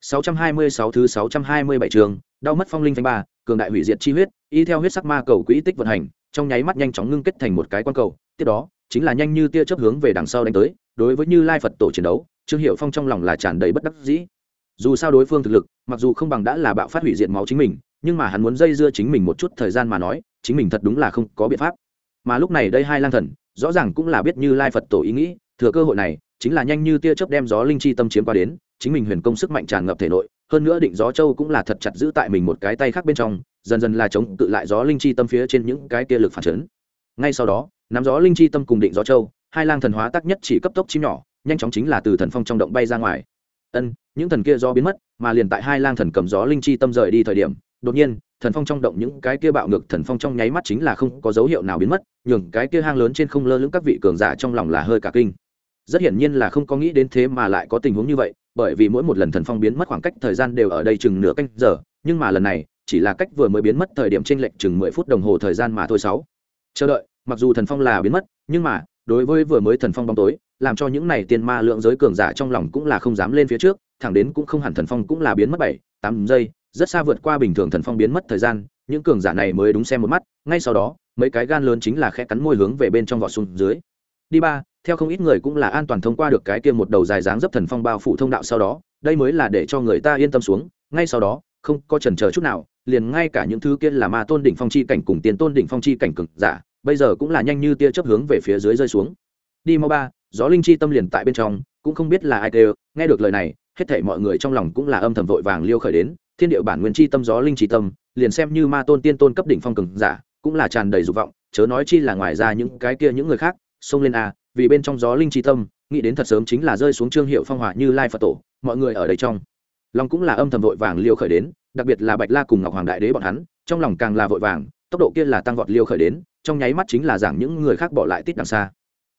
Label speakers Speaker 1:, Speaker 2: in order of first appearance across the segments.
Speaker 1: 626 thứ 627 trường, đau mất phong linh phanh ba, cường đại hủy diệt chi huyết, y theo huyết sắc ma cầu quỹ tích vận hành, trong nháy mắt nhanh chóng ngưng kết thành một cái quan cầu, tiếp đó, chính là nhanh như tia chớp hướng về đằng sau đánh tới, đối với Như Lai Phật tổ chiến đấu, Trương Hiểu Phong trong lòng là tràn đầy bất đắc dĩ. Dù sao đối phương thực lực, mặc dù không bằng đã là bạo phát hủy diệt máu chính mình, nhưng mà hắn muốn dây dưa chính mình một chút thời gian mà nói, chính mình thật đúng là không có biện pháp. Mà lúc này đây hai lang thần, rõ ràng cũng là biết Như Lai Phật tổ ý nghĩ, thừa cơ hội này, chính là nhanh như tia chớp đem gió linh chi tâm chiếm qua đến, chính mình huyền công sức mạnh tràn ngập thể nội hơn nữa định gió châu cũng là thật chặt giữ tại mình một cái tay khác bên trong dần dần là chống cự lại gió linh chi tâm phía trên những cái kia lực phản chấn. Ngay sau đó nắm gió linh chi tâm cùng định gió châu hai lang thần hóa tác nhất chỉ cấp tốc chim nhỏ nhanh chóng chính là từ thần phong trong động bay ra ngoài. Ân những thần kia do biến mất mà liền tại hai lang thần cầm gió linh chi tâm rời đi thời điểm đột nhiên thần phong trong động những cái kia bạo ngược thần phong trong nháy mắt chính là không có dấu hiệu nào biến mất nhường cái kia hang lớn trên không lơ lửng các vị cường giả trong lòng là hơi cả kinh rất hiển nhiên là không có nghĩ đến thế mà lại có tình huống như vậy, bởi vì mỗi một lần thần phong biến mất khoảng cách thời gian đều ở đây chừng nửa canh giờ, nhưng mà lần này, chỉ là cách vừa mới biến mất thời điểm t r ê n lệch chừng mười phút đồng hồ thời gian mà thôi sáu. Chờ đợi, mặc dù thần phong là biến mất, nhưng mà, đối với vừa mới thần phong bóng tối, làm cho những này tiên ma lượng giới cường giả trong lòng cũng là không dám lên phía trước, thẳng đến cũng không hẳn thần phong cũng là biến mất bảy, tám giây, rất xa vượt qua bình thường thần phong biến mất thời gian, những cường giả này mới đúng xem một mắt, ngay sau đó, mấy cái gan lớn chính là khe cắn môi hướng về bên trong vỏ xuống dưới. Đi ba theo không ít người cũng là an toàn thông qua được cái kia một đầu dài dáng dấp thần phong bao phủ thông đạo sau đó, đây mới là để cho người ta yên tâm xuống, ngay sau đó, không có chần chờ chút nào, liền ngay cả những thứ kia là ma tôn đỉnh phong chi cảnh cùng tiền tôn đỉnh phong chi cảnh cực giả, bây giờ cũng là nhanh như tia chớp hướng về phía dưới rơi xuống. Đi mau ba, gió linh chi tâm liền tại bên trong, cũng không biết là ai kêu, nghe được lời này, hết thảy mọi người trong lòng cũng là âm thầm vội vàng liêu khởi đến, thiên địa bản nguyên chi tâm, gió linh chi tâm, liền xem như ma tôn tiên tôn cấp đỉnh phong cường giả, cũng là tràn đầy dục vọng, chớ nói chi là ngoài ra những cái kia những người khác, xông lên a vì bên trong gió linh chi tâm, nghĩ đến thật sớm chính là rơi xuống trương hiệu phong hòa như lai phật tổ, mọi người ở đây trong. Lòng cũng là âm thầm vội vàng liều khởi đến, đặc biệt là bạch la cùng ngọc hoàng đại đế bọn hắn, trong lòng càng là vội vàng, tốc độ kia là tăng vọt liều khởi đến, trong nháy mắt chính là giảng những người khác bỏ lại tít đằng xa.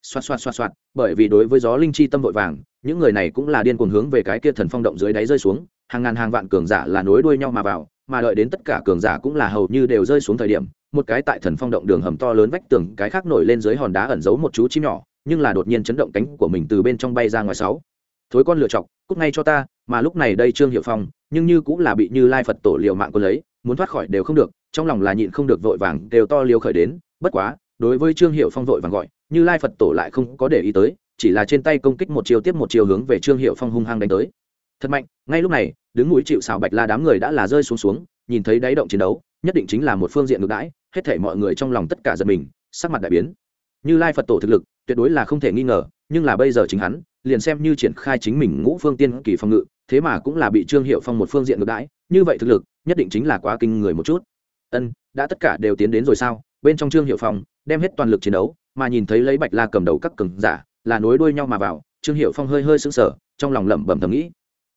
Speaker 1: Xoạt xoạt xoạt xoạt, bởi vì đối với gió linh chi tâm vội vàng, những người này cũng là điên cuồng hướng về cái kia thần phong động dưới đáy rơi xuống, hàng ngàn hàng vạn cường giả là nối đuôi nhau mà vào, mà đợi đến tất cả cường giả cũng là hầu như đều rơi xuống thời điểm, một cái tại thần phong động đường hầm to lớn vách tường, cái khác nổi lên dưới hòn đá ẩn giấu một chú chim nhỏ nhưng là đột nhiên chấn động cánh của mình từ bên trong bay ra ngoài sáu. Thối con lựa chọc, cút ngay cho ta, mà lúc này đây trương hiệu phong, nhưng như cũng là bị như lai phật tổ liều mạng quân lấy, muốn thoát khỏi đều không được, trong lòng là nhịn không được vội vàng, đều to liều khởi đến, bất quá, đối với trương hiệu phong vội vàng gọi, như lai phật tổ lại không có để ý tới, chỉ là trên tay công kích một chiều tiếp một chiều hướng về trương hiệu phong hung hăng đánh tới. Thật mạnh, ngay lúc này, đứng núi chịu xào bạch la đám người đã là rơi xuống xuống, nhìn thấy đáy động chiến đấu, nhất định chính là một phương diện ngược đãi, hết thể mọi người trong lòng tất cả giật mình, sắc mặt đại biến. Như lai phật tổ thực lực tuyệt đối là không thể nghi ngờ, nhưng là bây giờ chính hắn, liền xem như triển khai chính mình ngũ phương tiên kỳ phòng ngự, thế mà cũng là bị trương hiệu phong một phương diện ngược đãi, như vậy thực lực, nhất định chính là quá kinh người một chút. Ân, đã tất cả đều tiến đến rồi sao? Bên trong trương hiệu phong, đem hết toàn lực chiến đấu, mà nhìn thấy lấy bạch la cầm đầu các cường giả, là nối đuôi nhau mà vào, trương hiệu phong hơi hơi sững sờ, trong lòng lẩm bẩm thầm nghĩ.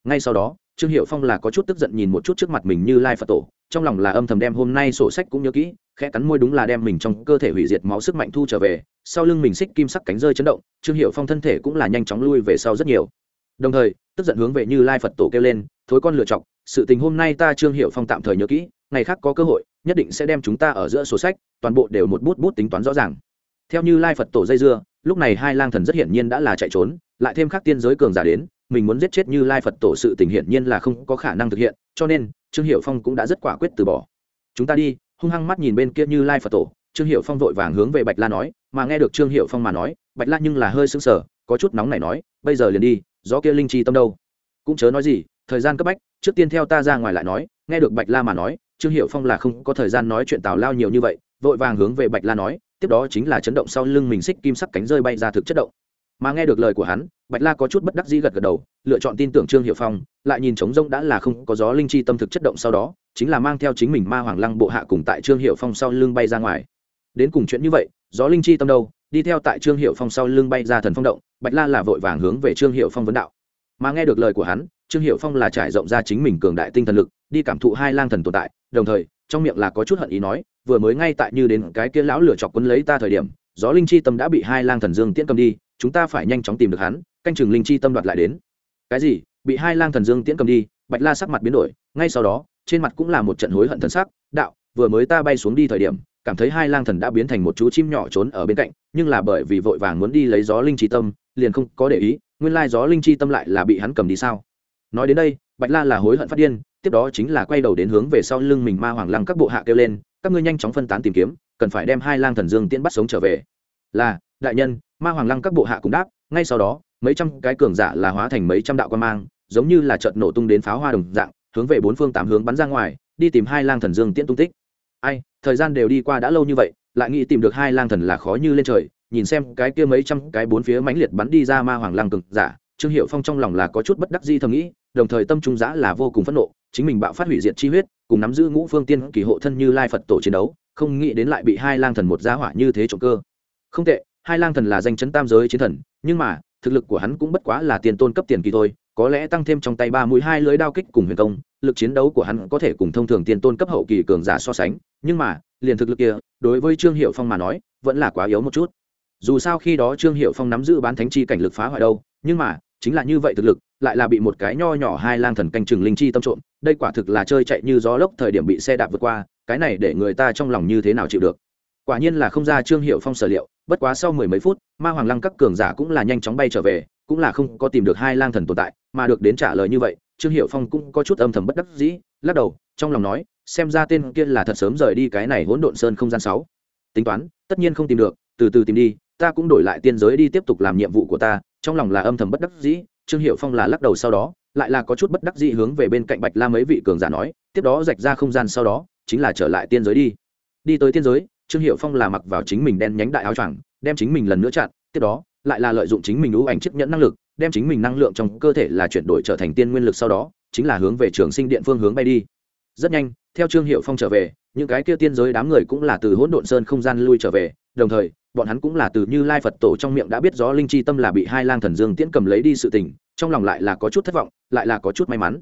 Speaker 1: Ngay sau đó trương hiệu phong là có chút tức giận nhìn một chút trước mặt mình như lai phật tổ, trong lòng là âm thầm đem hôm nay sổ sách cũng nhớ kỹ, khẽ cắn môi đúng là đem mình trong cơ thể hủy diệt máu sức mạnh thu trở về, sau lưng mình xích kim sắc cánh rơi chấn động, trương hiệu phong thân thể cũng là nhanh chóng lui về sau rất nhiều. Đồng thời, tức giận hướng về như lai phật tổ kêu lên, thối con lựa chọc, sự tình hôm nay ta trương hiệu phong tạm thời nhớ kỹ, ngày khác có cơ hội, nhất định sẽ đem chúng ta ở giữa sổ sách, toàn bộ đều một bút bút tính toán rõ ràng. Theo như lai phật tổ dây dưa, lúc này hai lang thần rất hiển nhiên đã là chạy trốn lại thêm khắc tiên giới cường giả đến, mình muốn giết chết như lai phật tổ sự tình hiển nhiên là không có khả năng thực hiện, cho nên, trương hiệu phong cũng đã rất quả quyết từ bỏ. Chúng ta đi, hung hăng mắt nhìn bên kia như lai phật tổ, trương hiệu phong vội vàng hướng về bạch la nói, mà nghe được trương hiệu phong mà nói, bạch la nhưng là hơi sững sờ, có chút nóng này nói, bây giờ liền đi, gió kia linh chi tâm đâu? Cũng chớ nói gì, thời gian cấp bách, trước tiên theo ta ra ngoài lại nói, nghe được bạch la mà nói, trương hiệu phong là không có thời gian nói chuyện tào lao nhiều như vậy, vội vàng hướng về bạch la nói, tiếp đó chính là chấn động sau lưng mình xích kim sắc cánh rơi bay ra thực chất động mà nghe được lời của hắn, bạch la có chút bất đắc dĩ gật gật đầu, lựa chọn tin tưởng trương hiệu phong, lại nhìn trống rông đã là không có gió linh chi tâm thực chất động sau đó, chính là mang theo chính mình ma hoàng lăng bộ hạ cùng tại trương hiệu phong sau lưng bay ra ngoài. Đến cùng chuyện như vậy, gió linh chi tâm đâu? Đi theo tại trương hiệu phong sau lưng bay ra thần phong động, bạch la là vội vàng hướng về trương hiệu phong vấn đạo. Mà nghe được lời của hắn, trương hiệu phong là trải rộng ra chính mình cường đại tinh thần lực, đi cảm thụ hai lang thần tồn tại, đồng thời, trong miệng là có chút hận ý nói, vừa mới ngay tại như đến cái kia lão lửa chọc quấn lấy ta thời điểm, gió linh chi tâm đã bị hai lang thần dương tiễn cầm đi chúng ta phải nhanh chóng tìm được hắn, canh chừng linh chi tâm đoạt lại đến. Cái gì? Bị hai lang thần dương tiễn cầm đi, bạch la sắc mặt biến đổi, ngay sau đó, trên mặt cũng là một trận hối hận thần sắc, đạo, vừa mới ta bay xuống đi thời điểm, cảm thấy hai lang thần đã biến thành một chú chim nhỏ trốn ở bên cạnh, nhưng là bởi vì vội vàng muốn đi lấy gió linh chi tâm, liền không có để ý, nguyên lai gió linh chi tâm lại là bị hắn cầm đi sao? Nói đến đây, bạch la là hối hận phát điên, tiếp đó chính là quay đầu đến hướng về sau lưng mình ma hoàng lăng các bộ hạ kêu lên, các ngươi nhanh chóng phân tán tìm kiếm, cần phải đem hai lang thần dương tiễn bắt sống trở về. Là, đại nhân ma hoàng lăng các bộ hạ cũng đáp, ngay sau đó, mấy trăm cái cường giả là hóa thành mấy trăm đạo quan mang, giống như là trận nổ tung đến pháo hoa đồng dạng, hướng về bốn phương tám hướng bắn ra ngoài, đi tìm hai lang thần dương tiễn tung tích. Ai, thời gian đều đi qua đã lâu như vậy, lại nghĩ tìm được hai lang thần là khó như lên trời, nhìn xem cái kia mấy trăm cái bốn phía mãnh liệt bắn đi ra ma hoàng lăng cường giả, trương hiệu phong trong lòng là có chút bất đắc di thầm nghĩ, đồng thời tâm trung giã là vô cùng phẫn nộ, chính mình bạo phát hủy diệt chi huyết, cùng nắm giữ ngũ phương tiên kỳ hộ thân như lai phật tổ chiến đấu, không nghĩ đến lại bị hai lang thần một giá hỏa như thế trộm cơ. Không tệ hai lang thần là danh chấn tam giới chiến thần, nhưng mà, thực lực của hắn cũng bất quá là tiền tôn cấp tiền kỳ thôi, có lẽ tăng thêm trong tay ba mũi hai lưới đao kích cùng huyền công, lực chiến đấu của hắn có thể cùng thông thường tiền tôn cấp hậu kỳ cường giả so sánh, nhưng mà, liền thực lực kia, đối với trương hiệu phong mà nói, vẫn là quá yếu một chút. Dù sao khi đó trương hiệu phong nắm giữ bán thánh chi cảnh lực phá hoại đâu, nhưng mà, chính là như vậy thực lực, lại là bị một cái nho nhỏ hai lang thần canh chừng linh chi tâm trộm, đây quả thực là chơi chạy như gió lốc thời điểm bị xe đạp vượt qua, cái này để người ta trong lòng như thế nào chịu được? Quả nhiên là không ra trương hiệu phong sở liệu, bất quá sau mười mấy phút, ma hoàng lăng các cường giả cũng là nhanh chóng bay trở về, cũng là không có tìm được hai lang thần tồn tại, mà được đến trả lời như vậy, trương hiệu phong cũng có chút âm thầm bất đắc dĩ, lắc đầu, trong lòng nói, xem ra tên kia là thật sớm rời đi cái này hỗn độn sơn không gian sáu. Tính toán, tất nhiên không tìm được, từ từ tìm đi, ta cũng đổi lại tiên giới đi tiếp tục làm nhiệm vụ của ta, trong lòng là âm thầm bất đắc dĩ, trương hiệu phong là lắc đầu sau đó, lại là có chút bất đắc dĩ hướng về bên cạnh bạch la mấy vị cường giả nói, tiếp đó rạch ra không gian sau đó, chính là trở lại tiên giới đi. Đi tới tiên giới trương hiệu phong là mặc vào chính mình đen nhánh đại áo choàng, đem chính mình lần nữa chặn, tiếp đó, lại là lợi dụng chính mình ưu ảnh chấp nhận năng lực, đem chính mình năng lượng trong cơ thể là chuyển đổi trở thành tiên nguyên lực sau đó, chính là hướng về trường sinh điện phương hướng bay đi. Rất nhanh, theo trương hiệu phong trở về, những cái kia tiên giới đám người cũng là từ hỗn độn sơn không gian lui trở về, đồng thời, bọn hắn cũng là từ như lai phật tổ trong miệng đã biết rõ linh chi tâm là bị hai lang thần dương tiễn cầm lấy đi sự tình, trong lòng lại là có chút thất vọng, lại là có chút may mắn.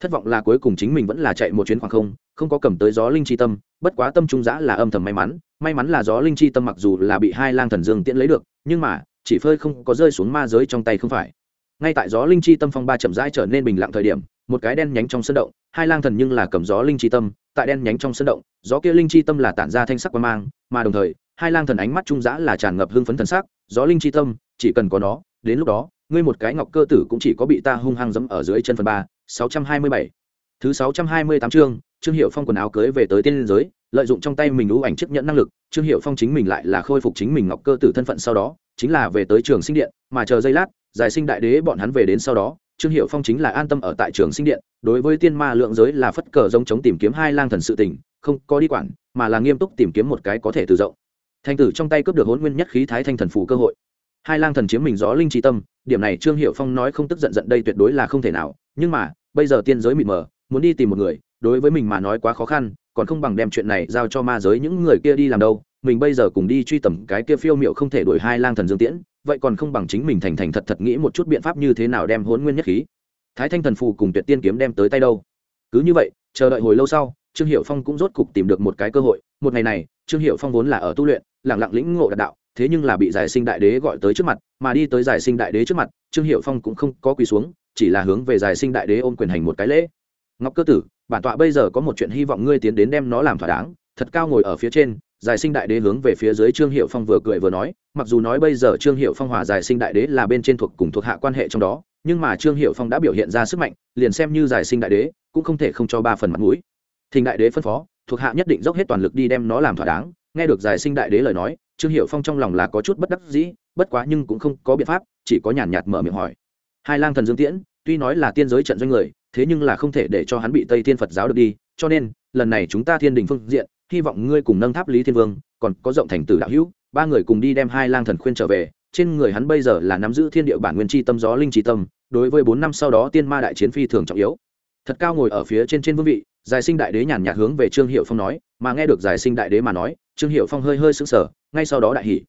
Speaker 1: Thất vọng là cuối cùng chính mình vẫn là chạy một chuyến khoảng không không có cầm tới gió linh chi tâm, bất quá tâm trung giã là âm thầm may mắn may mắn là gió linh chi tâm mặc dù là bị hai lang thần dương tiễn lấy được, nhưng mà, chỉ phơi không có rơi xuống ma giới trong tay không phải. Ngay tại gió linh chi tâm phong ba chậm rãi trở nên bình lặng thời điểm, một cái đen nhánh trong sân động, hai lang thần nhưng là cầm gió linh chi tâm, tại đen nhánh trong sân động, gió kia linh chi tâm là tản ra thanh sắc quan mang, mà đồng thời, hai lang thần ánh mắt trung giã là tràn ngập hưng phấn thần sắc, gió linh chi tâm, chỉ cần có nó, đến lúc đó, ngươi một cái ngọc cơ tử cũng chỉ có bị ta hung hăng dẫm ở dưới chân phần ba, sáu trăm hai mươi bảy. Thứ sáu trăm hai mươi tám chương trương hiệu phong quần áo cưới về tới tiên liên giới, lợi dụng trong tay mình ưu ảnh chấp nhận năng lực, trương hiệu phong chính mình lại là khôi phục chính mình ngọc cơ tử thân phận sau đó, chính là về tới trường sinh điện, mà chờ giây lát, giải sinh đại đế bọn hắn về đến sau đó, trương hiệu phong chính là an tâm ở tại trường sinh điện, đối với tiên ma lượng giới là phất cờ giống chống tìm kiếm hai lang thần sự tình, không có đi quản, mà là nghiêm túc tìm kiếm một cái có thể từ rộng. Thanh tử trong tay cướp được hôn nguyên nhất khí thái thanh thần phù cơ hội. Hai lang thần chiếm mình gió linh trí tâm, điểm này trương hiệu phong nói không tức giận giận đây tuyệt đối là không thể nào, nhưng mà, bây giờ tiên giới mịt mờ, muốn đi tìm một người đối với mình mà nói quá khó khăn, còn không bằng đem chuyện này giao cho ma giới những người kia đi làm đâu. Mình bây giờ cùng đi truy tầm cái kia phiêu miệu không thể đổi hai lang thần dương tiễn, vậy còn không bằng chính mình thành thành thật thật nghĩ một chút biện pháp như thế nào đem hốn nguyên nhất khí. Thái thanh thần phù cùng tuyệt tiên kiếm đem tới tay đâu. Cứ như vậy, chờ đợi hồi lâu sau, trương hiệu phong cũng rốt cục tìm được một cái cơ hội. Một ngày này, trương hiệu phong vốn là ở tu luyện lẳng lặng lĩnh ngộ đạt đạo, thế nhưng là bị giải sinh đại đế gọi tới trước mặt, mà đi tới giải sinh đại đế trước mặt, trương hiệu phong cũng không có quỳ xuống, chỉ là hướng về giải sinh đại đế ôm quyền hành một cái lễ. Ngọc cơ tử bản tọa bây giờ có một chuyện hy vọng ngươi tiến đến đem nó làm thỏa đáng. Thật cao ngồi ở phía trên, giải sinh đại đế hướng về phía dưới trương hiệu phong vừa cười vừa nói, mặc dù nói bây giờ trương hiệu phong hòa giải sinh đại đế là bên trên thuộc cùng thuộc hạ quan hệ trong đó, nhưng mà trương hiệu phong đã biểu hiện ra sức mạnh, liền xem như giải sinh đại đế cũng không thể không cho ba phần mặt mũi. Thình đại đế phân phó, thuộc hạ nhất định dốc hết toàn lực đi đem nó làm thỏa đáng. Nghe được giải sinh đại đế lời nói, trương hiệu phong trong lòng là có chút bất đắc dĩ, bất quá nhưng cũng không có biện pháp, chỉ có nhàn nhạt mở miệng hỏi. Hai lang thần dương tiễn, tuy nói là tiên giới trận doanh người thế nhưng là không thể để cho hắn bị tây thiên phật giáo được đi, cho nên, lần này chúng ta thiên đình phương diện, hy vọng ngươi cùng nâng tháp lý thiên vương, còn có rộng thành tử đạo hữu, ba người cùng đi đem hai lang thần khuyên trở về, trên người hắn bây giờ là nắm giữ thiên địa bản nguyên chi tâm, gió linh tri tâm, đối với bốn năm sau đó tiên ma đại chiến phi thường trọng yếu. Thật cao ngồi ở phía trên trên vương vị, giải sinh đại đế nhàn nhạt hướng về trương hiệu phong nói, mà nghe được giải sinh đại đế mà nói, trương hiệu phong hơi hơi sững sờ, ngay sau đó đại hỉ.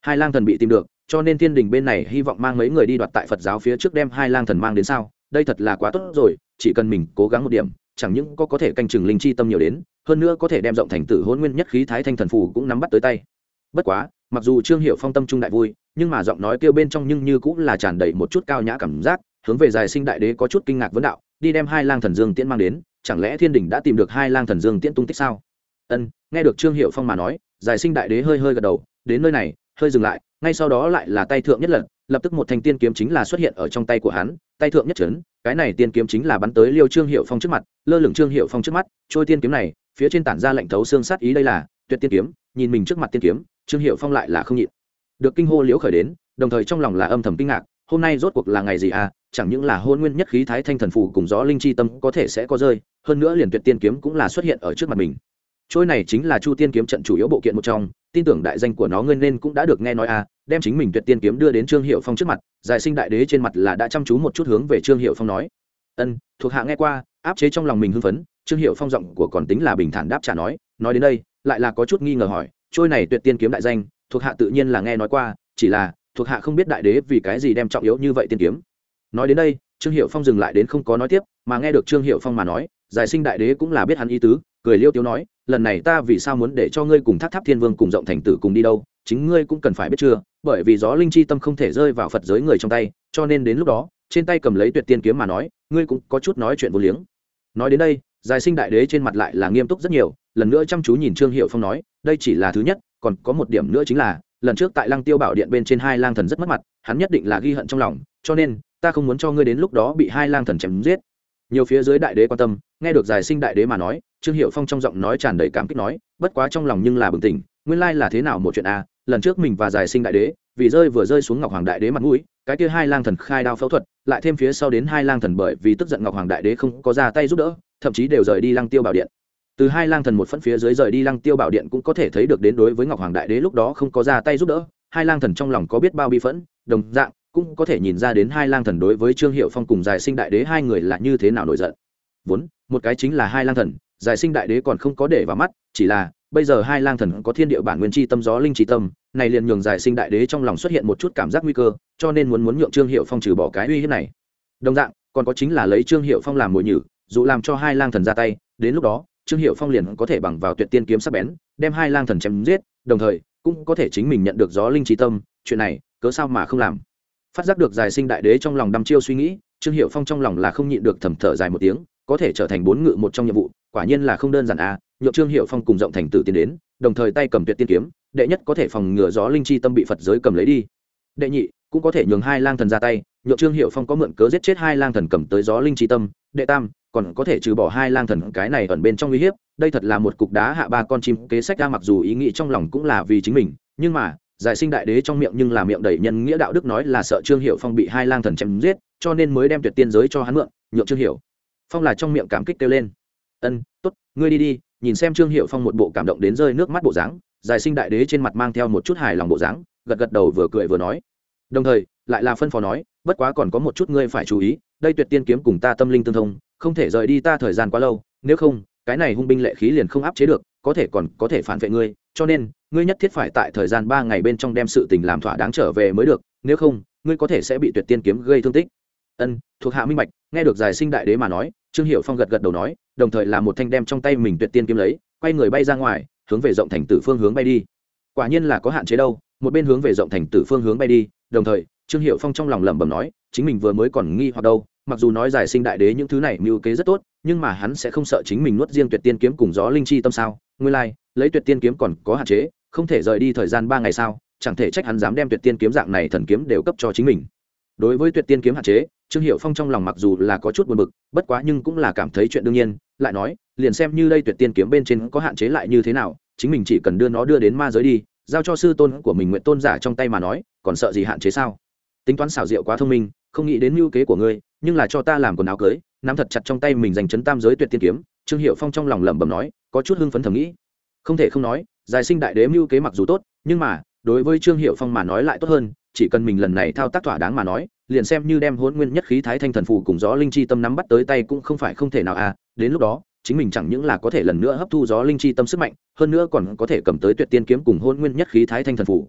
Speaker 1: Hai lang thần bị tìm được, cho nên thiên đình bên này hy vọng mang mấy người đi đoạt tại phật giáo phía trước đem hai lang thần mang đến sao đây thật là quá tốt rồi, chỉ cần mình cố gắng một điểm, chẳng những có có thể canh chừng linh chi tâm nhiều đến, hơn nữa có thể đem rộng thành tử hôn nguyên nhất khí thái thanh thần phù cũng nắm bắt tới tay. Bất quá, mặc dù trương hiệu phong tâm trung đại vui, nhưng mà giọng nói kêu bên trong nhưng như cũng là tràn đầy một chút cao nhã cảm giác, hướng về dài sinh đại đế có chút kinh ngạc vấn đạo, đi đem hai lang thần dương tiễn mang đến, chẳng lẽ thiên đình đã tìm được hai lang thần dương tiễn tung tích sao? Ân, nghe được trương hiệu phong mà nói giải sinh đại đế hơi hơi gật đầu, đến nơi này hơi dừng lại, ngay sau đó lại là tay thượng nhất lần, lập tức một thanh tiên kiếm chính là xuất hiện ở trong tay của hắn, tay thượng nhất trấn, cái này tiên kiếm chính là bắn tới liêu trương hiệu phong trước mặt, lơ lửng trương hiệu phong trước mắt, trôi tiên kiếm này, phía trên tản ra lệnh thấu xương sát ý đây là, tuyệt tiên kiếm, nhìn mình trước mặt tiên kiếm, trương hiệu phong lại là không nhịn. Được kinh hô liễu khởi đến, đồng thời trong lòng là âm thầm kinh ngạc, hôm nay rốt cuộc là ngày gì à chẳng những là hôn nguyên nhất khí thái thanh thần phù cùng gió linh chi tâm có thể sẽ có rơi, hơn nữa liền tuyệt tiên kiếm cũng là xuất hiện ở trước mặt mình trôi này chính là chu tiên kiếm trận chủ yếu bộ kiện một trong, tin tưởng đại danh của nó ngươi nên cũng đã được nghe nói à đem chính mình tuyệt tiên kiếm đưa đến trương hiệu phong trước mặt, giải sinh đại đế trên mặt là đã chăm chú một chút hướng về trương hiệu phong nói. Ân, thuộc hạ nghe qua, áp chế trong lòng mình hưng phấn, trương hiệu phong giọng của còn tính là bình thản đáp trả nói nói đến đây, lại là có chút nghi ngờ hỏi, trôi này tuyệt tiên kiếm đại danh, thuộc hạ tự nhiên là nghe nói qua, chỉ là, thuộc hạ không biết đại đế vì cái gì đem trọng yếu như vậy tiên kiếm. Nói đến đây, trương hiệu phong dừng lại đến không có nói tiếp, mà nghe được trương hiệu phong mà nói, giải sinh đại đế cũng là biết hắn ý tứ, cười liêu tiếu nói lần này ta vì sao muốn để cho ngươi cùng tháp tháp thiên vương cùng rộng thành tử cùng đi đâu? Chính ngươi cũng cần phải biết chưa? Bởi vì gió linh chi tâm không thể rơi vào phật giới người trong tay, cho nên đến lúc đó, trên tay cầm lấy tuyệt tiên kiếm mà nói, ngươi cũng có chút nói chuyện vô liếng. Nói đến đây giải sinh đại đế trên mặt lại là nghiêm túc rất nhiều, lần nữa chăm chú nhìn trương hiệu phong nói, đây chỉ là thứ nhất, còn có một điểm nữa chính là, lần trước tại lăng tiêu bảo điện bên trên hai lang thần rất mất mặt, hắn nhất định là ghi hận trong lòng, cho nên, ta không muốn cho ngươi đến lúc đó bị hai lang thần chém giết. Nhiều phía dưới đại đế quan tâm, nghe được giải sinh đại đế mà nói trương hiệu phong trong giọng nói tràn đầy cảm kích nói, bất quá trong lòng nhưng là bừng tỉnh, nguyên lai là thế nào một chuyện a à? lần trước mình và giải sinh đại đế, vì rơi vừa rơi xuống ngọc hoàng đại đế mặt mũi, cái kia hai lang thần khai đao phẫu thuật, lại thêm phía sau đến hai lang thần bởi vì tức giận ngọc hoàng đại đế không có ra tay giúp đỡ, thậm chí đều rời đi lăng tiêu bảo điện từ hai lang thần một phân phía dưới rời đi lăng tiêu bảo điện cũng có thể thấy được đến đối với ngọc hoàng đại đế lúc đó không có ra tay giúp đỡ, hai lang thần trong lòng có biết bao bi phẫn, đồng dạng cũng có thể nhìn ra đến hai lang thần đối với trương hiệu phong cùng giải sinh đại đế hai người là như thế nào nổi giận vốn, một cái chính là hai lang thần giải sinh đại đế còn không có để vào mắt, chỉ là, bây giờ hai lang thần có thiên địa bản nguyên chi tâm, gió linh chi tâm, này liền nhường giải sinh đại đế trong lòng xuất hiện một chút cảm giác nguy cơ, cho nên muốn muốn nhượng trương hiệu phong trừ bỏ cái uy hiếp này. Đồng dạng, còn có chính là lấy trương hiệu phong làm mồi nhử, dù làm cho hai lang thần ra tay, đến lúc đó, trương hiệu phong liền có thể bằng vào tuyệt tiên kiếm sắc bén, đem hai lang thần chém giết, đồng thời, cũng có thể chính mình nhận được gió linh trí tâm, chuyện này, cớ sao mà không làm? Phát giác được giải sinh đại đế trong lòng đăm chiêu suy nghĩ, trương hiệu phong trong lòng là không nhịn được thầm thở dài một tiếng có thể trở thành bốn ngự một trong nhiệm vụ, quả nhiên là không đơn giản à nhộn trương hiệu phong cùng rộng thành tử tiến đến, đồng thời tay cầm tuyệt tiên kiếm, đệ nhất có thể phòng ngừa gió linh chi tâm bị phật giới cầm lấy đi. Đệ nhị, cũng có thể nhường hai lang thần ra tay nhộn trương hiệu phong có mượn cớ giết chết hai lang thần cầm tới gió linh chi tâm, đệ tam, còn có thể trừ bỏ hai lang thần cái này ẩn bên trong uy hiếp, đây thật là một cục đá hạ ba con chim kế sách ra mặc dù ý nghĩ trong lòng cũng là vì chính mình, nhưng mà, giải sinh đại đế trong miệng nhưng là miệng đầy nhân nghĩa đạo đức nói là sợ trương hiệu phong bị hai lang thần chém giết, cho nên mới đem tuyệt tiên giới cho hắn mượn nhượng trương hiệu phong là trong miệng cảm kích kêu lên. Ân, tốt, ngươi đi đi, nhìn xem trương hiệu phong một bộ cảm động đến rơi nước mắt bộ dáng, giải sinh đại đế trên mặt mang theo một chút hài lòng bộ dáng, gật gật đầu vừa cười vừa nói. Đồng thời, lại là phân phó nói, bất quá còn có một chút ngươi phải chú ý, đây tuyệt tiên kiếm cùng ta tâm linh tương thông, không thể rời đi ta thời gian quá lâu, nếu không, cái này hung binh lệ khí liền không áp chế được, có thể còn có thể phản vệ ngươi, cho nên, ngươi nhất thiết phải tại thời gian ba ngày bên trong đem sự tình làm thỏa đáng trở về mới được, nếu không, ngươi có thể sẽ bị tuyệt tiên kiếm gây thương tích ân thuộc hạ minh bạch nghe được giải sinh đại đế mà nói trương hiệu phong gật gật đầu nói đồng thời là một thanh đem trong tay mình tuyệt tiên kiếm lấy quay người bay ra ngoài hướng về rộng thành tử phương hướng bay đi. Quả nhiên là có hạn chế đâu một bên hướng về rộng thành tử phương hướng bay đi đồng thời trương hiệu phong trong lòng lẩm bẩm nói chính mình vừa mới còn nghi hoặc đâu mặc dù nói giải sinh đại đế những thứ này mưu kế rất tốt nhưng mà hắn sẽ không sợ chính mình nuốt riêng tuyệt tiên kiếm cùng gió linh chi tâm sao? Nguyên lai、like, lấy tuyệt tiên kiếm còn có hạn chế không thể rời đi thời gian ba ngày sao? Chẳng thể trách hắn dám đem tuyệt tiên kiếm dạng này thần kiếm đều cấp cho chính mình. Đối với tuyệt tiên kiếm hạn chế trương hiệu phong trong lòng mặc dù là có chút buồn bực, bất quá nhưng cũng là cảm thấy chuyện đương nhiên, lại nói, liền xem như đây tuyệt tiên kiếm bên trên có hạn chế lại như thế nào, chính mình chỉ cần đưa nó đưa đến ma giới đi, giao cho sư tôn của mình nguyện tôn giả trong tay mà nói, còn sợ gì hạn chế sao? Tính toán xảo diệu quá thông minh, không nghĩ đến mưu kế của ngươi, nhưng là cho ta làm quần áo cưới, nắm thật chặt trong tay mình giành chấn tam giới tuyệt tiên kiếm, trương hiệu phong trong lòng lẩm bẩm nói, có chút hưng phấn thầm nghĩ. Không thể không nói giải sinh đại đế mưu kế mặc dù tốt, nhưng mà, đối với trương hiệu phong mà nói lại tốt hơn chỉ cần mình lần này thao tác thỏa đáng mà nói, liền xem như đem hôn nguyên nhất khí thái thanh thần phù cùng gió linh chi tâm nắm bắt tới tay cũng không phải không thể nào à đến lúc đó, chính mình chẳng những là có thể lần nữa hấp thu gió linh chi tâm sức mạnh, hơn nữa còn có thể cầm tới tuyệt tiên kiếm cùng hôn nguyên nhất khí thái thanh thần phù.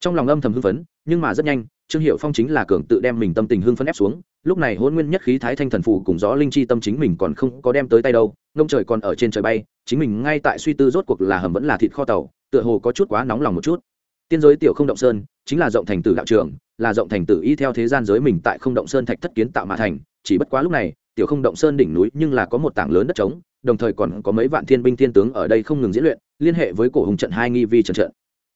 Speaker 1: Trong lòng âm thầm hưng phấn, nhưng mà rất nhanh, trương hiệu phong chính là cường tự đem mình tâm tình hưng phấn ép xuống, lúc này hôn nguyên nhất khí thái thanh thần phù cùng gió linh chi tâm chính mình còn không có đem tới tay đâu, ngông trời còn ở trên trời bay, chính mình ngay tại suy tư rốt cuộc là hầm vẫn là thịt kho tàu, tựa hồ có chút quá nóng lòng một chút tiên giới tiểu không động sơn, chính là rộng thành tử đạo trường, là rộng thành tử y theo thế gian giới mình tại không động sơn thạch thất kiến tạo mà thành. Chỉ bất quá lúc này, tiểu không động sơn đỉnh núi nhưng là có một tảng lớn đất trống, đồng thời còn có mấy vạn thiên binh thiên tướng ở đây không ngừng diễn luyện, liên hệ với cổ hùng trận hai nghi vi trận trận.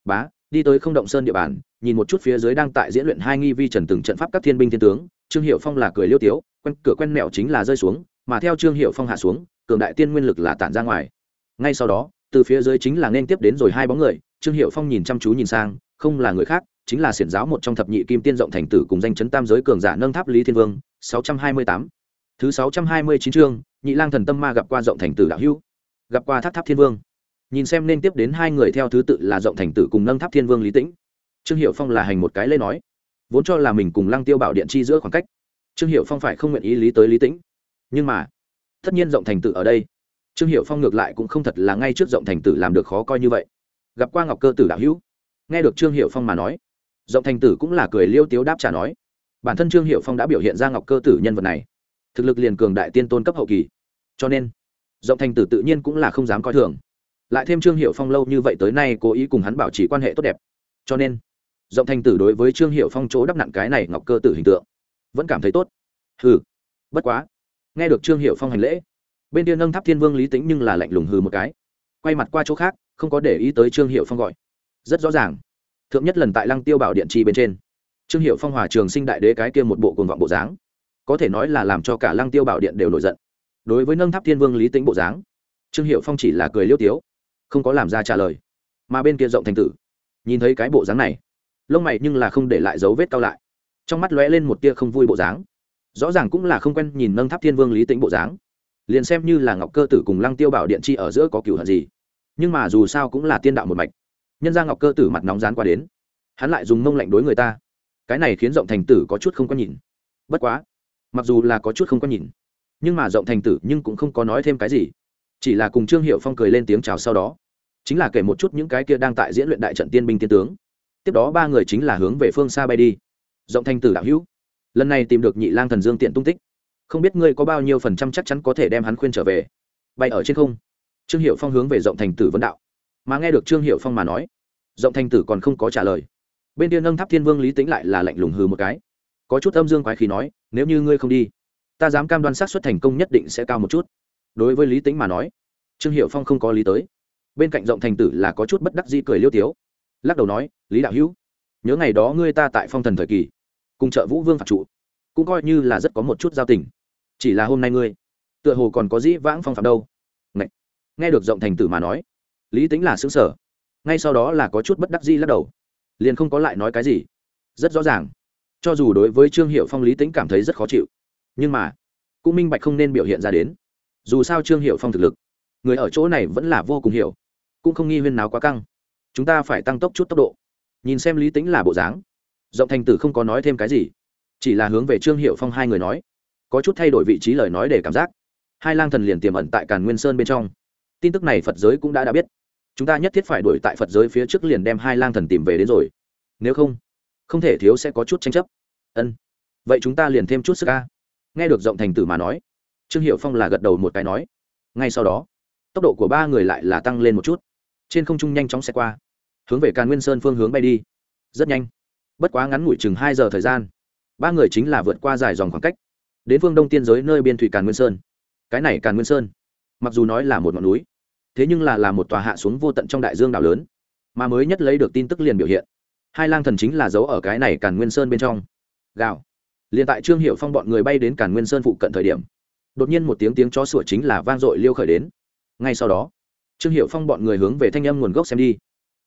Speaker 1: Bá, đi tới không động sơn địa bàn, nhìn một chút phía dưới đang tại diễn luyện hai nghi vi trần từng trận pháp các thiên binh thiên tướng. Trương hiệu phong là cười liêu tiếu, quen, cửa quen mẹo chính là rơi xuống, mà theo trương hiệu phong hạ xuống, cường đại tiên nguyên lực là tản ra ngoài. Ngay sau đó, từ phía dưới chính là nên tiếp đến rồi hai bóng người trương hiệu phong nhìn chăm chú nhìn sang, không là người khác, chính là xiển giáo một trong thập nhị kim tiên rộng thành tử cùng danh chấn tam giới cường giả nâng tháp lý thiên vương, sáu trăm hai mươi tám. Thứ sáu trăm hai mươi chín chương, nhị lang thần tâm ma gặp qua rộng thành tử đạo hữu. Gặp qua tháp tháp thiên vương. Nhìn xem nên tiếp đến hai người theo thứ tự là rộng thành tử cùng nâng tháp thiên vương lý tĩnh. Trương hiệu phong là hành một cái lê nói. Vốn cho là mình cùng lăng tiêu bảo điện chi giữa khoảng cách. Trương hiệu phong phải không nguyện ý lý tới lý tĩnh. Nhưng mà, tất nhiên rộng thành tử ở đây. Trương hiệu phong ngược lại cũng không thật là ngay trước rộng thành tử làm được khó coi như vậy gặp qua ngọc cơ tử đạo hữu. Nghe được trương hiệu phong mà nói, rộng thành tử cũng là cười liêu tiếu đáp trả nói, bản thân trương hiệu phong đã biểu hiện ra ngọc cơ tử nhân vật này, thực lực liền cường đại tiên tôn cấp hậu kỳ. Cho nên, rộng thành tử tự nhiên cũng là không dám coi thường. Lại thêm trương hiệu phong lâu như vậy tới nay cố ý cùng hắn bảo trì quan hệ tốt đẹp. Cho nên, rộng thành tử đối với trương hiệu phong chỗ đắp nặng cái này ngọc cơ tử hình tượng, vẫn cảm thấy tốt. Hừ, bất quá, nghe được trương hiệu phong hành lễ, bên kia nâng tháp thiên vương lý tính nhưng là lạnh lùng hừ một cái, quay mặt qua chỗ khác không có để ý tới trương hiệu phong gọi rất rõ ràng thượng nhất lần tại lăng tiêu bảo điện trì bên trên trương hiệu phong hòa trường sinh đại đế cái kia một bộ cồn vọng bộ dáng có thể nói là làm cho cả lăng tiêu bảo điện đều nổi giận đối với nâng tháp thiên vương lý tính bộ dáng trương hiệu phong chỉ là cười liêu tiếu không có làm ra trả lời mà bên kia rộng thành tử nhìn thấy cái bộ dáng này lông mày nhưng là không để lại dấu vết cao lại trong mắt lóe lên một tia không vui bộ dáng rõ ràng cũng là không quen nhìn nâng tháp thiên vương lý tính bộ dáng liền xem như là ngọc cơ tử cùng lăng tiêu bảo điện chi ở giữa có cửu hận gì nhưng mà dù sao cũng là tiên đạo một mạch. Nhân ra ngọc cơ tử mặt nóng rán qua đến. Hắn lại dùng mông lạnh đối người ta. Cái này khiến rộng thành tử có chút không có nhìn. Bất quá, mặc dù là có chút không có nhìn, nhưng mà rộng thành tử nhưng cũng không có nói thêm cái gì. Chỉ là cùng trương hiệu phong cười lên tiếng chào sau đó. Chính là kể một chút những cái kia đang tại diễn luyện đại trận tiên binh tiên tướng. Tiếp đó ba người chính là hướng về phương xa bay đi. Rộng thành tử đạo hữu, lần này tìm được nhị lang thần dương tiện tung tích. Không biết ngươi có bao nhiêu phần trăm chắc chắn có thể đem hắn khuyên trở về. Bay ở trên không trương hiệu phong hướng về rộng thành tử vấn đạo. Mà nghe được trương hiệu phong mà nói, rộng thành tử còn không có trả lời. Bên tiên nâng tháp thiên vương lý tính lại là lạnh lùng hừ một cái. Có chút âm dương quái khí nói, nếu như ngươi không đi, ta dám cam đoan xác suất thành công nhất định sẽ cao một chút. Đối với lý tính mà nói, trương hiệu phong không có lý tới. Bên cạnh rộng thành tử là có chút bất đắc di cười liêu tiếu. Lắc đầu nói, lý đạo hữu, nhớ ngày đó ngươi ta tại phong thần thời kỳ, cùng trợ vũ vương phạt trụ, cũng coi như là rất có một chút giao tình. Chỉ là hôm nay ngươi, tựa hồ còn có dĩ vãng phong phạm đâu nghe được rộng thành tử mà nói, lý tính là xứng sở ngay sau đó là có chút bất đắc di lắc đầu. Liền không có lại nói cái gì. Rất rõ ràng. Cho dù đối với trương hiệu phong, lý tính cảm thấy rất khó chịu. Nhưng mà, cũng minh bạch không nên biểu hiện ra đến. Dù sao trương hiệu phong thực lực, người ở chỗ này vẫn là vô cùng hiểu. Cũng không nghi huyên nào quá căng. Chúng ta phải tăng tốc chút tốc độ. Nhìn xem lý tính là bộ dáng. Rộng thành tử không có nói thêm cái gì. Chỉ là hướng về trương hiệu phong hai người nói. Có chút thay đổi vị trí lời nói để cảm giác. Hai lang thần liền tiềm ẩn tại càn nguyên sơn bên trong tin tức này phật giới cũng đã đã biết. Chúng ta nhất thiết phải đuổi tại phật giới phía trước liền đem hai lang thần tìm về đến rồi. Nếu không không thể thiếu sẽ có chút tranh chấp. Ân. Vậy chúng ta liền thêm chút sức ca nghe được rộng thành tử mà nói, trương hiệu phong là gật đầu một cái nói, ngay sau đó, tốc độ của ba người lại là tăng lên một chút. Trên không trung nhanh chóng xe qua, hướng về càn nguyên sơn phương hướng bay đi. Rất nhanh. Bất quá ngắn ngủi chừng hai giờ thời gian, ba người chính là vượt qua dài dòng khoảng cách, đến phương đông tiên giới nơi biên thủy càn nguyên sơn. Cái này càn nguyên sơn mặc dù nói là một ngọn núi, thế nhưng là là một tòa hạ xuống vô tận trong đại dương đảo lớn, mà mới nhất lấy được tin tức liền biểu hiện. Hai lang thần chính là giấu ở cái này càn nguyên sơn bên trong. Gạo liền tại trương hiệu phong bọn người bay đến càn nguyên sơn phụ cận thời điểm, đột nhiên một tiếng tiếng chó sủa chính là vang dội liêu khởi đến. Ngay sau đó, trương hiệu phong bọn người hướng về thanh âm nguồn gốc xem đi.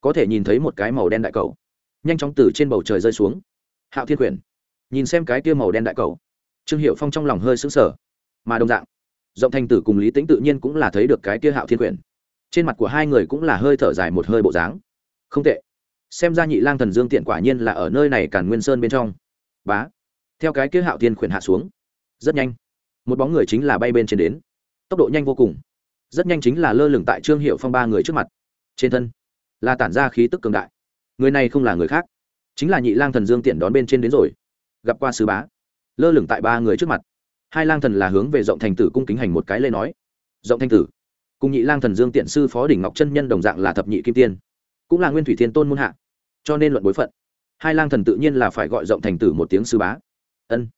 Speaker 1: Có thể nhìn thấy một cái màu đen đại cầu, nhanh chóng từ trên bầu trời rơi xuống. Hạo thiên quyển, nhìn xem cái kia màu đen đại cầu. Trương hiệu phong trong lòng hơi sững sờ, mà đồng dạng Dọng thanh tử cùng lý tĩnh tự nhiên cũng là thấy được cái kia hạo thiên quyển. Trên mặt của hai người cũng là hơi thở dài một hơi bộ dáng. Không tệ. Xem ra nhị lang thần dương tiện quả nhiên là ở nơi này càn nguyên sơn bên trong. Bá. Theo cái kia hạo thiên Quyền hạ xuống. Rất nhanh. Một bóng người chính là bay bên trên đến. Tốc độ nhanh vô cùng. Rất nhanh chính là lơ lửng tại trương hiệu phong ba người trước mặt. Trên thân là tản ra khí tức cường đại. Người này không là người khác, chính là nhị lang thần dương tiện đón bên trên đến rồi. Gặp qua sứ bá. Lơ lửng tại ba người trước mặt hai lang thần là hướng về rộng thành tử cung kính hành một cái lê nói. Rộng thành tử, cùng nhị lang thần dương tiện sư phó đỉnh ngọc chân nhân đồng dạng là thập nhị kim tiên, cũng là nguyên thủy thiên tôn muôn hạ, cho nên luận bối phận. Hai lang thần tự nhiên là phải gọi rộng thành tử một tiếng sư bá. Ân,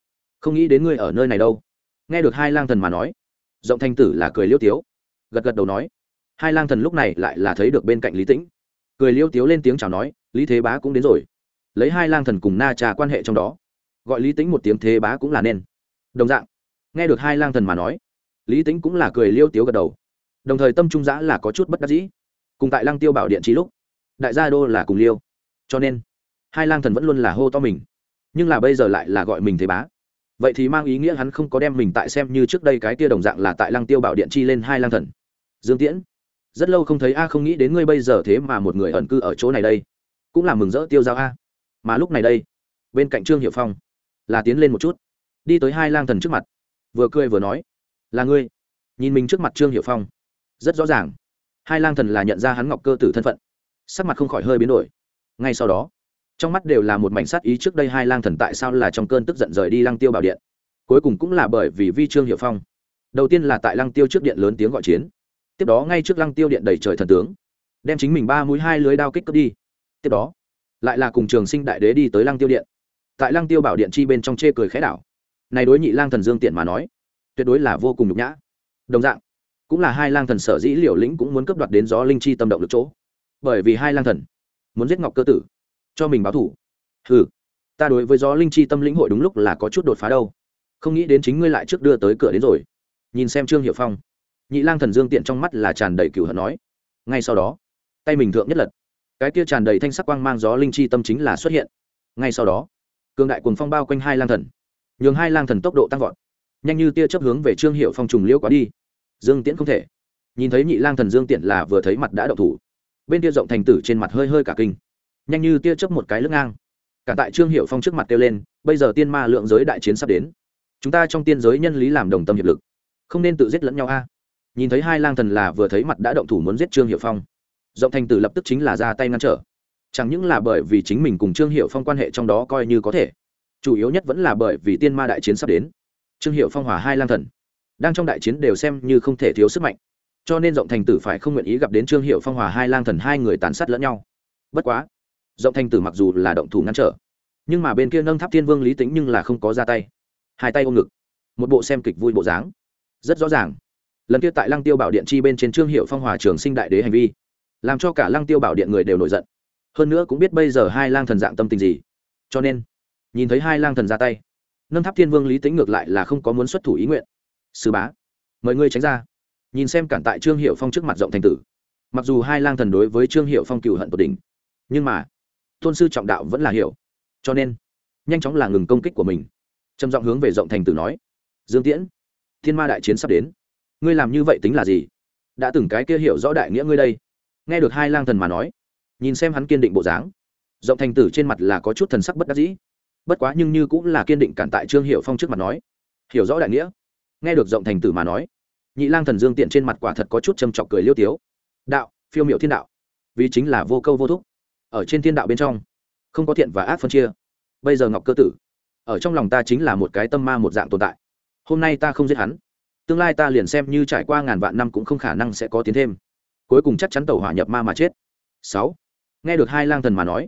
Speaker 1: không nghĩ đến ngươi ở nơi này đâu. Nghe được hai lang thần mà nói, rộng thành tử là cười liêu tiếu, gật gật đầu nói. Hai lang thần lúc này lại là thấy được bên cạnh lý tĩnh, cười liêu tiếu lên tiếng chào nói, lý thế bá cũng đến rồi. Lấy hai lang thần cùng na trà quan hệ trong đó, gọi lý tĩnh một tiếng thế bá cũng là nên. Đồng dạng nghe được hai lang thần mà nói, lý tính cũng là cười liêu tiếu gật đầu. Đồng thời tâm trung giã là có chút bất đắc dĩ. Cùng tại lăng tiêu bảo điện trí lúc, đại gia đô là cùng liêu. Cho nên, hai lang thần vẫn luôn là hô to mình. Nhưng là bây giờ lại là gọi mình thế bá. Vậy thì mang ý nghĩa hắn không có đem mình tại xem như trước đây cái kia đồng dạng là tại lăng tiêu bảo điện chi lên hai lang thần. Dương tiễn, rất lâu không thấy a, không nghĩ đến ngươi bây giờ thế mà một người ẩn cư ở chỗ này đây. Cũng là mừng rỡ tiêu giao a. Mà lúc này đây, bên cạnh trương hiệu phong là tiến lên một chút, đi tới hai lang thần trước mặt vừa cười vừa nói, là ngươi. Nhìn mình trước mặt trương hiệu phong, rất rõ ràng, hai lang thần là nhận ra hắn ngọc cơ tử thân phận, sắc mặt không khỏi hơi biến đổi. Ngay sau đó, trong mắt đều là một mảnh sát ý trước đây hai lang thần tại sao là trong cơn tức giận rời đi lăng tiêu bảo điện. Cuối cùng cũng là bởi vì vi trương hiệu phong. Đầu tiên là tại lăng tiêu trước điện lớn tiếng gọi chiến. Tiếp đó ngay trước lăng tiêu điện đầy trời thần tướng, đem chính mình ba mũi hai lưới đao kích cướp đi. Tiếp đó, lại là cùng trường sinh đại đế đi tới lăng tiêu điện. Tại lăng tiêu bảo điện chi bên trong chê cười khẽ đảo này đối nhị lang thần dương tiện mà nói, tuyệt đối là vô cùng nhục nhã. Đồng dạng, cũng là hai lang thần sở dĩ liều lĩnh cũng muốn cướp đoạt đến gió linh chi tâm động được chỗ. Bởi vì hai lang thần muốn giết ngọc cơ tử, cho mình báo thủ ừ ta đối với gió linh chi tâm lĩnh hội đúng lúc là có chút đột phá đâu. Không nghĩ đến chính ngươi lại trước đưa tới cửa đến rồi. Nhìn xem trương hiệu phong, nhị lang thần dương tiện trong mắt là tràn đầy cửu hận nói. Ngay sau đó, tay mình thượng nhất lật, cái kia tràn đầy thanh sắc quang mang gió linh chi tâm chính là xuất hiện. Ngay sau đó, cường đại cuồng phong bao quanh hai lang thần nhường hai lang thần tốc độ tăng vọt. Nhanh như tia chấp hướng về trương hiệu phong trùng liễu quá đi. Dương tiễn không thể. Nhìn thấy nhị lang thần dương tiện là vừa thấy mặt đã đậu thủ. Bên tia rộng thành tử trên mặt hơi hơi cả kinh. Nhanh như tia chớp một cái lưng ngang. Cả tại trương hiệu phong trước mặt kêu lên, bây giờ tiên ma lượng giới đại chiến sắp đến. Chúng ta trong tiên giới nhân lý làm đồng tâm hiệp lực. Không nên tự giết lẫn nhau a. Nhìn thấy hai lang thần là vừa thấy mặt đã động thủ muốn giết trương hiệu phong. Rộng thành tử lập tức chính là ra tay ngăn trở. Chẳng những là bởi vì chính mình cùng trương hiệu phong quan hệ trong đó coi như có thể chủ yếu nhất vẫn là bởi vì tiên ma đại chiến sắp đến. Trương hiệu phong hòa hai lang thần, đang trong đại chiến đều xem như không thể thiếu sức mạnh. Cho nên rộng thành tử phải không nguyện ý gặp đến trương hiệu phong hòa hai lang thần hai người tàn sát lẫn nhau. Bất quá, rộng thành tử mặc dù là động thủ ngăn trở, nhưng mà bên kia nâng tháp thiên vương lý tính nhưng là không có ra tay. Hai tay ôm ngực, một bộ xem kịch vui bộ dáng. Rất rõ ràng, lần kia tại lăng tiêu bảo điện chi bên trên trương hiệu phong hòa trường sinh đại đế hành vi, làm cho cả lăng tiêu bảo điện người đều nổi giận. Hơn nữa cũng biết bây giờ hai lang thần dạng tâm tình gì. Cho nên nhìn thấy hai lang thần ra tay. Nâng tháp thiên vương lý tính ngược lại là không có muốn xuất thủ ý nguyện. Sư bá, mời ngươi tránh ra. Nhìn xem cản tại trương hiệu phong trước mặt rộng thành tử. Mặc dù hai lang thần đối với trương hiệu phong cựu hận tột đỉnh, nhưng mà, tôn sư trọng đạo vẫn là hiểu. Cho nên, nhanh chóng là ngừng công kích của mình. Trầm giọng hướng về rộng thành tử nói, dương tiễn, thiên ma đại chiến sắp đến. Ngươi làm như vậy tính là gì? Đã từng cái kia hiểu rõ đại nghĩa ngươi đây. Nghe được hai lang thần mà nói, nhìn xem hắn kiên định bộ dáng, rộng thành tử trên mặt là có chút thần sắc bất đắc dĩ bất quá nhưng như cũng là kiên định cản tại trương hiệu phong trước mặt nói. Hiểu rõ đại nghĩa. Nghe được rộng thành tử mà nói, nhị lang thần dương tiện trên mặt quả thật có chút châm trọc cười liêu tiếu. Đạo, phiêu miệu thiên đạo. Vì chính là vô câu vô thúc. Ở trên thiên đạo bên trong, không có thiện và ác phân chia. Bây giờ ngọc cơ tử, ở trong lòng ta chính là một cái tâm ma một dạng tồn tại. Hôm nay ta không giết hắn. Tương lai ta liền xem như trải qua ngàn vạn năm cũng không khả năng sẽ có tiến thêm. Cuối cùng chắc chắn tàu hỏa nhập ma mà chết. Sáu. Nghe được hai lang thần mà nói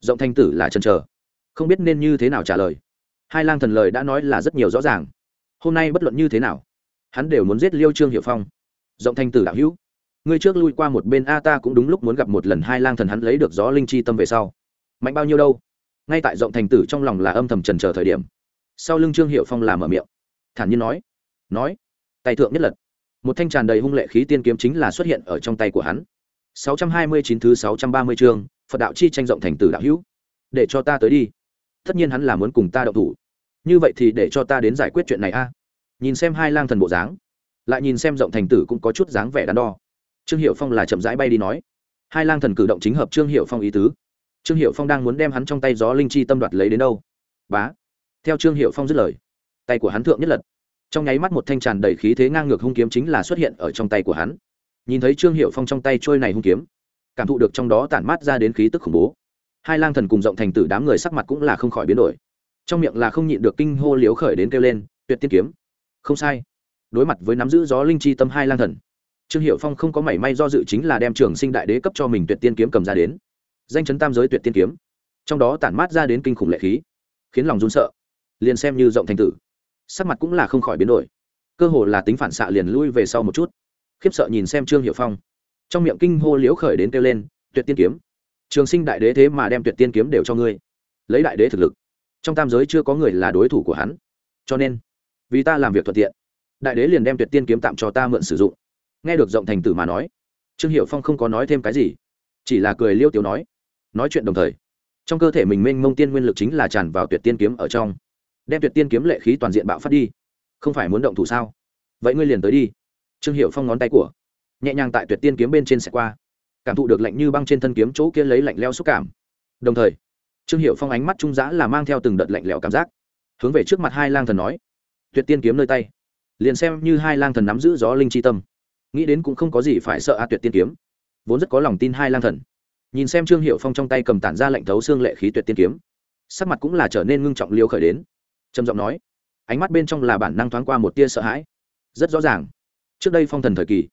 Speaker 1: rộng thanh tử là chân chờ không biết nên như thế nào trả lời. Hai lang thần lời đã nói là rất nhiều rõ ràng. Hôm nay bất luận như thế nào hắn đều muốn giết liêu trương hiệu phong. Rộng thanh tử đạo hữu ngươi trước lui qua một bên a ta cũng đúng lúc muốn gặp một lần hai lang thần hắn lấy được gió linh chi tâm về sau. Mạnh bao nhiêu đâu? Ngay tại rộng thành tử trong lòng là âm thầm trần chờ thời điểm. Sau lưng trương hiệu phong làm ở miệng thản nhiên nói nói tay thượng nhất lật. Một thanh tràn đầy hung lệ khí tiên kiếm chính là xuất hiện ở trong tay của hắn. 629 thứ 630 chương, Phật đạo chi tranh rộng thành tử đạo hữu. Để cho ta tới đi. Tất nhiên hắn là muốn cùng ta động thủ. Như vậy thì để cho ta đến giải quyết chuyện này a. Nhìn xem hai lang thần bộ dáng, lại nhìn xem rộng thành tử cũng có chút dáng vẻ đắn đo. Trương hiệu Phong là chậm rãi bay đi nói, hai lang thần cử động chính hợp Trương hiệu Phong ý tứ. Trương hiệu Phong đang muốn đem hắn trong tay gió linh chi tâm đoạt lấy đến đâu? Bá. Theo Trương hiệu Phong dứt lời, tay của hắn thượng nhất lật trong nháy mắt một thanh tràn đầy khí thế ngang ngược hung kiếm chính là xuất hiện ở trong tay của hắn nhìn thấy trương hiệu phong trong tay trôi này hung kiếm cảm thụ được trong đó tản mát ra đến khí tức khủng bố hai lang thần cùng rộng thành tử đám người sắc mặt cũng là không khỏi biến đổi. Trong miệng là không nhịn được kinh hô liếu khởi đến kêu lên, tuyệt tiên kiếm. Không sai. Đối mặt với nắm giữ gió linh chi tâm hai lang thần, trương hiệu phong không có mảy may do dự chính là đem trường sinh đại đế cấp cho mình tuyệt tiên kiếm cầm ra đến. Danh chấn tam giới tuyệt tiên kiếm. Trong đó tản mát ra đến kinh khủng lệ khí, khiến lòng run sợ. Liền xem như rộng thành tử, sắc mặt cũng là không khỏi biến đổi. Cơ hồ là tính phản xạ liền lui về sau một chút. Khiếp sợ nhìn xem trương hiệu phong. Trong miệng kinh hô liếu khởi đến kêu lên, tuyệt tiên kiếm trường sinh đại đế thế mà đem tuyệt tiên kiếm đều cho ngươi. Lấy đại đế thực lực. Trong tam giới chưa có người là đối thủ của hắn. Cho nên, vì ta làm việc thuận tiện, đại đế liền đem tuyệt tiên kiếm tạm cho ta mượn sử dụng. Nghe được rộng thành tử mà nói, trương hiệu phong không có nói thêm cái gì, chỉ là cười liêu tiếu nói nói chuyện đồng thời, trong cơ thể mình mênh mông tiên nguyên lực chính là tràn vào tuyệt tiên kiếm ở trong. Đem tuyệt tiên kiếm lệ khí toàn diện bạo phát đi. Không phải muốn động thủ sao? Vậy ngươi liền tới đi. Trương hiệu phong ngón tay của, nhẹ nhàng tại tuyệt tiên kiếm bên trên xẻ qua cảm thụ được lạnh như băng trên thân kiếm chỗ kia lấy lạnh leo xúc cảm. Đồng thời, trương hiệu phong ánh mắt trung giã là mang theo từng đợt lạnh lẽo cảm giác, hướng về trước mặt hai lang thần nói, tuyệt tiên kiếm nơi tay. Liền xem như hai lang thần nắm giữ gió linh c tâm, nghĩ đến cũng không có gì phải sợ a tuyệt tiên kiếm. Vốn rất có lòng tin hai lang thần. Nhìn xem trương hiệu phong trong tay cầm tản ra lệnh thấu xương lệ khí tuyệt tiên kiếm, sắc mặt cũng là trở nên ngưng trọng liêu khởi đến. Trầm giọng nói, ánh mắt bên trong là bản năng thoáng qua một tia sợ hãi. Rất rõ ràng, trước đây phong thần thời kỳ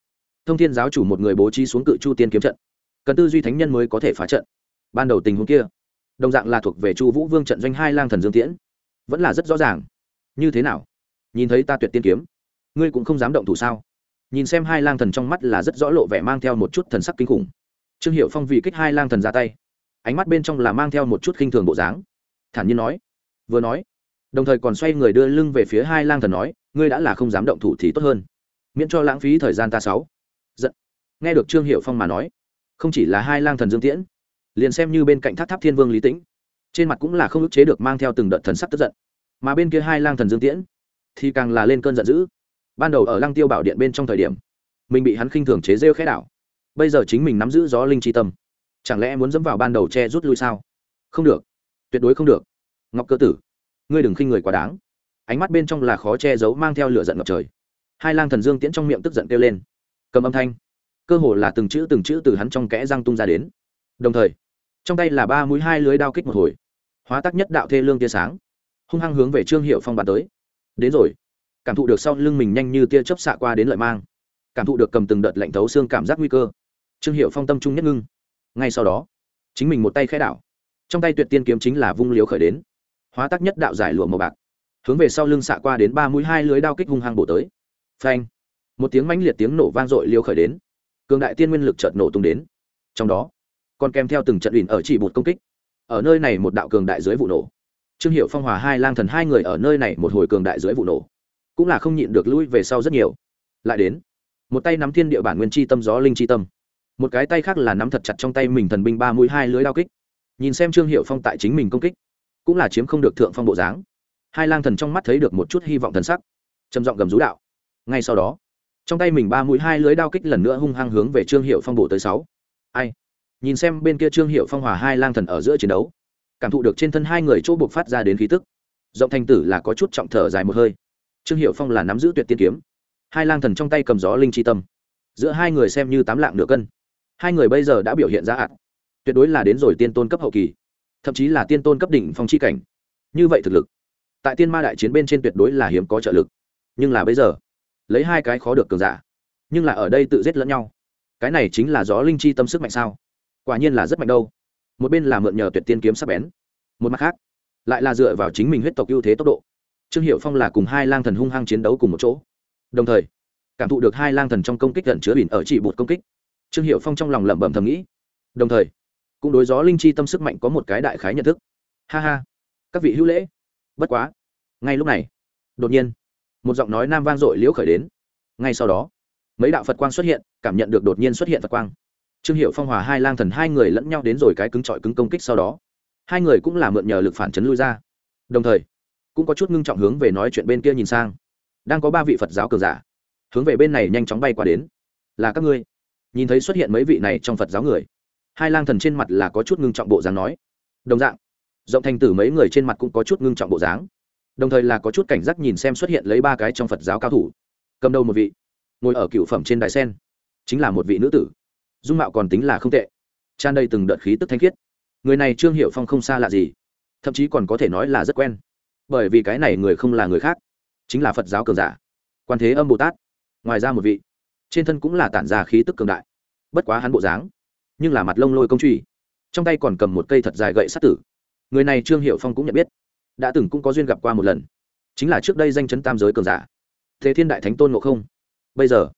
Speaker 1: thông thiên giáo chủ một người bố trí xuống cự chu tiên kiếm trận. Cần tư duy thánh nhân mới có thể phá trận. Ban đầu tình huống kia, đồng dạng là thuộc về chu vũ vương trận doanh hai lang thần dương tiễn. Vẫn là rất rõ ràng. Như thế nào? Nhìn thấy ta tuyệt tiên kiếm, ngươi cũng không dám động thủ sao? Nhìn xem hai lang thần trong mắt là rất rõ lộ vẻ mang theo một chút thần sắc kinh khủng. Trương hiệu phong vì kích hai lang thần ra tay, ánh mắt bên trong là mang theo một chút khinh thường bộ dáng. Thản nhiên nói, vừa nói, đồng thời còn xoay người đưa lưng về phía hai lang thần nói, ngươi đã là không dám động thủ thì tốt hơn. Miễn cho lãng phí thời gian ta sáu nghe được trương hiệu phong mà nói, không chỉ là hai lang thần dương tiễn, liền xem như bên cạnh tháp tháp thiên vương lý tĩnh, trên mặt cũng là không ức chế được mang theo từng đợt thần sắc tức giận. Mà bên kia hai lang thần dương tiễn thì càng là lên cơn giận dữ. Ban đầu ở lăng tiêu bảo điện bên trong thời điểm, mình bị hắn khinh thường chế rêu khẽ đảo. Bây giờ chính mình nắm giữ gió linh tri tâm, chẳng lẽ muốn dẫm vào ban đầu che rút lui sao? Không được, tuyệt đối không được. Ngọc cơ tử, ngươi đừng khinh người quá đáng. Ánh mắt bên trong là khó che giấu mang theo lửa giận ngập trời. Hai lang thần dương tiễn trong miệng tức giận kêu lên. Cầm âm thanh cơ hồ là từng chữ từng chữ từ hắn trong kẽ răng tung ra đến. Đồng thời, trong tay là ba mũi hai lưới đao kích một hồi. Hóa tác nhất đạo thê lương tia sáng, hung hăng hướng về trương hiệu phong bàn tới. Đến rồi, cảm thụ được sau lưng mình nhanh như tia chớp xạ qua đến lợi mang. Cảm thụ được cầm từng đợt lạnh thấu xương cảm giác nguy cơ. Trương hiệu phong tâm trung nhất ngưng. Ngay sau đó, chính mình một tay khẽ đảo. Trong tay tuyệt tiên kiếm chính là vung liếu khởi đến. Hóa tác nhất đạo giải lụa màu bạc, hướng về sau lưng xạ qua đến ba mũi hai lưới đao kích hung hăng bổ tới. Phanh! Một tiếng mãnh liệt tiếng nổ vang dội liêu khởi đến cường đại tiên nguyên lực chợt nổ tung đến. Trong đó, còn kèm theo từng trận ủy ở chỉ một công kích. Ở nơi này một đạo cường đại dưới vụ nổ. Trương hiệu phong hòa hai lang thần hai người ở nơi này một hồi cường đại dưới vụ nổ. Cũng là không nhịn được lui về sau rất nhiều. Lại đến, một tay nắm thiên địa bản nguyên chi tâm, gió linh chi tâm. Một cái tay khác là nắm thật chặt trong tay mình thần binh ba mũi hai lưới lao kích. Nhìn xem trương hiệu phong tại chính mình công kích, cũng là chiếm không được thượng phong bộ dáng. Hai lang thần trong mắt thấy được một chút hy vọng thần sắc. Trầm giọng gầm rú đạo. Ngay sau đó trong tay mình ba mũi hai lưới đao kích lần nữa hung hăng hướng về trương hiệu phong bộ tới sáu. Ai? Nhìn xem bên kia trương hiệu phong hòa hai lang thần ở giữa chiến đấu, cảm thụ được trên thân hai người chỗ buộc phát ra đến khí tức. Rộng thành tử là có chút trọng thở dài một hơi. Trương hiệu phong là nắm giữ tuyệt tiên kiếm. Hai lang thần trong tay cầm gió linh chi tâm. Giữa hai người xem như tám lạng nửa cân. Hai người bây giờ đã biểu hiện ra ạt. Tuyệt đối là đến rồi tiên tôn cấp hậu kỳ, thậm chí là tiên tôn cấp đỉnh phong chi cảnh. Như vậy thực lực, tại tiên ma đại chiến bên trên tuyệt đối là hiếm có trợ lực. Nhưng là bây giờ lấy hai cái khó được cường giả. Nhưng là ở đây tự giết lẫn nhau. Cái này chính là gió linh chi tâm sức mạnh sao? Quả nhiên là rất mạnh đâu. Một bên là mượn nhờ tuyệt tiên kiếm sắp bén. Một mặt khác, lại là dựa vào chính mình huyết tộc ưu thế tốc độ. Trương hiệu phong là cùng hai lang thần hung hăng chiến đấu cùng một chỗ. Đồng thời, cảm thụ được hai lang thần trong công kích gần chứa bỉn ở chỉ bột công kích. Trương hiệu phong trong lòng lẩm bẩm thầm nghĩ. Đồng thời, cũng đối gió linh chi tâm sức mạnh có một cái đại khái nhận thức. Ha ha, các vị hữu lễ. Bất quá, ngay lúc này, đột nhiên một giọng nói nam vang dội liễu khởi đến. Ngay sau đó, mấy đạo phật quang xuất hiện, cảm nhận được đột nhiên xuất hiện phật quang. Trương hiệu phong, hòa hai lang thần hai người lẫn nhau đến rồi cái cứng trọi cứng công kích sau đó. Hai người cũng là mượn nhờ lực phản chấn lui ra. Đồng thời, cũng có chút ngưng trọng hướng về nói chuyện bên kia nhìn sang. Đang có ba vị phật giáo cường giả, hướng về bên này nhanh chóng bay qua đến. Là các ngươi. Nhìn thấy xuất hiện mấy vị này trong phật giáo người, hai lang thần trên mặt là có chút ngưng trọng bộ dáng nói. Đồng dạng, rộng thành tử mấy người trên mặt cũng có chút ngưng trọng bộ dáng đồng thời là có chút cảnh giác nhìn xem xuất hiện lấy ba cái trong phật giáo cao thủ. Cầm đầu một vị, ngồi ở cựu phẩm trên đài sen, chính là một vị nữ tử. Dung mạo còn tính là không tệ, tràn đầy từng đợt khí tức thanh khiết. Người này trương hiệu phong không xa lạ gì, thậm chí còn có thể nói là rất quen, bởi vì cái này người không là người khác, chính là phật giáo cường giả, quan thế âm bồ tát. Ngoài ra một vị, trên thân cũng là tản ra khí tức cường đại, bất quá hắn bộ dáng, nhưng là mặt lông lôi công truy, trong tay còn cầm một cây thật dài gậy sát tử. Người này trương hiệu phong cũng nhận biết đã từng cũng có duyên gặp qua một lần. Chính là trước đây danh chấn tam giới cường giả. Thế thiên đại thánh tôn ngộ không. Bây giờ,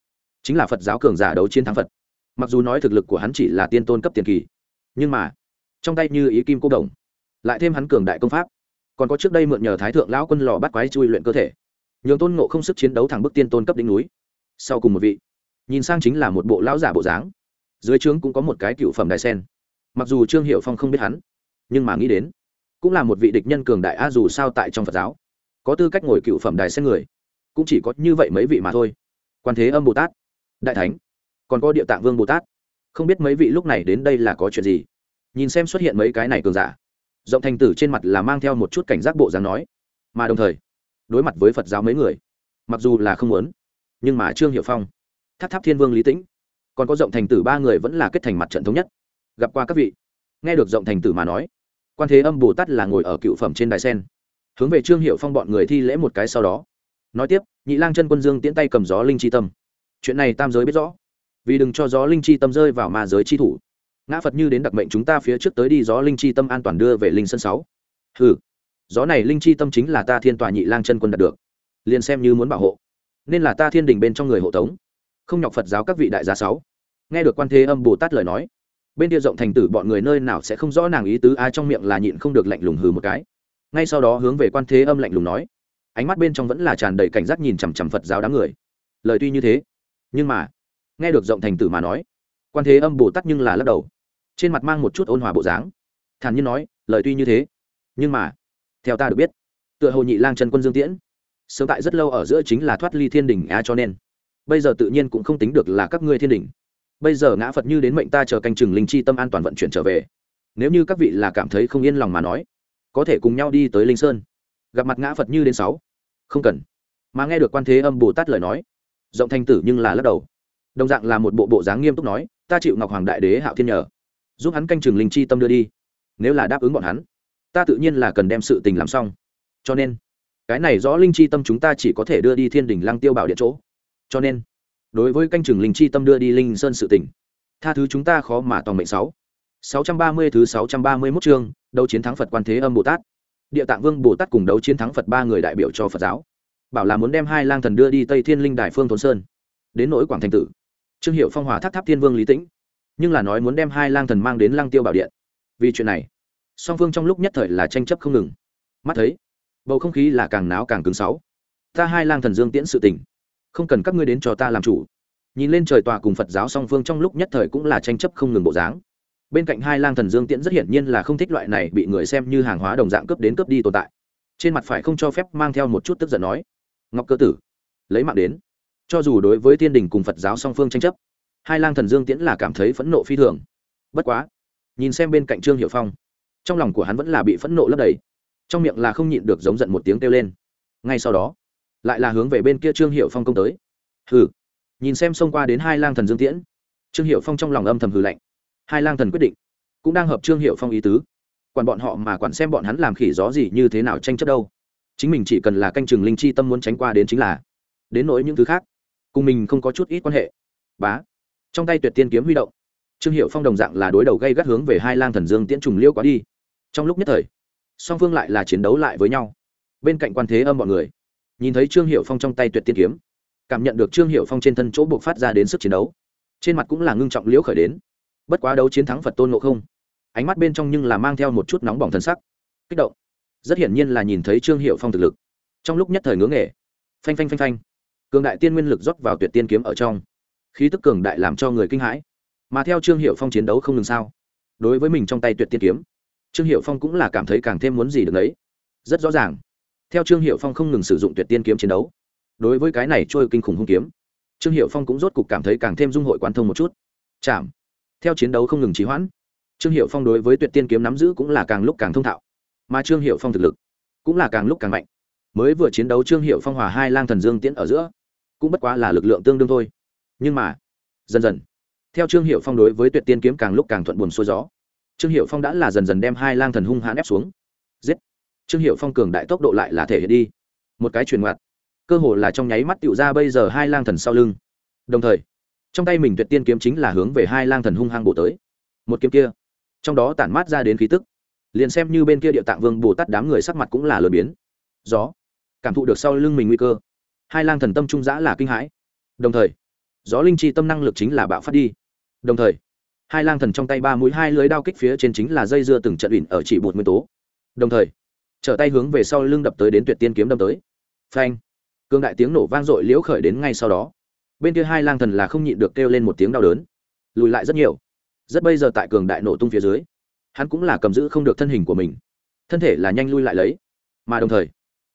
Speaker 1: chính là phật giáo cường giả đấu chiến thắng phật. Mặc dù nói thực lực của hắn chỉ là tiên tôn cấp tiền kỳ, nhưng mà, trong tay như ý kim cô đồng, lại thêm hắn cường đại công pháp, còn có trước đây mượn nhờ thái thượng lão quân lò bắt quái chui luyện cơ thể, nhường tôn ngộ không sức chiến đấu thẳng bức tiên tôn cấp đỉnh núi. Sau cùng một vị, nhìn sang chính là một bộ lão giả bộ dáng. Dưới trướng cũng có một cái cựu phẩm đại sen. Mặc dù trương hiệu phong không biết hắn, nhưng mà nghĩ đến cũng là một vị địch nhân cường đại a, dù sao tại trong phật giáo, có tư cách ngồi cựu phẩm đại sen người, cũng chỉ có như vậy mấy vị mà thôi. Quan thế âm bồ tát, đại thánh, còn có địa tạng vương bồ tát. Không biết mấy vị lúc này đến đây là có chuyện gì? Nhìn xem xuất hiện mấy cái này cường giả, rộng thành tử trên mặt là mang theo một chút cảnh giác bộ dáng nói, mà đồng thời, đối mặt với phật giáo mấy người, mặc dù là không muốn, nhưng mà trương hiệu phong, tháp tháp thiên vương lý tĩnh, còn có rộng thành tử ba người vẫn là kết thành mặt trận thống nhất, gặp qua các vị. Nghe được rộng thành tử mà nói quan thế âm bồ tát là ngồi ở cựu phẩm trên đài sen. Hướng về trương hiệu phong bọn người thi lễ một cái sau đó. Nói tiếp, nhị lang chân quân dương tiễn tay cầm gió linh chi tâm. Chuyện này tam giới biết rõ. Vì đừng cho gió linh chi tâm rơi vào ma giới chi thủ. Ngã phật như đến đặc mệnh chúng ta phía trước tới đi gió linh chi tâm an toàn đưa về linh sân sáu. Hừ, gió này linh chi tâm chính là ta thiên tòa nhị lang chân quân đạt được. Liền xem như muốn bảo hộ, nên là ta thiên đình bên trong người hộ tống. Không nhọc phật giáo các vị đại gia sáu. Nghe được quan thế âm bồ tát lời nói bên kia rộng thành tử bọn người nơi nào sẽ không rõ nàng ý tứ, ai trong miệng là nhịn không được lạnh lùng hừ một cái. Ngay sau đó hướng về quan thế âm lạnh lùng nói. Ánh mắt bên trong vẫn là tràn đầy cảnh giác nhìn chằm chằm phật giáo đám người. Lời tuy như thế, nhưng mà, nghe được rộng thành tử mà nói, quan thế âm bồ tát nhưng là lắc đầu. Trên mặt mang một chút ôn hòa bộ dáng. Thản nhiên nói, lời tuy như thế, nhưng mà, theo ta được biết, tựa hồ nhị lang trần quân dương tiễn, sớm tại rất lâu ở giữa chính là thoát ly thiên đình á cho nên, bây giờ tự nhiên cũng không tính được là các ngươi thiên đình bây giờ ngã phật như đến mệnh ta chờ canh chừng linh chi tâm an toàn vận chuyển trở về. Nếu như các vị là cảm thấy không yên lòng mà nói, có thể cùng nhau đi tới linh sơn. Gặp mặt ngã phật như đến sáu. Không cần. Mà nghe được quan thế âm bồ tát lời nói, rộng thanh tử nhưng là lắc đầu. Đồng dạng là một bộ bộ dáng nghiêm túc nói, ta chịu ngọc hoàng đại đế hạo thiên nhờ. Giúp hắn canh chừng linh chi tâm đưa đi. Nếu là đáp ứng bọn hắn, ta tự nhiên là cần đem sự tình làm xong. Cho nên, cái này rõ linh chi tâm chúng ta chỉ có thể đưa đi thiên đình lăng tiêu bảo điện chỗ. Cho nên đối với canh chừng linh chi tâm đưa đi linh sơn sự tỉnh tha thứ chúng ta khó mà toàn mệnh sáu. Sáu trăm ba mươi thứ sáu trăm ba mươi 631 chương, đấu chiến thắng phật quan thế âm bồ tát. Địa tạng vương bồ tát cùng đấu chiến thắng phật ba người đại biểu cho phật giáo. Bảo là muốn đem hai lang thần đưa đi tây thiên linh đài phương thôn sơn. Đến nỗi quảng thành tử. Trương hiệu phong hòa thác tháp thiên vương lý tĩnh. Nhưng là nói muốn đem hai lang thần mang đến lang tiêu bảo điện. Vì chuyện này, song phương trong lúc nhất thời là tranh chấp không ngừng. Mắt thấy, bầu không khí là càng náo càng cứng sáu. Ta hai lang thần dương tiễn sự tình không cần các ngươi đến cho ta làm chủ. Nhìn lên trời tòa cùng phật giáo song phương trong lúc nhất thời cũng là tranh chấp không ngừng bộ dáng. Bên cạnh hai lang thần dương tiễn rất hiển nhiên là không thích loại này bị người xem như hàng hóa đồng dạng cướp đến cướp đi tồn tại. Trên mặt phải không cho phép mang theo một chút tức giận nói, ngọc cơ tử, lấy mạng đến. Cho dù đối với thiên đình cùng phật giáo song phương tranh chấp, hai lang thần dương tiễn là cảm thấy phẫn nộ phi thường. Bất quá, nhìn xem bên cạnh trương hiệu phong, trong lòng của hắn vẫn là bị phẫn nộ lấp đầy. Trong miệng là không nhịn được giống giận một tiếng kêu lên. Ngay sau đó lại là hướng về bên kia trương hiệu phong công tới. Hừ. Nhìn xem xông qua đến hai lang thần dương tiễn, trương hiệu phong trong lòng âm thầm hừ lạnh. Hai lang thần quyết định, cũng đang hợp trương hiệu phong ý tứ. Quản bọn họ mà quản xem bọn hắn làm khỉ gió gì như thế nào tranh chấp đâu. Chính mình chỉ cần là canh chừng linh chi tâm muốn tránh qua đến chính là, đến nỗi những thứ khác, cùng mình không có chút ít quan hệ. Bá. Trong tay tuyệt tiên kiếm huy động, trương hiệu phong đồng dạng là đối đầu gây gắt hướng về hai lang thần dương tiễn trùng liêu quá đi. Trong lúc nhất thời, song phương lại là chiến đấu lại với nhau. Bên cạnh quan thế âm bọn người nhìn thấy trương hiệu phong trong tay tuyệt tiên kiếm cảm nhận được trương hiệu phong trên thân chỗ buộc phát ra đến sức chiến đấu trên mặt cũng là ngưng trọng liễu khởi đến bất quá đấu chiến thắng phật tôn ngộ không ánh mắt bên trong nhưng là mang theo một chút nóng bỏng thân sắc kích động rất hiển nhiên là nhìn thấy trương hiệu phong thực lực trong lúc nhất thời ngưỡng nghề phanh phanh phanh phanh cường đại tiên nguyên lực rót vào tuyệt tiên kiếm ở trong khí tức cường đại làm cho người kinh hãi mà theo trương hiệu phong chiến đấu không ngừng sao đối với mình trong tay tuyệt tiên kiếm trương hiệu phong cũng là cảm thấy càng thêm muốn gì được đấy rất rõ ràng theo trương hiệu phong không ngừng sử dụng tuyệt tiên kiếm chiến đấu, đối với cái này trôi kinh khủng hung kiếm, trương hiệu phong cũng rốt cục cảm thấy càng thêm dung hội quán thông một chút. Chạm. Theo chiến đấu không ngừng trì hoãn, trương hiệu phong đối với tuyệt tiên kiếm nắm giữ cũng là càng lúc càng thông thạo, mà trương hiệu phong thực lực cũng là càng lúc càng mạnh. Mới vừa chiến đấu trương hiệu phong hòa hai lang thần dương tiễn ở giữa, cũng bất quá là lực lượng tương đương thôi. Nhưng mà, dần dần, theo trương hiệu phong đối với tuyệt tiên kiếm càng lúc càng thuận buồn xuôi gió, trương hiệu phong đã là dần dần đem hai lang thần hung hãn ép xuống. Giết trương hiệu phong cường đại tốc độ lại là thể hiện đi. Một cái chuyển ngoặt. Cơ hồ là trong nháy mắt tựu ra bây giờ hai lang thần sau lưng. Đồng thời, trong tay mình tuyệt tiên kiếm chính là hướng về hai lang thần hung hăng bổ tới. Một kiếm kia, trong đó tản mát ra đến khí tức. Liền xem như bên kia địa tạng vương bồ tát đám người sắc mặt cũng là lờ biến. Gió, cảm thụ được sau lưng mình nguy cơ. Hai lang thần tâm trung giã là kinh hãi. Đồng thời, gió linh chi tâm năng lực chính là bạo phát đi. Đồng thời, hai lang thần trong tay ba mũi hai lưới đao kích phía trên chính là dây dưa từng trận ủy ở chỉ bột nguyên tố. Đồng thời trở tay hướng về sau lưng đập tới đến tuyệt tiên kiếm đâm tới. Phanh. Cương đại tiếng nổ vang dội liễu khởi đến ngay sau đó. Bên kia hai lang thần là không nhịn được kêu lên một tiếng đau đớn. Lùi lại rất nhiều. Rất bây giờ tại cường đại nổ tung phía dưới, hắn cũng là cầm giữ không được thân hình của mình. Thân thể là nhanh lui lại lấy. Mà đồng thời,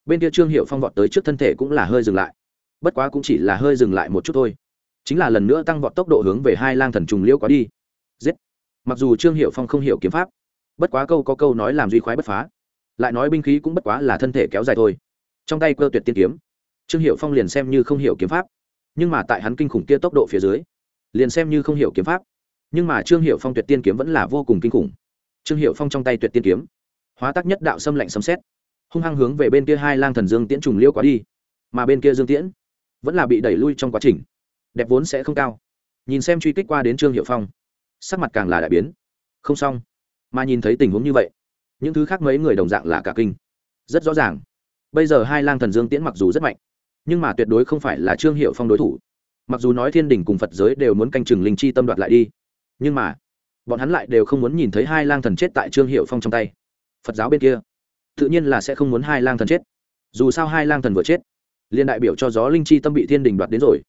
Speaker 1: bên kia trương hiệu phong vọt tới trước thân thể cũng là hơi dừng lại. Bất quá cũng chỉ là hơi dừng lại một chút thôi. Chính là lần nữa tăng vọt tốc độ hướng về hai lang thần trùng liễu quá đi. Giết. Mặc dù trương hiệu phong không hiểu kiếm pháp, bất quá câu có câu nói làm duy khoái bất phá lại nói binh khí cũng bất quá là thân thể kéo dài thôi. Trong tay cơ tuyệt tiên kiếm, trương hiệu phong liền xem như không hiểu kiếm pháp, nhưng mà tại hắn kinh khủng kia tốc độ phía dưới, liền xem như không hiểu kiếm pháp, nhưng mà trương hiệu phong tuyệt tiên kiếm vẫn là vô cùng kinh khủng. Trương hiệu phong trong tay tuyệt tiên kiếm, hóa tác nhất đạo xâm lạnh sấm xét, hung hăng hướng về bên kia hai lang thần dương tiễn trùng liêu quá đi, mà bên kia dương tiễn vẫn là bị đẩy lui trong quá trình, đẹp vốn sẽ không cao. Nhìn xem truy kích qua đến trương hiệu phong, sắc mặt càng là đại biến. Không xong, mà nhìn thấy tình huống như vậy những thứ khác mấy người đồng dạng là cả kinh. Rất rõ ràng. Bây giờ hai lang thần dương tiễn mặc dù rất mạnh, nhưng mà tuyệt đối không phải là trương hiệu phong đối thủ. Mặc dù nói thiên đình cùng phật giới đều muốn canh chừng linh chi tâm đoạt lại đi, nhưng mà bọn hắn lại đều không muốn nhìn thấy hai lang thần chết tại trương hiệu phong trong tay. Phật giáo bên kia, tự nhiên là sẽ không muốn hai lang thần chết. Dù sao hai lang thần vừa chết liên đại biểu cho gió linh chi tâm bị thiên đình đoạt đến rồi.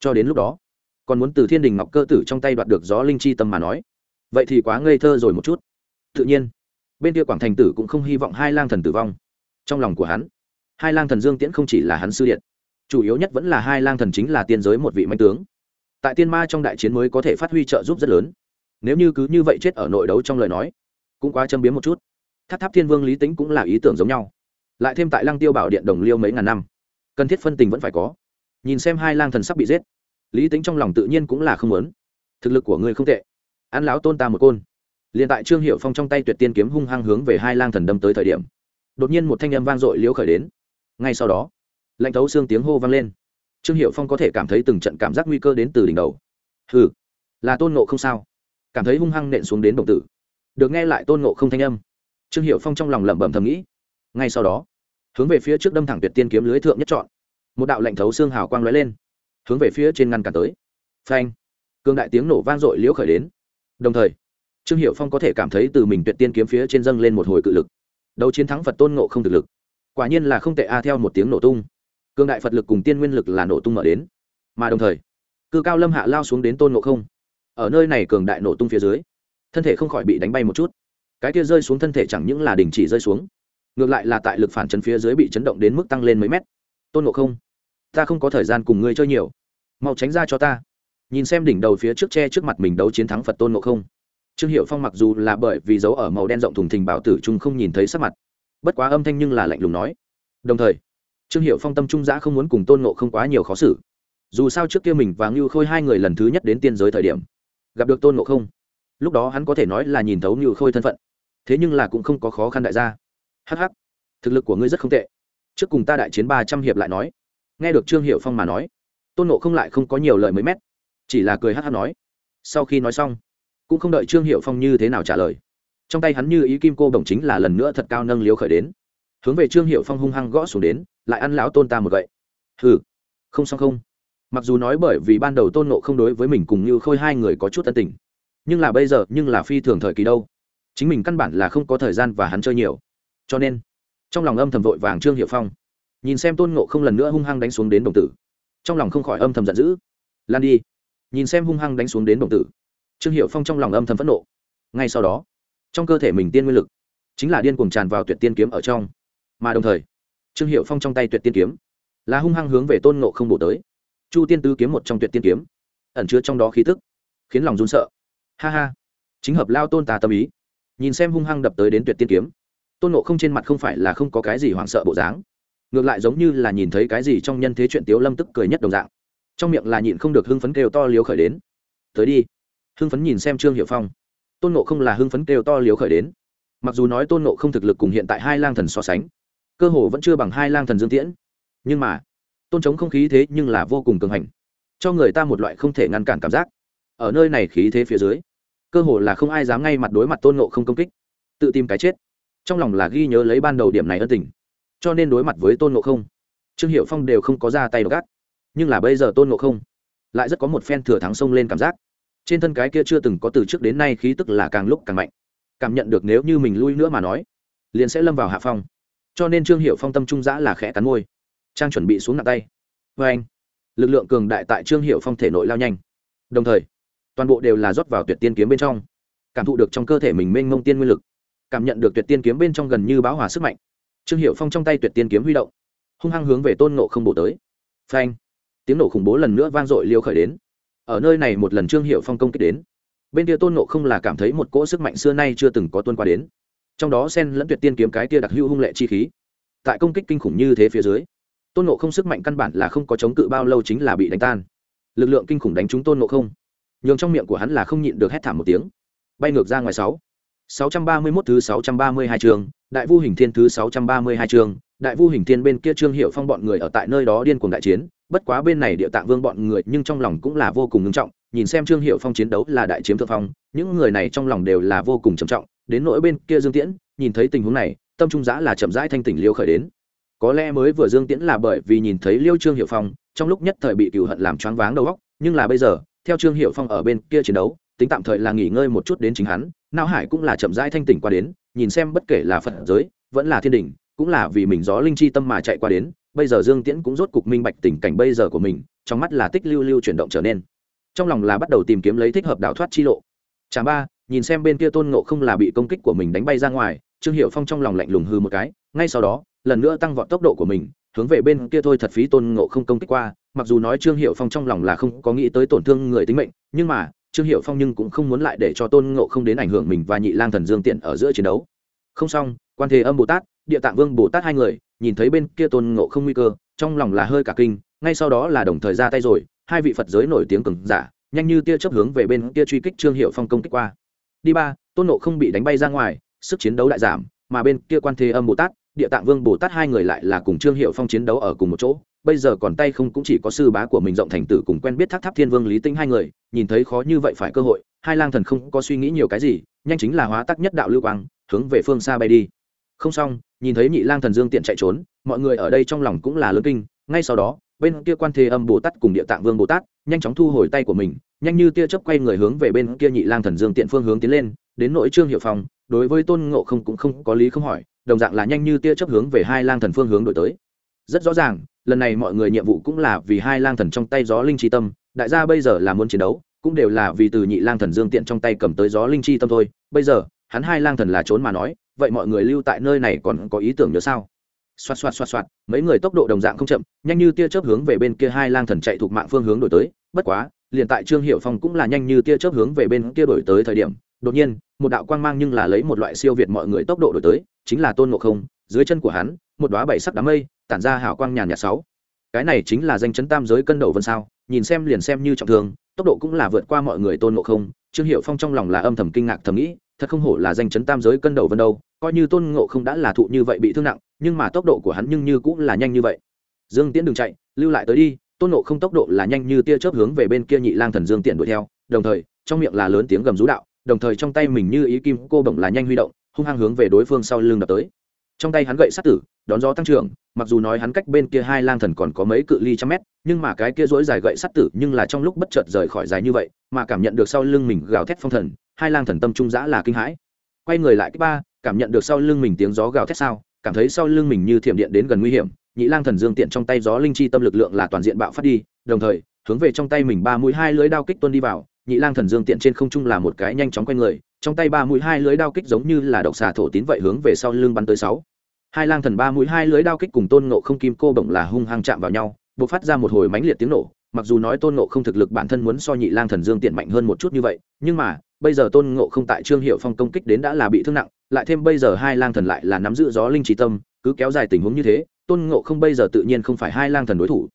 Speaker 1: Cho đến lúc đó, còn muốn từ thiên đình ngọc cơ tử trong tay đoạt được gió linh chi tâm mà nói. Vậy thì quá ngây thơ rồi một chút. Tự nhiên bên kia quảng thành tử cũng không hy vọng hai lang thần tử vong. Trong lòng của hắn, hai lang thần dương tiễn không chỉ là hắn sư điện, chủ yếu nhất vẫn là hai lang thần chính là tiên giới một vị mạnh tướng. Tại tiên ma trong đại chiến mới có thể phát huy trợ giúp rất lớn. Nếu như cứ như vậy chết ở nội đấu trong lời nói, cũng quá châm biếm một chút. Tháp tháp thiên vương lý tính cũng là ý tưởng giống nhau. Lại thêm tại lăng tiêu bảo điện đồng liêu mấy ngàn năm, cần thiết phân tình vẫn phải có. Nhìn xem hai lang thần sắp bị giết, lý tính trong lòng tự nhiên cũng là không lớn thực lực của người không tệ. Ăn láo tôn ta một côn liền tại trương hiệu phong trong tay tuyệt tiên kiếm hung hăng hướng về hai lang thần đâm tới thời điểm, đột nhiên một thanh âm vang dội liễu khởi đến. Ngay sau đó, lạnh thấu xương tiếng hô vang lên. Trương hiệu phong có thể cảm thấy từng trận cảm giác nguy cơ đến từ đỉnh đầu. Hừ, là tôn nộ không sao? Cảm thấy hung hăng nện xuống đến đồng tử. Được nghe lại tôn nộ không thanh âm. Trương hiệu phong trong lòng lẩm bẩm thầm nghĩ. Ngay sau đó, hướng về phía trước đâm thẳng tuyệt tiên kiếm lưới thượng nhất chọn một đạo lạnh thấu xương hào quang lóe lên, hướng về phía trên ngăn cản tới. Phanh cương đại tiếng nổ vang dội liễu khởi đến. Đồng thời trương hiệu phong có thể cảm thấy từ mình tuyệt tiên kiếm phía trên dâng lên một hồi cự lực. Đấu chiến thắng phật tôn nộ không thực lực. Quả nhiên là không tệ a, theo một tiếng nổ tung. Cương đại phật lực cùng tiên nguyên lực là nổ tung mở đến. Mà đồng thời, cư cao lâm hạ lao xuống đến tôn nộ không. Ở nơi này cường đại nổ tung phía dưới, thân thể không khỏi bị đánh bay một chút. Cái kia rơi xuống thân thể chẳng những là đình chỉ rơi xuống, ngược lại là tại lực phản chấn phía dưới bị chấn động đến mức tăng lên mấy mét. Tôn nộ không, ta không có thời gian cùng ngươi chơi nhiều. Mau tránh ra cho ta. Nhìn xem đỉnh đầu phía trước tre trước mặt mình đấu chiến thắng phật tôn nộ không trương hiệu phong mặc dù là bởi vì dấu ở màu đen rộng thùng thình bảo tử trung không nhìn thấy sắc mặt, bất quá âm thanh nhưng là lạnh lùng nói. Đồng thời, trương hiệu phong tâm trung giã không muốn cùng tôn nộ không quá nhiều khó xử. Dù sao trước kia mình và ngưu khôi hai người lần thứ nhất đến tiên giới thời điểm, gặp được tôn nộ không, lúc đó hắn có thể nói là nhìn thấu ngưu khôi thân phận, thế nhưng là cũng không có khó khăn đại gia. Hh thực lực của ngươi rất không tệ. Trước cùng ta đại chiến ba trăm hiệp lại nói. Nghe được trương hiệu phong mà nói, tôn nộ không lại không có nhiều lời mới mét, chỉ là cười hh nói. Sau khi nói xong cũng không đợi trương hiệu phong như thế nào trả lời. Trong tay hắn như ý kim cô bổng chính là lần nữa thật cao nâng liếu khởi đến. Hướng về trương hiệu phong hung hăng gõ xuống đến, lại ăn lão tôn ta một gậy. Hừ, không xong không. Mặc dù nói bởi vì ban đầu tôn nộ không đối với mình cùng như khôi hai người có chút tân tình, nhưng là bây giờ, nhưng là phi thường thời kỳ đâu. Chính mình căn bản là không có thời gian và hắn chơi nhiều. Cho nên, trong lòng âm thầm vội vàng trương hiệu phong. Nhìn xem tôn nộ không lần nữa hung hăng đánh xuống đến đồng tử. Trong lòng không khỏi âm thầm giận dữ. Lan đi. Nhìn xem hung hăng đánh xuống đến đồng tử trương hiệu phong trong lòng âm thầm phẫn nộ. Ngay sau đó, trong cơ thể mình tiên nguyên lực chính là điên cuồng tràn vào tuyệt tiên kiếm ở trong. Mà đồng thời, trương hiệu phong trong tay tuyệt tiên kiếm là hung hăng hướng về tôn nộ không bổ tới. Chu tiên tứ kiếm một trong tuyệt tiên kiếm, ẩn chứa trong đó khí tức, khiến lòng run sợ. Ha ha, chính hợp lao tôn tà tâm ý. Nhìn xem hung hăng đập tới đến tuyệt tiên kiếm, tôn nộ không trên mặt không phải là không có cái gì hoảng sợ bộ dáng, ngược lại giống như là nhìn thấy cái gì trong nhân thế chuyện tiếu lâm tức cười nhất đồng dạng. Trong miệng là nhịn không được hưng phấn kêu to liếu khởi đến. Tới đi hưng phấn nhìn xem trương hiệu phong tôn nộ không là hưng phấn kêu to liếu khởi đến mặc dù nói tôn nộ không thực lực cùng hiện tại hai lang thần so sánh cơ hồ vẫn chưa bằng hai lang thần dương tiễn nhưng mà tôn chống không khí thế nhưng là vô cùng cường hành cho người ta một loại không thể ngăn cản cảm giác ở nơi này khí thế phía dưới cơ hồ là không ai dám ngay mặt đối mặt tôn nộ không công kích tự tìm cái chết trong lòng là ghi nhớ lấy ban đầu điểm này ân tình cho nên đối mặt với tôn nộ không trương hiệu phong đều không có ra tay gắt nhưng là bây giờ tôn nộ không lại rất có một phen thừa thắng sông lên cảm giác trên thân cái kia chưa từng có từ trước đến nay khí tức là càng lúc càng mạnh. Cảm nhận được nếu như mình lui nữa mà nói, liền sẽ lâm vào hạ phong. Cho nên trương hiệu phong tâm trung giã là khẽ cắn môi, trang chuẩn bị xuống nặng tay. Vê anh, lực lượng cường đại tại trương hiệu phong thể nội lao nhanh. Đồng thời, toàn bộ đều là rót vào tuyệt tiên kiếm bên trong, cảm thụ được trong cơ thể mình mênh mông tiên nguyên lực, cảm nhận được tuyệt tiên kiếm bên trong gần như báo hòa sức mạnh. Trương hiệu phong trong tay tuyệt tiên kiếm huy động, hung hăng hướng về tôn nộ không bổ tới. Phanh, tiếng nổ khủng bố lần nữa vang dội liêu khởi đến ở nơi này một lần trương hiệu phong công kích đến, bên kia tôn nộ không là cảm thấy một cỗ sức mạnh xưa nay chưa từng có tuân qua đến. Trong đó sen lẫn tuyệt tiên kiếm cái kia đặc hữu hung lệ chi khí. Tại công kích kinh khủng như thế phía dưới, tôn nộ không sức mạnh căn bản là không có chống cự bao lâu chính là bị đánh tan. Lực lượng kinh khủng đánh trúng tôn nộ không. Nhường trong miệng của hắn là không nhịn được hét thảm một tiếng. Bay ngược ra ngoài sáu. sáu trăm ba mươi 631 thứ sáu trăm ba mươi hai trường, đại vu hình thiên thứ sáu trăm ba mươi hai trường, đại vu hình thiên bên kia trương hiệu phong bọn người ở tại nơi đó điên cuồng đại chiến bất quá bên này địa tạng vương bọn người nhưng trong lòng cũng là vô cùng ngưng trọng, nhìn xem trương hiệu phong chiến đấu là đại chiếm thượng phong, những người này trong lòng đều là vô cùng trầm trọng, đến nỗi bên kia dương tiễn, nhìn thấy tình huống này, tâm trung giã là chậm rãi thanh tỉnh liêu khởi đến. Có lẽ mới vừa dương tiễn là bởi vì nhìn thấy liêu trương hiệu phong, trong lúc nhất thời bị cựu hận làm choáng váng đầu óc, nhưng là bây giờ, theo trương hiệu phong ở bên kia chiến đấu, tính tạm thời là nghỉ ngơi một chút đến chính hắn, nao hải cũng là chậm rãi thanh tỉnh qua đến, nhìn xem bất kể là phật giới, vẫn là thiên đình cũng là vì mình gió linh chi tâm mà chạy qua đến bây giờ dương tiễn cũng rốt cục minh bạch tình cảnh bây giờ của mình, trong mắt là tích lưu lưu chuyển động trở nên. Trong lòng là bắt đầu tìm kiếm lấy thích hợp đảo thoát chi lộ. Chả ba, nhìn xem bên kia tôn ngộ không là bị công kích của mình đánh bay ra ngoài, trương hiệu phong trong lòng lạnh lùng hư một cái, ngay sau đó, lần nữa tăng vọt tốc độ của mình, hướng về bên kia thôi thật phí tôn ngộ không công kích qua. Mặc dù nói trương hiệu phong trong lòng là không có nghĩ tới tổn thương người tính mệnh, nhưng mà, trương hiệu phong nhưng cũng không muốn lại để cho tôn ngộ không đến ảnh hưởng mình và nhị lang thần dương tiện ở giữa chiến đấu. Không xong, quan thế âm bồ tát, địa tạng vương bồ tát hai người nhìn thấy bên kia tôn ngộ không nguy cơ, trong lòng là hơi cả kinh, ngay sau đó là đồng thời ra tay rồi, hai vị phật giới nổi tiếng cường giả, nhanh như tia chấp hướng về bên kia truy kích trương hiệu phong công kích qua. Đi ba, tôn ngộ không bị đánh bay ra ngoài, sức chiến đấu đại giảm, mà bên kia quan thế âm bồ tát, địa tạng vương bồ tát hai người lại là cùng trương hiệu phong chiến đấu ở cùng một chỗ, bây giờ còn tay không cũng chỉ có sư bá của mình rộng thành tử cùng quen biết thác tháp thiên vương lý tinh hai người, nhìn thấy khó như vậy phải cơ hội, hai lang thần không có suy nghĩ nhiều cái gì, nhanh chính là hóa tắc nhất đạo lưu quang, hướng về phương xa bay đi không xong, nhìn thấy nhị lang thần dương tiện chạy trốn, mọi người ở đây trong lòng cũng là lớn kinh. Ngay sau đó, bên kia quan thế âm bồ tát cùng địa tạng vương bồ tát nhanh chóng thu hồi tay của mình, nhanh như tia chớp quay người hướng về bên kia nhị lang thần dương tiện phương hướng tiến lên, đến nội trương hiệu phong, đối với tôn ngộ không cũng không có lý không hỏi, đồng dạng là nhanh như tia chớp hướng về hai lang thần phương hướng đổi tới. Rất rõ ràng, lần này mọi người nhiệm vụ cũng là vì hai lang thần trong tay gió linh chi tâm, đại gia bây giờ là muốn chiến đấu, cũng đều là vì từ nhị lang thần dương tiện trong tay cầm tới gió linh chi tâm thôi. Bây giờ hắn hai lang thần là trốn mà nói, vậy mọi người lưu tại nơi này còn có ý tưởng nhớ sao? Xoạt xoạt xoạt xoạt, mấy người tốc độ đồng dạng không chậm, nhanh như tia chớp hướng về bên kia hai lang thần chạy thuộc mạng phương hướng đổi tới. Bất quá, liền tại trương hiệu phong cũng là nhanh như tia chớp hướng về bên kia đổi tới thời điểm, đột nhiên, một đạo quang mang nhưng là lấy một loại siêu việt mọi người tốc độ đổi tới, chính là tôn ngộ không. Dưới chân của hắn, một đoá bảy sắc đám mây, tản ra hào quang nhàn nhạt sáu. Cái này chính là danh chấn tam giới cân đầu vân sao, nhìn xem liền xem như trọng thương, tốc độ cũng là vượt qua mọi người tôn ngộ không. Trương hiệu phong trong lòng là âm thầm kinh ngạc thầm nghĩ thật không hổ là danh chấn tam giới cân đầu vân đâu, coi như tôn ngộ không đã là thụ như vậy bị thương nặng, nhưng mà tốc độ của hắn nhưng như cũng là nhanh như vậy. Dương tiễn đừng chạy, lưu lại tới đi, tôn ngộ không tốc độ là nhanh như tia chớp hướng về bên kia nhị lang thần dương tiện đuổi theo, đồng thời, trong miệng là lớn tiếng gầm rú đạo, đồng thời trong tay mình như ý kim cô bổng là nhanh huy động, hung hăng hướng về đối phương sau lưng đập tới. Trong tay hắn gậy sát tử, đón gió tăng trưởng, mặc dù nói hắn cách bên kia hai lang thần còn có mấy cự ly trăm mét nhưng mà cái kia rỗi dài gậy sắt tử nhưng là trong lúc bất chợt rời khỏi dài như vậy, mà cảm nhận được sau lưng mình gào thét phong thần, hai lang thần tâm trung giã là kinh hãi. Quay người lại cái ba, cảm nhận được sau lưng mình tiếng gió gào thét sao, cảm thấy sau lưng mình như thiểm điện đến gần nguy hiểm, nhị lang thần dương tiện trong tay gió linh chi tâm lực lượng là toàn diện bạo phát đi, đồng thời, hướng về trong tay mình ba mũi hai lưới đao kích tuân đi vào, nhị lang thần dương tiện trên không trung là một cái nhanh chóng quay người, trong tay ba mũi hai lưới đao kích giống như là độc xà thổ tín vậy hướng về sau lưng bắn tới sáu. Hai lang thần ba mũi hai lưới đao kích cùng tôn ngộ không kim cô bổng là hung hăng chạm vào nhau b ộ c phát ra một hồi mãnh liệt tiếng nổ, mặc dù nói tôn ngộ không thực lực bản thân muốn so nhị lang thần dương tiện mạnh hơn một chút như vậy, nhưng mà, bây giờ tôn ngộ không tại trương hiệu phong công kích đến đã là bị thương nặng, lại thêm bây giờ hai lang thần lại là nắm giữ gió linh trí tâm, cứ kéo dài tình huống như thế, tôn ngộ không bây giờ tự nhiên không phải hai lang thần đối thủ.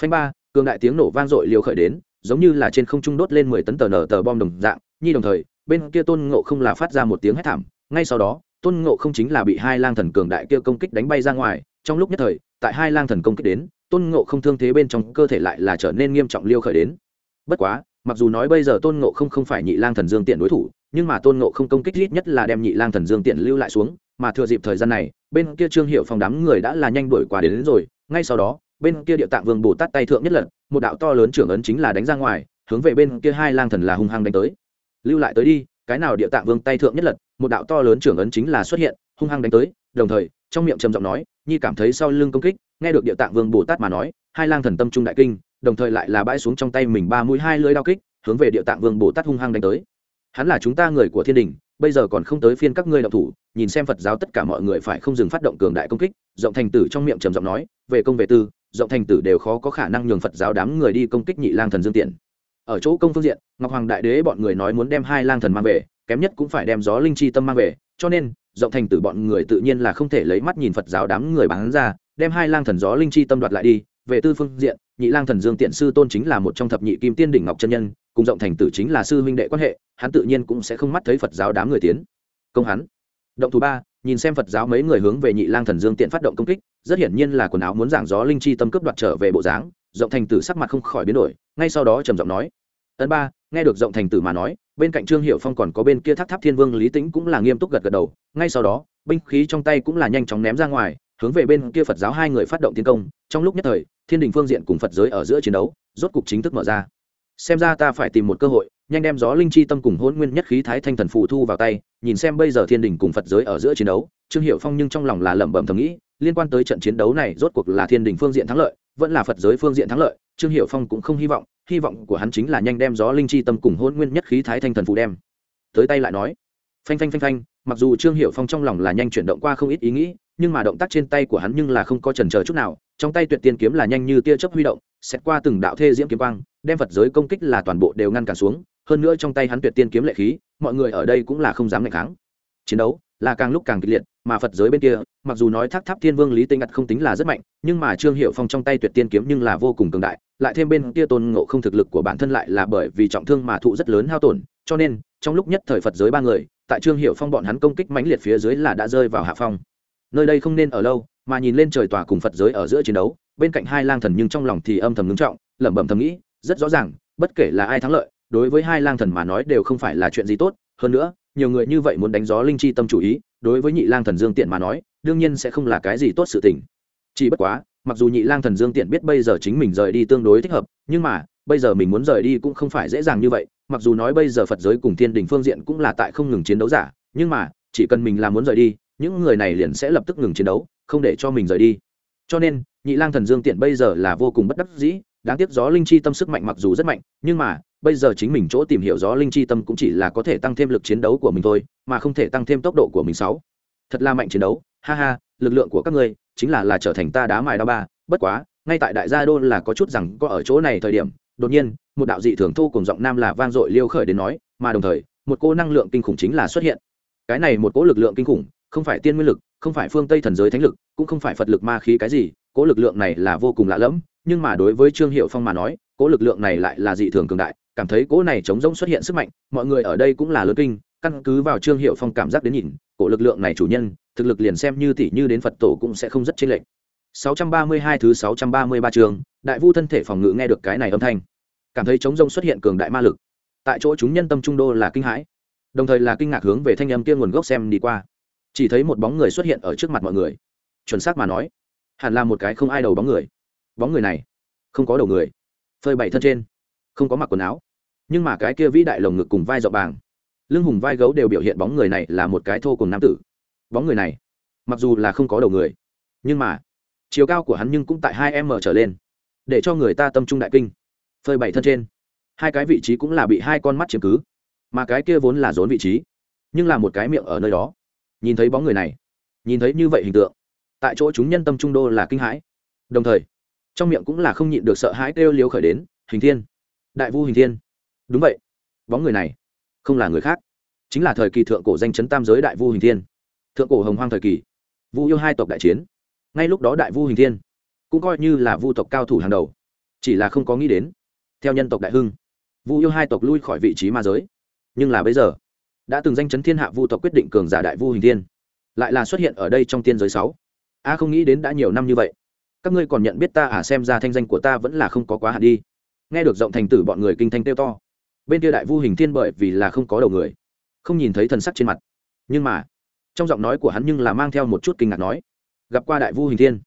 Speaker 1: Phanh ba, cường đại tiếng nổ vang dội liều khởi đến, giống như là trên không trung đốt lên mười tấn tờ nở tờ bom đồng dạng, nhi đồng thời, bên kia tôn ngộ không là phát ra một tiếng hét thảm, ngay sau đó, tôn ngộ không chính là bị hai lang thần cường đại kia công kích đánh bay ra ngoài, trong lúc nhất thời, tại hai lang thần công kích đến tôn ngộ không thương thế bên trong cơ thể lại là trở nên nghiêm trọng liêu khởi đến. Bất quá mặc dù nói bây giờ tôn ngộ không không phải nhị lang thần dương tiện đối thủ nhưng mà tôn ngộ không công kích ít nhất là đem nhị lang thần dương tiện lưu lại xuống mà thừa dịp thời gian này bên kia trương hiệu phòng đám người đã là nhanh đuổi qua đến, đến rồi. Ngay sau đó bên kia địa tạng vương bồ tát tay thượng nhất lần một đạo to lớn trưởng ấn chính là đánh ra ngoài hướng về bên kia hai lang thần là hung hăng đánh tới. Lưu lại tới đi cái nào địa tạng vương tay thượng nhất lật một đạo to lớn trưởng ấn chính là xuất hiện hung hăng đánh tới đồng thời trong miệng trầm giọng nói nhi cảm thấy sau lưng công kích, nghe được địa tạng vương bồ tát mà nói, hai lang thần tâm trung đại kinh, đồng thời lại là bãi xuống trong tay mình ba mũi hai lưỡi đao kích, hướng về địa tạng vương bồ tát hung hăng đánh tới. Hắn là chúng ta người của thiên đình, bây giờ còn không tới phiên các ngươi động thủ, nhìn xem phật giáo tất cả mọi người phải không dừng phát động cường đại công kích, rộng thành tử trong miệng trầm giọng nói, về công về tư, rộng thành tử đều khó có khả năng nhường phật giáo đám người đi công kích nhị lang thần dương tiện. Ở chỗ công phương diện, ngọc hoàng đại đế bọn người nói muốn đem hai lang thần mang về, kém nhất cũng phải đem gió linh chi tâm mang về, cho nên rộng thành tử bọn người tự nhiên là không thể lấy mắt nhìn phật giáo đám người bán ra, đem hai lang thần gió linh chi tâm đoạt lại đi, về tư phương diện, nhị lang thần dương tiện sư tôn chính là một trong thập nhị kim tiên đỉnh ngọc chân nhân, cùng rộng thành tử chính là sư huynh đệ quan hệ, hắn tự nhiên cũng sẽ không mắt thấy phật giáo đám người tiến công hắn. Động thủ ba, nhìn xem phật giáo mấy người hướng về nhị lang thần dương tiện phát động công kích, rất hiển nhiên là quần áo muốn giảng gió linh chi tâm cướp đoạt trở về bộ dáng, rộng thành tử sắc mặt không khỏi biến đổi, ngay sau đó trầm giọng nói, ấn ba, nghe được rộng thành tử mà nói bên cạnh trương hiệu phong còn có bên kia tháp tháp thiên vương lý tĩnh cũng là nghiêm túc gật gật đầu. Ngay sau đó, binh khí trong tay cũng là nhanh chóng ném ra ngoài, hướng về bên kia phật giáo hai người phát động tiến công. Trong lúc nhất thời, thiên đình phương diện cùng phật giới ở giữa chiến đấu, rốt cục chính thức mở ra. Xem ra ta phải tìm một cơ hội, nhanh đem gió linh chi tâm cùng hôn nguyên nhất khí thái thanh thần phù thu vào tay, nhìn xem bây giờ thiên đình cùng phật giới ở giữa chiến đấu. Trương hiệu phong nhưng trong lòng là lẩm bẩm thầm nghĩ, liên quan tới trận chiến đấu này rốt cuộc là thiên đình phương diện thắng lợi, vẫn là phật giới phương diện thắng lợi, trương hiệu phong cũng không hy vọng hy vọng của hắn chính là nhanh đem gió linh chi tâm cùng hôn nguyên nhất khí thái thanh thần phù đem. Tới tay lại nói, phanh phanh phanh phanh, mặc dù trương hiệu phong trong lòng là nhanh chuyển động qua không ít ý nghĩ, nhưng mà động tác trên tay của hắn nhưng là không có chần chờ chút nào, trong tay tuyệt tiên kiếm là nhanh như tia chớp huy động xét qua từng đạo thê diễm kiếm quang, đem phật giới công kích là toàn bộ đều ngăn cản xuống, hơn nữa trong tay hắn tuyệt tiên kiếm lệ khí, mọi người ở đây cũng là không dám ngày kháng. Chiến đấu là càng lúc càng kịch liệt, mà phật giới bên kia, mặc dù nói tháp tháp thiên vương lý tinh ngặt không tính là rất mạnh, nhưng mà trương hiệu phong trong tay tuyệt tiên kiếm nhưng là vô cùng cường đại lại thêm bên kia tôn ngộ không thực lực của bản thân lại là bởi vì trọng thương mà thụ rất lớn hao tổn, cho nên, trong lúc nhất thời phật giới ba người, tại trương hiệu phong bọn hắn công kích mãnh liệt phía dưới là đã rơi vào hạ phong. Nơi đây không nên ở lâu, mà nhìn lên trời tòa cùng phật giới ở giữa chiến đấu, bên cạnh hai lang thần nhưng trong lòng thì âm thầm ngưng trọng, lẩm bẩm thầm nghĩ, rất rõ ràng, bất kể là ai thắng lợi, đối với hai lang thần mà nói đều không phải là chuyện gì tốt, hơn nữa, nhiều người như vậy muốn đánh gió linh chi tâm chủ ý, đối với nhị lang thần dương tiện mà nói, đương nhiên sẽ không là cái gì tốt sự tình. Chỉ bất quá mặc dù nhị lang thần dương tiện biết bây giờ chính mình rời đi tương đối thích hợp, nhưng mà, bây giờ mình muốn rời đi cũng không phải dễ dàng như vậy, mặc dù nói bây giờ phật giới cùng thiên đình phương diện cũng là tại không ngừng chiến đấu giả, nhưng mà, chỉ cần mình làm muốn rời đi, những người này liền sẽ lập tức ngừng chiến đấu, không để cho mình rời đi. Cho nên, nhị lang thần dương tiện bây giờ là vô cùng bất đắc dĩ, đáng tiếc gió linh chi tâm sức mạnh mặc dù rất mạnh, nhưng mà, bây giờ chính mình chỗ tìm hiểu gió linh chi tâm cũng chỉ là có thể tăng thêm lực chiến đấu của mình thôi, mà không thể tăng thêm tốc độ của mình sáu. Thật là mạnh chiến đấu, ha ha, lực lượng của các ngươi chính là là trở thành ta đá mài đao ba, bất quá, ngay tại đại gia đô là có chút rằng có ở chỗ này thời điểm, đột nhiên, một đạo dị thường thu cùng giọng nam là vang dội liêu khởi đến nói, mà đồng thời, một cô năng lượng kinh khủng chính là xuất hiện. Cái này một cỗ lực lượng kinh khủng, không phải tiên nguyên lực, không phải phương tây thần giới thánh lực, cũng không phải phật lực ma khí cái gì, cỗ lực lượng này là vô cùng lạ lẫm, nhưng mà đối với trương hiệu phong mà nói, cỗ lực lượng này lại là dị thường cường đại, cảm thấy cỗ này chống rỗng xuất hiện sức mạnh, mọi người ở đây cũng là lớn kinh, căn cứ vào trương hiệu phong cảm giác đến nhìn cổ lực lượng này chủ nhân, thực lực liền xem như tỷ như đến phật tổ cũng sẽ không rất chênh lệch. 632 thứ 633 trường đại vu thân thể phòng ngự nghe được cái này âm thanh. Cảm thấy chống rông xuất hiện cường đại ma lực. Tại chỗ chúng nhân tâm trung đô là kinh hãi. Đồng thời là kinh ngạc hướng về thanh âm kia nguồn gốc xem đi qua. Chỉ thấy một bóng người xuất hiện ở trước mặt mọi người. Chuẩn xác mà nói, hẳn là một cái không ai đầu bóng người. Bóng người này, không có đầu người. Phơi bày thân trên, không có mặc quần áo. Nhưng mà cái kia vĩ đại lồng ngực cùng vai rộng bàng lưng hùng vai gấu đều biểu hiện bóng người này là một cái thô cùng nam tử. Bóng người này, mặc dù là không có đầu người, nhưng mà, chiều cao của hắn nhưng cũng tại hai m trở lên, để cho người ta tâm trung đại kinh. Phơi bảy thân trên, hai cái vị trí cũng là bị hai con mắt chiếm cứ, mà cái kia vốn là rốn vị trí, nhưng là một cái miệng ở nơi đó. Nhìn thấy bóng người này, nhìn thấy như vậy hình tượng, tại chỗ chúng nhân tâm trung đô là kinh hãi. Đồng thời, trong miệng cũng là không nhịn được sợ hãi kêu liếu khởi đến, hình thiên, đại vu hình thiên. Đúng vậy, bóng người này không là người khác, chính là thời kỳ thượng cổ danh chấn tam giới đại vu hình thiên. Thượng cổ hồng hoang thời kỳ, vu yêu hai tộc đại chiến. Ngay lúc đó đại vu hình thiên cũng coi như là vu tộc cao thủ hàng đầu, chỉ là không có nghĩ đến, theo nhân tộc đại hưng, vu yêu hai tộc lui khỏi vị trí ma giới. Nhưng là bây giờ, đã từng danh chấn thiên hạ vu tộc quyết định cường giả đại vu hình thiên, lại là xuất hiện ở đây trong tiên giới sáu. A không nghĩ đến đã nhiều năm như vậy. Các ngươi còn nhận biết ta à xem ra thanh danh của ta vẫn là không có quá hạn đi. Nghe được giọng thành tử bọn người kinh thanh tiêu to bên kia đại vu hình thiên bởi vì là không có đầu người, không nhìn thấy thần sắc trên mặt. Nhưng mà, trong giọng nói của hắn nhưng là mang theo một chút kinh ngạc nói, gặp qua đại vu hình thiên.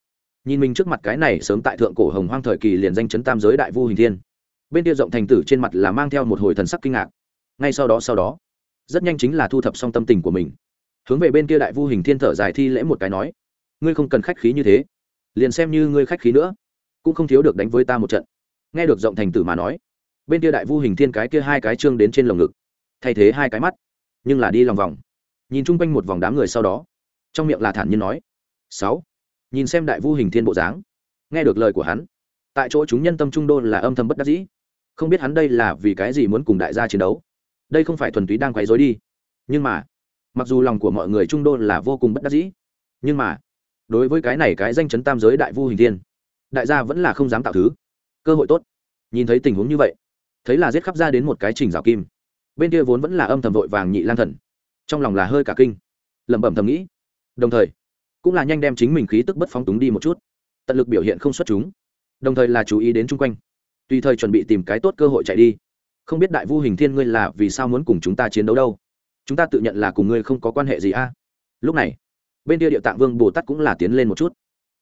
Speaker 1: Nhìn mình trước mặt cái này sớm tại thượng cổ hồng hoang thời kỳ liền danh chấn tam giới đại vu hình thiên. Bên kia rộng thành tử trên mặt là mang theo một hồi thần sắc kinh ngạc. Ngay sau đó sau đó, rất nhanh chính là thu thập xong tâm tình của mình. Hướng về bên kia đại vu hình thiên thở dài thi lễ một cái nói, ngươi không cần khách khí như thế, liền xem như ngươi khách khí nữa, cũng không thiếu được đánh với ta một trận. Nghe được rộng thành tử mà nói bên kia đại vu hình thiên cái kia hai cái trương đến trên lồng ngực. Thay thế hai cái mắt, nhưng là đi lòng vòng. Nhìn chung quanh một vòng đám người sau đó, trong miệng là thản nhiên nói, sáu. Nhìn xem đại vu hình thiên bộ dáng, nghe được lời của hắn, tại chỗ chúng nhân tâm trung đô là âm thầm bất đắc dĩ. Không biết hắn đây là vì cái gì muốn cùng đại gia chiến đấu. Đây không phải thuần túy đang quấy rối đi. Nhưng mà, mặc dù lòng của mọi người trung đô là vô cùng bất đắc dĩ, nhưng mà, đối với cái này cái danh chấn tam giới đại vu hình thiên, đại gia vẫn là không dám tạo thứ. Cơ hội tốt. Nhìn thấy tình huống như vậy thấy là giết khắp ra đến một cái trình rào kim. Bên kia vốn vẫn là âm thầm vội vàng nhị lang thần. Trong lòng là hơi cả kinh. Lẩm bẩm thầm nghĩ. Đồng thời, cũng là nhanh đem chính mình khí tức bất phóng túng đi một chút. Tận lực biểu hiện không xuất chúng. Đồng thời là chú ý đến chung quanh. Tùy thời chuẩn bị tìm cái tốt cơ hội chạy đi. Không biết đại vu hình thiên ngươi là vì sao muốn cùng chúng ta chiến đấu đâu? Chúng ta tự nhận là cùng ngươi không có quan hệ gì a. Lúc này, bên kia địa tạng vương bồ tát cũng là tiến lên một chút.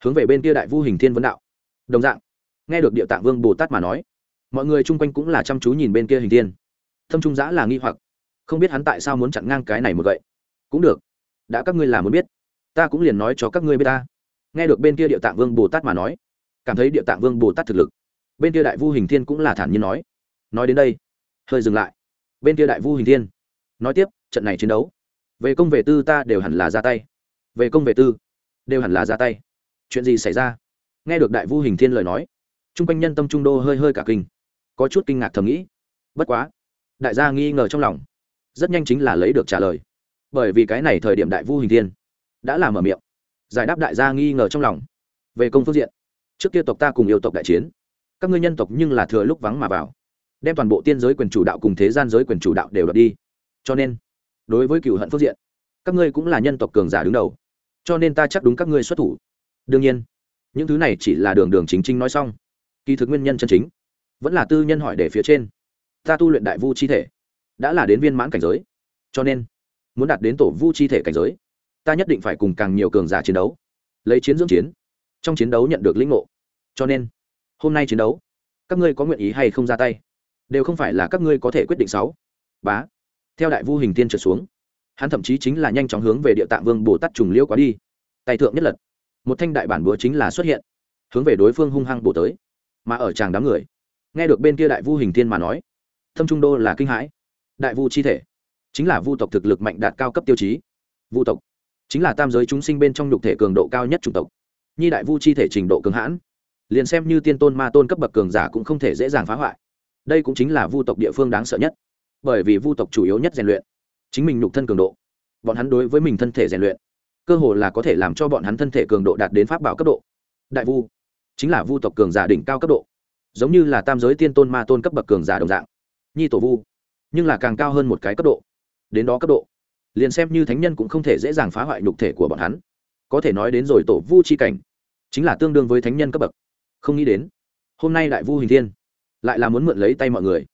Speaker 1: Hướng về bên kia đại vu hình thiên vấn đạo. Đồng dạng, nghe được địa tạng vương bồ tát mà nói mọi người chung quanh cũng là chăm chú nhìn bên kia hình thiên. Thâm trung giã là nghi hoặc, không biết hắn tại sao muốn chặn ngang cái này một gậy. Cũng được, đã các ngươi là muốn biết, ta cũng liền nói cho các ngươi biết ta. Nghe được bên kia địa tạng vương bồ tát mà nói, cảm thấy địa tạng vương bồ tát thực lực, bên kia đại vu hình thiên cũng là thản nhiên nói. Nói đến đây, hơi dừng lại. Bên kia đại vu hình thiên, nói tiếp, trận này chiến đấu, về công về tư ta đều hẳn là ra tay. Về công về tư, đều hẳn là ra tay. Chuyện gì xảy ra? Nghe được đại vu hình thiên lời nói t r u n g quanh nhân tâm trung đô hơi hơi cả kinh có chút kinh ngạc thầm nghĩ. Bất quá, đại gia nghi ngờ trong lòng, rất nhanh chính là lấy được trả lời. Bởi vì cái này thời điểm đại vu hình thiên đã làm ở miệng, giải đáp đại gia nghi ngờ trong lòng. Về công phương diện, trước kia tộc ta cùng yêu tộc đại chiến, các ngươi nhân tộc nhưng là thừa lúc vắng mà vào, đem toàn bộ tiên giới quyền chủ đạo cùng thế gian giới quyền chủ đạo đều đập đi. Cho nên, đối với cựu hận phương diện, các ngươi cũng là nhân tộc cường giả đứng đầu, cho nên ta chắc đúng các ngươi xuất thủ. Đương nhiên, những thứ này chỉ là đường đường chính chính nói xong. Kỳ thực nguyên nhân chân chính vẫn là tư nhân hỏi để phía trên. Ta tu luyện đại vu chi thể, đã là đến viên mãn cảnh giới. Cho nên, muốn đạt đến tổ vu chi thể cảnh giới, ta nhất định phải cùng càng nhiều cường giả chiến đấu, lấy chiến dưỡng chiến. Trong chiến đấu nhận được lĩnh ngộ. Cho nên, hôm nay chiến đấu, các ngươi có nguyện ý hay không ra tay? Đều không phải là các ngươi có thể quyết định sáu. Bá. Theo đại vu hình tiên trượt xuống, hắn thậm chí chính là nhanh chóng hướng về địa tạng vương bồ tát trùng liêu quá đi. Tay thượng nhất lật, một thanh đại bản búa chính là xuất hiện, hướng về đối phương hung hăng bổ tới. Mà ở tràng đám người nghe được bên kia đại vu hình tiên mà nói, thâm trung đô là kinh hãi. Đại vu chi thể, chính là vu tộc thực lực mạnh đạt cao cấp tiêu chí. Vu tộc, chính là tam giới chúng sinh bên trong nhục thể cường độ cao nhất chủng tộc. Nhi đại vu chi thể trình độ cường hãn, liền xem như tiên tôn ma tôn cấp bậc cường giả cũng không thể dễ dàng phá hoại. Đây cũng chính là vu tộc địa phương đáng sợ nhất. Bởi vì vu tộc chủ yếu nhất rèn luyện, chính mình nhục thân cường độ. Bọn hắn đối với mình thân thể rèn luyện, cơ hồ là có thể làm cho bọn hắn thân thể cường độ đạt đến pháp bảo cấp độ. Đại vu, chính là vu tộc cường giả đỉnh cao cấp độ giống như là tam giới tiên tôn ma tôn cấp bậc cường giả đồng dạng. Nhi tổ vu, nhưng là càng cao hơn một cái cấp độ. Đến đó cấp độ, liền xem như thánh nhân cũng không thể dễ dàng phá hoại nhục thể của bọn hắn. Có thể nói đến rồi tổ vu c h i cảnh, chính là tương đương với thánh nhân cấp bậc. Không nghĩ đến, hôm nay đại vu hình thiên, lại là muốn mượn lấy tay mọi người.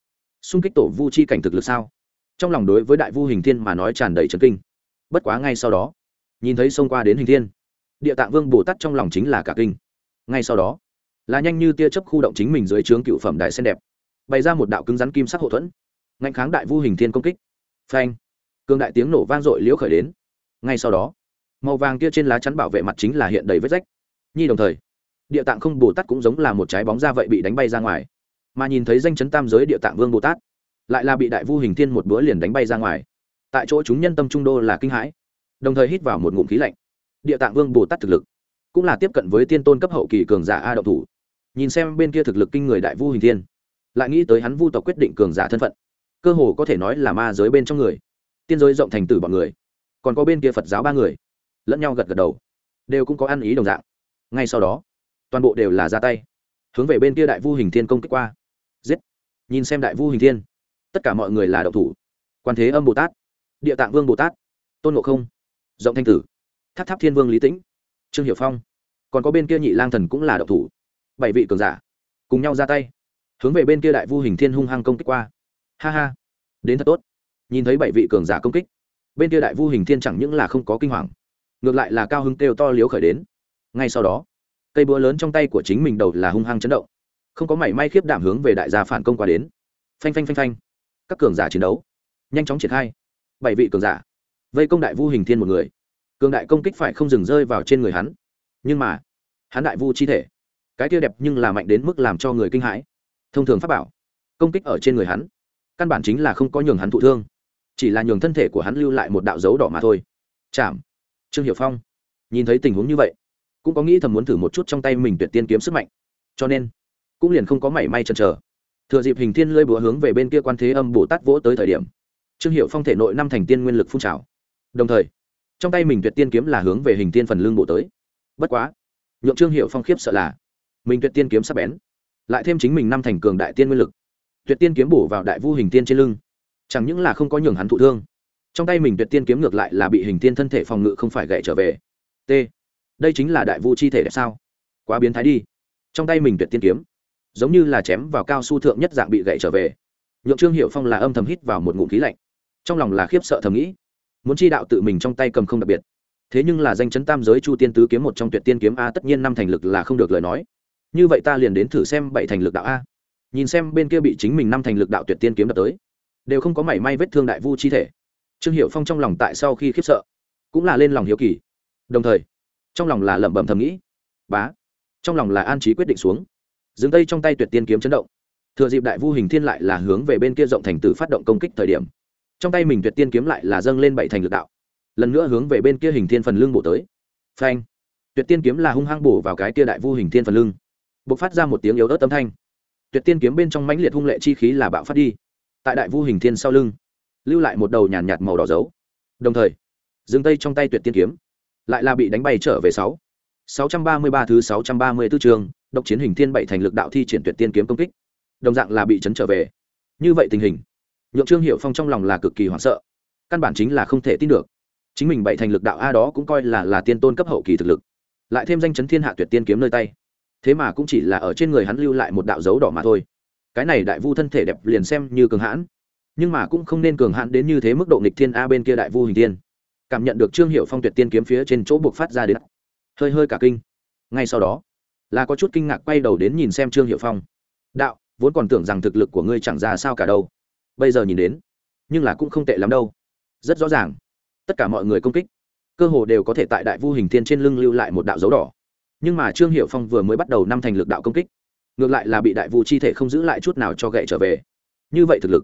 Speaker 1: Xung kích tổ vu chi cảnh thực lực sao? Trong lòng đối với đại vu hình thiên mà nói tràn đầy trấn kinh. Bất quá ngay sau đó, nhìn thấy xông qua đến hình thiên, địa tạng vương bồ tát trong lòng chính là cả kinh. Ngay sau đó là nhanh như tia chấp khu động chính mình dưới trướng cựu phẩm đại sen đẹp, bày ra một đạo cứng rắn kim sắc hậu thuẫn, ngạnh kháng đại vu hình thiên công kích. Phanh! Cường đại tiếng nổ vang dội liễu khởi đến. Ngay sau đó, màu vàng kia trên lá chắn bảo vệ mặt chính là hiện đầy vết rách. Nhi đồng thời, địa tạng không bồ tát cũng giống là một trái bóng ra vậy bị đánh bay ra ngoài. Mà nhìn thấy danh chấn tam giới địa tạng vương bồ tát, lại là bị đại vu hình thiên một bữa liền đánh bay ra ngoài. Tại chỗ chúng nhân tâm trung đô là kinh hãi, đồng thời hít vào một ngụm khí lạnh. Địa tạng vương bồ tát thực lực cũng là tiếp cận với tiên tôn cấp hậu kỳ cường giả a đậu thủ nhìn xem bên kia thực lực kinh người đại vu hình thiên, lại nghĩ tới hắn vu tộc quyết định cường giả thân phận, cơ hồ có thể nói là ma giới bên trong người, tiên giới rộng thành tử bọn người, còn có bên kia phật giáo ba người, lẫn nhau gật gật đầu, đều cũng có ăn ý đồng dạng. Ngay sau đó, toàn bộ đều là ra tay, hướng về bên kia đại vu hình thiên công kích qua. Giết! Nhìn xem đại vu hình thiên, tất cả mọi người là đậu thủ. Quan thế âm bồ tát, địa tạng vương bồ tát, tôn ngộ không, rộng thanh tử, tháp tháp thiên vương lý tĩnh, trương hiệu phong, còn có bên kia nhị lang thần cũng là đậu thủ bảy vị cường giả, cùng nhau ra tay, hướng về bên kia đại vu hình thiên hung hăng công kích qua. Ha ha, đến thật tốt. Nhìn thấy bảy vị cường giả công kích, bên kia đại vu hình thiên chẳng những là không có kinh hoàng, ngược lại là cao hứng kêu to liếu khởi đến. Ngay sau đó, cây búa lớn trong tay của chính mình đầu là hung hăng chấn động, không có mảy may khiếp đảm hướng về đại gia phản công qua đến. Phanh phanh phanh phanh, các cường giả chiến đấu, nhanh chóng triển khai. Bảy vị cường giả, vây công đại vu hình thiên một người. Cường đại công kích phải không dừng rơi vào trên người hắn, nhưng mà, hắn đại vu chi thể cái kia đẹp nhưng là mạnh đến mức làm cho người kinh hãi. Thông thường pháp bảo, công kích ở trên người hắn, căn bản chính là không có nhường hắn thụ thương, chỉ là nhường thân thể của hắn lưu lại một đạo dấu đỏ mà thôi. Chạm. Trương hiệu phong nhìn thấy tình huống như vậy, cũng có nghĩ thầm muốn thử một chút trong tay mình tuyệt tiên kiếm sức mạnh. Cho nên, cũng liền không có mảy may chần chờ. Thừa dịp hình thiên lơi búa hướng về bên kia quan thế âm bồ tát vỗ tới thời điểm, trương hiệu phong thể nội năm thành tiên nguyên lực phun trào. Đồng thời, trong tay mình tuyệt tiên kiếm là hướng về hình tiên phần lương bộ tới. Bất quá, nhượng trương hiệu phong khiếp sợ là mình tuyệt tiên kiếm sắp bén, lại thêm chính mình năm thành cường đại tiên nguyên lực, tuyệt tiên kiếm bổ vào đại vu hình tiên trên lưng, chẳng những là không có nhường hắn thụ thương, trong tay mình tuyệt tiên kiếm ngược lại là bị hình tiên thân thể phòng ngự không phải gậy trở về. T, đây chính là đại vu chi thể đẹp sao? Quá biến thái đi. Trong tay mình tuyệt tiên kiếm, giống như là chém vào cao su thượng nhất dạng bị gậy trở về. Nhượng trương hiệu phong là âm thầm hít vào một ngụm khí lạnh, trong lòng là khiếp sợ thầm nghĩ, muốn chi đạo tự mình trong tay cầm không đặc biệt. Thế nhưng là danh chấn tam giới chu tiên tứ kiếm một trong tuyệt tiên kiếm a, tất nhiên năm thành lực là không được lời nói như vậy ta liền đến thử xem bảy thành lực đạo a. Nhìn xem bên kia bị chính mình năm thành lực đạo tuyệt tiên kiếm đập tới. Đều không có mảy may vết thương đại vu chi thể. Trương hiệu phong trong lòng tại sau khi khiếp sợ, cũng là lên lòng hiếu kỳ. Đồng thời, trong lòng là lẩm bẩm thầm nghĩ, bá, trong lòng là an trí quyết định xuống. Dừng tay trong tay tuyệt tiên kiếm chấn động. Thừa dịp đại vu hình thiên lại là hướng về bên kia rộng thành tử phát động công kích thời điểm, trong tay mình tuyệt tiên kiếm lại là dâng lên bảy thành lực đạo. Lần nữa hướng về bên kia hình thiên phần lưng bổ tới. Phanh. Tuyệt tiên kiếm là hung hăng bổ vào cái kia đại vu hình thiên phần lưng bộc phát ra một tiếng yếu ớt âm thanh. Tuyệt tiên kiếm bên trong mãnh liệt hung lệ chi khí là bạo phát đi. Tại đại vu hình thiên sau lưng lưu lại một đầu nhàn nhạt, màu đỏ dấu. Đồng thời dừng tay trong tay tuyệt tiên kiếm lại là bị đánh bay trở về sáu. sáu trăm ba mươi ba thứ sáu trăm ba mươi 634 trường độc chiến hình thiên bảy thành lực đạo thi triển tuyệt tiên kiếm công kích. Đồng dạng là bị chấn trở về. Như vậy tình hình nhượng trương hiệu phong trong lòng là cực kỳ hoảng sợ. Căn bản chính là không thể tin được. Chính mình bảy thành lực đạo a đó cũng coi là là tiên tôn cấp hậu kỳ thực lực. Lại thêm danh chấn thiên hạ tuyệt tiên kiếm nơi tay thế mà cũng chỉ là ở trên người hắn lưu lại một đạo dấu đỏ mà thôi. Cái này đại vu thân thể đẹp liền xem như cường hãn, nhưng mà cũng không nên cường hãn đến như thế mức độ nghịch thiên a bên kia đại vu hình tiên cảm nhận được trương hiệu phong tuyệt tiên kiếm phía trên chỗ buộc phát ra đến. Hơi hơi cả kinh. Ngay sau đó, là có chút kinh ngạc quay đầu đến nhìn xem trương hiệu phong. Đạo, vốn còn tưởng rằng thực lực của ngươi chẳng ra sao cả đâu. Bây giờ nhìn đến, nhưng là cũng không tệ lắm đâu. Rất rõ ràng, tất cả mọi người công kích, cơ hồ đều có thể tại đại vu hình thiên trên lưng lưu lại một đạo dấu đỏ nhưng mà trương hiệu phong vừa mới bắt đầu năm thành lực đạo công kích ngược lại là bị đại vu chi thể không giữ lại chút nào cho gậy trở về như vậy thực lực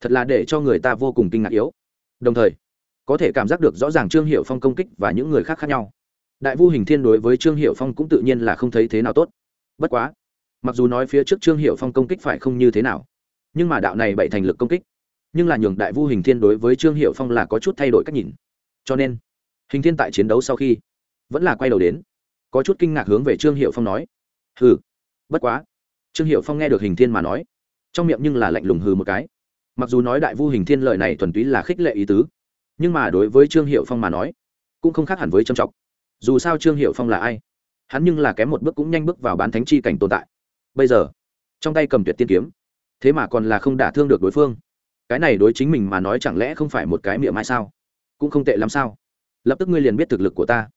Speaker 1: thật là để cho người ta vô cùng kinh ngạc yếu đồng thời có thể cảm giác được rõ ràng trương hiệu phong công kích và những người khác khác nhau đại vu hình thiên đối với trương hiệu phong cũng tự nhiên là không thấy thế nào tốt bất quá mặc dù nói phía trước trương hiệu phong công kích phải không như thế nào nhưng mà đạo này bảy thành lực công kích nhưng là nhường đại vu hình thiên đối với trương hiệu phong là có chút thay đổi cách nhìn cho nên hình thiên tại chiến đấu sau khi vẫn là quay đầu đến có chút kinh ngạc hướng về trương hiệu phong nói. Hừ, bất quá. Trương hiệu phong nghe được hình thiên mà nói, trong miệng nhưng là lạnh lùng hừ một cái. Mặc dù nói đại vu hình thiên lợi này thuần túy là khích lệ ý tứ, nhưng mà đối với trương hiệu phong mà nói, cũng không khác hẳn với trầm trọng. Dù sao trương hiệu phong là ai? Hắn nhưng là kém một bước cũng nhanh bước vào bán thánh chi cảnh tồn tại. Bây giờ, trong tay cầm tuyệt tiên kiếm, thế mà còn là không đả thương được đối phương. Cái này đối chính mình mà nói chẳng lẽ không phải một cái miệng mai sao? Cũng không tệ lắm sao? Lập tức ngươi liền biết thực lực của ta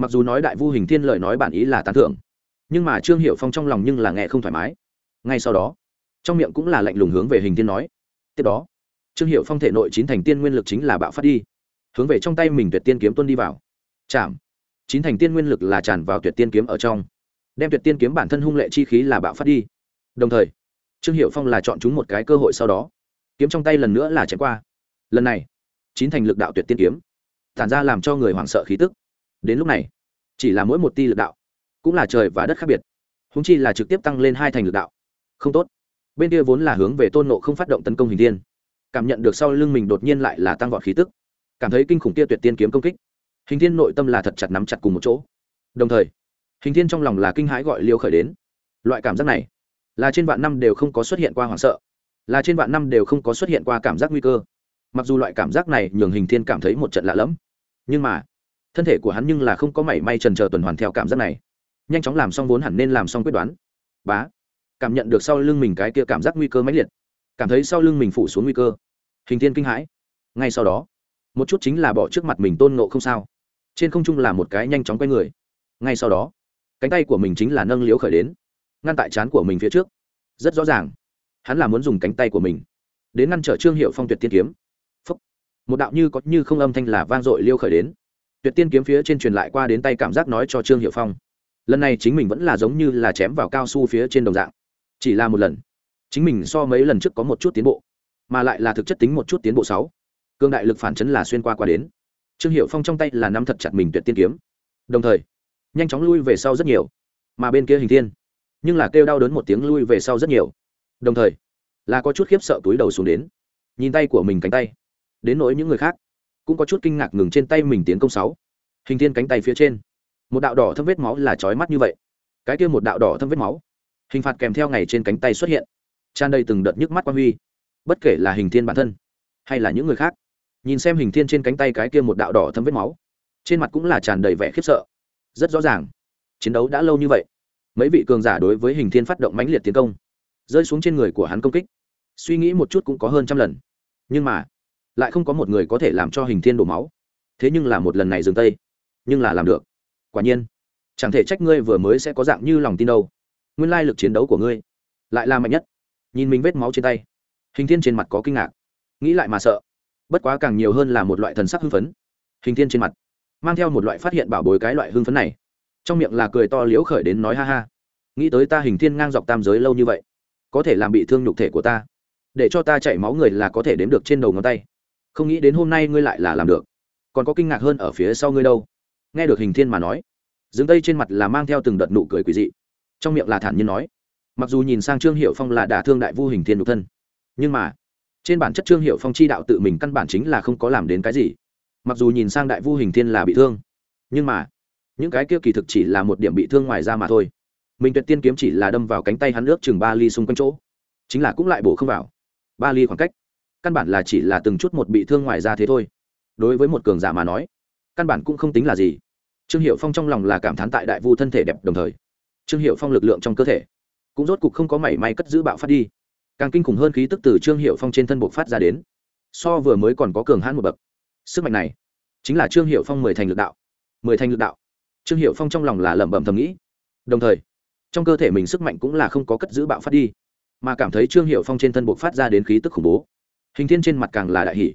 Speaker 1: mặc dù nói đại vu hình thiên lời nói bản ý là tán thưởng, nhưng mà trương hiệu phong trong lòng nhưng là nghe không thoải mái. Ngay sau đó, trong miệng cũng là lạnh lùng hướng về hình thiên nói. Tiếp đó, trương hiệu phong thể nội chín thành tiên nguyên lực chính là bạo phát đi. Hướng về trong tay mình tuyệt tiên kiếm tuân đi vào. Chạm. Chín thành tiên nguyên lực là tràn vào tuyệt tiên kiếm ở trong. Đem tuyệt tiên kiếm bản thân hung lệ chi khí là bạo phát đi. Đồng thời, trương hiệu phong là chọn chúng một cái cơ hội sau đó, kiếm trong tay lần nữa là chém qua. Lần này, chín thành lực đạo tuyệt tiên kiếm, tản ra làm cho người hoảng sợ khí tức đến lúc này, chỉ là mỗi một ti lực đạo cũng là trời và đất khác biệt húng chi là trực tiếp tăng lên hai thành lực đạo. Không tốt. Bên kia vốn là hướng về tôn nộ không phát động tấn công hình tiên cảm nhận được sau lưng mình đột nhiên lại là tăng vọt khí tức, cảm thấy kinh khủng kia tuyệt tiên kiếm công kích. Hình thiên nội tâm là thật chặt nắm chặt cùng một chỗ. Đồng thời, hình thiên trong lòng là kinh hãi gọi liêu khởi đến. Loại cảm giác này là trên vạn năm đều không có xuất hiện qua hoảng sợ, là trên vạn năm đều không có xuất hiện qua cảm giác nguy cơ. Mặc dù loại cảm giác này nhường hình thiên cảm thấy một trận lạ lẫm, nhưng mà thân thể của hắn nhưng là không có mảy may trần trờ tuần hoàn theo cảm giác này. Nhanh chóng làm xong vốn hẳn nên làm xong quyết đoán. Bá. Cảm nhận được sau lưng mình cái kia cảm giác nguy cơ mãnh liệt. Cảm thấy sau lưng mình phủ xuống nguy cơ. Hình thiên kinh hãi. Ngay sau đó, một chút chính là bỏ trước mặt mình tôn nộ không sao. Trên không trung là một cái nhanh chóng quay người. Ngay sau đó, cánh tay của mình chính là nâng liếu khởi đến, ngăn tại trán của mình phía trước. Rất rõ ràng, hắn là muốn dùng cánh tay của mình đến ngăn trở trương hiệu phong tuyệt tiên kiếm. Phúc. một đạo như có như không âm thanh là vang dội liêu khởi đến tuyệt tiên kiếm phía trên truyền lại qua đến tay cảm giác nói cho trương hiệu phong. Lần này chính mình vẫn là giống như là chém vào cao su phía trên đồng dạng. Chỉ là một lần. Chính mình so mấy lần trước có một chút tiến bộ, mà lại là thực chất tính một chút tiến bộ sáu. Cương đại lực phản chấn là xuyên qua qua đến. Trương hiệu phong trong tay là nắm thật chặt mình tuyệt tiên kiếm. Đồng thời, nhanh chóng lui về sau rất nhiều, mà bên kia hình thiên, nhưng là kêu đau đớn một tiếng lui về sau rất nhiều. Đồng thời, là có chút khiếp sợ túi đầu xuống đến. Nhìn tay của mình cánh tay, đến nỗi những người khác cũng có chút kinh ngạc ngừng trên tay mình tiến công sáu. Hình thiên cánh tay phía trên. Một đạo đỏ thâm vết máu là trói mắt như vậy. Cái kia một đạo đỏ thâm vết máu. Hình phạt kèm theo ngày trên cánh tay xuất hiện. Tràn đầy từng đợt nhức mắt quan huy. Bất kể là hình thiên bản thân, hay là những người khác. Nhìn xem hình thiên trên cánh tay cái kia một đạo đỏ thâm vết máu. Trên mặt cũng là tràn đầy vẻ khiếp sợ. Rất rõ ràng. Chiến đấu đã lâu như vậy. Mấy vị cường giả đối với hình thiên phát động mãnh liệt tiến công. Rơi xuống trên người của hắn công kích. Suy nghĩ một chút cũng có hơn trăm lần. Nhưng mà lại không có một người có thể làm cho hình thiên đổ máu. Thế nhưng là một lần này dừng tay. Nhưng là làm được. Quả nhiên, chẳng thể trách ngươi vừa mới sẽ có dạng như lòng tin đâu. Nguyên lai lực chiến đấu của ngươi lại là mạnh nhất. Nhìn mình vết máu trên tay, hình thiên trên mặt có kinh ngạc. Nghĩ lại mà sợ. Bất quá càng nhiều hơn là một loại thần sắc hưng phấn. Hình thiên trên mặt mang theo một loại phát hiện bảo bối cái loại hưng phấn này. Trong miệng là cười to liễu khởi đến nói ha ha. Nghĩ tới ta hình thiên ngang dọc tam giới lâu như vậy, có thể làm bị thương nhục thể của ta. Để cho ta chảy máu người là có thể đếm được trên đầu ngón tay không nghĩ đến hôm nay ngươi lại là làm được. Còn có kinh ngạc hơn ở phía sau ngươi đâu. Nghe được hình thiên mà nói dừng tay trên mặt là mang theo từng đợt nụ cười quỳ dị. Trong miệng là thản nhiên nói, mặc dù nhìn sang trương hiệu phong là đả thương đại vu hình thiên nhục thân, nhưng mà, trên bản chất trương hiệu phong chi đạo tự mình căn bản chính là không có làm đến cái gì. Mặc dù nhìn sang đại vu hình thiên là bị thương, nhưng mà, những cái kia kỳ thực chỉ là một điểm bị thương ngoài ra mà thôi. Mình tuyệt tiên kiếm chỉ là đâm vào cánh tay hắn nước chừng ba ly xung quanh chỗ, chính là cũng lại bổ không vào. Ba ly khoảng cách căn bản là chỉ là từng chút một bị thương ngoài ra thế thôi. Đối với một cường giả mà nói, căn bản cũng không tính là gì. Trương hiệu phong trong lòng là cảm thán tại đại vu thân thể đẹp đồng thời, trương hiệu phong lực lượng trong cơ thể cũng rốt cục không có mảy may cất giữ bạo phát đi. Càng kinh khủng hơn khí tức từ trương hiệu phong trên thân buộc phát ra đến, so vừa mới còn có cường hãn một bậc. Sức mạnh này chính là trương hiệu phong mười thành lực đạo. Mười thành lực đạo. Trương hiệu phong trong lòng là lẩm bẩm thầm nghĩ. Đồng thời, trong cơ thể mình sức mạnh cũng là không có cất giữ bạo phát đi, mà cảm thấy trương hiệu phong trên thân buộc phát ra đến khí tức khủng bố hình thiên trên mặt càng là đại hỷ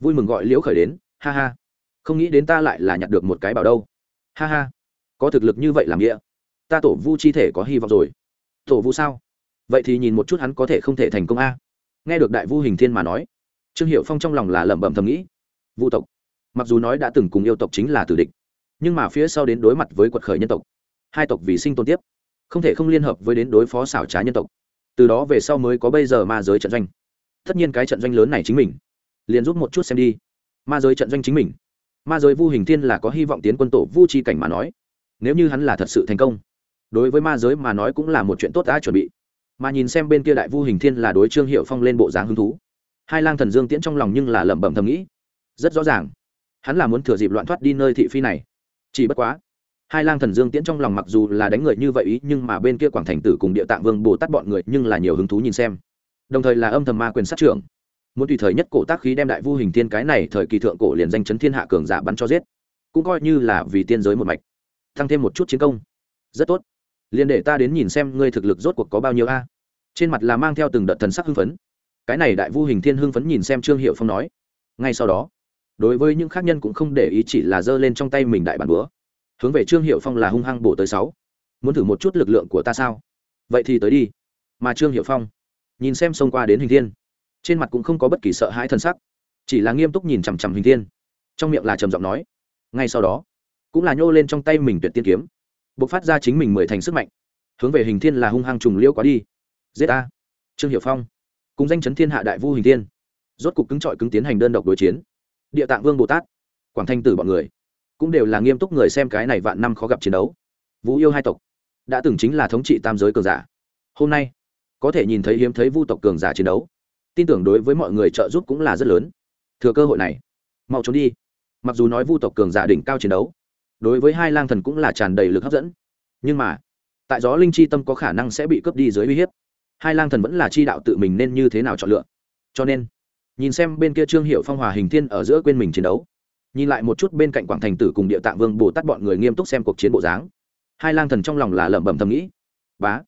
Speaker 1: vui mừng gọi liễu khởi đến, ha ha. Không nghĩ đến ta lại là nhặt được một cái bảo đâu. Ha ha. Có thực lực như vậy làm nghĩa. Ta tổ vu chi thể có hy vọng rồi. Tổ vu sao? Vậy thì nhìn một chút hắn có thể không thể thành công a. Nghe được đại vu hình thiên mà nói, trương hiệu phong trong lòng là lẩm bẩm thầm nghĩ. Vu tộc. Mặc dù nói đã từng cùng yêu tộc chính là tử địch, nhưng mà phía sau đến đối mặt với quật khởi nhân tộc, hai tộc vì sinh tồn tiếp, không thể không liên hợp với đến đối phó xảo trá nhân tộc. Từ đó về sau mới có bây giờ ma giới trận doanh tất nhiên cái trận doanh lớn này chính mình. Liền giúp một chút xem đi. Ma giới trận doanh chính mình. Ma giới vu hình thiên là có hy vọng tiến quân tổ vu chi cảnh mà nói. Nếu như hắn là thật sự thành công, đối với ma giới mà nói cũng là một chuyện tốt đã chuẩn bị. Mà nhìn xem bên kia đại vu hình thiên là đối trương hiệu phong lên bộ dáng hứng thú. Hai lang thần dương tiễn trong lòng nhưng là lẩm bẩm thầm nghĩ. Rất rõ ràng, hắn là muốn thừa dịp loạn thoát đi nơi thị phi này. Chỉ bất quá, hai lang thần dương tiễn trong lòng mặc dù là đánh người như vậy ý, nhưng mà bên kia quảng thành tử cùng địa tạng vương bồ tát bọn người nhưng là nhiều hứng thú nhìn xem đồng thời là âm thầm ma quyền sát trưởng. Muốn tùy thời nhất cổ tác khí đem đại vu hình thiên cái này thời kỳ thượng cổ liền danh chấn thiên hạ cường giả bắn cho giết. Cũng coi như là vì tiên giới một mạch. Tăng thêm một chút chiến công. Rất tốt. Liền để ta đến nhìn xem ngươi thực lực rốt cuộc có bao nhiêu a. Trên mặt là mang theo từng đợt thần sắc hưng phấn. Cái này đại vu hình thiên hưng phấn nhìn xem trương hiệu phong nói. Ngay sau đó, đối với những khác nhân cũng không để ý chỉ là giơ lên trong tay mình đại bản búa. Hướng về trương hiệu phong là hung hăng bổ tới sáu. Muốn thử một chút lực lượng của ta sao? Vậy thì tới đi. Mà trương hiệu phong nhìn xem xông qua đến hình thiên. Trên mặt cũng không có bất kỳ sợ hãi t sắc, chỉ là nghiêm túc nhìn chằm chằm hình thiên. Trong miệng là trầm giọng nói. Ngay sau đó, cũng là nhô lên trong tay mình tuyệt tiên kiếm b ộ c phát ra chính mình mười thành sức mạnh. Hướng về hình thiên là hung hăng trùng liêu quá đi. Giết a trương hiệu phong, cùng danh chấn thiên hạ đại vu hình thiên. Rốt cục cứng trọi cứng tiến hành đơn độc đối chiến. Địa tạng vương bồ tát, quảng thanh tử bọn người, cũng đều là nghiêm túc người xem cái này vạn năm khó gặp chiến đấu. Vũ yêu hai tộc, đã từng chính là thống trị tam giới cường giả. Hôm nay có thể nhìn thấy hiếm thấy vu tộc cường giả chiến đấu. Tin tưởng đối với mọi người trợ giúp cũng là rất lớn. Thừa cơ hội này, mau trốn đi. Mặc dù nói vu tộc cường giả đỉnh cao chiến đấu, đối với hai lang thần cũng là tràn đầy lực hấp dẫn. Nhưng mà, tại gió linh chi tâm có khả năng sẽ bị cướp đi dưới uy hiếp. Hai lang thần vẫn là chi đạo tự mình nên như thế nào chọn lựa. Cho nên, nhìn xem bên kia trương hiệu phong hòa hình thiên ở giữa quên mình chiến đấu, nhìn lại một chút bên cạnh quảng thành tử cùng địa tạng vương bồ tát bọn người nghiêm túc xem cuộc chiến bộ dáng. Hai lang thần trong lòng là lẩm bẩm thầm nghĩ, bá,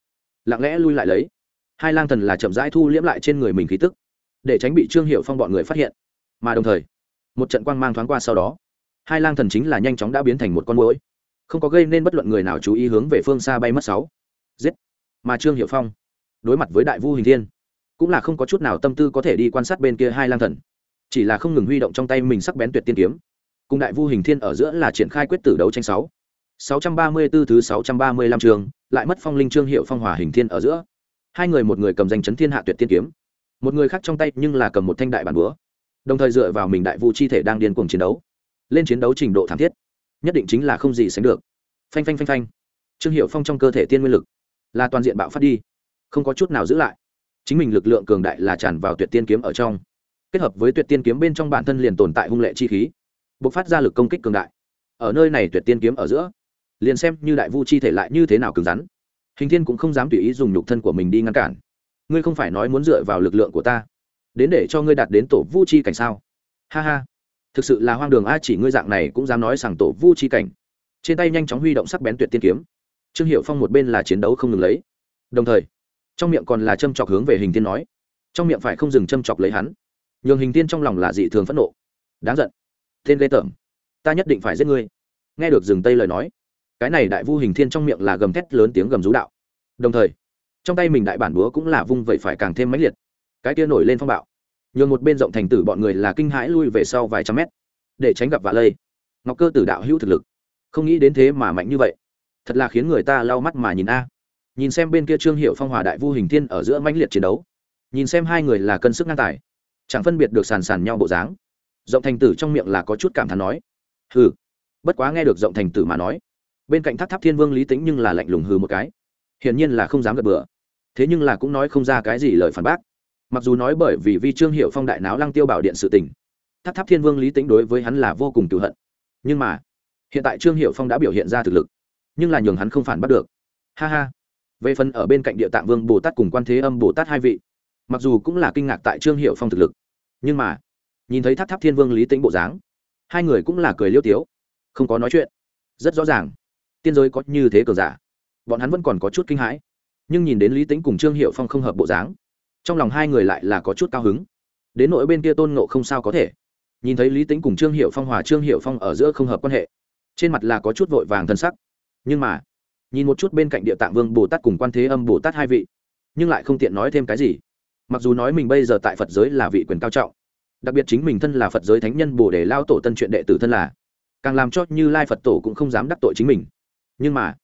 Speaker 1: lặng lẽ lui lại lấy hai lang thần là chậm rãi thu liễm lại trên người mình khí tức, để tránh bị trương hiệu phong bọn người phát hiện. Mà đồng thời, một trận quang mang thoáng qua sau đó, hai lang thần chính là nhanh chóng đã biến thành một con mũi không có gây nên bất luận người nào chú ý hướng về phương xa bay mất sáu. Giết! Mà trương hiệu phong, đối mặt với đại vu hình thiên, cũng là không có chút nào tâm tư có thể đi quan sát bên kia hai lang thần. Chỉ là không ngừng huy động trong tay mình sắc bén tuyệt tiên kiếm. Cùng đại vu hình thiên ở giữa là triển khai quyết tử đấu tranh sáu. sáu trăm ba mươi 634 thứ sáu trăm ba mươi lăm trường, lại mất phong linh trương hiệu phong hòa hình thiên ở giữa hai người một người cầm danh chấn thiên hạ tuyệt tiên kiếm, một người khác trong tay nhưng là cầm một thanh đại bản búa, đồng thời dựa vào mình đại vu chi thể đang điên cuồng chiến đấu, lên chiến đấu trình độ thảm thiết, nhất định chính là không gì sánh được. Phanh phanh phanh phanh. Trương hiệu phong trong cơ thể tiên nguyên lực là toàn diện bạo phát đi, không có chút nào giữ lại. Chính mình lực lượng cường đại là tràn vào tuyệt tiên kiếm ở trong. Kết hợp với tuyệt tiên kiếm bên trong bản thân liền tồn tại hung lệ chi khí b ộ c phát ra lực công kích cường đại. Ở nơi này tuyệt tiên kiếm ở giữa, liền xem như đại vu chi thể lại như thế nào cứng rắn hình thiên cũng không dám tùy ý dùng nhục thân của mình đi ngăn cản. Ngươi không phải nói muốn dựa vào lực lượng của ta, đến để cho ngươi đạt đến tổ vu chi cảnh sao? Ha ha. Thực sự là hoang đường a, chỉ ngươi dạng này cũng dám nói rằng tổ vu chi cảnh. Trên tay nhanh chóng huy động sắc bén tuyệt tiên kiếm. Trương hiệu phong một bên là chiến đấu không ngừng lấy. Đồng thời, trong miệng còn là châm chọc hướng về hình Thiên nói. Trong miệng phải không dừng châm chọc lấy hắn. Nhường hình Thiên trong lòng là dị thường phẫn nộ. Đáng giận. Tên lê tởm. Ta nhất định phải giết ngươi. Nghe được dừng tây lời nói cái này đại vu hình thiên trong miệng là gầm thét lớn tiếng gầm rú đạo. Đồng thời, trong tay mình đại bản búa cũng là vung vậy phải càng thêm mãnh liệt. Cái kia nổi lên phong bạo. Nhường một bên rộng thành tử bọn người là kinh hãi lui về sau vài trăm mét, để tránh gặp vạ lây. Ngọc cơ tử đạo hữu thực lực, không nghĩ đến thế mà mạnh như vậy. Thật là khiến người ta lau mắt mà nhìn a. Nhìn xem bên kia trương hiệu phong hòa đại vu hình thiên ở giữa mãnh liệt chiến đấu, nhìn xem hai người là cân sức ngang tài, chẳng phân biệt được sàn sàn nhau bộ dáng. Rộng thành tử trong miệng là có chút cảm thán nói, hừ, bất quá nghe được rộng thành tử mà nói bên cạnh tháp tháp thiên vương lý tính nhưng là lạnh lùng hừ một cái. Hiển nhiên là không dám gật bừa. Thế nhưng là cũng nói không ra cái gì lời phản bác. Mặc dù nói bởi vì vi trương hiệu phong đại náo lăng tiêu bảo điện sự tình, tháp tháp thiên vương lý tính đối với hắn là vô cùng cựu hận. Nhưng mà, hiện tại trương hiệu phong đã biểu hiện ra thực lực, nhưng là nhường hắn không phản bắt được. Ha ha. Về phần ở bên cạnh địa tạng vương bồ tát cùng quan thế âm bồ tát hai vị, mặc dù cũng là kinh ngạc tại trương hiệu phong thực lực, nhưng mà, nhìn thấy tháp tháp thiên vương lý tính bộ dáng, hai người cũng là cười liêu tiếu, không có nói chuyện. Rất rõ ràng tiên giới có như thế cường giả. Bọn hắn vẫn còn có chút kinh hãi. Nhưng nhìn đến lý tính cùng trương hiệu phong không hợp bộ dáng, trong lòng hai người lại là có chút cao hứng. Đến nỗi bên kia tôn nộ không sao có thể. Nhìn thấy lý tính cùng trương hiệu phong hòa trương hiệu phong ở giữa không hợp quan hệ, trên mặt là có chút vội vàng thân sắc. Nhưng mà, nhìn một chút bên cạnh địa tạng vương bồ tát cùng quan thế âm bồ tát hai vị, nhưng lại không tiện nói thêm cái gì. Mặc dù nói mình bây giờ tại phật giới là vị quyền cao trọng, đặc biệt chính mình thân là phật giới thánh nhân bồ đề lao tổ tân chuyện đệ tử thân là, càng làm cho như lai phật tổ cũng không dám đắc tội chính mình nhưng mà,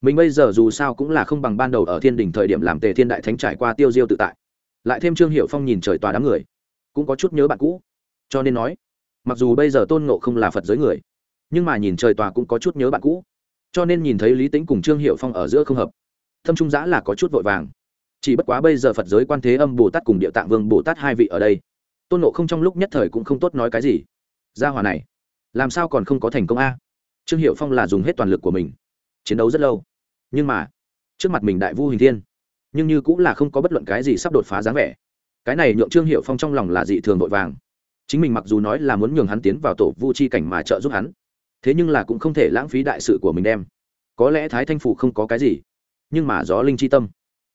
Speaker 1: mình bây giờ dù sao cũng là không bằng ban đầu ở thiên đình thời điểm làm tề thiên đại thánh trải qua tiêu diêu tự tại. Lại thêm trương hiệu phong nhìn trời tòa đám người, cũng có chút nhớ bạn cũ. Cho nên nói, mặc dù bây giờ tôn ngộ không là phật giới người, nhưng mà nhìn trời tòa cũng có chút nhớ bạn cũ. Cho nên nhìn thấy lý tính cùng trương hiệu phong ở giữa không hợp thâm trung giã là có chút vội vàng. Chỉ bất quá bây giờ phật giới quan thế âm bồ tát cùng địa tạng vương bồ tát hai vị ở đây, tôn nộ không trong lúc nhất thời cũng không tốt nói cái gì. Gia hòa này, làm sao còn không có thành công a? Trương hiệu phong là dùng hết toàn lực của mình chiến đấu rất lâu. Nhưng mà, trước mặt mình đại vu hình thiên, nhưng như cũng là không có bất luận cái gì sắp đột phá dáng vẻ. Cái này nhượng trương hiệu phong trong lòng là dị thường vội vàng. Chính mình mặc dù nói là muốn nhường hắn tiến vào tổ vu chi cảnh mà trợ giúp hắn, thế nhưng là cũng không thể lãng phí đại sự của mình đem. Có lẽ thái thanh phụ không có cái gì, nhưng mà gió linh chi tâm,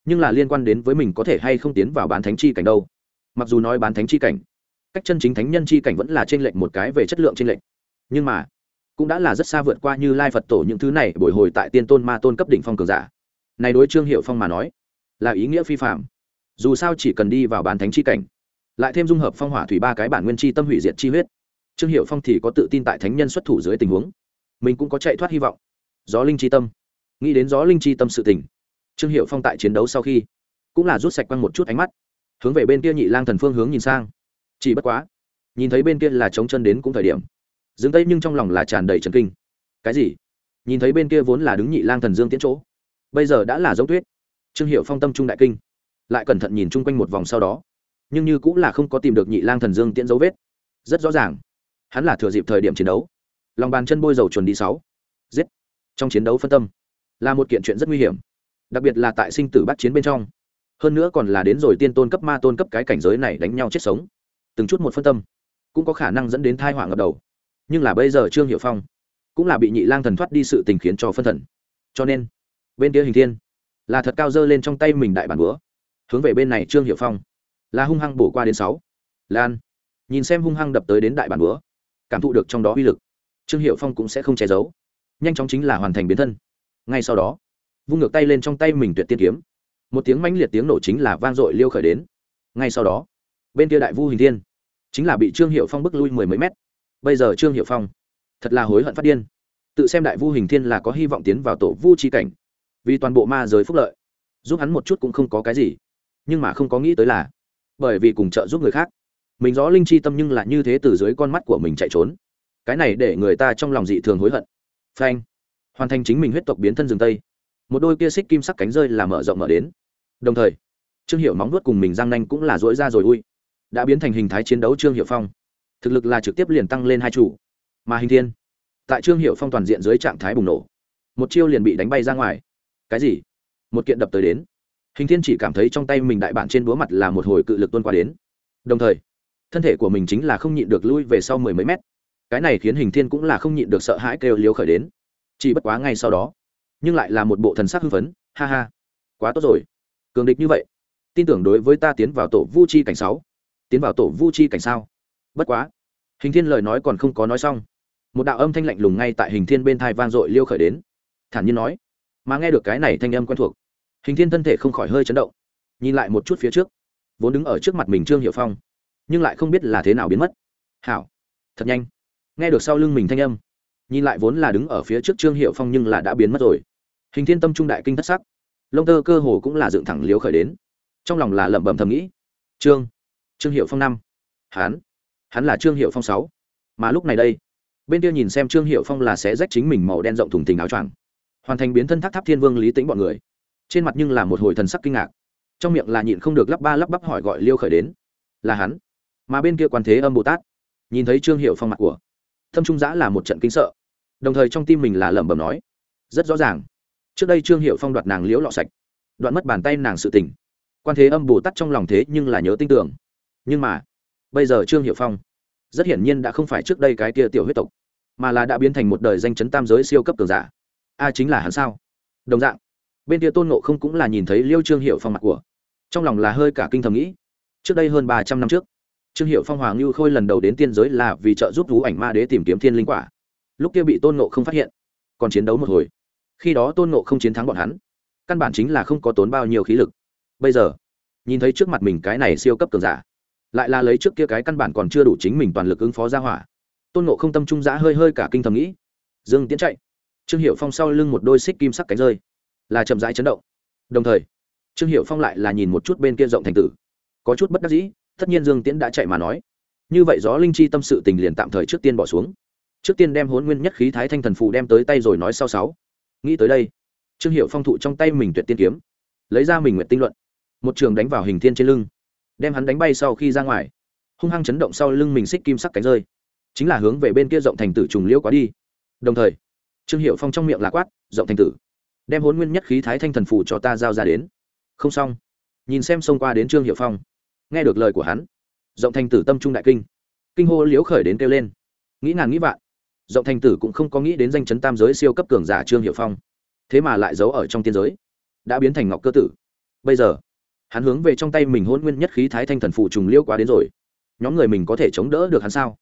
Speaker 1: nhưng là liên quan đến với mình có thể hay không tiến vào bán thánh chi cảnh đâu. Mặc dù nói bán thánh chi cảnh, cách chân chính thánh nhân chi cảnh vẫn là t r ê n lệch một cái về chất lượng t r ê n lệch, nhưng mà cũng đã là rất xa vượt qua như lai phật tổ những thứ này, bồi hồi tại tiên tôn ma tôn cấp đỉnh phong cường giả. Này đối trương hiệu phong mà nói, là ý nghĩa phi phạm dù sao chỉ cần đi vào bán thánh chi cảnh, lại thêm dung hợp phong hỏa thủy ba cái bản nguyên chi tâm hủy diệt chi huyết, trương hiệu phong thì có tự tin tại thánh nhân xuất thủ dưới tình huống. Mình cũng có chạy thoát hy vọng. Gió linh chi tâm. Nghĩ đến gió linh chi tâm sự tình, trương hiệu phong tại chiến đấu sau khi cũng là rút sạch quăng một chút ánh mắt, hướng về bên kia nhị lang thần phương hướng nhìn sang. Chỉ bất quá, nhìn thấy bên kia là chống chân đến cũng thời điểm dừng tay nhưng trong lòng là tràn đầy trần kinh. Cái gì? Nhìn thấy bên kia vốn là đứng nhị lang thần dương tiến chỗ, bây giờ đã là dấu tuyết. Trương hiệu phong tâm trung đại kinh, lại cẩn thận nhìn chung quanh một vòng sau đó. Nhưng như cũng là không có tìm được nhị lang thần dương tiễn dấu vết. Rất rõ ràng, hắn là thừa dịp thời điểm chiến đấu. Lòng bàn chân bôi dầu chuẩn đi sáu. Giết! Trong chiến đấu phân tâm, là một kiện chuyện rất nguy hiểm. Đặc biệt là tại sinh tử bắt chiến bên trong. Hơn nữa còn là đến rồi tiên tôn cấp ma tôn cấp cái cảnh giới này đánh nhau chết sống. Từng chút một phân tâm, cũng có khả năng dẫn đến thai họa ngập đầu nhưng là bây giờ trương hiệu phong cũng là bị nhị lang thần thoát đi sự tình khiến cho phân thần cho nên bên kia hình thiên là thật cao dơ lên trong tay mình đại bản búa hướng về bên này trương hiệu phong là hung hăng bổ qua đến sáu lan nhìn xem hung hăng đập tới đến đại bản búa cảm thụ được trong đó uy lực trương hiệu phong cũng sẽ không che giấu nhanh chóng chính là hoàn thành biến thân ngay sau đó vung ngược tay lên trong tay mình tuyệt tiên kiếm một tiếng mãnh liệt tiếng nổ chính là vang dội liêu khởi đến ngay sau đó bên kia đại vu hình thiên chính là bị trương hiệu phong bức lui mười mấy mét bây giờ trương hiệu phong thật là hối hận phát điên tự xem đại vu hình thiên là có hy vọng tiến vào tổ vu c cảnh vì toàn bộ ma giới phúc lợi giúp hắn một chút cũng không có cái gì nhưng mà không có nghĩ tới là bởi vì cùng trợ giúp người khác mình rõ linh chi tâm nhưng là như thế từ dưới con mắt của mình chạy trốn cái này để người ta trong lòng dị thường hối hận phanh hoàn thành chính mình huyết tộc biến thân rừng tây một đôi kia xích kim sắc cánh rơi là mở rộng mở đến đồng thời trương hiệu móng nuốt cùng mình giang nanh cũng là dỗi ra rồi ui đã biến thành hình thái chiến đấu trương hiệu phong thực lực là trực tiếp liền tăng lên hai chủ. Mà hình thiên, tại trương hiệu phong toàn diện dưới trạng thái bùng nổ, một chiêu liền bị đánh bay ra ngoài. Cái gì? Một kiện đập tới đến. Hình thiên chỉ cảm thấy trong tay mình đại bản trên búa mặt là một hồi cự lực tuôn qua đến. Đồng thời, thân thể của mình chính là không nhịn được lui về sau mười mấy mét. Cái này khiến hình thiên cũng là không nhịn được sợ hãi kêu liếu khởi đến. Chỉ bất quá ngay sau đó, nhưng lại là một bộ thần sắc hưng phấn. Ha ha, quá tốt rồi. Cường địch như vậy, tin tưởng đối với ta tiến vào tổ vu chi cảnh sáu. Tiến vào tổ vu chi cảnh sao? Bất quá. Hình thiên lời nói còn không có nói xong. Một đạo âm thanh lạnh lùng ngay tại hình thiên bên thai vang dội liêu khởi đến. Thản nhiên nói, mà nghe được cái này thanh âm quen thuộc. Hình thiên thân thể không khỏi hơi chấn động. Nhìn lại một chút phía trước, vốn đứng ở trước mặt mình trương hiệu phong, nhưng lại không biết là thế nào biến mất. Hảo, thật nhanh. Nghe được sau lưng mình thanh âm, nhìn lại vốn là đứng ở phía trước trương hiệu phong nhưng là đã biến mất rồi. Hình thiên tâm trung đại kinh thất sắc. Lông tơ cơ hồ cũng là dựng thẳng liếu khởi đến. Trong lòng là lẩm bẩm thầm nghĩ, trương trương hiệu phong năm hán hắn là trương hiệu phong sáu mà lúc này đây bên kia nhìn xem trương hiệu phong là sẽ rách chính mình màu đen rộng thùng tình áo choàng hoàn thành biến thân thác tháp thiên vương lý tính bọn người trên mặt nhưng là một hồi thần sắc kinh ngạc trong miệng là nhịn không được lắp ba lắp bắp hỏi gọi liêu khởi đến là hắn mà bên kia quan thế âm bồ tát nhìn thấy trương hiệu phong mặt của thâm trung giã là một trận kinh sợ đồng thời trong tim mình là lẩm bẩm nói rất rõ ràng trước đây trương hiệu phong đoạt nàng liễu lọ sạch đoạn mất bàn tay nàng sự tình quan thế âm bồ tát trong lòng thế nhưng là nhớ tin tưởng nhưng mà bây giờ trương hiệu phong rất hiển nhiên đã không phải trước đây cái kia tiểu huyết tộc, mà là đã biến thành một đời danh chấn tam giới siêu cấp cường giả. A à, chính là hắn sao? Đồng dạng, bên kia tôn nộ không cũng là nhìn thấy liêu trương hiệu phong mặt của. Trong lòng là hơi cả kinh thầm nghĩ, trước đây hơn ba trăm năm trước, trương hiệu phong hoàng lưu khôi lần đầu đến tiên giới là vì trợ giúp vũ ảnh ma đế tìm kiếm thiên linh quả. Lúc kia bị tôn nộ không phát hiện, còn chiến đấu một hồi. Khi đó tôn nộ không chiến thắng bọn hắn, căn bản chính là không có tốn bao nhiêu khí lực. Bây giờ, nhìn thấy trước mặt mình cái này siêu cấp cường giả lại là lấy trước kia cái căn bản còn chưa đủ chính mình toàn lực ứng phó ra hỏa. Tôn nộ không tâm trung giã hơi hơi cả kinh thầm nghĩ. Dương tiến chạy. Trương hiệu phong sau lưng một đôi xích kim sắc cánh rơi, là chậm rãi chấn động. Đồng thời, trương hiệu phong lại là nhìn một chút bên kia rộng thành tử. Có chút bất đắc dĩ, tất nhiên dương tiễn đã chạy mà nói. Như vậy gió linh chi tâm sự tình liền tạm thời trước tiên bỏ xuống. Trước tiên đem hôn nguyên nhất khí thái thanh thần phù đem tới tay rồi nói sau sáu. Nghĩ tới đây, trương hiệu phong thụ trong tay mình tuyệt tiên kiếm, lấy ra mình nguyện tinh luận. Một trường đánh vào hình thiên trên lưng đem hắn đánh bay sau khi ra ngoài. Hung hăng chấn động sau lưng mình xích kim sắc cánh rơi. Chính là hướng về bên kia rộng thành tử trùng liễu quá đi. Đồng thời, trương hiệu phong trong miệng là quát, rộng thành tử, đem hôn nguyên nhất khí thái thanh thần phủ cho ta giao ra đến. Không xong. Nhìn xem xông qua đến trương hiệu phong, nghe được lời của hắn, rộng thành tử tâm trung đại kinh. Kinh hô liễu khởi đến kêu lên. Nghĩ ngàn nghĩ vạn, rộng thành tử cũng không có nghĩ đến danh chấn tam giới siêu cấp cường giả trương hiệu phong, thế mà lại giấu ở trong tiên giới, đã biến thành ngọc cơ tử. Bây giờ hắn hướng về trong tay mình hôn nguyên nhất khí thái thanh thần phụ trùng liêu quá đến rồi nhóm người mình có thể chống đỡ được hắn sao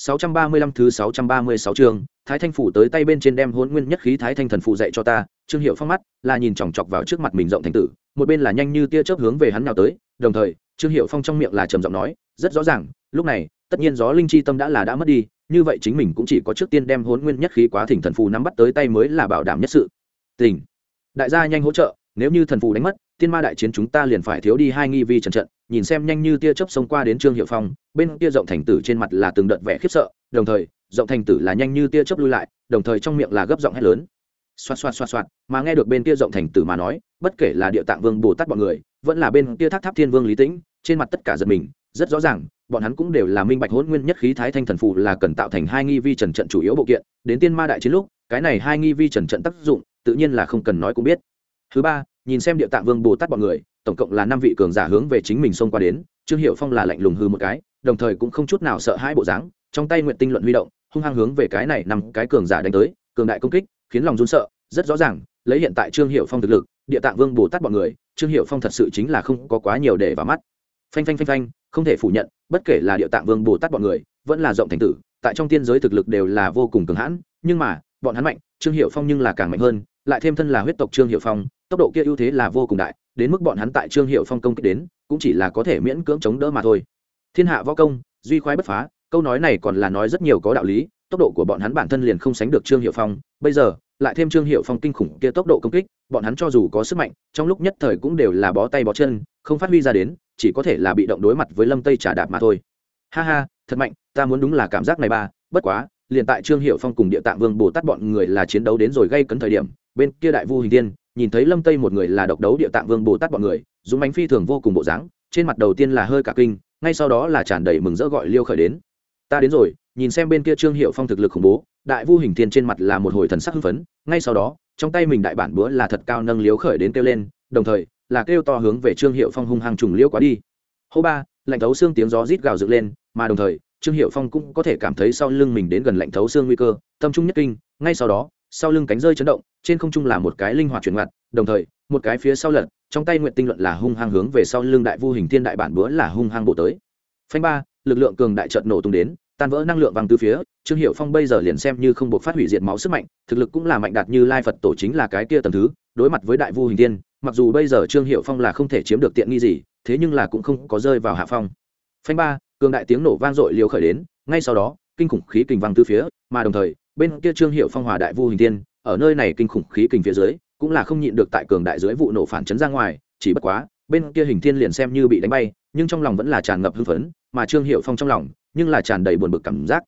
Speaker 1: 635 thứ 636 chương, Thái Thanh phủ tới tay bên trên đem hỗn nguyên nhất khí Thái Thanh thần phụ dạy cho ta, Trương Hiểu Phong mắt là nhìn chòng chọc vào trước mặt mình rộng thành tử, một bên là nhanh như tia chớp hướng về hắn nào tới, đồng thời, Trương Hiểu Phong trong miệng là trầm giọng nói, rất rõ ràng, lúc này, tất nhiên gió linh chi tâm đã là đã mất đi, như vậy chính mình cũng chỉ có trước tiên đem hỗn nguyên nhất khí quá thỉnh thần phụ nắm bắt tới tay mới là bảo đảm nhất sự. Tình. Đại gia nhanh hỗ trợ, nếu như thần phụ đánh mất, tiên ma đại chiến chúng ta liền phải thiếu đi hai nghi vi trận trận, nhìn xem nhanh như tia chớp xông qua đến Trương Hiệu Phong, bên kia rộng thành tử trên mặt là từng đợt vẻ khiếp sợ, đồng thời, rộng thành tử là nhanh như tia chớp lui lại, đồng thời trong miệng là gấp giọng hét lớn. Xoạt xoạt xoạt xoạt, mà nghe được bên kia rộng thành tử mà nói, bất kể là địa tạng vương Bồ Tát bọn người, vẫn là bên kia Thác Tháp Thiên Vương Lý Tĩnh, trên mặt tất cả giật mình, rất rõ ràng, bọn hắn cũng đều là minh bạch hỗn nguyên nhất khí thái thanh thần phụ là cần tạo thành hai nghi vi trần trận chủ yếu bộ kiện, đến tiên ma đại chiến lúc, cái này hai nghi vi trần trận tác dụng, tự nhiên là không cần nói cũng biết. Thứ ba, nhìn xem địa tạng vương Bồ Tát bọn người, tổng cộng là năm vị cường giả hướng về chính mình xông qua đến, Trương Hiểu Phong là lạnh lùng hư một cái, đồng thời cũng không chút nào sợ hãi bộ dáng, trong tay nguyện tinh luận huy động, hung hăng hướng về cái này nằm cái cường giả đánh tới, cường đại công kích, khiến lòng run sợ, rất rõ ràng, lấy hiện tại Trương Hiểu Phong thực lực, địa tạng vương bồ tát bọn người trương hiệu phong thật sự chính là không có quá nhiều để vào mắt. Phanh phanh phanh phanh không thể phủ nhận bất kể là địa tạng vương bồ tát bọn người vẫn là rộng thành tử tại trong tiên giới thực lực đều là vô cùng cường hãn nhưng mà bọn hắn mạnh trương hiệu phong nhưng là càng mạnh hơn lại thêm thân là huyết tộc trương hiệu phong, tốc độ kia ưu thế là vô cùng đại, đến mức bọn hắn tại trương hiệu phong công kích đến, cũng chỉ là có thể miễn cưỡng chống đỡ mà thôi. Thiên hạ võ công, duy khoái bất phá, câu nói này còn là nói rất nhiều có đạo lý, tốc độ của bọn hắn bản thân liền không sánh được trương hiệu phong, bây giờ, lại thêm trương hiệu phong kinh khủng kia tốc độ công kích, bọn hắn cho dù có sức mạnh, trong lúc nhất thời cũng đều là bó tay bó chân, không phát huy ra đến, chỉ có thể là bị động đối mặt với lâm tây trả đạp mà thôi. Ha ha, thật mạnh, ta muốn đúng là cảm giác này ba, bất quá, liền tại trương hiệu phong cùng địa tạng vương bồ tát bọn người là chiến đấu đến rồi gây cấn thời điểm bên kia đại vu hình tiên, nhìn thấy lâm tây một người là độc đấu địa tạng vương bồ tát bọn người dùng bánh phi thường vô cùng bộ dáng, trên mặt đầu tiên là hơi cả kinh, ngay sau đó là tràn đầy mừng rỡ gọi liêu khởi đến. Ta đến rồi, nhìn xem bên kia trương hiệu phong thực lực khủng bố, đại vu hình thiên trên mặt là một hồi thần sắc hưng phấn, ngay sau đó, trong tay mình đại bản búa là thật cao nâng liếu khởi đến kêu lên, đồng thời, là kêu to hướng về trương hiệu phong hung hăng trùng liêu quá đi. Hô ba, lạnh thấu xương tiếng gió rít gào dựng lên, mà đồng thời, trương hiệu phong cũng có thể cảm thấy sau lưng mình đến gần lạnh thấu xương nguy cơ, tâm trung nhất kinh, ngay sau đó, sau lưng cánh rơi chấn động trên không trung là một cái linh hoạt chuyển ngặt đồng thời, một cái phía sau lật, trong tay nguyện tinh luận là hung hăng hướng về sau lưng đại vu hình thiên đại bản bữa là hung hăng bổ tới. Phanh ba, lực lượng cường đại trợt nổ tung đến, tan vỡ năng lượng văng từ phía, trương hiệu phong bây giờ liền xem như không buộc phát hủy diệt máu sức mạnh, thực lực cũng là mạnh đạt như lai phật tổ chính là cái kia tầm thứ, đối mặt với đại vu hình tiên mặc dù bây giờ trương hiệu phong là không thể chiếm được tiện nghi gì, thế nhưng là cũng không có rơi vào hạ phong. Phanh ba, cường đại tiếng nổ vang dội liều khởi đến, ngay sau đó, kinh khủng khí kình văng từ phía, mà đồng thời, bên kia trương hiệu phong hòa đại vu hình tiên ở nơi này kinh khủng khí kình phía dưới, cũng là không nhịn được tại cường đại dưới vụ nổ phản chấn ra ngoài, chỉ bất quá, bên kia hình thiên liền xem như bị đánh bay, nhưng trong lòng vẫn là tràn ngập hưng phấn, mà trương hiệu phong trong lòng, nhưng là tràn đầy buồn bực cảm giác.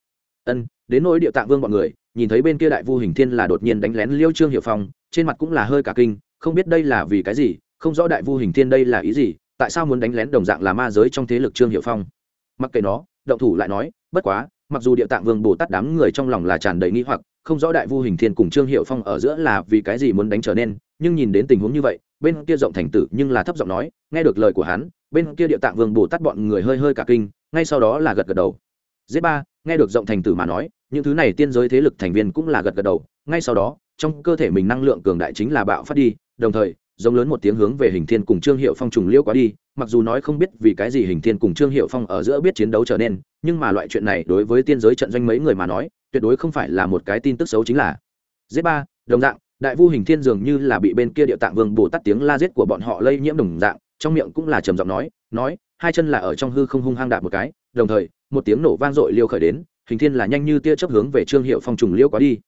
Speaker 1: Ân, đến nỗi địa tạng vương bọn người, nhìn thấy bên kia đại vu hình thiên là đột nhiên đánh lén liêu trương hiệu phong, trên mặt cũng là hơi cả kinh, không biết đây là vì cái gì, không rõ đại vu hình thiên đây là ý gì, tại sao muốn đánh lén đồng dạng là ma giới trong thế lực trương hiệu phong. Mặc kệ nó, động thủ lại nói, bất quá, mặc dù địa tạng vương bồ tát đám người trong lòng là tràn đầy nghi hoặc không rõ đại vu hình thiên cùng trương hiệu phong ở giữa là vì cái gì muốn đánh trở nên, nhưng nhìn đến tình huống như vậy, bên kia rộng thành tử nhưng là thấp giọng nói, nghe được lời của hắn, bên kia địa tạng vương bồ tát bọn người hơi hơi cả kinh, ngay sau đó là gật gật đầu. Z ba, nghe được rộng thành tử mà nói, những thứ này tiên giới thế lực thành viên cũng là gật gật đầu, ngay sau đó, trong cơ thể mình năng lượng cường đại chính là bạo phát đi, đồng thời, giống lớn một tiếng hướng về hình thiên cùng trương hiệu phong trùng liêu quá đi, mặc dù nói không biết vì cái gì hình thiên cùng trương hiệu phong ở giữa biết chiến đấu trở nên, nhưng mà loại chuyện này đối với tiên giới trận doanh mấy người mà nói tuyệt đối không phải là một cái tin tức xấu chính là. Giết ba, đồng dạng, đại vu hình thiên dường như là bị bên kia địa tạng vương bồ tát tiếng la giết của bọn họ lây nhiễm đồng dạng, trong miệng cũng là trầm giọng nói nói, hai chân là ở trong hư không hung hăng đạp một cái, đồng thời, một tiếng nổ vang dội liêu khởi đến, hình thiên là nhanh như tia chớp hướng về trương hiệu phong trùng liêu quá đi.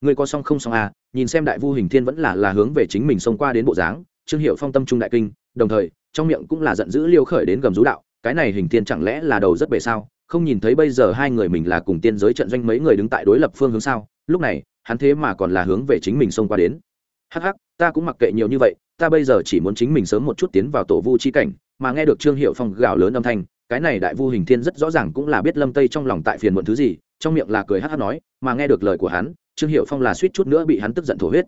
Speaker 1: Người có xong không xong à nhìn xem đại vu hình thiên vẫn là là hướng về chính mình xông qua đến bộ dáng, trương hiệu phong tâm trung đại kinh, đồng thời, trong miệng cũng là giận dữ liêu khởi đến gầm rú đạo, cái này hình thiên chẳng lẽ là đầu rất bề sao? Không nhìn thấy bây giờ hai người mình là cùng tiên giới trận doanh mấy người đứng tại đối lập phương hướng sao? Lúc này, hắn thế mà còn là hướng về chính mình xông qua đến. Hắc hắc, ta cũng mặc kệ nhiều như vậy, ta bây giờ chỉ muốn chính mình sớm một chút tiến vào tổ vu chi cảnh, mà nghe được trương hiệu phong gào lớn âm thanh, cái này đại vu hình thiên rất rõ ràng cũng là biết lâm tây trong lòng tại phiền muộn thứ gì, trong miệng là cười hắc hắc nói, mà nghe được lời của hắn, trương hiệu phong là suýt chút nữa bị hắn tức giận thổ huyết.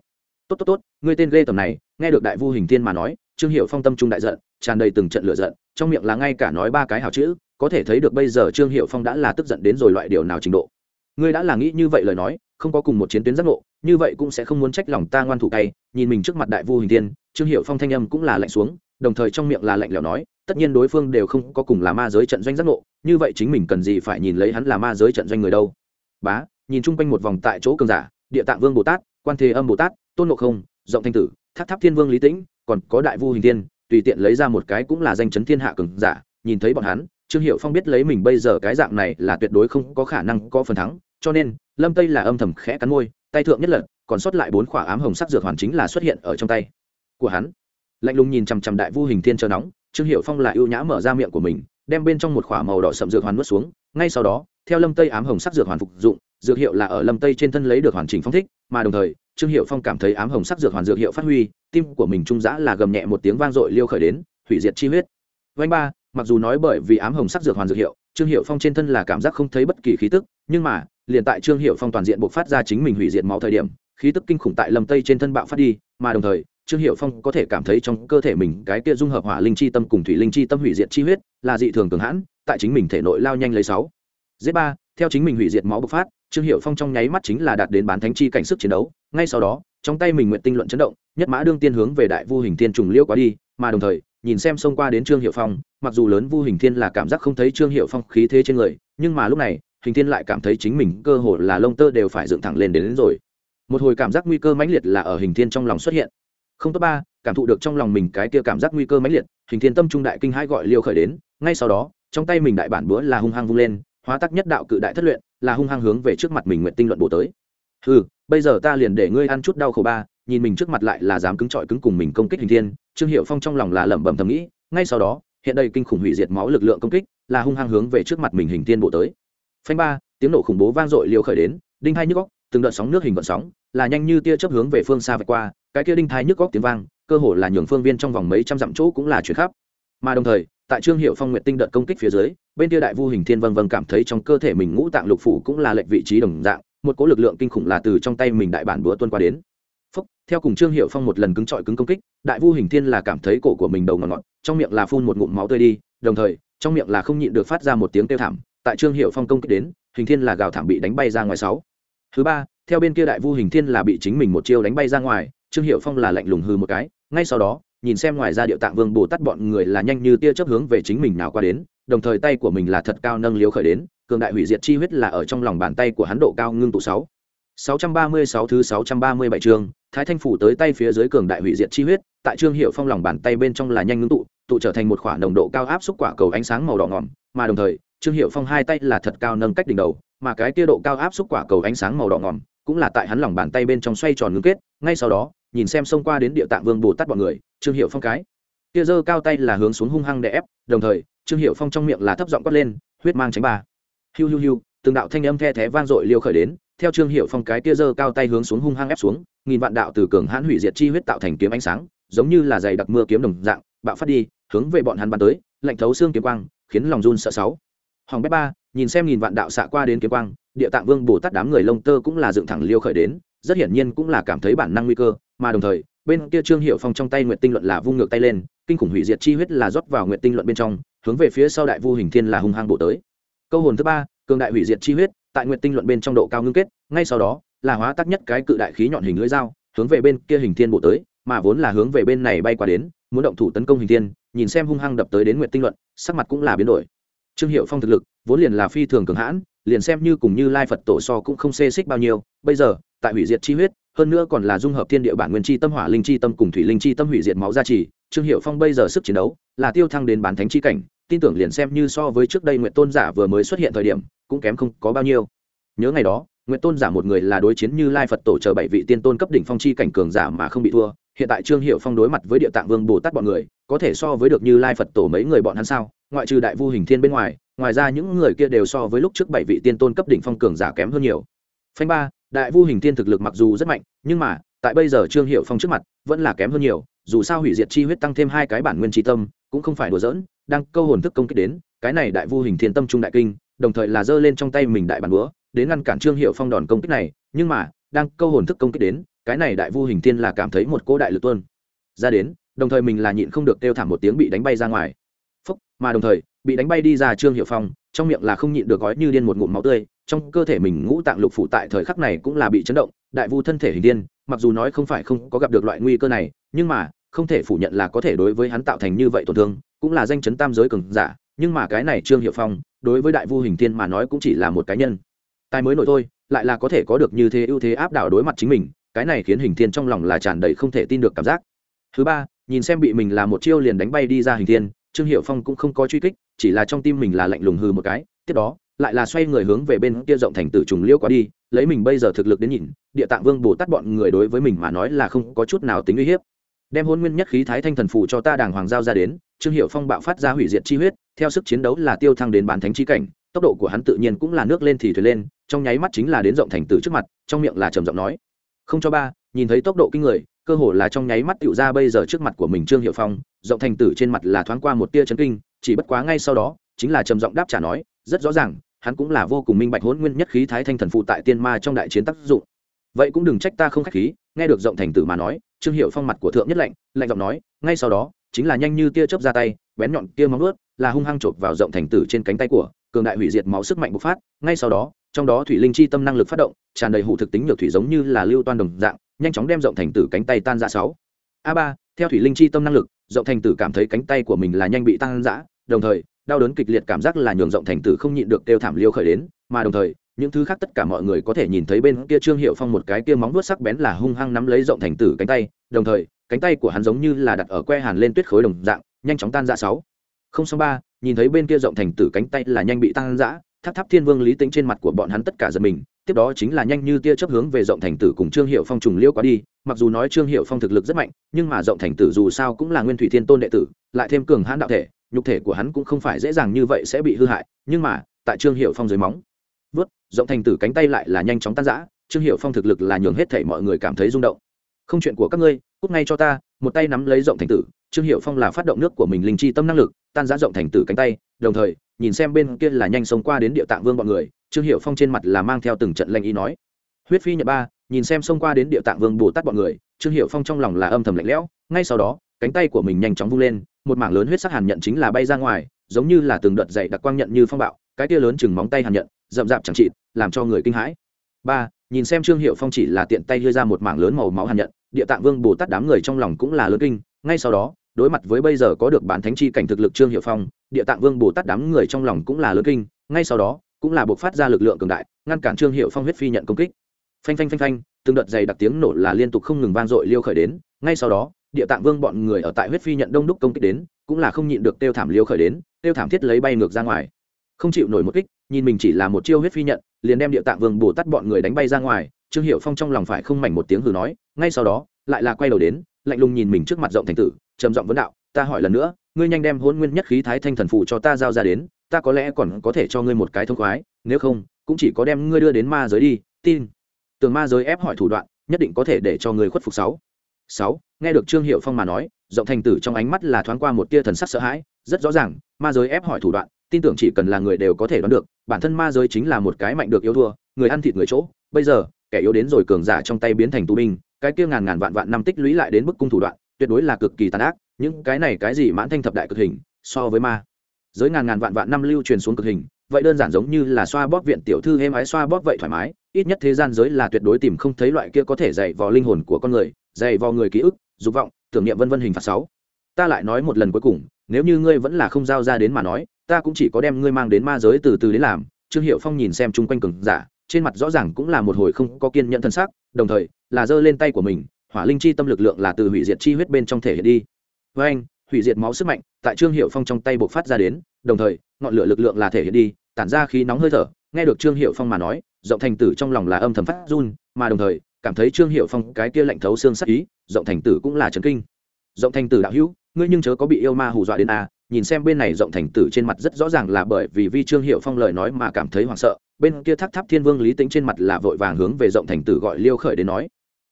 Speaker 1: Tốt tốt tốt, ngươi tên ghê tầm này, nghe được đại vu hình thiên mà nói, trương hiệu phong tâm trung đại giận, tràn đầy từng trận lửa giận trong miệng là ngay cả nói ba cái hào chữ, có thể thấy được bây giờ trương hiệu phong đã là tức giận đến rồi loại điều nào trình độ. Ngươi đã là nghĩ như vậy lời nói, không có cùng một chiến tuyến giác ngộ, như vậy cũng sẽ không muốn trách lòng ta ngoan thủ tay nhìn mình trước mặt đại vu hình tiên trương hiệu phong thanh âm cũng là lạnh xuống, đồng thời trong miệng là lạnh lẽo nói, tất nhiên đối phương đều không có cùng là ma giới trận doanh giác ngộ, như vậy chính mình cần gì phải nhìn lấy hắn là ma giới trận doanh người đâu. Bá, nhìn chung quanh một vòng tại chỗ cường giả, địa tạng vương bồ tát, quan thế âm bồ tát, tôn ngộ không, rộng thanh tử tháp tháp thiên vương lý tĩnh, còn có đại vu hình tiên tùy tiện lấy ra một cái cũng là danh chấn thiên hạ cường giả, nhìn thấy bọn hắn, trương hiệu phong biết lấy mình bây giờ cái dạng này là tuyệt đối không có khả năng có phần thắng, cho nên, lâm tây là âm thầm khẽ cắn môi, tay thượng nhất lật, còn sót lại bốn khỏa ám hồng sắc dược hoàn chính là xuất hiện ở trong tay của hắn. Lạnh lùng nhìn chằm chằm đại vu hình thiên chờ nóng, trương hiệu phong là ưu nhã mở ra miệng của mình, đem bên trong một khỏa màu đỏ sậm dược hoàn nuốt xuống, ngay sau đó, theo lâm tây ám hồng sắc dược hoàn phục dụng, dược hiệu là ở lâm tây trên thân lấy được hoàn chỉnh phong thích, mà đồng thời trương hiệu phong cảm thấy ám hồng sắc dược hoàn dược hiệu phát huy, tim của mình trung giã là gầm nhẹ một tiếng vang dội liêu khởi đến, hủy diệt chi huyết. Vanh ba, mặc dù nói bởi vì ám hồng sắc dược hoàn dược hiệu, trương hiệu phong trên thân là cảm giác không thấy bất kỳ khí tức, nhưng mà, liền tại trương hiệu phong toàn diện buộc phát ra chính mình hủy diệt máu thời điểm, khí tức kinh khủng tại lâm tây trên thân bạo phát đi, mà đồng thời, trương hiệu phong có thể cảm thấy trong cơ thể mình cái kia dung hợp hỏa linh chi tâm cùng thủy linh chi tâm hủy diệt chi huyết là dị thường cường hãn, tại chính mình thể nội lao nhanh lấy sáu. Giết ba, theo chính mình hủy diệt máu bộc phát trương hiệu phong trong nháy mắt chính là đạt đến bán thánh chi cảnh sức chiến đấu ngay sau đó trong tay mình nguyện tinh luận chấn động nhất mã đương tiên hướng về đại vu hình thiên trùng liêu quá đi mà đồng thời nhìn xem xông qua đến trương hiệu phong mặc dù lớn vu hình thiên là cảm giác không thấy trương hiệu phong khí thế trên người nhưng mà lúc này hình thiên lại cảm thấy chính mình cơ hồ là lông tơ đều phải dựng thẳng lên đến, đến rồi. Một hồi cảm giác nguy cơ mãnh liệt là ở hình thiên trong lòng xuất hiện. Không tốt ba cảm thụ được trong lòng mình cái kia cảm giác nguy cơ mãnh liệt hình thiên tâm trung đại kinh hai gọi liêu khởi đến ngay sau đó trong tay mình đại bản bữa là hung hăng vung lên hóa tắc nhất đạo cự đại thất luyện, là hung hăng hướng về trước mặt mình nguyện tinh luận bổ tới. Ừ bây giờ ta liền để ngươi ăn chút đau khổ ba, nhìn mình trước mặt lại là dám cứng trọi cứng cùng mình công kích hình thiên, trương hiệu phong trong lòng là lẩm bẩm thầm nghĩ, ngay sau đó, hiện đây kinh khủng hủy diệt máu lực lượng công kích, là hung hăng hướng về trước mặt mình hình thiên bộ tới. Phanh ba, tiếng nổ khủng bố vang dội liều khởi đến, đinh hai nhức góc, từng đợt sóng nước hình vận sóng, là nhanh như tia chớp hướng về phương xa vạch qua, cái kia đinh thai nhức góc tiếng vang, cơ hồ là nhường phương viên trong vòng mấy trăm dặm chỗ cũng là chuyển khắp mà đồng thời tại trương hiệu phong nguyện tinh đợt công kích phía dưới bên kia đại vu hình thiên vân vân cảm thấy trong cơ thể mình ngũ tạng lục phủ cũng là lệnh vị trí đồng dạng một cỗ lực lượng kinh khủng là từ trong tay mình đại bản búa tuân qua đến. Phúc, theo cùng trương hiệu phong một lần cứng trọi cứng công kích đại vu hình thiên là cảm thấy cổ của mình đầu ngọt ngọt trong miệng là phun một ngụm máu tươi đi đồng thời trong miệng là không nhịn được phát ra một tiếng kêu thảm tại trương hiệu phong công kích đến hình thiên là gào thảm bị đánh bay ra ngoài sáu. Thứ ba theo bên kia đại vu hình thiên là bị chính mình một chiêu đánh bay ra ngoài trương hiệu phong là lạnh lùng hư một cái ngay sau đó nhìn xem ngoài ra điệu tạng vương bồ tát bọn người là nhanh như tia chớp hướng về chính mình nào qua đến đồng thời tay của mình là thật cao nâng liếu khởi đến cường đại hủy diệt chi huyết là ở trong lòng bàn tay của hắn độ cao ngưng tụ sáu. 636 thứ 637 chương, Thái Thanh phủ tới tay phía dưới cường đại hủy diệt chi huyết, tại Trương Hiệu Phong lòng bàn tay bên trong là nhanh ngưng tụ, tụ trở thành một quả nồng độ cao áp xúc quả cầu ánh sáng màu đỏ ngòm, mà đồng thời, Trương Hiệu Phong hai tay là thật cao nâng cách đỉnh đầu, mà cái kia độ cao áp xúc quả cầu ánh sáng màu đỏ ngòm, cũng là tại hắn lòng bàn tay bên trong xoay tròn ngưng kết, ngay sau đó, nhìn xem xông qua đến địa tạng vương Bồ Tát bọn người, Trương Hiệu Phong cái kia giơ cao tay là hướng xuống hung hăng đè ép, đồng thời, Trương Hiệu Phong trong miệng là thấp giọng quát lên, huyết mang tránh ba. Hiu hiu hiu, từng đạo thanh âm the thé vang dội liêu khởi đến, theo trương hiệu phong cái tia giơ cao tay hướng xuống hung hăng ép xuống nghìn vạn đạo từ cường hãn hủy diệt chi huyết tạo thành kiếm ánh sáng giống như là dày đặc mưa kiếm đồng dạng bạo phát đi hướng về bọn hắn bắn tới lạnh thấu xương kiếm quang khiến lòng run sợ sáu hoàng bé ba nhìn xem nghìn vạn đạo xạ qua đến kiếm quang địa tạng vương bồ tát đám người lông tơ cũng là dựng thẳng liêu khởi đến rất hiển nhiên cũng là cảm thấy bản năng nguy cơ, mà đồng thời, bên kia trương hiệu phong trong tay nguyện tinh luận là vung ngược tay lên, kinh khủng hủy diệt chi huyết là rót vào nguyện tinh luận bên trong, hướng về phía sau đại vu hình thiên là hung hăng bổ tới. Câu hồn thứ ba, cường đại hủy diệt chi huyết, tại nguyện tinh luận bên trong độ cao ngưng kết, ngay sau đó, là hóa tác nhất cái cự đại khí nhọn hình lưỡi dao, hướng về bên kia hình thiên bộ tới, mà vốn là hướng về bên này bay qua đến, muốn động thủ tấn công hình thiên, nhìn xem hung hăng đập tới đến nguyện tinh luận, sắc mặt cũng là biến đổi. Trương hiệu phong thực lực, vốn liền là phi thường cường hãn, liền xem như cùng như lai phật tổ so cũng không xê xích bao nhiêu, bây giờ tại hủy diệt chi huyết, hơn nữa còn là dung hợp thiên địa bản nguyên chi tâm, hỏa linh chi tâm cùng thủy linh chi tâm hủy diệt máu gia trì. Trương hiệu phong bây giờ sức chiến đấu là tiêu thăng đến bán thánh chi cảnh, tin tưởng liền xem như so với trước đây nguyện tôn giả vừa mới xuất hiện thời điểm, cũng kém không có bao nhiêu. Nhớ ngày đó nguyện tôn giả một người là đối chiến như lai phật tổ chờ bảy vị tiên tôn cấp đỉnh phong chi cảnh cường giả mà không bị thua. Hiện tại trương hiệu phong đối mặt với địa tạng vương bồ tát bọn người, có thể so với được như lai phật tổ mấy người bọn hắn sao? Ngoại trừ đại vu hình thiên bên ngoài ngoài ra những người kia đều so với lúc trước bảy vị tiên tôn cấp đỉnh phong cường giả kém hơn nhiều. Phanh ba đại vu hình thiên thực lực mặc dù rất mạnh, nhưng mà, tại bây giờ trương hiệu phong trước mặt, vẫn là kém hơn nhiều, dù sao hủy diệt chi huyết tăng thêm hai cái bản nguyên tri tâm, cũng không phải đùa giỡn, đang câu hồn thức công kích đến, cái này đại vu hình thiên tâm trung đại kinh, đồng thời là giơ lên trong tay mình đại bản búa, đến ngăn cản trương hiệu phong đòn công kích này, nhưng mà, đang câu hồn thức công kích đến, cái này đại vu hình thiên là cảm thấy một cô đại lực tuôn ra đến, đồng thời mình là nhịn không được kêu thảm một tiếng bị đánh bay ra ngoài. Phúc, mà đồng thời, bị đánh bay đi ra trương hiệu phong, trong miệng là không nhịn được gói như điên một ngụm máu tươi trong cơ thể mình ngũ tạng lục phủ tại thời khắc này cũng là bị chấn động, đại vu thân thể hình điên, mặc dù nói không phải không có gặp được loại nguy cơ này, nhưng mà, không thể phủ nhận là có thể đối với hắn tạo thành như vậy tổn thương, cũng là danh chấn tam giới cường giả, nhưng mà cái này trương hiệu phong, đối với đại vu hình thiên mà nói cũng chỉ là một cá nhân. Tài mới nổi thôi, lại là có thể có được như thế ưu thế áp đảo đối mặt chính mình, cái này khiến hình thiên trong lòng là tràn đầy không thể tin được cảm giác. Thứ ba, nhìn xem bị mình là một chiêu liền đánh bay đi ra hình thiên, trương hiệu phong cũng không có truy kích, chỉ là trong tim mình là lạnh lùng hư một cái, tiếp đó lại là xoay người hướng về bên kia rộng thành tử trùng liễu qua đi, lấy mình bây giờ thực lực đến nhìn, địa tạng vương bồ tát bọn người đối với mình mà nói là không có chút nào tính uy hiếp. Đem hôn nguyên nhất khí thái thanh thần phù cho ta đàng hoàng giao ra đến, trương hiệu phong bạo phát ra hủy diệt chi huyết, theo sức chiến đấu là tiêu thăng đến bán thánh chi cảnh, tốc độ của hắn tự nhiên cũng là nước lên thì thuyền lên, trong nháy mắt chính là đến rộng thành tử trước mặt, trong miệng là trầm giọng nói. Không cho ba, nhìn thấy tốc độ kinh người, cơ hồ là trong nháy mắt tựu ra bây giờ trước mặt của mình trương hiệu phong, rộng thành tử trên mặt là thoáng qua một tia chấn kinh, chỉ bất quá ngay sau đó, chính là trầm giọng đáp trả nói, rất rõ ràng hắn cũng là vô cùng minh bạch hỗn nguyên nhất khí thái thanh thần phụ tại tiên ma trong đại chiến tác dụng. Vậy cũng đừng trách ta không khách khí, nghe được rộng thành tử mà nói, trương hiệu phong mặt của thượng nhất lạnh lạnh giọng nói, ngay sau đó, chính là nhanh như tia chớp ra tay, bén nhọn tia móng ướt là hung hăng chộp vào rộng thành tử trên cánh tay của, cường đại hủy diệt máu sức mạnh bộc phát, ngay sau đó, trong đó thủy linh chi tâm năng lực phát động, tràn đầy hủ thực tính nhược thủy giống như là lưu toan đồng dạng, nhanh chóng đem rộng thành tử cánh tay tan ra sáu. A ba, theo thủy linh chi tâm năng lực rộng thành tử cảm thấy cánh tay của mình là nhanh bị tan rã, đồng thời đau đớn kịch liệt cảm giác là nhường rộng thành tử không nhịn được kêu thảm liêu khởi đến, mà đồng thời, những thứ khác tất cả mọi người có thể nhìn thấy bên kia trương hiệu phong một cái kia móng vuốt sắc bén là hung hăng nắm lấy rộng thành tử cánh tay, đồng thời, cánh tay của hắn giống như là đặt ở que hàn lên tuyết khối đồng dạng, nhanh chóng tan ra sáu. Không sáu ba, nhìn thấy bên kia rộng thành tử cánh tay là nhanh bị tan rã, tháp tháp thiên vương lý tính trên mặt của bọn hắn tất cả giật mình, tiếp đó chính là nhanh như tia chấp hướng về rộng thành tử cùng trương hiệu phong trùng liêu quá đi, mặc dù nói trương hiệu phong thực lực rất mạnh, nhưng mà rộng thành tử dù sao cũng là nguyên thủy thiên tôn đệ tử, lại thêm cường hãn đạo thể nhục thể của hắn cũng không phải dễ dàng như vậy sẽ bị hư hại, nhưng mà, tại trương hiệu phong dưới móng, vớt, rộng thành tử cánh tay lại là nhanh chóng tan rã, trương hiệu phong thực lực là nhường hết thể mọi người cảm thấy rung động. Không chuyện của các ngươi, cút ngay cho ta, một tay nắm lấy rộng thành tử, trương hiệu phong là phát động nước của mình linh chi tâm năng lực, tan giã rộng thành tử cánh tay, đồng thời, nhìn xem bên kia là nhanh sống qua đến địa tạng vương bọn người, trương hiệu phong trên mặt là mang theo từng trận lanh ý nói. Huyết phi nhật ba, nhìn xem xông qua đến địa tạng vương bồ tát bọn người, trương hiệu phong trong lòng là âm thầm lạnh lẽo, ngay sau đó, cánh tay của mình nhanh chóng vung lên một mảng lớn huyết sắc hàn nhận chính là bay ra ngoài, giống như là từng đợt dày đặc quang nhận như phong bạo, cái tia lớn chừng móng tay hàn nhận, rậm rạp chẳng trị làm cho người kinh hãi. Ba, nhìn xem trương hiệu phong chỉ là tiện tay đưa ra một mảng lớn màu máu hàn nhận, địa tạng vương, bồ tát đám người trong lòng cũng là lớn kinh, ngay sau đó, đối mặt với bây giờ có được bản thánh chi cảnh thực lực trương hiệu phong, địa tạng vương, bồ tát đám người trong lòng cũng là lớn kinh, ngay sau đó, cũng là buộc phát ra lực lượng cường đại, ngăn cản trương hiệu phong huyết phi nhận công kích. Phanh phanh phanh phanh, từng đợt dày đặc tiếng nổ là liên tục không ngừng vang dội liêu khởi đến, ngay sau đó địa tạng vương bọn người ở tại huyết phi nhận đông đúc công kích đến, cũng là không nhịn được tiêu thảm liêu khởi đến, tiêu thảm thiết lấy bay ngược ra ngoài. Không chịu nổi một kích, nhìn mình chỉ là một chiêu huyết phi nhận, liền đem địa tạng vương bồ tát bọn người đánh bay ra ngoài. Trương hiệu phong trong lòng phải không mảnh một tiếng hừ nói, ngay sau đó, lại là quay đầu đến, lạnh lùng nhìn mình trước mặt rộng thành tử, trầm giọng vấn đạo, ta hỏi lần nữa, ngươi nhanh đem hôn nguyên nhất khí thái thanh thần phụ cho ta giao ra đến, ta có lẽ còn có thể cho ngươi một cái thông khoái, nếu không, cũng chỉ có đem ngươi đưa đến ma giới đi, tin. Tường ma giới ép hỏi thủ đoạn, nhất định có thể để cho ngươi khuất phục sáu. Sáu nghe được trương hiệu phong mà nói giọng thành tử trong ánh mắt là thoáng qua một tia thần sắc sợ hãi, rất rõ ràng, ma giới ép hỏi thủ đoạn, tin tưởng chỉ cần là người đều có thể đoán được, bản thân ma giới chính là một cái mạnh được yếu thua, người ăn thịt người chỗ. Bây giờ, kẻ yếu đến rồi cường giả trong tay biến thành tù binh, cái kia ngàn ngàn vạn vạn năm tích lũy lại đến bức cung thủ đoạn, tuyệt đối là cực kỳ tàn ác, những cái này cái gì mãn thanh thập đại cực hình, so với ma giới ngàn ngàn vạn vạn năm lưu truyền xuống cực hình, vậy đơn giản giống như là xoa bóp viện tiểu thư êm ái xoa bóp vậy thoải mái, ít nhất thế gian giới là tuyệt đối tìm không thấy loại kia có thể dạy vào linh hồn của con người, dạy vào người ký ức dục vọng, tưởng niệm vân vân hình phạt sáu. Ta lại nói một lần cuối cùng, nếu như ngươi vẫn là không giao ra đến mà nói, ta cũng chỉ có đem ngươi mang đến ma giới từ từ đến làm. Trương hiệu phong nhìn xem chung quanh cường giả, trên mặt rõ ràng cũng là một hồi không có kiên nhẫn thân xác đồng thời, là giơ lên tay của mình, hỏa linh chi tâm lực lượng là từ hủy diệt chi huyết bên trong thể hiện đi. Với anh, hủy diệt máu sức mạnh tại trương hiệu phong trong tay bộc phát ra đến, đồng thời, ngọn lửa lực lượng là thể hiện đi, tản ra khí nóng hơi thở. Nghe được trương hiệu phong mà nói, rộng thành tử trong lòng là âm thầm phát run, mà đồng thời cảm thấy trương hiệu phong cái kia lạnh thấu xương sắc ý rộng thành tử cũng là trấn kinh. Rộng thành tử đạo hữu ngươi nhưng chớ có bị yêu ma hù dọa đến a à, nhìn xem bên này rộng thành tử trên mặt rất rõ ràng là bởi vì vi trương hiệu phong lời nói mà cảm thấy hoảng sợ bên kia tháp tháp thiên vương lý tính trên mặt là vội vàng hướng về rộng thành tử gọi liêu khởi đến nói.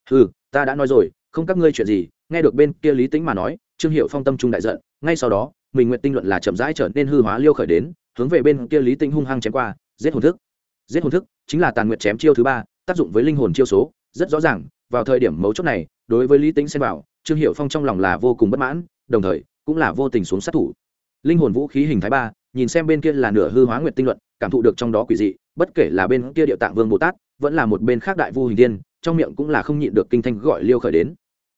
Speaker 1: Ừ ta đã nói rồi không các ngươi chuyện gì nghe được bên kia lý tính mà nói trương hiệu phong tâm trung đại giận ngay sau đó mình nguyện tinh luận là chậm rãi trở nên hư hóa liêu khởi đến hướng về bên kia lý tính hung hăng chém qua giết hồn thức. Giết hồn thức chính là tàn nguyệt chém chiêu thứ ba tác dụng với linh hồn chiêu số rất rõ ràng, vào thời điểm mấu chốt này, đối với lý tính xem vào trương hiệu phong trong lòng là vô cùng bất mãn, đồng thời, cũng là vô tình xuống sát thủ. Linh hồn vũ khí hình thái ba, nhìn xem bên kia là nửa hư hóa nguyệt tinh luận, cảm thụ được trong đó quỷ dị, bất kể là bên kia địa tạng vương bồ tát, vẫn là một bên khác đại vu hình tiên trong miệng cũng là không nhịn được kinh thanh gọi liêu khởi đến.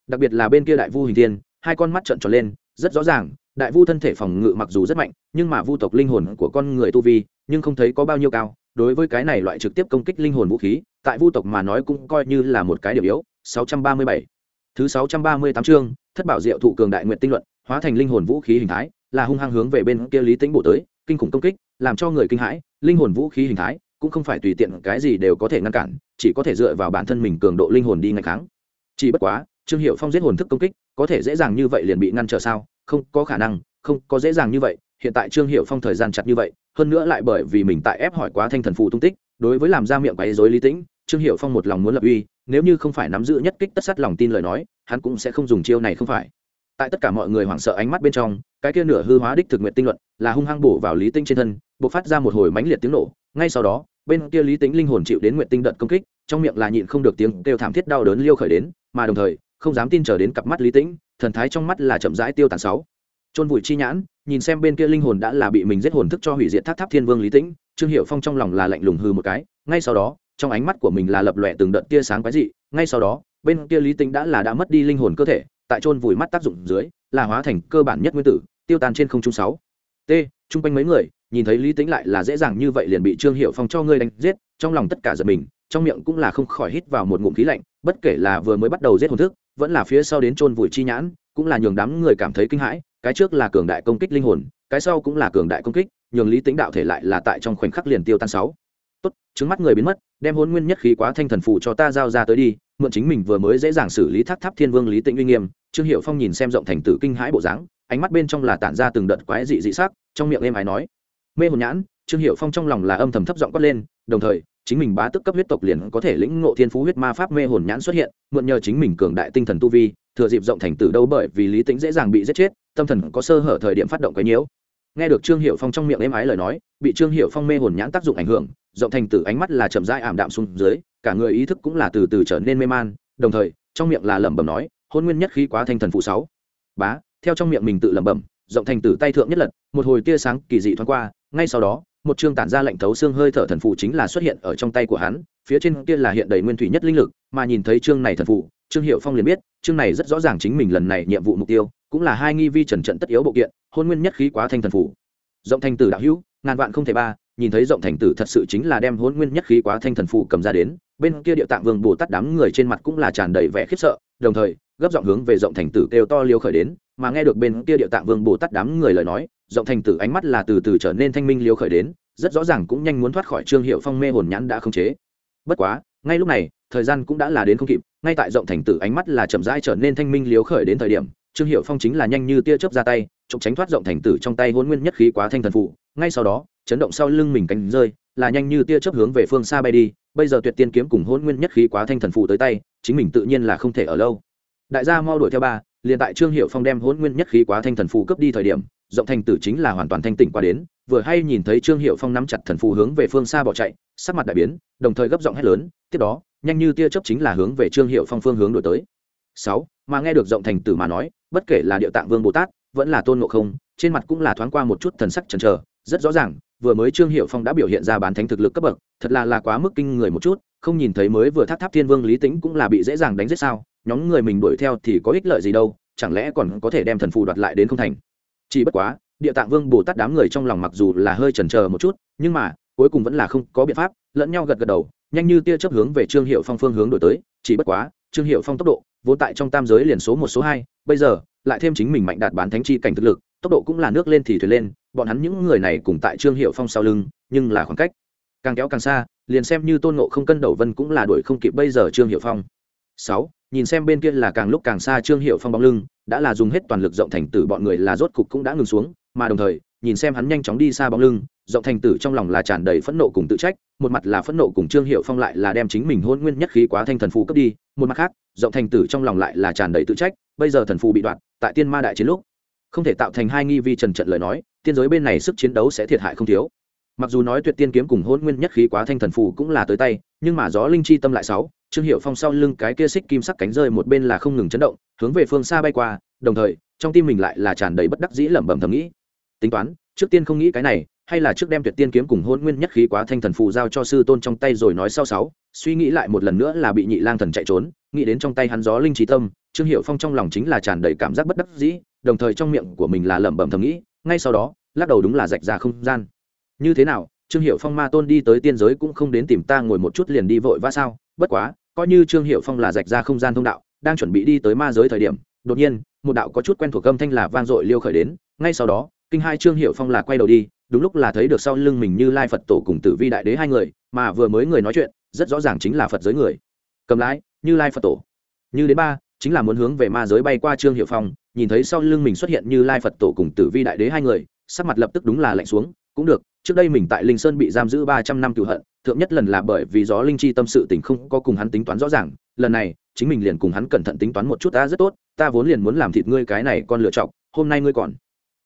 Speaker 1: Đặc biệt là bên kia đại vu hình tiên hai con mắt trợn tròn lên, rất rõ ràng, đại vu thân thể phòng ngự mặc dù rất mạnh, nhưng mà vu tộc linh hồn của con người tu vi, nhưng không thấy có bao nhiêu cao đối với cái này loại trực tiếp công kích linh hồn vũ khí, tại vu tộc mà nói cũng coi như là một cái điểm yếu. 637 thứ 638 chương, thất bảo diệu thụ cường đại nguyện tinh luận, hóa thành linh hồn vũ khí hình thái, là hung hăng hướng về bên kia lý tĩnh bộ tới, kinh khủng công kích, làm cho người kinh hãi. Linh hồn vũ khí hình thái cũng không phải tùy tiện cái gì đều có thể ngăn cản, chỉ có thể dựa vào bản thân mình cường độ linh hồn đi ngày kháng. Chỉ bất quá, trương hiệu phong giết hồn thức công kích, có thể dễ dàng như vậy liền bị ngăn trở sao? Không có khả năng, không có dễ dàng như vậy. Hiện tại trương hiệu phong thời gian chặt như vậy hơn nữa lại bởi vì mình tại ép hỏi quá thanh thần phụ tung tích, đối với làm ra miệng quấy dối lý tĩnh, trương hiệu phong một lòng muốn lập uy, nếu như không phải nắm giữ nhất kích tất sắt lòng tin lời nói, hắn cũng sẽ không dùng chiêu này không phải. Tại tất cả mọi người hoảng sợ ánh mắt bên trong, cái kia nửa hư hóa đích thực nguyện tinh luận, là hung hăng bổ vào lý tinh trên thân b ộ c phát ra một hồi mãnh liệt tiếng nổ. Ngay sau đó, bên kia lý tính linh hồn chịu đến nguyện tinh đợt công kích, trong miệng là nhịn không được tiếng kêu thảm thiết đau đớn liêu khởi đến, mà đồng thời, không dám tin trở đến cặp mắt lý tĩnh, thần thái trong mắt là chậm rãi tiêu tàn sáu chôn vùi chi nhãn, nhìn xem bên kia linh hồn đã là bị mình giết hồn thức cho hủy diệt tháp tháp thiên vương lý tĩnh, trương hiệu phong trong lòng là lạnh lùng hư một cái, ngay sau đó, trong ánh mắt của mình là lập lòe từng đợt tia sáng quái dị, ngay sau đó, bên kia lý tĩnh đã là đã mất đi linh hồn cơ thể, tại chôn vùi mắt tác dụng dưới, là hóa thành cơ bản nhất nguyên tử, tiêu tan trên không trung sáu. T, chung quanh mấy người, nhìn thấy lý tĩnh lại là dễ dàng như vậy liền bị trương hiệu phong cho ngươi đánh giết, trong lòng tất cả giật mình, trong miệng cũng là không khỏi hít vào một ngụm khí lạnh, bất kể là vừa mới bắt đầu giết hồn thức, vẫn là phía sau đến chôn vùi chi nhãn, cũng là nhường đám người cảm thấy kinh hãi cái trước là cường đại công kích linh hồn, cái sau cũng là cường đại công kích, nhường lý tính đạo thể lại là tại trong khoảnh khắc liền tiêu tan sáu. Tốt, trứng mắt người biến mất, đem hôn nguyên nhất khí quá thanh thần phụ cho ta giao ra tới đi, mượn chính mình vừa mới dễ dàng xử lý tháp tháp thiên vương lý tĩnh uy nghiêm, trương hiệu phong nhìn xem rộng thành tử kinh hãi bộ dáng, ánh mắt bên trong là tản ra từng đợt quái dị dị sắc, trong miệng êm ái nói, mê hồn nhãn. Trương hiệu phong trong lòng là âm thầm thấp giọng quát lên, đồng thời, chính mình bá tức cấp huyết tộc liền có thể lĩnh ngộ thiên phú huyết ma pháp mê hồn nhãn xuất hiện, mượn nhờ chính mình cường đại tinh thần tu vi thừa dịp rộng thành tử đâu bởi vì lý tính dễ dàng bị giết chết, tâm thần có sơ hở thời điểm phát động cái nhiễu. Nghe được trương hiệu phong trong miệng êm ái lời nói, bị trương hiệu phong mê hồn nhãn tác dụng ảnh hưởng, rộng thành tử ánh mắt là chậm rãi ảm đạm xuống dưới, cả người ý thức cũng là từ từ trở nên mê man, đồng thời, trong miệng là lẩm bẩm nói, hôn nguyên nhất khí quá thanh thần phụ sáu. Bá, theo trong miệng mình tự lẩm bẩm, rộng thành tử tay thượng nhất lật, một hồi tia sáng kỳ dị thoáng qua, ngay sau đó, một chương tản ra lệnh thấu xương hơi thở thần phụ chính là xuất hiện ở trong tay của hắn, phía trên kia là hiện đầy nguyên thủy nhất linh lực, mà nhìn thấy chương này thần phụ trương hiệu phong liền biết, chương này rất rõ ràng chính mình lần này nhiệm vụ mục tiêu, cũng là hai nghi vi trần trận tất yếu bộ kiện, hôn nguyên nhất khí quá thanh thần phủ. Rộng thành tử đạo hữu, ngàn vạn không thể ba, nhìn thấy rộng thành tử thật sự chính là đem hôn nguyên nhất khí quá thanh thần phủ cầm ra đến, bên kia địa tạng vương bồ tát đám người trên mặt cũng là tràn đầy vẻ khiếp sợ, đồng thời, gấp giọng hướng về rộng thành tử kêu to liêu khởi đến, mà nghe được bên kia địa tạng vương bồ tát đám người lời nói, rộng thành tử ánh mắt là từ từ trở nên thanh minh liêu khởi đến, rất rõ ràng cũng nhanh muốn thoát khỏi trương hiệu phong mê hồn nhãn đã không chế. Bất quá ngay lúc này, thời gian cũng đã là đến không kịp, ngay tại rộng thành tử ánh mắt là chậm rãi trở nên thanh minh liếu khởi đến thời điểm, trương hiệu phong chính là nhanh như tia chớp ra tay trộm tránh thoát rộng thành tử trong tay hôn nguyên nhất khí quá thanh thần phụ ngay sau đó, chấn động sau lưng mình cánh rơi, là nhanh như tia chớp hướng về phương xa bay đi, bây giờ tuyệt tiên kiếm cùng hôn nguyên nhất khí quá thanh thần phụ tới tay, chính mình tự nhiên là không thể ở lâu. Đại gia mau đuổi theo ba, liền tại trương hiệu phong đem hôn nguyên nhất khí quá thanh thần phụ cướp đi thời điểm, rộng thành tử chính là hoàn toàn thanh tỉnh qua đến, vừa hay nhìn thấy trương hiệu phong nắm chặt thần phù hướng về phương xa bỏ chạy, sắc mặt đại biến, đồng thời gấp giọng hét lớn tiếp đó, nhanh như tia chớp chính là hướng về trương hiệu phong phương hướng đổi tới. Sáu, mà nghe được rộng thành tử mà nói, bất kể là địa tạng vương bồ tát, vẫn là tôn ngộ không, trên mặt cũng là thoáng qua một chút thần sắc chần chờ, rất rõ ràng, vừa mới trương hiệu phong đã biểu hiện ra bán thánh thực lực cấp bậc, thật là là quá mức kinh người một chút, không nhìn thấy mới vừa tháp tháp thiên vương lý tính cũng là bị dễ dàng đánh giết sao, nhóm người mình đuổi theo thì có ích lợi gì đâu, chẳng lẽ còn có thể đem thần phù đoạt lại đến không thành? Chỉ bất quá, địa tạng vương bồ tát đám người trong lòng mặc dù là hơi chần chờ một chút, nhưng mà cuối cùng vẫn là không có biện pháp, lẫn nhau gật gật đầu, nhanh như tia chớp hướng về trương hiệu phong phương hướng đổi tới, chỉ bất quá, trương hiệu phong tốc độ, vốn tại trong tam giới liền số một, số hai, bây giờ, lại thêm chính mình mạnh đạt bán thánh chi cảnh thực lực, tốc độ cũng là nước lên thì thuyền lên, bọn hắn những người này cùng tại trương hiệu phong sau lưng, nhưng là khoảng cách. Càng kéo càng xa, liền xem như tôn ngộ không cân đầu vân cũng là đuổi không kịp bây giờ trương hiệu phong. Sáu, nhìn xem bên kia là càng lúc càng xa trương hiệu phong bóng lưng, đã là dùng hết toàn lực rộng thành tử bọn người là rốt cục cũng đã ngừng xuống, mà đồng thời nhìn xem hắn nhanh chóng đi xa bóng lưng rộng thành tử trong lòng là tràn đầy phẫn nộ cùng tự trách, một mặt là phẫn nộ cùng trương hiệu phong lại là đem chính mình hôn nguyên nhất khí quá thanh thần phù cấp đi, một mặt khác rộng thành tử trong lòng lại là tràn đầy tự trách, bây giờ thần phù bị đoạt, tại tiên ma đại chiến lúc, không thể tạo thành hai nghi vi trần trận lời nói, tiên giới bên này sức chiến đấu sẽ thiệt hại không thiếu. Mặc dù nói tuyệt tiên kiếm cùng hôn nguyên nhất khí quá thanh thần phù cũng là tới tay, nhưng mà gió linh chi tâm lại sáu, trương hiệu phong sau lưng cái kia xích kim sắc cánh rơi một bên là không ngừng chấn động, hướng về phương xa bay qua, đồng thời, trong tim mình lại là tràn đầy bất đắc dĩ lẩm bẩm thầm nghĩ tính toán, trước tiên không nghĩ cái này, hay là trước đem tuyệt tiên kiếm cùng hôn nguyên nhất khí quá thanh thần phù giao cho sư tôn trong tay rồi nói sau sáu, suy nghĩ lại một lần nữa là bị nhị lang thần chạy trốn, nghĩ đến trong tay hắn gió linh trí tâm, trương hiệu phong trong lòng chính là tràn đầy cảm giác bất đắc dĩ, đồng thời trong miệng của mình là lẩm bẩm thầm nghĩ, ngay sau đó, lắc đầu đúng là rạch ra không gian. Như thế nào, trương hiệu phong ma tôn đi tới tiên giới cũng không đến tìm ta ngồi một chút liền đi vội vã sao? Bất quá, coi như trương hiệu phong là rạch ra không gian thông đạo, đang chuẩn bị đi tới ma giới thời điểm, đột nhiên, một đạo có chút quen thuộc âm thanh là vang dội liêu khởi đến, ngay sau đó kinh hai trương hiệu phong là quay đầu đi, đúng lúc là thấy được sau lưng mình như lai phật tổ cùng tử vi đại đế hai người, mà vừa mới người nói chuyện, rất rõ ràng chính là phật giới người. Cầm lái, như lai phật tổ. Như đến ba, chính là muốn hướng về ma giới bay qua trương hiệu phong, nhìn thấy sau lưng mình xuất hiện như lai phật tổ cùng tử vi đại đế hai người, sắc mặt lập tức đúng là lạnh xuống, cũng được, trước đây mình tại linh sơn bị giam giữ ba trăm năm cựu hận, thượng nhất lần là bởi vì gió linh chi tâm sự tình không có cùng hắn tính toán rõ ràng, lần này, chính mình liền cùng hắn cẩn thận tính toán một chút ta rất tốt, ta vốn liền muốn làm thịt ngươi cái này con lựa chọc hôm nay ngươi còn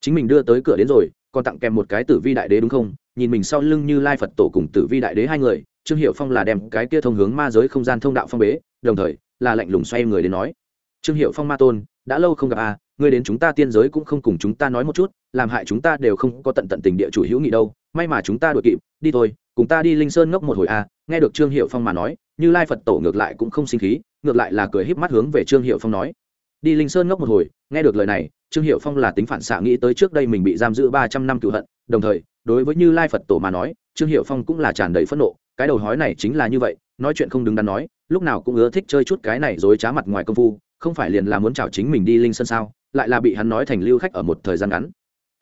Speaker 1: chính mình đưa tới cửa đến rồi, còn tặng kèm một cái tử vi đại đế đúng không nhìn mình sau lưng như lai phật tổ cùng tử vi đại đế hai người, trương hiệu phong là đem cái kia thông hướng ma giới không gian thông đạo phong bế, đồng thời, là lạnh lùng xoay người đến nói, trương hiệu phong ma tôn, đã lâu không gặp à? ngươi đến chúng ta tiên giới cũng không cùng chúng ta nói một chút, làm hại chúng ta đều không có tận tận tình địa chủ hữu nghị đâu, may mà chúng ta đuổi kịp, đi thôi, cùng ta đi linh sơn ngốc một hồi à. nghe được trương hiệu phong mà nói, như lai phật tổ ngược lại cũng không sinh khí, ngược lại là cười híp mắt hướng về trương hiệu phong nói đi linh sơn ngốc một hồi, nghe được lời này, trương hiệu phong là tính phản xạ nghĩ tới trước đây mình bị giam giữ ba trăm năm cựu hận, đồng thời, đối với như lai phật tổ mà nói, trương hiệu phong cũng là tràn đầy phẫn nộ, cái đầu hói này chính là như vậy, nói chuyện không đứng đắn nói, lúc nào cũng ưa thích chơi chút cái này dối trá mặt ngoài công phu, không phải liền là muốn chào chính mình đi linh sơn sao, lại là bị hắn nói thành lưu khách ở một thời gian ngắn.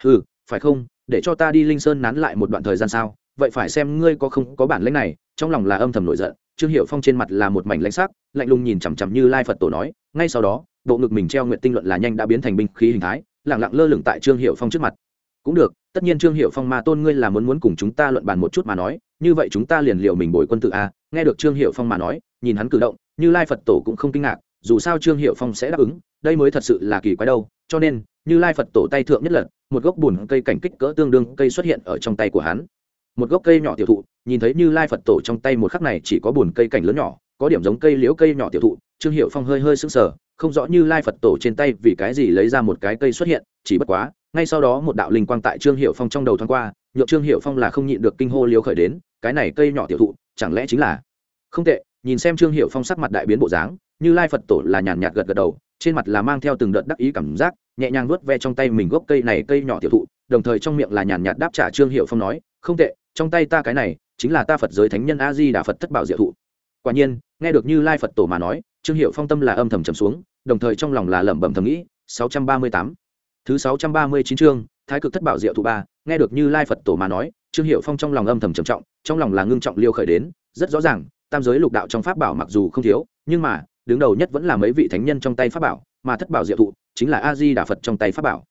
Speaker 1: Ừ phải không, để cho ta đi linh sơn nán lại một đoạn thời gian sao, vậy phải xem ngươi có không có bản lĩnh này, trong lòng là âm thầm nổi giận, trương hiệu phong trên mặt là một mảnh lãnh sắc, lạnh lùng nhìn chằm chằm như lai phật tổ nói, ngay sau đó bộ ngực mình treo nguyện tinh luận là nhanh đã biến thành binh khí hình thái lẳng lặng lơ lửng tại trương hiệu phong trước mặt. Cũng được, tất nhiên trương hiệu phong ma tôn ngươi là muốn muốn cùng chúng ta luận bàn một chút mà nói, như vậy chúng ta liền liệu mình bồi quân tự a. Nghe được trương hiệu phong mà nói, nhìn hắn cử động, như lai phật tổ cũng không kinh ngạc, dù sao trương hiệu phong sẽ đáp ứng, đây mới thật sự là kỳ quái đâu. Cho nên, như lai phật tổ tay thượng nhất lật một gốc bùn cây cảnh kích cỡ tương đương cây xuất hiện ở trong tay của hắn. Một gốc cây nhỏ tiểu thụ, nhìn thấy như lai phật tổ trong tay một khắc này chỉ có bùn cây cảnh lớn nhỏ, có điểm giống cây liễu cây nhỏ tiểu thụ, trương hiệu phong hơi hơi sững sờ không rõ như lai phật tổ trên tay vì cái gì lấy ra một cái cây xuất hiện, chỉ bất quá, ngay sau đó một đạo linh quang tại trương hiệu phong trong đầu thoáng qua, nhượng trương hiệu phong là không nhịn được kinh hô liều khởi đến, cái này cây nhỏ tiểu thụ, chẳng lẽ chính là không tệ, nhìn xem trương hiệu phong sắc mặt đại biến bộ dáng, như lai phật tổ là nhàn nhạt gật gật đầu, trên mặt là mang theo từng đợt đắc ý cảm giác, nhẹ nhàng nuốt ve trong tay mình gốc cây này cây nhỏ tiểu thụ, đồng thời trong miệng là nhàn nhạt đáp trả trương hiệu phong nói, không tệ, trong tay ta cái này, chính là ta phật giới thánh nhân a di đà phật thất bảo diệu thụ. Quả nhiên, nghe được như lai phật tổ mà nói trương hiệu phong tâm là âm thầm trầm xuống, đồng thời trong lòng là lẩm bẩm thầm nghĩ 638. thứ 639 chương, thái cực thất bảo diệu thụ ba, nghe được như lai phật tổ mà nói, trương hiệu phong trong lòng âm thầm trầm trọng, trong lòng là ngưng trọng liêu khởi đến, rất rõ ràng, tam giới lục đạo trong pháp bảo mặc dù không thiếu, nhưng mà, đứng đầu nhất vẫn là mấy vị thánh nhân trong tay pháp bảo, mà thất bảo diệu thụ chính là a di đà phật trong tay pháp bảo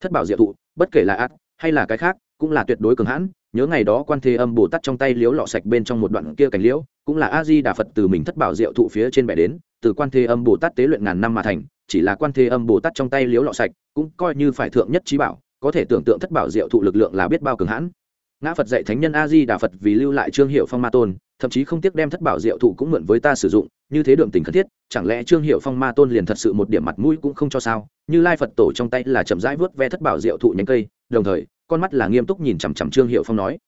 Speaker 1: thất bảo diệu thụ, bất kể là ác hay là cái khác, cũng là tuyệt đối cường hãn, nhớ ngày đó quan thế âm bồ tát trong tay liếu lọ sạch bên trong một đoạn kia cảnh liễu, cũng là a di đà phật từ mình thất bảo diệu thụ phía trên bẻ đến từ quan thế âm bồ tát tế luyện ngàn năm mà thành, chỉ là quan thế âm bồ tát trong tay liếu lọ sạch, cũng coi như phải thượng nhất trí bảo, có thể tưởng tượng thất bảo diệu thụ lực lượng là biết bao cường hãn. Ngã phật dạy thánh nhân a di đà phật vì lưu lại trương hiệu phong ma tôn, thậm chí không tiếc đem thất bảo diệu thụ cũng mượn với ta sử dụng, như thế đường tình khẩn thiết, chẳng lẽ trương hiệu phong ma tôn liền thật sự một điểm mặt mũi cũng không cho sao? Như lai phật tổ trong tay là chậm rãi vớt ve thất bảo diệu thụ nhánh cây, đồng thời, con mắt là nghiêm túc nhìn chằm chằm trương hiệu phong nói.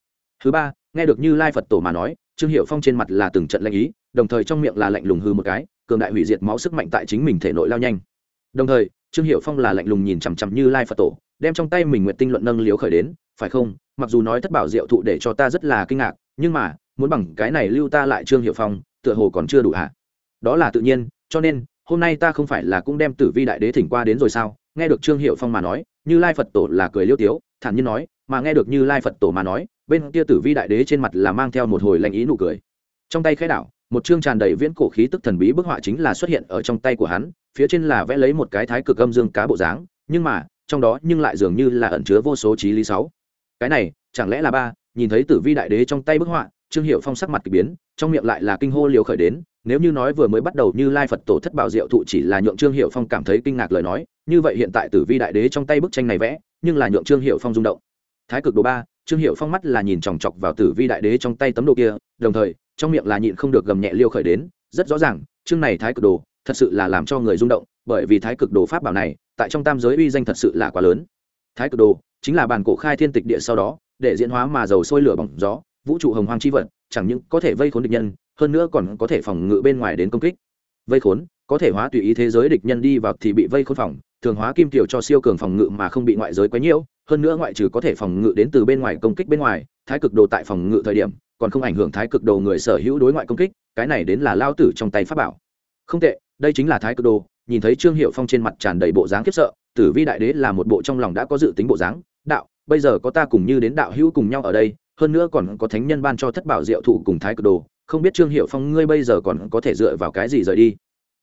Speaker 1: Thứ ba, nghe được như lai phật tổ mà nói, trương hiệu phong trên mặt là từng trận lạnh ý, đồng thời trong miệng là lạnh lùng hư một cái cường đại hủy diệt máu sức mạnh tại chính mình thể nội lao nhanh. Đồng thời, trương hiệu phong là lạnh lùng nhìn chằm chằm như lai phật tổ, đem trong tay mình nguyện tinh luận nâng liếu khởi đến, phải không? Mặc dù nói thất bảo diệu thụ để cho ta rất là kinh ngạc, nhưng mà, muốn bằng cái này lưu ta lại trương hiệu phong, tựa hồ còn chưa đủ hả? Đó là tự nhiên, cho nên, hôm nay ta không phải là cũng đem tử vi đại đế thỉnh qua đến rồi sao? Nghe được trương hiệu phong mà nói, như lai phật tổ là cười liêu tiếu, thản nhiên nói, mà nghe được như lai phật tổ mà nói, bên kia tử vi đại đế trên mặt là mang theo một hồi lạnh ý nụ cười. Trong tay khai đảo một chương tràn đầy viễn cổ khí tức thần bí bức họa chính là xuất hiện ở trong tay của hắn, phía trên là vẽ lấy một cái thái cực âm dương cá bộ dáng, nhưng mà, trong đó nhưng lại dường như là ẩn chứa vô số trí lý sáu. Cái này, chẳng lẽ là ba, nhìn thấy tử vi đại đế trong tay bức họa, trương hiệu phong sắc mặt k ỳ biến, trong miệng lại là kinh hô liều khởi đến, nếu như nói vừa mới bắt đầu như lai phật tổ thất bảo diệu thụ chỉ là nhượng trương hiệu phong cảm thấy kinh ngạc lời nói, như vậy hiện tại tử vi đại đế trong tay bức tranh này vẽ, nhưng là nhượng trương hiệu phong rung động. Thái cực đồ ba, trương hiệu phong mắt là nhìn chòng chọc vào tử vi đại đế trong tay tấm đồ kia, đồng thời trong miệng là nhịn không được gầm nhẹ liêu khởi đến, rất rõ ràng, chương này thái cực đồ, thật sự là làm cho người rung động, bởi vì thái cực đồ pháp bảo này, tại trong tam giới uy danh thật sự là quá lớn. Thái cực đồ, chính là bàn cổ khai thiên tịch địa sau đó, để diễn hóa mà dầu sôi lửa bỏng gió, vũ trụ hồng hoang chi vật, chẳng những có thể vây khốn địch nhân, hơn nữa còn có thể phòng ngự bên ngoài đến công kích. Vây khốn, có thể hóa tùy ý thế giới địch nhân đi vào thì bị vây khốn phòng, thường hóa kim tiểu cho siêu cường phòng ngự mà không bị ngoại giới quấy nhiễu, hơn nữa ngoại trừ có thể phòng ngự đến từ bên ngoài công kích bên ngoài thái cực đồ tại phòng ngự thời điểm, còn không ảnh hưởng thái cực đồ người sở hữu đối ngoại công kích, cái này đến là lao tử trong tay pháp bảo. Không tệ, đây chính là thái cực đồ, nhìn thấy trương hiệu phong trên mặt tràn đầy bộ dáng khiếp sợ, tử vi đại đế là một bộ trong lòng đã có dự tính bộ dáng, đạo, bây giờ có ta cùng như đến đạo hữu cùng nhau ở đây, hơn nữa còn có thánh nhân ban cho thất bảo diệu thụ cùng thái cực đồ, không biết trương hiệu phong ngươi bây giờ còn có thể dựa vào cái gì rời đi?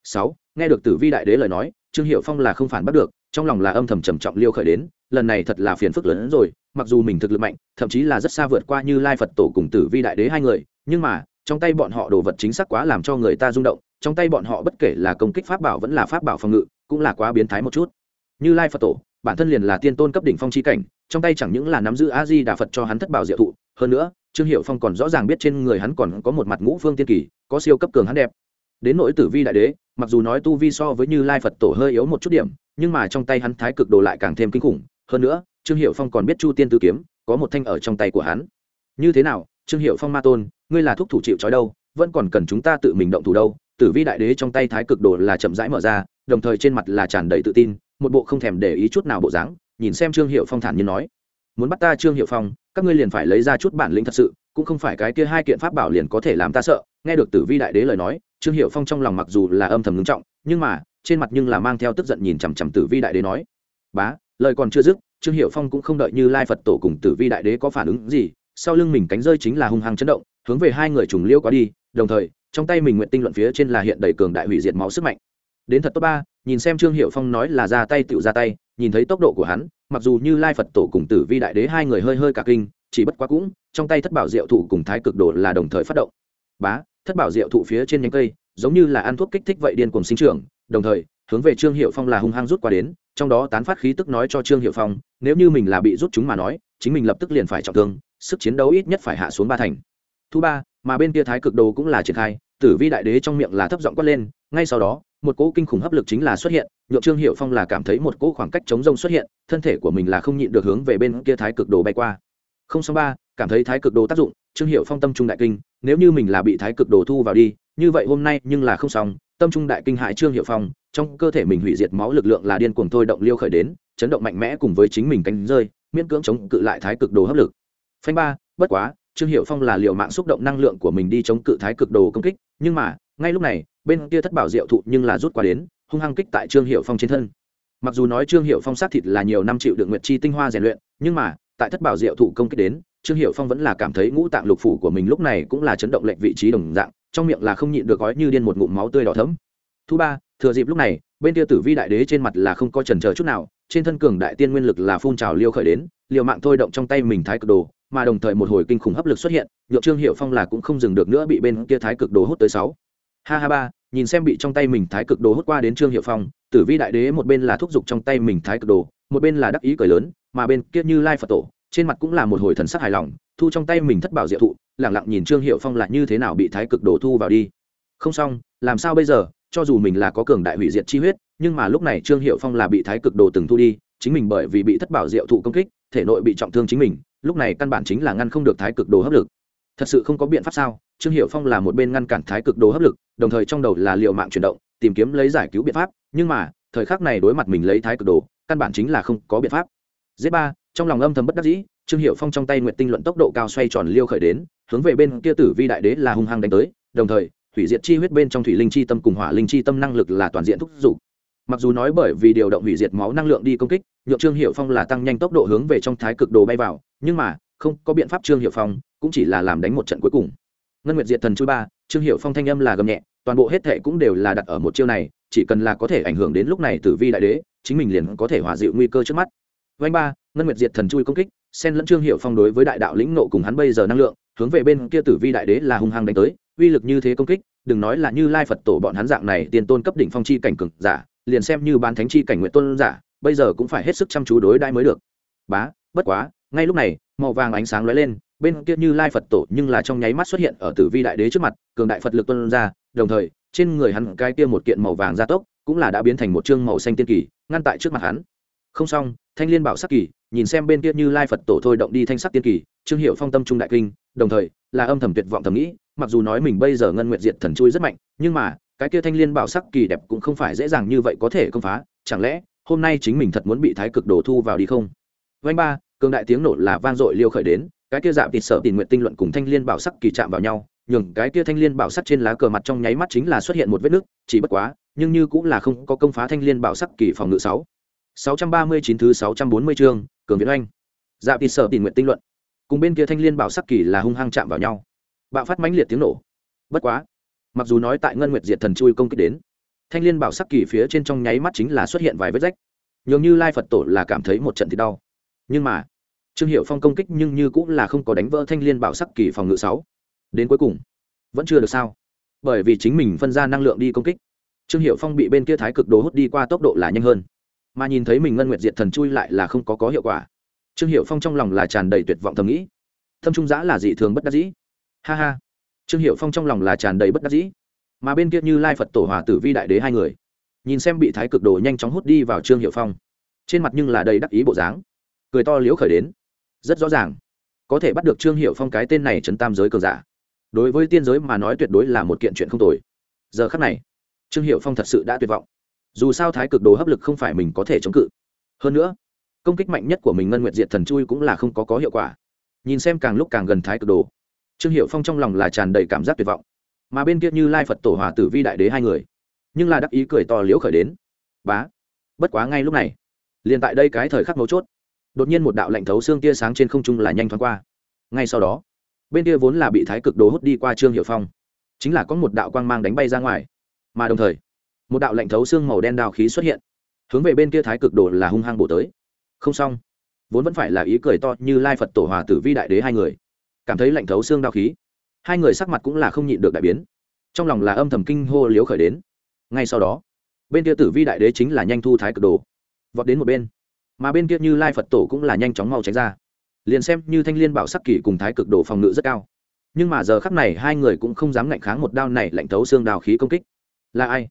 Speaker 1: Sáu, nghe được tử vi đại đế lời nói, trương hiệu phong là không phản bắt được trong lòng là âm thầm trầm trọng liêu khởi đến, lần này thật là phiền phức lớn hơn rồi, mặc dù mình thực lực mạnh, thậm chí là rất xa vượt qua như lai phật tổ cùng tử vi đại đế hai người, nhưng mà, trong tay bọn họ đồ vật chính xác quá làm cho người ta rung động, trong tay bọn họ bất kể là công kích pháp bảo vẫn là pháp bảo phòng ngự, cũng là quá biến thái một chút. Như lai phật tổ, bản thân liền là tiên tôn cấp đỉnh phong chi cảnh, trong tay chẳng những là nắm giữ a di đà phật cho hắn thất bảo diệu thụ, hơn nữa, trương hiệu phong còn rõ ràng biết trên người hắn còn có một mặt ngũ phương tiên kỳ, có siêu cấp cường hắn đẹp. Đến nỗi tử vi đại đế mặc dù nói tu vi so với như lai phật tổ hơi yếu một chút điểm, nhưng mà trong tay hắn thái cực đồ lại càng thêm kinh khủng. Hơn nữa, trương hiệu phong còn biết chu tiên tư kiếm, có một thanh ở trong tay của hắn. Như thế nào, trương hiệu phong ma tôn, ngươi là thúc thủ chịu trói đâu, vẫn còn cần chúng ta tự mình động thủ đâu? Tử vi đại đế trong tay thái cực đồ là chậm rãi mở ra, đồng thời trên mặt là tràn đầy tự tin, một bộ không thèm để ý chút nào bộ dáng, nhìn xem trương hiệu phong thản nhiên nói. Muốn bắt ta trương hiệu phong, các ngươi liền phải lấy ra chút bản lĩnh thật sự, cũng không phải cái kia hai kiện pháp bảo liền có thể làm ta sợ, nghe được tử vi đại đế lời nói trương hiệu phong trong lòng mặc dù là âm thầm ngưng trọng, nhưng mà, trên mặt nhưng là mang theo tức giận nhìn chằm chằm tử vi đại đế nói, bá, lời còn chưa dứt, trương hiệu phong cũng không đợi như lai phật tổ cùng tử vi đại đế có phản ứng gì, sau lưng mình cánh rơi chính là hung hăng chấn động, hướng về hai người trùng liêu quá đi, đồng thời, trong tay mình nguyện tinh luận phía trên là hiện đầy cường đại hủy diệt máu sức mạnh. Đến thật tốt ba, nhìn xem trương hiệu phong nói là ra tay tựu ra tay, nhìn thấy tốc độ của hắn, mặc dù như lai phật tổ cùng tử vi đại đế hai người hơi hơi cả kinh, chỉ bất quá cũng, trong tay thất bảo diệu thủ cùng thái cực độ là đồng thời phát động. Bá thất bảo diệu thụ phía trên nhánh cây, giống như là ăn thuốc kích thích vậy điên cùng sinh trưởng, đồng thời, hướng về trương hiệu phong là hung hăng rút qua đến, trong đó tán phát khí tức nói cho trương hiệu phong, nếu như mình là bị rút chúng mà nói, chính mình lập tức liền phải trọng thương, sức chiến đấu ít nhất phải hạ xuống ba thành. Thứ ba, mà bên kia thái cực đồ cũng là triển khai, tử vi đại đế trong miệng là thấp giọng quát lên, ngay sau đó, một cỗ kinh khủng hấp lực chính là xuất hiện, nhượng trương hiệu phong là cảm thấy một cỗ khoảng cách chống rông xuất hiện, thân thể của mình là không nhịn được hướng về bên kia thái cực đồ bay qua không xong ba, cảm thấy thái cực đồ tác dụng, trương hiệu phong tâm trung đại kinh, nếu như mình là bị thái cực đồ thu vào đi, như vậy hôm nay nhưng là không xong, tâm trung đại kinh hại trương hiệu phong, trong cơ thể mình hủy diệt máu lực lượng là điên cuồng thôi động liêu khởi đến, chấn động mạnh mẽ cùng với chính mình cánh rơi, miễn cưỡng chống cự lại thái cực đồ hấp lực. Phanh ba, bất quá, trương hiệu phong là liều mạng xúc động năng lượng của mình đi chống cự thái cực đồ công kích, nhưng mà, ngay lúc này, bên kia thất bảo diệu thụ nhưng là rút qua đến, hung hăng kích tại trương hiệu phong trên thân. Mặc dù nói trương hiệu phong sát thịt là nhiều năm chịu được nguyệt chi tinh hoa rèn luyện, nhưng mà tại thất bảo diệu thụ công kích đến, trương hiệu phong vẫn là cảm thấy ngũ tạng lục phủ của mình lúc này cũng là chấn động lệnh vị trí đồng dạng, trong miệng là không nhịn được gói như điên một ngụm máu tươi đỏ thấm thứ ba, thừa dịp lúc này, bên kia tử vi đại đế trên mặt là không có trần chờ chút nào, trên thân cường đại tiên nguyên lực là phun trào liêu khởi đến, liều mạng thôi động trong tay mình thái cực đồ, mà đồng thời một hồi kinh khủng hấp lực xuất hiện nhựa trương hiệu phong là cũng không dừng được nữa bị bên kia thái cực đồ hút tới sáu. Ha ha ba, nhìn xem bị trong tay mình thái cực đồ hút qua đến trương hiệu phong, tử vi đại đế một bên là thúc giục trong tay mình thái cực đồ một bên là đắc ý cười lớn, mà bên kia như lai phật tổ, trên mặt cũng là một hồi thần sắc hài lòng, thu trong tay mình thất bảo diệu thụ lẳng lặng nhìn trương hiệu phong là như thế nào bị thái cực đồ thu vào đi. Không xong, làm sao bây giờ, cho dù mình là có cường đại hủy diệt chi huyết, nhưng mà lúc này trương hiệu phong là bị thái cực đồ từng thu đi, chính mình bởi vì bị thất bảo diệu thụ công kích, thể nội bị trọng thương chính mình, lúc này căn bản chính là ngăn không được thái cực đồ hấp lực. Thật sự không có biện pháp sao? Trương hiệu phong là một bên ngăn cản thái cực đồ hấp lực, đồng thời trong đầu là liệu mạng chuyển động, tìm kiếm lấy giải cứu biện pháp, nhưng mà, thời khắc này đối mặt mình lấy thái cực đồ căn bản chính là không có biện pháp. Z ba, trong lòng âm thầm bất đắc dĩ, trương hiệu phong trong tay nguyện tinh luận tốc độ cao xoay tròn liêu khởi đến, hướng về bên kia tử vi đại đế là hung hăng đánh tới, đồng thời, thủy diệt chi huyết bên trong thủy linh chi tâm cùng hỏa linh chi tâm năng lực là toàn diện thúc giục. Mặc dù nói bởi vì điều động hủy diệt máu năng lượng đi công kích, nhượng trương hiệu phong là tăng nhanh tốc độ hướng về trong thái cực đồ bay vào, nhưng mà, không có biện pháp trương hiệu phong, cũng chỉ là làm đánh một trận cuối cùng. Ngân nguyệt diệt thần chui ba, trương hiệu phong thanh âm là gầm nhẹ toàn bộ hết thệ cũng đều là đặt ở một chiêu này, chỉ cần là có thể ảnh hưởng đến lúc này tử vi đại đế, chính mình liền có thể hòa dịu nguy cơ trước mắt. Vanh ba, ngân nguyệt diệt thần chui công kích xen lẫn trương hiệu phong đối với đại đạo lĩnh nộ cùng hắn bây giờ năng lượng, hướng về bên kia tử vi đại đế là hung hăng đánh tới, uy lực như thế công kích, đừng nói là như lai phật tổ bọn hắn dạng này tiền tôn cấp đỉnh phong chi cảnh cực giả, liền xem như bán thánh chi cảnh nguyện tôn giả, bây giờ cũng phải hết sức chăm chú đối đãi mới được. Bá, bất quá, ngay lúc này, màu vàng ánh sáng lóe lên, bên kia như lai phật tổ nhưng là trong nháy mắt xuất hiện ở tử vi đại đế trước mặt, cường đại phật lực tuân ra đồng thời, trên người hắn cái kia một kiện màu vàng gia tốc cũng là đã biến thành một chương màu xanh tiên kỳ, ngăn tại trước mặt hắn. Không xong, thanh liên bảo sắc kỳ, nhìn xem bên kia như lai phật tổ thôi động đi thanh sắc tiên kỳ, trương hiệu phong tâm trung đại kinh, đồng thời là âm thầm tuyệt vọng thầm nghĩ, mặc dù nói mình bây giờ ngân nguyện diệt thần chui rất mạnh, nhưng mà, cái kia thanh liên bảo sắc kỳ đẹp cũng không phải dễ dàng như vậy có thể công phá, chẳng lẽ hôm nay chính mình thật muốn bị thái cực đồ thu vào đi không? Vanh ba, cường đại tiếng nổ là vang dội liêu khởi đến cái kia dạ tịt sợ tình nguyện tinh luận cùng thanh liên bảo sắc kỳ chạm vào nhau, nhường cái kia thanh liên bảo sắc trên lá cờ mặt trong nháy mắt chính là xuất hiện một vết nứt chỉ bất quá, nhưng như cũng là không có công phá thanh liên bảo sắc kỳ phòng ngự sáu. sáu trăm ba mươi chín thứ sáu trăm bốn mươi chương, cường viễn oanh. Dạ tịt sợ tình nguyện tinh luận. Cùng bên kia thanh liên bảo sắc kỳ là hung hăng chạm vào nhau. Bạo phát mãnh liệt tiếng nổ. Bất quá, mặc dù nói tại ngân nguyệt diệt thần chui công kích đến, thanh liên bảo sắc kỳ phía trên trong nháy mắt chính là xuất hiện vài vết rách. Nhường như lai phật tổ là cảm thấy một trận thì đau. Nhưng mà trương hiệu phong công kích nhưng như cũng là không có đánh vỡ thanh liên bảo sắc kỳ phòng ngự sáu. Đến cuối cùng, vẫn chưa được sao? Bởi vì chính mình phân ra năng lượng đi công kích, trương hiệu phong bị bên kia thái cực đồ hút đi qua tốc độ là nhanh hơn. Mà nhìn thấy mình ngân nguyệt diệt thần chui lại là không có có hiệu quả. Trương hiệu phong trong lòng là tràn đầy tuyệt vọng thầm nghĩ. Thâm trung giã là dị thường bất đắc dĩ. Ha ha. Trương hiệu phong trong lòng là tràn đầy bất đắc dĩ. Mà bên kia như lai phật tổ hòa tử vi đại đế hai người, nhìn xem bị thái cực đồ nhanh chóng hút đi vào trương hiệu phong, trên mặt nhưng là đầy đắc ý bộ dáng. Cười to liếu khởi đến rất rõ ràng. Có thể bắt được trương hiệu phong cái tên này trấn tam giới cường giả. Đối với tiên giới mà nói tuyệt đối là một kiện chuyện không tồi. Giờ khắc này, trương hiệu phong thật sự đã tuyệt vọng. Dù sao thái cực đồ hấp lực không phải mình có thể chống cự. Hơn nữa, công kích mạnh nhất của mình ngân nguyệt diệt thần chui cũng là không có có hiệu quả. Nhìn xem càng lúc càng gần thái cực đồ, trương hiệu phong trong lòng là tràn đầy cảm giác tuyệt vọng. Mà bên kia như lai phật tổ hòa tử vi đại đế hai người, nhưng là đắc ý cười to liễu khởi đến. Bá, bất quá ngay lúc này, liền tại đây cái thời khắc mấu chốt đột nhiên một đạo lạnh thấu xương tia sáng trên không trung là nhanh thoáng qua. Ngay sau đó, bên kia vốn là bị thái cực đồ hút đi qua trương hiệu phong, chính là có một đạo quang mang đánh bay ra ngoài. Mà đồng thời, một đạo lạnh thấu xương màu đen đào khí xuất hiện, hướng về bên kia thái cực đồ là hung hăng bổ tới. Không xong, vốn vẫn phải là ý cười to như lai phật tổ hòa tử vi đại đế hai người. Cảm thấy lạnh thấu xương đao khí, hai người sắc mặt cũng là không nhịn được đại biến. Trong lòng là âm thầm kinh hô liếu khởi đến. Ngay sau đó, bên kia tử vi đại đế chính là nhanh thu thái cực đồ, vọt đến một bên mà bên kia như lai phật tổ cũng là nhanh chóng mau tránh ra. Liền xem như thanh liên bảo sắc kỷ cùng thái cực đồ phòng ngự rất cao. Nhưng mà giờ khắc này hai người cũng không dám ngạnh kháng một đao này lạnh thấu xương đào khí công kích. Là ai?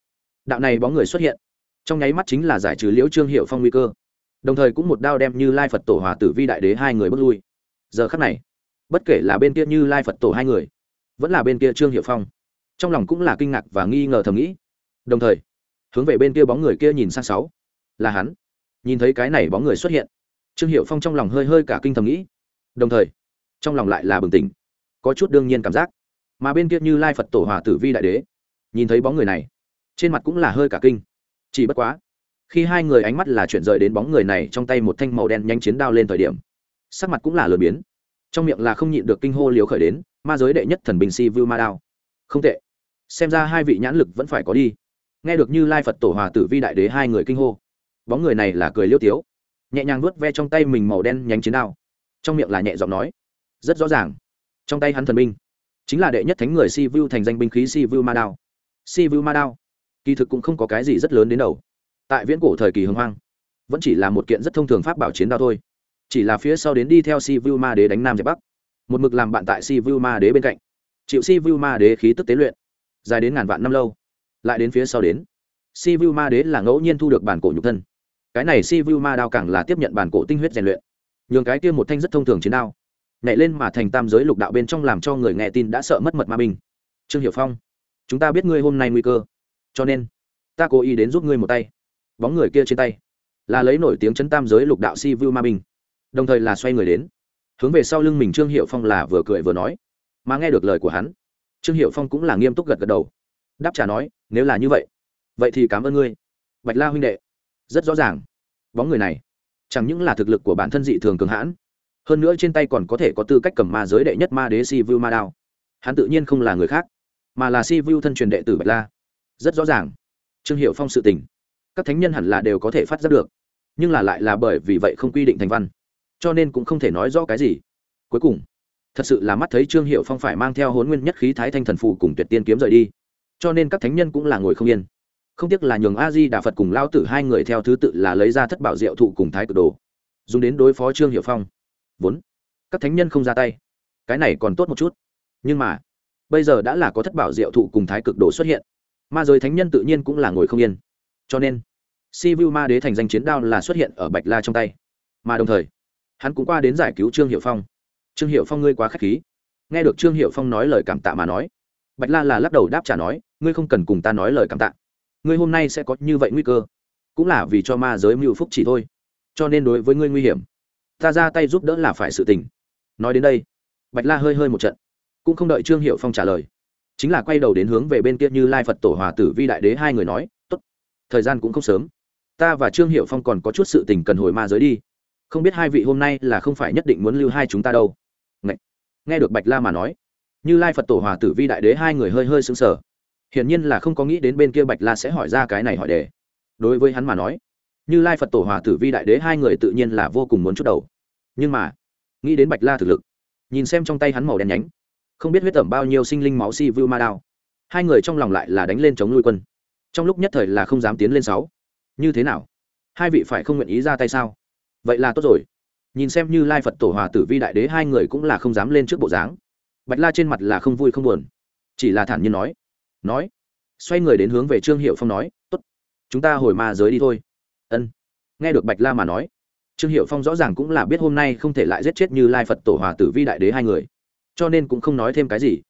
Speaker 1: Đạo này bóng người xuất hiện. Trong nháy mắt chính là giải trừ liễu trương hiệu phong nguy cơ. Đồng thời cũng một đao đem như lai phật tổ hòa tử vi đại đế hai người bước lui. Giờ khắc này, bất kể là bên kia như lai phật tổ hai người, vẫn là bên kia trương hiệu phong, trong lòng cũng là kinh ngạc và nghi ngờ thầm nghĩ. Đồng thời, hướng về bên kia bóng người kia nhìn sang sáu. Là hắn nhìn thấy cái này bóng người xuất hiện. Trương hiệu phong trong lòng hơi hơi cả kinh thầm nghĩ. Đồng thời, trong lòng lại là bừng tỉnh, có chút đương nhiên cảm giác. Mà bên kia như lai phật tổ hòa tử vi đại đế, nhìn thấy bóng người này, trên mặt cũng là hơi cả kinh. Chỉ bất quá, khi hai người ánh mắt là chuyển rời đến bóng người này trong tay một thanh màu đen nhanh chiến đao lên thời điểm, sắc mặt cũng là lừa biến. Trong miệng là không nhịn được kinh hô liều khởi đến, ma giới đệ nhất thần bình si vu ma đao. Không tệ. Xem ra hai vị nhãn lực vẫn phải có đi. Nghe được như lai phật tổ hòa tử vi đại đế hai người kinh hô bóng người này là cười liêu tiếu. Nhẹ nhàng vuốt ve trong tay mình màu đen nhánh chiến đao. Trong miệng là nhẹ giọng nói, rất rõ ràng. Trong tay hắn thần binh chính là đệ nhất thánh người si vu thành danh binh khí si vu ma đao. Si vu ma đao, kỳ thực cũng không có cái gì rất lớn đến đầu. Tại viễn cổ thời kỳ hưng hoang, vẫn chỉ là một kiện rất thông thường pháp bảo chiến đao thôi. Chỉ là phía sau đến đi theo si vu ma đế đánh nam giải bắc. Một mực làm bạn tại si vu ma đế bên cạnh. Chịu si vu ma đế khí tức tế luyện, dài đến ngàn vạn năm lâu. Lại đến phía sau đến, si vu ma đế là ngẫu nhiên thu được bản cổ nhục thân cái này si vu ma đao càng là tiếp nhận bản cổ tinh huyết rèn luyện. Nhường cái kia một thanh rất thông thường chiến đao, nhảy lên mà thành tam giới lục đạo bên trong làm cho người nghe tin đã sợ mất mật ma binh. Trương hiểu phong, chúng ta biết ngươi hôm nay nguy cơ, cho nên ta cố ý đến giúp ngươi một tay. Bóng người kia trên tay là lấy nổi tiếng chấn tam giới lục đạo si vu ma binh, đồng thời là xoay người đến. Hướng về sau lưng mình trương hiệu phong là vừa cười vừa nói, mà nghe được lời của hắn, trương hiệu phong cũng là nghiêm túc gật gật đầu, đáp trả nói, nếu là như vậy vậy thì cảm ơn ngươi, bạch la huynh đệ rất rõ ràng. Bóng người này, chẳng những là thực lực của bản thân dị thường cường hãn, hơn nữa trên tay còn có thể có tư cách cầm ma giới đệ nhất ma đế si vu ma đao. Hắn tự nhiên không là người khác, mà là si vu thân truyền đệ tử bạch la. Rất rõ ràng, trương hiệu phong sự tình, các thánh nhân hẳn là đều có thể phát giác được, nhưng là lại là bởi vì vậy không quy định thành văn, cho nên cũng không thể nói rõ cái gì. Cuối cùng, thật sự là mắt thấy trương hiệu phong phải mang theo hôn nguyên nhất khí thái thanh thần phù cùng tuyệt tiên kiếm rời đi, cho nên các thánh nhân cũng là ngồi không yên không tiếc là nhường a di đà phật cùng lao tử hai người theo thứ tự là lấy ra thất bảo diệu thụ cùng thái cực đồ, dùng đến đối phó trương hiệu phong. Vốn, các thánh nhân không ra tay, cái này còn tốt một chút. Nhưng mà, bây giờ đã là có thất bảo diệu thụ cùng thái cực đồ xuất hiện, ma giới thánh nhân tự nhiên cũng là ngồi không yên. Cho nên, si vu ma đế thành danh chiến đao là xuất hiện ở bạch la trong tay. Mà đồng thời, hắn cũng qua đến giải cứu trương hiệu phong. Trương hiệu phong ngươi quá k h á c h khí. Nghe được trương hiệu phong nói lời cảm tạ mà nói, bạch la là lắc đầu đáp trả nói, ngươi không cần cùng ta nói lời cảm tạ ngươi hôm nay sẽ có như vậy nguy cơ. Cũng là vì cho ma giới mưu phúc chỉ thôi. Cho nên đối với ngươi nguy hiểm ta ra tay giúp đỡ là phải sự tình. Nói đến đây bạch la hơi hơi một trận cũng không đợi trương hiệu phong trả lời. Chính là quay đầu đến hướng về bên kia như lai phật tổ hòa tử vi đại đế hai người nói t ố t thời gian cũng không sớm. Ta và trương hiệu phong còn có chút sự tình cần hồi ma giới đi. Không biết hai vị hôm nay là không phải nhất định muốn lưu hai chúng ta đâu. Nghe, nghe được bạch la mà nói như lai phật tổ hòa tử vi đại đế hai người hơi hơi sững sờ hiển nhiên là không có nghĩ đến bên kia bạch la sẽ hỏi ra cái này hỏi đề. Đối với hắn mà nói, như lai phật tổ hòa tử vi đại đế hai người tự nhiên là vô cùng muốn chút đầu. Nhưng mà, nghĩ đến bạch la thực lực, nhìn xem trong tay hắn màu đen nhánh, không biết huyết tẩm bao nhiêu sinh linh máu si vu ma đao, hai người trong lòng lại là đánh lên chống nuôi quân. Trong lúc nhất thời là không dám tiến lên sáu. Như thế nào? Hai vị phải không nguyện ý ra tay sao? Vậy là tốt rồi. Nhìn xem như lai phật tổ hòa tử vi đại đế hai người cũng là không dám lên trước bộ dáng. Bạch la trên mặt là không vui không buồn, chỉ là thản nhiên nói nói. Xoay người đến hướng về trương hiệu phong nói t ố t chúng ta hồi ma giới đi thôi. Ân. Nghe được bạch la mà nói, trương hiệu phong rõ ràng cũng là biết hôm nay không thể lại giết chết như lai phật tổ hòa tử vi đại đế hai người, cho nên cũng không nói thêm cái gì.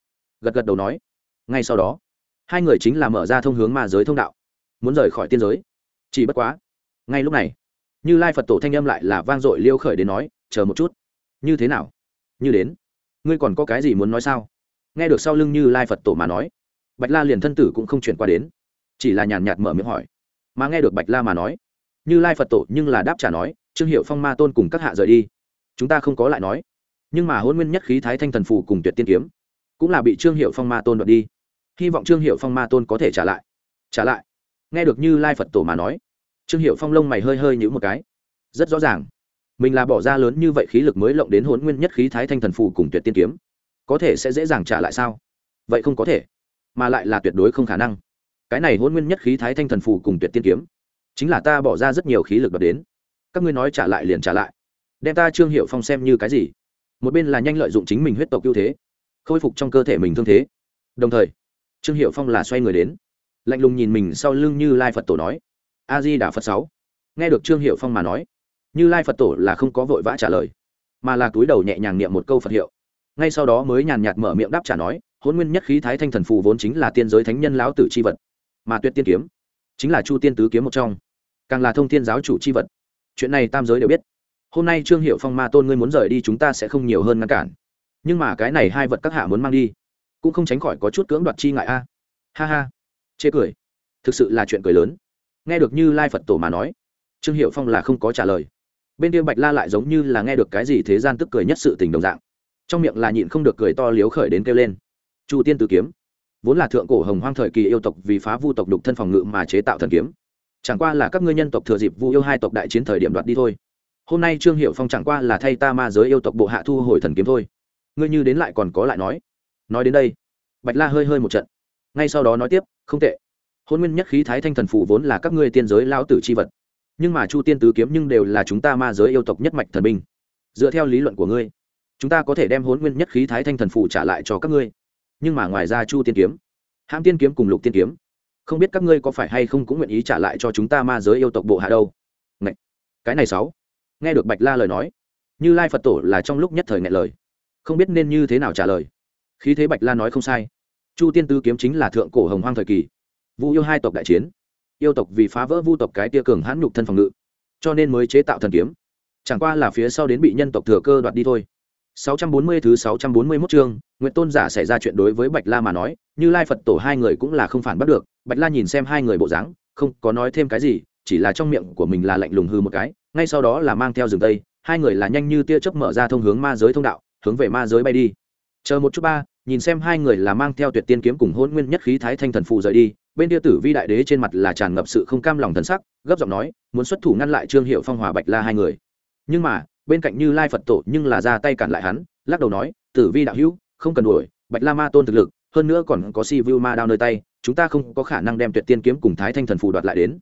Speaker 1: Gật gật đầu nói, ngay sau đó, hai người chính là mở ra thông hướng ma giới thông đạo, muốn rời khỏi tiên giới. Chỉ bất quá, ngay lúc này, như lai phật tổ thanh âm lại là vang dội liêu khởi đến nói, chờ một chút, như thế nào? Như đến, ngươi còn có cái gì muốn nói sao? Nghe được sau lưng như lai phật tổ mà nói bạch la liền thân tử cũng không chuyển qua đến, chỉ là nhàn nhạt mở miệng hỏi. Mà nghe được bạch la mà nói, như lai phật tổ nhưng là đáp trả nói, trương hiệu phong ma tôn cùng các hạ rời đi, chúng ta không có lại nói. Nhưng mà hôn nguyên nhất khí thái thanh thần phù cùng tuyệt tiên kiếm cũng là bị trương hiệu phong ma tôn đoạt đi. Hy vọng trương hiệu phong ma tôn có thể trả lại. Trả lại. Nghe được như lai phật tổ mà nói, trương hiệu phong lông mày hơi hơi nhữ một cái. Rất rõ ràng, mình là bỏ ra lớn như vậy khí lực mới lộng đến hôn nguyên nhất khí thái thanh thần phù cùng tuyệt tiên kiếm, có thể sẽ dễ dàng trả lại sao? Vậy không có thể mà lại là tuyệt đối không khả năng. Cái này hôn nguyên nhất khí thái thanh thần phù cùng tuyệt tiên kiếm. Chính là ta bỏ ra rất nhiều khí lực đ đến. Các ngươi nói trả lại liền trả lại. Đem ta trương hiệu phong xem như cái gì? Một bên là nhanh lợi dụng chính mình huyết tộc ưu thế, khôi phục trong cơ thể mình thương thế. Đồng thời, trương hiệu phong là xoay người đến, lạnh lùng nhìn mình sau lưng như lai phật tổ nói, a di đà phật sáu. Nghe được trương hiệu phong mà nói, như lai phật tổ là không có vội vã trả lời, mà là túi đầu nhẹ nhàng niệm một câu phật hiệu. Ngay sau đó mới nhàn nhạt mở miệng đáp trả nói hôn nguyên nhất khí thái thanh thần phù vốn chính là tiên giới thánh nhân lão tử c h i vật, mà tuyệt tiên kiếm chính là chu tiên tứ kiếm một trong, càng là thông thiên giáo chủ c h i vật. Chuyện này tam giới đều biết. Hôm nay trương hiệu phong ma tôn ngươi muốn rời đi chúng ta sẽ không nhiều hơn ngăn cản. Nhưng mà cái này hai vật các hạ muốn mang đi, cũng không tránh khỏi có chút cưỡng đoạt chi ngại a. Ha ha. Chê cười. Thực sự là chuyện cười lớn. Nghe được như lai phật tổ mà nói, trương hiệu phong là không có trả lời. Bên kia bạch la lại giống như là nghe được cái gì thế gian tức cười nhất sự tình đồng dạng. Trong miệng là nhịn không được cười to liếu khởi đến kêu lên chu tiên tử kiếm. Vốn là thượng cổ hồng hoang thời kỳ yêu tộc vì phá vu tộc đục thân phòng ngự mà chế tạo thần kiếm. Chẳng qua là các ngươi nhân tộc thừa dịp vu yêu hai tộc đại chiến thời điểm đoạt đi thôi. Hôm nay trương hiệu phong chẳng qua là thay ta ma giới yêu tộc bộ hạ thu hồi thần kiếm thôi. Ngươi như đến lại còn có lại nói. Nói đến đây, bạch la hơi hơi một trận. Ngay sau đó nói tiếp, không tệ. Hôn nguyên nhất khí thái thanh thần phủ vốn là các ngươi tiên giới lao tử c h i vật. Nhưng mà chu tiên tứ kiếm nhưng đều là chúng ta ma giới yêu tộc nhất mạch thần binh. Dựa theo lý luận của ngươi, chúng ta có thể đem hôn nguyên nhất khí thái thanh thần phủ trả lại cho các ngươi nhưng mà ngoài ra chu tiên kiếm, hãm tiên kiếm cùng lục tiên kiếm, không biết các ngươi có phải hay không cũng nguyện ý trả lại cho chúng ta ma giới yêu tộc bộ hạ đâu? Ngậy! cái này sáu. Nghe được bạch la lời nói, như lai phật tổ là trong lúc nhất thời ngại lời, không biết nên như thế nào trả lời. Khí thế bạch la nói không sai, chu tiên tư kiếm chính là thượng cổ hồng hoang thời kỳ, vu yêu hai tộc đại chiến, yêu tộc vì phá vỡ vu tộc cái tia cường hãn nhục thân phòng ngự, cho nên mới chế tạo thần kiếm, chẳng qua là phía sau đến bị nhân tộc thừa cơ đoạt đi thôi. 640 thứ 641 chương, Nguyệt Tôn giả xảy ra chuyện đối với Bạch La mà nói, Như Lai Phật tổ hai người cũng là không phản bắt được, Bạch La nhìn xem hai người bộ dáng, không có nói thêm cái gì, chỉ là trong miệng của mình là lạnh lùng hư một cái, ngay sau đó là mang theo rừng tây, hai người là nhanh như tia chớp mở ra thông hướng ma giới thông đạo, hướng về ma giới bay đi. Chờ một chút ba, nhìn xem hai người là mang theo Tuyệt Tiên kiếm cùng Hỗn Nguyên nhất khí Thái Thanh thần phù rời đi, bên kia Tử Vi đại đế trên mặt là tràn ngập sự không cam lòng thần sắc, gấp giọng nói, muốn xuất thủ ngăn lại Trương Hiệu Phong hòa Bạch La hai người. Nhưng mà, bên cạnh như lai phật tổ nhưng là ra tay cản lại hắn, lắc đầu nói, tử vi đạo hữu, không cần đuổi, bạch la ma tôn thực lực, hơn nữa còn có si vu ma đao nơi tay, chúng ta không có khả năng đem tuyệt tiên kiếm cùng thái thanh thần phù đoạt lại đến.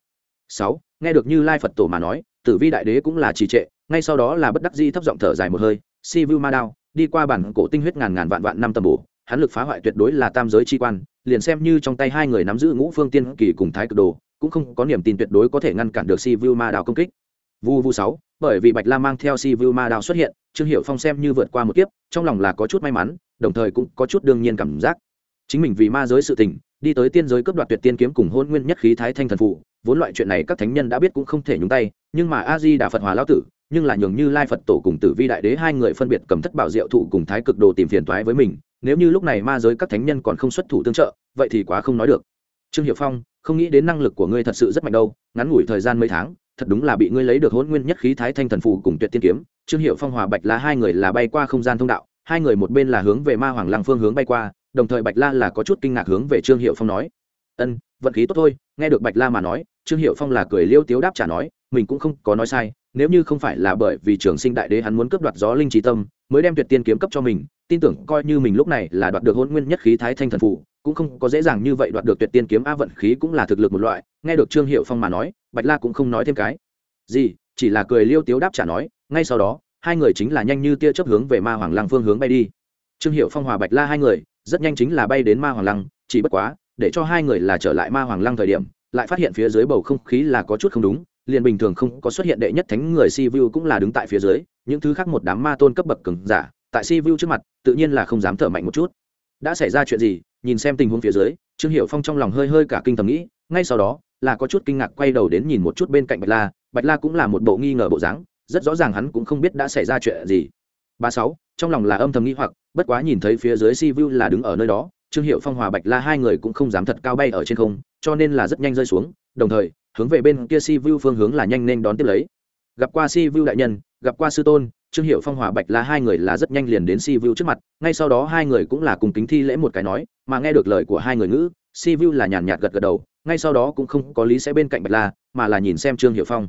Speaker 1: Sáu, nghe được như lai phật tổ mà nói, tử vi đại đế cũng là trì trệ, ngay sau đó là bất đắc di thấp giọng thở dài một hơi, si vu ma đao, đi qua bản cổ tinh huyết ngàn ngàn vạn vạn năm tầm bổ, hắn lực phá hoại tuyệt đối là tam giới chi quan, liền xem như trong tay hai người nắm giữ ngũ phương tiên kỳ cùng thái cực đồ, cũng không có niềm tin tuyệt đối có thể ngăn cản được si vu ma đao công kích vu vu sáu, bởi vì bạch la mang theo si vu ma đao xuất hiện, trương hiệu phong xem như vượt qua một kiếp, trong lòng là có chút may mắn, đồng thời cũng có chút đương nhiên cảm giác. Chính mình vì ma giới sự tình, đi tới tiên giới cấp đoạt tuyệt tiên kiếm cùng hôn nguyên nhất khí thái thanh thần phụ vốn loại chuyện này các thánh nhân đã biết cũng không thể nhúng tay, nhưng mà a di đà phật hòa lão tử, nhưng là nhường như lai phật tổ cùng tử vi đại đế hai người phân biệt cầm thất bảo diệu thụ cùng thái cực đồ tìm phiền toái với mình, nếu như lúc này ma giới các thánh nhân còn không xuất thủ tương trợ, vậy thì quá không nói được. Trương hiệu phong, không nghĩ đến năng lực của ngươi thật sự rất mạnh đâu, ngắn ngủi thời gian mấy tháng thật đúng là bị ngươi lấy được hôn nguyên nhất khí thái thanh thần phù cùng tuyệt tiên kiếm. Trương hiệu phong, hòa bạch la hai người là bay qua không gian thông đạo, hai người một bên là hướng về ma hoàng lăng phương hướng bay qua, đồng thời bạch la là có chút kinh ngạc hướng về trương hiệu phong nói, ân, vận khí tốt thôi, nghe được bạch la mà nói, trương hiệu phong là cười liêu tiếu đáp trả nói, mình cũng không có nói sai, nếu như không phải là bởi vì trường sinh đại đế hắn muốn cướp đoạt gió linh trí tâm, mới đem tuyệt tiên kiếm cấp cho mình, tin tưởng coi như mình lúc này là đoạt được hôn nguyên nhất khí thái thanh thần phù, cũng không có dễ dàng như vậy đoạt được tuyệt tiên kiếm, a vận khí cũng là thực lực một loại. Nghe được trương hiệu phong mà nói bạch la cũng không nói thêm cái. Gì? Chỉ là cười liêu tiếu đáp trả nói, ngay sau đó, hai người chính là nhanh như tia chớp hướng về ma hoàng lăng phương hướng bay đi. Trương hiệu phong hòa bạch la hai người, rất nhanh chính là bay đến ma hoàng lăng, chỉ bất quá, để cho hai người là trở lại ma hoàng lăng thời điểm, lại phát hiện phía dưới bầu không khí là có chút không đúng, liền bình thường không có xuất hiện đệ nhất thánh người si vu cũng là đứng tại phía dưới, những thứ khác một đám ma tôn cấp bậc cứng giả, tại si vu trước mặt, tự nhiên là không dám thở mạnh một chút. Đã xảy ra chuyện gì? Nhìn xem tình huống phía dưới, trương hiệu phong trong lòng hơi hơi cả kinh tầm nghĩ, ngay sau đó là có chút kinh ngạc quay đầu đến nhìn một chút bên cạnh bạch la. Bạch la cũng là một bộ nghi ngờ bộ dáng, rất rõ ràng hắn cũng không biết đã xảy ra chuyện gì. Ba sáu, trong lòng là âm thầm nghi hoặc, bất quá nhìn thấy phía dưới si vu là đứng ở nơi đó, trương hiệu phong hòa bạch la hai người cũng không dám thật cao bay ở trên không, cho nên là rất nhanh rơi xuống, đồng thời, hướng về bên kia si vu phương hướng là nhanh nên đón tiếp lấy. Gặp qua si vu đại nhân, gặp qua sư tôn, trương hiệu phong hòa bạch la hai người là rất nhanh liền đến si vu trước mặt, ngay sau đó hai người cũng là cùng kính thi lễ một cái nói, mà nghe được lời của hai người ngữ si vu là nhàn nhạt gật gật đầu, ngay sau đó cũng không có lý sẽ bên cạnh bạch la, mà là nhìn xem trương hiệu phong.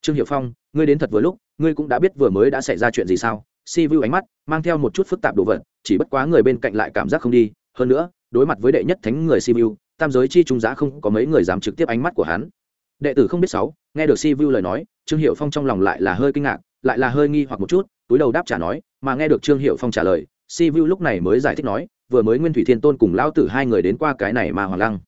Speaker 1: Trương hiệu phong, ngươi đến thật vừa lúc, ngươi cũng đã biết vừa mới đã xảy ra chuyện gì sao? Si vu ánh mắt mang theo một chút phức tạp đồ vật, chỉ bất quá người bên cạnh lại cảm giác không đi. Hơn nữa, đối mặt với đệ nhất thánh người si vu tam giới chi trung giá không có mấy người dám trực tiếp ánh mắt của hắn. Đệ tử không biết sáu, nghe được si vu lời nói, trương hiệu phong trong lòng lại là hơi kinh ngạc, lại là hơi nghi hoặc một chút, túi đầu đáp trả nói, mà nghe được trương hiệu phong trả lời, si vu lúc này mới giải thích nói vừa mới nguyên thủy thiên tôn cùng lão tử hai người đến qua cái này mà hoàng lăng.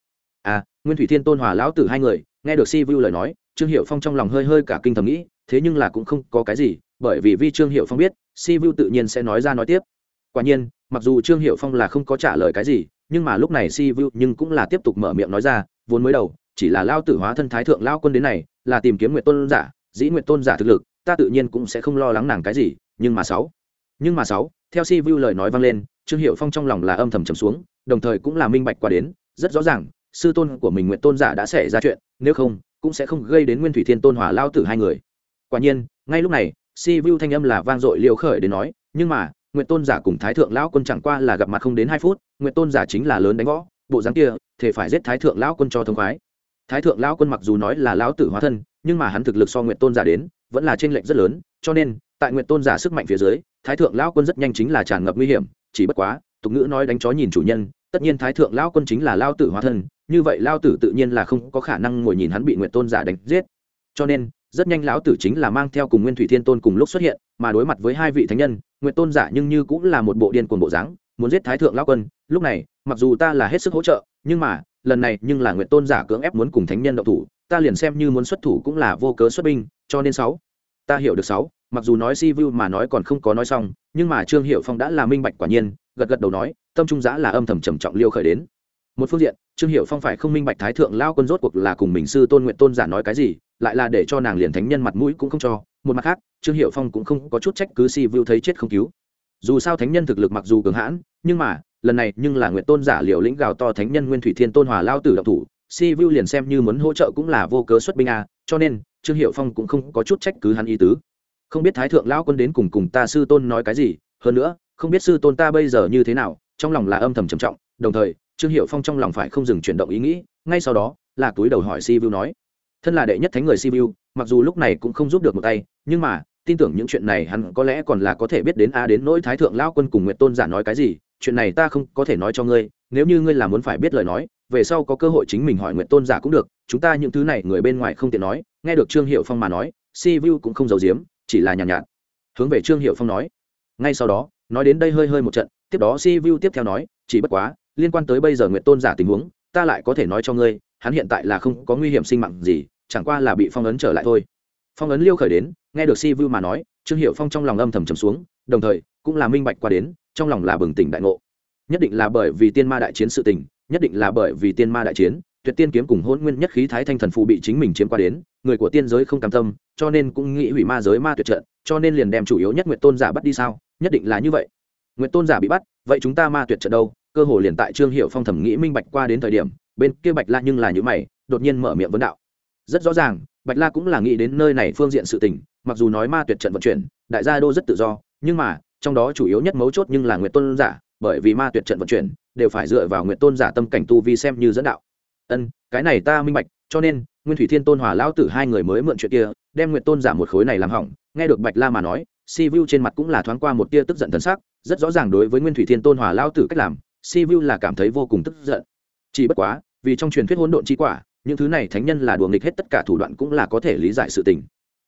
Speaker 1: À nguyên thủy thiên tôn hòa lão tử hai người, nghe được si vu lời nói, trương hiệu phong trong lòng hơi hơi cả kinh thầm nghĩ, thế nhưng là cũng không có cái gì, bởi vì vi trương hiệu phong biết, si vu tự nhiên sẽ nói ra nói tiếp. Quả nhiên, mặc dù trương hiệu phong là không có trả lời cái gì, nhưng mà lúc này si vu nhưng cũng là tiếp tục mở miệng nói ra, vốn mới đầu, chỉ là lao tử hóa thân thái thượng lao quân đến này, là tìm kiếm nguyện tôn giả, dĩ nguyện tôn giả thực lực, ta tự nhiên cũng sẽ không lo lắng nàng cái gì, nhưng mà sáu, nhưng mà sáu theo si vu lời nói vang lên, trương hiệu phong trong lòng là âm thầm trầm xuống, đồng thời cũng là minh bạch qua đến, rất rõ ràng, sư tôn của mình nguyện tôn giả đã xảy ra chuyện, nếu không, cũng sẽ không gây đến nguyên thủy thiên tôn hỏa lao tử hai người. Quả nhiên, ngay lúc này, si vu thanh âm là vang dội liều khởi đến nói, nhưng mà nguyện tôn giả cùng thái thượng lão quân chẳng qua là gặp mặt không đến hai phút nguyện tôn giả chính là lớn đánh võ, bộ dáng kia, thể phải giết thái thượng lão quân cho thông khoái. Thái thượng lão quân mặc dù nói là lão tử hóa thân, nhưng mà hắn thực lực so nguyện tôn giả đến, vẫn là trên lệnh rất lớn, cho nên, tại nguyện tôn giả sức mạnh phía dưới thái thượng lão quân rất nhanh chính là tràn ngập nguy hiểm, chỉ bất quá, tục ngữ nói đánh chó nhìn chủ nhân, tất nhiên thái thượng lão quân chính là lao tử hóa thân, như vậy lao tử tự nhiên là không có khả năng ngồi nhìn hắn bị nguyện tôn giả đánh giết. Cho nên, rất nhanh lão tử chính là mang theo cùng nguyên thủy thiên tôn cùng lúc xuất hiện, mà đối mặt với hai vị thánh nhân nguyện tôn giả nhưng như cũng là một bộ điên cuồng bộ dáng, muốn giết thái thượng lão quân. Lúc này, mặc dù ta là hết sức hỗ trợ, nhưng mà, lần này nhưng là nguyện tôn giả cưỡng ép muốn cùng thánh nhân động thủ, ta liền xem như muốn xuất thủ cũng là vô cớ xuất binh, cho nên sáu. Ta hiểu được sáu mặc dù nói si vu mà nói còn không có nói xong, nhưng mà trương hiệu phong đã là minh bạch quả nhiên, gật gật đầu nói, tâm trung giã là âm thầm trầm trọng liêu khởi đến. Một phương diện, trương hiệu phong phải không minh bạch thái thượng lao quân rốt cuộc là cùng mình sư tôn nguyện tôn giả nói cái gì, lại là để cho nàng liền thánh nhân mặt mũi cũng không cho. Một mặt khác, trương hiệu phong cũng không có chút trách cứ si vu thấy chết không cứu. Dù sao thánh nhân thực lực mặc dù cường hãn, nhưng mà, lần này nhưng là nguyện tôn giả liều lĩnh gào to thánh nhân nguyên thủy thiên tôn hòa lao tử độc thủ, si vu liền xem như muốn hỗ trợ cũng là vô cớ xuất binh a. Cho nên, trương hiệu phong cũng không có chút trách cứ hắn ý tứ không biết thái thượng lão quân đến cùng cùng ta sư tôn nói cái gì, hơn nữa, không biết sư tôn ta bây giờ như thế nào, trong lòng là âm thầm trầm trọng, đồng thời, trương hiệu phong trong lòng phải không dừng chuyển động ý nghĩ, ngay sau đó, là túi đầu hỏi si vu nói, thân là đệ nhất thánh người si vu mặc dù lúc này cũng không giúp được một tay, nhưng mà, tin tưởng những chuyện này hắn có lẽ còn là có thể biết đến a đến nỗi thái thượng lão quân cùng nguyện tôn giả nói cái gì, chuyện này ta không có thể nói cho ngươi, nếu như ngươi là muốn phải biết lời nói, về sau có cơ hội chính mình hỏi nguyện tôn giả cũng được, chúng ta những thứ này người bên ngoài không tiện nói. Nghe được trương hiệu phong mà nói si vu cũng không giấu giếm chỉ là nhàn nhạt, nhạt hướng về trương hiệu phong nói. Ngay sau đó nói đến đây hơi hơi một trận tiếp đó si vu tiếp theo nói chỉ bất quá liên quan tới bây giờ nguyện tôn giả tình huống ta lại có thể nói cho ngươi hắn hiện tại là không có nguy hiểm sinh mạng gì chẳng qua là bị phong ấn trở lại thôi. Phong ấn liêu khởi đến nghe được si vu mà nói trương hiệu phong trong lòng âm thầm trầm xuống đồng thời cũng là minh bạch qua đến trong lòng là bừng tỉnh đại ngộ. Nhất định là bởi vì tiên ma đại chiến sự tình nhất định là bởi vì tiên ma đại chiến tuyệt tiên kiếm cùng hôn nguyên nhất khí thái thanh thần phù bị chính mình chiếm qua đến, người của tiên giới không cam tâm, cho nên cũng nghĩ hủy ma giới ma tuyệt trận, cho nên liền đem chủ yếu nhất nguyện tôn giả bắt đi sao? Nhất định là như vậy. Nguyện tôn giả bị bắt, vậy chúng ta ma tuyệt trận đâu? Cơ hồ liền tại trương hiệu phong thẩm nghĩ minh bạch qua đến thời điểm, bên kia bạch la nhưng là như mày, đột nhiên mở miệng vấn đạo. Rất rõ ràng, bạch la cũng là nghĩ đến nơi này phương diện sự tình, mặc dù nói ma tuyệt trận vận chuyển, đại gia đô rất tự do, nhưng mà, trong đó chủ yếu nhất mấu chốt nhưng là nguyện tôn giả, bởi vì ma tuyệt trận vận chuyển, đều phải dựa vào nguyện tôn giả tâm cảnh tu vi xem như dẫn đạo ân, cái này ta minh bạch, cho nên, nguyên thủy thiên tôn hòa lão tử hai người mới mượn chuyện kia, đem nguyện tôn giả một khối này làm hỏng, nghe được bạch la mà nói, si vu trên mặt cũng là thoáng qua một tia tức giận thần sắc, rất rõ ràng đối với nguyên thủy thiên tôn hòa lão tử cách làm, si vu là cảm thấy vô cùng tức giận. Chỉ bất quá, vì trong truyền thuyết hỗn độn chi quả, những thứ này thánh nhân là đùa nghịch hết tất cả thủ đoạn cũng là có thể lý giải sự tình.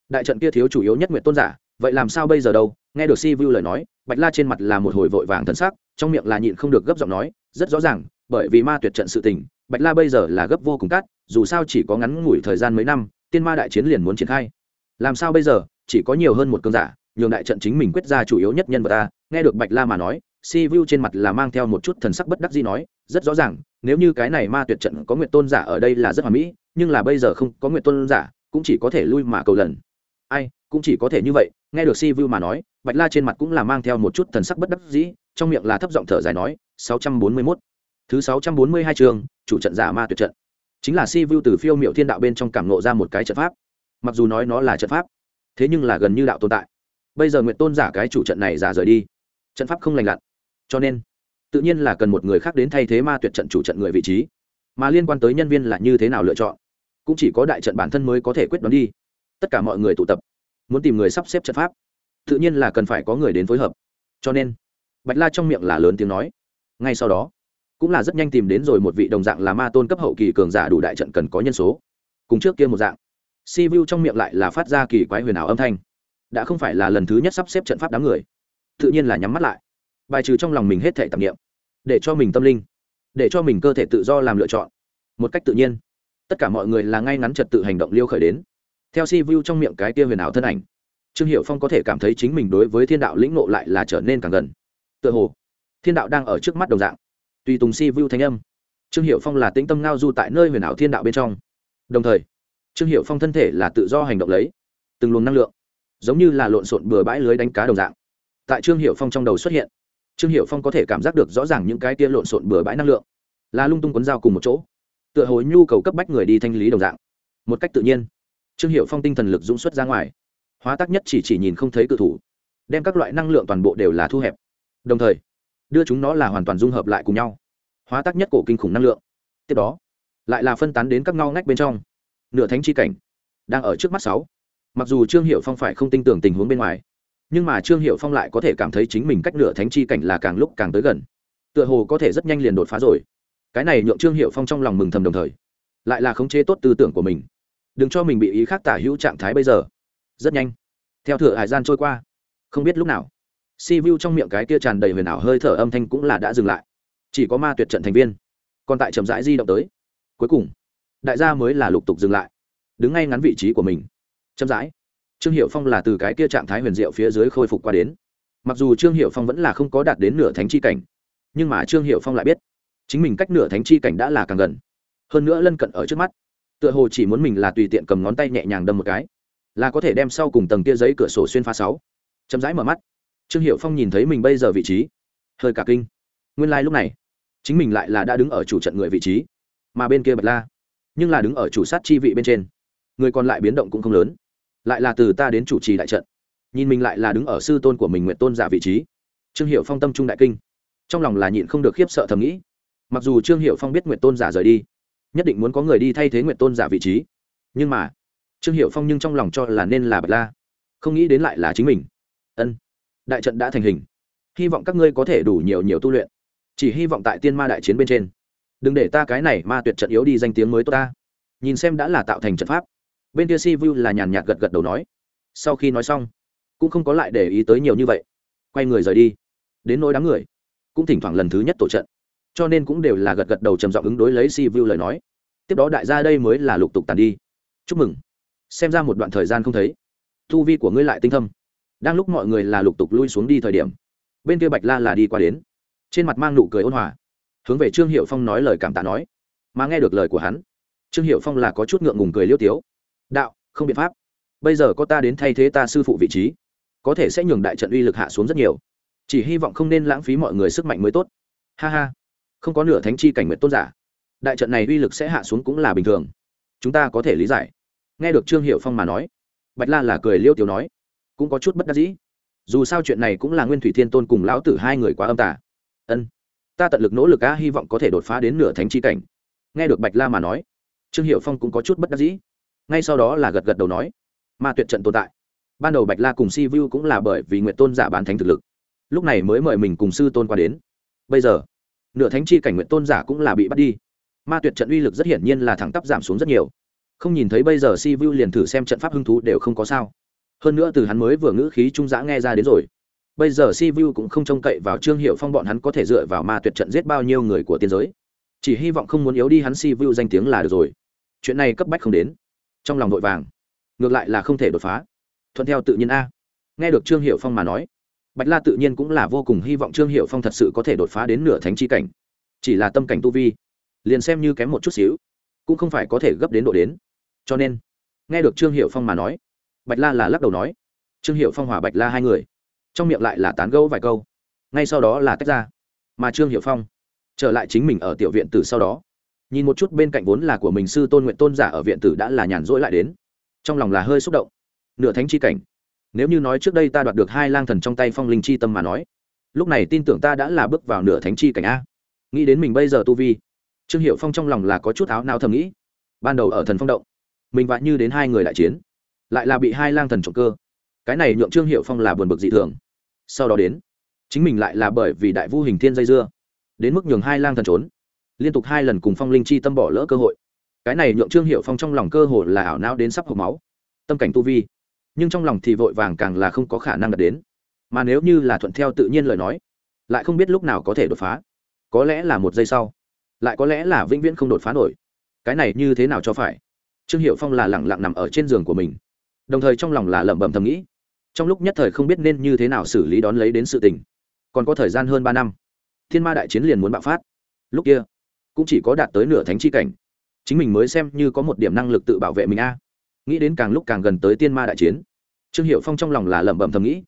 Speaker 1: Đại trận kia thiếu chủ yếu nhất nguyện tôn giả, vậy làm sao bây giờ đâu? Nghe được si vu lời nói, bạch la trên mặt là một hồi vội vàng thân sắc, trong miệng là nhịn không được gấp giọng nói, rất rõ ràng, bởi vì ma tuyệt trận sự tình bạch la bây giờ là gấp vô cùng cắt dù sao chỉ có ngắn ngủi thời gian mấy năm, tiên ma đại chiến liền muốn triển khai. Làm sao bây giờ, chỉ có nhiều hơn một cơn giả, nhường đại trận chính mình quyết ra chủ yếu nhất nhân vật ta. Nghe được bạch la mà nói, si vu trên mặt là mang theo một chút thần sắc bất đắc gì nói, rất rõ ràng, nếu như cái này ma tuyệt trận có nguyện tôn giả ở đây là rất hoà mỹ, nhưng là bây giờ không có nguyện tôn giả, cũng chỉ có thể lui mà cầu lần. Ai, cũng chỉ có thể như vậy. Nghe được si vu mà nói, bạch la trên mặt cũng là mang theo một chút thần sắc bất đắc dĩ, trong miệng là thấp giọng thở dài nói, sáu trăm bốn mươi 641 thứ sáu trăm bốn mươi hai trường chủ trận giả ma tuyệt trận. Chính là si vu từ phiêu miệu thiên đạo bên trong cảm nộ ra một cái trận pháp. Mặc dù nói nó là trận pháp, thế nhưng là gần như đạo tồn tại. Bây giờ nguyện tôn giả cái chủ trận này giả rời đi. Trận pháp không lành lặn. Cho nên, tự nhiên là cần một người khác đến thay thế ma tuyệt trận chủ trận người vị trí. Mà liên quan tới nhân viên là như thế nào lựa chọn, cũng chỉ có đại trận bản thân mới có thể quyết đoán đi. Tất cả mọi người tụ tập, muốn tìm người sắp xếp trận pháp, tự nhiên là cần phải có người đến phối hợp. Cho nên, bạch la trong miệng là lớn tiếng nói. Ngay sau đó cũng là rất nhanh tìm đến rồi một vị đồng dạng là ma tôn cấp hậu kỳ cường giả đủ đại trận cần có nhân số. Cùng trước kia một dạng, si vu trong miệng lại là phát ra kỳ quái huyền ảo âm thanh. Đã không phải là lần thứ nhất sắp xếp trận pháp đám người. Tự nhiên là nhắm mắt lại. Bài trừ trong lòng mình hết thể tạp nghiệm để cho mình tâm linh, để cho mình cơ thể tự do làm lựa chọn. Một cách tự nhiên, tất cả mọi người là ngay ngắn trật tự hành động liêu khởi đến. Theo si vu trong miệng cái kia huyền ảo thân ảnh, trương hiệu phong có thể cảm thấy chính mình đối với thiên đạo lĩnh ngộ lại là trở nên càng gần. Tựa hồ, thiên đạo đang ở trước mắt đồng dạng tùy tùng si vu thanh âm. Trương hiệu phong là tĩnh tâm ngao du tại nơi huyền ảo thiên đạo bên trong. Đồng thời, trương hiệu phong thân thể là tự do hành động lấy, từng luồng năng lượng, giống như là lộn xộn bừa bãi lưới đánh cá đồng dạng. Tại trương hiệu phong trong đầu xuất hiện, trương hiệu phong có thể cảm giác được rõ ràng những cái tia lộn xộn bừa bãi năng lượng, là lung tung quấn dao cùng một chỗ, tựa hồ nhu cầu cấp bách người đi thanh lý đồng dạng. Một cách tự nhiên, trương hiệu phong tinh thần lực dũng xuất ra ngoài, hóa tác nhất chỉ chỉ nhìn không thấy cự thủ, đem các loại năng lượng toàn bộ đều là thu hẹp. Đồng thời đưa chúng nó là hoàn toàn dung hợp lại cùng nhau. Hóa tác nhất cổ kinh khủng năng lượng. Tiếp đó, lại là phân tán đến các ngao ngách bên trong. Nửa thánh chi cảnh đang ở trước mắt sáu. Mặc dù trương hiệu phong phải không tin tưởng tình huống bên ngoài, nhưng mà trương hiệu phong lại có thể cảm thấy chính mình cách nửa thánh chi cảnh là càng lúc càng tới gần. Tựa hồ có thể rất nhanh liền đột phá rồi. Cái này nhượng trương hiệu phong trong lòng mừng thầm đồng thời, lại là khống chế tốt tư tưởng của mình. Đừng cho mình bị ý khác tả hữu trạng thái bây giờ. Rất nhanh. Theo thửa hải gian trôi qua. Không biết lúc nào si vu trong miệng cái kia tràn đầy huyền ảo hơi thở âm thanh cũng là đã dừng lại. Chỉ có ma tuyệt trận thành viên. Còn tại chậm rãi di động tới. Cuối cùng, đại gia mới là lục tục dừng lại. Đứng ngay ngắn vị trí của mình. Chậm rãi. Trương hiệu phong là từ cái kia trạng thái huyền diệu phía dưới khôi phục qua đến. Mặc dù trương hiệu phong vẫn là không có đạt đến nửa thánh chi cảnh, nhưng mà trương hiệu phong lại biết, chính mình cách nửa thánh chi cảnh đã là càng gần. Hơn nữa lân cận ở trước mắt, tựa hồ chỉ muốn mình là tùy tiện cầm ngón tay nhẹ nhàng đâm một cái, là có thể đem sau cùng tầng kia giấy cửa sổ xuyên phá sáu. Chậm rãi mở mắt trương hiệu phong nhìn thấy mình bây giờ vị trí, hơi cả kinh. Nguyên lai、like、lúc này, chính mình lại là đã đứng ở chủ trận người vị trí, mà bên kia bật la, nhưng là đứng ở chủ sát chi vị bên trên. Người còn lại biến động cũng không lớn, lại là từ ta đến chủ trì đại trận, nhìn mình lại là đứng ở sư tôn của mình nguyện tôn giả vị trí. Trương hiệu phong tâm trung đại kinh, trong lòng là nhịn không được khiếp sợ thầm nghĩ. Mặc dù trương hiệu phong biết nguyện tôn giả rời đi, nhất định muốn có người đi thay thế nguyện tôn giả vị trí, nhưng mà trương hiệu phong nhưng trong lòng cho là nên là bật la, không nghĩ đến lại là chính mình. Ân đại trận đã thành hình. Hy vọng các ngươi có thể đủ nhiều nhiều tu luyện. Chỉ hy vọng tại tiên ma đại chiến bên trên. Đừng để ta cái này ma tuyệt trận yếu đi danh tiếng mới tốt ta. Nhìn xem đã là tạo thành trận pháp. Bên kia si vu là nhàn nhạt gật gật đầu nói. Sau khi nói xong, cũng không có lại để ý tới nhiều như vậy. Quay người rời đi. Đến nỗi đám người, cũng thỉnh thoảng lần thứ nhất tổ trận. Cho nên cũng đều là gật gật đầu trầm giọng ứng đối lấy si vu lời nói. Tiếp đó đại gia đây mới là lục tục tàn đi. Chúc mừng. Xem ra một đoạn thời gian không thấy. Thu vi của ngươi lại tinh thâm đang lúc mọi người là lục tục lui xuống đi thời điểm, bên kia bạch la là đi qua đến. Trên mặt mang nụ cười ôn hòa, hướng về trương hiệu phong nói lời cảm tạ nói. Mà nghe được lời của hắn, trương hiệu phong là có chút ngượng ngùng cười liêu tiếu. Đạo, không biện pháp. Bây giờ có ta đến thay thế ta sư phụ vị trí, có thể sẽ nhường đại trận uy lực hạ xuống rất nhiều. Chỉ hy vọng không nên lãng phí mọi người sức mạnh mới tốt. Ha ha, không có nửa thánh chi cảnh nguyện tôn giả, đại trận này uy lực sẽ hạ xuống cũng là bình thường. Chúng ta có thể lý giải. Nghe được trương hiệu phong mà nói, bạch la là cười liêu tiếu nói cũng có chút bất đắc dĩ. Dù sao chuyện này cũng là nguyên thủy thiên tôn cùng lão tử hai người quá âm tả ân, ta tận lực nỗ lực á, hy vọng có thể đột phá đến nửa thánh chi cảnh. Nghe được bạch la mà nói, trương hiệu phong cũng có chút bất đắc dĩ. Ngay sau đó là gật gật đầu nói, ma tuyệt trận tồn tại. Ban đầu bạch la cùng si vu cũng là bởi vì nguyện tôn giả bán thánh thực lực. Lúc này mới mời mình cùng sư tôn qua đến. Bây giờ, nửa thánh chi cảnh nguyện tôn giả cũng là bị bắt đi. Ma tuyệt trận uy lực rất hiển nhiên là thẳng tắp giảm xuống rất nhiều. Không nhìn thấy bây giờ si vu liền thử xem trận pháp hưng thú đều không có sao hơn nữa từ hắn mới vừa ngữ khí trung giã nghe ra đến rồi. Bây giờ si vu cũng không trông cậy vào trương hiệu phong bọn hắn có thể dựa vào ma tuyệt trận giết bao nhiêu người của tiên giới. Chỉ hy vọng không muốn yếu đi hắn si vu danh tiếng là được rồi. Chuyện này cấp bách không đến. Trong lòng vội vàng. Ngược lại là không thể đột phá. Thuận theo tự nhiên a. Nghe được trương hiệu phong mà nói, bạch la tự nhiên cũng là vô cùng hy vọng trương hiệu phong thật sự có thể đột phá đến nửa thánh chi cảnh. Chỉ là tâm cảnh tu vi, liền xem như kém một chút xíu, cũng không phải có thể gấp đến độ đến. Cho nên, nghe được trương hiệu phong mà nói bạch la là lắc đầu nói, trương hiệu phong hòa bạch la hai người, trong miệng lại là tán gẫu vài câu, ngay sau đó là tách ra. Mà trương hiệu phong trở lại chính mình ở tiểu viện Tử sau đó, nhìn một chút bên cạnh vốn là của mình sư tôn nguyện tôn giả ở viện tử đã là nhàn rỗi lại đến, trong lòng là hơi xúc động. Nửa thánh chi cảnh, nếu như nói trước đây ta đoạt được hai lang thần trong tay phong linh chi tâm mà nói, lúc này tin tưởng ta đã là bước vào nửa thánh chi cảnh a. Nghĩ đến mình bây giờ tu vi, trương hiệu phong trong lòng là có chút áo nào thầm nghĩ, ban đầu ở thần phong động, mình vạn như đến hai người đại chiến lại là bị hai lang thần trộm cơ. Cái này nhượng trương hiệu phong là buồn bực dị thường. Sau đó đến, chính mình lại là bởi vì đại vu hình thiên dây dưa, đến mức nhường hai lang thần trốn. Liên tục hai lần cùng phong linh chi tâm bỏ lỡ cơ hội. Cái này nhượng trương hiệu phong trong lòng cơ hội là ảo não đến sắp hộp máu. Tâm cảnh tu vi, nhưng trong lòng thì vội vàng càng là không có khả năng đạt đến. Mà nếu như là thuận theo tự nhiên lời nói, lại không biết lúc nào có thể đột phá. Có lẽ là một giây sau, lại có lẽ là vĩnh viễn không đột phá nổi. Cái này như thế nào cho phải? Trương hiệu phong là lẳng lặng nằm ở trên giường của mình đồng thời trong lòng là lẩm bẩm thầm nghĩ, trong lúc nhất thời không biết nên như thế nào xử lý đón lấy đến sự tình. Còn có thời gian hơn ba năm, thiên ma đại chiến liền muốn bạo phát. Lúc kia, cũng chỉ có đạt tới nửa thánh chi cảnh. Chính mình mới xem như có một điểm năng lực tự bảo vệ mình a. Nghĩ đến càng lúc càng gần tới tiên ma đại chiến, trương hiệu phong trong lòng là lẩm bẩm thầm nghĩ.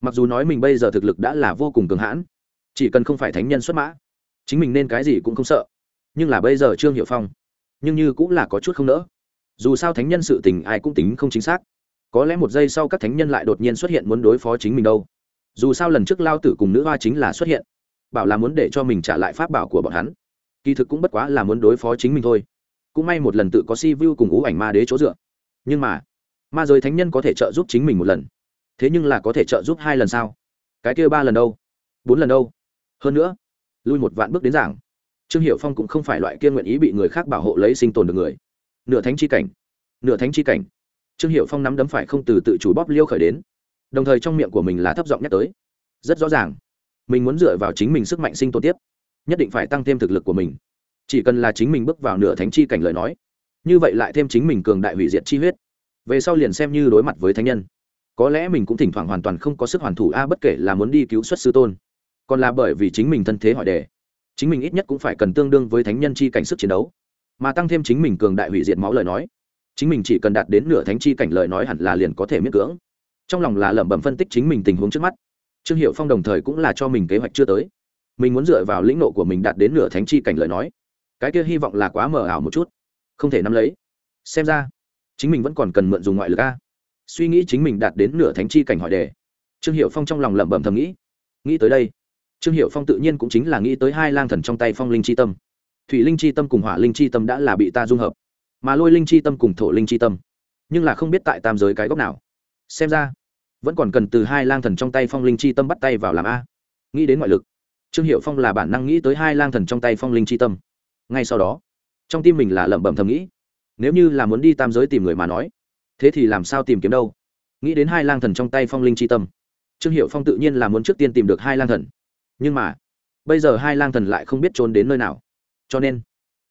Speaker 1: Mặc dù nói mình bây giờ thực lực đã là vô cùng cường hãn, chỉ cần không phải thánh nhân xuất mã, chính mình nên cái gì cũng không sợ. Nhưng là bây giờ trương hiệu phong, nhưng như cũng là có chút không nỡ. Dù sao thánh nhân sự tình ai cũng tính không chính xác có lẽ một giây sau các thánh nhân lại đột nhiên xuất hiện muốn đối phó chính mình đâu. Dù sao lần trước lao tử cùng nữ hoa chính là xuất hiện, bảo là muốn để cho mình trả lại pháp bảo của bọn hắn. Kỳ thực cũng bất quá là muốn đối phó chính mình thôi. Cũng may một lần tự có si vu cùng ú ảnh ma đế chỗ dựa. Nhưng mà, ma giới thánh nhân có thể trợ giúp chính mình một lần. Thế nhưng là có thể trợ giúp hai lần sao? Cái kia ba lần đâu? Bốn lần đâu? Hơn nữa, lui một vạn bước đến giảng. Trương hiệu phong cũng không phải loại kia nguyện ý bị người khác bảo hộ lấy sinh tồn được người. Nửa thánh chi cảnh, nửa thánh chi cảnh trương hiệu phong nắm đấm phải không từ tự chủ bóp liêu khởi đến. Đồng thời trong miệng của mình là thấp giọng nhắc tới. Rất rõ ràng, mình muốn dựa vào chính mình sức mạnh sinh tồn tiếp, nhất định phải tăng thêm thực lực của mình. Chỉ cần là chính mình bước vào nửa thánh chi cảnh lời nói, như vậy lại thêm chính mình cường đại hủy diệt chi huyết. Về sau liền xem như đối mặt với thánh nhân. Có lẽ mình cũng thỉnh thoảng hoàn toàn không có sức hoàn thủ a, bất kể là muốn đi cứu xuất sư tôn, còn là bởi vì chính mình thân thế hỏi đề. Chính mình ít nhất cũng phải cần tương đương với thánh nhân chi cảnh sức chiến đấu, mà tăng thêm chính mình cường đại hủy diệt máu lời nói chính mình chỉ cần đạt đến nửa thánh chi cảnh lời nói hẳn là liền có thể miễn cưỡng. Trong lòng là lẩm bẩm phân tích chính mình tình huống trước mắt. Trương hiệu phong đồng thời cũng là cho mình kế hoạch chưa tới. Mình muốn dựa vào lĩnh nộ của mình đạt đến nửa thánh chi cảnh lời nói. Cái kia hy vọng là quá mờ ảo một chút. Không thể nắm lấy. Xem ra, chính mình vẫn còn cần mượn dùng ngoại lực a. Suy nghĩ chính mình đạt đến nửa thánh chi cảnh hỏi đề. Trương hiệu phong trong lòng lẩm bẩm thầm nghĩ. Nghĩ tới đây, trương hiệu phong tự nhiên cũng chính là nghĩ tới hai lang thần trong tay phong linh chi tâm. Thủy linh chi tâm cùng hỏa linh chi tâm đã là bị ta dung hợp mà lôi linh chi tâm cùng thổ linh chi tâm. Nhưng là không biết tại tam giới cái góc nào. Xem ra, vẫn còn cần từ hai lang thần trong tay phong linh chi tâm bắt tay vào làm a. Nghĩ đến ngoại lực, trương hiệu phong là bản năng nghĩ tới hai lang thần trong tay phong linh chi tâm. Ngay sau đó, trong tim mình là lẩm bẩm thầm nghĩ, nếu như là muốn đi tam giới tìm người mà nói, thế thì làm sao tìm kiếm đâu? Nghĩ đến hai lang thần trong tay phong linh chi tâm, trương hiệu phong tự nhiên là muốn trước tiên tìm được hai lang thần. Nhưng mà, bây giờ hai lang thần lại không biết trốn đến nơi nào. Cho nên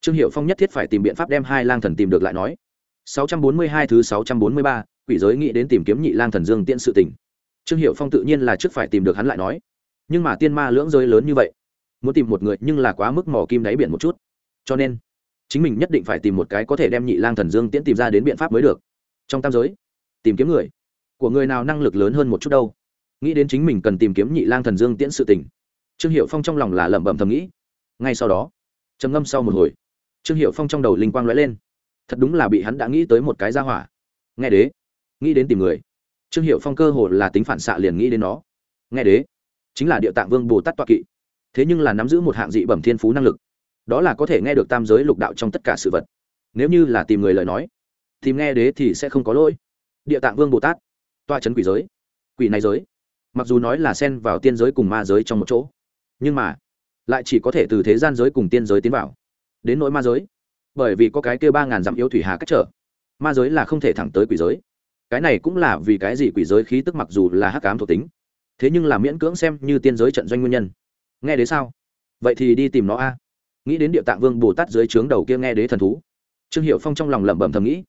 Speaker 1: trương hiệu phong nhất thiết phải tìm biện pháp đem hai lang thần tìm được lại nói. 642 thứ 643, quỷ giới nghĩ đến tìm kiếm nhị lang thần dương tiễn sự tình. Trương hiệu phong tự nhiên là trước phải tìm được hắn lại nói. Nhưng mà tiên ma lưỡng giới lớn như vậy muốn tìm một người nhưng là quá mức mỏ kim đáy biển một chút. Cho nên chính mình nhất định phải tìm một cái có thể đem nhị lang thần dương tiễn tìm ra đến biện pháp mới được. Trong tam giới tìm kiếm người. Của người nào năng lực lớn hơn một chút đâu? Nghĩ đến chính mình cần tìm kiếm nhị lang thần dương tiễn sự tình. Trương hiệu phong trong lòng là lẩm bẩm thầm nghĩ. Ngay sau đó trầm ngâm sau một hồi trương hiệu phong trong đầu linh quang lóe lên. Thật đúng là bị hắn đã nghĩ tới một cái ra hỏa. Nghe đế, nghĩ đến tìm người. Trương hiệu phong cơ hồ là tính phản xạ liền nghĩ đến nó. Nghe đế, chính là địa tạng vương bồ tát Toa kỵ. Thế nhưng là nắm giữ một hạng dị bẩm thiên phú năng lực. Đó là có thể nghe được tam giới lục đạo trong tất cả sự vật. Nếu như là tìm người lời nói, tìm nghe đế thì sẽ không có lỗi. Địa tạng vương bồ tát toa c quỷ giới. Quỷ này giới, mặc dù nói là xen vào tiên giới cùng ma giới trong một chỗ, nhưng mà lại chỉ có thể từ thế gian giới cùng tiên giới tiến vào đến nỗi ma giới. Bởi vì có cái kêu ba ngàn dặm yêu thủy hà cách trở. Ma giới là không thể thẳng tới quỷ giới. Cái này cũng là vì cái gì quỷ giới khí tức mặc dù là hắc cám thuộc tính, thế nhưng là miễn cưỡng xem như tiên giới trận doanh nguyên nhân. Nghe đấy sao? Vậy thì đi tìm nó a. Nghĩ đến địa tạng vương bồ tát dưới trướng đầu kia nghe đế thần thú, trương hiệu phong trong lòng lẩm bẩm thầm nghĩ,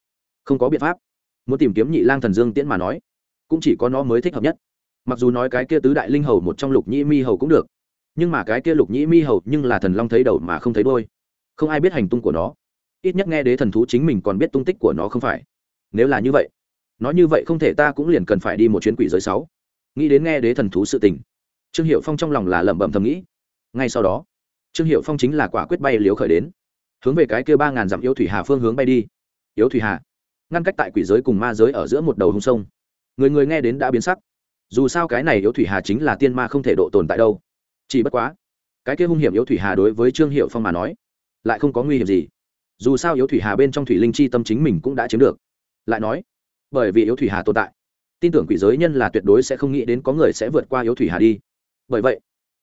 Speaker 1: không có biện pháp. Muốn tìm kiếm nhị lang thần dương tiễn mà nói, cũng chỉ có nó mới thích hợp nhất. Mặc dù nói cái kia tứ đại linh hầu một trong lục nhĩ mi hầu cũng được, nhưng mà cái kia lục nhĩ mi hầu nhưng là thần long thấy đầu mà không thấy đôi không ai biết hành tung của nó. Ít nhất nghe đế thần thú chính mình còn biết tung tích của nó không phải. Nếu là như vậy, nói như vậy không thể ta cũng liền cần phải đi một chuyến quỷ giới sáu. Nghĩ đến nghe đế thần thú sự tình, trương hiệu phong trong lòng là lẩm bẩm thầm nghĩ. Ngay sau đó, trương hiệu phong chính là quả quyết bay liếu khởi đến, hướng về cái kia ba ngàn dặm yếu thủy hà phương hướng bay đi. Yếu thủy hà, ngăn cách tại quỷ giới cùng ma giới ở giữa một đầu hung sông. Người người nghe đến đã biến sắc. Dù sao cái này yếu thủy hà chính là tiên ma không thể độ tồn tại đâu. Chỉ bất quá, cái kia hung hiểm yếu thủy hà đối với trương hiệu phong mà nói lại không có nguy hiểm gì. Dù sao yếu thủy hà bên trong thủy linh chi tâm chính mình cũng đã chiếm được. Lại nói, bởi vì yếu thủy hà tồn tại, tin tưởng quỷ giới nhân là tuyệt đối sẽ không nghĩ đến có người sẽ vượt qua yếu thủy hà đi. Bởi vậy,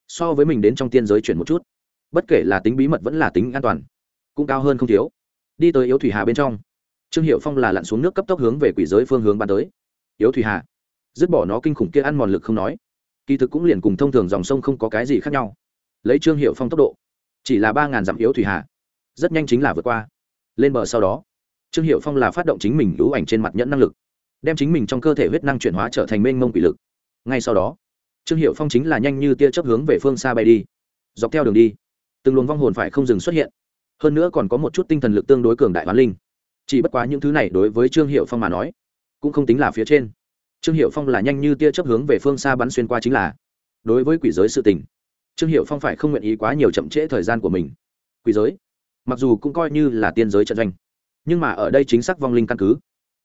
Speaker 1: so với mình đến trong tiên giới chuyển một chút, bất kể là tính bí mật vẫn là tính an toàn, cũng cao hơn không thiếu. Đi tới yếu thủy hà bên trong, trương hiệu phong là lặn xuống nước cấp tốc hướng về quỷ giới phương hướng ban tới. Yếu thủy hà. Dứt bỏ nó kinh khủng kia ăn mòn lực không nói, kỳ thực cũng liền cùng thông thường dòng sông không có cái gì khác nhau. Lấy trương hiệu phong tốc độ, chỉ là ba ngàn dặm yếu thủy hà rất nhanh chính là vượt qua. Lên bờ sau đó, trương hiệu phong là phát động chính mình lũ ảnh trên mặt nhẫn năng lực, đem chính mình trong cơ thể huyết năng chuyển hóa trở thành mênh mông quỷ lực. Ngay sau đó, trương hiệu phong chính là nhanh như tia chấp hướng về phương xa bay đi, dọc theo đường đi, từng luồng vong hồn phải không dừng xuất hiện. Hơn nữa còn có một chút tinh thần lực tương đối cường đại hoán linh. Chỉ bất quá những thứ này đối với trương hiệu phong mà nói, cũng không tính là phía trên. Trương hiệu phong là nhanh như tia chấp hướng về phương xa bắn xuyên qua chính là, đối với quỷ giới sự tình, trương hiệu phong phải không nguyện ý quá nhiều chậm trễ thời gian của mình. Quỷ giới mặc dù cũng coi như là tiên giới trận doanh, nhưng mà ở đây chính xác vong linh căn cứ,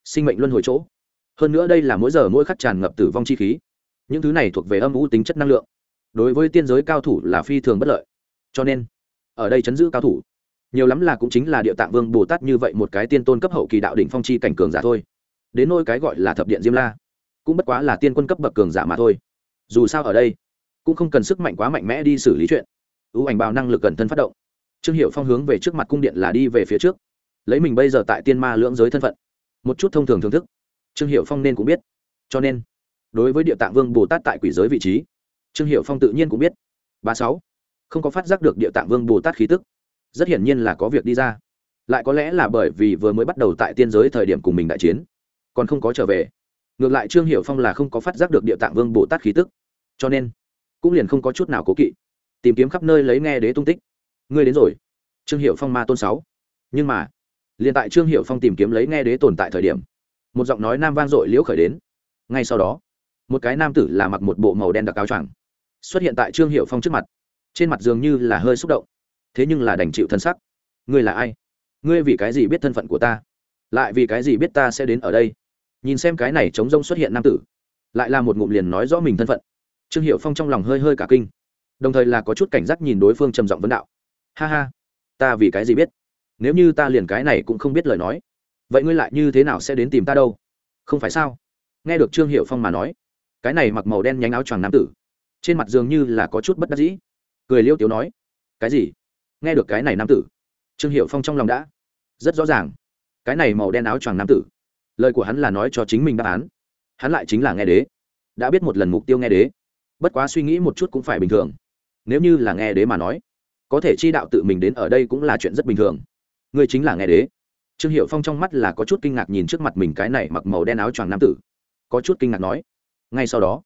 Speaker 1: sinh mệnh luân hồi chỗ. Hơn nữa đây là mỗi giờ mỗi khắc tràn ngập tử vong chi khí. Những thứ này thuộc về âm ủ tính chất năng lượng. Đối với tiên giới cao thủ là phi thường bất lợi. Cho nên, ở đây chấn giữ cao thủ, nhiều lắm là cũng chính là địa tạng vương bồ tát như vậy một cái tiên tôn cấp hậu kỳ đạo đỉnh phong chi cảnh cường giả thôi. Đến nôi cái gọi là thập điện diêm la, cũng bất quá là tiên quân cấp bậc cường giả mà thôi. Dù sao ở đây, cũng không cần sức mạnh quá mạnh mẽ đi xử lý chuyện. Ưu ảnh bào năng lực cần thân phát động trương hiệu phong hướng về trước mặt cung điện là đi về phía trước. Lấy mình bây giờ tại tiên ma lưỡng giới thân phận, một chút thông thường thưởng thức. Trương hiệu phong nên cũng biết. Cho nên, đối với địa tạng vương bồ tát tại quỷ giới vị trí, trương hiệu phong tự nhiên cũng biết. Ba sáu, không có phát giác được địa tạng vương bồ tát khí tức. Rất hiển nhiên là có việc đi ra. Lại có lẽ là bởi vì vừa mới bắt đầu tại tiên giới thời điểm cùng mình đại chiến, còn không có trở về. Ngược lại trương hiệu phong là không có phát giác được địa tạng vương bồ tát khí tức. Cho nên, cũng liền không có chút nào cố kỵ. Tìm kiếm khắp nơi lấy nghe đế tung tích ngươi đến rồi. Trương hiệu phong ma tôn sáu. Nhưng mà, liền tại trương hiệu phong tìm kiếm lấy nghe đế tồn tại thời điểm, một giọng nói nam vang dội liễu khởi đến. Ngay sau đó, một cái nam tử là mặc một bộ màu đen đặc áo choàng, xuất hiện tại trương hiệu phong trước mặt. Trên mặt dường như là hơi xúc động. Thế nhưng là đành chịu thân sắc. Ngươi là ai? Ngươi vì cái gì biết thân phận của ta? Lại vì cái gì biết ta sẽ đến ở đây? Nhìn xem cái này chống rông xuất hiện nam tử, lại là một ngụm liền nói rõ mình thân phận. Trương hiệu phong trong lòng hơi hơi cả kinh. Đồng thời là có chút cảnh giác nhìn đối phương trầm giọng vấn đạo ha ha. Ta vì cái gì biết? Nếu như ta liền cái này cũng không biết lời nói, vậy ngươi lại như thế nào sẽ đến tìm ta đâu? Không phải sao? Nghe được trương hiệu phong mà nói, cái này mặc màu đen nhánh áo choàng nam tử, trên mặt dường như là có chút bất đắc dĩ. Cười liêu tiếu nói, cái gì? Nghe được cái này nam tử, trương hiệu phong trong lòng đã rất rõ ràng. Cái này màu đen áo choàng nam tử, lời của hắn là nói cho chính mình đáp án. Hắn lại chính là nghe đế, đã biết một lần mục tiêu nghe đế. Bất quá suy nghĩ một chút cũng phải bình thường. Nếu như là nghe đế mà nói có thể chi đạo tự mình đến ở đây cũng là chuyện rất bình thường. Ngươi chính là nghe đế. Trương hiệu phong trong mắt là có chút kinh ngạc nhìn trước mặt mình cái này mặc màu đen áo choàng nam tử. Có chút kinh ngạc nói, ngay sau đó.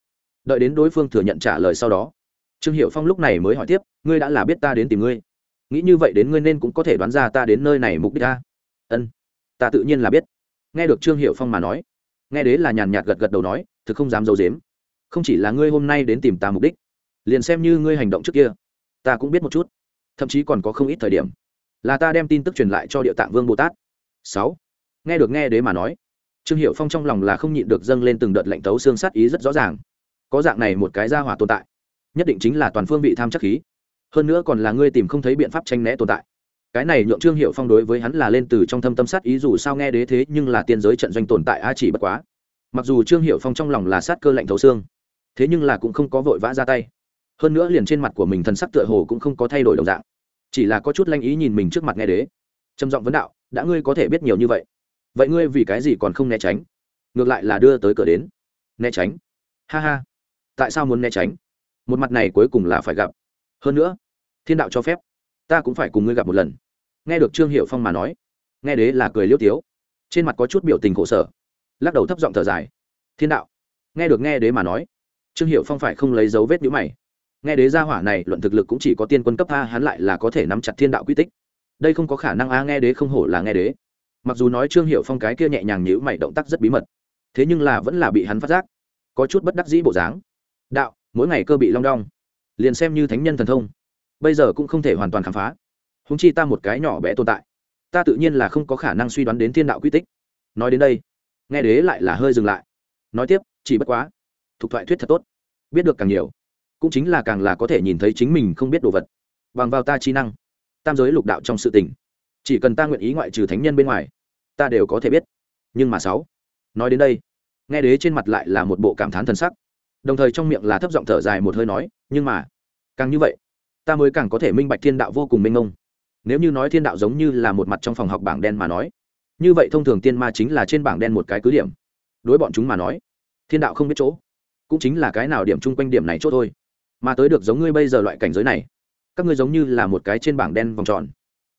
Speaker 1: Đợi đến đối phương thừa nhận trả lời sau đó, trương hiệu phong lúc này mới hỏi tiếp, ngươi đã là biết ta đến tìm ngươi? Nghĩ như vậy đến ngươi nên cũng có thể đoán ra ta đến nơi này mục đích ta. Ân, ta tự nhiên là biết. Nghe được trương hiệu phong mà nói, nghe đế là nhàn nhạt gật gật đầu nói, thực không dám d i ấ u dếm không chỉ là ngươi hôm nay đến tìm ta mục đích, liền xem như ngươi hành động trước kia, ta cũng biết một chút thậm chí còn có không ít thời điểm. Là ta đem tin tức truyền lại cho địa tạng vương bồ tát sáu. Nghe được nghe đế mà nói, trương hiệu phong trong lòng là không nhịn được dâng lên từng đợt lệnh tấu xương sát ý rất rõ ràng. Có dạng này một cái gia hỏa tồn tại, nhất định chính là toàn phương vị tham chắc khí. Hơn nữa còn là ngươi tìm không thấy biện pháp tranh né tồn tại. Cái này nhượng trương hiệu phong đối với hắn là lên từ trong thâm tâm sát ý dù sao nghe đế thế nhưng là tiên giới trận doanh tồn tại a chỉ bất quá. Mặc dù trương hiệu phong trong lòng là sát cơ lạnh thấu xương, thế nhưng là cũng không có vội vã ra tay. Hơn nữa liền trên mặt của mình thân sắc tựa hồ cũng không có thay đổi đồng dạng chỉ là có chút lanh ý nhìn mình trước mặt nghe đế. Trầm giọng vấn đạo, đã ngươi có thể biết nhiều như vậy vậy ngươi vì cái gì còn không né tránh? Ngược lại là đưa tới cửa đến. Né tránh? Ha ha. Tại sao muốn né tránh? Một mặt này cuối cùng là phải gặp. Hơn nữa, thiên đạo cho phép, ta cũng phải cùng ngươi gặp một lần. Nghe được trương hiệu phong mà nói, nghe đế là cười liêu tiếu. Trên mặt có chút biểu tình khổ sở, lắc đầu thấp giọng thở dài. Thiên đạo. Nghe được nghe đế mà nói, trương hiệu phong phải không lấy dấu vết nhữ mày nghe đế gia hỏa này luận thực lực cũng chỉ có tiên quân cấp a, hắn lại là có thể nắm chặt thiên đạo quy tích. Đây không có khả năng a, nghe đế không hổ là nghe đế. Mặc dù nói trương hiệu phong cái kia nhẹ nhàng nhữ mày động tác rất bí mật, thế nhưng là vẫn là bị hắn phát giác, có chút bất đắc dĩ bộ dáng. Đạo, mỗi ngày cơ bị long đong, liền xem như thánh nhân thần thông, bây giờ cũng không thể hoàn toàn khám phá. Húng chi ta một cái nhỏ bé tồn tại, ta tự nhiên là không có khả năng suy đoán đến thiên đạo quy tích. Nói đến đây, nghe đế lại là hơi dừng lại, nói tiếp, chỉ bất quá, thuộc thoại thuyết thật tốt, biết được càng nhiều cũng chính là càng là có thể nhìn thấy chính mình không biết đồ vật. Bằng vào ta trí năng, tam giới lục đạo trong sự tình, chỉ cần ta nguyện ý ngoại trừ thánh nhân bên ngoài, ta đều có thể biết. Nhưng mà sáu, nói đến đây, nghe đế trên mặt lại là một bộ cảm thán thần sắc. Đồng thời trong miệng là thấp giọng thở dài một hơi nói, nhưng mà, càng như vậy, ta mới càng có thể minh bạch thiên đạo vô cùng minh mông nếu như nói thiên đạo giống như là một mặt trong phòng học bảng đen mà nói, như vậy thông thường tiên ma chính là trên bảng đen một cái cứ điểm. Đối bọn chúng mà nói, thiên đạo không biết chỗ, cũng chính là cái nào điểm chung quanh điểm này chỗ thôi mà tới được giống ngươi bây giờ loại cảnh giới này, các ngươi giống như là một cái trên bảng đen vòng tròn.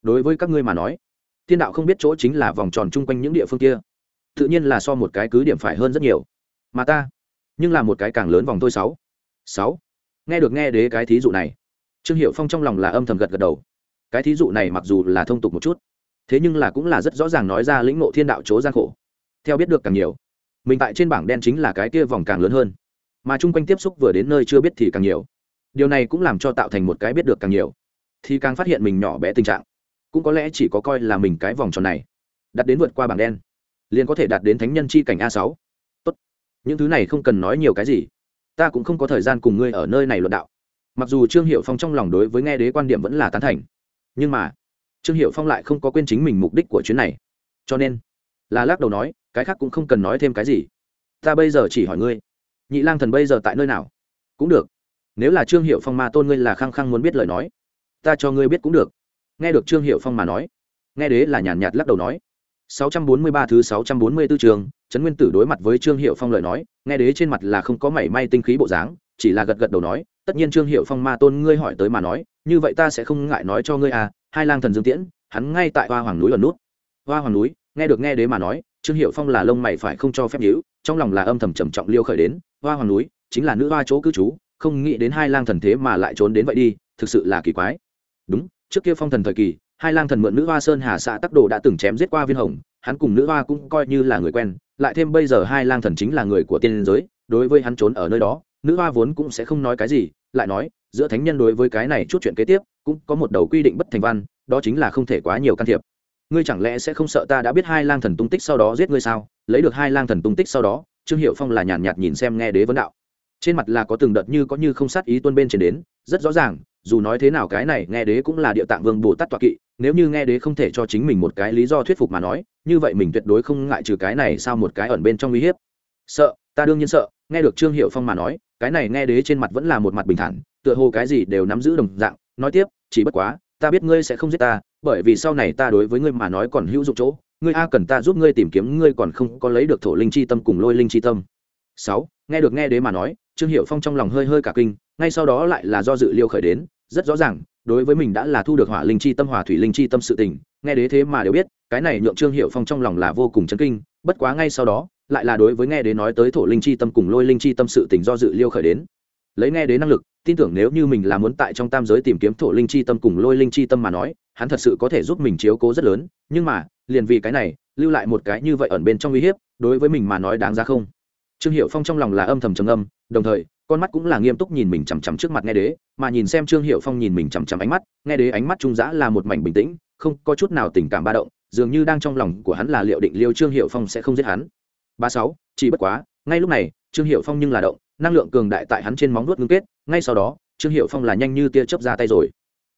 Speaker 1: Đối với các ngươi mà nói, thiên đạo không biết chỗ chính là vòng tròn chung quanh những địa phương kia, tự nhiên là so một cái cứ điểm phải hơn rất nhiều. Mà ta, nhưng là một cái càng lớn vòng thôi sáu. Sáu. Nghe được nghe đế cái thí dụ này, trương hiệu phong trong lòng là âm thầm gật gật đầu. Cái thí dụ này mặc dù là thông tục một chút, thế nhưng là cũng là rất rõ ràng nói ra lĩnh ngộ thiên đạo chỗ gian khổ. Theo biết được càng nhiều, mình tại trên bảng đen chính là cái kia vòng càng lớn hơn. Mà chung quanh tiếp xúc vừa đến nơi chưa biết thì càng nhiều điều này cũng làm cho tạo thành một cái biết được càng nhiều. Thì càng phát hiện mình nhỏ bé tình trạng. Cũng có lẽ chỉ có coi là mình cái vòng tròn này. Đặt đến vượt qua bảng đen. Liền có thể đạt đến thánh nhân chi cảnh a sáu. Tốt. Những thứ này không cần nói nhiều cái gì. Ta cũng không có thời gian cùng ngươi ở nơi này luận đạo. Mặc dù trương hiệu phong trong lòng đối với nghe đế quan điểm vẫn là tán thành. Nhưng mà, trương hiệu phong lại không có quên chính mình mục đích của chuyến này. Cho nên, là lắc đầu nói, cái khác cũng không cần nói thêm cái gì. Ta bây giờ chỉ hỏi ngươi. Nhị lang thần bây giờ tại nơi nào? Cũng được nếu là trương hiệu phong ma tôn ngươi là khăng khăng muốn biết lời nói ta cho ngươi biết cũng được nghe được trương hiệu phong mà nói nghe đế là nhàn nhạt lắc đầu nói 643 thứ 644 trường, Trấn Nguyên Tử đối mặt với Trương Hiệu Phong lời nói, nghe đế trên mặt là không có mảy may tinh khí bộ dáng, chỉ là gật gật đầu nói, tất nhiên Trương Hiệu Phong ma tôn ngươi hỏi tới mà nói, như vậy ta sẽ không ngại nói cho ngươi à, hai lang thần Dương Tiễn, hắn ngay tại Hoa Hoàng núi ở nút. Hoa Hoàng núi, nghe được nghe đế mà nói, Trương Hiệu Phong là lông mày phải không cho phép nhíu, trong lòng là âm thầm trầm trọng liêu khởi đến, Hoa Hoàng núi chính là nữ hoa chỗ cư trú, không nghĩ đến hai lang thần thế mà lại trốn đến vậy đi, thực sự là kỳ quái. Đúng, trước kia phong thần thời kỳ, hai lang thần mượn nữ hoa sơn hà xã tắc đồ đã từng chém giết qua viên hồng hắn cùng nữ hoa cũng coi như là người quen lại thêm bây giờ hai lang thần chính là người của tiên giới đối với hắn trốn ở nơi đó nữ hoa vốn cũng sẽ không nói cái gì lại nói giữa thánh nhân đối với cái này chút chuyện kế tiếp cũng có một đầu quy định bất thành văn đó chính là không thể quá nhiều can thiệp. Ngươi chẳng lẽ sẽ không sợ ta đã biết hai lang thần tung tích sau đó giết ngươi sao? Lấy được hai lang thần tung tích sau đó trương hiệu phong là nhàn nhạt, nhạt nhìn xem nghe đế vấn đạo trên mặt là có từng đợt như có như không sát ý tuân bên trên đến, rất rõ ràng, dù nói thế nào cái này nghe đế cũng là địa tạng vương bồ tát toạ kỵ, nếu như nghe đế không thể cho chính mình một cái lý do thuyết phục mà nói, như vậy mình tuyệt đối không ngại trừ cái này sao một cái ẩn bên trong uy hiếp. Sợ, ta đương nhiên sợ, nghe được trương hiệu phong mà nói, cái này nghe đế trên mặt vẫn là một mặt bình thản, tựa hồ cái gì đều nắm giữ đồng dạng, nói tiếp, chỉ bất quá, ta biết ngươi sẽ không giết ta, bởi vì sau này ta đối với ngươi mà nói còn hữu dụng chỗ, ngươi a cần ta giúp ngươi tìm kiếm ngươi còn không có lấy được thổ linh chi tâm cùng lôi linh chi tâm. Sáu, nghe được nghe đế mà nói trương hiệu phong trong lòng hơi hơi cả kinh, ngay sau đó lại là do dự liêu khởi đến, rất rõ ràng, đối với mình đã là thu được hỏa linh chi tâm hòa thủy linh chi tâm sự tình, nghe đế thế mà đều biết, cái này nhượng trương hiệu phong trong lòng là vô cùng chấn kinh, bất quá ngay sau đó, lại là đối với nghe đế nói tới thổ linh chi tâm cùng lôi linh chi tâm sự tình do dự liêu khởi đến. Lấy nghe đế năng lực, tin tưởng nếu như mình là muốn tại trong tam giới tìm kiếm thổ linh chi tâm cùng lôi linh chi tâm mà nói, hắn thật sự có thể giúp mình chiếu cố rất lớn, nhưng mà, liền vì cái này, lưu lại một cái như vậy ẩn bên trong uy hiếp, đối với mình mà nói đáng ra không? Trương hiệu phong trong lòng là âm thầm trầm âm đồng thời, con mắt cũng là nghiêm túc nhìn mình chằm chằm trước mặt nghe đế, mà nhìn xem trương hiệu phong nhìn mình chằm chằm ánh mắt, nghe đế ánh mắt trung giã là một mảnh bình tĩnh, không có chút nào tình cảm ba động, dường như đang trong lòng của hắn là liệu định liêu trương hiệu phong sẽ không giết hắn. Ba sáu, chỉ bất quá, ngay lúc này, trương hiệu phong nhưng là động, năng lượng cường đại tại hắn trên móng nuốt ngưng kết, ngay sau đó, trương hiệu phong là nhanh như tia chớp ra tay rồi.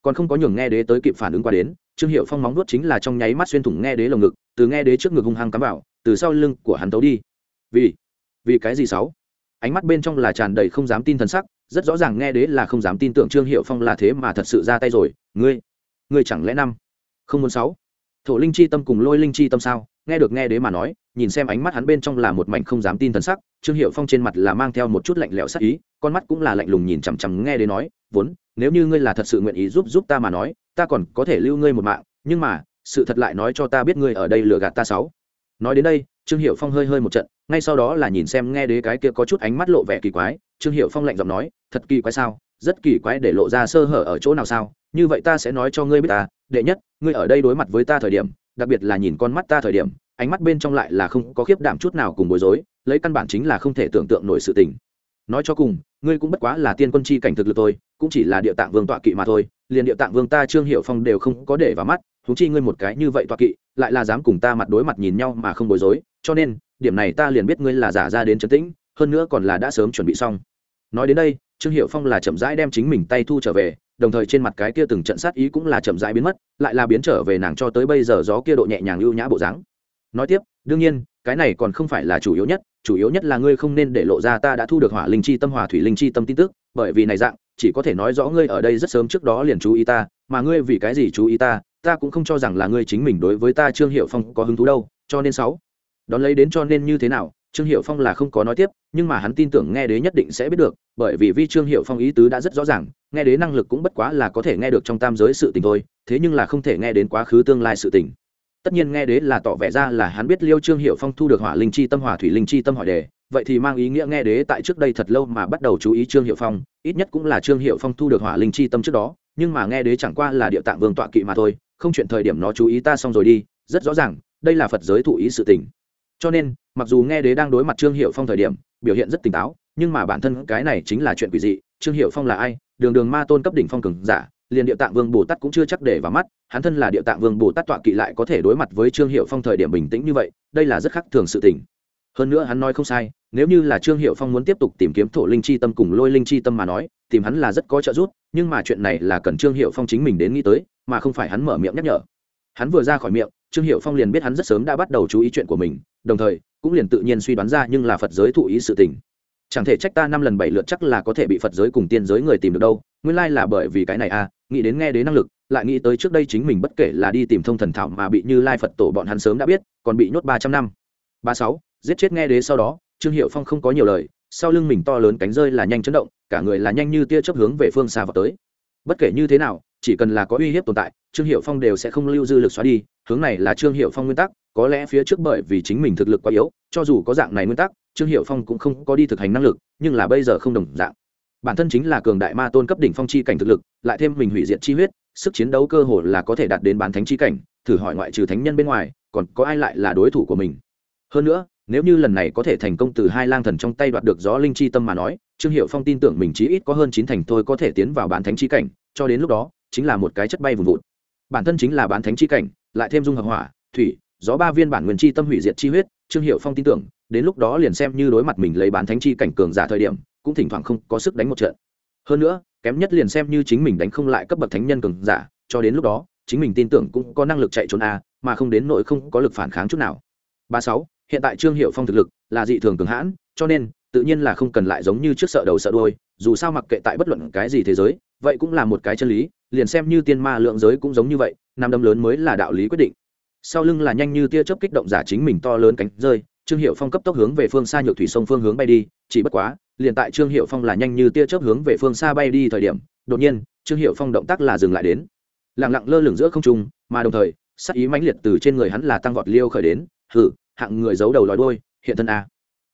Speaker 1: Còn không có nhường nghe đế tới kịp phản ứng qua đến, trương hiệu phong móng nuốt chính là trong nháy mắt xuyên thủng nghe đế lồng ngực, từ nghe đế trước ngực hung hăng cắm vào, từ sau lưng của hắn tấu đi. Vì vì cái gì sáu? Ánh mắt bên trong là tràn đầy không dám tin thần sắc, rất rõ ràng nghe đế là không dám tin tưởng trương hiệu phong là thế mà thật sự ra tay rồi. Ngươi ngươi chẳng lẽ năm không muốn sáu? Thổ linh chi tâm cùng lôi linh chi tâm sao? Nghe được nghe đế mà nói, nhìn xem ánh mắt hắn bên trong là một mảnh không dám tin thần sắc, trương hiệu phong trên mặt là mang theo một chút lạnh lẽo sắc ý, con mắt cũng là lạnh lùng nhìn chằm chằm nghe đế nói, vốn, nếu như ngươi là thật sự nguyện ý giúp giúp ta mà nói, ta còn có thể lưu ngươi một mạng, nhưng mà, sự thật lại nói cho ta biết ngươi ở đây lừa gạt ta sáu nói đến đây, trương hiệu phong hơi hơi một trận, ngay sau đó là nhìn xem nghe đế cái kia có chút ánh mắt lộ vẻ kỳ quái. Trương hiệu phong lạnh giọng nói, thật kỳ quái sao? Rất kỳ quái để lộ ra sơ hở ở chỗ nào sao? Như vậy ta sẽ nói cho ngươi biết ta, đệ nhất, ngươi ở đây đối mặt với ta thời điểm, đặc biệt là nhìn con mắt ta thời điểm, ánh mắt bên trong lại là không có khiếp đảm chút nào cùng bối rối, lấy căn bản chính là không thể tưởng tượng nổi sự tình. Nói cho cùng, ngươi cũng bất quá là tiên quân chi cảnh thực lực tôi cũng chỉ là địa tạng vương tọa kỵ mà thôi, liền địa tạng vương ta trương hiệu phong đều không có để vào mắt huống chi ngươi một cái như vậy tọa kỵ, lại là dám cùng ta mặt đối mặt nhìn nhau mà không bối rối, cho nên, điểm này ta liền biết ngươi là giả ra đến trấn tĩnh, hơn nữa còn là đã sớm chuẩn bị xong. Nói đến đây, trương hiệu phong là chậm rãi đem chính mình tay thu trở về, đồng thời trên mặt cái kia từng trận sát ý cũng là chậm rãi biến mất, lại là biến trở về nàng cho tới bây giờ gió kia độ nhẹ nhàng ưu nhã bộ dáng. Nói tiếp, đương nhiên, cái này còn không phải là chủ yếu nhất, chủ yếu nhất là ngươi không nên để lộ ra ta đã thu được hỏa linh chi tâm hòa thủy linh chi tâm tin tức, bởi vì này dạng, chỉ có thể nói rõ ngươi ở đây rất sớm trước đó liền chú ý ta, mà ngươi vì cái gì chú ý ta ta cũng không cho rằng là ngươi chính mình đối với ta trương hiệu phong có hứng thú đâu, cho nên sáu. Đón lấy đến cho nên như thế nào, trương hiệu phong là không có nói tiếp, nhưng mà hắn tin tưởng nghe đế nhất định sẽ biết được, bởi vì vi trương hiệu phong ý tứ đã rất rõ ràng, nghe đế năng lực cũng bất quá là có thể nghe được trong tam giới sự tình thôi, thế nhưng là không thể nghe đến quá khứ tương lai sự tình. Tất nhiên nghe đế là tỏ vẻ ra là hắn biết liêu trương hiệu phong thu được hỏa linh chi tâm, hỏa thủy linh chi tâm hỏi đề, vậy thì mang ý nghĩa nghe đế tại trước đây thật lâu mà bắt đầu chú ý trương hiệu phong, ít nhất cũng là trương hiệu phong thu được hỏa linh chi tâm trước đó, nhưng mà nghe đế chẳng qua là địa tạng vương tọa kỵ mà thôi không chuyện thời điểm nó chú ý ta xong rồi đi, rất rõ ràng, đây là phật giới thụ ý sự tình. Cho nên, mặc dù nghe đế đang đối mặt trương hiệu phong thời điểm, biểu hiện rất tỉnh táo, nhưng mà bản thân cái này chính là chuyện quỷ dị, trương hiệu phong là ai? Đường đường ma tôn cấp đỉnh phong cường giả, liền địa tạng vương bồ tát cũng chưa chắc để vào mắt, hắn thân là địa tạng vương bồ tát tọa kỵ lại có thể đối mặt với trương hiệu phong thời điểm bình tĩnh như vậy, đây là rất khác thường sự tình. Hơn nữa hắn nói không sai nếu như là trương hiệu phong muốn tiếp tục tìm kiếm thổ linh chi tâm cùng lôi linh chi tâm mà nói, tìm hắn là rất có trợ giúp, nhưng mà chuyện này là cần trương hiệu phong chính mình đến nghĩ tới, mà không phải hắn mở miệng nhắc nhở. Hắn vừa ra khỏi miệng, trương hiệu phong liền biết hắn rất sớm đã bắt đầu chú ý chuyện của mình, đồng thời, cũng liền tự nhiên suy đoán ra nhưng là phật giới thụ ý sự tình. Chẳng thể trách ta năm lần bảy lượt chắc là có thể bị phật giới cùng tiên giới người tìm được đâu, nguyên lai là bởi vì cái này à nghĩ đến nghe đến năng lực, lại nghĩ tới trước đây chính mình bất kể là đi tìm thông thần thảo mà bị như lai phật tổ bọn hắn sớm đã biết, còn bị nhốt ba trăm năm. Ba sáu, giết chết nghe đế sau đó trương hiệu phong không có nhiều lời, sau lưng mình to lớn cánh rơi là nhanh chấn động, cả người là nhanh như tia chớp hướng về phương xa vào tới. Bất kể như thế nào, chỉ cần là có uy hiếp tồn tại, trương hiệu phong đều sẽ không lưu dư lực xóa đi, hướng này là trương hiệu phong nguyên tắc, có lẽ phía trước bởi vì chính mình thực lực quá yếu, cho dù có dạng này nguyên tắc, trương hiệu phong cũng không có đi thực hành năng lực, nhưng là bây giờ không đồng dạng. Bản thân chính là cường đại ma tôn cấp đỉnh phong chi cảnh thực lực, lại thêm mình hủy diệt chi huyết, sức chiến đấu cơ hồ là có thể đạt đến bán thánh chi cảnh, thử hỏi ngoại trừ thánh nhân bên ngoài, còn có ai lại là đối thủ của mình? Hơn nữa nếu như lần này có thể thành công từ hai lang thần trong tay đoạt được gió linh chi tâm mà nói, trương hiệu phong tin tưởng mình chí ít có hơn chín thành thôi có thể tiến vào bán thánh chi cảnh, cho đến lúc đó, chính là một cái chất bay vùn vụt. Bản thân chính là bán thánh chi cảnh, lại thêm dung hợp hỏa, thủy, gió ba viên bản nguyên chi tâm hủy diệt chi huyết, trương hiệu phong tin tưởng, đến lúc đó liền xem như đối mặt mình lấy bán thánh chi cảnh cường giả thời điểm, cũng thỉnh thoảng không có sức đánh một trận. Hơn nữa, kém nhất liền xem như chính mình đánh không lại cấp bậc thánh nhân cường giả, cho đến lúc đó, chính mình tin tưởng cũng có năng lực chạy trốn a mà không đến nỗi không có lực phản kháng chút nào. Ba sáu hiện tại trương hiệu phong thực lực là dị thường cường hãn, cho nên tự nhiên là không cần lại giống như trước sợ đầu sợ đuôi, dù sao mặc kệ tại bất luận cái gì thế giới, vậy cũng là một cái chân lý, liền xem như tiên ma lượng giới cũng giống như vậy, nam đâm lớn mới là đạo lý quyết định. Sau lưng là nhanh như tia chớp kích động giả chính mình to lớn cánh rơi, trương hiệu phong cấp tốc hướng về phương xa nhược thủy sông phương hướng bay đi, chỉ bất quá, liền tại trương hiệu phong là nhanh như tia chớp hướng về phương xa bay đi thời điểm, đột nhiên, trương hiệu phong động tác là dừng lại đến. Lẳng lặng lơ lửng giữa không trung, mà đồng thời sắc ý mãnh liệt từ trên người hắn là tăng vọt liêu khởi đến hử hạng người giấu đầu lòi đôi hiện thân a.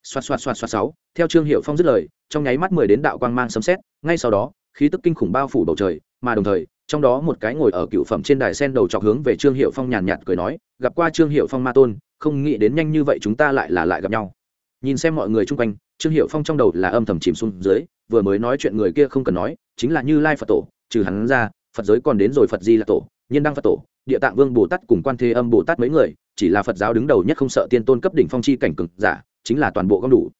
Speaker 1: Xoạt xoạt xoạt xoạt sáu, theo trương hiệu phong dứt lời, trong nháy mắt mười đến đạo quang mang sấm xét ngay sau đó, khí tức kinh khủng bao phủ bầu trời, mà đồng thời, trong đó một cái ngồi ở cựu phẩm trên đài sen đầu chọc hướng về trương hiệu phong nhàn nhạt cười nói, gặp qua trương hiệu phong ma tôn, không nghĩ đến nhanh như vậy chúng ta lại là lại gặp nhau. Nhìn xem mọi người chung quanh, trương hiệu phong trong đầu là âm thầm chìm xuống dưới, vừa mới nói chuyện người kia không cần nói, chính là như lai phật tổ, trừ hắn ra, phật giới còn đến rồi phật di là tổ nhân đăng phật tổ, địa tạng vương bồ tát cùng quan thế âm bồ tát mấy người chỉ là phật giáo đứng đầu nhất không sợ tiên tôn cấp đỉnh phong chi cảnh cực giả, chính là toàn bộ gom đủ.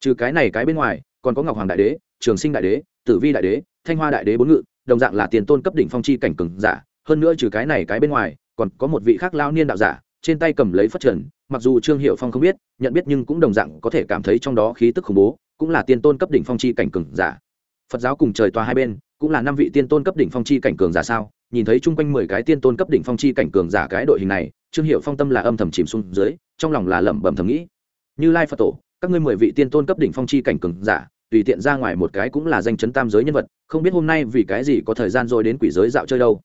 Speaker 1: Trừ cái này cái bên ngoài, còn có ngọc hoàng đại đế, trường sinh đại đế, tử vi đại đế, thanh hoa đại đế bốn ngự, đồng dạng là tiền tôn cấp đỉnh phong chi cảnh cường giả. Hơn nữa trừ cái này cái bên ngoài, còn có một vị khác lao niên đạo giả, trên tay cầm lấy phất trần, mặc dù trương hiệu phong không biết, nhận biết nhưng cũng đồng dạng có thể cảm thấy trong đó khí tức khủng bố, cũng là tiên tôn cấp đỉnh phong chi cảnh cường giả. Phật giáo cùng trời tòa hai bên, cũng là năm vị tiên tôn cấp đỉnh phong chi cảnh cường giả sao? Nhìn thấy chung quanh mười cái tiên tôn cấp đỉnh phong chi cảnh cường giả cái đội hình này trương hiệu phong tâm là âm thầm chìm xuống dưới, trong lòng là lẩm bẩm thầm nghĩ. Như lai phật tổ, các ngươi mười vị tiên tôn cấp đỉnh phong chi cảnh cường giả, tùy tiện ra ngoài một cái cũng là danh chấn tam giới nhân vật, không biết hôm nay vì cái gì có thời gian rồi đến quỷ giới dạo chơi đâu.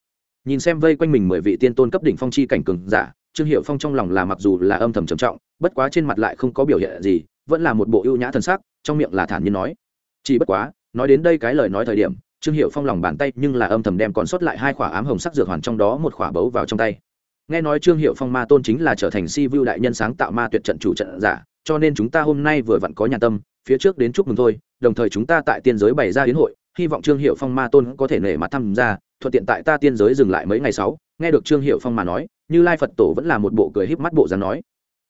Speaker 1: Nhìn xem vây quanh mình mười vị tiên tôn cấp đỉnh phong chi cảnh cường giả, trương hiệu phong trong lòng là mặc dù là âm thầm trầm trọng, bất quá trên mặt lại không có biểu hiện gì, vẫn là một bộ ưu nhã thần sắc, trong miệng là thản nhiên nói. Chỉ bất quá, nói đến đây cái lời nói thời điểm, trương hiệu phong lòng bàn tay nhưng là âm thầm đem còn sót lại hai khỏa ám hồng sắc dược hoàn trong đó một khỏa bấu vào trong tay nghe nói trương hiệu phong ma tôn chính là trở thành si vu đại nhân sáng tạo ma tuyệt trận chủ trận giả, cho nên chúng ta hôm nay vừa vặn có nhà tâm, phía trước đến chúc mừng thôi, đồng thời chúng ta tại tiên giới bày ra hiến hội, hy vọng trương hiệu phong ma tôn có thể nể mặt tham gia, thuận tiện tại ta tiên giới dừng lại mấy ngày sáu nghe được trương hiệu phong mà nói, như lai phật tổ vẫn là một bộ cười híp mắt bộ dáng nói.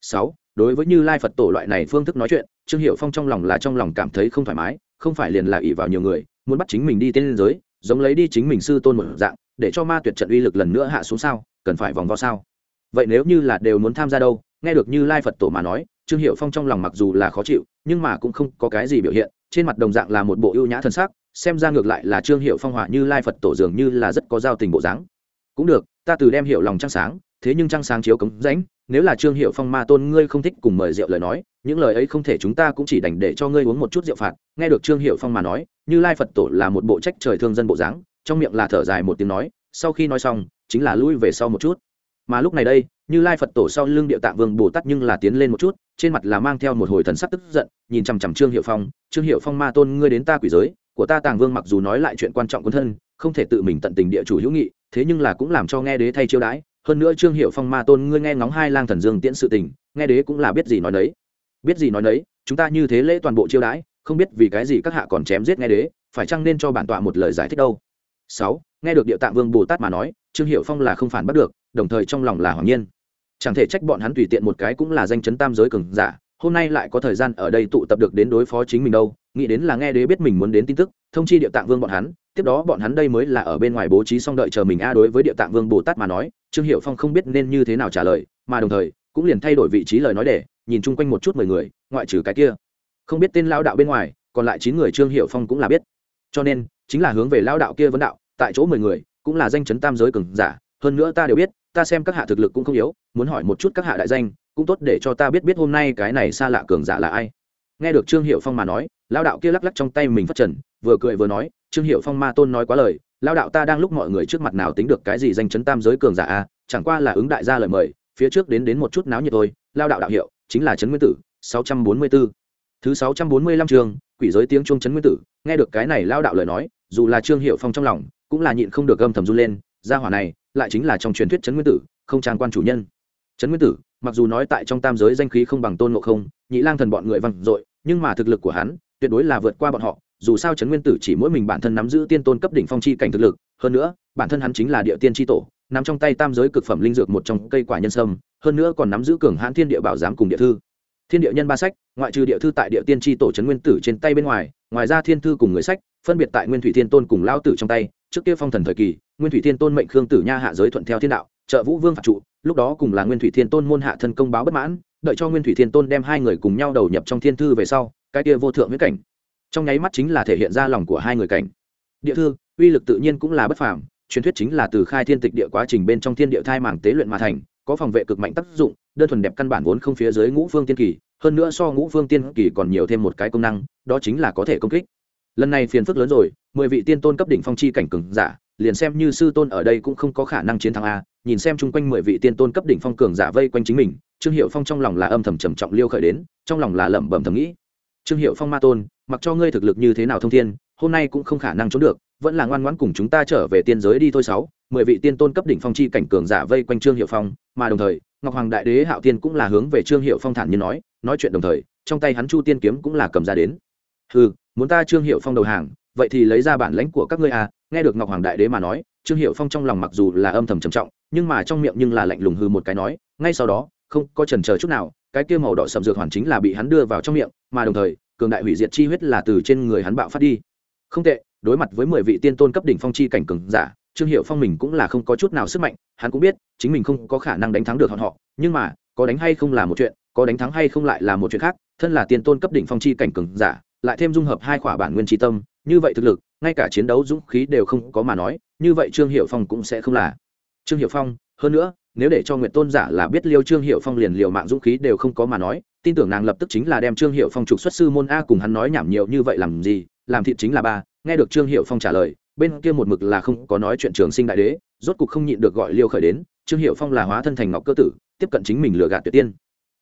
Speaker 1: Sáu, đối với như lai phật tổ loại này phương thức nói chuyện, trương hiệu phong trong lòng là trong lòng cảm thấy không thoải mái, không phải liền là ỷ vào nhiều người, muốn bắt chính mình đi tiên giới, giống lấy đi chính mình sư tôn một dạng, để cho ma tuyệt trận uy lực lần nữa hạ xuống sao cần phải vòng vo sao? Vậy nếu như là đều muốn tham gia đâu, nghe được như lai phật tổ mà nói, trương hiệu phong trong lòng mặc dù là khó chịu, nhưng mà cũng không có cái gì biểu hiện, trên mặt đồng dạng là một bộ ưu nhã thân sắc, xem ra ngược lại là trương hiệu phong hỏa như lai phật tổ dường như là rất có giao tình bộ dáng. Cũng được, ta từ đem hiệu lòng trăng sáng, thế nhưng trăng sáng chiếu cống rãnh, nếu là trương hiệu phong ma tôn ngươi không thích cùng mời rượu lời nói, những lời ấy không thể chúng ta cũng chỉ đành để cho ngươi uống một chút rượu phạt, nghe được trương hiệu phong mà nói, như lai phật tổ là một bộ trách trời thương dân bộ dáng, trong miệng là thở dài một tiếng nói, sau khi nói xong chính là lui về sau một chút. Mà lúc này đây, như lai phật tổ sau lưng địa tạng vương bồ tát nhưng là tiến lên một chút, trên mặt là mang theo một hồi thần sắc tức giận, nhìn chằm chằm trương hiệu phong, trương hiệu phong ma tôn, ngươi đến ta quỷ giới, của ta tàng vương mặc dù nói lại chuyện quan trọng quân thân, không thể tự mình tận tình địa chủ hữu nghị, thế nhưng là cũng làm cho nghe đế thay chiêu đãi. Hơn nữa trương hiệu phong ma tôn, ngươi nghe ngóng hai lang thần dương tiễn sự tình, nghe đế cũng là biết gì nói đấy biết gì nói đấy chúng ta như thế lễ toàn bộ chiêu đãi, không biết vì cái gì các hạ còn chém giết nghe đế, phải chăng nên cho bản tọa một lời giải thích đâu? Sáu nghe được địa tạng vương bồ tát mà nói, trương hiệu phong là không phản bắt được, đồng thời trong lòng là hoàng nhiên. Chẳng thể trách bọn hắn tùy tiện một cái cũng là danh chấn tam giới cường giả, hôm nay lại có thời gian ở đây tụ tập được đến đối phó chính mình đâu, nghĩ đến là nghe đế biết mình muốn đến tin tức, thông chi địa tạng vương bọn hắn, tiếp đó bọn hắn đây mới là ở bên ngoài bố trí xong đợi chờ mình a đối với địa tạng vương bồ tát mà nói, trương hiệu phong không biết nên như thế nào trả lời, mà đồng thời, cũng liền thay đổi vị trí lời nói để, nhìn chung quanh một chút mười người, ngoại trừ cái kia. Không biết tên lao đạo bên ngoài, còn lại chín người trương hiệu phong cũng là biết. Cho nên, chính là hướng về lao đạo kia vấn đạo tại chỗ mười người, cũng là danh chấn tam giới cường giả. Hơn nữa ta đều biết, ta xem các hạ thực lực cũng không yếu, muốn hỏi một chút các hạ đại danh, cũng tốt để cho ta biết biết hôm nay cái này xa lạ cường giả là ai. Nghe được trương hiệu phong mà nói lao đạo kia lắc lắc trong tay mình phát trần, vừa cười vừa nói, trương hiệu phong ma tôn nói quá lời lao đạo ta đang lúc mọi người trước mặt nào tính được cái gì danh chấn tam giới cường giả a, chẳng qua là ứng đại gia lời mời, phía trước đến đến một chút náo nhiệt thôi. Lao đạo đạo hiệu, chính là trấn nguyên tử, sáu trăm bốn mươi 644. thứ sáu trăm bốn mươi lăm trường quỷ giới tiếng trung trấn nguyên tử. Nghe được cái này lao đạo lời nói, dù là trương hiệu phong trong lòng cũng là nhịn không được âm thầm run lên, gia hỏa này lại chính là trong truyền thuyết trấn nguyên tử, không trang quan chủ nhân. Trấn nguyên tử, mặc dù nói tại trong tam giới danh khí không bằng tôn ngộ không, nhị lang thần bọn người văng dội, nhưng mà thực lực của hắn tuyệt đối là vượt qua bọn họ, dù sao trấn nguyên tử chỉ mỗi mình bản thân nắm giữ tiên tôn cấp đỉnh phong chi cảnh thực lực, hơn nữa, bản thân hắn chính là địa tiên tri tổ, nắm trong tay tam giới cực phẩm linh dược một trong cây quả nhân sâm, hơn nữa còn nắm giữ cường hãn thiên địa bảo giám cùng địa thư. Thiên địa nhân ba sách, ngoại trừ địa thư tại địa tiên tri tổ trấn nguyên tử trên tay bên ngoài ngoài ra thiên thư cùng người sách, phân biệt tại nguyên thủy thiên tôn cùng lao tử trong tay trước kia phong thần thời kỳ, nguyên thủy thiên tôn mệnh khương tử nha hạ giới thuận theo thiên đạo, trợ vũ vương phạt trụ, lúc đó cùng là nguyên thủy thiên tôn môn hạ thân công báo bất mãn, đợi cho nguyên thủy thiên tôn đem hai người cùng nhau đầu nhập trong thiên thư về sau, cái kia vô thượng huyết cảnh. Trong nháy mắt chính là thể hiện ra lòng của hai người cảnh. Địa thư, uy lực tự nhiên cũng là bất phàm, truyền thuyết chính là từ khai thiên tịch địa quá trình bên trong thiên địa thai mảng tế luyện mà thành, có phòng vệ cực mạnh tác dụng, đơn thuần đẹp căn bản vốn không phía dưới ngũ phương tiên kỳ, hơn nữa so ngũ phương tiên kỳ còn nhiều thêm một cái công năng, đó chính là có thể công kích lần này phiền phức lớn rồi, mười vị tiên tôn cấp đỉnh phong chi cảnh cường giả, liền xem như sư tôn ở đây cũng không có khả năng chiến thắng a. Nhìn xem chung quanh mười vị tiên tôn cấp đỉnh phong cường giả vây quanh chính mình, trương hiệu phong trong lòng là âm thầm trầm trọng liêu khởi đến, trong lòng là lẩm bẩm thầm nghĩ. Trương hiệu phong ma tôn, mặc cho ngươi thực lực như thế nào thông thiên, hôm nay cũng không khả năng trốn được, vẫn là ngoan ngoãn cùng chúng ta trở về tiên giới đi thôi sáu. Mười vị tiên tôn cấp đỉnh phong chi cảnh cường giả vây quanh trương hiệu phong, mà đồng thời, ngọc hoàng đại đế hạo tiên cũng là hướng về trương hiệu phong thản như nói nói chuyện đồng thời, trong tay hắn chu tiên kiếm cũng là cầm ra đến. Ừ muốn ta trương hiệu phong đầu hàng, vậy thì lấy ra bản lãnh của các ngươi à? Nghe được ngọc hoàng đại đế mà nói, trương hiệu phong trong lòng mặc dù là âm thầm trầm trọng, nhưng mà trong miệng nhưng là lạnh lùng hư một cái nói, ngay sau đó, không có trần chờ chút nào, cái kia màu đỏ sầm dược hoàn chính là bị hắn đưa vào trong miệng, mà đồng thời, cường đại hủy diệt chi huyết là từ trên người hắn bạo phát đi. Không tệ, đối mặt với mười vị tiên tôn cấp đỉnh phong chi cảnh cường giả, trương hiệu phong mình cũng là không có chút nào sức mạnh, hắn cũng biết, chính mình không có khả năng đánh thắng được họ họ, nhưng mà, có đánh hay không là một chuyện có đánh thắng hay không lại là một chuyện khác, thân là tiên tôn cấp đỉnh phong chi cảnh cường giả, lại thêm dung hợp hai khỏa bản nguyên tri tâm, như vậy thực lực, ngay cả chiến đấu dũng khí đều không có mà nói, như vậy trương hiệu phong cũng sẽ không là. Trương hiệu phong, hơn nữa, nếu để cho nguyện tôn giả là biết liêu trương hiệu phong liền liều mạng dũng khí đều không có mà nói, tin tưởng nàng lập tức chính là đem trương hiệu phong trục xuất sư môn a cùng hắn nói nhảm nhiều như vậy làm gì, làm thịt chính là ba, nghe được trương hiệu phong trả lời, bên kia một mực là không có nói chuyện trường sinh đại đế, rốt cục không nhịn được gọi liêu khởi đến, trương hiệu phong là hóa thân thành ngọc cơ tử, tiếp cận chính mình lừa gạt tuyệt tiên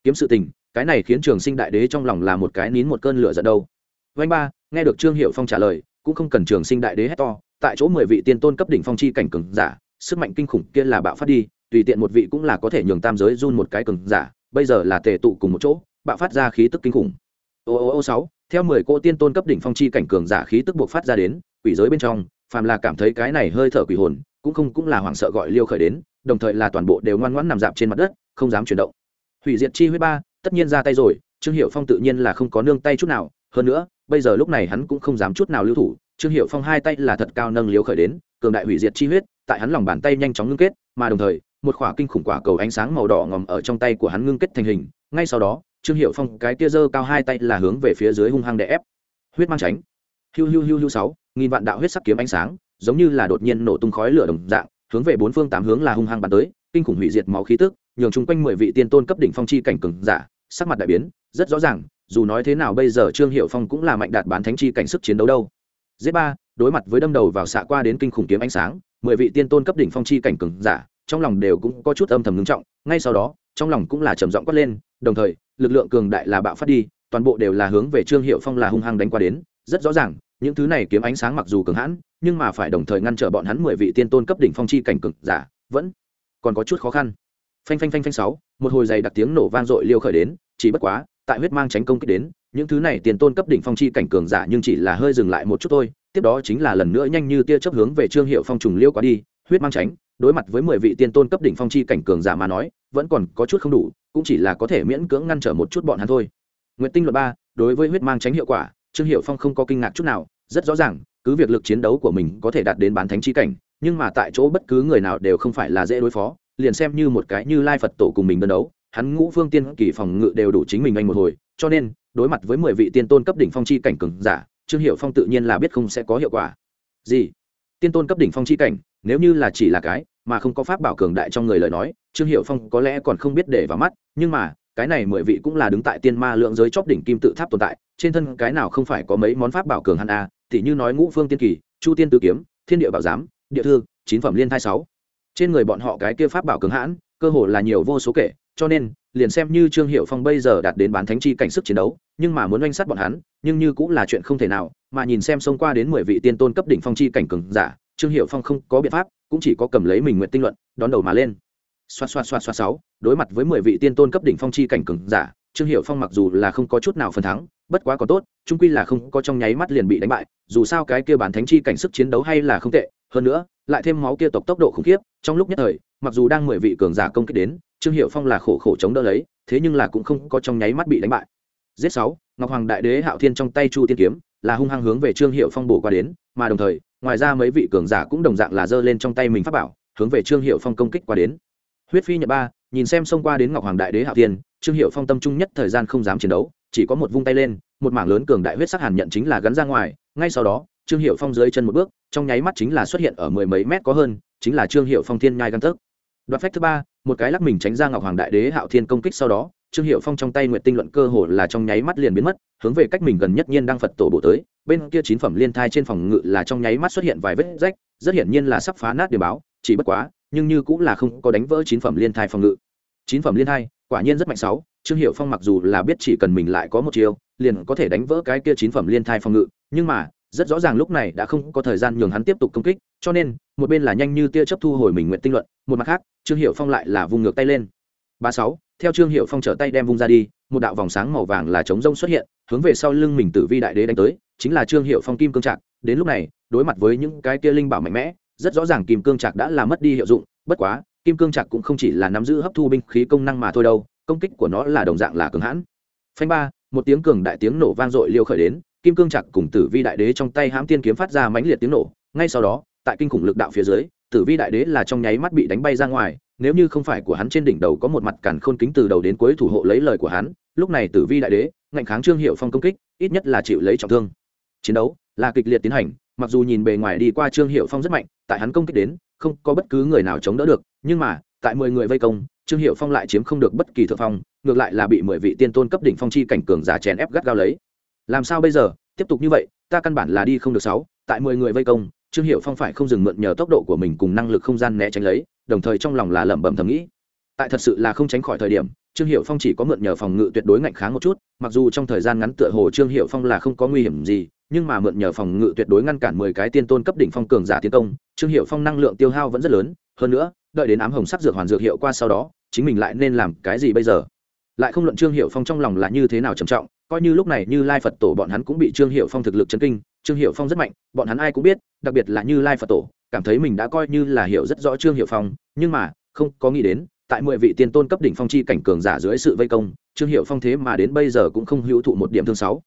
Speaker 1: kiếm sự tình, cái này khiến trường sinh đại đế trong lòng là một cái nín một cơn lửa giận đâu. Vanh ba, nghe được trương hiệu phong trả lời, cũng không cần trường sinh đại đế hét to, tại chỗ mười vị tiên tôn cấp đỉnh phong chi cảnh cường giả, sức mạnh kinh khủng kia là bạo phát đi, tùy tiện một vị cũng là có thể nhường tam giới run một cái cường giả, bây giờ là tề tụ cùng một chỗ, bạo phát ra khí tức kinh khủng. Ô ô ô sáu, theo mười cô tiên tôn cấp đỉnh phong chi cảnh cường giả khí tức buộc phát ra đến, quỷ giới bên trong, phàm là cảm thấy cái này hơi thở quỷ hồn, cũng không cũng là hoảng sợ gọi liêu khởi đến, đồng thời là toàn bộ đều ngoan ngoãn nằm dạp trên mặt đất, không dám chuyển động hủy diệt chi huyết ba, tất nhiên ra tay rồi, trương hiệu phong tự nhiên là không có nương tay chút nào. Hơn nữa, bây giờ lúc này hắn cũng không dám chút nào lưu thủ. Trương hiệu phong hai tay là thật cao nâng liếu khởi đến, cường đại hủy diệt chi huyết, tại hắn lòng bàn tay nhanh chóng ngưng kết, mà đồng thời, một khỏa kinh khủng quả cầu ánh sáng màu đỏ ngòm ở trong tay của hắn ngưng kết thành hình. Ngay sau đó, trương hiệu phong cái tia dơ cao hai tay là hướng về phía dưới hung hăng đè ép. Huyết mang tránh. Hiu hiu hiu hiu sáu, nghìn vạn đạo huyết sắc kiếm ánh sáng, giống như là đột nhiên nổ tung khói lửa đồng dạng, hướng về bốn phương tám hướng là hung hăng bắn tới kinh khủng hủy diệt máu khí tức, nhường chung quanh mười vị tiên tôn cấp đỉnh phong chi cảnh cường giả, sắc mặt đại biến, rất rõ ràng, dù nói thế nào bây giờ trương hiệu phong cũng là mạnh đạt bán thánh chi cảnh sức chiến đấu đâu. Z ba, đối mặt với đâm đầu vào xạ qua đến kinh khủng kiếm ánh sáng, mười vị tiên tôn cấp đỉnh phong chi cảnh cường giả, trong lòng đều cũng có chút âm thầm ngưng trọng, ngay sau đó, trong lòng cũng là trầm giọng quát lên, đồng thời, lực lượng cường đại là bạo phát đi, toàn bộ đều là hướng về trương hiệu phong là hung hăng đánh qua đến, rất rõ ràng, những thứ này kiếm ánh sáng mặc dù cường hãn, nhưng mà phải đồng thời ngăn trở bọn hắn mười vị tiên tôn cấp đỉnh phong chi cảnh cường giả, vẫn còn có chút khó khăn. Phanh phanh phanh phanh sáu, một hồi dày đặc tiếng nổ vang dội liêu khởi đến, chỉ bất quá, tại huyết mang tránh công kích đến, những thứ này tiền tôn cấp đỉnh phong chi cảnh cường giả nhưng chỉ là hơi dừng lại một chút thôi, tiếp đó chính là lần nữa nhanh như tia chớp hướng về trương hiệu phong trùng liêu quá đi, huyết mang tránh, đối mặt với mười vị tiên tôn cấp đỉnh phong chi cảnh cường giả mà nói, vẫn còn có chút không đủ, cũng chỉ là có thể miễn cưỡng ngăn trở một chút bọn hắn thôi. Nguyện tinh luật ba, đối với huyết mang tránh hiệu quả, trương hiệu phong không có kinh ngạc chút nào, rất rõ ràng, cứ việc lực chiến đấu của mình có thể đạt đến bán thánh chi cảnh nhưng mà tại chỗ bất cứ người nào đều không phải là dễ đối phó liền xem như một cái như lai phật tổ cùng mình đơn đấu hắn ngũ phương tiên kỳ phòng ngự đều đủ chính mình anh một hồi cho nên đối mặt với mười vị tiên tôn cấp đỉnh phong chi cảnh cường giả trương hiệu phong tự nhiên là biết không sẽ có hiệu quả. Gì? Tiên tôn cấp đỉnh phong chi cảnh nếu như là chỉ là cái mà không có pháp bảo cường đại trong người lời nói trương hiệu phong có lẽ còn không biết để vào mắt nhưng mà cái này mười vị cũng là đứng tại tiên ma lượng giới chóp đỉnh kim tự tháp tồn tại trên thân cái nào không phải có mấy món pháp bảo cường hắn a à, như nói ngũ phương tiên kỳ chu tiên tứ kiếm thiên địa bảo giám địa thư, chín phẩm liên thai sáu. Trên người bọn họ cái kia pháp bảo cường hãn, cơ hồ là nhiều vô số kể, cho nên, liền xem như trương hiệu phong bây giờ đạt đến bán thánh chi cảnh sức chiến đấu, nhưng mà muốn oanh sát bọn hắn, nhưng như cũng là chuyện không thể nào, mà nhìn xem xông qua đến mười vị tiên tôn cấp đỉnh phong chi cảnh cường giả, trương hiệu phong không có biện pháp, cũng chỉ có cầm lấy mình nguyện tinh luận, đón đầu mà lên. Xoa xoa xoa xoa sáu, đối mặt với mười vị tiên tôn cấp đỉnh phong chi cảnh cường giả, trương hiệu phong mặc dù là không có chút nào phần thắng, bất quá có tốt trung quy là không có trong nháy mắt liền bị đánh bại, dù sao cái kia bản thánh chi cảnh sức chiến đấu hay là không tệ hơn nữa, lại thêm máu kia tộc tốc độ khủng khiếp, trong lúc nhất thời, mặc dù đang mười vị cường giả công kích đến, trương hiệu phong là khổ khổ chống đỡ lấy, thế nhưng là cũng không có trong nháy mắt bị đánh bại. Giết sáu, ngọc hoàng đại đế hạo thiên trong tay chu tiên kiếm, là hung hăng hướng về trương hiệu phong bổ qua đến, mà đồng thời, ngoài ra mấy vị cường giả cũng đồng dạng là giơ lên trong tay mình pháp bảo, hướng về trương hiệu phong công kích qua đến. Huyết phi nhật ba, nhìn xem xông qua đến ngọc hoàng đại đế hạo thiên, trương hiệu phong tâm trung nhất thời gian không dám chiến đấu, chỉ có một vung tay lên, một mảng lớn cường đại huyết sắc hàn nhận chính là gắn ra ngoài, ngay sau đó trương hiệu phong dưới chân một bước, trong nháy mắt chính là xuất hiện ở mười mấy mét có hơn, chính là trương hiệu phong thiên nhai găng tấc. Đoạt phách thứ ba, một cái lắc mình tránh ra ngọc hoàng đại đế hạo thiên công kích sau đó, trương hiệu phong trong tay nguyện tinh luận cơ hồ là trong nháy mắt liền biến mất, hướng về cách mình gần nhất nhiên đang phật tổ bộ tới, bên kia chín phẩm liên thai trên phòng ngự là trong nháy mắt xuất hiện vài vết rách, rất hiển nhiên là sắp phá nát điều báo, chỉ bất quá, nhưng như cũng là không có đánh vỡ chín phẩm liên thai phòng ngự. Chín phẩm liên thai, quả nhiên rất mạnh sáu, trương hiệu phong mặc dù là biết chỉ cần mình lại có một chiều liền có thể đánh vỡ cái kia chín phẩm liên thai phòng ngự, nhưng mà rất rõ ràng lúc này đã không có thời gian nhường hắn tiếp tục công kích, cho nên, một bên là nhanh như tia chấp thu hồi mình nguyện tinh luận, một mặt khác, trương hiệu phong lại là vùng ngược tay lên. Ba sáu, theo trương hiệu phong trở tay đem vung ra đi, một đạo vòng sáng màu vàng là chống rông xuất hiện, hướng về sau lưng mình tử vi đại đế đánh tới, chính là trương hiệu phong kim cương trạc. Đến lúc này, đối mặt với những cái kia linh bảo mạnh mẽ, rất rõ ràng kim cương trạc đã làm mất đi hiệu dụng, bất quá, kim cương trạc cũng không chỉ là nắm giữ hấp thu binh khí công năng mà thôi đâu, công kích của nó là đồng dạng là cường hãn. Phanh ba, một tiếng cường đại tiếng nổ vang dội liêu khởi đến kim cương chặt cùng tử vi đại đế trong tay hãm tiên kiếm phát ra mãnh liệt tiếng nổ, ngay sau đó, tại kinh khủng lực đạo phía dưới, tử vi đại đế là trong nháy mắt bị đánh bay ra ngoài, nếu như không phải của hắn trên đỉnh đầu có một mặt cản khôn kính từ đầu đến cuối thủ hộ lấy lời của hắn, lúc này tử vi đại đế, ngạnh kháng trương hiệu phong công kích, ít nhất là chịu lấy trọng thương. Chiến đấu là kịch liệt tiến hành, mặc dù nhìn bề ngoài đi qua trương hiệu phong rất mạnh, tại hắn công kích đến, không có bất cứ người nào chống đỡ được, nhưng mà, tại mười người vây công, trương hiệu phong lại chiếm không được bất kỳ thượng phong, ngược lại là bị mười vị tiên tôn cấp đỉnh phong chi cảnh cường giả chèn ép gắt gao lấy làm sao bây giờ? Tiếp tục như vậy, ta căn bản là đi không được sáu, tại mười người vây công, trương hiệu phong phải không dừng mượn nhờ tốc độ của mình cùng năng lực không gian né tránh lấy, đồng thời trong lòng là lẩm bẩm thầm nghĩ. Tại thật sự là không tránh khỏi thời điểm, trương hiệu phong chỉ có mượn nhờ phòng ngự tuyệt đối ngạnh kháng một chút, mặc dù trong thời gian ngắn tựa hồ trương hiệu phong là không có nguy hiểm gì, nhưng mà mượn nhờ phòng ngự tuyệt đối ngăn cản mười cái tiên tôn cấp đỉnh phong cường giả tiến công, trương hiệu phong năng lượng tiêu hao vẫn rất lớn, hơn nữa, đợi đến ám hồng sắc dược hoàn dược hiệu qua sau đó, chính mình lại nên làm cái gì bây giờ? Lại không luận trương hiệu phong trong lòng là như thế nào trầm trọng coi như lúc này như lai phật tổ bọn hắn cũng bị trương hiệu phong thực lực chấn kinh, trương hiệu phong rất mạnh, bọn hắn ai cũng biết, đặc biệt là như lai phật tổ, cảm thấy mình đã coi như là hiểu rất rõ trương hiệu phong, nhưng mà, không có nghĩ đến, tại mười vị tiên tôn cấp đỉnh phong chi cảnh cường giả dưới sự vây công, trương hiệu phong thế mà đến bây giờ cũng không hữu thụ một điểm thương sáu.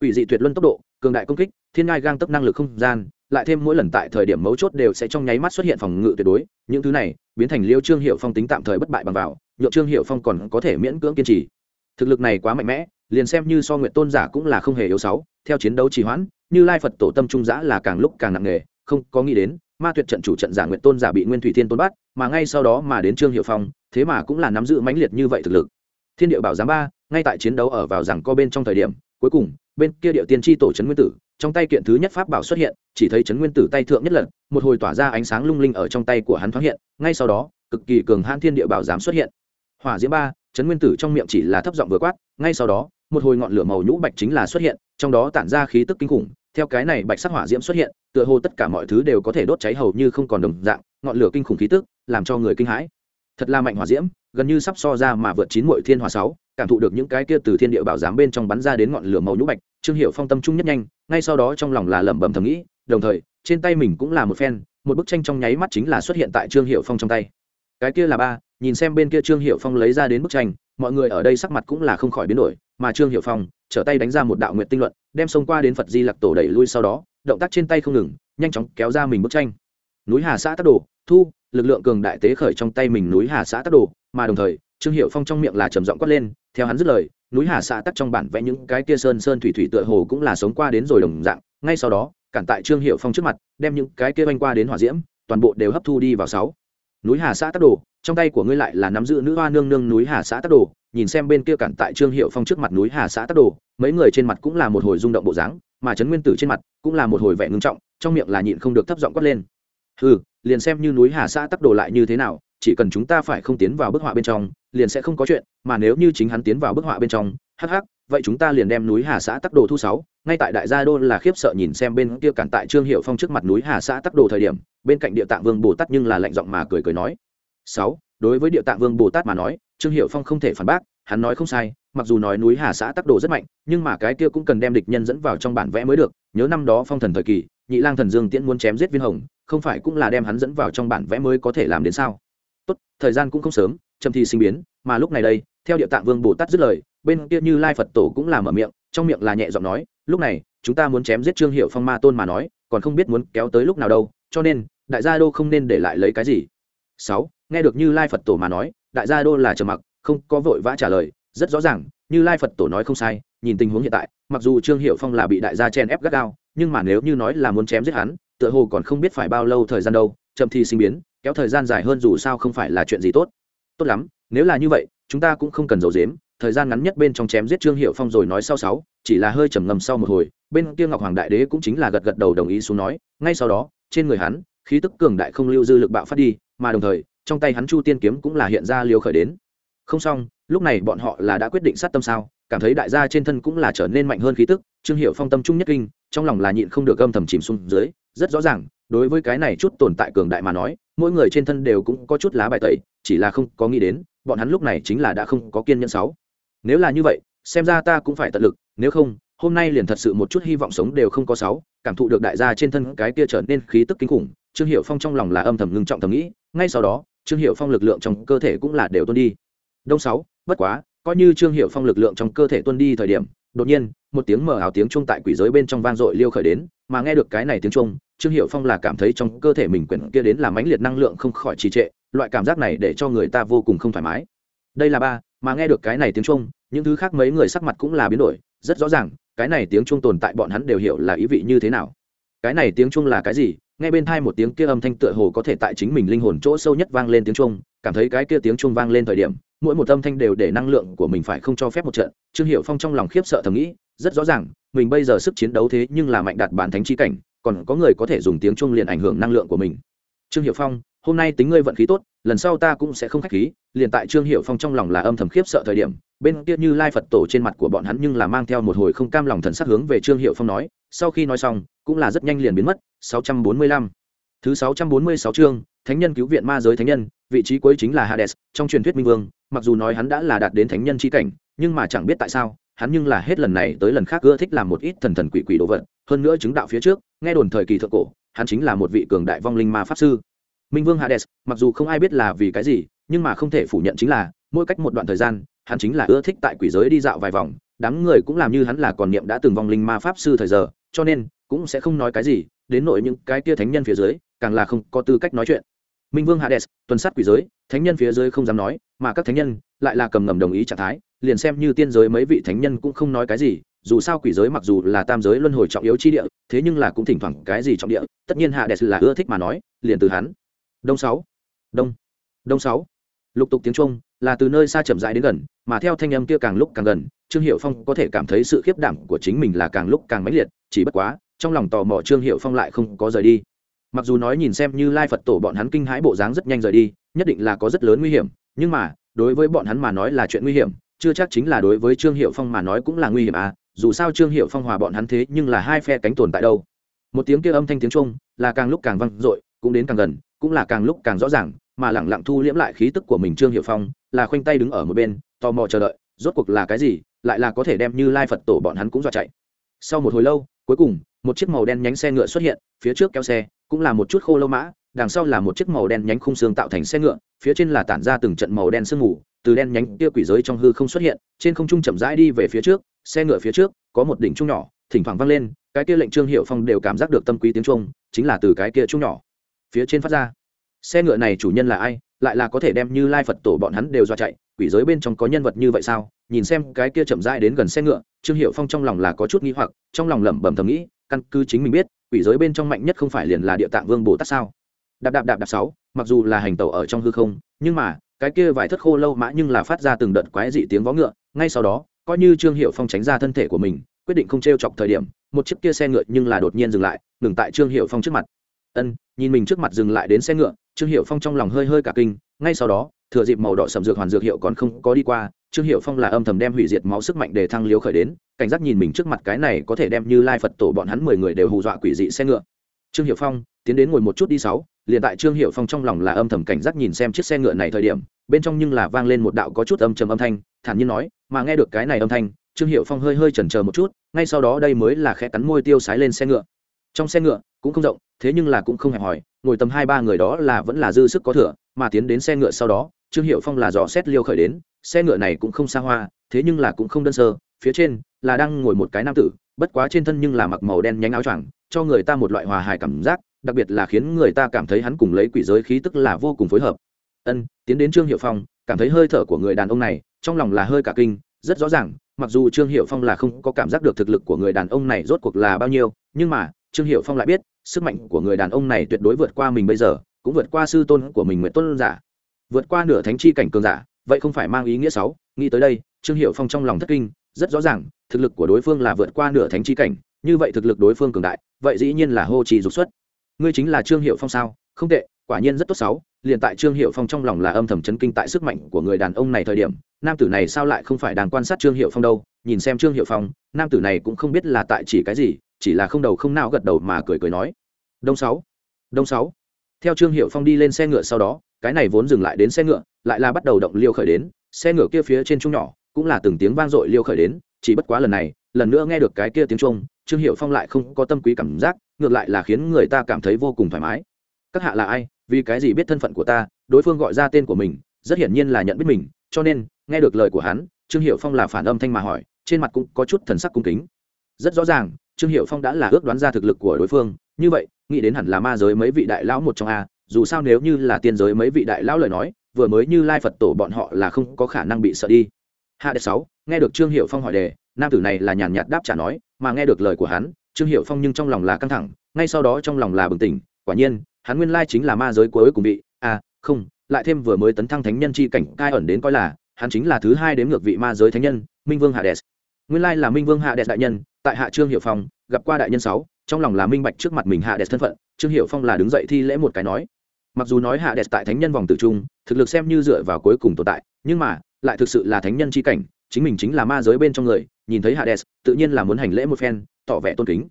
Speaker 1: Ủy dị tuyệt luân tốc độ, cường đại công kích, thiên ngai gang tấp năng lực không gian, lại thêm mỗi lần tại thời điểm mấu chốt đều sẽ trong nháy mắt xuất hiện phòng ngự tuyệt đối, những thứ này biến thành liêu trương hiệu phong tính tạm thời bất bại bằng vào nhựa trương hiệu phong còn có thể miễn cưỡng kiên trì. Thực lực này quá mạnh mẽ liền xem như so nguyện tôn giả cũng là không hề yếu sáu, theo chiến đấu trì hoãn, như lai phật tổ tâm trung giã là càng lúc càng nặng nề, không có nghĩ đến, ma tuyệt trận chủ trận giả nguyện tôn giả bị nguyên thủy thiên tôn bắt, mà ngay sau đó mà đến trương hiệu phong, thế mà cũng là nắm giữ mãnh liệt như vậy thực lực. Thiên địa bảo giám ba, ngay tại chiến đấu ở vào rằng co bên trong thời điểm, cuối cùng, bên kia điệu tiên tri tổ trấn nguyên tử, trong tay kiện thứ nhất pháp bảo xuất hiện, chỉ thấy trấn nguyên tử tay thượng nhất lần, một hồi tỏa ra ánh sáng lung linh ở trong tay của hắn thoáng hiện, ngay sau đó, cực kỳ cường hãn thiên địa bảo giám xuất hiện. Hỏa diễm ba, trấn nguyên tử trong miệng chỉ là thấp giọng vừa quát, ngay sau đó một hồi ngọn lửa màu nhũ bạch chính là xuất hiện, trong đó tản ra khí tức kinh khủng, theo cái này bạch sắc hỏa diễm xuất hiện, tựa hồ tất cả mọi thứ đều có thể đốt cháy hầu như không còn đồng dạng, ngọn lửa kinh khủng khí tức, làm cho người kinh hãi. Thật là mạnh hỏa diễm, gần như sắp so ra mà vượt chín muội thiên hỏa sáu, cảm thụ được những cái kia từ thiên địa bảo giám bên trong bắn ra đến ngọn lửa màu nhũ bạch, trương hiệu phong tâm trung nhất nhanh, ngay sau đó trong lòng là lẩm bẩm thầm nghĩ, đồng thời, trên tay mình cũng là một phen, một bức tranh trong nháy mắt chính là xuất hiện tại trương hiệu phong trong tay cái kia là ba, nhìn xem bên kia trương hiệu phong lấy ra đến bức tranh, mọi người ở đây sắc mặt cũng là không khỏi biến đổi, mà trương hiệu phong trở tay đánh ra một đạo nguyện tinh luận, đem xông qua đến phật di lặc tổ đẩy lui sau đó, động tác trên tay không ngừng, nhanh chóng kéo ra mình bức tranh. Núi hà xã tắc đồ, thu, lực lượng cường đại tế khởi trong tay mình núi hà xã tắc đồ, mà đồng thời, trương hiệu phong trong miệng là trầm giọng quát lên, theo hắn dứt lời, núi hà xã tắc trong bản vẽ những cái kia sơn sơn thủy thủy tựa hồ cũng là sống qua đến rồi đồng dạng, ngay sau đó, cản tại trương hiệu phong trước mặt, đem những cái kia oanh qua đến hỏa diễm, toàn bộ đều hấp thu đi vào sáu núi hà xã tắc đồ, trong tay của ngươi lại là nắm giữ nữ hoa nương nương núi hà xã tắc đồ, nhìn xem bên kia cản tại trương hiệu phong trước mặt núi hà xã tắc đồ, mấy người trên mặt cũng là một hồi rung động bộ dáng, mà trấn nguyên tử trên mặt cũng là một hồi vẻ ngưng trọng, trong miệng là nhịn không được thấp giọng quát lên. Ừ liền xem như núi hà xã tắc đồ lại như thế nào, chỉ cần chúng ta phải không tiến vào bức họa bên trong, liền sẽ không có chuyện, mà nếu như chính hắn tiến vào bức họa bên trong, hắc hắc, vậy chúng ta liền đem núi hà xã tắc đồ thu sáu. Ngay tại đại gia đô là khiếp sợ nhìn xem bên kia cản tại trương hiệu phong trước mặt núi hà xã tắc đồ thời điểm bên cạnh địa tạng vương bồ tát nhưng là lạnh giọng mà cười cười nói. Sáu, đối với địa tạng vương bồ tát mà nói, trương hiệu phong không thể phản bác, hắn nói không sai, mặc dù nói núi hà xã tắc đồ rất mạnh, nhưng mà cái kia cũng cần đem địch nhân dẫn vào trong bản vẽ mới được, nhớ năm đó phong thần thời kỳ, nhị lang thần dương tiễn muốn chém giết viên hồng, không phải cũng là đem hắn dẫn vào trong bản vẽ mới có thể làm đến sao? Tốt, thời gian cũng không sớm trầm thi sinh biến, mà lúc này đây, theo địa tạng vương bồ tát dứt lời, bên kia như lai phật tổ cũng làm ở miệng, trong miệng là nhẹ giọng nói, lúc này, chúng ta muốn chém giết trương hiệu phong ma tôn mà nói, còn không biết muốn kéo tới lúc nào đâu cho nên, đại gia đô không nên để lại lấy cái gì. Sáu, nghe được như lai phật tổ mà nói, đại gia đô là trầm mặc, không có vội vã trả lời. Rất rõ ràng, như lai phật tổ nói không sai, nhìn tình huống hiện tại, mặc dù trương hiệu phong là bị đại gia chen ép gắt gao, nhưng mà nếu như nói là muốn chém giết hắn, tựa hồ còn không biết phải bao lâu thời gian đâu, chậm thì sinh biến, kéo thời gian dài hơn dù sao không phải là chuyện gì tốt. Tốt lắm, nếu là như vậy, chúng ta cũng không cần giấu dếm thời gian ngắn nhất bên trong chém giết trương hiệu phong rồi nói sau sáu, chỉ là hơi trầm ngầm sau một hồi, bên kia ngọc hoàng đại đế cũng chính là gật gật đầu đồng ý xuống nói, ngay sau đó trên người hắn, khí tức cường đại không lưu dư lực bạo phát đi, mà đồng thời, trong tay hắn chu tiên kiếm cũng là hiện ra liều khởi đến. Không xong, lúc này bọn họ là đã quyết định sát tâm sao, cảm thấy đại gia trên thân cũng là trở nên mạnh hơn khí tức, trương hiệu phong tâm trung nhất kinh, trong lòng là nhịn không được âm thầm chìm xuống dưới, rất rõ ràng, đối với cái này chút tồn tại cường đại mà nói, mỗi người trên thân đều cũng có chút lá bài tẩy, chỉ là không có nghĩ đến, bọn hắn lúc này chính là đã không có kiên nhẫn sáu. Nếu là như vậy, xem ra ta cũng phải tận lực, nếu không hôm nay liền thật sự một chút hy vọng sống đều không có sáu, cảm thụ được đại gia trên thân cái kia trở nên khí tức kinh khủng, trương hiệu phong trong lòng là âm thầm ngưng trọng thầm nghĩ, ngay sau đó, trương hiệu phong lực lượng trong cơ thể cũng là đều tuân đi. Đông sáu, bất quá, coi như trương hiệu phong lực lượng trong cơ thể tuân đi thời điểm, đột nhiên, một tiếng mở ảo tiếng chung tại quỷ giới bên trong vang dội liêu khởi đến, mà nghe được cái này tiếng chung trương hiệu phong là cảm thấy trong cơ thể mình quyển kia đến là mãnh liệt năng lượng không khỏi trì trệ, loại cảm giác này để cho người ta vô cùng không thoải mái. Đây là ba, mà nghe được cái này tiếng chung những thứ khác mấy người sắc mặt cũng là biến đổi, rất rõ ràng cái này tiếng chuông tồn tại bọn hắn đều hiểu là ý vị như thế nào. Cái này tiếng chuông là cái gì? Nghe bên thai một tiếng kia âm thanh tựa hồ có thể tại chính mình linh hồn chỗ sâu nhất vang lên tiếng chuông, cảm thấy cái kia tiếng chuông vang lên thời điểm, mỗi một âm thanh đều để năng lượng của mình phải không cho phép một trận. Trương hiệu phong trong lòng khiếp sợ thầm nghĩ, rất rõ ràng, mình bây giờ sức chiến đấu thế nhưng là mạnh đạt bản thánh chi cảnh, còn có người có thể dùng tiếng chuông liền ảnh hưởng năng lượng của mình. Trương hiệu phong, hôm nay tính ngươi vận khí tốt lần sau ta cũng sẽ không khách khí, liền tại trương hiệu phong trong lòng là âm thầm khiếp sợ thời điểm, bên kia như lai phật tổ trên mặt của bọn hắn nhưng là mang theo một hồi không cam lòng thần sắc hướng về trương hiệu phong nói, sau khi nói xong, cũng là rất nhanh liền biến mất 645. thứ 646 chương, thánh nhân cứu viện ma giới thánh nhân, vị trí cuối chính là hades, trong truyền thuyết minh vương, mặc dù nói hắn đã là đạt đến thánh nhân chi cảnh, nhưng mà chẳng biết tại sao, hắn nhưng là hết lần này tới lần khác ưa thích làm một ít thần thần quỷ quỷ đồ vật, hơn nữa chứng đạo phía trước, nghe đồn thời kỳ thượng cổ, hắn chính là một vị cường đại vong linh ma pháp sư minh vương hades, mặc dù không ai biết là vì cái gì, nhưng mà không thể phủ nhận chính là, mỗi cách một đoạn thời gian, hắn chính là ưa thích tại quỷ giới đi dạo vài vòng. Đám người cũng làm như hắn là còn niệm đã từng vong linh ma pháp sư thời giờ, cho nên cũng sẽ không nói cái gì, đến nội những cái tia thánh nhân phía dưới, càng là không có tư cách nói chuyện. Minh vương hades, tuần sát quỷ giới, thánh nhân phía dưới không dám nói, mà các thánh nhân lại là cầm ngầm đồng ý trạng thái, liền xem như tiên giới mấy vị thánh nhân cũng không nói cái gì, dù sao quỷ giới mặc dù là tam giới luân hồi trọng yếu chi địa, thế nhưng là cũng thỉnh thoảng cái gì trọng địa, tất nhiên hades là ưa thích mà nói, liền từ hắn đông sáu. Đông. Đông sáu. Lục tục tiếng trung, là từ nơi xa chậm rãi đến gần, mà theo thanh âm kia càng lúc càng gần, trương hiệu phong có thể cảm thấy sự khiếp đảm của chính mình là càng lúc càng mãnh liệt, chỉ bất quá, trong lòng tò mò trương hiệu phong lại không có rời đi. Mặc dù nói nhìn xem như lai phật tổ bọn hắn kinh hãi bộ dáng rất nhanh rời đi, nhất định là có rất lớn nguy hiểm, nhưng mà, đối với bọn hắn mà nói là chuyện nguy hiểm, chưa chắc chính là đối với trương hiệu phong mà nói cũng là nguy hiểm à dù sao trương hiệu phong hòa bọn hắn thế nhưng là hai phe cánh tồn tại đâu. Một tiếng kia âm thanh tiếng trung, là càng lúc càng vang dội, cũng đến càng gần cũng là càng lúc càng rõ ràng, mà lẳng lặng thu liễm lại khí tức của mình trương hiệu phong, là khoanh tay đứng ở một bên, tò mò chờ đợi, rốt cuộc là cái gì, lại là có thể đem như lai phật tổ bọn hắn cũng dọa chạy. Sau một hồi lâu, cuối cùng, một chiếc màu đen nhánh xe ngựa xuất hiện, phía trước kéo xe, cũng là một chút khô lâu mã, đằng sau là một chiếc màu đen nhánh khung xương tạo thành xe ngựa, phía trên là tản ra từng trận màu đen sương mù, từ đen nhánh kia quỷ giới trong hư không xuất hiện, trên không trung chậm rãi đi về phía trước, xe ngựa phía trước, có một đỉnh trung nhỏ, thỉnh thoảng vang lên, cái kia lệnh trương hiệu phong đều cảm giác được tâm quý tiếng trung chính là từ cái kia trung nhỏ phía trên phát ra. Xe ngựa này chủ nhân là ai? Lại là có thể đem như lai phật tổ bọn hắn đều do chạy, quỷ giới bên trong có nhân vật như vậy sao? Nhìn xem cái kia chậm rãi đến gần xe ngựa, trương hiệu phong trong lòng là có chút nghĩ hoặc, trong lòng lẩm bẩm thầm nghĩ, căn cứ chính mình biết, quỷ giới bên trong mạnh nhất không phải liền là địa tạng vương bồ tát sao? Đạp đạp đạp đạp sáu, mặc dù là hành tẩu ở trong hư không, nhưng mà, cái kia vài thất khô lâu mã nhưng là phát ra từng đợt quái dị tiếng vó ngựa, ngay sau đó, coi như trương hiệu phong tránh ra thân thể của mình, quyết định không t r e o chọc thời điểm, một chiếc kia xe ngựa nhưng là đột nhiên dừng lại, ngừng tại trương hiệu phong trước mặt ân, nhìn mình trước mặt dừng lại đến xe ngựa, trương hiệu phong trong lòng hơi hơi cả kinh, ngay sau đó, thừa dịp màu đỏ sầm dược hoàn dược hiệu còn không có đi qua, trương hiệu phong là âm thầm đem hủy diệt máu sức mạnh để thăng liếu khởi đến, cảnh giác nhìn mình trước mặt cái này có thể đem như lai phật tổ bọn hắn mười người đều hù dọa quỷ dị xe ngựa. Trương hiệu phong, tiến đến ngồi một chút đi sáu, liền tại trương hiệu phong trong lòng là âm thầm cảnh giác nhìn xem chiếc xe ngựa này thời điểm, bên trong nhưng là vang lên một đạo có chút âm trầm âm thanh, thản nhiên nói, mà nghe được cái này âm thanh, trương hiệu phong hơi hơi chần chờ một chút, ngay sau đó đây mới là khe cắn môi tiêu sái lên xe ngựa. Trong xe ngựa cũng không rộng, thế nhưng là cũng không hẹp hòi, ngồi tầm hai ba người đó là vẫn là dư sức có thừa, mà tiến đến xe ngựa sau đó, trương hiệu phong là dò xét liêu khởi đến, xe ngựa này cũng không xa hoa, thế nhưng là cũng không đơn sơ, phía trên là đang ngồi một cái nam tử, bất quá trên thân nhưng là mặc màu đen nhánh áo choàng, cho người ta một loại hòa hài cảm giác, đặc biệt là khiến người ta cảm thấy hắn cùng lấy quỷ giới khí tức là vô cùng phối hợp. Ân, tiến đến trương hiệu phong, cảm thấy hơi thở của người đàn ông này, trong lòng là hơi cả kinh, rất rõ ràng, mặc dù trương hiệu phong là không có cảm giác được thực lực của người đàn ông này rốt cuộc là bao nhiêu, nhưng mà trương hiệu phong lại biết sức mạnh của người đàn ông này tuyệt đối vượt qua mình bây giờ, cũng vượt qua sư tôn của mình nguyễn tôn giả. Vượt qua nửa thánh chi cảnh cường giả, vậy không phải mang ý nghĩa xấu. Nghĩ tới đây, trương hiệu phong trong lòng thất kinh, rất rõ ràng, thực lực của đối phương là vượt qua nửa thánh chi cảnh, như vậy thực lực đối phương cường đại, vậy dĩ nhiên là hô trì dục xuất. Ngươi chính là trương hiệu phong sao? Không tệ quả nhiên rất tốt xấu liền tại trương hiệu phong trong lòng là âm thầm chấn kinh tại sức mạnh của người đàn ông này thời điểm, nam tử này sao lại không phải đang quan sát trương hiệu phong đâu, nhìn xem trương hiệu phong, nam tử này cũng không biết là tại chỉ cái gì, chỉ là không đầu không nào gật đầu mà cười cười nói. Đông sáu đông sáu. Theo trương hiệu phong đi lên xe ngựa sau đó, cái này vốn dừng lại đến xe ngựa, lại là bắt đầu động liêu khởi đến, xe ngựa kia phía trên trung nhỏ, cũng là từng tiếng vang dội liêu khởi đến, chỉ bất quá lần này, lần nữa nghe được cái kia tiếng trung trương hiệu phong lại không có tâm quý cảm giác, ngược lại là khiến người ta cảm thấy vô cùng thoải mái các hạ là ai, vì cái gì biết thân phận của ta, đối phương gọi ra tên của mình, rất hiển nhiên là nhận biết mình, cho nên, nghe được lời của hắn, trương hiệu phong là phản âm thanh mà hỏi, trên mặt cũng có chút thần sắc cung kính. Rất rõ ràng, trương hiệu phong đã là ước đoán ra thực lực của đối phương, như vậy, nghĩ đến hẳn là ma giới mấy vị đại lão một trong a, dù sao nếu như là tiên giới mấy vị đại lão lời nói, vừa mới như lai phật tổ bọn họ là không có khả năng bị sợ đi. Hạ đệ sáu, nghe được trương hiệu phong hỏi đề, nam tử này là nhàn nhạt đáp trả nói, mà nghe được lời của hắn, trương hiệu phong nhưng trong lòng là căng thẳng, ngay sau đó trong lòng là bừng tỉnh, quả nhiên hắn nguyên lai chính là ma giới cuối cùng vị. À không, lại thêm vừa mới tấn thăng thánh nhân chi cảnh, cai ẩn đến coi là, hắn chính là thứ hai đến ngược vị ma giới thánh nhân, minh vương hades nguyên lai là minh vương hades đại nhân, tại hạ trương hiệu phong, gặp qua đại nhân sáu, trong lòng là minh bạch trước mặt mình hades thân phận, trương hiệu phong là đứng dậy thi lễ một cái nói. Mặc dù nói hades tại thánh nhân vòng tử trung, thực lực xem như dựa vào cuối cùng tồn tại, nhưng mà, lại thực sự là thánh nhân c h i cảnh, chính mình chính là ma giới bên trong người, nhìn thấy hades tự nhiên là muốn hành lễ một phen, tỏ vẻ tôn kính.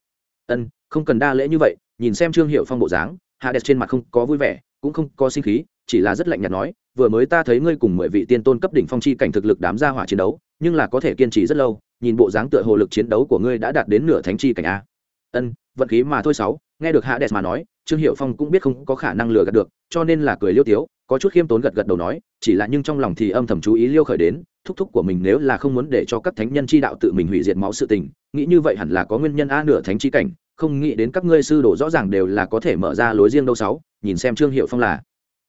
Speaker 1: Ân, không cần đa lễ như vậy, nhìn xem trương hiệu phong bộ dáng hades trên mặt không có vui vẻ, cũng không có sinh khí, chỉ là rất lạnh nhạt nói, vừa mới ta thấy ngươi cùng mười vị tiên tôn cấp đỉnh phong chi cảnh thực lực đám gia hỏa chiến đấu, nhưng là có thể kiên trì rất lâu, nhìn bộ dáng tựa hồ lực chiến đấu của ngươi đã đạt đến nửa thánh chi cảnh a. Ân, vận khí mà thôi sáu, nghe được hạ đẹp mà nói, trương hiệu phong cũng biết không có khả năng lừa gạt được, cho nên là cười liêu tiếu, có chút khiêm tốn gật gật đầu nói, chỉ là nhưng trong lòng thì âm thầm chú ý liêu khởi đến, thúc thúc của mình nếu là không muốn để cho các thánh nhân chi đạo tự mình hủy diệt máu sự tình, nghĩ như vậy hẳn là có nguyên nhân a nửa thánh chi cảnh không nghĩ đến các ngươi sư đồ rõ ràng đều là có thể mở ra lối riêng đâu sáu, nhìn xem trương hiệu phong là.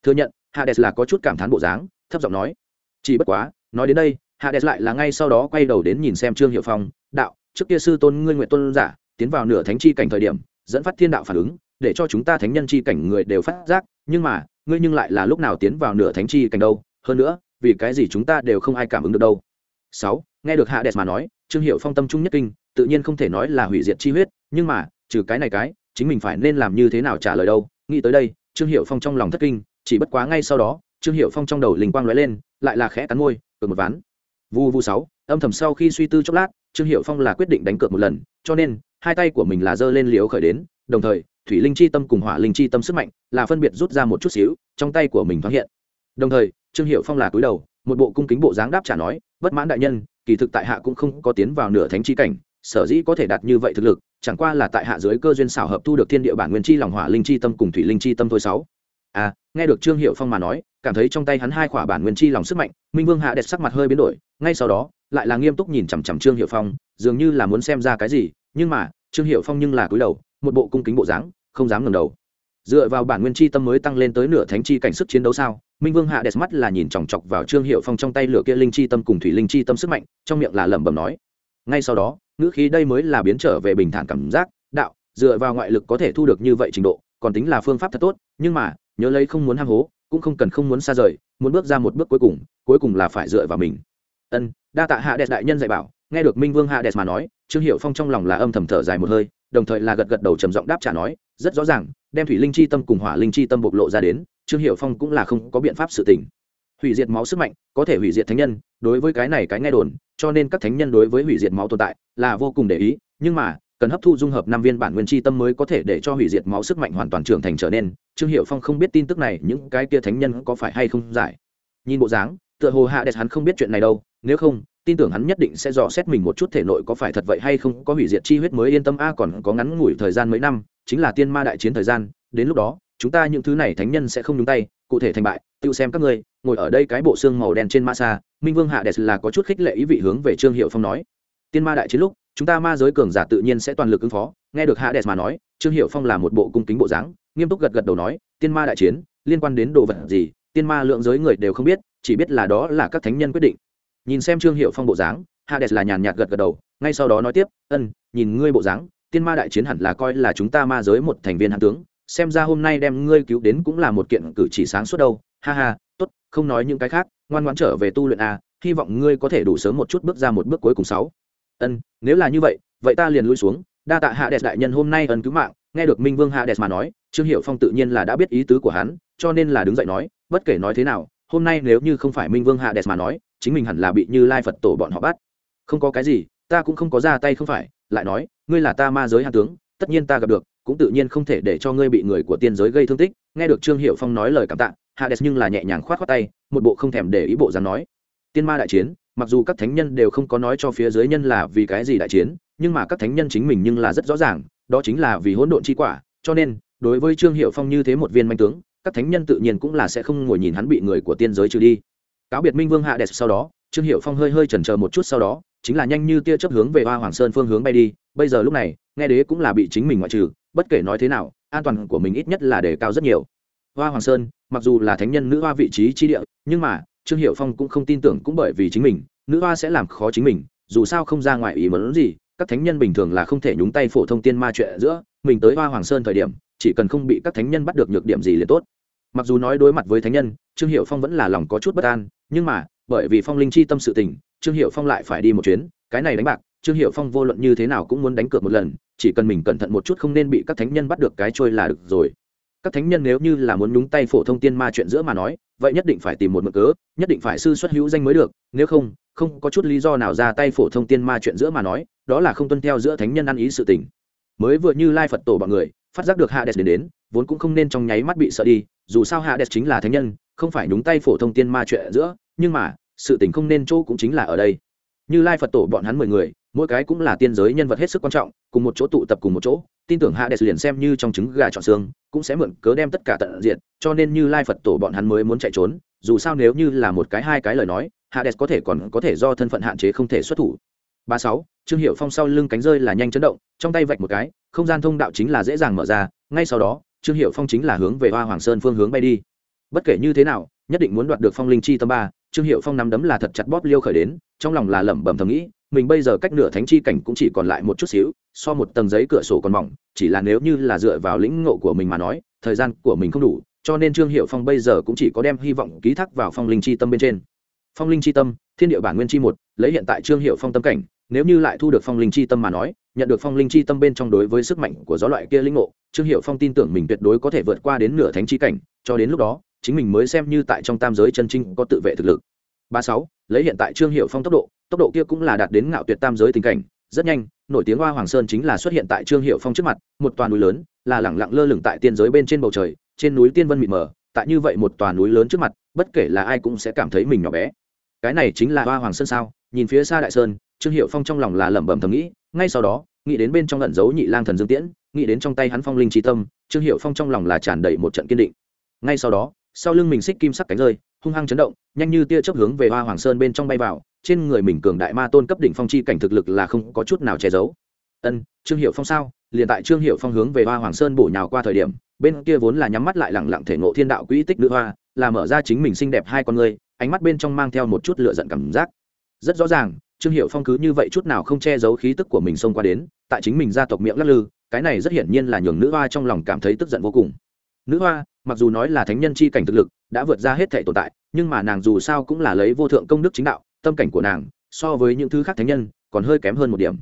Speaker 1: Thừa nhận, hades là có chút cảm thán bộ dáng, thấp giọng nói. Chỉ bất quá, nói đến đây, hades lại là ngay sau đó quay đầu đến nhìn xem trương hiệu phong, đạo, trước kia sư tôn ngươi nguyện tôn giả, tiến vào nửa thánh chi cảnh thời điểm, dẫn phát thiên đạo phản ứng, để cho chúng ta thánh nhân chi cảnh người đều phát giác, nhưng mà, ngươi nhưng lại là lúc nào tiến vào nửa thánh chi cảnh đâu, hơn nữa, vì cái gì chúng ta đều không ai cảm ứng được đâu. Sáu, nghe được hạ đẹp mà nói, trương hiệu phong tâm trung nhất kinh, tự nhiên không thể nói là hủy diệt chi huyết, nhưng mà trừ cái này cái, chính mình phải nên làm như thế nào trả lời đâu? Nghĩ tới đây, trương hiệu phong trong lòng thất kinh, chỉ bất quá ngay sau đó, trương hiệu phong trong đầu linh quang lóe lên, lại là khẽ cắn môi, cược một ván. Vu vu sáu, âm thầm sau khi suy tư chốc lát, trương hiệu phong là quyết định đánh cược một lần, cho nên, hai tay của mình là giơ lên liếu khởi đến, đồng thời, thủy linh chi tâm cùng hỏa linh chi tâm sức mạnh là phân biệt rút ra một chút xíu, trong tay của mình thoáng hiện. Đồng thời, trương hiệu phong là cúi đầu, một bộ cung kính bộ dáng đáp trả nói, bất mãn đại nhân, kỳ thực tại hạ cũng không có tiến vào nửa thánh chi cảnh sở dĩ có thể đạt như vậy thực lực, chẳng qua là tại hạ dưới cơ duyên xảo hợp thu được thiên địa bản nguyên chi lòng hỏa linh chi tâm cùng thủy linh chi tâm thôi sáu. À nghe được trương hiệu phong mà nói, cảm thấy trong tay hắn hai khỏa bản nguyên chi lòng sức mạnh, minh vương hạ đẹp sắc mặt hơi biến đổi, ngay sau đó, lại là nghiêm túc nhìn chằm chằm trương hiệu phong, dường như là muốn xem ra cái gì, nhưng mà, trương hiệu phong nhưng là cúi đầu, một bộ cung kính bộ dáng, không dám ngẩng đầu. Dựa vào bản nguyên chi tâm mới tăng lên tới nửa thánh chi cảnh sức chiến đấu sao, minh vương hạ đẹp mắt là nhìn chòng chọc vào trương hiệu phong trong tay lửa kia linh chi tâm cùng thủy linh chi tâm sức mạnh, trong miệng là lẩm bẩm nói. Ngay sau đó ngữ khí đây mới là biến trở về bình thản cảm giác, đạo, dựa vào ngoại lực có thể thu được như vậy trình độ, còn tính là phương pháp thật tốt, nhưng mà, nhớ lấy không muốn ham hố, cũng không cần không muốn xa rời, muốn bước ra một bước cuối cùng cuối cùng là phải dựa vào mình. Ân, đa tạ hạ đẹp đại nhân dạy bảo, nghe được minh vương hạ đẹp mà nói, trương hiệu phong trong lòng là âm thầm thở dài một hơi, đồng thời là gật gật đầu trầm giọng đáp trả nói, rất rõ ràng, đem thủy linh chi tâm cùng hỏa linh chi tâm bộc lộ ra đến, trương hiệu phong cũng là không có biện pháp sự tình hủy diệt máu sức mạnh, có thể hủy diệt thánh nhân, đối với cái này cái nghe đồn, cho nên các thánh nhân đối với hủy diệt máu tồn tại là vô cùng để ý, nhưng mà, cần hấp thu dung hợp năm viên bản nguyên chi tâm mới có thể để cho hủy diệt máu sức mạnh hoàn toàn trưởng thành trở nên. Trương hiệu phong không biết tin tức này, những cái kia thánh nhân có phải hay không giải? Nhìn bộ dáng, tựa hồ hạ đẹp hắn không biết chuyện này đâu, nếu không, tin tưởng hắn nhất định sẽ dò xét mình một chút thể nội có phải thật vậy hay không, có hủy diệt chi huyết mới yên tâm, a, còn có ngắn ngủi thời gian mấy năm, chính là tiên ma đại chiến thời gian, đến lúc đó, chúng ta những thứ này thánh nhân sẽ không nhúng tay, cụ thể thành bại tự xem các ngươi ngồi ở đây cái bộ xương màu đen trên ma xa minh vương hạ đẹp là có chút khích lệ ý vị hướng về trương hiệu phong nói. Tiên ma đại chiến lúc, chúng ta ma giới cường giả tự nhiên sẽ toàn lực ứng phó, nghe được hạ đẹp mà nói, trương hiệu phong là một bộ cung kính bộ dáng, nghiêm túc gật gật đầu nói, tiên ma đại chiến, liên quan đến đồ vật gì, tiên ma lượng giới người đều không biết, chỉ biết là đó là các thánh nhân quyết định. Nhìn xem trương hiệu phong bộ dáng, hạ hades là nhàn nhạt gật gật đầu, ngay sau đó nói tiếp, ân, nhìn ngươi bộ dáng, tiên ma đại chiến hẳn là coi là chúng ta ma giới một thành viên hạ tướng, xem ra hôm nay đem ngươi cứu đến cũng là một kiện cử chỉ sáng suốt đâu, ha ha không nói những cái khác, ngoan ngoãn trở về tu luyện a hy vọng ngươi có thể đủ sớm một chút bước ra một bước cuối cùng sáu. Ân, nếu là như vậy vậy ta liền lui xuống. Đa tạ hạ đẹp đại nhân hôm nay ân cứu mạng, nghe được minh vương hạ đẹp mà nói, trương hiệu phong tự nhiên là đã biết ý tứ của hắn, cho nên là đứng dậy nói, bất kể nói thế nào, hôm nay nếu như không phải minh vương hạ đẹp mà nói, chính mình hẳn là bị như lai phật tổ bọn họ bắt. Không có cái gì, ta cũng không có ra tay không phải, lại nói, ngươi là ta ma giới hạ tướng, tất nhiên ta gặp được, cũng tự nhiên không thể để cho ngươi bị người của tiên giới gây thương tích. Nghe được trương hiệu phong nói lời cảm tạ hades nhưng là nhẹ nhàng khoát khoát tay, một bộ không thèm để ý bộ dáng nói. Tiên ma đại chiến, mặc dù các thánh nhân đều không có nói cho phía dưới nhân là vì cái gì đại chiến, nhưng mà các thánh nhân chính mình nhưng là rất rõ ràng, đó chính là vì hỗn độn chi quả, cho nên, đối với trương hiệu phong như thế một viên manh tướng, các thánh nhân tự nhiên cũng là sẽ không ngồi nhìn hắn bị người của tiên giới trừ đi. Cáo biệt minh vương hạ đẹp sau đó, trương hiệu phong hơi hơi chần chờ một chút sau đó, chính là nhanh như tia chớp hướng về hoa hoàng sơn phương hướng bay đi. Bây giờ lúc này, nghe đế cũng là bị chính mình ngoại trừ, bất kể nói thế nào, an toàn của mình ít nhất là đề cao rất nhiều hoa hoàng sơn, mặc dù là thánh nhân nữ hoa vị trí chi địa, nhưng mà, trương hiệu phong cũng không tin tưởng cũng bởi vì chính mình, nữ hoa sẽ làm khó chính mình, dù sao không ra ngoài ý muốn gì, các thánh nhân bình thường là không thể nhúng tay phổ thông tiên ma chuyện giữa, mình tới hoa hoàng sơn thời điểm, chỉ cần không bị các thánh nhân bắt được nhược điểm gì liền tốt. Mặc dù nói đối mặt với thánh nhân, trương hiệu phong vẫn là lòng có chút bất an, nhưng mà, bởi vì phong linh chi tâm sự tình, trương hiệu phong lại phải đi một chuyến, cái này đánh bạc, trương hiệu phong vô luận như thế nào cũng muốn đánh cược một lần, chỉ cần mình cẩn thận một chút không nên bị các thánh nhân bắt được cái trôi là được rồi các thánh nhân nếu như là muốn nhúng tay phổ thông tiên ma chuyện giữa mà nói, vậy nhất định phải tìm một mực cớ, nhất định phải sư xuất hữu danh mới được, nếu không không có chút lý do nào ra tay phổ thông tiên ma chuyện giữa mà nói, đó là không tuân theo giữa thánh nhân ăn ý sự tình. Mới vừa như lai phật tổ bọn người, phát giác được hạ hades đến đến, vốn cũng không nên trong nháy mắt bị sợ đi, dù sao hạ hades chính là thánh nhân, không phải nhúng tay phổ thông tiên ma chuyện giữa, nhưng mà, sự tình không nên chỗ cũng chính là ở đây. Như lai phật tổ bọn hắn mười người, mỗi cái cũng là tiên giới nhân vật hết sức quan trọng, cùng một chỗ tụ tập cùng một chỗ tin tưởng hades liền xem như trong trứng gà chọn xương, cũng sẽ mượn cớ đem tất cả tận diện cho nên như lai phật tổ bọn hắn mới muốn chạy trốn, dù sao nếu như là một cái hai cái lời nói, hades có thể còn có thể do thân phận hạn chế không thể xuất thủ. Ba sáu, trương hiệu phong sau lưng cánh rơi là nhanh chấn động, trong tay vạch một cái, không gian thông đạo chính là dễ dàng mở ra, ngay sau đó, trương hiệu phong chính là hướng về hoa hoàng sơn phương hướng bay đi. Bất kể như thế nào, nhất định muốn đoạt được phong linh chi tâm ba, trương hiệu phong nắm đấm là thật chặt bóp liêu khởi đến, trong lòng là lẩm bẩm thầm nghĩ mình bây giờ cách nửa thánh chi cảnh cũng chỉ còn lại một chút xíu, so một tầng giấy cửa sổ còn mỏng, chỉ là nếu như là dựa vào lĩnh ngộ của mình mà nói, thời gian của mình không đủ, cho nên trương hiệu phong bây giờ cũng chỉ có đem hy vọng ký thác vào phong linh chi tâm bên trên. Phong linh chi tâm, thiên địa bản nguyên chi một, lấy hiện tại trương hiệu phong tâm cảnh, nếu như lại thu được phong linh chi tâm mà nói, nhận được phong linh chi tâm bên trong đối với sức mạnh của gió loại kia linh ngộ, trương hiệu phong tin tưởng mình tuyệt đối có thể vượt qua đến nửa thánh chi cảnh, cho đến lúc đó, chính mình mới xem như tại trong tam giới chân trinh có tự vệ thực lực. Ba sáu, lấy hiện tại trương hiệu phong tốc độ tốc độ kia cũng là đạt đến ngạo tuyệt tam giới tình cảnh, rất nhanh, nổi tiếng hoa hoàng sơn chính là xuất hiện tại trương hiệu phong trước mặt, một toàn núi lớn, là lẳng lặng lơ lửng tại tiên giới bên trên bầu trời, trên núi tiên vân mịt mờ, tại như vậy một toàn núi lớn trước mặt, bất kể là ai cũng sẽ cảm thấy mình nhỏ bé. Cái này chính là hoa hoàng sơn sao? Nhìn phía xa đại sơn, trương hiệu phong trong lòng là lẩm bẩm thầm nghĩ, ngay sau đó, nghĩ đến bên trong lẩn giấu nhị lang thần dương tiễn, nghĩ đến trong tay hắn phong linh trí tâm, trương hiệu phong trong lòng là tràn đầy một trận kiên định. Ngay sau đó, sau lưng mình xích kim sắc cánh rơi, hung hăng chấn động, nhanh như tia chớp hướng về hoa hoàng sơn bên trong bay vào trên người mình cường đại ma tôn cấp đỉnh phong chi cảnh thực lực là không có chút nào che giấu. Ân, trương hiệu phong sao? Liền tại trương hiệu phong hướng về hoa hoàng sơn bổ nhào qua thời điểm, bên kia vốn là nhắm mắt lại lẳng lặng thể ngộ thiên đạo quỹ tích nữ hoa, là mở ra chính mình xinh đẹp hai con người, ánh mắt bên trong mang theo một chút lựa giận cảm giác. Rất rõ ràng, trương hiệu phong cứ như vậy chút nào không che giấu khí tức của mình xông qua đến, tại chính mình gia tộc miệng lắc lư, cái này rất hiển nhiên là nhường nữ hoa trong lòng cảm thấy tức giận vô cùng. Nữ hoa, mặc dù nói là thánh nhân chi cảnh thực lực, đã vượt ra hết thể tồn tại, nhưng mà nàng dù sao cũng là lấy vô thượng công đức chính đạo tâm cảnh của nàng so với những thứ khác thánh nhân còn hơi kém hơn một điểm.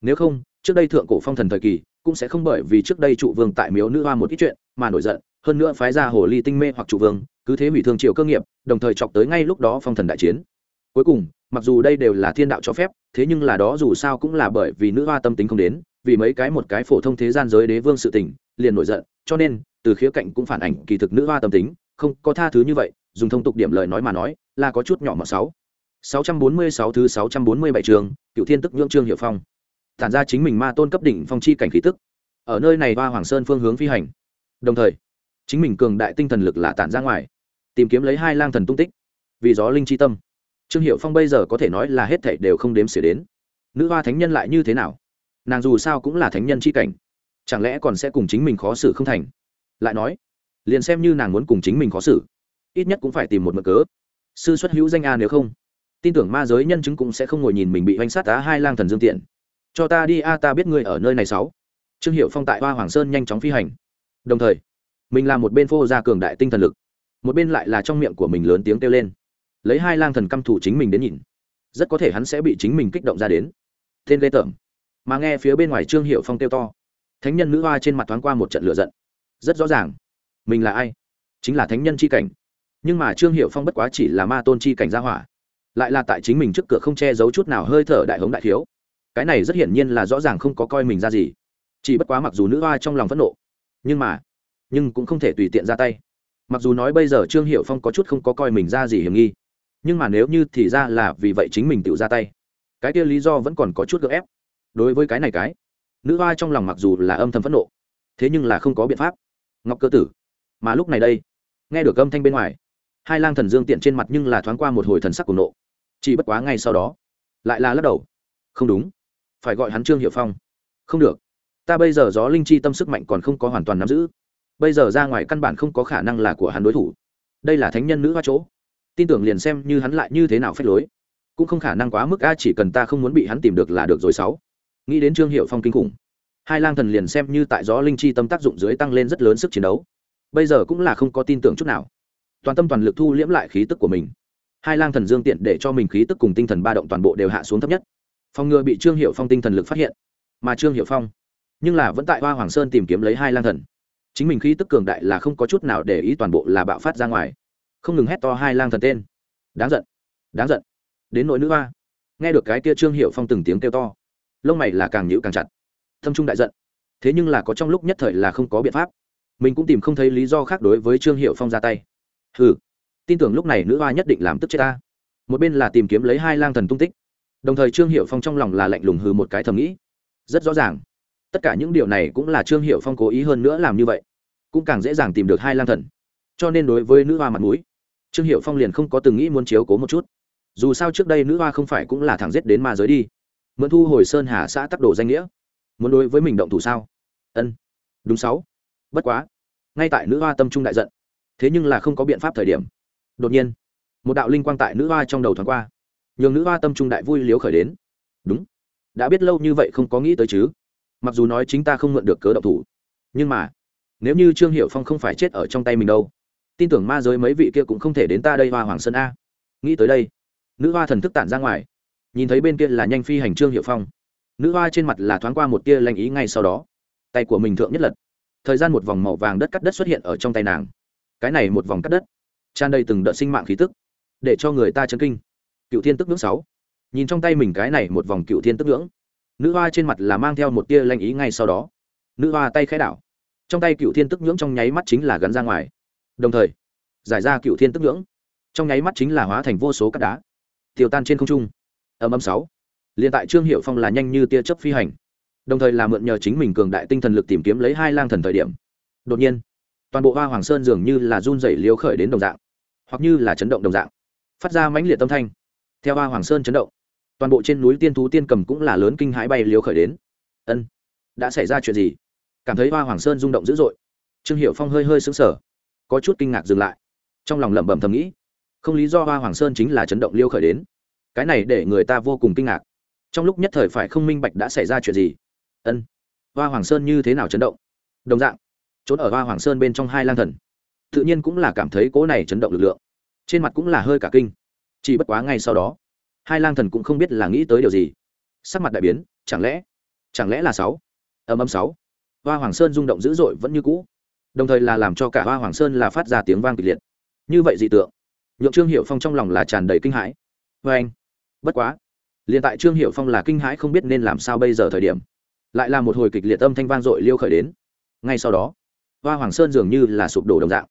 Speaker 1: Nếu không, trước đây thượng cổ phong thần thời kỳ cũng sẽ không bởi vì trước đây trụ vương tại miếu nữ hoa một ít chuyện mà nổi giận, hơn nữa phái ra hồ ly tinh mê hoặc trụ vương, cứ thế hủy thương triều cơ nghiệp, đồng thời chọc tới ngay lúc đó phong thần đại chiến. Cuối cùng, mặc dù đây đều là thiên đạo cho phép, thế nhưng là đó dù sao cũng là bởi vì nữ hoa tâm tính không đến, vì mấy cái một cái phổ thông thế gian giới đế vương sự tình, liền nổi giận, cho nên, từ khía cạnh cũng phản ảnh kỳ thực nữ hoa tâm tính, không có tha thứ như vậy, dùng thông tục điểm lời nói mà nói, là có chút nhỏ mọt sáu 646 thứ 647 trường, Cựu Thiên Tức nhượng Trương Hiểu Phong. Tản ra chính mình ma tôn cấp đỉnh phong chi cảnh khí tức. Ở nơi này Hoa Hoàng Sơn phương hướng phi hành. Đồng thời, chính mình cường đại tinh thần lực là tản ra ngoài, tìm kiếm lấy hai lang thần tung tích. Vì gió linh chi tâm, Trương Hiểu Phong bây giờ có thể nói là hết thảy đều không đếm xỉa đến. Nữ hoa thánh nhân lại như thế nào? Nàng dù sao cũng là thánh nhân chi cảnh, chẳng lẽ còn sẽ cùng chính mình khó xử không thành? Lại nói, liền xem như nàng muốn cùng chính mình khó xử, ít nhất cũng phải tìm một mực cớ. Sư xuất hữu danh a nếu không, tin tưởng ma giới nhân chứng cũng sẽ không ngồi nhìn mình bị oanh sát á hai lang thần dương tiện. Cho ta đi a, ta biết ngươi ở nơi này sáu. Trương hiệu phong tại hoa hoàng sơn nhanh chóng phi hành. Đồng thời, mình là một bên phô ra cường đại tinh thần lực, một bên lại là trong miệng của mình lớn tiếng kêu lên. Lấy hai lang thần căm thủ chính mình đến nhìn, rất có thể hắn sẽ bị chính mình kích động ra đến. Tên lê tởm mà nghe phía bên ngoài trương hiệu phong kêu to, thánh nhân nữ hoa trên mặt thoáng qua một trận lửa giận. Rất rõ ràng, mình là ai? Chính là thánh nhân c h i cảnh. Nhưng mà trương hiệu phong bất quá chỉ là ma tôn c h i cảnh gia hỏa lại là tại chính mình trước cửa không che giấu chút nào hơi thở đại hống đại thiếu. Cái này rất hiển nhiên là rõ ràng không có coi mình ra gì. Chỉ bất quá mặc dù nữ hoa trong lòng phẫn nộ, nhưng mà, nhưng cũng không thể tùy tiện ra tay. Mặc dù nói bây giờ trương hiệu phong có chút không có coi mình ra gì hiểm nghi, nhưng mà nếu như thì ra là vì vậy chính mình tự ra tay, cái kia lý do vẫn còn có chút gợ ép. Đối với cái này cái, nữ hoa trong lòng mặc dù là âm thầm phẫn nộ, thế nhưng là không có biện pháp. Ngọc cơ tử, mà lúc này đây, nghe được âm thanh bên ngoài, hai lang thần dương tiện trên mặt nhưng là thoáng qua một hồi thần sắc của nộ chỉ bất quá ngay sau đó, lại là lắc đầu. Không đúng. Phải gọi hắn trương hiệu phong. Không được. Ta bây giờ gió linh chi tâm sức mạnh còn không có hoàn toàn nắm giữ. Bây giờ ra ngoài căn bản không có khả năng là của hắn đối thủ. Đây là thánh nhân nữ hoa chỗ. Tin tưởng liền xem như hắn lại như thế nào phép lối. Cũng không khả năng quá mức, a, chỉ cần ta không muốn bị hắn tìm được là được rồi sáu. Nghĩ đến trương hiệu phong kinh khủng. Hai lang thần liền xem như tại gió linh chi tâm tác dụng dưới tăng lên rất lớn sức chiến đấu. Bây giờ cũng là không có tin tưởng chút nào. Toàn tâm toàn lực thu liễm lại khí tức của mình hai lang thần dương tiện để cho mình khí tức cùng tinh thần ba động toàn bộ đều hạ xuống thấp nhất. Phòng ngừa bị trương hiệu phong tinh thần lực phát hiện. Mà trương hiệu phong, nhưng là vẫn tại hoa hoàng sơn tìm kiếm lấy hai lang thần. Chính mình khí tức cường đại là không có chút nào để ý toàn bộ là bạo phát ra ngoài. Không ngừng hét to hai lang thần tên. Đáng giận đáng giận. Đến nội nữ hoa. Nghe được cái kia trương hiệu phong từng tiếng kêu to, lông mày là càng nhữ càng chặt. Thâm trung đại giận. Thế nhưng là có trong lúc nhất thời là không có biện pháp. Mình cũng tìm không thấy lý do khác đối với trương hiệu phong ra tay. Ừ tin tưởng lúc này nữ hoa nhất định làm tức chết ta. Một bên là tìm kiếm lấy hai lang thần tung tích. Đồng thời trương hiệu phong trong lòng là lạnh lùng hư một cái thầm nghĩ. Rất rõ ràng, tất cả những điều này cũng là trương hiệu phong cố ý hơn nữa làm như vậy, cũng càng dễ dàng tìm được hai lang thần. Cho nên đối với nữ hoa mặt mũi, trương hiệu phong liền không có từng nghĩ muốn chiếu cố một chút. Dù sao trước đây nữ hoa không phải cũng là thằng giết đến ma giới đi. Mượn thu hồi sơn hà xã tắc đồ danh nghĩa. Muốn đối với mình động thủ sao? Ân, đúng sáu. Bất quá, ngay tại nữ hoa tâm trung đại giận, thế nhưng là không có biện pháp thời điểm đột nhiên, một đạo linh quang tại nữ hoa trong đầu thoáng qua. Nhường nữ hoa tâm trung đại vui liếu khởi đến. Đúng. Đã biết lâu như vậy không có nghĩ tới chứ. Mặc dù nói chính ta không mượn được cớ động thủ, nhưng mà, nếu như trương hiệu phong không phải chết ở trong tay mình đâu, tin tưởng ma giới mấy vị kia cũng không thể đến ta đây hoa hoàng sơn a. Nghĩ tới đây, nữ hoa thần thức tản ra ngoài, nhìn thấy bên kia là nhanh phi hành trương hiệu phong. Nữ hoa trên mặt là thoáng qua một tia lanh ý ngay sau đó. Tay của mình thượng nhất lật. Thời gian một vòng màu vàng đất cắt đất xuất hiện ở trong tay nàng. Cái này một vòng cắt đất tràn đầy từng đợt sinh mạng khí tức, để cho người ta chấn kinh. Cựu thiên tức ngưỡng sáu. Nhìn trong tay mình cái này một vòng cựu thiên tức ngưỡng, nữ hoa trên mặt là mang theo một tia lanh ý ngay sau đó. Nữ hoa tay khẽ đảo. Trong tay cựu thiên tức ngưỡng trong nháy mắt chính là gắn ra ngoài. Đồng thời, giải ra cựu thiên tức ngưỡng. Trong nháy mắt chính là hóa thành vô số cát đá. Tiêu tan trên không trung. Âm âm sáu. Liền tại trương hiệu phong là nhanh như tia chớp phi hành. Đồng thời là mượn nhờ chính mình cường đại tinh thần lực tìm kiếm lấy hai lang thần thời điểm. Đột nhiên toàn bộ hoa hoàng sơn dường như là run rẩy liêu khởi đến đồng dạng, hoặc như là chấn động đồng dạng, phát ra mãnh liệt tâm thanh. Theo hoa hoàng sơn chấn động, toàn bộ trên núi tiên thú tiên cầm cũng là lớn kinh hãi bay liêu khởi đến. Ân, đã xảy ra chuyện gì? Cảm thấy hoa hoàng sơn rung động dữ dội. Trương hiệu phong hơi hơi sững sờ, có chút kinh ngạc dừng lại. Trong lòng lẩm bẩm thầm nghĩ, không lý do hoa hoàng sơn chính là chấn động liêu khởi đến. Cái này để người ta vô cùng kinh ngạc. Trong lúc nhất thời phải không minh bạch đã xảy ra chuyện gì? Ân, hoa hoàng sơn như thế nào chấn động? Đồng dạng trốn ở hoa hoàng sơn bên trong hai lang thần. Tự nhiên cũng là cảm thấy cố này chấn động lực lượng. Trên mặt cũng là hơi cả kinh. Chỉ bất quá ngay sau đó, hai lang thần cũng không biết là nghĩ tới điều gì. Sắc mặt đại biến, chẳng lẽ chẳng lẽ là sáu? Âm âm sáu. Hoa hoàng sơn rung động dữ dội vẫn như cũ. Đồng thời là làm cho cả hoa hoàng sơn là phát ra tiếng vang kịch liệt. Như vậy dị tượng, nhượng trương hiệu phong trong lòng là tràn đầy kinh hãi. Vê anh, bất quá, liền tại trương hiệu phong là kinh hãi không biết nên làm sao bây giờ thời điểm, lại là một hồi kịch liệt âm thanh vang dội liêu khởi đến. Ngay sau đó hoa hoàng sơn dường như là sụp đổ đồng dạng,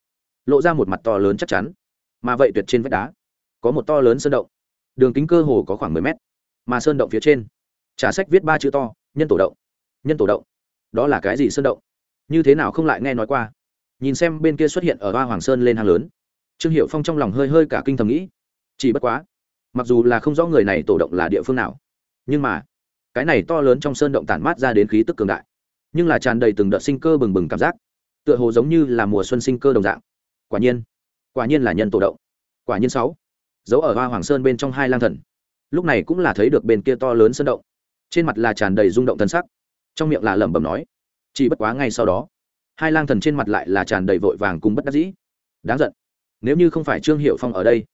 Speaker 1: lộ ra một mặt to lớn chắc chắn. Mà vậy tuyệt trên vách đá, có một to lớn sơn động. Đường kính cơ hồ có khoảng mười mét, mà sơn động phía trên trả sách viết ba chữ to, nhân tổ động. Nhân tổ động? Đó là cái gì sơn động? Như thế nào không lại nghe nói qua? Nhìn xem bên kia xuất hiện ở hoa hoàng sơn lên hang lớn, trương hiệu phong trong lòng hơi hơi cả kinh thầm nghĩ, chỉ bất quá, mặc dù là không rõ người này tổ động là địa phương nào, nhưng mà, cái này to lớn trong sơn động tản mát ra đến khí tức cường đại, nhưng là tràn đầy từng đợt sinh cơ bừng bừng cảm giác tựa hồ giống như là mùa xuân sinh cơ đồng dạng. Quả nhiên quả nhiên là nhân tổ động. Quả nhiên sáu giấu ở hoa hoàng sơn bên trong hai lang thần. Lúc này cũng là thấy được bên kia to lớn sơn động. Trên mặt là tràn đầy rung động thân sắc. Trong miệng là lẩm bẩm nói, chỉ bất quá ngay sau đó, hai lang thần trên mặt lại là tràn đầy vội vàng cùng bất đắc dĩ. Đáng giận. Nếu như không phải trương hiệu phong ở đây,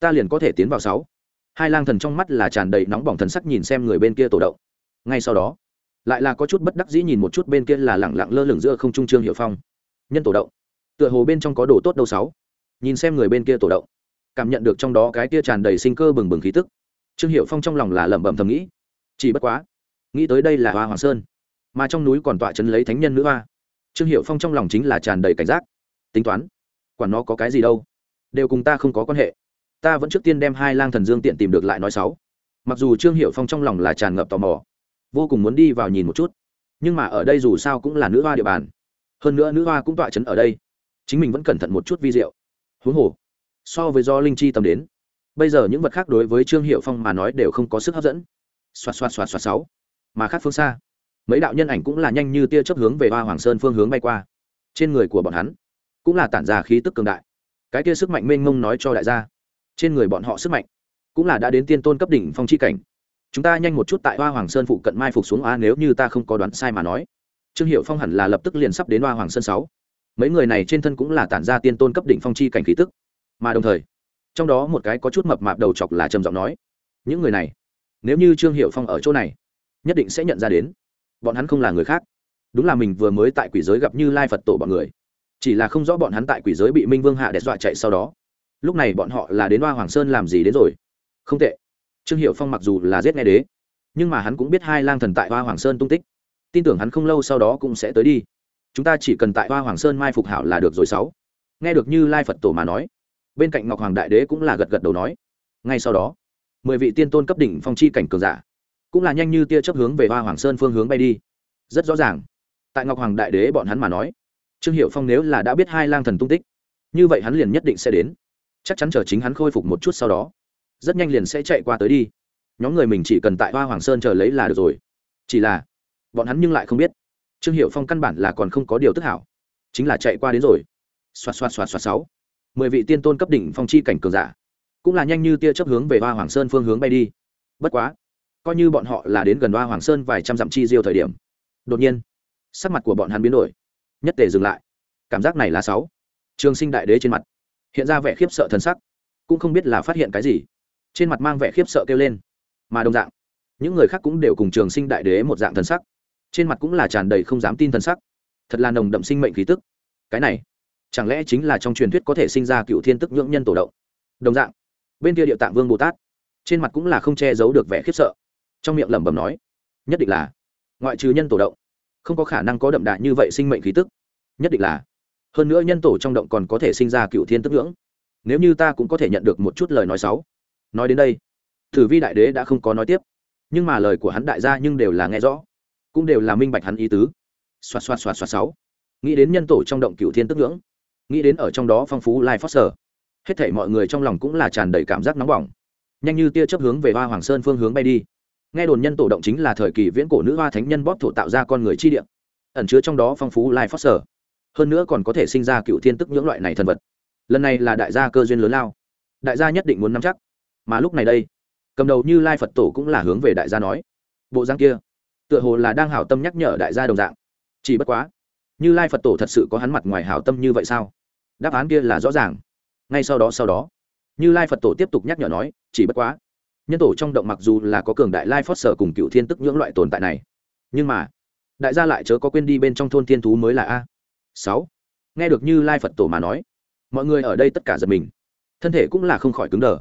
Speaker 1: ta liền có thể tiến vào sáu. Hai lang thần trong mắt là tràn đầy nóng bỏng thần sắc nhìn xem người bên kia tổ động. Ngay sau đó, lại là có chút bất đắc dĩ nhìn một chút bên kia là lẳng lặng lơ lửng giữa không trung trương hiệu phong nhân tổ động. Tựa hồ bên trong có đồ tốt đâu sáu. Nhìn xem người bên kia tổ động, cảm nhận được trong đó cái kia tràn đầy sinh cơ bừng bừng khí tức. Trương hiệu phong trong lòng là lẩm bẩm thầm nghĩ, chỉ bất quá, nghĩ tới đây là hoa hoàng sơn, mà trong núi còn tọa chấn lấy thánh nhân nữ hoa. Trương hiệu phong trong lòng chính là tràn đầy cảnh giác. Tính toán, quản nó có cái gì đâu, đều cùng ta không có quan hệ. Ta vẫn trước tiên đem hai lang thần dương tiện tìm được lại nói sáu. Mặc dù trương hiệu phong trong lòng là tràn ngập tò mò, vô cùng muốn đi vào nhìn một chút, nhưng mà ở đây dù sao cũng là nữ hoa địa bàn hơn nữa nữ hoa cũng tọa chấn ở đây. Chính mình vẫn cẩn thận một chút vi diệu. Huống hồ, so với do linh chi tầm đến, bây giờ những vật khác đối với trương hiệu phong mà nói đều không có sức hấp dẫn. Xoạt xoạt xoạt xoạt sáu, mà khác phương xa, mấy đạo nhân ảnh cũng là nhanh như tia chớp hướng về hoa hoàng sơn phương hướng bay qua. Trên người của bọn hắn cũng là tản ra khí tức cường đại. Cái kia sức mạnh mênh mông nói cho đại gia, trên người bọn họ sức mạnh cũng là đã đến tiên tôn cấp đỉnh phong chi cảnh. Chúng ta nhanh một chút tại hoa hoàng sơn phụ cận mai phục xuống a nếu như ta không có đoán sai mà nói trương hiệu phong hẳn là lập tức liền sắp đến hoa hoàng sơn sáu. Mấy người này trên thân cũng là tản ra tiên tôn cấp đỉnh phong chi cảnh khí tức. Mà đồng thời, trong đó một cái có chút mập mạp đầu chọc là trầm giọng nói, những người này, nếu như trương hiệu phong ở chỗ này, nhất định sẽ nhận ra đến. Bọn hắn không là người khác. Đúng là mình vừa mới tại quỷ giới gặp như lai phật tổ bọn người. Chỉ là không rõ bọn hắn tại quỷ giới bị minh vương hạ đe dọa chạy sau đó. Lúc này bọn họ là đến hoa hoàng sơn làm gì đến rồi? Không tệ. Trương hiệu phong mặc dù là giết nghe đế, nhưng mà hắn cũng biết hai lang thần tại hoa hoàng sơn tung tích tin tưởng hắn không lâu sau đó cũng sẽ tới đi. Chúng ta chỉ cần tại hoa hoàng sơn mai phục hảo là được rồi sáu. Nghe được như lai phật tổ mà nói, bên cạnh ngọc hoàng đại đế cũng là gật gật đầu nói. Ngay sau đó, mười vị tiên tôn cấp đỉnh phong chi cảnh cường giả cũng là nhanh như tia chấp hướng về hoa hoàng sơn phương hướng bay đi. Rất rõ ràng, tại ngọc hoàng đại đế bọn hắn mà nói, trương hiệu phong nếu là đã biết hai lang thần tung tích, như vậy hắn liền nhất định sẽ đến. Chắc chắn chờ chính hắn khôi phục một chút sau đó, rất nhanh liền sẽ chạy qua tới đi. Nhóm người mình chỉ cần tại hoa hoàng sơn chờ lấy là được rồi. Chỉ là bọn hắn nhưng lại không biết. Trương hiệu phong căn bản là còn không có điều tức hảo. Chính là chạy qua đến rồi. Xoạt xoạt xoạt xoạt sáu. Mười vị tiên tôn cấp đỉnh phong chi cảnh cường giả. Cũng là nhanh như tia chấp hướng về hoa hoàng sơn phương hướng bay đi. Bất quá, coi như bọn họ là đến gần hoa hoàng sơn vài trăm dặm chi diêu thời điểm, đột nhiên, sắc mặt của bọn hắn biến đổi. Nhất tề dừng lại. Cảm giác này là sáu. Trường sinh đại đế trên mặt, hiện ra vẻ khiếp sợ thần sắc. Cũng không biết là phát hiện cái gì. Trên mặt mang vẻ khiếp sợ kêu lên. Mà đồng dạng, những người khác cũng đều cùng trường sinh đại đế một dạng thần sắc trên mặt cũng là tràn đầy không dám tin thần sắc. Thật là nồng đậm sinh mệnh khí tức. Cái này, chẳng lẽ chính là trong truyền thuyết có thể sinh ra cựu thiên tức nhưỡng nhân tổ động? Đồng dạng, bên kia địa tạng vương bồ tát, trên mặt cũng là không che giấu được vẻ khiếp sợ. Trong miệng lẩm bẩm nói, nhất định là, ngoại trừ nhân tổ động, không có khả năng có đậm đà như vậy sinh mệnh khí tức. Nhất định là, hơn nữa nhân tổ trong động còn có thể sinh ra cựu thiên tức ngưỡng nếu như ta cũng có thể nhận được một chút lời nói xấu. Nói đến đây, thử vi đại đế đã không có nói tiếp. Nhưng mà lời của hắn đại gia nhưng đều là nghe rõ cũng đều là minh bạch hắn ý tứ. Xoạt xoạt xoạt xoạt sáu. Nghĩ đến nhân tổ trong động cựu thiên tức ngưỡng, nghĩ đến ở trong đó phong phú lai phát sở, hết thảy mọi người trong lòng cũng là tràn đầy cảm giác nóng bỏng. Nhanh như tia chấp hướng về hoa hoàng sơn phương hướng bay đi. Nghe đồn nhân tổ động chính là thời kỳ viễn cổ nữ hoa thánh nhân bóp thổ tạo ra con người chi địa, ẩn chứa trong đó phong phú lai phát sở. Hơn nữa còn có thể sinh ra cựu thiên tức những loại này thần vật. Lần này là đại gia cơ duyên lớn lao. Đại gia nhất định muốn nắm chắc. Mà lúc này đây, cầm đầu như lai phật tổ cũng là hướng về đại gia nói, bộ giang kia tựa hồ là đang hảo tâm nhắc nhở đại gia đồng dạng. Chỉ bất quá, như lai phật tổ thật sự có hắn mặt ngoài hảo tâm như vậy sao? Đáp án kia là rõ ràng. Ngay sau đó sau đó, như lai phật tổ tiếp tục nhắc nhở nói, chỉ bất quá, nhân tổ trong động mặc dù là có cường đại lai phót sở cùng cựu thiên tức những loại tồn tại này, nhưng mà, đại gia lại chớ có quên đi bên trong thôn thiên thú mới là a. Sáu, nghe được như lai phật tổ mà nói, mọi người ở đây tất cả giật mình. Thân thể cũng là không khỏi cứng đờ.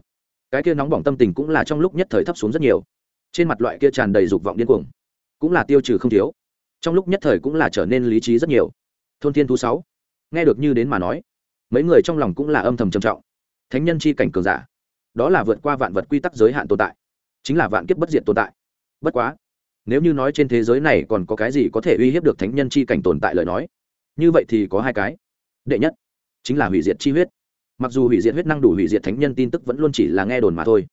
Speaker 1: Cái kia nóng bỏng tâm tình cũng là trong lúc nhất thời thấp xuống rất nhiều. Trên mặt loại kia tràn đầy dục vọng điên cuồng cũng là tiêu trừ không thiếu. Trong lúc nhất thời cũng là trở nên lý trí rất nhiều. Thôn thiên thú sáu, nghe được như đến mà nói, mấy người trong lòng cũng là âm thầm trầm trọng. Thánh nhân chi cảnh cường giả, đó là vượt qua vạn vật quy tắc giới hạn tồn tại, chính là vạn kiếp bất diệt tồn tại. Bất quá, nếu như nói trên thế giới này còn có cái gì có thể uy hiếp được thánh nhân chi cảnh tồn tại lời nói, như vậy thì có hai cái. Đệ nhất, chính là hủy diệt chi huyết. Mặc dù hủy diệt huyết năng đủ hủy diệt thánh nhân tin tức vẫn luôn chỉ là nghe đồn mà thôi.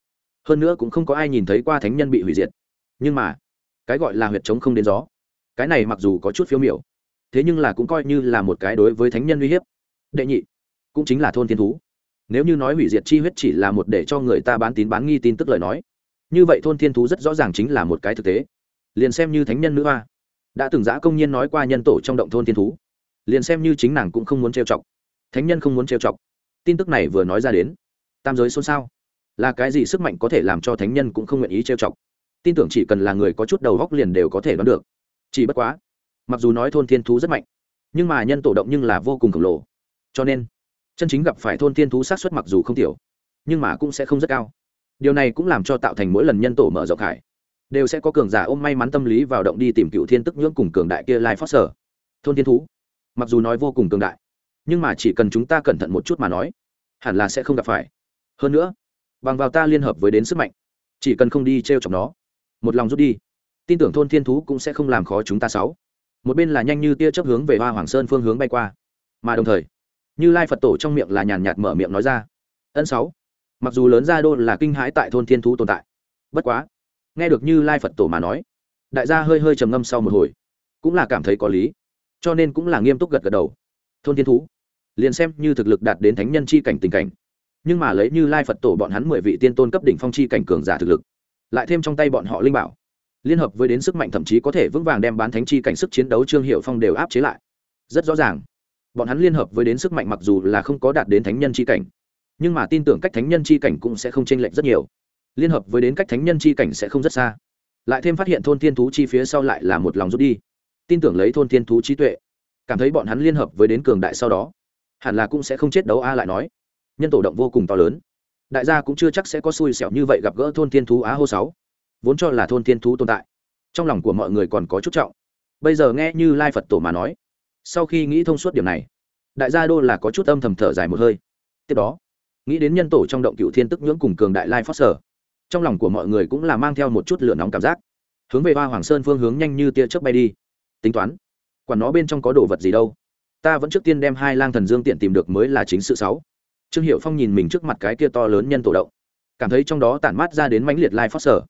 Speaker 1: Hơn nữa cũng không có ai nhìn thấy qua thánh nhân bị hủy diệt. Nhưng mà cái gọi là huyệt chống không đến gió. Cái này mặc dù có chút phiếu miểu, thế nhưng là cũng coi như là một cái đối với thánh nhân uy hiếp. Đệ nhị, cũng chính là thôn thiên thú. Nếu như nói hủy diệt chi huyết chỉ là một để cho người ta bán tín bán nghi tin tức lời nói, như vậy thôn thiên thú rất rõ ràng chính là một cái thực tế. Liền xem như thánh nhân nữ hoa, đã từng giã công nhiên nói qua nhân tổ trong động thôn thiên thú, liền xem như chính nàng cũng không muốn trêu chọc. Thánh nhân không muốn trêu chọc. Tin tức này vừa nói ra đến, tam giới xôn xao. Là cái gì sức mạnh có thể làm cho thánh nhân cũng không nguyện ý trêu chọc? Tin tưởng chỉ cần là người có chút đầu góc liền đều có thể đoán được. Chỉ bất quá, mặc dù nói thôn thiên thú rất mạnh, nhưng mà nhân tổ động nhưng là vô cùng khổng lồ. Cho nên, chân chính gặp phải thôn thiên thú sát xuất mặc dù không tiểu, nhưng mà cũng sẽ không rất cao. Điều này cũng làm cho tạo thành mỗi lần nhân tổ mở rộng hải đều sẽ có cường giả ôm may mắn tâm lý vào động đi tìm cựu thiên tức nhưỡng cùng cường đại kia lai phát sở. Thôn thiên thú, mặc dù nói vô cùng cường đại, nhưng mà chỉ cần chúng ta cẩn thận một chút mà nói, hẳn là sẽ không gặp phải. Hơn nữa, bằng vào ta liên hợp với đến sức mạnh, chỉ cần không đi t r e o chọc nó một lòng rút đi. Tin tưởng thôn thiên thú cũng sẽ không làm khó chúng ta sáu. Một bên là nhanh như tia chấp hướng về hoa hoàng sơn phương hướng bay qua. Mà đồng thời, như lai phật tổ trong miệng là nhàn nhạt mở miệng nói ra. Ân sáu, mặc dù lớn gia đô là kinh hãi tại thôn thiên thú tồn tại, bất quá, nghe được như lai phật tổ mà nói, đại gia hơi hơi trầm ngâm sau một hồi, cũng là cảm thấy có lý, cho nên cũng là nghiêm túc gật gật đầu. Thôn thiên thú, liền xem như thực lực đạt đến thánh nhân chi cảnh tình cảnh, nhưng mà lấy như lai phật tổ bọn hắn mười vị tiên tôn cấp đỉnh phong chi cảnh cường giả thực lực lại thêm trong tay bọn họ linh bảo. Liên hợp với đến sức mạnh thậm chí có thể vững vàng đem bán thánh chi cảnh sức chiến đấu trương hiệu phong đều áp chế lại. Rất rõ ràng, bọn hắn liên hợp với đến sức mạnh mặc dù là không có đạt đến thánh nhân chi cảnh, nhưng mà tin tưởng cách thánh nhân chi cảnh cũng sẽ không chênh lệch rất nhiều. Liên hợp với đến cách thánh nhân chi cảnh sẽ không rất xa. Lại thêm phát hiện thôn thiên thú chi phía sau lại là một lòng rút đi. Tin tưởng lấy thôn thiên thú trí tuệ, cảm thấy bọn hắn liên hợp với đến cường đại sau đó, hẳn là cũng sẽ không chết đấu a lại nói. Nhân tổ động vô cùng to lớn đại gia cũng chưa chắc sẽ có xui xẻo như vậy gặp gỡ thôn thiên thú á hô sáu. Vốn cho là thôn thiên thú tồn tại, trong lòng của mọi người còn có chút trọng. Bây giờ nghe như lai phật tổ mà nói, sau khi nghĩ thông suốt điểm này, đại gia đô là có chút âm thầm thở dài một hơi. Tiếp đó, nghĩ đến nhân tổ trong động cựu thiên tức nhưỡng cùng cường đại lai phát sở, trong lòng của mọi người cũng là mang theo một chút lửa nóng cảm giác. Hướng về hoa hoàng sơn phương hướng nhanh như tia chớp bay đi. Tính toán, quản nó bên trong có đồ vật gì đâu. Ta vẫn trước tiên đem hai lang thần dương tiện tìm được mới là chính sự sáu trương hiệu phong nhìn mình trước mặt cái kia to lớn nhân tổ động, cảm thấy trong đó tản mát ra đến mãnh liệt lai phát sở.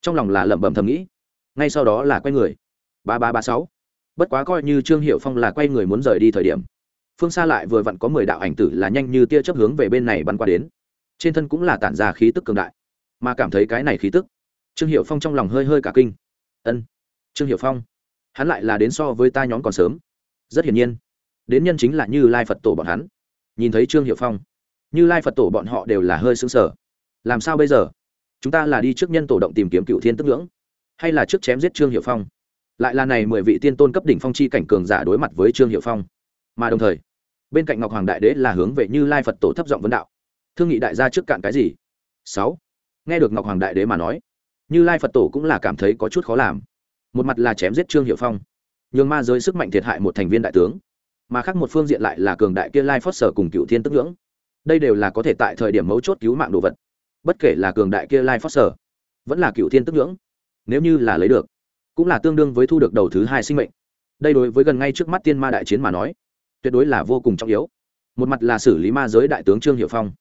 Speaker 1: Trong lòng là lẩm bẩm thầm nghĩ, ngay sau đó là quay người. Ba ba ba sáu. Bất quá coi như trương hiệu phong là quay người muốn rời đi thời điểm, phương xa lại vừa vặn có mười đạo ảnh tử là nhanh như tia chấp hướng về bên này bắn qua đến. Trên thân cũng là tản ra khí tức cường đại, mà cảm thấy cái này khí tức, trương hiệu phong trong lòng hơi hơi cả kinh. Ân, trương hiệu phong, hắn lại là đến so với ta nhóm còn sớm. Rất hiển nhiên, đến nhân chính là như lai phật tổ bọn hắn. Nhìn thấy trương hiệu phong như lai phật tổ bọn họ đều là hơi xứng sở làm sao bây giờ? Chúng ta là đi trước nhân tổ động tìm kiếm cựu thiên tức ngưỡng, hay là trước chém giết trương hiệu phong? Lại là này mười vị tiên tôn cấp đỉnh phong chi cảnh cường giả đối mặt với trương hiệu phong. Mà đồng thời, bên cạnh ngọc hoàng đại đế là hướng về như lai phật tổ thấp giọng vấn đạo. Thương nghị đại gia trước cạn cái gì? Sáu. Nghe được ngọc hoàng đại đế mà nói, như lai phật tổ cũng là cảm thấy có chút khó làm. Một mặt là chém giết trương hiệu phong, nhường ma giới sức mạnh thiệt hại một thành viên đại tướng, mà khác một phương diện lại là cường đại kia lai phót sở cùng cựu thiên tức ngưỡng đây đều là có thể tại thời điểm mấu chốt cứu mạng đồ vật. Bất kể là cường đại kia lai phát sở, vẫn là cựu thiên tức ngưỡng nếu như là lấy được, cũng là tương đương với thu được đầu thứ hai sinh mệnh. Đây đối với gần ngay trước mắt tiên ma đại chiến mà nói, tuyệt đối là vô cùng trọng yếu. Một mặt là xử lý ma giới đại tướng trương hiệu phong,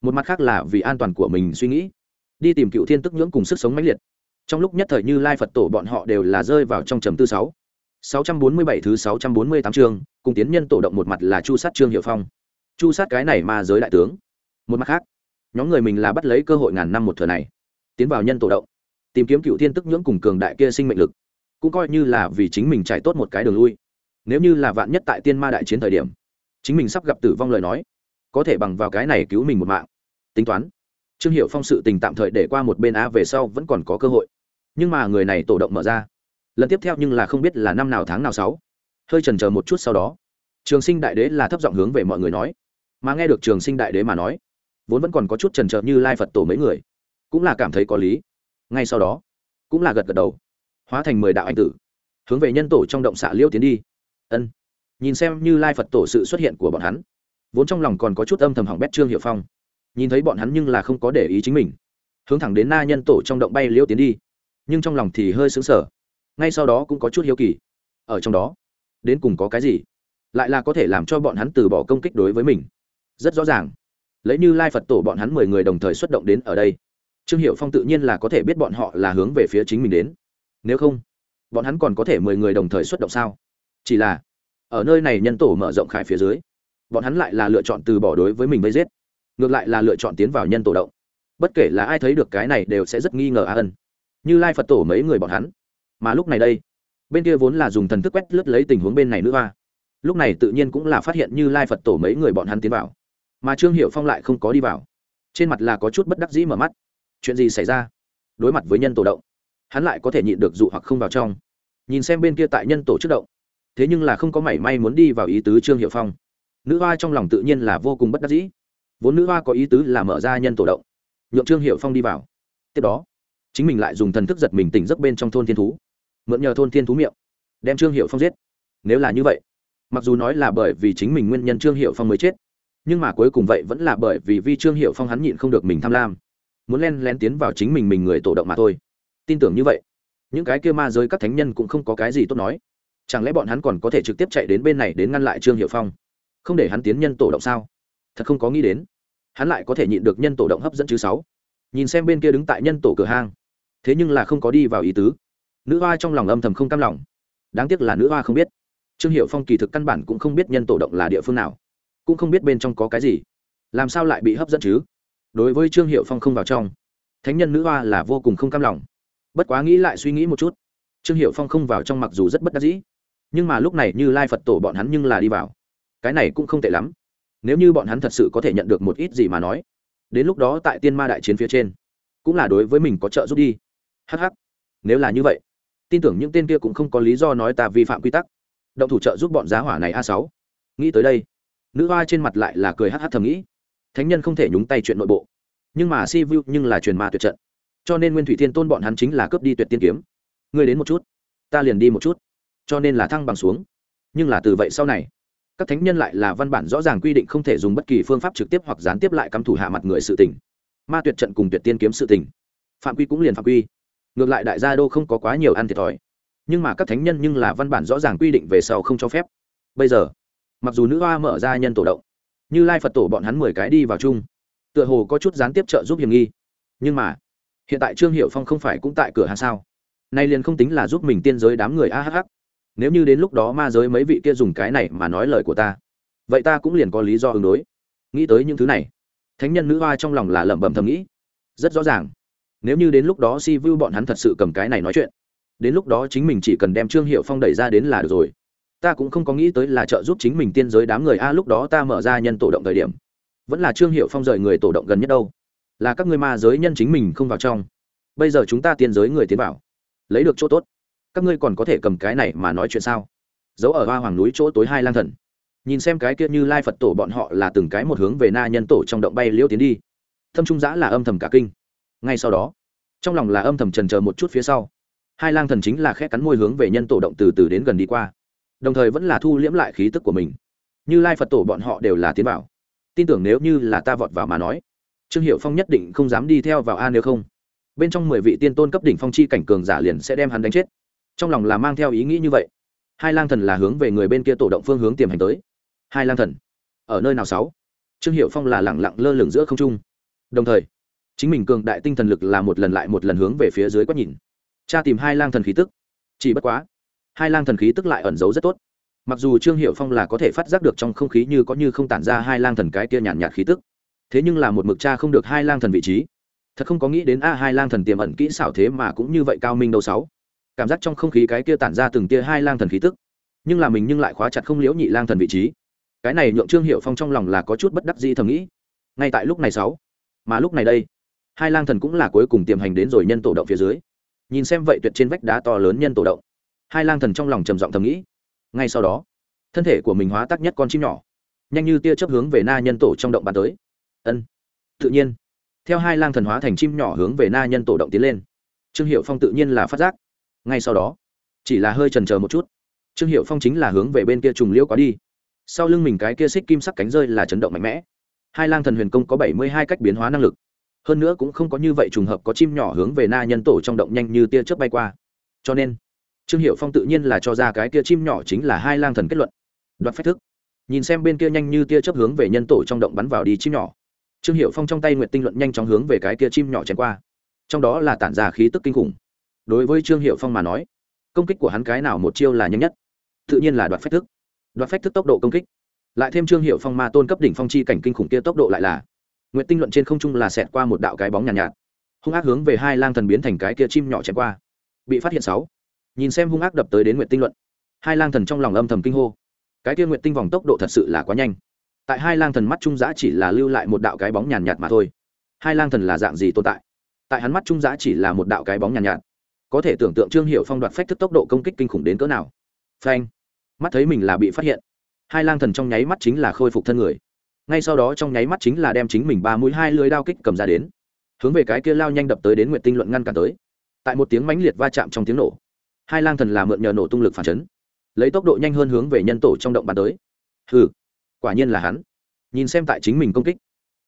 Speaker 1: một mặt khác là vì an toàn của mình suy nghĩ, đi tìm cựu thiên tức nhưỡng cùng sức sống mãnh liệt. Trong lúc nhất thời như lai phật tổ bọn họ đều là rơi vào trong trầm tư sáu. sáu trăm bốn mươi bảy thứ sáu trăm bốn mươi tám chương, cùng tiến nhân tổ động một mặt là chu sát trương hiệu phong chu sát cái này ma giới đại tướng. Một mặt khác, nhóm người mình là bắt lấy cơ hội ngàn năm một thừa này, tiến vào nhân tổ động, tìm kiếm cựu thiên tức nhưỡng cùng cường đại kia sinh mệnh lực, cũng coi như là vì chính mình chạy tốt một cái đường lui. Nếu như là vạn nhất tại tiên ma đại chiến thời điểm, chính mình sắp gặp tử vong lời nói, có thể bằng vào cái này cứu mình một mạng. Tính toán, trương hiệu phong sự tình tạm thời để qua một bên a về sau vẫn còn có cơ hội. Nhưng mà người này tổ động mở ra, lần tiếp theo nhưng là không biết là năm nào tháng nào sáu. Hơi trần chờ một chút sau đó, trường sinh đại đế là thấp giọng hướng về mọi người nói mà nghe được trường sinh đại đế mà nói, vốn vẫn còn có chút trần trợ như lai phật tổ mấy người, cũng là cảm thấy có lý. Ngay sau đó, cũng là gật gật đầu, hóa thành mười đạo anh tử, hướng về nhân tổ trong động xạ liêu tiến đi. Ân. Nhìn xem như lai phật tổ sự xuất hiện của bọn hắn, vốn trong lòng còn có chút âm thầm hỏng bét trương hiệu phong. Nhìn thấy bọn hắn nhưng là không có để ý chính mình, hướng thẳng đến na nhân tổ trong động bay liêu tiến đi, nhưng trong lòng thì hơi xứng sở ngay sau đó cũng có chút hiếu kỳ. Ở trong đó, đến cùng có cái gì, lại là có thể làm cho bọn hắn từ bỏ công kích đối với mình rất rõ ràng. Lấy như lai phật tổ bọn hắn mười người đồng thời xuất động đến ở đây, trương hiệu phong tự nhiên là có thể biết bọn họ là hướng về phía chính mình đến. Nếu không, bọn hắn còn có thể mười người đồng thời xuất động sao? Chỉ là, ở nơi này nhân tổ mở rộng khải phía dưới, bọn hắn lại là lựa chọn từ bỏ đối với mình vây giết, ngược lại là lựa chọn tiến vào nhân tổ động. Bất kể là ai thấy được cái này đều sẽ rất nghi ngờ a ân. Như lai phật tổ mấy người bọn hắn, mà lúc này đây, bên kia vốn là dùng thần thức quét lướt lấy tình huống bên này nữa hoa. Lúc này tự nhiên cũng là phát hiện như lai phật tổ mấy người bọn hắn tiến vào mà trương hiệu phong lại không có đi vào trên mặt là có chút bất đắc dĩ mở mắt chuyện gì xảy ra đối mặt với nhân tổ động hắn lại có thể nhịn được dụ hoặc không vào trong nhìn xem bên kia tại nhân tổ chức động thế nhưng là không có mảy may muốn đi vào ý tứ trương hiệu phong nữ hoa trong lòng tự nhiên là vô cùng bất đắc dĩ vốn nữ hoa có ý tứ là mở ra nhân tổ động nhượng trương hiệu phong đi vào tiếp đó chính mình lại dùng thần thức giật mình tỉnh giấc bên trong thôn thiên thú mượn nhờ thôn thiên thú miệng đem trương hiệu phong giết nếu là như vậy mặc dù nói là bởi vì chính mình nguyên nhân trương hiệu phong mới chết nhưng mà cuối cùng vậy vẫn là bởi vì vi trương hiệu phong hắn nhịn không được mình tham lam. Muốn len lén tiến vào chính mình mình người tổ động mà thôi. Tin tưởng như vậy, những cái kia ma giới các thánh nhân cũng không có cái gì tốt nói. Chẳng lẽ bọn hắn còn có thể trực tiếp chạy đến bên này đến ngăn lại trương hiệu phong? Không để hắn tiến nhân tổ động sao? Thật không có nghĩ đến, hắn lại có thể nhịn được nhân tổ động hấp dẫn chứ sáu. Nhìn xem bên kia đứng tại nhân tổ cửa hang, thế nhưng là không có đi vào ý tứ. Nữ hoa trong lòng âm thầm không cam lòng. Đáng tiếc là nữ hoa không biết. Trương hiệu phong kỳ thực căn bản cũng không biết nhân tổ động là địa phương nào cũng không biết bên trong có cái gì. Làm sao lại bị hấp dẫn chứ? Đối với trương hiệu phong không vào trong, thánh nhân nữ hoa là vô cùng không cam lòng. Bất quá nghĩ lại suy nghĩ một chút, trương hiệu phong không vào trong mặc dù rất bất đắc dĩ, nhưng mà lúc này như lai phật tổ bọn hắn nhưng là đi vào. Cái này cũng không tệ lắm. Nếu như bọn hắn thật sự có thể nhận được một ít gì mà nói, đến lúc đó tại tiên ma đại chiến phía trên, cũng là đối với mình có trợ giúp đi. Hh nếu là như vậy, tin tưởng những tên kia cũng không có lý do nói ta vi phạm quy tắc. Động thủ trợ giúp bọn giá hỏa này a sáu. Nghĩ tới đây nữ hoa trên mặt lại là cười hh thầm nghĩ. Thánh nhân không thể nhúng tay chuyện nội bộ. Nhưng mà si vu nhưng là truyền ma tuyệt trận. Cho nên nguyên thủy thiên tôn bọn hắn chính là cướp đi tuyệt tiên kiếm. Ngươi đến một chút. Ta liền đi một chút. Cho nên là thăng bằng xuống. Nhưng là từ vậy sau này, các thánh nhân lại là văn bản rõ ràng quy định không thể dùng bất kỳ phương pháp trực tiếp hoặc gián tiếp lại cắm thủ hạ mặt người sự tình. Ma tuyệt trận cùng tuyệt tiên kiếm sự tình. Phạm quy cũng liền phạm quy. Ngược lại đại gia đô không có quá nhiều ăn thiệt thòi. Nhưng mà các thánh nhân nhưng là văn bản rõ ràng quy định về sau không cho phép. Bây giờ mặc dù nữ hoa mở ra nhân tổ động, như lai phật tổ bọn hắn mười cái đi vào chung, tựa hồ có chút gián tiếp trợ giúp hiểm nghi. Nhưng mà, hiện tại trương hiệu phong không phải cũng tại cửa hàng sao? Nay liền không tính là giúp mình tiên giới đám người ahh nếu như đến lúc đó ma giới mấy vị kia dùng cái này mà nói lời của ta, vậy ta cũng liền có lý do ứng đối. Nghĩ tới những thứ này, thánh nhân nữ hoa trong lòng là lẩm bẩm thầm nghĩ. Rất rõ ràng, nếu như đến lúc đó si vu bọn hắn thật sự cầm cái này nói chuyện, đến lúc đó chính mình chỉ cần đem trương hiệu phong đẩy ra đến là được rồi ta cũng không có nghĩ tới là trợ giúp chính mình tiên giới đám người a, lúc đó ta mở ra nhân tổ động thời điểm, vẫn là trương hiệu phong rời người tổ động gần nhất đâu, là các người ma giới nhân chính mình không vào trong. Bây giờ chúng ta tiên giới người tiến vào, lấy được chỗ tốt, các ngươi còn có thể cầm cái này mà nói chuyện sao? Giấu ở hoa hoàng núi chỗ tối hai lang thần, nhìn xem cái kia như lai phật tổ bọn họ là từng cái một hướng về na nhân tổ trong động bay liễu tiến đi. Thâm trung giã là âm thầm cả kinh. Ngay sau đó, trong lòng là âm thầm trần chờ một chút phía sau, hai lang thần chính là khẽ cắn môi hướng về nhân tổ động từ từ đến gần đi qua đồng thời vẫn là thu liễm lại khí tức của mình. Như lai phật tổ bọn họ đều là tiến vào. Tin tưởng nếu như là ta vọt vào mà nói, trương hiệu phong nhất định không dám đi theo vào a nếu không. Bên trong mười vị tiên tôn cấp đỉnh phong chi cảnh cường giả liền sẽ đem hắn đánh chết. Trong lòng là mang theo ý nghĩ như vậy. Hai lang thần là hướng về người bên kia tổ động phương hướng tiềm hành tới. Hai lang thần, ở nơi nào sáu? Trương hiệu phong là lẳng lặng lơ lửng giữa không trung. Đồng thời, chính mình cường đại tinh thần lực là một lần lại một lần hướng về phía dưới quát nhìn. Cha tìm hai lang thần khí tức. Chỉ bất quá hai lang thần khí tức lại ẩn giấu rất tốt. Mặc dù trương hiệu phong là có thể phát giác được trong không khí như có như không tản ra hai lang thần cái kia nhàn nhạt khí tức, thế nhưng là một mực cha không được hai lang thần vị trí. Thật không có nghĩ đến, a, hai lang thần tiềm ẩn kỹ xảo thế mà cũng như vậy cao minh đâu sáu. Cảm giác trong không khí cái kia tản ra từng tia hai lang thần khí tức, nhưng là mình nhưng lại khóa chặt không liễu nhị lang thần vị trí. Cái này nhượng trương hiệu phong trong lòng là có chút bất đắc dĩ thầm nghĩ. Ngay tại lúc này sáu, mà lúc này đây, hai lang thần cũng là cuối cùng tiềm hành đến rồi nhân tổ động phía dưới. Nhìn xem vậy tuyệt trên vách đá to lớn nhân tổ động hai lang thần trong lòng trầm giọng thầm nghĩ. Ngay sau đó, thân thể của mình hóa tác nhất con chim nhỏ, nhanh như tia chấp hướng về na nhân tổ trong động bàn tới. Ân. Tự nhiên, theo hai lang thần hóa thành chim nhỏ hướng về na nhân tổ động tiến lên. Trương hiệu phong tự nhiên là phát giác. Ngay sau đó, chỉ là hơi trần c một chút. Trương hiệu phong chính là hướng về bên kia trùng liễu quá đi. Sau lưng mình cái kia xích kim sắc cánh rơi là chấn động mạnh mẽ. Hai lang thần huyền công có bảy mươi hai cách biến hóa năng lực. Hơn nữa cũng không có như vậy trùng hợp có chim nhỏ hướng về na nhân tổ trong động nhanh như tia chớp bay qua. Cho nên trương hiệu phong tự nhiên là cho ra cái kia chim nhỏ chính là hai lang thần kết luận. Đoạt phách thức. Nhìn xem bên kia nhanh như tia chớp hướng về nhân tổ trong động bắn vào đi chim nhỏ. Trương hiệu phong trong tay nguyện tinh luận nhanh chóng hướng về cái kia chim nhỏ chém qua. Trong đó là tản ra khí tức kinh khủng. Đối với trương hiệu phong mà nói công kích của hắn cái nào một chiêu là nhanh nhất? Tự nhiên là đoạt phách thức. Đoạt phách thức tốc độ công kích. Lại thêm trương hiệu phong ma tôn cấp đỉnh phong chi cảnh kinh khủng kia tốc độ lại là nguyện tinh luận trên không trung là xẹt qua một đạo cái bóng nhàn nhạt, nhạt hung ác hướng về hai lang thần biến thành cái kia chim nhỏ chém qua. Bị phát hiện sáu nhìn xem hung ác đập tới đến nguyện tinh luận. Hai lang thần trong lòng âm thầm kinh hô. Cái kia nguyện tinh vòng tốc độ thật sự là quá nhanh. Tại hai lang thần mắt trung giã chỉ là lưu lại một đạo cái bóng nhàn nhạt mà thôi. Hai lang thần là dạng gì tồn tại? Tại hắn mắt trung giã chỉ là một đạo cái bóng nhàn nhạt, nhạt có thể tưởng tượng trương hiệu phong đoạt phách thức tốc độ công kích kinh khủng đến cỡ nào. Phanh. Mắt thấy mình là bị phát hiện. Hai lang thần trong nháy mắt chính là khôi phục thân người. Ngay sau đó trong nháy mắt chính là đem chính mình ba mũi hai lưới đao kích cầm ra đến. Hướng về cái kia lao nhanh đập tới đến nguyện tinh luận ngăn cản tới. Tại một tiếng mãnh liệt va chạm trong tiếng nổ hai lang thần là mượn nhờ nổ tung lực phản chấn, lấy tốc độ nhanh hơn hướng về nhân tổ trong động bàn tới. Hừ, quả nhiên là hắn. Nhìn xem tại chính mình công kích,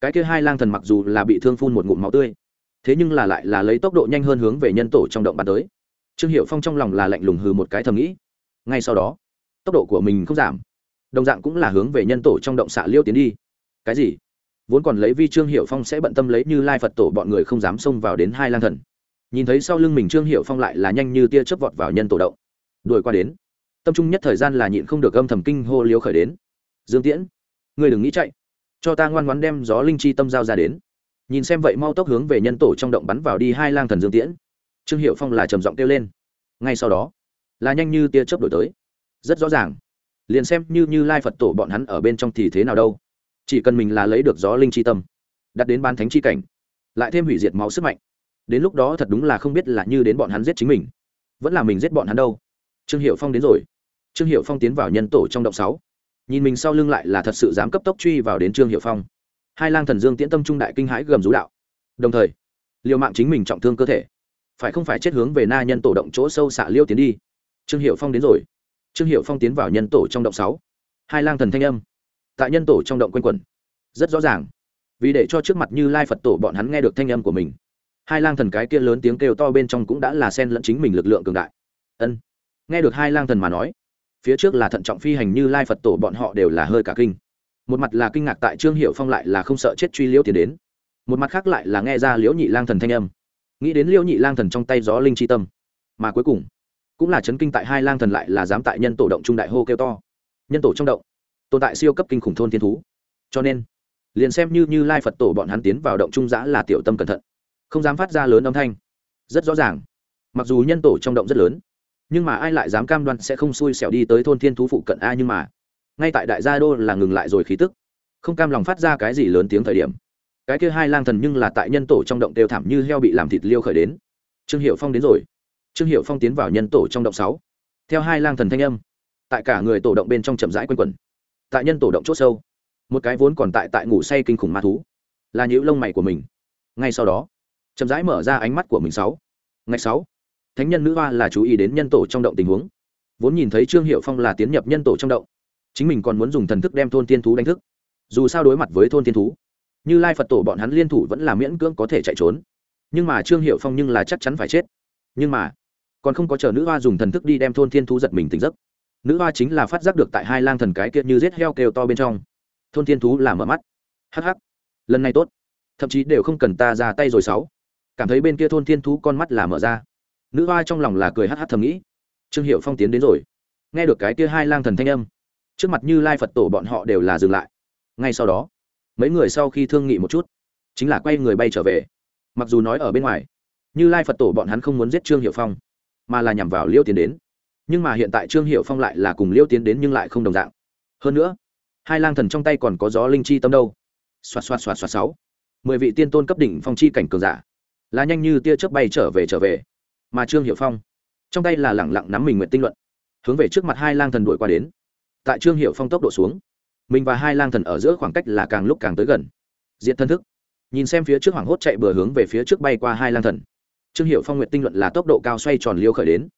Speaker 1: cái kia hai lang thần mặc dù là bị thương phun một ngụm máu tươi, thế nhưng là lại là lấy tốc độ nhanh hơn hướng về nhân tổ trong động bàn tới. Trương hiệu phong trong lòng là lạnh lùng hừ một cái thầm nghĩ. Ngay sau đó, tốc độ của mình không giảm, đồng dạng cũng là hướng về nhân tổ trong động xạ liêu tiến đi. Cái gì? Vốn còn lấy vi trương hiệu phong sẽ bận tâm lấy như lai phật tổ bọn người không dám xông vào đến hai lang thần nhìn thấy sau lưng mình trương hiệu phong lại là nhanh như tia chớp vọt vào nhân tổ động. Đuổi qua đến. Tâm trung nhất thời gian là nhịn không được âm thầm kinh hô liếu khởi đến. Dương tiễn, người đừng nghĩ chạy. Cho ta ngoan ngoãn đem gió linh chi tâm giao ra đến. Nhìn xem vậy mau tốc hướng về nhân tổ trong động bắn vào đi hai lang thần dương tiễn. Trương hiệu phong là trầm giọng kêu lên. Ngay sau đó, là nhanh như tia chớp đổi tới. Rất rõ ràng. Liền xem như như lai phật tổ bọn hắn ở bên trong thì thế nào đâu. Chỉ cần mình là lấy được gió linh chi tâm, đặt đến ban thánh chi cảnh, lại thêm hủy diệt máu sức mạnh đến lúc đó thật đúng là không biết là như đến bọn hắn giết chính mình. Vẫn là mình giết bọn hắn đâu. Trương hiệu phong đến rồi. Trương hiệu phong tiến vào nhân tổ trong động sáu. Nhìn mình sau lưng lại là thật sự dám cấp tốc truy vào đến trương hiệu phong. Hai lang thần dương tiễn tâm trung đại kinh hãi gầm rú đạo. Đồng thời, liều mạng chính mình trọng thương cơ thể. Phải không phải chết hướng về na nhân tổ động chỗ sâu xạ liêu tiến đi? Trương hiệu phong đến rồi. Trương hiệu phong tiến vào nhân tổ trong động sáu. Hai lang thần thanh âm. Tại nhân tổ trong động quanh quẩn. Rất rõ ràng. Vì để cho trước mặt như lai phật tổ bọn hắn nghe được thanh âm của mình hai lang thần cái kia lớn tiếng kêu to bên trong cũng đã là sen lẫn chính mình lực lượng cường đại. Ân. Nghe được hai lang thần mà nói, phía trước là thận trọng phi hành như lai phật tổ bọn họ đều là hơi cả kinh. Một mặt là kinh ngạc tại trương hiệu phong lại là không sợ chết truy liễu tiến đến. Một mặt khác lại là nghe ra liễu nhị lang thần thanh âm. Nghĩ đến liễu nhị lang thần trong tay gió linh chi tâm. Mà cuối cùng, cũng là chấn kinh tại hai lang thần lại là dám tại nhân tổ động trung đại hô kêu to. Nhân tổ trong động, tồn tại siêu cấp kinh khủng thôn thiên thú. Cho nên, liền xem như như lai phật tổ bọn hắn tiến vào động trung giã là tiểu tâm cẩn thận không dám phát ra lớn âm thanh. Rất rõ ràng. Mặc dù nhân tổ trong động rất lớn, nhưng mà ai lại dám cam đoan sẽ không xui xẻo đi tới thôn thiên thú phụ cận a nhưng mà, ngay tại đại gia đô là ngừng lại rồi khí tức. Không cam lòng phát ra cái gì lớn tiếng thời điểm, cái kia hai lang thần nhưng là tại nhân tổ trong động đều thảm như heo bị làm thịt liêu khởi đến. Trương hiệu phong đến rồi. Trương hiệu phong tiến vào nhân tổ trong động sáu. Theo hai lang thần thanh âm, tại cả người tổ động bên trong chậm rãi quanh quẩn. Tại nhân tổ động c h sâu, một cái vốn còn tại tại ngủ say kinh khủng ma thú, là nhũ lông mày của mình. Ngay sau đó chậm rãi mở ra ánh mắt của mình sáu. Ngày sáu, thánh nhân nữ hoa là chú ý đến nhân tổ trong động tình huống. Vốn nhìn thấy trương hiệu phong là tiến nhập nhân tổ trong động, chính mình còn muốn dùng thần thức đem thôn tiên thú đánh thức. Dù sao đối mặt với thôn tiên thú, như lai phật tổ bọn hắn liên thủ vẫn là miễn cưỡng có thể chạy trốn. Nhưng mà trương hiệu phong nhưng là chắc chắn phải chết. Nhưng mà, còn không có chờ nữ hoa dùng thần thức đi đem thôn thiên thú giật mình tỉnh giấc. Nữ hoa chính là phát giác được tại hai lang thần cái kia như rết heo kêu to bên trong. Thôn thiên thú là mở mắt. Hh lần này tốt. Thậm chí đều không cần ta ra tay rồi sáu cảm thấy bên kia thôn thiên thú con mắt là mở ra. Nữ hoa trong lòng là cười hh thầm nghĩ. Trương hiệu phong tiến đến rồi. Nghe được cái kia hai lang thần thanh âm, trước mặt như lai phật tổ bọn họ đều là dừng lại. Ngay sau đó, mấy người sau khi thương nghị một chút, chính là quay người bay trở về. Mặc dù nói ở bên ngoài, như lai phật tổ bọn hắn không muốn giết trương hiệu phong, mà là nhằm vào liêu tiến đến. Nhưng mà hiện tại trương hiệu phong lại là cùng liêu tiến đến nhưng lại không đồng dạng. Hơn nữa, hai lang thần trong tay còn có gió linh chi tâm đâu. Xoạt xoạt xoạt xoạt sáu. Mười vị tiên tôn cấp đỉnh phong chi cảnh cường giả là nhanh như tia chớp bay trở về trở về. Mà trương hiệu phong, trong tay là lẳng lặng nắm mình nguyện tinh luận, hướng về trước mặt hai lang thần đuổi qua đến. Tại trương hiệu phong tốc độ xuống, mình và hai lang thần ở giữa khoảng cách là càng lúc càng tới gần. Diện thân thức. Nhìn xem phía trước hoảng hốt chạy bừa hướng về phía trước bay qua hai lang thần. Trương hiệu phong nguyện tinh luận là tốc độ cao xoay tròn liêu khởi đến.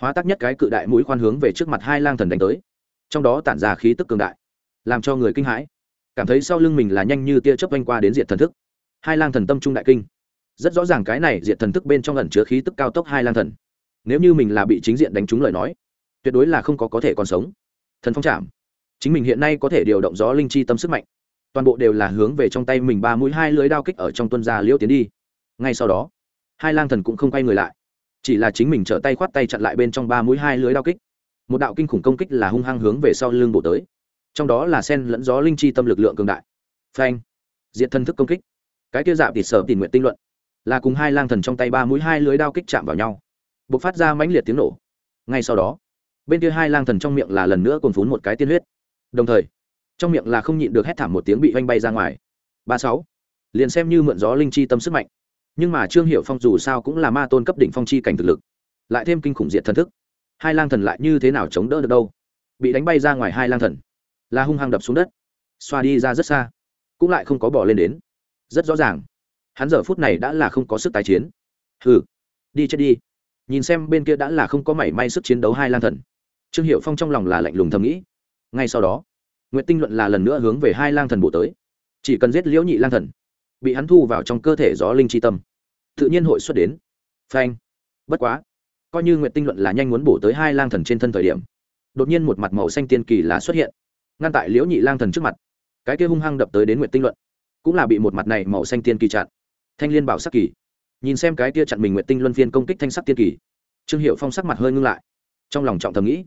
Speaker 1: Hóa tắc nhất cái cự đại mũi khoan hướng về trước mặt hai lang thần đánh tới. Trong đó tản ra khí tức cường đại, làm cho người kinh hãi. Cảm thấy sau lưng mình là nhanh như tia chớp oanh qua đến diện thần thức. Hai lang thần tâm trung đại kinh rất rõ ràng cái này diện thần thức bên trong ẩn chứa khí tức cao tốc hai lang thần. Nếu như mình là bị chính diện đánh trúng lời nói, tuyệt đối là không có có thể còn sống. Thần phong chạm. Chính mình hiện nay có thể điều động gió linh chi tâm sức mạnh. Toàn bộ đều là hướng về trong tay mình ba mũi hai lưới đao kích ở trong tuân gia liễu tiến đi. Ngay sau đó, hai lang thần cũng không quay người lại. Chỉ là chính mình trở tay khoát tay chặn lại bên trong ba mũi hai lưới đao kích. Một đạo kinh khủng công kích là hung hăng hướng về sau lưng bộ tới. Trong đó là sen lẫn gió linh chi tâm lực lượng cường đại. Phanh. Diện thân thức công kích. Cái kia dạp thịt sở tình nguyện tinh luận là cùng hai lang thần trong tay ba mũi hai lưới đao kích chạm vào nhau. B ộ c phát ra mãnh liệt tiếng nổ. Ngay sau đó, bên kia hai lang thần trong miệng là lần nữa còn phún một cái tiên huyết. Đồng thời, trong miệng là không nhịn được hét thảm một tiếng bị oanh bay ra ngoài. Ba sáu, liền xem như mượn gió linh chi tâm sức mạnh. Nhưng mà trương hiệu phong dù sao cũng là ma tôn cấp đỉnh phong chi cảnh thực lực, lại thêm kinh khủng diệt thần thức. Hai lang thần lại như thế nào chống đỡ được đâu? Bị đánh bay ra ngoài hai lang thần, là hung hăng đập xuống đất, xoa đi ra rất xa, cũng lại không có bỏ lên đến. Rất rõ ràng hắn giờ phút này đã là không có sức tái chiến. Hừ, đi chết đi. Nhìn xem bên kia đã là không có mảy may sức chiến đấu hai lang thần. Trương hiệu phong trong lòng là lạnh lùng thầm nghĩ. Ngay sau đó n g u y ệ t tinh luận là lần nữa hướng về hai lang thần bộ tới. Chỉ cần giết liễu nhị lang thần, bị hắn thu vào trong cơ thể gió linh c tâm, tự nhiên hội xuất đến. Phanh. Bất quá, coi như nguyệt tinh luận là nhanh muốn bổ tới hai lang thần trên thân thời điểm, đột nhiên một mặt màu xanh tiên kỳ là xuất hiện. Ngăn tại liễu nhị lang thần trước mặt, cái kia hung hăng đập tới đến nguyệt tinh luận, cũng là bị một mặt này màu xanh tiên kỳ chặn thanh liên bảo sắc kỳ. Nhìn xem cái kia chặn mình nguyện tinh luân phiên công kích thanh sắc tiên kỳ, trương hiệu phong sắc mặt hơi ngưng lại. Trong lòng trọng thầm nghĩ,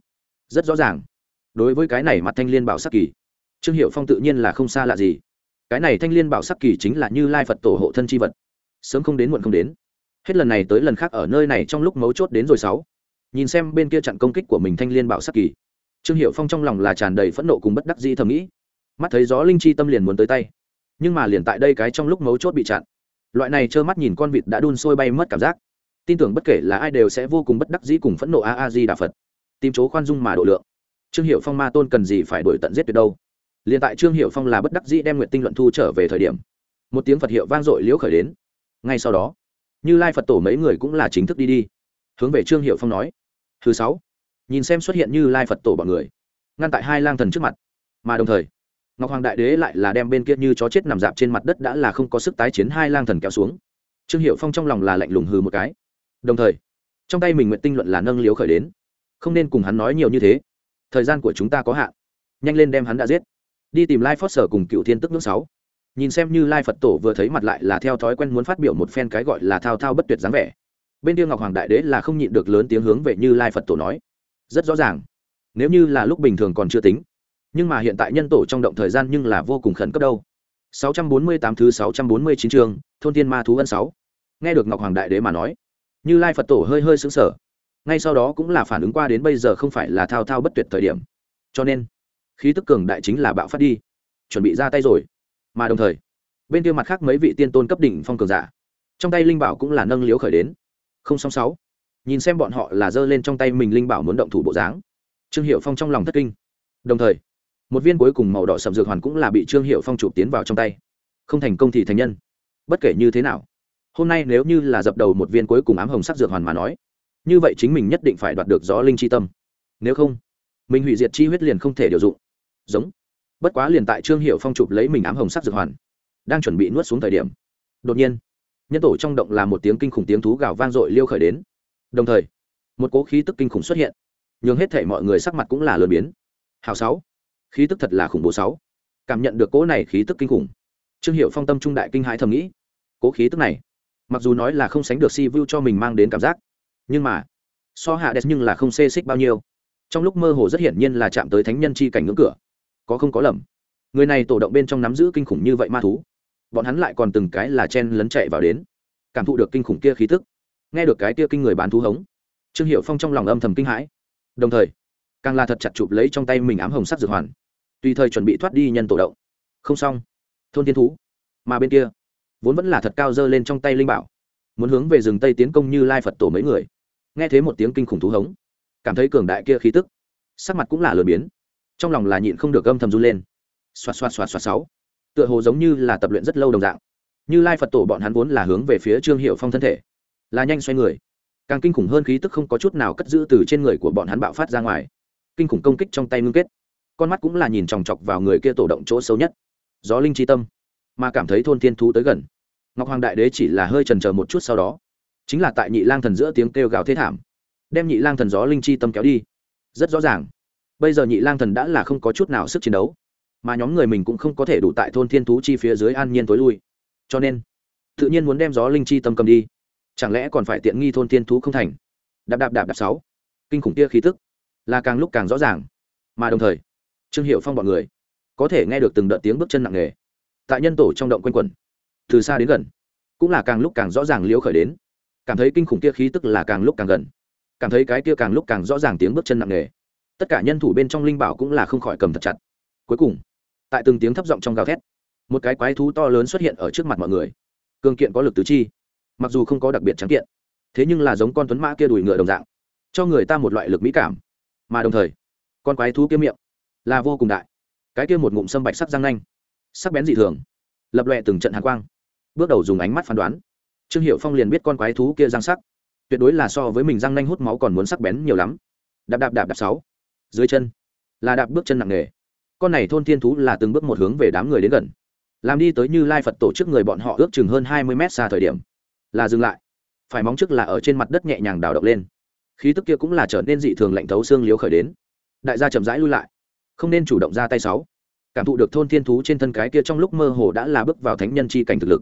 Speaker 1: rất rõ ràng, đối với cái này mặt thanh liên bảo sắc kỳ, trương hiệu phong tự nhiên là không xa lạ gì. Cái này thanh liên bảo sắc kỳ chính là như lai phật tổ hộ thân c h i vật. Sớm không đến muộn không đến. Hết lần này tới lần khác ở nơi này trong lúc mấu chốt đến rồi sáu. Nhìn xem bên kia chặn công kích của mình thanh liên bảo sắc kỳ, trương hiệu phong trong lòng là tràn đầy phẫn nộ cùng bất đắc dĩ thầm nghĩ. Mắt thấy gió linh chi tâm liền muốn tới tay, nhưng mà liền tại đây cái trong lúc mấu chốt bị chặn loại này trơ mắt nhìn con vịt đã đun sôi bay mất cảm giác. Tin tưởng bất kể là ai đều sẽ vô cùng bất đắc dĩ cùng phẫn nộ a a di đà phật. Tìm chỗ khoan dung mà độ lượng. Trương hiệu phong ma tôn cần gì phải đổi tận giết tuyệt đâu? Liền tại trương hiệu phong là bất đắc dĩ đem nguyện tinh luận thu trở về thời điểm, một tiếng phật hiệu vang dội liễu khởi đến. Ngay sau đó, như lai phật tổ mấy người cũng là chính thức đi đi. Hướng về trương hiệu phong nói, thứ sáu. Nhìn xem xuất hiện như lai phật tổ bọn người, ngăn tại hai lang thần trước mặt, mà đồng thời ngọc hoàng đại đế lại là đem bên kia như chó chết nằm dạp trên mặt đất đã là không có sức tái chiến hai lang thần kéo xuống. Trương hiệu phong trong lòng là lạnh lùng hừ một cái. Đồng thời, trong tay mình nguyện tinh luận là nâng liếu khởi đến. Không nên cùng hắn nói nhiều như thế. Thời gian của chúng ta có hạn. Nhanh lên đem hắn đã giết. Đi tìm lai phót sở cùng cựu thiên tức nước sáu. Nhìn xem như lai phật tổ vừa thấy mặt lại là theo thói quen muốn phát biểu một phen cái gọi là thao thao bất tuyệt dáng vẻ. Bên kia ngọc hoàng đại đế là không nhịn được lớn tiếng hướng về như lai phật tổ nói. Rất rõ ràng. Nếu như là lúc bình thường còn chưa tính nhưng mà hiện tại nhân tổ trong động thời gian nhưng là vô cùng khẩn cấp đâu 648 thứ 649 chương, thôn thiên ma thú ân 6. Nghe được Ngọc Hoàng Đại Đế mà nói, Như Lai Phật Tổ hơi hơi sững sờ. Ngay sau đó cũng là phản ứng qua đến bây giờ không phải là thao thao bất tuyệt thời điểm. Cho nên, khí tức cường đại chính là bạo phát đi, chuẩn bị ra tay rồi. Mà đồng thời, bên kia mặt khác mấy vị tiên tôn cấp đỉnh phong cường giả, trong tay linh bảo cũng là nâng liếu khởi đến. Không song sáu. Nhìn xem bọn họ là giơ lên trong tay mình linh bảo muốn động thủ bộ dáng. Trương Hiểu Phong trong lòng thất kinh. Đồng thời, một viên cuối cùng màu đỏ sầm dược hoàn cũng là bị trương hiệu phong chụp tiến vào trong tay không thành công thì thành nhân bất kể như thế nào hôm nay nếu như là dập đầu một viên cuối cùng ám hồng sắc dược hoàn mà nói như vậy chính mình nhất định phải đoạt được gió linh chi tâm nếu không mình hủy diệt chi huyết liền không thể điều dụng giống bất quá liền tại trương hiệu phong chụp lấy mình ám hồng sắc dược hoàn đang chuẩn bị nuốt xuống thời điểm đột nhiên nhân tổ trong động là một tiếng kinh khủng tiếng thú gào vang dội liêu khởi đến đồng thời một cố khí tức kinh khủng xuất hiện nhường hết thể mọi người sắc mặt cũng là lừa biến hào sáu khí tức thật là khủng bố sáu. Cảm nhận được cỗ này khí tức kinh khủng. Trương hiệu phong tâm trung đại kinh hãi thầm nghĩ, cỗ khí tức này, mặc dù nói là không sánh được si vu cho mình mang đến cảm giác, nhưng mà, so hạ đẹp nhưng là không xê xích bao nhiêu. Trong lúc mơ hồ rất hiển nhiên là chạm tới thánh nhân chi cảnh ngưỡng cửa, có không có lầm. Người này tổ động bên trong nắm giữ kinh khủng như vậy ma thú, bọn hắn lại còn từng cái là chen lấn chạy vào đến, cảm thụ được kinh khủng kia khí tức, nghe được cái kia kinh người bán thú hống. Trương hiệu phong trong lòng âm thầm kinh hãi, đồng thời, càng là thật chặt chụp lấy trong tay mình ám hồng sắc dược hoàn tùy thời chuẩn bị thoát đi nhân tổ động. Không xong. Thôn thiên thú. Mà bên kia, vốn vẫn là thật cao dơ lên trong tay linh bảo, muốn hướng về rừng tây tiến công như lai phật tổ mấy người. Nghe thấy một tiếng kinh khủng thú hống, cảm thấy cường đại kia khí tức, sắc mặt cũng là lừa biến, trong lòng là nhịn không được âm thầm run lên. Xoạt xoạt xoạt xoạt sáu. Tựa hồ giống như là tập luyện rất lâu đồng dạng. Như lai phật tổ bọn hắn vốn là hướng về phía trương hiệu phong thân thể, là nhanh xoay người. Càng kinh khủng hơn khí tức không có chút nào cất giữ từ trên người của bọn hắn bạo phát ra ngoài. Kinh khủng công kích trong tay ngưng kết con mắt cũng là nhìn chòng chọc vào người kia tổ động chỗ sâu nhất. Gió linh chi tâm, mà cảm thấy thôn thiên thú tới gần. Ngọc hoàng đại đế chỉ là hơi trần chờ một chút sau đó. Chính là tại nhị lang thần giữa tiếng kêu gào thế thảm, đem nhị lang thần gió linh chi tâm kéo đi. Rất rõ ràng, bây giờ nhị lang thần đã là không có chút nào sức chiến đấu, mà nhóm người mình cũng không có thể đủ tại thôn thiên thú chi phía dưới an nhiên tối lui. Cho nên, tự nhiên muốn đem gió linh chi tâm cầm đi. Chẳng lẽ còn phải tiện nghi thôn thiên thú không thành? Đạp đạp đạp đạp sáu. Kinh khủng tia khí tức, là càng lúc càng rõ ràng. Mà đồng thời trương hiệu phong bọn người có thể nghe được từng đợt tiếng bước chân nặng nề. Tại nhân tổ trong động quanh quẩn, từ xa đến gần, cũng là càng lúc càng rõ ràng liễu khởi đến. Cảm thấy kinh khủng kia khí tức là càng lúc càng gần. Cảm thấy cái kia càng lúc càng rõ ràng tiếng bước chân nặng nề. Tất cả nhân thủ bên trong linh bảo cũng là không khỏi cầm thật chặt. Cuối cùng, tại từng tiếng thấp giọng trong gào thét, một cái quái thú to lớn xuất hiện ở trước mặt mọi người. Cường kiện có lực tứ chi, mặc dù không có đặc biệt trắng kiện, thế nhưng là giống con tuấn mã kia đùi ngựa đồng dạng, cho người ta một loại lực mỹ cảm. Mà đồng thời, con quái thú kia miệng là vô cùng đại. Cái kia một ngụm sâm bạch sắc răng nanh, sắc bén dị thường, lập lòe từng trận hàn quang, bước đầu dùng ánh mắt phán đoán. Trương hiệu phong liền biết con quái thú kia răng sắc, tuyệt đối là so với mình răng nanh hút máu còn muốn sắc bén nhiều lắm. Đạp đạp đạp đạp sáu, dưới chân, là đạp bước chân nặng nề. Con này thôn thiên thú là từng bước một hướng về đám người đến gần. Làm đi tới như lai phật tổ chức người bọn họ ước chừng hơn hai mươi mét xa thời điểm, là dừng lại. Phải móng trước là ở trên mặt đất nhẹ nhàng đào động lên. Khí tức kia cũng là trở nên dị thường lạnh thấu xương liếu khởi đến. Đại gia chậm rãi lui lại không nên chủ động ra tay sáu. Cảm thụ được thôn thiên thú trên thân cái kia trong lúc mơ hồ đã là bước vào thánh nhân chi cảnh thực lực.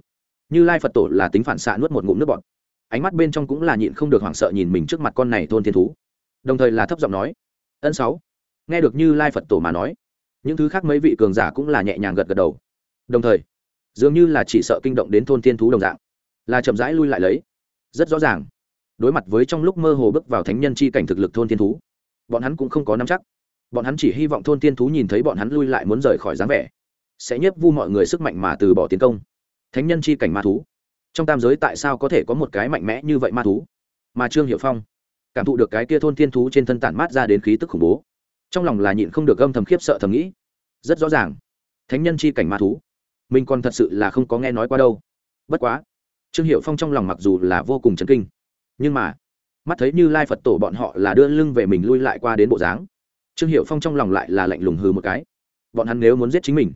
Speaker 1: Như lai phật tổ là tính phản xạ nuốt một ngụm nước bọt. Ánh mắt bên trong cũng là nhịn không được hoảng sợ nhìn mình trước mặt con này thôn thiên thú. Đồng thời là thấp giọng nói, ân sáu. Nghe được như lai phật tổ mà nói, những thứ khác mấy vị cường giả cũng là nhẹ nhàng gật gật đầu. Đồng thời, dường như là chỉ sợ kinh động đến thôn thiên thú đồng dạng, là chậm rãi lui lại lấy. Rất rõ ràng, đối mặt với trong lúc mơ hồ bước vào thánh nhân chi cảnh thực lực thôn thiên thú, bọn hắn cũng không có nắm chắc bọn hắn chỉ hy vọng thôn tiên thú nhìn thấy bọn hắn lui lại muốn rời khỏi dáng vẻ, sẽ nhiếp vu mọi người sức mạnh mà từ bỏ tiến công. Thánh nhân chi cảnh ma thú. Trong tam giới tại sao có thể có một cái mạnh mẽ như vậy ma thú? Mà trương hiệu phong cảm thụ được cái kia thôn tiên thú trên thân tản mát ra đến khí tức khủng bố. Trong lòng là nhịn không được âm thầm khiếp sợ thầm nghĩ. Rất rõ ràng, thánh nhân chi cảnh ma thú, mình còn thật sự là không có nghe nói qua đâu. Bất quá, trương hiệu phong trong lòng mặc dù là vô cùng chấn kinh, nhưng mà, mắt thấy như lai phật tổ bọn họ là đưa lưng về mình lui lại qua đến bộ dáng trương hiệu phong trong lòng lại là lạnh lùng hư một cái. Bọn hắn nếu muốn giết chính mình,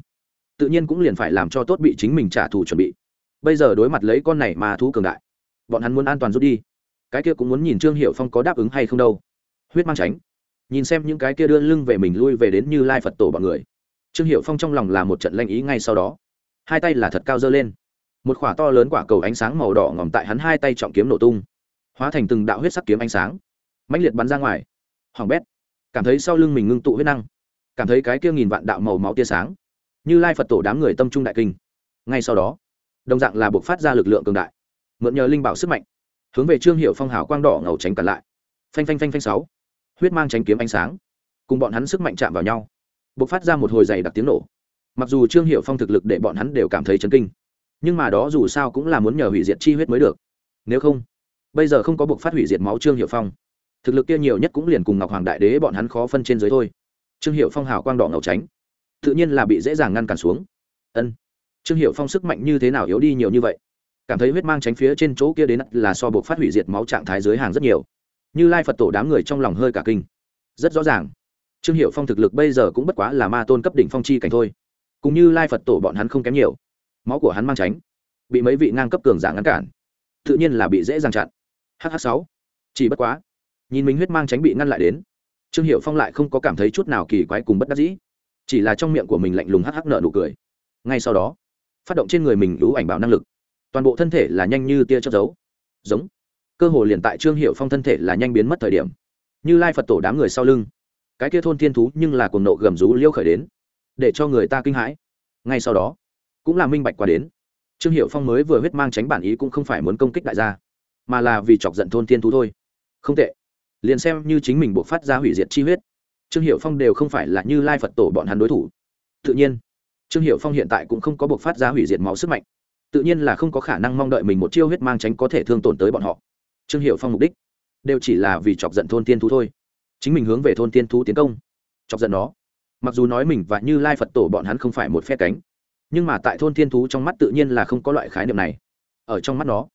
Speaker 1: tự nhiên cũng liền phải làm cho tốt bị chính mình trả thù chuẩn bị. Bây giờ đối mặt lấy con này mà thú cường đại, bọn hắn muốn an toàn rút đi. Cái kia cũng muốn nhìn trương hiệu phong có đáp ứng hay không đâu. Huyết mang tránh. Nhìn xem những cái kia đưa lưng về mình lui về đến như lai phật tổ bọn người. Trương hiệu phong trong lòng là một trận lanh ý ngay sau đó. Hai tay là thật cao dơ lên. Một khỏa to lớn quả cầu ánh sáng màu đỏ ngòm tại hắn hai tay trọng kiếm nổ tung. Hóa thành từng đạo huyết sắc kiếm ánh sáng. Mãnh liệt bắn ra ngoài. Hoàng bét cảm thấy sau lưng mình ngưng tụ huyết năng, cảm thấy cái kia nghìn vạn đạo màu máu tia sáng, như lai phật tổ đám người tâm trung đại kinh. Ngay sau đó, đồng dạng là buộc phát ra lực lượng cường đại, mượn nhờ linh bảo sức mạnh, hướng về trương hiệu phong hào quang đỏ ngầu tránh cản lại. Phanh phanh phanh phanh sáu, huyết mang tránh kiếm ánh sáng, cùng bọn hắn sức mạnh chạm vào nhau, buộc phát ra một hồi dày đặc tiếng nổ. Mặc dù trương hiệu phong thực lực để bọn hắn đều cảm thấy chấn kinh, nhưng mà đó dù sao cũng là muốn nhờ hủy diệt chi huyết mới được. Nếu không, bây giờ không có buộc phát hủy diệt máu trương hiệu phong thực lực kia nhiều nhất cũng liền cùng ngọc hoàng đại đế bọn hắn khó phân trên dưới thôi. Trương hiệu phong hào quang đỏ ngầu tránh, tự nhiên là bị dễ dàng ngăn cản xuống. Ân, trương hiệu phong sức mạnh như thế nào yếu đi nhiều như vậy? Cảm thấy huyết mang tránh phía trên chỗ kia đến là so buộc phát hủy diệt máu trạng thái giới hàng rất nhiều. Như lai phật tổ đám người trong lòng hơi cả kinh. Rất rõ ràng, trương hiệu phong thực lực bây giờ cũng bất quá là ma tôn cấp đỉnh phong chi cảnh thôi. Cũng như lai phật tổ bọn hắn không kém nhiều. Máu của hắn mang tránh, bị mấy vị ngang cấp cường giả ngăn cản, tự nhiên là bị dễ dàng chặn. Hh sáu, chỉ bất quá nhìn mình huyết mang tránh bị ngăn lại đến. Trương hiệu phong lại không có cảm thấy chút nào kỳ quái cùng bất đắc dĩ. Chỉ là trong miệng của mình lạnh lùng hắc hắc nợ nụ cười. Ngay sau đó, phát động trên người mình lũ ảnh bảo năng lực. Toàn bộ thân thể là nhanh như tia chớp dấu giống. Cơ hồ liền tại trương hiệu phong thân thể là nhanh biến mất thời điểm. Như lai phật tổ đám người sau lưng. Cái kia thôn thiên thú nhưng là cuồng nộ gầm rú liêu khởi đến. Để cho người ta kinh hãi. Ngay sau đó, cũng là minh bạch qua đến. Trương hiệu phong mới vừa huyết mang tránh bản ý cũng không phải muốn công kích đại gia, mà là vì chọc giận thôn thiên thú thôi. Không tệ liền xem như chính mình buộc phát ra hủy diệt chi huyết. Trương hiệu phong đều không phải là như lai phật tổ bọn hắn đối thủ. Tự nhiên, trương hiệu phong hiện tại cũng không có buộc phát ra hủy diệt máu sức mạnh. Tự nhiên là không có khả năng mong đợi mình một chiêu huyết mang tránh có thể thương tổn tới bọn họ. Trương hiệu phong mục đích đều chỉ là vì chọc giận thôn tiên thú thôi. Chính mình hướng về thôn tiên thú tiến công, chọc giận nó. Mặc dù nói mình và như lai phật tổ bọn hắn không phải một phe cánh, nhưng mà tại thôn tiên thú trong mắt tự nhiên là không có loại khái niệm này. Ở trong mắt nó,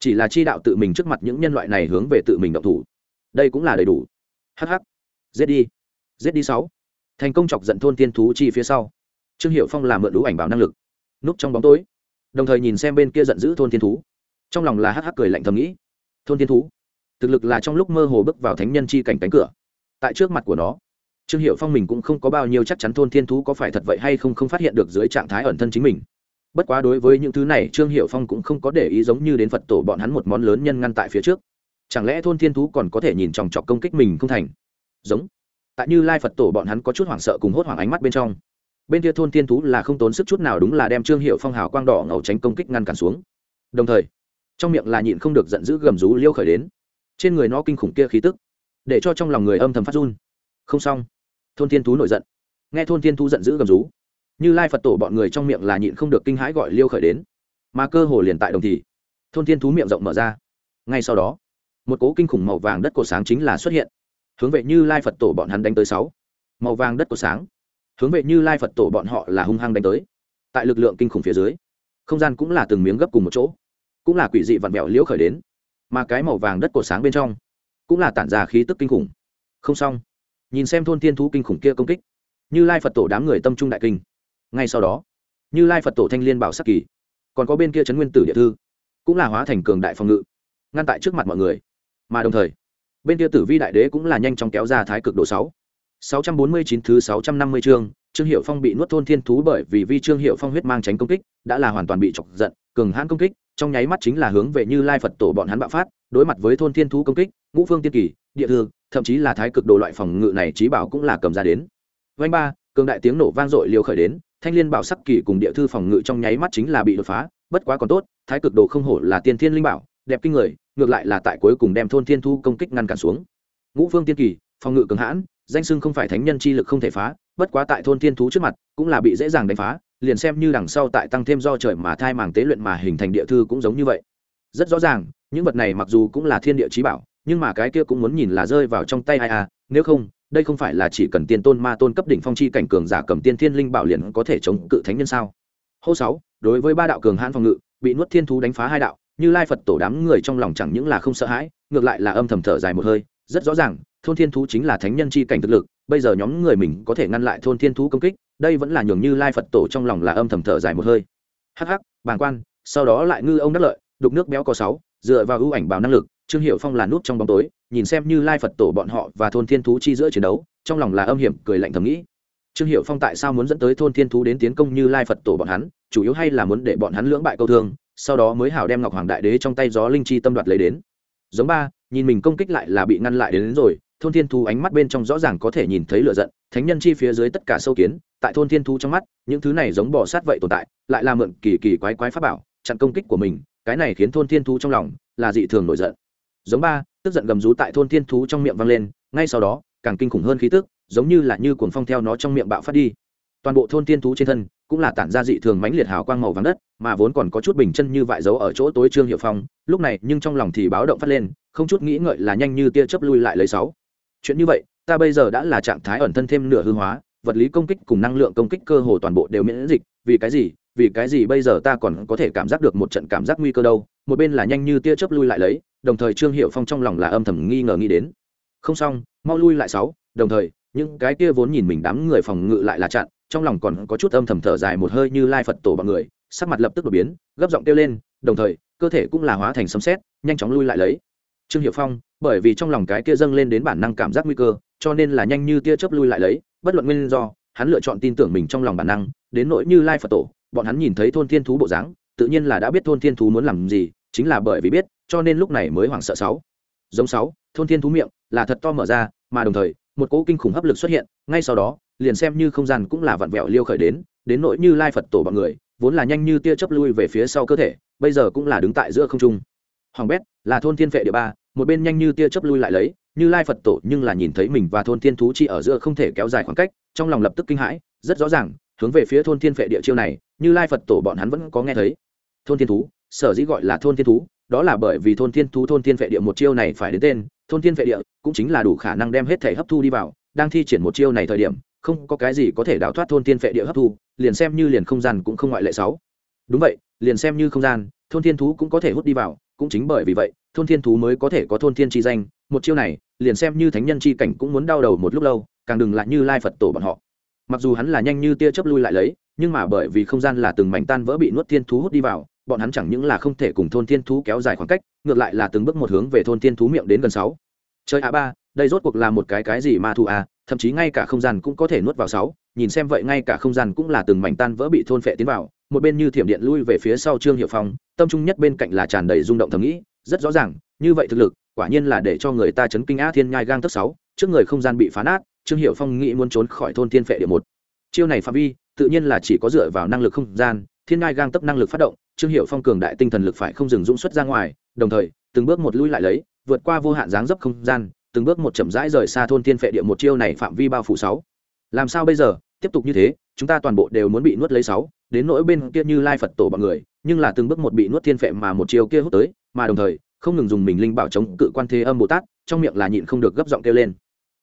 Speaker 1: chỉ là chi đạo tự mình trước mặt những nhân loại này hướng về tự mình động thủ đây cũng là đầy đủ. Hh giết đi. Giết đi sáu. Thành công chọc giận thôn Thiên thú chi phía sau. Trương hiệu phong làm mượn đủ ảnh bảo năng lực. Núp trong bóng tối. Đồng thời nhìn xem bên kia giận dữ thôn Thiên thú. Trong lòng là hắc hắc cười lạnh thầm nghĩ. Thôn Thiên thú. Thực lực là trong lúc mơ hồ bước vào thánh nhân chi cảnh cánh cửa. Tại trước mặt của nó, trương hiệu phong mình cũng không có bao nhiêu chắc chắn thôn thiên thú có phải thật vậy hay không không phát hiện được dưới trạng thái ẩn thân chính mình. Bất quá đối với những thứ này, trương hiệu phong cũng không có để ý giống như đến phật tổ bọn hắn một món lớn nhân ngăn tại phía trước chẳng lẽ thôn thiên thú còn có thể nhìn chòng chọc công kích mình không thành? Giống. Tại như lai phật tổ bọn hắn có chút hoảng sợ cùng hốt hoảng ánh mắt bên trong. Bên kia thôn thiên thú là không tốn sức chút nào đúng là đem trương hiệu phong hào quang đỏ ngầu tránh công kích ngăn cản xuống. Đồng thời, trong miệng là nhịn không được giận dữ gầm rú liêu khởi đến. Trên người nó kinh khủng kia khí tức, để cho trong lòng người âm thầm phát run. Không xong. Thôn thiên thú nổi giận. Nghe thôn thiên thú giận dữ gầm rú, như lai phật tổ bọn người trong miệng là nhịn không được kinh hãi gọi liêu khởi đến. Mà cơ hồ liền tại đồng thì, thôn thiên thú miệng rộng mở ra. Ngay sau đó một cố kinh khủng màu vàng đất cổ sáng chính là xuất hiện. Hướng về như lai phật tổ bọn hắn đánh tới sáu. Màu vàng đất cổ sáng. Hướng về như lai phật tổ bọn họ là hung hăng đánh tới. Tại lực lượng kinh khủng phía dưới, không gian cũng là từng miếng gấp cùng một chỗ. Cũng là quỷ dị vặn vẹo liễu khởi đến. Mà cái màu vàng đất cổ sáng bên trong, cũng là tản ra khí tức kinh khủng. Không xong. Nhìn xem thôn tiên thú kinh khủng kia công kích, như lai phật tổ đám người tâm trung đại kinh. Ngay sau đó, như lai phật tổ thanh liên bảo sắc kỳ. Còn có bên kia trấn nguyên tử địa thư, cũng là hóa thành cường đại phòng ngự, ngăn tại trước mặt mọi người mà đồng thời, bên kia tử vi đại đế cũng là nhanh chóng kéo ra thái cực độ sáu. sáu trăm bốn mươi chín thứ sáu trăm năm mươi chương, trương hiệu phong bị nuốt thôn thiên thú bởi vì vi trương hiệu phong huyết mang tránh công kích, đã là hoàn toàn bị chọc giận, cường hãn công kích, trong nháy mắt chính là hướng về như lai phật tổ bọn hắn bạo phát, đối mặt với thôn thiên thú công kích, ngũ phương tiên kỳ, địa thư, thậm chí là thái cực đồ loại phòng ngự này trí bảo cũng là cầm ra đến. Vanh ba, cường đại tiếng nổ vang dội liều khởi đến, thanh liên bảo sắc kỳ cùng địa thư phòng ngự trong nháy mắt chính là bị đột phá, bất quá còn tốt, thái cực đồ không hổ là tiên thiên linh bảo, đẹp kinh người ngược lại là tại cuối cùng đem thôn thiên thu công kích ngăn cản xuống. Ngũ phương tiên kỳ, phòng ngự cường hãn, danh sưng không phải thánh nhân chi lực không thể phá, bất quá tại thôn thiên thú trước mặt, cũng là bị dễ dàng đánh phá, liền xem như đằng sau tại tăng thêm do trời mà thai màng tế luyện mà hình thành địa thư cũng giống như vậy. Rất rõ ràng, những vật này mặc dù cũng là thiên địa trí bảo, nhưng mà cái kia cũng muốn nhìn là rơi vào trong tay ai à nếu không, đây không phải là chỉ cần tiên tôn ma tôn cấp đỉnh phong chi cảnh cường giả cầm tiên thiên linh bảo liền có thể chống cự thánh nhân sao? Hô sáu, đối với ba đạo cường hãn phòng ngự, bị nuốt thiên thú đánh phá hai đạo như lai phật tổ đám người trong lòng chẳng những là không sợ hãi, ngược lại là âm thầm thở dài một hơi, rất rõ ràng, thôn thiên thú chính là thánh nhân chi cảnh thực lực, bây giờ nhóm người mình có thể ngăn lại thôn thiên thú công kích, đây vẫn là nhường như lai phật tổ trong lòng là âm thầm thở dài một hơi. Hắc bàng quan, sau đó lại ngư ông đắc lợi, đục nước béo có sáu, dựa vào ưu ảnh bào năng lực, trương hiệu phong là nút trong bóng tối, nhìn xem như lai phật tổ bọn họ và thôn thiên thú chi giữa chiến đấu, trong lòng là âm hiểm, cười lạnh thầm nghĩ. Trương hiệu phong tại sao muốn dẫn tới thôn thiên thú đến tiến công như lai phật tổ bọn hắn, chủ yếu hay là muốn để bọn hắn lưỡng bại câu thương sau đó mới hảo đem ngọc hoàng đại đế trong tay gió linh chi tâm đoạt lấy đến. Giống ba nhìn mình công kích lại là bị ngăn lại đến, đến rồi thôn thiên thú ánh mắt bên trong rõ ràng có thể nhìn thấy lửa giận thánh nhân chi phía dưới tất cả sâu kiến tại thôn thiên thú trong mắt những thứ này giống bò sát vậy tồn tại lại là mượn kỳ kỳ quái quái pháp bảo chặn công kích của mình cái này khiến thôn thiên thú trong lòng là dị thường nổi giận. Giống ba tức giận gầm rú tại thôn thiên thú trong miệng vang lên ngay sau đó càng kinh khủng hơn khí tức giống như là như cuồng phong theo nó trong miệng bạo phát đi toàn bộ thôn tiên thú trên thân cũng là tản ra dị thường mãnh liệt hào quang màu vàng đất, mà vốn còn có chút bình chân như vại dấu ở chỗ tối trương hiệu phong, lúc này nhưng trong lòng thì báo động phát lên, không chút nghĩ ngợi là nhanh như tia chớp lui lại lấy sáu. Chuyện như vậy, ta bây giờ đã là trạng thái ẩn thân thêm nửa hư hóa, vật lý công kích cùng năng lượng công kích cơ hồ toàn bộ đều miễn dịch, vì cái gì? Vì cái gì bây giờ ta còn có thể cảm giác được một trận cảm giác nguy cơ đâu? Một bên là nhanh như tia chớp lui lại lấy, đồng thời trương hiệu phong trong lòng là âm thầm nghi ngờ nghĩ đến. Không xong, mau lui lại sáu, đồng thời, những cái kia vốn nhìn mình đám người phòng ngự lại là chặn trong lòng còn có chút âm thầm thở dài một hơi như lai phật tổ bằng người, sắc mặt lập tức đột biến, gấp giọng kêu lên, đồng thời, cơ thể cũng là hóa thành sấm sét, nhanh chóng lui lại lấy. Trương hiệu phong, bởi vì trong lòng cái kia dâng lên đến bản năng cảm giác nguy cơ, cho nên là nhanh như tia chớp lui lại lấy, bất luận nguyên do, hắn lựa chọn tin tưởng mình trong lòng bản năng, đến nỗi như lai phật tổ, bọn hắn nhìn thấy thôn thiên thú bộ dáng, tự nhiên là đã biết thôn thiên thú muốn làm gì, chính là bởi vì biết, cho nên lúc này mới hoảng sợ sáu. Giống sáu, thôn thiên thú miệng là thật to mở ra, mà đồng thời một cỗ kinh khủng hấp lực xuất hiện, ngay sau đó, liền xem như không gian cũng là vặn vẹo liêu khởi đến đến nỗi như lai phật tổ bọn người, vốn là nhanh như tia chớp lui về phía sau cơ thể, bây giờ cũng là đứng tại giữa không trung. Hoàng bét là thôn thiên vệ địa ba, một bên nhanh như tia chớp lui lại lấy, như lai phật tổ nhưng là nhìn thấy mình và thôn thiên thú chi ở giữa không thể kéo dài khoảng cách, trong lòng lập tức kinh hãi, rất rõ ràng, hướng về phía thôn thiên vệ địa chiêu này, như lai phật tổ bọn hắn vẫn có nghe thấy. Thôn thiên thú, sở dĩ gọi là thôn thiên thú, đó là bởi vì thôn thiên thú thôn thiên vệ địa một chiêu này phải đến tên thôn thiên phệ địa cũng chính là đủ khả năng đem hết thể hấp thu đi vào, đang thi triển một chiêu này thời điểm, không có cái gì có thể đào thoát thôn thiên phệ địa hấp thu, liền xem như liền không gian cũng không ngoại lệ sáu. Đúng vậy, liền xem như không gian, thôn thiên thú cũng có thể hút đi vào, cũng chính bởi vì vậy, thôn thiên thú mới có thể có thôn thiên chi danh, một chiêu này, liền xem như thánh nhân chi cảnh cũng muốn đau đầu một lúc lâu, càng đừng lại như lai phật tổ bọn họ. Mặc dù hắn là nhanh như tia chớp lui lại lấy, nhưng mà bởi vì không gian là từng mảnh tan vỡ bị nuốt thiên thú hút đi vào bọn hắn chẳng những là không thể cùng thôn thiên thú kéo dài khoảng cách, ngược lại là từng bước một hướng về thôn thiên thú miệng đến gần sáu. Chơi a ba, đây rốt cuộc là một cái cái gì ma thu a à, thậm chí ngay cả không gian cũng có thể nuốt vào sáu, nhìn xem vậy ngay cả không gian cũng là từng mảnh tan vỡ bị thôn phệ tiến vào, một bên như thiểm điện lui về phía sau trương hiệu phong, tâm trung nhất bên cạnh là tràn đầy rung động thầm nghĩ, rất rõ ràng, như vậy thực lực, quả nhiên là để cho người ta chấn kinh a thiên nhai gang tấc sáu, trước người không gian bị phá nát, trương hiệu phong nghĩ muốn trốn khỏi thôn thiên phệ địa một. Chiêu này phạm vi, tự nhiên là chỉ có dựa vào năng lực không gian, thiên nhai gang tấc năng lực phát động trương hiệu phong cường đại tinh thần lực phải không dừng dũng xuất ra ngoài, đồng thời, từng bước một lui lại lấy, vượt qua vô hạn dáng dấp không gian, từng bước một chậm rãi rời xa thôn thiên phệ địa một chiêu này phạm vi bao phủ sáu. Làm sao bây giờ? Tiếp tục như thế, chúng ta toàn bộ đều muốn bị nuốt lấy sáu, đến nỗi bên kia như lai phật tổ bọn người, nhưng là từng bước một bị nuốt thiên phệ mà một chiêu kia hút tới, mà đồng thời, không ngừng dùng mình linh bảo chống cự quan thế âm bồ tát, trong miệng là nhịn không được gấp giọng kêu lên.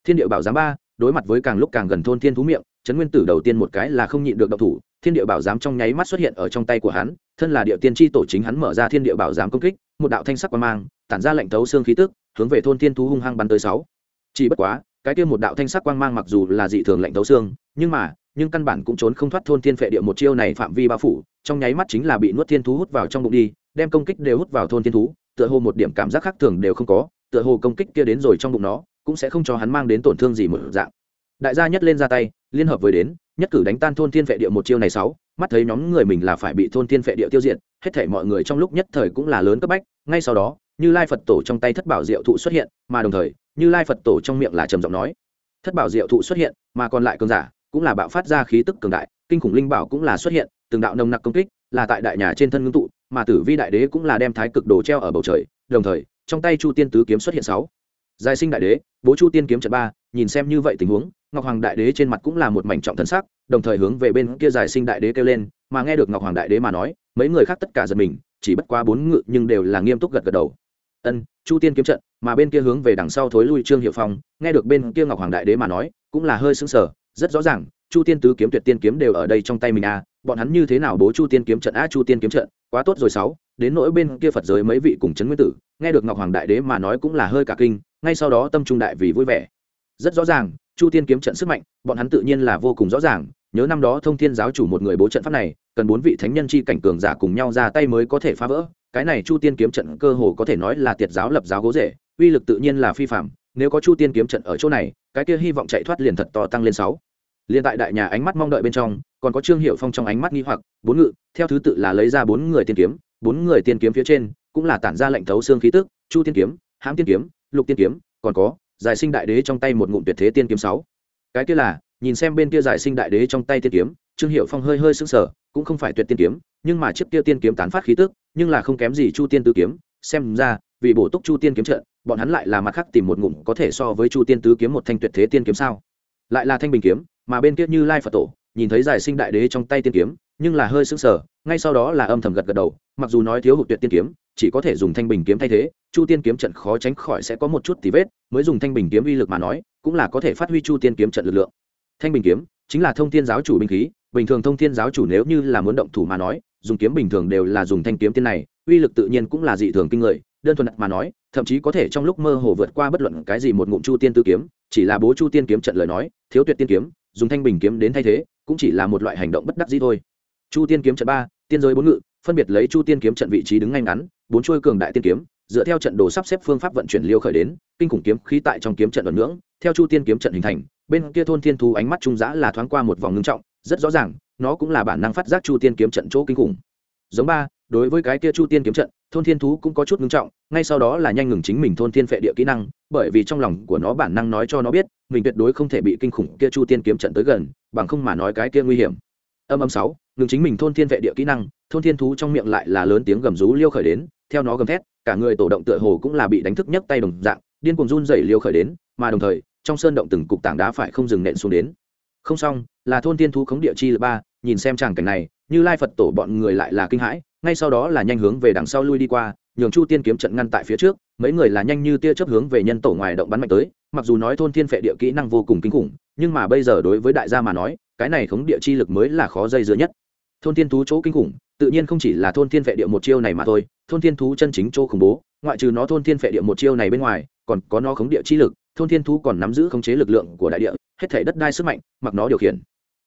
Speaker 1: Thiên địa bảo giám ba, đối mặt với càng lúc càng gần thôn thiên thú miệng, trấn nguyên tử đầu tiên một cái là không nhịn được độc thủ thiên địa bảo giám trong nháy mắt xuất hiện ở trong tay của hắn, thân là địa tiên tri tổ chính hắn mở ra thiên địa bảo giám công kích, một đạo thanh sắc qua mang, tản ra lệnh thấu xương khí tức, hướng về thôn thiên thú hung hăng bắn tới sáu. Chỉ bất quá, cái kia một đạo thanh sắc quang mang mặc dù là dị thường lệnh thấu xương, nhưng mà, nhưng căn bản cũng trốn không thoát thôn thiên phệ địa một chiêu này phạm vi bao phủ, trong nháy mắt chính là bị nuốt thiên thú hút vào trong bụng đi, đem công kích đều hút vào thôn thiên thú, tựa hồ một điểm cảm giác khác thường đều không có, tựa hồ công kích kia đến rồi trong bụng nó, cũng sẽ không cho hắn mang đến tổn thương gì một dạng. Đại gia nhất lên ra tay, liên hợp với đến nhất cử đánh tan thôn thiên vệ địa một chiêu này sáu, mắt thấy nhóm người mình là phải bị thôn thiên vệ địa tiêu diệt, hết thể mọi người trong lúc nhất thời cũng là lớn cấp bách, ngay sau đó, như lai phật tổ trong tay thất bảo diệu thụ xuất hiện, mà đồng thời, như lai phật tổ trong miệng là trầm giọng nói, thất bảo diệu thụ xuất hiện, mà còn lại cường giả cũng là bạo phát ra khí tức cường đại, kinh khủng linh bảo cũng là xuất hiện, từng đạo nồng nặc công kích là tại đại nhà trên thân ngưng tụ, mà tử vi đại đế cũng là đem thái cực đồ treo ở bầu trời, đồng thời, trong tay chu tiên tứ kiếm xuất hiện sáu. Giai sinh đại đế, bố chu tiên kiếm trận ba, nhìn xem như vậy tình huống ngọc hoàng đại đế trên mặt cũng là một mảnh trọng thân sắc đồng thời hướng về bên kia giải sinh đại đế kêu lên mà nghe được ngọc hoàng đại đế mà nói mấy người khác tất cả giật mình chỉ bất quá bốn ngự nhưng đều là nghiêm túc gật gật đầu. Ân chu tiên kiếm trận mà bên kia hướng về đằng sau thối lui trương hiệu phong nghe được bên kia ngọc hoàng đại đế mà nói cũng là hơi sững sờ rất rõ ràng chu tiên tứ kiếm tuyệt tiên kiếm đều ở đây trong tay mình a à, bọn hắn như thế nào bố chu tiên kiếm trận a chu tiên kiếm trận quá tốt rồi sáu đến nỗi bên kia phật giới mấy vị cùng Trấn nguyên tử nghe được ngọc hoàng đại đế mà nói cũng là hơi cả kinh ngay sau đó tâm trung đại vì vui vẻ. Rất rõ ràng chu tiên kiếm trận sức mạnh, bọn hắn tự nhiên là vô cùng rõ ràng, nhớ năm đó thông thiên giáo chủ một người bố trận pháp này, cần bốn vị thánh nhân chi cảnh cường giả cùng nhau ra tay mới có thể phá vỡ, cái này chu tiên kiếm trận cơ hồ có thể nói là tiệt giáo lập giáo gố rể, uy lực tự nhiên là phi phạm nếu có chu tiên kiếm trận ở chỗ này, cái kia hy vọng chạy thoát liền thật to tăng lên sáu. Liền tại đại nhà ánh mắt mong đợi bên trong, còn có trương hiệu phong trong ánh mắt nghi hoặc, bốn ngự, theo thứ tự là lấy ra bốn người tiên kiếm, bốn người tiên kiếm phía trên, cũng là tản ra lệnh thấu xương khí tức, chu tiên kiếm hãm tiên kiếm, lục tiên kiếm, còn có giải sinh đại đế trong tay một ngụm tuyệt thế tiên kiếm sáu. Cái kia là, nhìn xem bên kia giải sinh đại đế trong tay tiên kiếm, trương hiệu phong hơi hơi sững sờ, cũng không phải tuyệt tiên kiếm, nhưng mà chiếc kia tiên kiếm tán phát khí tức, nhưng là không kém gì chu tiên tứ kiếm. Xem ra, vì bổ túc chu tiên kiếm trận, bọn hắn lại là mặt khác tìm một ngụm có thể so với chu tiên tứ kiếm một thanh tuyệt thế tiên kiếm sao? Lại là thanh bình kiếm, mà bên kia như lai phật tổ, nhìn thấy giải sinh đại đế trong tay tiên kiếm, nhưng là hơi sững sờ ngay sau đó là âm thầm gật gật đầu, mặc dù nói thiếu hụt tuyệt tiên kiếm, chỉ có thể dùng thanh bình kiếm thay thế, chu tiên kiếm trận khó tránh khỏi sẽ có một chút tí vết, mới dùng thanh bình kiếm uy lực mà nói, cũng là có thể phát huy chu tiên kiếm trận lực lượng. Thanh bình kiếm chính là thông thiên giáo chủ binh khí, bình thường thông thiên giáo chủ nếu như là muốn động thủ mà nói, dùng kiếm bình thường đều là dùng thanh kiếm tiên này, uy lực tự nhiên cũng là dị thường kinh người, đơn thuần mà nói, thậm chí có thể trong lúc mơ hồ vượt qua bất luận cái gì một ngụm chu tiên tư kiếm, chỉ là bố chu tiên kiếm trận lời nói, thiếu tuyệt tiên kiếm, dùng thanh bình kiếm đến thay thế, cũng chỉ là một loại hành động bất đắc dĩ thôi. Chu tiên kiếm trận ba tiên giới bốn ngự, phân biệt lấy chu tiên kiếm trận vị trí đứng ngay ngắn, bốn chuôi cường đại tiên kiếm, dựa theo trận đồ sắp xếp phương pháp vận chuyển liêu khởi đến, kinh khủng kiếm khí tại trong kiếm trận ẩn ngưỡng, theo chu tiên kiếm trận hình thành, bên kia thôn thiên thú ánh mắt trung giã là thoáng qua một vòng ngưng trọng, rất rõ ràng, nó cũng là bản năng phát giác chu tiên kiếm trận chỗ kinh khủng. Giống ba, đối với cái kia chu tiên kiếm trận, thôn thiên thú cũng có chút ngưng trọng, ngay sau đó là nhanh ngừng chính mình thôn thiên phệ địa kỹ năng, bởi vì trong lòng của nó bản năng nói cho nó biết, mình tuyệt đối không thể bị kinh khủng kia chu tiên kiếm trận tới gần, bằng không mà nói cái kia nguy hiểm. Âm âm sáu ngừng chính mình thôn thiên vệ địa kỹ năng, thôn thiên thú trong miệng lại là lớn tiếng gầm rú liêu khởi đến, theo nó gầm thét, cả người tổ động tựa hồ cũng là bị đánh thức nhấc tay đồng dạng, điên cuồng run dày liêu khởi đến, mà đồng thời, trong sơn động từng cục tảng đá phải không dừng nện xuống đến. Không xong, là thôn thiên thú khống địa chi là ba, nhìn xem tràng cảnh này, như lai phật tổ bọn người lại là kinh hãi, ngay sau đó là nhanh hướng về đằng sau lui đi qua, nhường chu tiên kiếm trận ngăn tại phía trước, mấy người là nhanh như tia chớp hướng về nhân tổ ngoài động bắn mạnh tới, mặc dù nói thôn thiên phệ địa kỹ năng vô cùng kinh khủng, nhưng mà bây giờ đối với đại gia mà nói, cái này khống địa chi lực mới là khó dây dưa nhất thôn thiên thú chỗ kinh khủng, tự nhiên không chỉ là thôn thiên Vệ địa một chiêu này mà thôi, thôn thiên thú chân chính chỗ khủng bố, ngoại trừ nó thôn thiên Vệ địa một chiêu này bên ngoài, còn có nó khống địa chi lực, thôn thiên thú còn nắm giữ khống chế lực lượng của đại địa, hết thể đất đai sức mạnh, mặc nó điều khiển.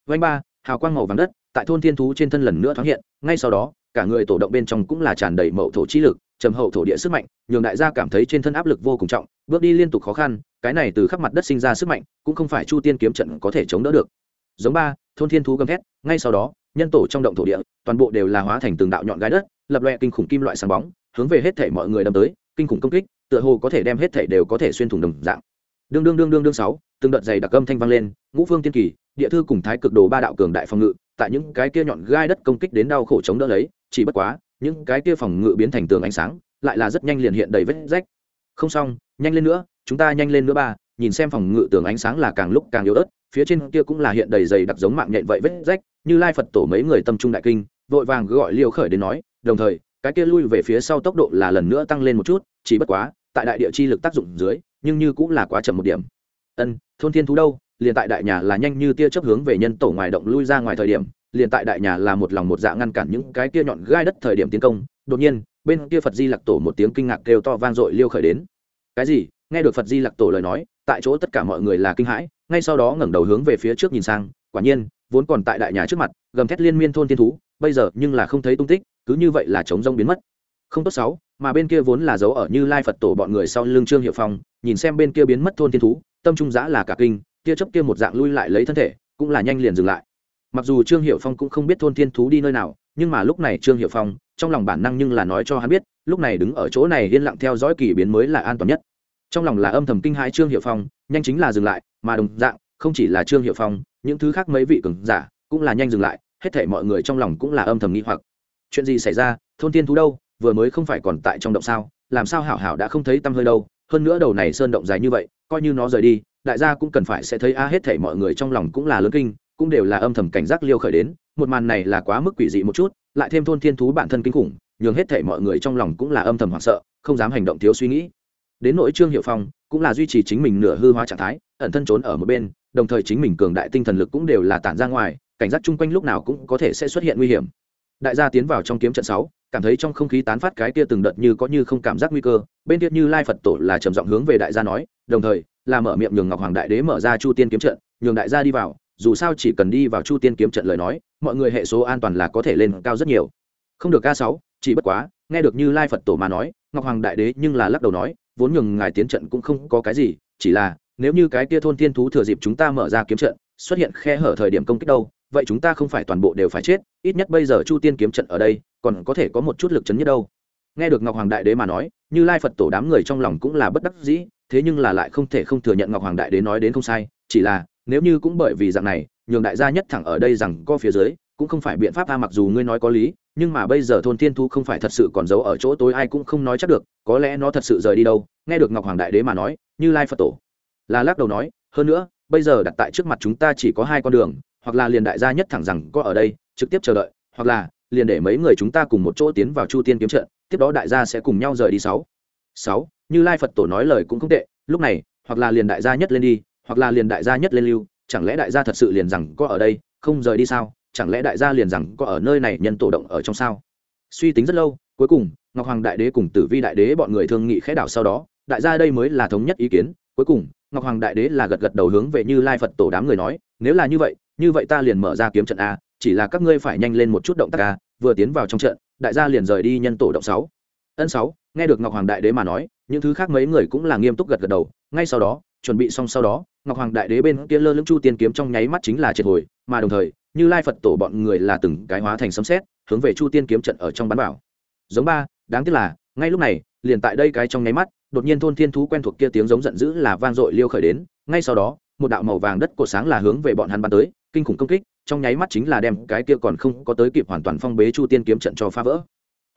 Speaker 1: Vanh ba, hào quang màu vàng đất, tại thôn thiên thú trên thân lần nữa thoáng hiện, ngay sau đó, cả người tổ động bên trong cũng là tràn đầy mậu thổ chi lực, trầm hậu thổ địa sức mạnh, nhường đại gia cảm thấy trên thân áp lực vô cùng trọng, bước đi liên tục khó khăn, cái này từ khắp mặt đất sinh ra sức mạnh, cũng không phải chu tiên kiếm trận có thể chống đỡ được. Giống ba, thôn thiên thú gầm thét, ngay sau đó nhân tổ trong động thổ địa, toàn bộ đều là hóa thành từng đạo nhọn gai đất, lập loẹ kinh khủng kim loại sáng bóng, hướng về hết thể mọi người đâm tới, kinh khủng công kích, tựa hồ có thể đem hết thể đều có thể xuyên thủng đồng dạng. Đương đương đương đương đương sáu, từng đợt dày đặc âm thanh vang lên, ngũ phương tiên kỳ, địa thư cùng thái cực đồ ba đạo cường đại phòng ngự, tại những cái kia nhọn gai đất công kích đến đau khổ chống đỡ lấy, chỉ bất quá, những cái kia phòng ngự biến thành tường ánh sáng, lại là rất nhanh liền hiện đầy vết rách. Không xong, nhanh lên nữa, chúng ta nhanh lên nữa ba, nhìn xem phòng ngự tường ánh sáng là càng lúc càng yếu ớt, phía trên kia cũng là hiện đầy dày đặc giống mạng nhện vậy vết rách như lai phật tổ mấy người tâm trung đại kinh, vội vàng gọi liêu khởi đến nói, đồng thời, cái kia lui về phía sau tốc độ là lần nữa tăng lên một chút, chỉ bất quá, tại đại địa chi lực tác dụng dưới, nhưng như cũng là quá chậm một điểm. Ân, thôn thiên thú đâu? Liền tại đại nhà là nhanh như tia chớp hướng về nhân tổ ngoài động lui ra ngoài thời điểm, liền tại đại nhà là một lòng một dạ ngăn cản những cái kia nhọn gai đất thời điểm tiến công. Đột nhiên, bên kia phật di lặc tổ một tiếng kinh ngạc kêu to vang dội liêu khởi đến. Cái gì? Nghe được phật di lặc tổ lời nói, tại chỗ tất cả mọi người là kinh hãi, ngay sau đó ngẩng đầu hướng về phía trước nhìn sang, quả nhiên vốn còn tại đại nhà trước mặt, gầm thét liên miên thôn thiên thú, bây giờ nhưng là không thấy tung tích, cứ như vậy là chống rông biến mất. Không tốt sáu mà bên kia vốn là dấu ở như lai phật tổ bọn người sau lưng trương hiệu phong, nhìn xem bên kia biến mất thôn thiên thú, tâm trung giã là cả kinh kia chấp kia một dạng lui lại lấy thân thể, cũng là nhanh liền dừng lại. Mặc dù trương hiệu phong cũng không biết thôn thiên thú đi nơi nào, nhưng mà lúc này trương hiệu phong, trong lòng bản năng nhưng là nói cho hắn biết, lúc này đứng ở chỗ này yên lặng theo dõi kỳ biến mới là an toàn nhất. Trong lòng là âm thầm kinh hãi trương hiệu phong, nhanh chính là dừng lại, mà đồng dạng, không chỉ là trương hiệu phong những thứ khác mấy vị cường giả cũng là nhanh dừng lại, hết thể mọi người trong lòng cũng là âm thầm nghi hoặc. Chuyện gì xảy ra? Thôn thiên thú đâu? Vừa mới không phải còn tại trong động sao? Làm sao hảo hảo đã không thấy tăm hơi đâu? Hơn nữa đầu này sơn động dài như vậy, coi như nó rời đi, đại gia cũng cần phải sẽ thấy a, hết thể mọi người trong lòng cũng là lớn kinh, cũng đều là âm thầm cảnh giác liêu khởi đến. Một màn này là quá mức quỷ dị một chút, lại thêm thôn thiên thú bản thân kinh khủng, nhường hết thể mọi người trong lòng cũng là âm thầm hoảng sợ, không dám hành động thiếu suy nghĩ. Đến nỗi trương hiệu phong, cũng là duy trì chính mình nửa hư hóa trạng thái, ẩn thân trốn ở một bên đồng thời chính mình cường đại tinh thần lực cũng đều là tản ra ngoài, cảnh giác chung quanh lúc nào cũng có thể sẽ xuất hiện nguy hiểm. Đại gia tiến vào trong kiếm trận sáu, cảm thấy trong không khí tán phát cái kia từng đợt như có như không cảm giác nguy cơ, bên kia như lai phật tổ là trầm giọng hướng về đại gia nói, đồng thời, là mở miệng nhường ngọc hoàng đại đế mở ra chu tiên kiếm trận, nhường đại gia đi vào, dù sao chỉ cần đi vào chu tiên kiếm trận lời nói, mọi người hệ số an toàn là có thể lên cao rất nhiều. Không được ca sáu, chỉ bất quá, nghe được như lai phật tổ mà nói, ngọc hoàng đại đế nhưng là lắc đầu nói, vốn nhường ngài tiến trận cũng không có cái gì, chỉ là nếu như cái kia thôn tiên thú thừa dịp chúng ta mở ra kiếm trận, xuất hiện khe hở thời điểm công kích đâu, vậy chúng ta không phải toàn bộ đều phải chết, ít nhất bây giờ chu tiên kiếm trận ở đây, còn có thể có một chút lực chấn nhất đâu. Nghe được ngọc hoàng đại đế mà nói, như lai phật tổ đám người trong lòng cũng là bất đắc dĩ, thế nhưng là lại không thể không thừa nhận ngọc hoàng đại đế nói đến không sai, chỉ là, nếu như cũng bởi vì dạng này, nhường đại gia nhất thẳng ở đây rằng có phía dưới, cũng không phải biện pháp a mặc dù ngươi nói có lý, nhưng mà bây giờ thôn thiên thu không phải thật sự còn giấu ở chỗ tối, ai cũng không nói chắc được, có lẽ nó thật sự rời đi đâu. Nghe được ngọc hoàng đại đế mà nói, như lai phật tổ là lắc đầu nói, hơn nữa, bây giờ đặt tại trước mặt chúng ta chỉ có hai con đường, hoặc là liền đại gia nhất thẳng rằng có ở đây, trực tiếp chờ đợi, hoặc là liền để mấy người chúng ta cùng một chỗ tiến vào chu tiên kiếm trận, tiếp đó đại gia sẽ cùng nhau rời đi sáu. Sáu, như lai phật tổ nói lời cũng không tệ, lúc này, hoặc là liền đại gia nhất lên đi, hoặc là liền đại gia nhất lên lưu, chẳng lẽ đại gia thật sự liền rằng có ở đây, không rời đi sao? Chẳng lẽ đại gia liền rằng có ở nơi này nhân tổ động ở trong sao? Suy tính rất lâu, cuối cùng, ngọc hoàng đại đế cùng tử vi đại đế bọn người thương nghị khẽ đảo sau đó, đại gia đây mới là thống nhất ý kiến, cuối cùng ngọc hoàng đại đế là gật gật đầu hướng về như lai phật tổ đám người nói, nếu là như vậy như vậy ta liền mở ra kiếm trận a, chỉ là các ngươi phải nhanh lên một chút động tác a, vừa tiến vào trong trận, đại gia liền rời đi nhân tổ động sáu. Ân sáu, nghe được ngọc hoàng đại đế mà nói, những thứ khác mấy người cũng là nghiêm túc gật gật đầu, ngay sau đó, chuẩn bị xong sau đó, ngọc hoàng đại đế bên kia lơ lưng chu tiên kiếm trong nháy mắt chính là triệt hồi, mà đồng thời, như lai phật tổ bọn người là từng cái hóa thành sấm xét hướng về chu tiên kiếm trận ở trong bán bảo giống ba, đáng tiếc là, ngay lúc này, liền tại đây cái trong nháy mắt đột nhiên thôn thiên thú quen thuộc kia tiếng giống giận dữ là vang dội liêu khởi đến. Ngay sau đó, một đạo màu vàng đất cổ sáng là hướng về bọn hắn bắn tới, kinh khủng công kích, trong nháy mắt chính là đem cái kia còn không có tới kịp hoàn toàn phong bế chu tiên kiếm trận cho phá vỡ.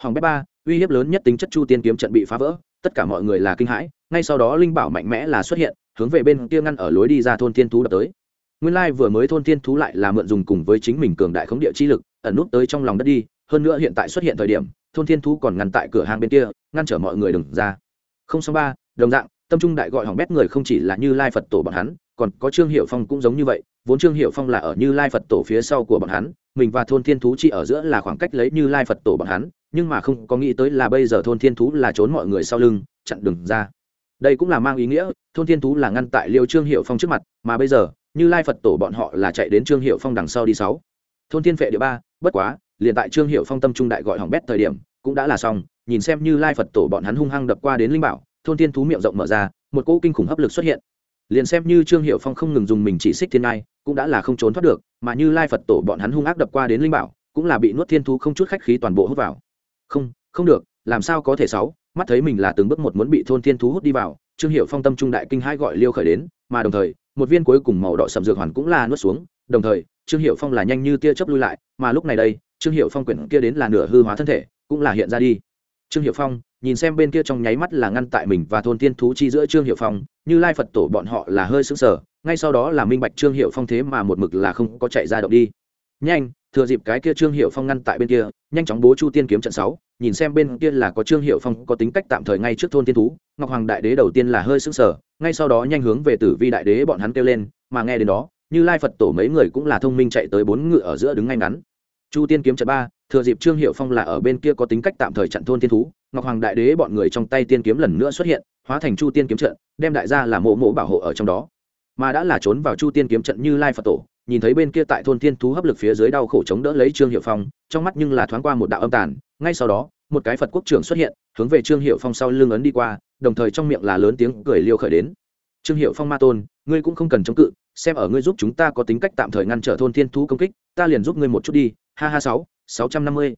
Speaker 1: Hoàng bét ba, uy hiếp lớn nhất tính chất chu tiên kiếm trận bị phá vỡ, tất cả mọi người là kinh hãi, ngay sau đó linh bảo mạnh mẽ là xuất hiện, hướng về bên kia ngăn ở lối đi ra thôn thiên thú đập tới. Nguyên lai vừa mới thôn thiên thú lại là mượn dùng cùng với chính mình cường đại khống địa chi lực, ẩn nút tới trong lòng đất đi, hơn nữa hiện tại xuất hiện thời điểm, thôn thiên thú còn ngăn tại cửa hàng bên kia, ngăn trở mọi người đừng ra không xong ba, đồng dạng, tâm trung đại gọi hỏng bét người không chỉ là như lai phật tổ bọn hắn, còn có trương hiệu phong cũng giống như vậy, vốn trương hiệu phong là ở như lai phật tổ phía sau của bọn hắn, mình và thôn thiên thú chỉ ở giữa là khoảng cách lấy như lai phật tổ bọn hắn, nhưng mà không có nghĩ tới là bây giờ thôn thiên thú là trốn mọi người sau lưng, chặn đường ra. Đây cũng là mang ý nghĩa, thôn thiên thú là ngăn tại liêu trương hiệu phong trước mặt, mà bây giờ, như lai phật tổ bọn họ là chạy đến trương hiệu phong đằng sau đi sáu. Thôn thiên phệ địa ba, bất quá, liền tại trương hiệu phong tâm trung đại gọi hỏng bét thời điểm, cũng đã là xong nhìn xem như lai phật tổ bọn hắn hung hăng đập qua đến linh bảo thôn thiên thú miệng rộng mở ra một cỗ kinh khủng hấp lực xuất hiện liền xem như trương hiệu phong không ngừng dùng mình chỉ xích thiên ngai cũng đã là không trốn thoát được mà như lai phật tổ bọn hắn hung ác đập qua đến linh bảo cũng là bị nuốt thiên thú không chút khách khí toàn bộ hút vào không không được làm sao có thể sáu mắt thấy mình là từng bước một muốn bị thôn thiên thú hút đi vào trương hiệu phong tâm trung đại kinh hai gọi liêu khởi đến mà đồng thời một viên cuối cùng màu đỏ sầm dược hoàn cũng là nuốt xuống đồng thời trương hiệu phong là nhanh như tia chớp lui lại mà lúc này đây trương hiệu phong quyển kia đến là nửa hư hóa thân thể cũng là hiện ra đi trương hiệu phong, nhìn xem bên kia trong nháy mắt là ngăn tại mình và thôn tiên thú chi giữa trương hiệu phong, như lai phật tổ bọn họ là hơi sững sờ, ngay sau đó là minh bạch trương hiệu phong thế mà một mực là không có chạy ra động đi. Nhanh, thừa dịp cái kia trương hiệu phong ngăn tại bên kia, nhanh chóng bố chu tiên kiếm trận sáu, nhìn xem bên kia là có trương hiệu phong có tính cách tạm thời ngay trước thôn tiên thú, ngọc hoàng đại đế đầu tiên là hơi sững sờ, ngay sau đó nhanh hướng về tử vi đại đế bọn hắn kêu lên, mà nghe đến đó, như lai phật tổ mấy người cũng là thông minh chạy tới bốn ngựa ở giữa đứng ngay ngắn. Chu tiên kiếm trận ba thừa dịp trương hiệu phong là ở bên kia có tính cách tạm thời chặn thôn thiên thú, ngọc hoàng đại đế bọn người trong tay tiên kiếm lần nữa xuất hiện, hóa thành chu tiên kiếm trận, đem đại gia là mộ mộ bảo hộ ở trong đó. Mà đã là trốn vào chu tiên kiếm trận như lai phật tổ, nhìn thấy bên kia tại thôn thiên thú hấp lực phía dưới đau khổ chống đỡ lấy trương hiệu phong, trong mắt nhưng là thoáng qua một đạo âm tàn. Ngay sau đó, một cái phật quốc trưởng xuất hiện, hướng về trương hiệu phong sau lưng ấn đi qua, đồng thời trong miệng là lớn tiếng cười liêu khởi đến. Trương hiệu phong ma tôn, ngươi cũng không cần chống cự, xem ở ngươi giúp chúng ta có tính cách tạm thời ngăn trở thôn thiên thú công kích, ta liền giúp ngươi một chút đi, ha ha sáu sáu trăm năm mươi.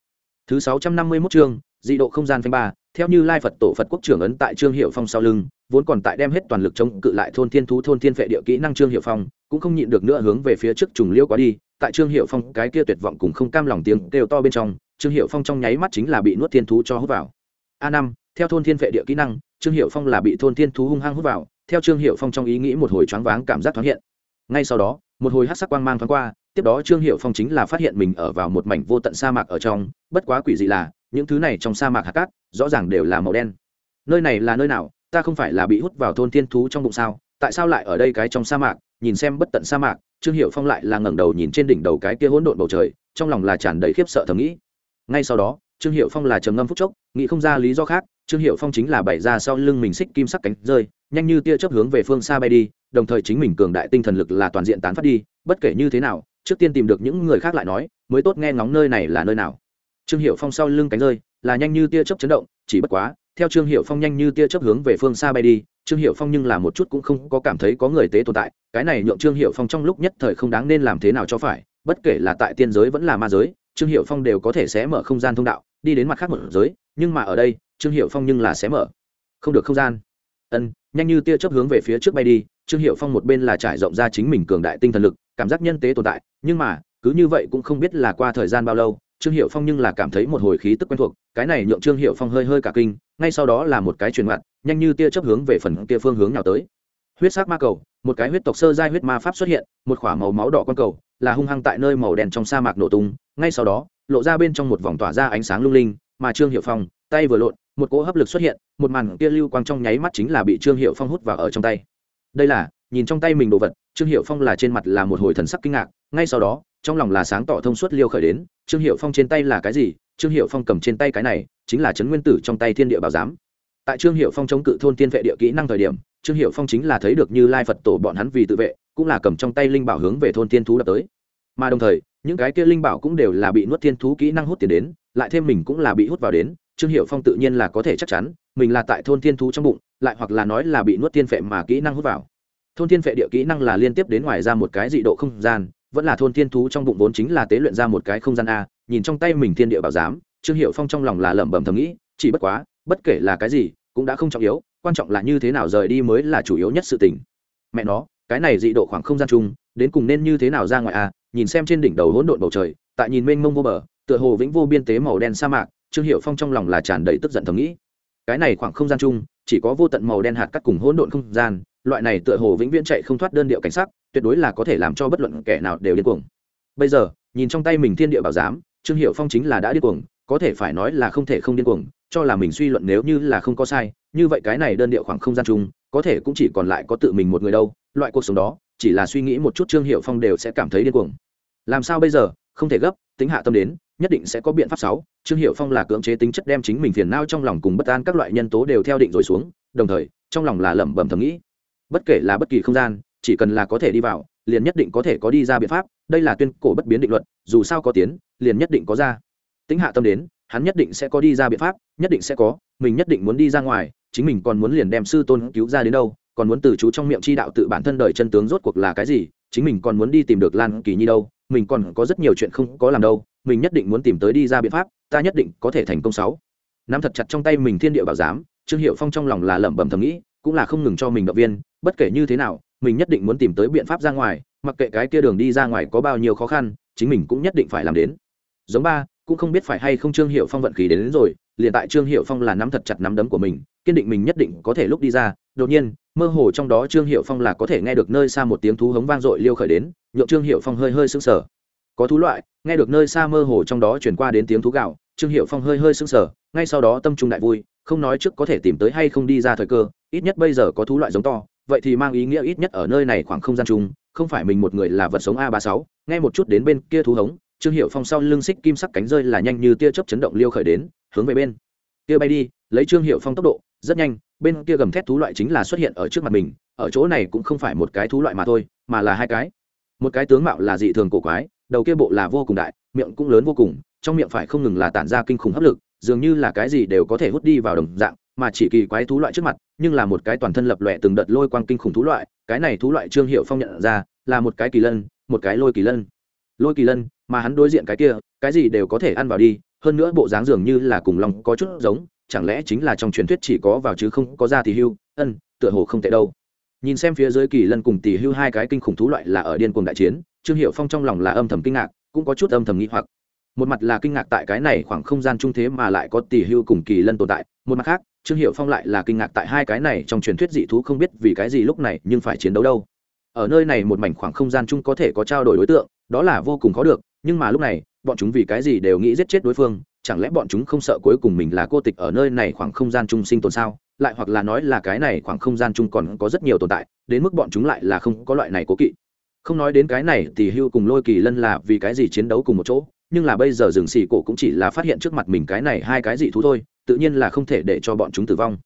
Speaker 1: Thứ sáu trăm năm mươi mốt chương, dị độ không gian phanh ba, theo như lai phật tổ phật quốc trưởng ấn tại trương hiệu phong sau lưng, vốn còn tại đem hết toàn lực chống cự lại thôn thiên thú, thôn thiên phệ địa kỹ năng trương hiệu phong, cũng không nhịn được nữa hướng về phía trước trùng liêu quá đi. Tại trương hiệu phong cái kia tuyệt vọng cùng không cam lòng tiếng kêu to bên trong, trương hiệu phong trong nháy mắt chính là bị nuốt thiên thú cho hút vào. A năm, theo thôn thiên phệ địa kỹ năng, trương hiệu phong là bị thôn thiên thú hung hăng hút vào, theo trương hiệu phong trong ý nghĩ một hồi choáng váng cảm giác thoáng hiện. Ngay sau đó, một hồi hắc sắc quang mang thoáng qua tiếp đó trương hiệu phong chính là phát hiện mình ở vào một mảnh vô tận sa mạc ở trong, bất quá quỷ dị là, những thứ này trong sa mạc hạt cát, rõ ràng đều là màu đen. Nơi này là nơi nào? Ta không phải là bị hút vào thôn thiên thú trong bụng sao? Tại sao lại ở đây cái trong sa mạc? Nhìn xem bất tận sa mạc, trương hiệu phong lại là ngẩng đầu nhìn trên đỉnh đầu cái kia hỗn độn bầu trời, trong lòng là tràn đầy khiếp sợ thầm nghĩ. Ngay sau đó, trương hiệu phong là trầm ngâm phúc chốc, nghĩ không ra lý do khác, trương hiệu phong chính là bày ra sau lưng mình xích kim sắc cánh rơi, nhanh như tia chớp hướng về phương xa bay đi, đồng thời chính mình cường đại tinh thần lực là toàn diện tán phát đi, bất kể như thế nào trước tiên tìm được những người khác lại nói, mới tốt nghe ngóng nơi này là nơi nào. Trương hiệu phong sau lưng cánh rơi, là nhanh như tia chớp chấn động, chỉ bất quá, theo trương hiệu phong nhanh như tia chớp hướng về phương xa bay đi, trương hiệu phong nhưng là một chút cũng không có cảm thấy có người tế tồn tại, cái này nhượng trương hiệu phong trong lúc nhất thời không đáng nên làm thế nào cho phải, bất kể là tại tiên giới vẫn là ma giới, trương hiệu phong đều có thể sẽ mở không gian thông đạo, đi đến mặt khác một giới, nhưng mà ở đây, trương hiệu phong nhưng là sẽ mở không được không gian. Ân, nhanh như tia chớp hướng về phía trước bay đi, trương hiệu phong một bên là trải rộng ra chính mình cường đại tinh thần lực cảm giác nhân tế tồn tại, nhưng mà, cứ như vậy cũng không biết là qua thời gian bao lâu, trương hiệu phong nhưng là cảm thấy một hồi khí tức quen thuộc, cái này nhượng trương hiệu phong hơi hơi cả kinh, ngay sau đó là một cái truyền mặt nhanh như tia chớp hướng về phần kia phương hướng nào tới. Huyết sắc ma cầu, một cái huyết tộc sơ giai huyết ma pháp xuất hiện, một k h ỏ a màu máu đỏ con cầu, là hung hăng tại nơi màu đen trong sa mạc nổ tung, ngay sau đó, lộ ra bên trong một vòng tỏa ra ánh sáng lung linh, mà trương hiệu phong, tay vừa lộn, một cỗ hấp lực xuất hiện, một màn kia lưu quang trong nháy mắt chính là bị trương hiệu phong hút vào ở trong tay. Đây là nhìn trong tay mình đồ vật, trương hiệu phong là trên mặt là một hồi thần sắc kinh ngạc, ngay sau đó, trong lòng là sáng tỏ thông suốt liêu khởi đến, trương hiệu phong trên tay là cái gì? Trương hiệu phong cầm trên tay cái này, chính là trấn nguyên tử trong tay thiên địa bảo giám. Tại trương hiệu phong chống cự thôn tiên vệ địa kỹ năng thời điểm, trương hiệu phong chính là thấy được như lai phật tổ bọn hắn vì tự vệ, cũng là cầm trong tay linh bảo hướng về thôn tiên thú đập tới. Mà đồng thời, những cái kia linh bảo cũng đều là bị nuốt thiên thú kỹ năng hút tiền đến, lại thêm mình cũng là bị hút vào đến, trương hiệu phong tự nhiên là có thể chắc chắn, mình là tại thôn thiên thú trong bụng, lại hoặc là nói là bị nuốt thiên phệ mà kỹ năng hút vào thôn thiên phệ địa kỹ năng là liên tiếp đến ngoài ra một cái dị độ không gian, vẫn là thôn thiên thú trong bụng vốn chính là tế luyện ra một cái không gian a, nhìn trong tay mình thiên địa bảo giám, trương hiệu phong trong lòng là lẩm bẩm thầm nghĩ, chỉ bất quá, bất kể là cái gì, cũng đã không trọng yếu, quan trọng là như thế nào rời đi mới là chủ yếu nhất sự tình. Mẹ nó, cái này dị độ khoảng không gian chung, đến cùng nên như thế nào ra ngoài a, nhìn xem trên đỉnh đầu hỗn độn bầu trời, tại nhìn mênh mông vô bờ, tựa hồ vĩnh vô biên tế màu đen sa mạc, trương hiệu phong trong lòng là tràn đầy tức giận thầm nghĩ cái này khoảng không gian chung, chỉ có vô tận màu đen hạt cắt cùng hỗn độn không gian, loại này tựa hồ vĩnh viễn chạy không thoát đơn điệu cảnh sắc, tuyệt đối là có thể làm cho bất luận kẻ nào đều điên cuồng. Bây giờ, nhìn trong tay mình thiên địa bảo giám, trương hiệu phong chính là đã điên cuồng, có thể phải nói là không thể không điên cuồng, cho là mình suy luận nếu như là không có sai, như vậy cái này đơn điệu khoảng không gian chung, có thể cũng chỉ còn lại có tự mình một người đâu, loại cuộc sống đó, chỉ là suy nghĩ một chút trương hiệu phong đều sẽ cảm thấy điên cuồng. Làm sao bây giờ, không thể gấp tính hạ tâm đến, nhất định sẽ có biện pháp sáu. Trương hiệu phong là cưỡng chế tính chất đem chính mình phiền não trong lòng cùng bất an các loại nhân tố đều theo định rồi xuống, đồng thời, trong lòng là lẩm bẩm thầm nghĩ. Bất kể là bất kỳ không gian, chỉ cần là có thể đi vào, liền nhất định có thể có đi ra biện pháp, đây là tuyên cổ bất biến định luật, dù sao có tiến, liền nhất định có ra. Tính hạ tâm đến, hắn nhất định sẽ có đi ra biện pháp, nhất định sẽ có, mình nhất định muốn đi ra ngoài, chính mình còn muốn liền đem sư tôn cứu ra đến đâu, còn muốn từ chú trong miệng chi đạo tự bản thân đời chân tướng rốt cuộc là cái gì, chính mình còn muốn đi tìm được lan kỳ nhi đâu mình còn có rất nhiều chuyện không có làm đâu mình nhất định muốn tìm tới đi ra biện pháp ta nhất định có thể thành công sáu. Nắm thật chặt trong tay mình thiên địa bảo giám trương hiệu phong trong lòng là lẩm bẩm thầm nghĩ cũng là không ngừng cho mình động viên bất kể như thế nào mình nhất định muốn tìm tới biện pháp ra ngoài mặc kệ cái kia đường đi ra ngoài có bao nhiêu khó khăn chính mình cũng nhất định phải làm đến. Giống ba cũng không biết phải hay không trương hiệu phong vận khí đến, đến rồi liền tại trương hiệu phong là nắm thật chặt nắm đấm của mình kiên định mình nhất định có thể lúc đi ra đột nhiên, mơ hồ trong đó trương hiệu phong là có thể nghe được nơi xa một tiếng thú hống vang dội liêu khởi đến nhộn trương hiệu phong hơi hơi sững sờ. Có thú loại, nghe được nơi xa mơ hồ trong đó chuyển qua đến tiếng thú gạo, trương hiệu phong hơi hơi sững sờ, ngay sau đó tâm trung đại vui, không nói trước có thể tìm tới hay không đi ra thời cơ, ít nhất bây giờ có thú loại giống to, vậy thì mang ý nghĩa ít nhất ở nơi này khoảng không gian chung, không phải mình một người là vật sống a ba sáu. Nghe một chút đến bên kia thú hống, trương hiệu phong sau lưng xích kim sắc cánh rơi là nhanh như tia chớp chấn động liêu khởi đến, hướng về bên. Kia bay đi, lấy trương hiệu phong tốc độ rất nhanh, bên kia gầm thét thú loại chính là xuất hiện ở trước mặt mình, ở chỗ này cũng không phải một cái thú loại mà thôi, mà là hai cái. Một cái tướng mạo là dị thường cổ quái, đầu kia bộ là vô cùng đại, miệng cũng lớn vô cùng, trong miệng phải không ngừng là tản ra kinh khủng hấp lực, dường như là cái gì đều có thể hút đi vào đồng dạng, mà chỉ kỳ quái thú loại trước mặt, nhưng là một cái toàn thân lập lòe từng đợt lôi quang kinh khủng thú loại, cái này thú loại trương hiệu phong nhận ra, là một cái kỳ lân, một cái lôi kỳ lân. Lôi kỳ lân, mà hắn đối diện cái kia, cái gì đều có thể ăn vào đi, hơn nữa bộ dáng dường như là cùng lòng có chút giống chẳng lẽ chính là trong truyền thuyết chỉ có vào chứ không có ra thì hưu? Ân, tựa hồ không tệ đâu. Nhìn xem phía dưới kỳ lân cùng tỷ hưu hai cái kinh khủng thú loại là ở điên cuồng đại chiến, trương hiệu phong trong lòng là âm thầm kinh ngạc, cũng có chút âm thầm nghĩ hoặc. Một mặt là kinh ngạc tại cái này khoảng không gian trung thế mà lại có tỷ hưu cùng kỳ lân tồn tại, một mặt khác, trương hiệu phong lại là kinh ngạc tại hai cái này trong truyền thuyết dị thú không biết vì cái gì lúc này nhưng phải chiến đấu đâu. Ở nơi này một mảnh khoảng không gian chung có thể có trao đổi đối tượng, đó là vô cùng khó được, nhưng mà lúc này, bọn chúng vì cái gì đều nghĩ giết chết đối phương chẳng lẽ bọn chúng không sợ cuối cùng mình là cô tịch ở nơi này khoảng không gian chung sinh tồn sao? Lại hoặc là nói là cái này khoảng không gian chung còn có rất nhiều tồn tại, đến mức bọn chúng lại là không có loại này cố kỵ. Không nói đến cái này thì hưu cùng lôi kỳ lân là vì cái gì chiến đấu cùng một chỗ, nhưng là bây giờ rừng xì cổ cũng chỉ là phát hiện trước mặt mình cái này hai cái gì thú thôi, tự nhiên là không thể để cho bọn chúng tử vong.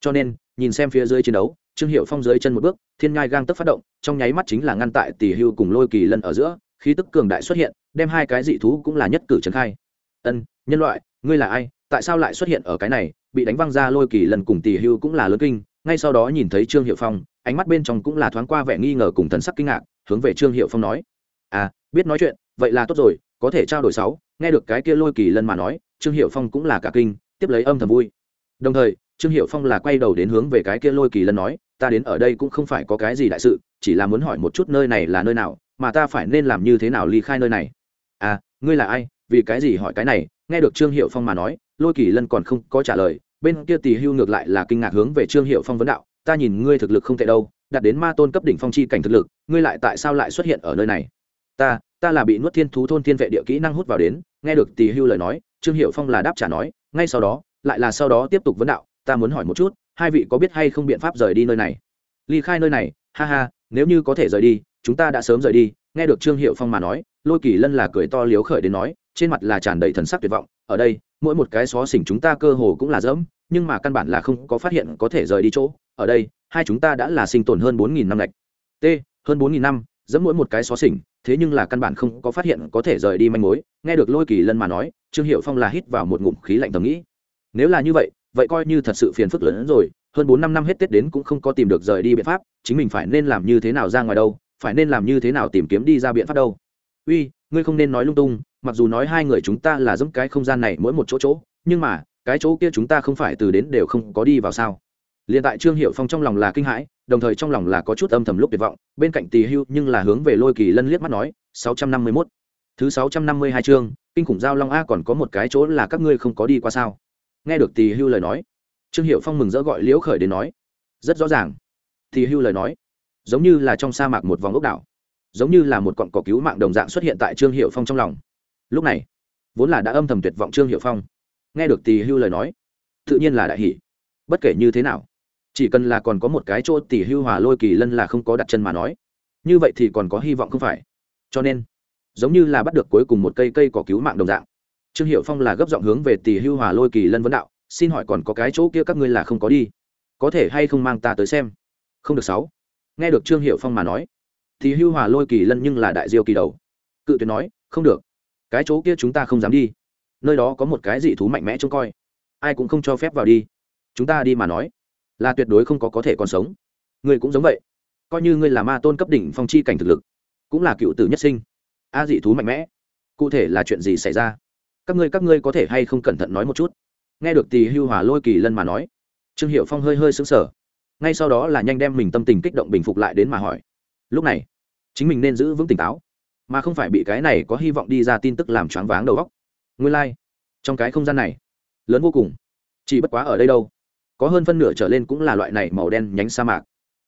Speaker 1: Cho nên, nhìn xem phía dưới chiến đấu, trương hiệu phong dưới chân một bước, thiên ngai gang tức phát động, trong nháy mắt chính là ngăn tại tỷ hưu cùng lôi kỳ lân ở giữa, khí tức cường đại xuất hiện, đem hai cái dị thú cũng là nhất cử trấn khai. Ân nhân loại, ngươi là ai? Tại sao lại xuất hiện ở cái này? Bị đánh văng ra lôi kỳ lần cùng tỷ hưu cũng là lớn kinh. Ngay sau đó nhìn thấy trương hiệu phong, ánh mắt bên trong cũng là thoáng qua vẻ nghi ngờ cùng thần sắc kinh ngạc, hướng về trương hiệu phong nói. À biết nói chuyện, vậy là tốt rồi, có thể trao đổi sáu. Nghe được cái kia lôi kỳ lân mà nói, trương hiệu phong cũng là cả kinh, tiếp lấy âm thầm vui. Đồng thời, trương hiệu phong là quay đầu đến hướng về cái kia lôi kỳ lân nói, ta đến ở đây cũng không phải có cái gì đại sự, chỉ là muốn hỏi một chút nơi này là nơi nào, mà ta phải nên làm như thế nào ly khai nơi này? À ngươi là ai? Vì cái gì hỏi cái này? Nghe được trương hiệu phong mà nói, lôi kỳ lân còn không có trả lời, bên kia tỳ hưu ngược lại là kinh ngạc hướng về trương hiệu phong vấn đạo, ta nhìn ngươi thực lực không tệ đâu, đạt đến ma tôn cấp đỉnh phong chi cảnh thực lực, ngươi lại tại sao lại xuất hiện ở nơi này? Ta ta là bị nuốt thiên thú thôn thiên vệ địa kỹ năng hút vào đến, nghe được tỳ hưu lời nói, trương hiệu phong là đáp trả nói, ngay sau đó, lại là sau đó tiếp tục vấn đạo, ta muốn hỏi một chút, hai vị có biết hay không biện pháp rời đi nơi này? Ly khai nơi này, ha ha, nếu như có thể rời đi, chúng ta đã sớm rời đi, nghe được trương hiệu phong mà nói, lôi kỳ lân là cười to liếu khởi đến nói trên mặt là tràn đầy thần sắc tuyệt vọng, ở đây, mỗi một cái xó xỉnh chúng ta cơ hồ cũng là dẫm, nhưng mà căn bản là không có phát hiện có thể rời đi chỗ, ở đây, hai chúng ta đã là sinh tồn hơn bốn nghìn năm lạch t, hơn bốn nghìn năm, dẫm mỗi một cái xó xỉnh, thế nhưng là căn bản không có phát hiện có thể rời đi manh mối, nghe được lôi kỳ lân mà nói, trương hiệu phong là hít vào một ngụm khí lạnh tầm nghĩ. Nếu là như vậy vậy coi như thật sự phiền phức lớn hơn rồi, hơn bốn năm năm hết tết đến cũng không có tìm được rời đi biện pháp, chính mình phải nên làm như thế nào ra ngoài đâu, phải nên làm như thế nào tìm kiếm đi ra biện pháp đâu. Uy, ngươi không nên nói lung tung mặc dù nói hai người chúng ta là giống cái không gian này mỗi một chỗ chỗ, nhưng mà, cái chỗ kia chúng ta không phải từ đến đều không có đi vào sao? Liền tại trương hiệu phong trong lòng là kinh hãi, đồng thời trong lòng là có chút âm thầm lúc tuyệt vọng, bên cạnh tỳ hưu nhưng là hướng về lôi kỳ lân liếc mắt nói, sáu trăm năm mươi mốt. Thứ sáu trăm năm mươi hai chương, kinh khủng giao long a còn có một cái chỗ là các ngươi không có đi qua sao? Nghe được tỳ hưu lời nói, trương hiệu phong mừng rỡ gọi liễu khởi đến nói, rất rõ ràng. Tỳ hưu lời nói, giống như là trong sa mạc một vòng ốc đảo, giống như là một cọn cỏ cứu mạng đồng dạng xuất hiện tại trương hiệu phong trong lòng lúc này, vốn là đã âm thầm tuyệt vọng trương hiệu phong. Nghe được tỳ hưu lời nói, tự nhiên là đại hỷ bất kể như thế nào, chỉ cần là còn có một cái chỗ tỳ hưu hòa lôi kỳ lân là không có đặt chân mà nói, như vậy thì còn có hy vọng không phải? Cho nên, giống như là bắt được cuối cùng một cây cây cỏ cứu mạng đồng dạng, trương hiệu phong là gấp giọng hướng về tỳ hưu hòa lôi kỳ lân vấn đạo, xin hỏi còn có cái chỗ kia các ngươi là không có đi? Có thể hay không mang ta tới xem? Không được sáu. Nghe được trương hiệu phong mà nói thì hưu hòa lôi kỳ lân nhưng là đại diêu kỳ đầu. Cự tuyệt nói, không được cái chỗ kia chúng ta không dám đi. Nơi đó có một cái dị thú mạnh mẽ trông coi. Ai cũng không cho phép vào đi. Chúng ta đi mà nói, là tuyệt đối không có có thể còn sống. Ngươi cũng giống vậy. Coi như ngươi là ma tôn cấp đỉnh phong chi cảnh thực lực, cũng là cựu tử nhất sinh. A dị thú mạnh mẽ. Cụ thể là chuyện gì xảy ra? Các ngươi các ngươi có thể hay không cẩn thận nói một chút? Nghe được tỳ hưu hòa lôi kỳ lân mà nói, trương hiệu phong hơi hơi xứng sở ngay sau đó là nhanh đem mình tâm tình kích động bình phục lại đến mà hỏi. Lúc này, chính mình nên giữ vững tỉnh táo mà không phải bị cái này có hy vọng đi ra tin tức làm choáng váng đầu óc. Nguyên lai、like. trong cái không gian này, lớn vô cùng. Chỉ bất quá ở đây đâu, có hơn phân nửa trở lên cũng là loại này màu đen nhánh sa mạc.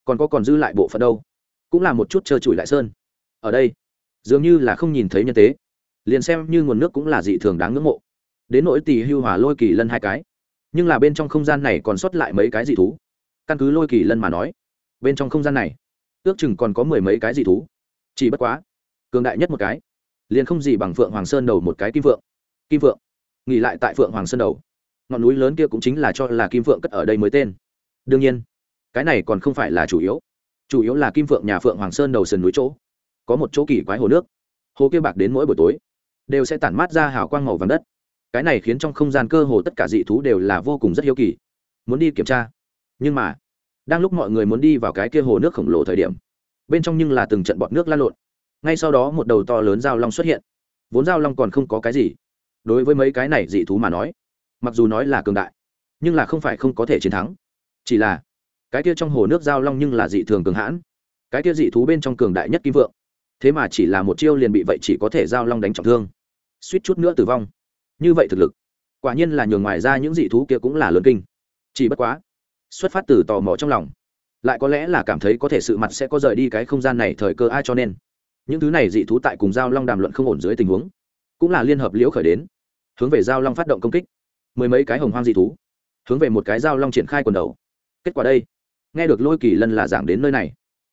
Speaker 1: Còn có còn dư lại bộ phận đâu, cũng là một chút trơ trụi lại sơn. Ở đây, dường như là không nhìn thấy nhân tế. Liền xem như nguồn nước cũng là dị thường đáng ngưỡng mộ. Đến nỗi tỷ hưu hòa lôi kỳ lân hai cái, nhưng là bên trong không gian này còn sót lại mấy cái dị thú. Căn cứ lôi kỳ lân mà nói, bên trong không gian này, ước chừng còn có mười mấy cái dị thú. Chỉ bất quá cường đại nhất một cái. Liền không gì bằng phượng hoàng sơn đầu một cái kim phượng. Kim phượng. Nghỉ lại tại phượng hoàng sơn đầu. Ngọn núi lớn kia cũng chính là cho là kim phượng cất ở đây mới tên. Đương nhiên, cái này còn không phải là chủ yếu. Chủ yếu là kim phượng nhà phượng hoàng sơn đầu sườn núi chỗ. Có một chỗ kỳ quái hồ nước. Hồ kia bạc đến mỗi buổi tối, đều sẽ tản mát ra hào quang màu vàng đất. Cái này khiến trong không gian cơ hồ tất cả dị thú đều là vô cùng rất hiếu kỳ. Muốn đi kiểm tra. Nhưng mà, đang lúc mọi người muốn đi vào cái kia hồ nước khổng lồ thời điểm, bên trong nhưng là từng trận bọt nước lan lộn ngay sau đó một đầu to lớn dao long xuất hiện. Vốn dao long còn không có cái gì. Đối với mấy cái này dị thú mà nói, mặc dù nói là cường đại, nhưng là không phải không có thể chiến thắng. Chỉ là, cái kia trong hồ nước giao long nhưng là dị thường cường hãn. Cái kia dị thú bên trong cường đại nhất kim vượng. Thế mà chỉ là một chiêu liền bị vậy chỉ có thể giao long đánh trọng thương. Suýt chút nữa tử vong. Như vậy thực lực, quả nhiên là nhường ngoài ra những dị thú kia cũng là lớn kinh. Chỉ bất quá, xuất phát từ tò mò trong lòng, lại có lẽ là cảm thấy có thể sự mặt sẽ có rời đi cái không gian này thời cơ ai cho nên những thứ này dị thú tại cùng giao long đàm luận không ổn dưới tình huống, cũng là liên hợp liễu khởi đến, hướng về giao long phát động công kích. Mười mấy cái hồng hoang dị thú, hướng về một cái giao long triển khai quần đầu. Kết quả đây, nghe được lôi kỳ lân là giảng đến nơi này,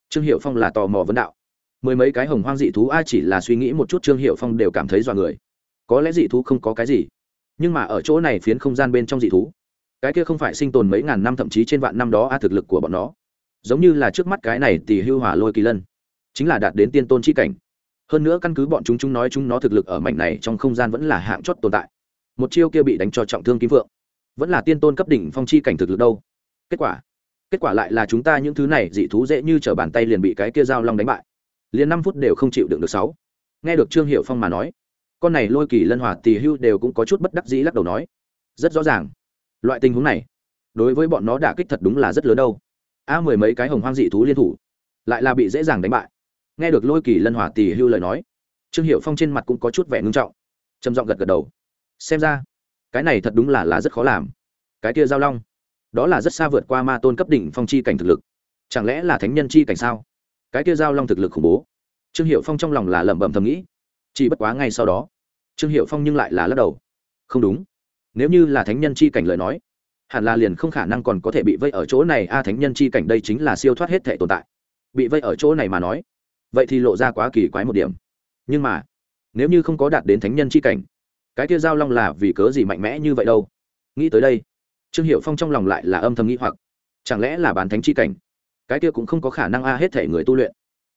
Speaker 1: trương hiệu phong là tò mò vấn đạo. Mười mấy cái hồng hoang dị thú ai chỉ là suy nghĩ một chút, trương hiệu phong đều cảm thấy dọa người. Có lẽ dị thú không có cái gì, nhưng mà ở chỗ này phiến không gian bên trong dị thú, cái kia không phải sinh tồn mấy ngàn năm, thậm chí trên vạn năm đó, a, thực lực của bọn nó, giống như là trước mắt cái này thì hưu hỏa lôi kỳ lân chính là đạt đến tiên tôn chi cảnh. Hơn nữa căn cứ bọn chúng chúng nói chúng nó thực lực ở mảnh này trong không gian vẫn là hạng chót tồn tại. Một chiêu kia bị đánh cho trọng thương kim phượng. Vẫn là tiên tôn cấp đỉnh phong chi cảnh thực lực đâu. Kết quả kết quả lại là chúng ta những thứ này dị thú dễ như t r ở bàn tay liền bị cái kia dao long đánh bại. Liền năm phút đều không chịu đựng được sáu. Nghe được trương hiệu phong mà nói, con này lôi kỳ lân hòa tỳ hưu đều cũng có chút bất đắc dĩ lắc đầu nói, rất rõ ràng, loại tình huống này, đối với bọn nó đả kích thật đúng là rất lớn đâu. A mười mấy cái hồng hoang dị thú liên thủ, lại là bị dễ dàng đánh bại nghe được lôi kỳ lân hòa tỷ hưu lời nói, trương hiệu phong trên mặt cũng có chút vẻ ngưng trọng, trầm giọng gật gật đầu. Xem ra, cái này thật đúng là là rất khó làm. Cái kia giao long, đó là rất xa vượt qua ma tôn cấp đỉnh phong chi cảnh thực lực. Chẳng lẽ là thánh nhân chi cảnh sao? Cái kia giao long thực lực khủng bố. Trương hiệu phong trong lòng là lẩm bẩm thầm nghĩ. Chỉ bất quá ngay sau đó, trương hiệu phong nhưng lại là lắc đầu. Không đúng. Nếu như là thánh nhân chi cảnh lời nói, hẳn là liền không khả năng còn có thể bị vây ở chỗ này. A, thánh nhân chi cảnh đây chính là siêu thoát hết thể tồn tại. Bị vây ở chỗ này mà nói vậy thì lộ ra quá kỳ quái một điểm. Nhưng mà, nếu như không có đạt đến thánh nhân chi cảnh, cái kia giao long là vì cớ gì mạnh mẽ như vậy đâu? Nghĩ tới đây, trương hiệu phong trong lòng lại là âm thầm nghĩ hoặc, chẳng lẽ là bán thánh chi cảnh? Cái kia cũng không có khả năng a hết thể người tu luyện.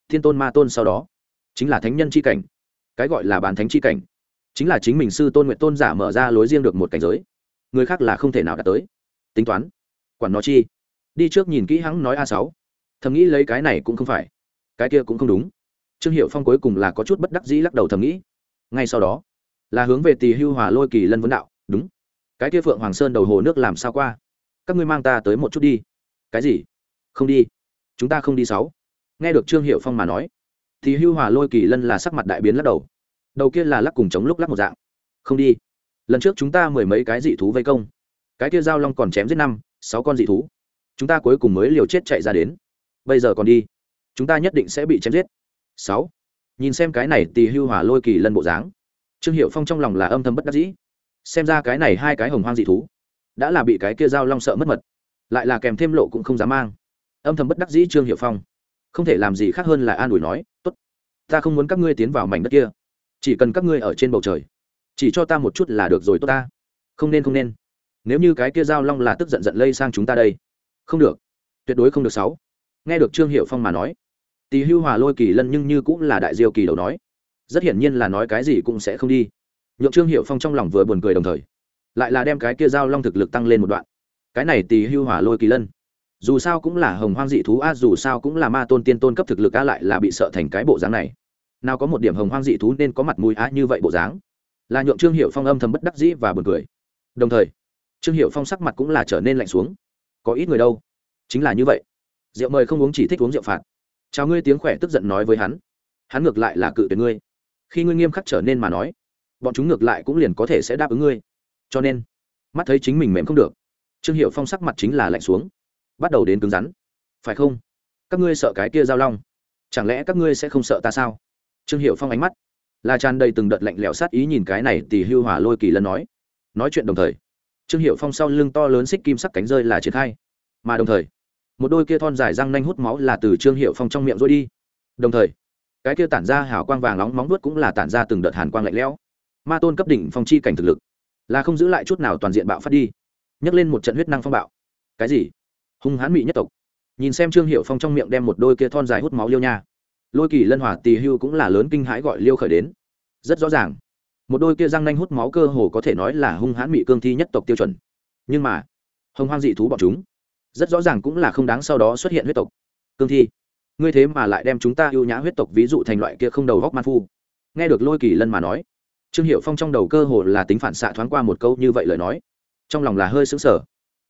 Speaker 1: Thiên tôn ma tôn sau đó, chính là thánh nhân chi cảnh. Cái gọi là bán thánh chi cảnh, chính là chính mình sư tôn nguyện tôn giả mở ra lối riêng được một cảnh giới. Người khác là không thể nào đạt tới. Tính toán, quản nó chi? Đi trước nhìn kỹ hắn nói a sáu. Thầm nghĩ lấy cái này cũng không phải cái kia cũng không đúng. Trương hiệu phong cuối cùng là có chút bất đắc dĩ lắc đầu thầm nghĩ. Ngay sau đó, là hướng về tỳ hưu hòa lôi kỳ lân vấn đạo, đúng. Cái kia phượng hoàng sơn đầu hồ nước làm sao qua? Các ngươi mang ta tới một chút đi. Cái gì? Không đi. Chúng ta không đi sáu. Nghe được trương hiệu phong mà nói thì hưu hòa lôi kỳ lân là sắc mặt đại biến lắc đầu. Đầu kia là lắc cùng chống lúc lắc một dạng. Không đi. Lần trước chúng ta mười mấy cái dị thú vây công. Cái kia giao long còn chém giết năm, sáu con dị thú. Chúng ta cuối cùng mới liều chết chạy ra đến. Bây giờ còn đi chúng ta nhất định sẽ bị chém giết. Sáu. Nhìn xem cái này tì hưu hòa lôi kỳ lân bộ dáng, trương hiệu phong trong lòng là âm thầm bất đắc dĩ. Xem ra cái này hai cái hồng hoang dị thú, đã là bị cái kia giao long sợ mất mật, lại là kèm thêm lộ cũng không dám mang. Âm thầm bất đắc dĩ trương hiệu phong. Không thể làm gì khác hơn là an ủi nói, tốt, ta không muốn các ngươi tiến vào mảnh đất kia, chỉ cần các ngươi ở trên bầu trời, chỉ cho ta một chút là được rồi tốt ta. Không nên không nên. Nếu như cái kia giao long là tức giận giận lây sang chúng ta đây. Không được. Tuyệt đối không được, sáu. Nghe được trương hiệu phong mà nói tỳ hưu hòa lôi kỳ lân nhưng như cũng là đại diêu kỳ đầu nói. Rất hiển nhiên là nói cái gì cũng sẽ không đi. Nhượng trương hiệu phong trong lòng vừa buồn cười đồng thời, lại là đem cái kia giao long thực lực tăng lên một đoạn. Cái này tỳ hưu hỏa lôi kỳ lân, dù sao cũng là hồng hoang dị thú a dù sao cũng là ma tôn tiên tôn cấp thực lực a lại là bị sợ thành cái bộ dáng này. Nào có một điểm hồng hoang dị thú nên có mặt mũi a như vậy bộ dáng. Là nhượng trương hiệu phong âm thầm bất đắc dĩ và buồn cười. Đồng thời, trương hiệu phong sắc mặt cũng là trở nên lạnh xuống. Có ít người đâu? Chính là như vậy. Rượu mời không uống chỉ thích uống rượu phạt chào ngươi tiếng khỏe tức giận nói với hắn. Hắn ngược lại là cự tuyệt ngươi. Khi ngươi nghiêm khắc trở nên mà nói, bọn chúng ngược lại cũng liền có thể sẽ đáp ứng ngươi. Cho nên, mắt thấy chính mình mềm không được, trương hiệu phong sắc mặt chính là lạnh xuống, bắt đầu đến cứng rắn. Phải không? Các ngươi sợ cái kia giao long. Chẳng lẽ các ngươi sẽ không sợ ta sao? Trương hiệu phong ánh mắt là tràn đầy từng đợt lạnh lẽo sát ý nhìn cái này thì hưu hỏa lôi kỳ lân nói. Nói chuyện đồng thời, trương hiệu phong sau lưng to lớn xích kim sắc cánh rơi là triển khai. Mà đồng thời một đôi kia thon dài răng nanh hút máu là từ trương hiệu phong trong miệng rối đi. Đồng thời, cái kia tản ra hào quang vàng nóng móng vuốt cũng là tản ra từng đợt hàn quang lạnh lẽo. Ma tôn cấp đỉnh phong chi cảnh thực lực, là không giữ lại chút nào toàn diện bạo phát đi. Nhấc lên một trận huyết năng phong bạo. Cái gì? Hung hãn mỹ nhất tộc. Nhìn xem trương hiệu phong trong miệng đem một đôi kia thon dài hút máu liêu nha. Lôi kỳ lân hỏa tì hưu cũng là lớn kinh hãi gọi liêu khởi đến. Rất rõ ràng, một đôi kia răng nanh hút máu cơ hồ có thể nói là hung hãn mỹ cương thi nhất tộc tiêu chuẩn. Nhưng mà, hồng hoang dị thú bọn chúng rất rõ ràng cũng là không đáng sau đó xuất hiện huyết tộc. Cương thi, ngươi thế mà lại đem chúng ta ưu nhã huyết tộc ví dụ thành loại kia không đầu góc man phu. Nghe được lôi kỳ lân mà nói, trương hiệu phong trong đầu cơ hồ là tính phản xạ thoáng qua một câu như vậy lời nói. Trong lòng là hơi xứng sở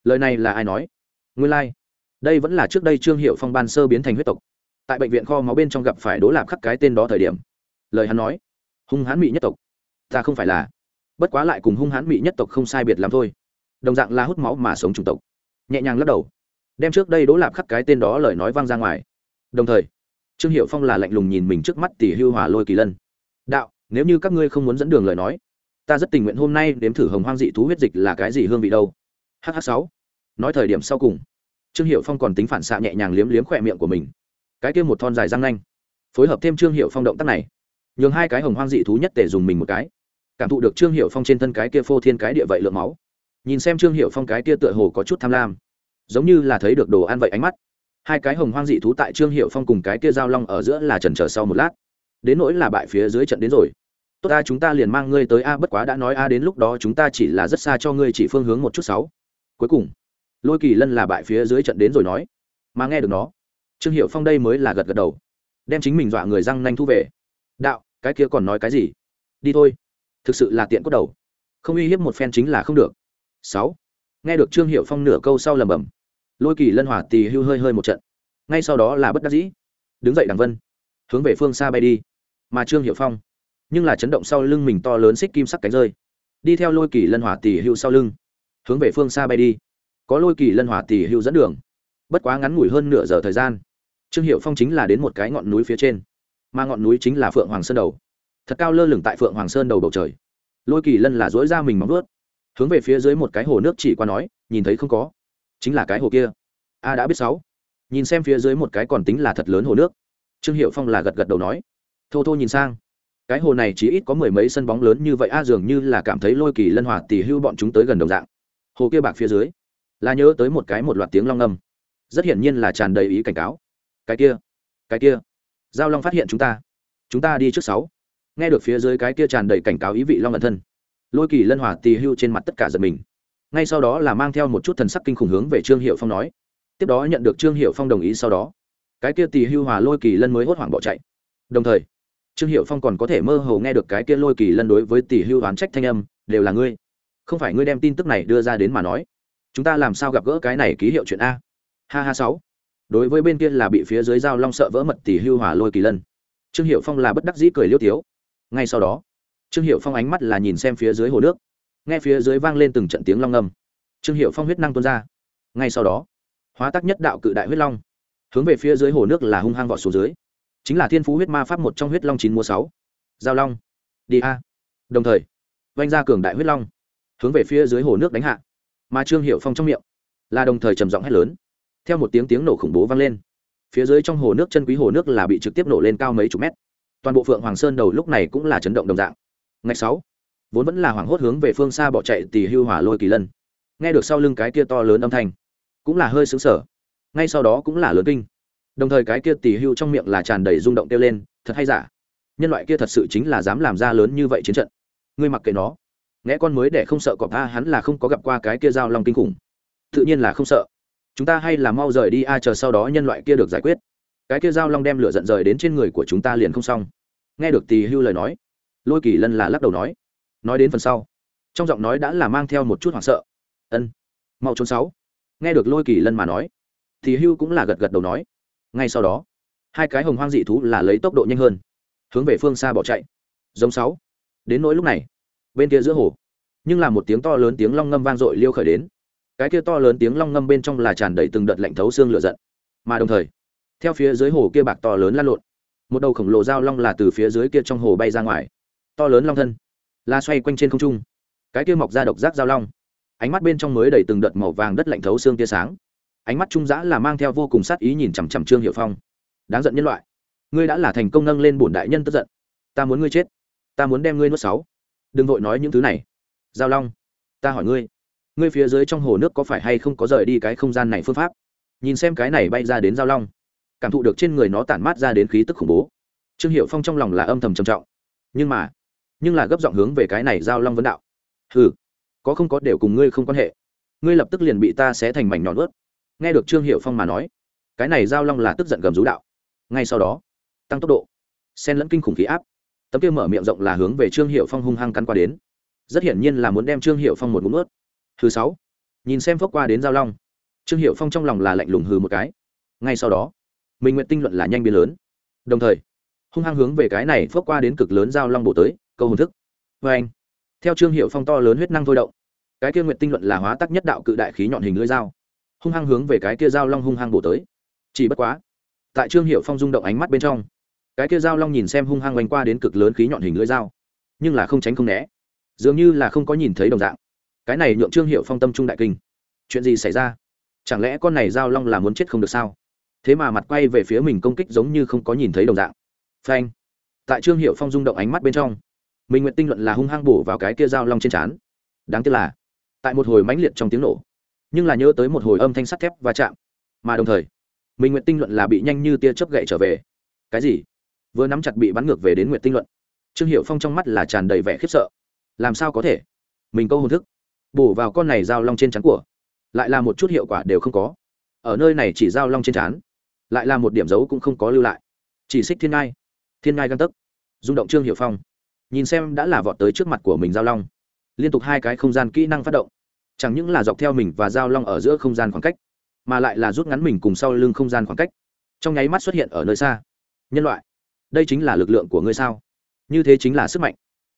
Speaker 1: lời này là ai nói? Nguyên lai、like. đây vẫn là trước đây trương hiệu phong ban sơ biến thành huyết tộc. Tại bệnh viện kho máu bên trong gặp phải đố lạp khắc cái tên đó thời điểm, lời hắn nói, hung hãn mỹ nhất tộc. Ta không phải là, bất quá lại cùng hung hãn mỹ nhất tộc không sai biệt lắm thôi. Đồng dạng là hút máu mà sống chủng tộc. Nhẹ nhàng lắc đầu đem trước đây đố lạp khắc cái tên đó lời nói vang ra ngoài. Đồng thời, trương hiệu phong là lạnh lùng nhìn mình trước mắt tỷ hưu hòa lôi kỳ lân. Đạo, nếu như các ngươi không muốn dẫn đường lời nói, ta rất tình nguyện hôm nay đếm thử hồng hoang dị thú huyết dịch là cái gì hương vị đâu. Hh sáu. Nói thời điểm sau cùng, trương hiệu phong còn tính phản xạ nhẹ nhàng liếm liếm khỏe miệng của mình. Cái kia một thon dài răng nanh. Phối hợp thêm trương hiệu phong động tác này, nhường hai cái hồng hoang dị thú nhất để dùng mình một cái. Cảm thụ được trương hiệu phong trên thân cái kia phô thiên cái địa vậy lượng máu. Nhìn xem trương hiệu phong cái kia tựa hồ có chút tham lam giống như là thấy được đồ ăn vậy ánh mắt. Hai cái hồng hoang dị thú tại trương hiệu phong cùng cái kia giao long ở giữa là trần trở sau một lát. Đến nỗi là bại phía dưới trận đến rồi. Tốt ta, chúng ta liền mang ngươi tới a, bất quá đã nói a đến lúc đó chúng ta chỉ là rất xa cho ngươi chỉ phương hướng một chút sáu. Cuối cùng, lôi kỳ lân là bại phía dưới trận đến rồi nói. Mà nghe được nó, trương hiệu phong đây mới là gật gật đầu. Đem chính mình dọa người răng nanh thu về. Đạo, cái kia còn nói cái gì? Đi thôi. Thực sự là tiện cốt đầu. Không uy hiếp một phen chính là không được. Sáu. Nghe được trương hiệu phong nửa câu sau lầm bầm lôi kỳ lân hỏa tì hưu hơi hơi một trận ngay sau đó là bất đắc dĩ đứng dậy đằng vân hướng về phương xa bay đi mà trương hiệu phong nhưng là chấn động sau lưng mình to lớn xích kim sắc cánh rơi đi theo lôi kỳ lân hỏa tì hưu sau lưng hướng về phương xa bay đi có lôi kỳ lân hỏa tì hưu dẫn đường bất quá ngắn ngủi hơn nửa giờ thời gian trương hiệu phong chính là đến một cái ngọn núi phía trên mà ngọn núi chính là phượng hoàng sơn đầu thật cao lơ lửng tại phượng hoàng sơn đầu bầu trời lôi kỳ lân là dối ra mình móng vớt hướng về phía dưới một cái hồ nước chỉ qua nói nhìn thấy không có chính là cái hồ kia. A đã biết sáu. Nhìn xem phía dưới một cái còn tính là thật lớn hồ nước. Trương hiệu phong là gật gật đầu nói. Thô thô nhìn sang. Cái hồ này chỉ ít có mười mấy sân bóng lớn như vậy, a, dường như là cảm thấy lôi kỳ lân hoạt tỉ hưu bọn chúng tới gần đồng dạng. Hồ kia bạc phía dưới. Là nhớ tới một cái một loạt tiếng long âm. Rất hiển nhiên là tràn đầy ý cảnh cáo. Cái kia. Cái kia. Giao long phát hiện chúng ta. Chúng ta đi trước sáu. Nghe được phía dưới cái kia tràn đầy cảnh cáo ý vị long ẩn thân. Lôi kỳ lân hòa tì hưu trên mặt tất cả giật mình ngay sau đó là mang theo một chút thần sắc kinh khủng hướng về trương hiệu phong nói. Tiếp đó nhận được trương hiệu phong đồng ý sau đó. Cái kia tì hưu hòa lôi kỳ lân mới hốt hoảng bỏ chạy. Đồng thời, trương hiệu phong còn có thể mơ hồ nghe được cái kia lôi kỳ lân đối với tỷ hưu oán trách thanh âm, đều là ngươi. Không phải ngươi đem tin tức này đưa ra đến mà nói. Chúng ta làm sao gặp gỡ cái này ký hiệu chuyện a? Ha ha sáu. Đối với bên kia là bị phía dưới dao long sợ vỡ mật tỷ hưu hòa lôi kỳ lân. Trương hiệu phong là bất đắc dĩ cười liêu tiếu. Ngay sau đó, trương hiệu phong ánh mắt là nhìn xem phía dưới hồ nước nghe phía dưới vang lên từng trận tiếng long ngâm trương hiệu phong huyết năng tuôn ra. Ngay sau đó, hóa tác nhất đạo cự đại huyết long, hướng về phía dưới hồ nước là hung hăng vọt xuống dưới. Chính là thiên phú huyết ma pháp một trong huyết long chín mua sáu. Giao long. Đi a. Đồng thời vanh ra cường đại huyết long, hướng về phía dưới hồ nước đánh hạ. Mà trương hiệu phong trong miệng là đồng thời trầm giọng hét lớn. Theo một tiếng tiếng nổ khủng bố vang lên, phía dưới trong hồ nước chân quý hồ nước là bị trực tiếp nổ lên cao mấy chục mét. Toàn bộ phượng hoàng sơn đầu lúc này cũng là chấn động đồng dạng. Ngày sáu vốn vẫn là hoảng hốt hướng về phương xa bỏ chạy tỉ hưu hỏa lôi kỳ lân. Nghe được sau lưng cái kia to lớn âm thanh, cũng là hơi xứng sở ngay sau đó cũng là lớn kinh. Đồng thời cái kia tỉ hưu trong miệng là tràn đầy rung động kêu lên, thật hay giả? Nhân loại kia thật sự chính là dám làm ra lớn như vậy chiến trận. Ngươi mặc kệ nó. Nghe con mới để không sợ cọp ta hắn là không có gặp qua cái kia dao long kinh khủng. Tự nhiên là không sợ. Chúng ta hay là mau rời đi a, chờ sau đó nhân loại kia được giải quyết. Cái kia dao long đem lửa giận rời đến trên người của chúng ta liền không xong. Nghe được tì hưu lời nói, lôi kỳ lân là lắc đầu nói nói đến phần sau. Trong giọng nói đã là mang theo một chút hoảng sợ. Ân, mau trốn sáu. Nghe được lôi kỳ lân mà nói, thì hưu cũng là gật gật đầu nói. Ngay sau đó, hai cái hồng hoang dị thú là lấy tốc độ nhanh hơn, hướng về phương xa bỏ chạy. Giống sáu. Đến nỗi lúc này, bên kia giữa hồ, nhưng là một tiếng to lớn tiếng long ngâm vang dội liêu khởi đến. Cái kia to lớn tiếng long ngâm bên trong là tràn đầy từng đợt lạnh thấu xương lửa giận. Mà đồng thời, theo phía dưới hồ kia bạc to lớn lan lộn, một đầu khổng lồ dao long là từ phía dưới kia trong hồ bay ra ngoài. To lớn long thân la xoay quanh trên không trung. Cái kia mọc ra độc giác giao long. Ánh mắt bên trong mới đầy từng đợt màu vàng đất lạnh thấu xương tia sáng. Ánh mắt trung giã là mang theo vô cùng sát ý nhìn chằm chằm trương hiệu phong. Đáng giận nhân loại, ngươi đã là thành công nâng lên bổn đại nhân tức giận. Ta muốn ngươi chết. Ta muốn đem ngươi nuốt sáu. Đừng vội nói những thứ này. Giao long, ta hỏi ngươi ngươi phía dưới trong hồ nước có phải hay không có rời đi cái không gian này phương pháp? Nhìn xem cái này bay ra đến giao long, cảm thụ được trên người nó tản mát ra đến khí tức khủng bố. Trương hiệu phong trong lòng là âm thầm trầm trọng. Nhưng mà nhưng là gấp giọng hướng về cái này giao long vấn đạo. Ừ có không có đều cùng ngươi không quan hệ. Ngươi lập tức liền bị ta xé thành mảnh nhọn ướt. Nghe được trương hiệu phong mà nói, cái này giao long là tức giận gầm rú đạo. Ngay sau đó, tăng tốc độ sen lẫn kinh khủng khí áp. Tấm kia mở miệng rộng là hướng về trương hiệu phong hung hăng cắn qua đến. Rất hiển nhiên là muốn đem trương hiệu phong một mũm ướt thứ sáu, nhìn xem phốc qua đến giao long. Trương hiệu phong trong lòng là lạnh lùng hừ một cái. Ngay sau đó mình nguyện tinh luận là nhanh biến lớn. Đồng thời, hung hăng hướng về cái này phốc qua đến cực lớn giao long bổ tới câu hồn thức. Vê anh. Theo trương hiệu phong to lớn huyết năng thôi động, cái kia nguyện tinh luận là hóa tắc nhất đạo cự đại khí nhọn hình lưỡi dao, hung hăng hướng về cái kia dao long hung hăng bổ tới. Chỉ bất quá, tại trương hiệu phong rung động ánh mắt bên trong, cái kia dao long nhìn xem hung hăng oanh qua đến cực lớn khí nhọn hình lưỡi dao, nhưng là không tránh không né, dường như là không có nhìn thấy đồng dạng. Cái này nhượng trương hiệu phong tâm trung đại kinh. Chuyện gì xảy ra? Chẳng lẽ con này dao long là muốn chết không được sao? Thế mà mặt quay về phía mình công kích giống như không có nhìn thấy đồng dạng. Phanh. Tại trương hiệu phong rung động ánh mắt bên trong Minh nguyện tinh luận là hung hăng bổ vào cái kia dao long trên trán. Đáng tiếc là, tại một hồi mãnh liệt trong tiếng nổ, nhưng là nhớ tới một hồi âm thanh sắt thép và chạm, mà đồng thời Minh nguyện tinh luận là bị nhanh như tia chớp gậy trở về. Cái gì? Vừa nắm chặt bị bắn ngược về đến nguyện tinh luận. Trương hiệu phong trong mắt là tràn đầy vẻ khiếp sợ. Làm sao có thể? Mình câu hồn thức, bổ vào con này dao long trên trán của, lại là một chút hiệu quả đều không có. Ở nơi này chỉ dao long trên trán, lại là một điểm dấu cũng không có lưu lại. Chỉ xích thiên ngai thiên ngai găng tấc. Rung động trương hiệu phong nhìn xem đã là vọt tới trước mặt của mình giao long. Liên tục hai cái không gian kỹ năng phát động. Chẳng những là dọc theo mình và giao long ở giữa không gian khoảng cách, mà lại là rút ngắn mình cùng sau lưng không gian khoảng cách. Trong nháy mắt xuất hiện ở nơi xa. Nhân loại, đây chính là lực lượng của ngươi sao? Như thế chính là sức mạnh.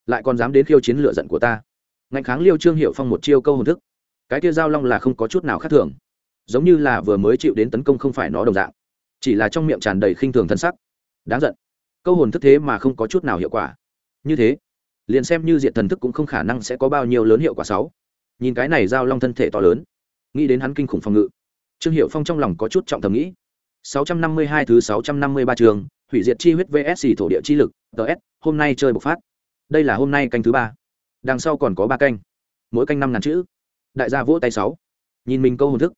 Speaker 1: Lại còn dám đến khiêu chiến lựa giận của ta. Ngạnh kháng liêu trương hiệu phong một chiêu câu hồn thức. Cái kia giao long là không có chút nào khác thường. Giống như là vừa mới chịu đến tấn công không phải nó đồng dạng. Chỉ là trong miệng tràn đầy khinh thường thân sắc. Đáng giận. Câu hồn thức thế mà không có chút nào hiệu quả như thế, liền xem như diện thần thức cũng không khả năng sẽ có bao nhiêu lớn hiệu quả sáu. Nhìn cái này giao long thân thể to lớn, nghĩ đến hắn kinh khủng phòng ngự, trương hiệu phong trong lòng có chút trọng thầm nghĩ. 652 thứ 653 trường, hủy diệt chi huyết vs thổ địa chi lực ts hôm nay chơi bộc phát. Đây là hôm nay canh thứ ba. Đằng sau còn có ba canh. Mỗi canh năm ngàn chữ. Đại gia vỗ tay sáu. Nhìn mình câu hồn thức.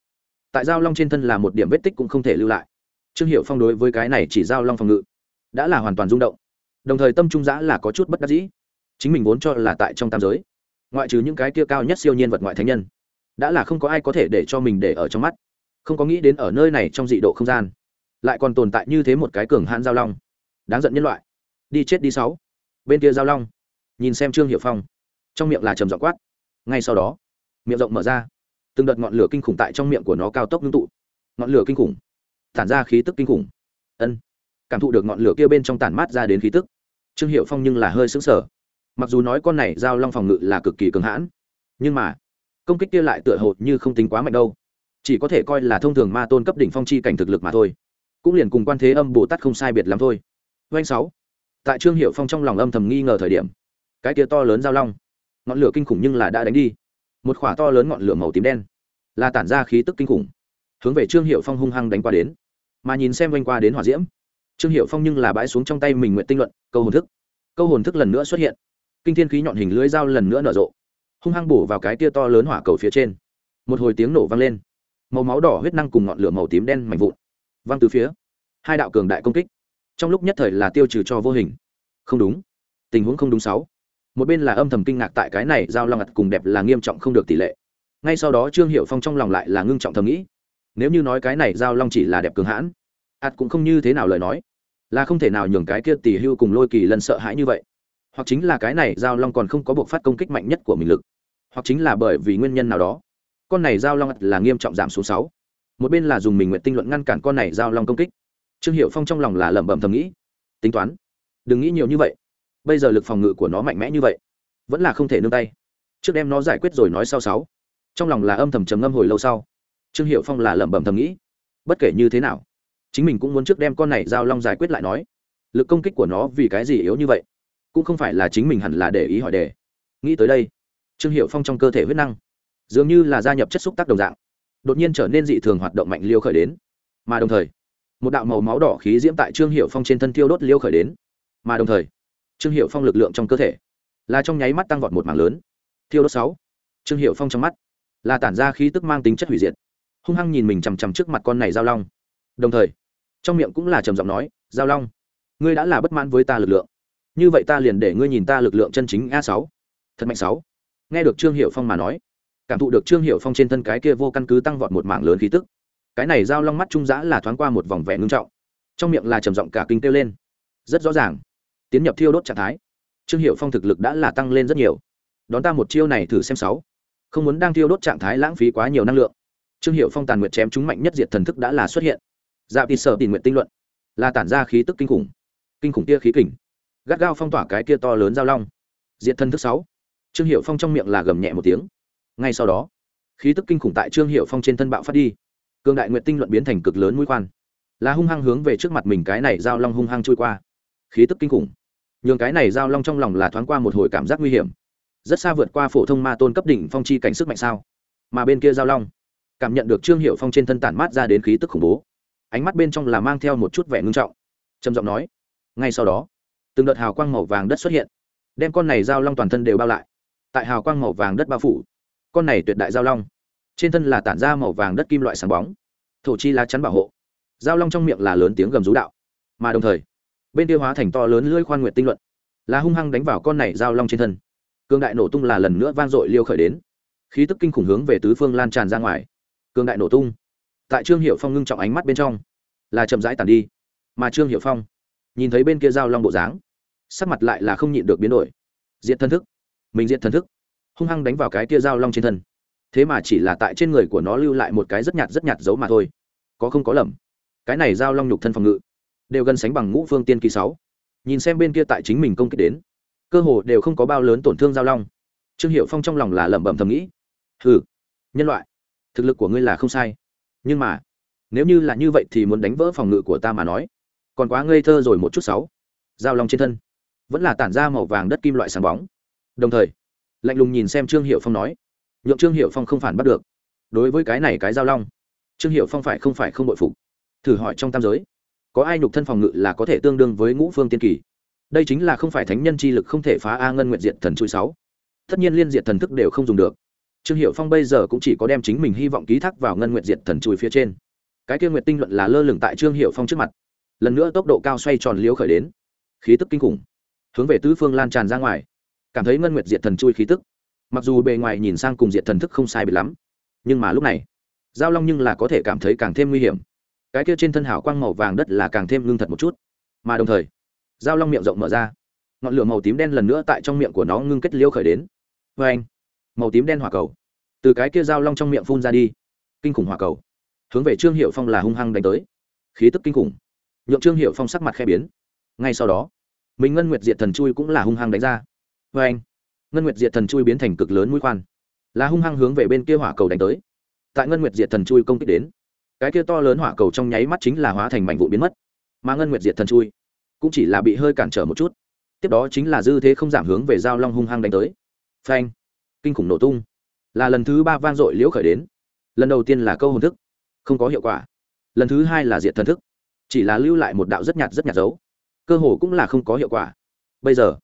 Speaker 1: Tại giao long trên thân là một điểm vết tích cũng không thể lưu lại. Trương hiệu phong đối với cái này chỉ giao long phòng ngự, đã là hoàn toàn rung động đồng thời tâm trung giã là có chút bất đắc dĩ. Chính mình vốn cho là tại trong tam giới, ngoại trừ những cái kia cao nhất siêu nhiên vật ngoại thánh nhân, đã là không có ai có thể để cho mình để ở trong mắt. Không có nghĩ đến ở nơi này trong dị độ không gian, lại còn tồn tại như thế một cái cường hãn giao long. Đáng giận nhân loại. Đi chết đi sáu. Bên kia giao long. Nhìn xem trương hiệu phong. Trong miệng là trầm giọng quát. Ngay sau đó, miệng rộng mở ra. Từng đợt ngọn lửa kinh khủng tại trong miệng của nó cao tốc ngưng tụ. Ngọn lửa kinh khủng, tản ra khí tức kinh khủng. Ân cảm thụ được ngọn lửa kia bên trong tản mát ra đến khí tức. Trương hiệu phong nhưng là hơi xứng sở mặc dù nói con này giao long phòng ngự là cực kỳ cường hãn, nhưng mà, công kích kia lại tựa hồ như không tính quá mạnh đâu. Chỉ có thể coi là thông thường ma tôn cấp đỉnh phong chi cảnh thực lực mà thôi. Cũng liền cùng quan thế âm bồ tát không sai biệt lắm thôi. Doanh sáu. Tại trương hiệu phong trong lòng âm thầm nghi ngờ thời điểm, cái kia to lớn giao long, ngọn lửa kinh khủng nhưng là đã đánh đi. Một khỏa to lớn ngọn lửa màu tím đen, là tản ra khí tức kinh khủng, hướng về trương hiệu phong hung hăng đánh qua đến. Mà nhìn xem quanh qua đến hỏa diễm trương hiệu phong nhưng là bãi xuống trong tay mình nguyện tinh luận, câu hồn thức. Câu hồn thức lần nữa xuất hiện. Kinh thiên khí nhọn hình lưới dao lần nữa nở rộ. Hung hăng bổ vào cái tia to lớn hỏa cầu phía trên. Một hồi tiếng nổ vang lên. Màu máu đỏ huyết năng cùng ngọn lửa màu tím đen mạnh vụn. Văng từ phía. Hai đạo cường đại công kích. Trong lúc nhất thời là tiêu trừ cho vô hình. Không đúng. Tình huống không đúng sáu. Một bên là âm thầm kinh ngạc tại cái này giao long ặt cùng đẹp là nghiêm trọng không được tỷ lệ. Ngay sau đó trương hiệu phong trong lòng lại là ngưng trọng thầm nghĩ. Nếu như nói cái này giao long chỉ là đẹp cường hãn, ạt cũng không như thế nào lời nói là không thể nào nhường cái kia tỷ hưu cùng lôi kỳ lần sợ hãi như vậy. Hoặc chính là cái này giao long còn không có buộc phát công kích mạnh nhất của mình lực. Hoặc chính là bởi vì nguyên nhân nào đó. Con này giao long là nghiêm trọng giảm số sáu. Một bên là dùng mình nguyện tinh luận ngăn cản con này giao long công kích. Trương hiệu phong trong lòng là lẩm bẩm thầm nghĩ. Tính toán. Đừng nghĩ nhiều như vậy. Bây giờ lực phòng ngự của nó mạnh mẽ như vậy, vẫn là không thể nương tay. Trước đem nó giải quyết rồi nói sau sáu. Trong lòng là âm thầm trầm ngâm hồi lâu sau. Trương hiệu phong là lẩm bẩm thầm nghĩ. Bất kể như thế nào chính mình cũng muốn trước đem con này giao long giải quyết lại nói. Lực công kích của nó vì cái gì yếu như vậy? Cũng không phải là chính mình hẳn là để ý hỏi đề. Nghĩ tới đây, trương hiệu phong trong cơ thể huyết năng dường như là gia nhập chất xúc tác đồng dạng, đột nhiên trở nên dị thường hoạt động mạnh liêu khởi đến. Mà đồng thời, một đạo màu máu đỏ khí diễm tại trương hiệu phong trên thân thiêu đốt liêu khởi đến. Mà đồng thời, trương hiệu phong lực lượng trong cơ thể là trong nháy mắt tăng vọt một mảng lớn. Thiêu đốt sáu. Trương hiệu phong trong mắt là tản ra khí tức mang tính chất hủy diệt, hung hăng nhìn mình chằm chằm trước mặt con này giao long. Đồng thời trong miệng cũng là trầm giọng nói, giao long, ngươi đã là bất mãn với ta lực lượng. Như vậy ta liền để ngươi nhìn ta lực lượng chân chính a sáu. Thật mạnh sáu. Nghe được trương hiệu phong mà nói, cảm thụ được trương hiệu phong trên thân cái kia vô căn cứ tăng vọt một mạng lớn khí tức. Cái này giao long mắt trung giã là thoáng qua một vòng vẻ ngưng trọng. Trong miệng là trầm giọng cả kinh kêu lên. Rất rõ ràng. Tiến nhập thiêu đốt trạng thái, trương hiệu phong thực lực đã là tăng lên rất nhiều. Đón ta một chiêu này thử xem sáu. Không muốn đang thiêu đốt trạng thái lãng phí quá nhiều năng lượng. Trương hiệu phong tàn nguyệt chém chúng mạnh nhất diệt thần thức đã là xuất hiện dạ tì sợ tình nguyện tinh luận. Là tản ra khí tức kinh khủng. Kinh khủng kia khí kình. Gắt gao phong tỏa cái kia to lớn giao long. Diện thân thức sáu. Trương hiệu phong trong miệng là gầm nhẹ một tiếng. Ngay sau đó, khí tức kinh khủng tại trương hiệu phong trên thân bạo phát đi. Cương đại nguyện tinh luận biến thành cực lớn mũi khoan. Là hung hăng hướng về trước mặt mình cái này giao long hung hăng trôi qua. Khí tức kinh khủng. Nhường cái này giao long trong lòng là thoáng qua một hồi cảm giác nguy hiểm. Rất xa vượt qua phổ thông ma tôn cấp đỉnh phong chi cảnh sức mạnh sao. Mà bên kia giao long, cảm nhận được trương hiệu phong trên thân tản mát ra đến khí tức khủng bố ánh mắt bên trong là mang theo một chút vẻ ngưng trọng. Trầm giọng nói, ngay sau đó, từng đợt hào quang màu vàng đất xuất hiện, đem con này giao long toàn thân đều bao lại. Tại hào quang màu vàng đất bao phủ, con này tuyệt đại giao long, trên thân là tản ra màu vàng đất kim loại sáng bóng, thổ chi lá chắn bảo hộ. Giao long trong miệng là lớn tiếng gầm rú đạo, mà đồng thời, bên tiêu hóa thành to lớn lưỡi khoan nguyện tinh luận, là hung hăng đánh vào con này giao long trên thân. Cương đại nổ tung là lần nữa vang dội liêu khởi đến. Khí tức kinh khủng hướng về tứ phương lan tràn ra ngoài. Cương đại nổ tung tại trương hiệu phong ngưng trọng ánh mắt bên trong, là chậm rãi tàn đi. Mà trương hiệu phong nhìn thấy bên kia dao long bộ dáng, sắc mặt lại là không nhịn được biến đổi. Diện thân thức. Mình diện thân thức. Hung hăng đánh vào cái kia dao long trên thân. Thế mà chỉ là tại trên người của nó lưu lại một cái rất nhạt rất nhạt giấu mà thôi. Có không có lầm. Cái này dao long nhục thân phòng ngự đều gần sánh bằng ngũ phương tiên kỳ sáu. Nhìn xem bên kia tại chính mình công kích đến, cơ hồ đều không có bao lớn tổn thương giao long. Trương hiệu phong trong lòng là lẩm bẩm thầm nghĩ. Hừ, nhân loại, thực lực của ngươi là không sai nhưng mà, nếu như là như vậy thì muốn đánh vỡ phòng ngự của ta mà nói, còn quá ngây thơ rồi một chút sáu. Giao long trên thân, vẫn là tản ra màu vàng đất kim loại sáng bóng. Đồng thời, lạnh lùng nhìn xem trương hiệu phong nói, nhượng trương hiệu phong không phản bắt được. Đối với cái này cái giao long, trương hiệu phong phải không phải không bội phục? Thử hỏi trong tam giới, có ai nhục thân phòng ngự là có thể tương đương với ngũ phương tiên kỳ? Đây chính là không phải thánh nhân chi lực không thể phá a ngân nguyện diệt thần chui sáu. Tất nhiên liên diệt thần thức đều không dùng được trương hiệu phong bây giờ cũng chỉ có đem chính mình hy vọng ký thác vào ngân nguyện diệt thần chui phía trên. Cái kia nguyện tinh luận là lơ lửng tại trương hiệu phong trước mặt. Lần nữa tốc độ cao xoay tròn liếu khởi đến. Khí tức kinh khủng. Hướng về tứ phương lan tràn ra ngoài. Cảm thấy ngân nguyệt diệt thần chui khí tức. Mặc dù bề ngoài nhìn sang cùng diệt thần thức không sai biệt lắm, nhưng mà lúc này, giao long nhưng là có thể cảm thấy càng thêm nguy hiểm. Cái kia trên thân hảo quang màu vàng đất là càng thêm ngưng thật một chút. Mà đồng thời, giao long miệng rộng mở ra. Ngọn lửa màu tím đen lần nữa tại trong miệng của nó ngưng kết liêu khởi đến. Vê anh màu tím đen hỏa cầu. Từ cái kia dao long trong miệng phun ra đi. Kinh khủng hỏa cầu. Hướng về trương hiệu phong là hung hăng đánh tới. Khí tức kinh khủng. Nhượng trương hiệu phong sắc mặt khe biến. Ngay sau đó, mình ngân nguyệt diệt thần chui cũng là hung hăng đánh ra. Vê anh, ngân nguyệt diệt thần chui biến thành cực lớn mũi khoan. Là hung hăng hướng về bên kia hỏa cầu đánh tới. Tại ngân nguyệt diệt thần chui công kích đến, cái kia to lớn hỏa cầu trong nháy mắt chính là hóa thành mảnh vụ biến mất. Mà ngân nguyệt diệt thần chui cũng chỉ là bị hơi cản trở một chút. Tiếp đó chính là dư thế không giảm hướng về giao long hung hăng đánh tới. Phanh kinh khủng nổ tung. Là lần thứ ba vang dội liễu khởi đến. Lần đầu tiên là câu hồn thức, không có hiệu quả. Lần thứ hai là diệt thần thức, chỉ là lưu lại một đạo rất nhạt rất nhạt dấu. Cơ hồ cũng là không có hiệu quả. Bây giờ,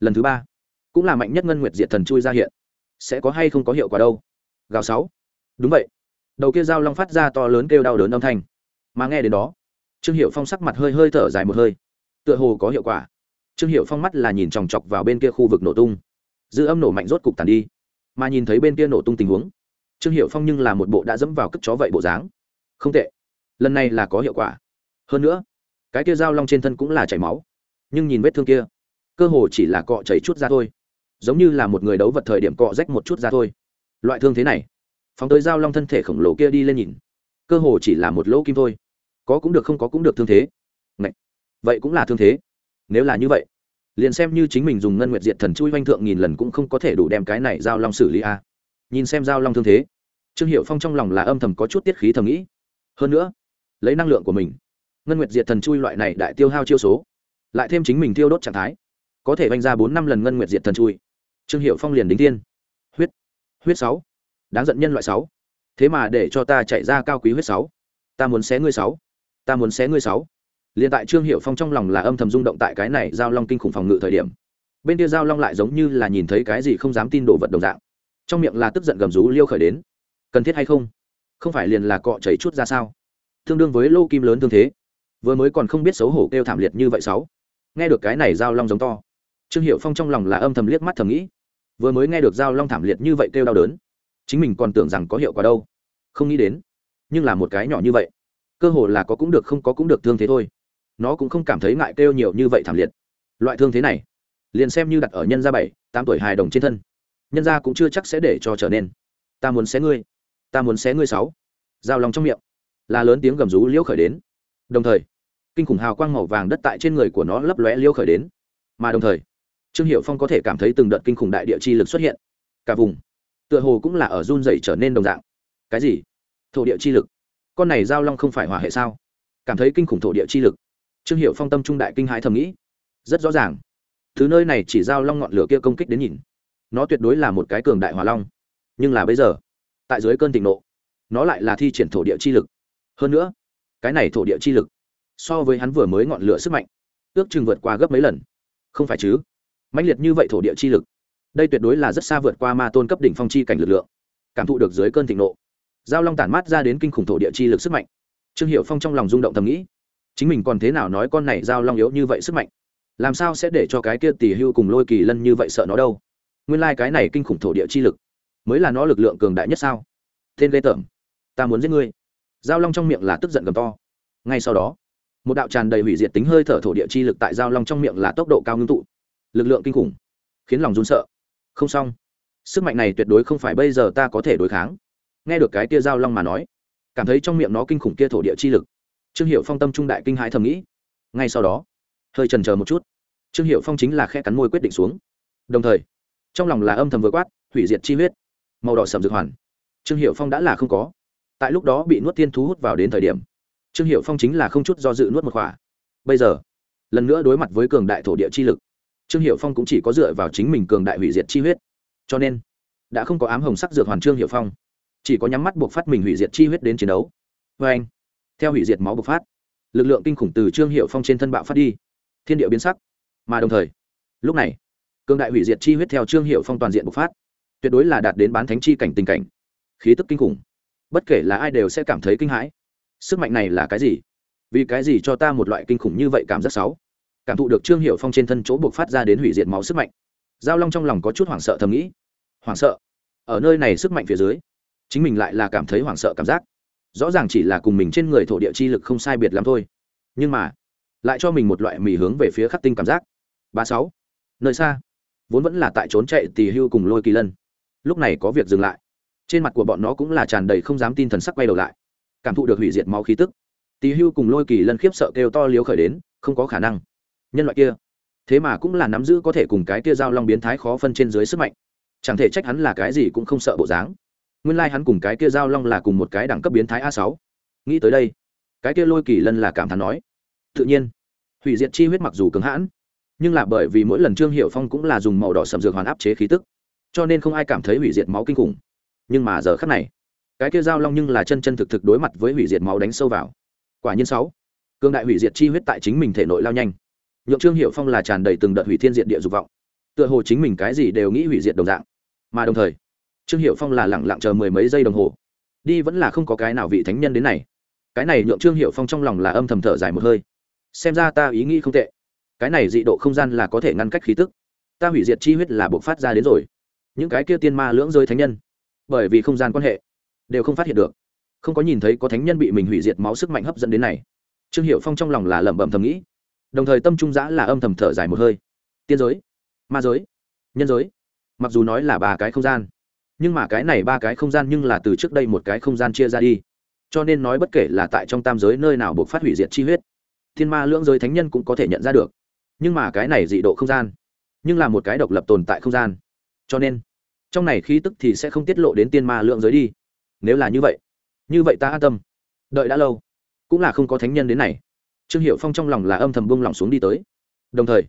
Speaker 1: lần thứ ba, cũng là mạnh nhất ngân nguyệt diệt thần chui ra hiện. Sẽ có hay không có hiệu quả đâu? Gào sáu. Đúng vậy. Đầu kia dao long phát ra to lớn kêu đau đớn âm thanh. Mà nghe đến đó, trương hiệu phong sắc mặt hơi hơi thở dài một hơi. Tựa hồ có hiệu quả. Trương hiệu phong mắt là nhìn chòng chọc vào bên kia khu vực nổ tung. Dư âm nổ mạnh rốt cục tàn đi mà nhìn thấy bên kia nổ tung tình huống. Trương hiệu phong nhưng là một bộ đã dẫm vào cất chó vậy bộ dáng. Không tệ. Lần này là có hiệu quả. Hơn nữa, cái kia dao long trên thân cũng là chảy máu. Nhưng nhìn vết thương kia, cơ hồ chỉ là cọ chảy chút ra thôi. Giống như là một người đấu vật thời điểm cọ rách một chút ra thôi. Loại thương thế này, phóng tới dao long thân thể khổng lồ kia đi lên nhìn, cơ hồ chỉ là một lỗ kim thôi. Có cũng được không có cũng được thương thế. Ngậy. vậy cũng là thương thế. Nếu là như vậy liền xem như chính mình dùng ngân nguyệt diệt thần chui oanh thượng nghìn lần cũng không có thể đủ đem cái này giao long xử lý a. Nhìn xem giao long thương thế, trương hiệu phong trong lòng là âm thầm có chút tiết khí thầm nghĩ. Hơn nữa, lấy năng lượng của mình, ngân nguyệt diệt thần chui loại này đại tiêu hao chiêu số, lại thêm chính mình tiêu đốt trạng thái, có thể vanh ra bốn năm lần ngân nguyệt diệt thần chui. Trương hiệu phong liền đính tiên huyết huyết sáu, đáng giận nhân loại sáu. Thế mà để cho ta chạy ra cao quý huyết sáu. Ta muốn xé ngươi sáu. Ta muốn xé ngươi sáu liền tại trương hiệu phong trong lòng là âm thầm rung động tại cái này giao long kinh khủng phòng ngự thời điểm. Bên kia giao long lại giống như là nhìn thấy cái gì không dám tin đồ vật đồng dạng. Trong miệng là tức giận gầm rú liêu khởi đến. Cần thiết hay không? Không phải liền là cọ chảy chút ra sao? Tương đương với lô kim lớn tương thế. Vừa mới còn không biết xấu hổ kêu thảm liệt như vậy sáu. Nghe được cái này giao long giống to, trương hiệu phong trong lòng là âm thầm liếc mắt thầm nghĩ. Vừa mới nghe được giao long thảm liệt như vậy kêu đau đớn, chính mình còn tưởng rằng có hiệu quả đâu. Không nghĩ đến, nhưng là một cái nhỏ như vậy, cơ hồ là có cũng được không có cũng được thương thế thôi nó cũng không cảm thấy ngại kêu nhiều như vậy thảm liệt. Loại thương thế này, liền xem như đặt ở nhân gia bảy, tám tuổi hài đồng trên thân, nhân gia cũng chưa chắc sẽ để cho trở nên. Ta muốn xé ngươi, ta muốn xé ngươi sáu. Giao lòng trong miệng, là lớn tiếng gầm rú liễu khởi đến. Đồng thời, kinh khủng hào quang màu vàng đất tại trên người của nó lấp lóe liễu khởi đến. Mà đồng thời, trương hiệu phong có thể cảm thấy từng đợt kinh khủng đại địa chi lực xuất hiện. Cả vùng, tựa hồ cũng là ở run dày trở nên đồng dạng. Cái gì? Thổ địa chi lực? Con này giao long không phải hỏa hệ sao? Cảm thấy kinh khủng thổ địa chi lực trương hiệu phong tâm trung đại kinh hãi thầm nghĩ. Rất rõ ràng. Thứ nơi này chỉ giao long ngọn lửa kia công kích đến nhìn. Nó tuyệt đối là một cái cường đại hỏa long. Nhưng là bây giờ, tại dưới cơn thịnh nộ, nó lại là thi triển thổ địa chi lực. Hơn nữa, cái này thổ địa chi lực, so với hắn vừa mới ngọn lửa sức mạnh, ước chừng vượt qua gấp mấy lần. Không phải chứ? Mãnh liệt như vậy thổ địa chi lực, đây tuyệt đối là rất xa vượt qua ma tôn cấp đỉnh phong chi cảnh lực lượng, cảm thụ được dưới cơn thịnh nộ. Giao long tản mát ra đến kinh khủng thổ địa chi lực sức mạnh. Trương hiệu phong trong lòng rung động thầm nghĩ chính mình còn thế nào nói con này giao long yếu như vậy sức mạnh? Làm sao sẽ để cho cái kia tỷ hưu cùng lôi kỳ lân như vậy sợ nó đâu? Nguyên lai、like、cái này kinh khủng thổ địa chi lực, mới là nó lực lượng cường đại nhất sao? Tên ghê tởm, ta muốn giết ngươi. Giao long trong miệng là tức giận gầm to. Ngay sau đó, một đạo tràn đầy hủy diệt tính hơi thở thổ địa chi lực tại giao long trong miệng là tốc độ cao ngưng tụ. Lực lượng kinh khủng, khiến lòng run sợ. Không xong. Sức mạnh này tuyệt đối không phải bây giờ ta có thể đối kháng. Nghe được cái kia giao long mà nói, cảm thấy trong miệng nó kinh khủng kia thổ địa chi lực trương hiệu phong tâm trung đại kinh hãi thầm nghĩ. Ngay sau đó, hơi trần chờ một chút, trương hiệu phong chính là khe cắn môi quyết định xuống. Đồng thời, trong lòng là âm thầm vừa quát, hủy diệt chi huyết, màu đỏ sầm dược hoàn. Trương hiệu phong đã là không có. Tại lúc đó bị nuốt tiên thú hút vào đến thời điểm, trương hiệu phong chính là không chút do dự nuốt một khỏa bây giờ, lần nữa đối mặt với cường đại thổ địa chi lực, trương hiệu phong cũng chỉ có dựa vào chính mình cường đại hủy diệt chi huyết. Cho nên, đã không có ám hồng sắc dược hoàn trương hiệu phong, chỉ có nhắm mắt buộc phát mình hủy diệt chi huyết đến chiến đấu. Vê anh theo hủy diệt máu bộc phát. Lực lượng kinh khủng từ trương hiệu phong trên thân bạo phát đi. Thiên địa biến sắc. Mà đồng thời, lúc này, cường đại hủy diệt chi huyết theo trương hiệu phong toàn diện bộc phát, tuyệt đối là đạt đến bán thánh chi cảnh tình cảnh. Khí tức kinh khủng. Bất kể là ai đều sẽ cảm thấy kinh hãi. Sức mạnh này là cái gì? Vì cái gì cho ta một loại kinh khủng như vậy cảm giác xấu? Cảm thụ được trương hiệu phong trên thân chỗ buộc phát ra đến hủy diệt máu sức mạnh. Giao long trong lòng có chút hoảng sợ thầm nghĩ. Hoảng sợ? Ở nơi này sức mạnh phía dưới, chính mình lại là cảm thấy hoảng sợ cảm giác rõ ràng chỉ là cùng mình trên người thổ địa chi lực không sai biệt lắm thôi. Nhưng mà, lại cho mình một loại mì hướng về phía khắc tinh cảm giác. Ba sáu, nơi xa, vốn vẫn là tại trốn chạy tì hưu cùng lôi kỳ lân. Lúc này có việc dừng lại. Trên mặt của bọn nó cũng là tràn đầy không dám tin thần sắc quay đầu lại. Cảm thụ được hủy diệt máu khí tức. Tì hưu cùng lôi kỳ lân khiếp sợ kêu to liếu khởi đến, không có khả năng. Nhân loại kia, thế mà cũng là nắm giữ có thể cùng cái kia giao long biến thái khó phân trên dưới sức mạnh. Chẳng thể trách hắn là cái gì cũng không sợ bộ dáng nguyên lai、like、hắn cùng cái kia giao long là cùng một cái đẳng cấp biến thái a sáu. Nghĩ tới đây, cái kia lôi kỳ lân là cảm thán nói, tự nhiên, hủy diệt chi huyết mặc dù cứng hãn, nhưng là bởi vì mỗi lần trương hiệu phong cũng là dùng màu đỏ sầm dược hoàn áp chế khí tức, cho nên không ai cảm thấy hủy diệt máu kinh khủng. Nhưng mà giờ khắc này, cái kia giao long nhưng là chân chân thực thực đối mặt với hủy diệt máu đánh sâu vào. Quả nhiên sáu cương đại hủy diệt chi huyết tại chính mình thể nội lao nhanh. Nhượng trương hiệu phong là tràn đầy từng đợt hủy thiên diện địa dục vọng, tựa hồ chính mình cái gì đều nghĩ hủy diệt đồng dạng. Mà đồng thời trương hiệu phong là lẳng lặng chờ mười mấy giây đồng hồ. Đi vẫn là không có cái nào vị thánh nhân đến này. Cái này nhượng trương hiệu phong trong lòng là âm thầm thở dài một hơi. Xem ra ta ý nghĩ không tệ. Cái này dị độ không gian là có thể ngăn cách khí tức. Ta hủy diệt chi huyết là buộc phát ra đến rồi. Những cái kia tiên ma lưỡng rơi thánh nhân, bởi vì không gian quan hệ, đều không phát hiện được. Không có nhìn thấy có thánh nhân bị mình hủy diệt máu sức mạnh hấp dẫn đến này. Trương hiệu phong trong lòng là lẩm bẩm thầm nghĩ. Đồng thời tâm trung giã là âm thầm thở dài một hơi. Tiên giới, ma giới, nhân giới, mặc dù nói là ba cái không gian nhưng mà cái này ba cái không gian nhưng là từ trước đây một cái không gian chia ra đi. Cho nên nói bất kể là tại trong tam giới nơi nào buộc phát hủy diệt chi huyết, thiên ma lưỡng giới thánh nhân cũng có thể nhận ra được. Nhưng mà cái này dị độ không gian, nhưng là một cái độc lập tồn tại không gian. Cho nên, trong này khí tức thì sẽ không tiết lộ đến tiên ma lượng giới đi. Nếu là như vậy như vậy ta an tâm. Đợi đã lâu, cũng là không có thánh nhân đến này. Trương hiệu phong trong lòng là âm thầm bông lòng xuống đi tới. Đồng thời,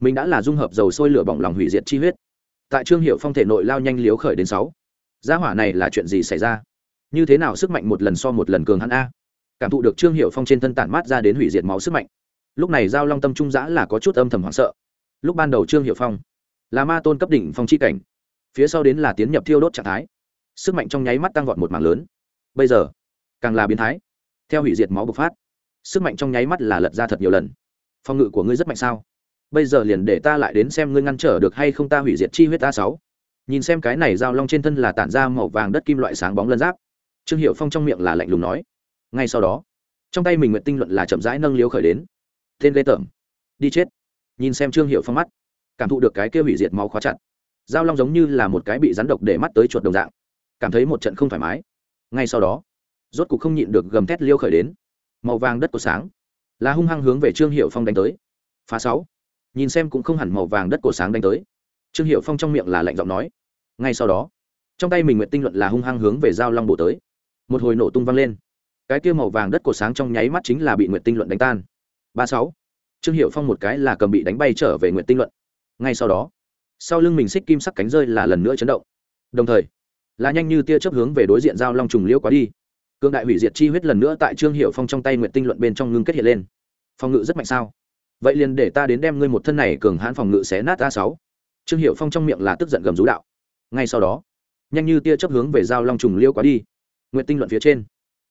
Speaker 1: mình đã là dung hợp dầu sôi lửa bỏng lòng hủy diệt chi huyết tại trương hiệu phong thể nội lao nhanh liếu khởi đến sáu. Gia hỏa này là chuyện gì xảy ra? Như thế nào sức mạnh một lần so một lần cường hắn a? Cảm thụ được trương hiệu phong trên thân tản mát ra đến hủy diệt máu sức mạnh. Lúc này giao long tâm trung giã là có chút âm thầm hoảng sợ. Lúc ban đầu trương hiệu phong là ma tôn cấp đỉnh phong chi cảnh, phía sau đến là tiến nhập thiêu đốt trạng thái. Sức mạnh trong nháy mắt tăng vọt một mảng lớn. Bây giờ, càng là biến thái. Theo hủy diệt máu bộc phát, sức mạnh trong nháy mắt là lật ra thật nhiều lần. Phòng ngự của ngươi rất mạnh sao? Bây giờ liền để ta lại đến xem ngươi ngăn trở được hay không ta hủy diệt chi huyết ta sáu. Nhìn xem cái này dao long trên thân là tản ra màu vàng đất kim loại sáng bóng lân giáp. Trương hiệu phong trong miệng là lạnh lùng nói. Ngay sau đó, trong tay mình nguyện tinh luận là chậm rãi nâng liếu khởi đến. Tên lê tởm. Đi chết. Nhìn xem trương hiệu phong mắt, cảm thụ được cái kia hủy diệt máu khóa chặt. Dao long giống như là một cái bị rắn độc để mắt tới chuột đồng dạng. Cảm thấy một trận không thoải mái. Ngay sau đó, rốt cục không nhịn được gầm thét liêu khởi đến. Màu vàng đất của sáng, là hung hăng hướng về trương hiệu phong đánh tới. Phá sáu nhìn xem cũng không hẳn màu vàng đất cổ sáng đánh tới. Trương hiệu phong trong miệng là lạnh giọng nói. Ngay sau đó, trong tay mình nguyện tinh luận là hung hăng hướng về Giao long bổ tới. Một hồi nổ tung văng lên. Cái kia màu vàng đất cổ sáng trong nháy mắt chính là bị nguyệt tinh luận đánh tan. Ba sáu. Trương hiệu phong một cái là cầm bị đánh bay trở về nguyệt tinh luận. Ngay sau đó, sau lưng mình xích kim sắc cánh rơi là lần nữa chấn động. Đồng thời, là nhanh như tia chớp hướng về đối diện giao long trùng liễu quá đi. Cương đại hủy diệt chi huyết lần nữa tại trương hiệu phong trong tay nguyệt tinh luận bên trong ngưng kết hiện lên. Phòng ngự rất mạnh sao? Vậy liền để ta đến đem ngươi một thân này cường hãn phòng ngự xé nát a sáu. Trương hiệu phong trong miệng là tức giận gầm rú đạo. Ngay sau đó, nhanh như tia chớp hướng về giao long trùng liêu quá đi. Nguyện tinh luận phía trên,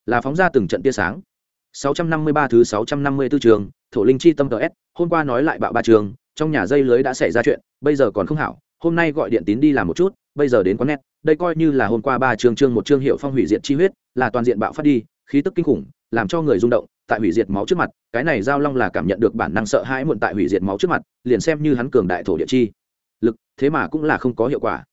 Speaker 1: là phóng ra từng trận tia sáng. 653 thứ 654 trường, thổ linh chi tâm ts hôm qua nói lại bạo ba trường, trong nhà dây lưới đã xảy ra chuyện, bây giờ còn không hảo, hôm nay gọi điện tín đi làm một chút, bây giờ đến quán net, đây coi như là hôm qua ba trường chương một chương hiệu phong hủy diệt chi huyết, là toàn diện bạo phát đi, khí tức kinh khủng, làm cho người rung động tại hủy diệt máu trước mặt, cái này giao long là cảm nhận được bản năng sợ hãi muộn tại hủy diệt máu trước mặt, liền xem như hắn cường đại thổ địa chi lực, thế mà cũng là không có hiệu quả.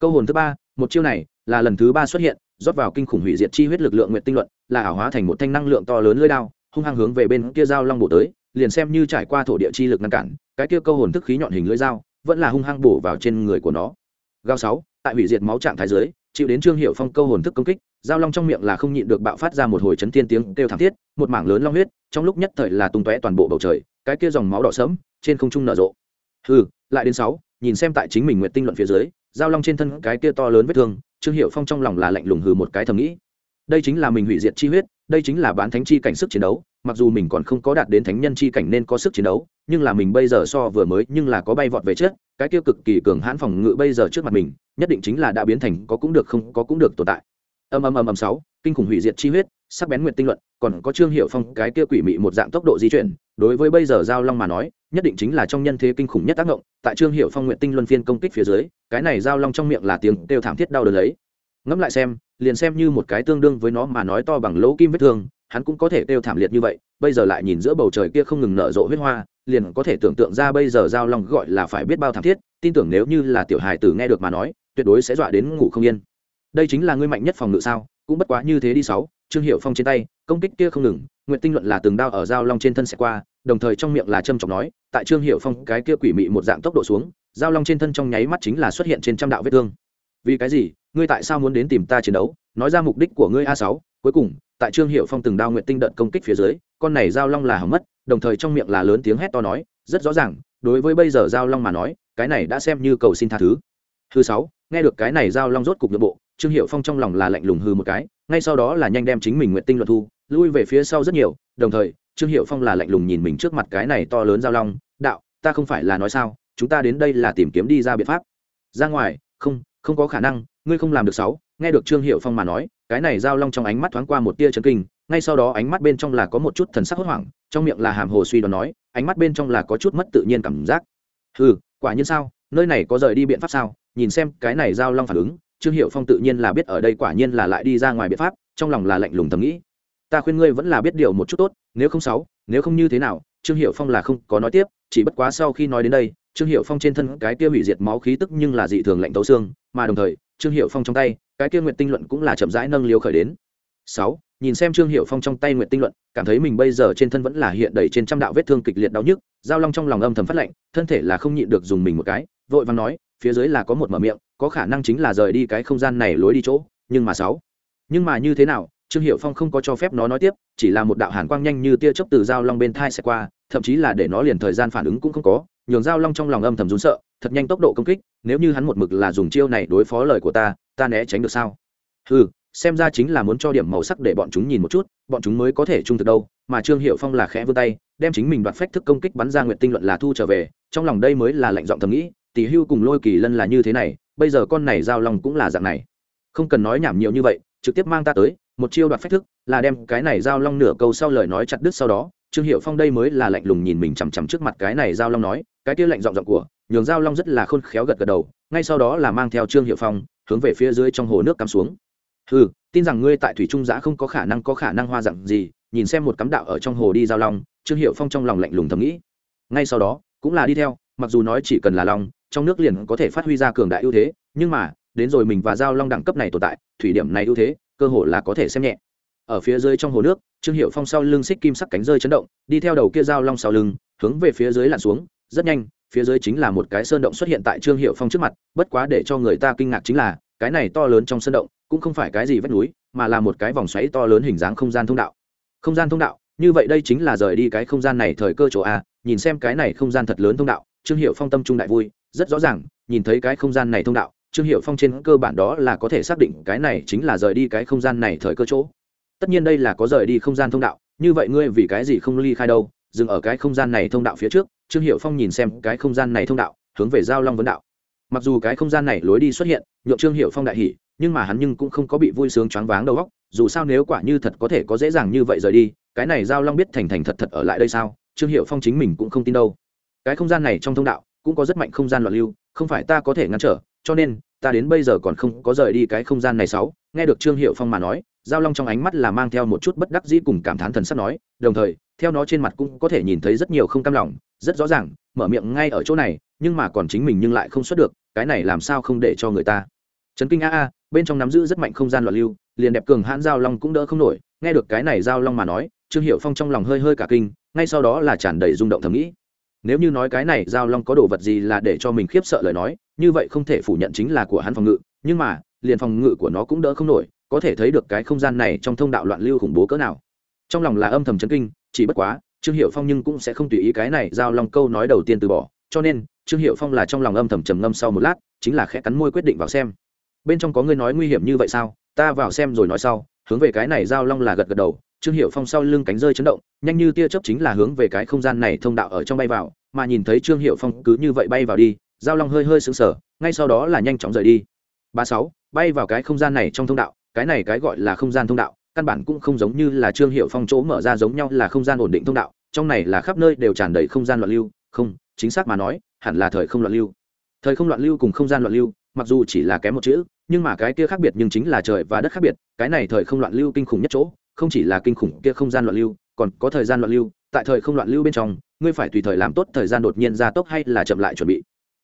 Speaker 1: Câu hồn thứ ba, một chiêu này là lần thứ ba xuất hiện, rót vào kinh khủng hủy diệt chi huyết lực lượng nguyện tinh luận, là ảo hóa thành một thanh năng lượng to lớn lưỡi đao, hung hăng hướng về bên kia dao long bổ tới, liền xem như trải qua thổ địa chi lực ngăn cản, cái kia câu hồn thức khí nhọn hình lưỡi dao vẫn là hung hăng bổ vào trên người của nó. Gao sáu, tại hủy diệt máu trạng thái dưới, chịu đến trương hiệu phong câu hồn thức công kích Giao long trong miệng là không nhịn được bạo phát ra một hồi chấn thiên tiếng kêu thảm thiết, một mảng lớn long huyết, trong lúc nhất thời là tung tóe toàn bộ bầu trời, cái kia dòng máu đỏ sẫm, trên không trung nở rộ. Hừ, lại đến sáu, nhìn xem tại chính mình nguyện tinh luận phía dưới, Giao long trên thân cái kia to lớn vết thương, trương hiệu phong trong lòng là lạnh lùng hừ một cái thầm nghĩ. Đây chính là mình hủy diệt chi huyết, đây chính là bán thánh chi cảnh sức chiến đấu, mặc dù mình còn không có đạt đến thánh nhân chi cảnh nên có sức chiến đấu, nhưng là mình bây giờ so vừa mới, nhưng là có bay vọt về chết cái kia cực kỳ cường hãn phòng ngự bây giờ trước mặt mình, nhất định chính là đã biến thành có cũng được không có cũng được tồn tại âm âm âm âm sáu, kinh khủng hủy diệt chi huyết, sắc bén nguyệt tinh luận, còn có trương hiệu phong, cái kia quỷ mị một dạng tốc độ di chuyển, đối với bây giờ giao long mà nói, nhất định chính là trong nhân thế kinh khủng nhất tác động, tại trương hiệu phong nguyện tinh luân phiên công kích phía dưới, cái này giao long trong miệng là tiếng kêu thảm thiết đau đớn lấy. Ngẫm lại xem, liền xem như một cái tương đương với nó mà nói to bằng lỗ kim vết thương, hắn cũng có thể kêu thảm liệt như vậy, bây giờ lại nhìn giữa bầu trời kia không ngừng nở rộ huyết hoa, liền có thể tưởng tượng ra bây giờ giao long gọi là phải biết bao thảm thiết, tin tưởng nếu như là tiểu hài tử nghe được mà nói, tuyệt đối sẽ dọa đến ngủ không yên đây chính là ngươi mạnh nhất phòng ngự sao? Cũng bất quá như thế đi sáu, trương hiệu phong trên tay, công kích kia không ngừng, nguyện tinh luận là từng đao ở dao long trên thân sẽ qua, đồng thời trong miệng là châm trọng nói, tại trương hiệu phong cái kia quỷ mị một dạng tốc độ xuống dao long trên thân trong nháy mắt chính là xuất hiện trên trăm đạo vết thương. Vì cái gì? Ngươi tại sao muốn đến tìm ta chiến đấu? Nói ra mục đích của ngươi a sáu, cuối cùng, tại trương hiệu phong từng đao nguyện tinh đợt công kích phía dưới, con này dao long là hỏng mất, đồng thời trong miệng là lớn tiếng hét to nói, rất rõ ràng, đối với bây giờ dao long mà nói, cái này đã xem như cầu xin tha thứ. Thứ sáu, nghe được cái này dao long rốt cục nội bộ trương hiệu phong trong lòng là lạnh lùng hư một cái, ngay sau đó là nhanh đem chính mình nguyện tinh luận thu, lui về phía sau rất nhiều, đồng thời, trương hiệu phong là lạnh lùng nhìn mình trước mặt cái này to lớn giao long, đạo, ta không phải là nói sao, chúng ta đến đây là tìm kiếm đi ra biện pháp. Ra ngoài, không không có khả năng, ngươi không làm được sáu. Nghe được trương hiệu phong mà nói, cái này giao long trong ánh mắt thoáng qua một tia chấn kinh, ngay sau đó ánh mắt bên trong là có một chút thần sắc hốt hoảng, trong miệng là hàm hồ suy đoán nói, ánh mắt bên trong là có chút mất tự nhiên cảm giác. Ừ quả nhiên sao, nơi này có rời đi biện pháp sao, nhìn xem cái này giao long phản ứng trương hiệu phong tự nhiên là biết ở đây quả nhiên là lại đi ra ngoài biện pháp, trong lòng là lạnh lùng thầm nghĩ. Ta khuyên ngươi vẫn là biết điều một chút tốt, nếu không sáu, nếu không như thế nào, trương hiệu phong là không có nói tiếp, chỉ bất quá sau khi nói đến đây, trương hiệu phong trên thân cái kia hủy diệt máu khí tức nhưng là dị thường lạnh tấu xương, mà đồng thời, trương hiệu phong trong tay, cái kia nguyện tinh luận cũng là chậm rãi nâng liều khởi đến. Sáu, nhìn xem trương hiệu phong trong tay nguyện tinh luận, cảm thấy mình bây giờ trên thân vẫn là hiện đầy trên trăm đạo vết thương kịch liệt đau nhức, giao long trong lòng âm thầm phát lạnh thân thể là không nhịn được dùng mình một cái, vội vàng nói, phía dưới là có một mở miệng có khả năng chính là rời đi cái không gian này lối đi chỗ, nhưng mà sáu. Nhưng mà như thế nào, trương hiệu phong không có cho phép nó nói tiếp, chỉ là một đạo hàn quang nhanh như tia chớp từ dao long bên thai sẽ qua, thậm chí là để nó liền thời gian phản ứng cũng không có, nhường dao long trong lòng âm thầm rún sợ, thật nhanh tốc độ công kích, nếu như hắn một mực là dùng chiêu này đối phó lời của ta ta né tránh được sao? Ừ xem ra chính là muốn cho điểm màu sắc để bọn chúng nhìn một chút, bọn chúng mới có thể trung thực đâu, mà trương hiệu phong là khẽ vươn tay, đem chính mình đoạt phách thức công kích bắn ra nguyện tinh luận là thu trở về, trong lòng đây mới là lệnh giọng thầm nghĩ tỷ hưu cùng lôi kỳ lân là như thế này, bây giờ con này giao long cũng là dạng này. Không cần nói nhảm nhiều như vậy, trực tiếp mang ta tới, một chiêu đoạt phách thức, là đem cái này giao long nửa câu sau lời nói chặt đứt sau đó, trương hiệu phong đây mới là lạnh lùng nhìn mình chằm chằm trước mặt cái này giao long nói, cái kia lạnh giọng giọng của, nhường giao long rất là khôn khéo gật gật đầu, ngay sau đó là mang theo trương hiệu phong, hướng về phía dưới trong hồ nước cắm xuống. Ừ tin rằng ngươi tại thủy trung giã không có khả năng có khả năng hoa dặn gì, nhìn xem một cắm đạo ở trong hồ đi giao long, trương hiệu phong trong lòng lạnh lùng thầm nghĩ. Ngay sau đó, cũng là đi theo, mặc dù nói chỉ cần là long trong nước liền có thể phát huy ra cường đại ưu thế, nhưng mà, đến rồi mình và giao long đẳng cấp này tồn tại, thủy điểm này ưu thế, cơ hội là có thể xem nhẹ. Ở phía dưới trong hồ nước, trương hiệu phong sau lưng xích kim sắc cánh rơi chấn động, đi theo đầu kia giao long sau lưng, hướng về phía dưới lặn xuống, rất nhanh, phía dưới chính là một cái sơn động xuất hiện tại trương hiệu phong trước mặt, bất quá để cho người ta kinh ngạc chính là, cái này to lớn trong sơn động, cũng không phải cái gì vách núi, mà là một cái vòng xoáy to lớn hình dáng không gian thông đạo. Không gian thông đạo, như vậy đây chính là rời đi cái không gian này thời cơ chỗ a, nhìn xem cái này không gian thật lớn thông đạo, trương hiệu phong tâm trung đại vui rất rõ ràng, nhìn thấy cái không gian này thông đạo, trương hiệu phong trên cơ bản đó là có thể xác định cái này chính là rời đi cái không gian này thời cơ chỗ tất nhiên đây là có rời đi không gian thông đạo, như vậy ngươi vì cái gì không ly khai đâu, dừng ở cái không gian này thông đạo phía trước, trương hiệu phong nhìn xem cái không gian này thông đạo, hướng về giao long vấn đạo mặc dù cái không gian này lối đi xuất hiện, nhượng trương hiệu phong đại hỷ nhưng mà hắn nhưng cũng không có bị vui sướng choáng váng đầu góc. dù sao nếu quả như thật có thể có dễ dàng như vậy rời đi, cái này giao long biết thành thành thật thật ở lại đây sao, trương hiệu phong chính mình cũng không tin đâu cái không gian này trong thông đạo cũng có rất mạnh không gian loạn lưu, không phải ta có thể ngăn trở, cho nên, ta đến bây giờ còn không có rời đi cái không gian này sáu. Nghe được trương hiệu phong mà nói, giao long trong ánh mắt là mang theo một chút bất đắc dĩ cùng cảm thán thần sắc nói, đồng thời, theo nó trên mặt cũng có thể nhìn thấy rất nhiều không cam lòng, rất rõ ràng, mở miệng ngay ở chỗ này, nhưng mà còn chính mình nhưng lại không xuất được, cái này làm sao không để cho người ta. Trấn kinh a a, bên trong nắm giữ rất mạnh không gian loạn lưu, liền đẹp cường hãn giao long cũng đỡ không nổi, nghe được cái này giao long mà nói, trương hiệu phong trong lòng hơi hơi cả kinh, ngay sau đó là tràn đầy rung động thầm nghĩ nếu như nói cái này giao long có đồ vật gì là để cho mình khiếp sợ lời nói, như vậy không thể phủ nhận chính là của hắn phòng ngự, nhưng mà, liền phòng ngự của nó cũng đỡ không nổi, có thể thấy được cái không gian này trong thông đạo loạn lưu khủng bố cỡ nào. Trong lòng là âm thầm chấn kinh, chỉ bất quá, trương hiệu phong nhưng cũng sẽ không tùy ý cái này giao long câu nói đầu tiên từ bỏ, cho nên, trương hiệu phong là trong lòng âm thầm trầm ngâm sau một lát, chính là khẽ cắn môi quyết định vào xem. Bên trong có người nói nguy hiểm như vậy sao? Ta vào xem rồi nói sau, hướng về cái này giao long là gật gật đầu trương hiệu phong sau lưng cánh rơi chấn động, nhanh như tia chớp chính là hướng về cái không gian này thông đạo ở trong bay vào, mà nhìn thấy trương hiệu phong cứ như vậy bay vào đi, giao long hơi hơi sững sờ, ngay sau đó là nhanh chóng rời đi. Ba sáu, bay vào cái không gian này trong thông đạo, cái này cái gọi là không gian thông đạo, căn bản cũng không giống như là trương hiệu phong chỗ mở ra giống nhau là không gian ổn định thông đạo, trong này là khắp nơi đều tràn đầy không gian loạn lưu. Không, chính xác mà nói, hẳn là thời không loạn lưu. Thời không loạn lưu cùng không gian loạn lưu, mặc dù chỉ là kém một chữ, nhưng mà cái kia khác biệt nhưng chính là trời và đất khác biệt, cái này thời không loạn lưu kinh khủng nhất chỗ không chỉ là kinh khủng kia không gian loạn lưu, còn có thời gian loạn lưu, tại thời không loạn lưu bên trong, ngươi phải tùy thời làm tốt thời gian đột nhiên gia tốc hay là chậm lại chuẩn bị.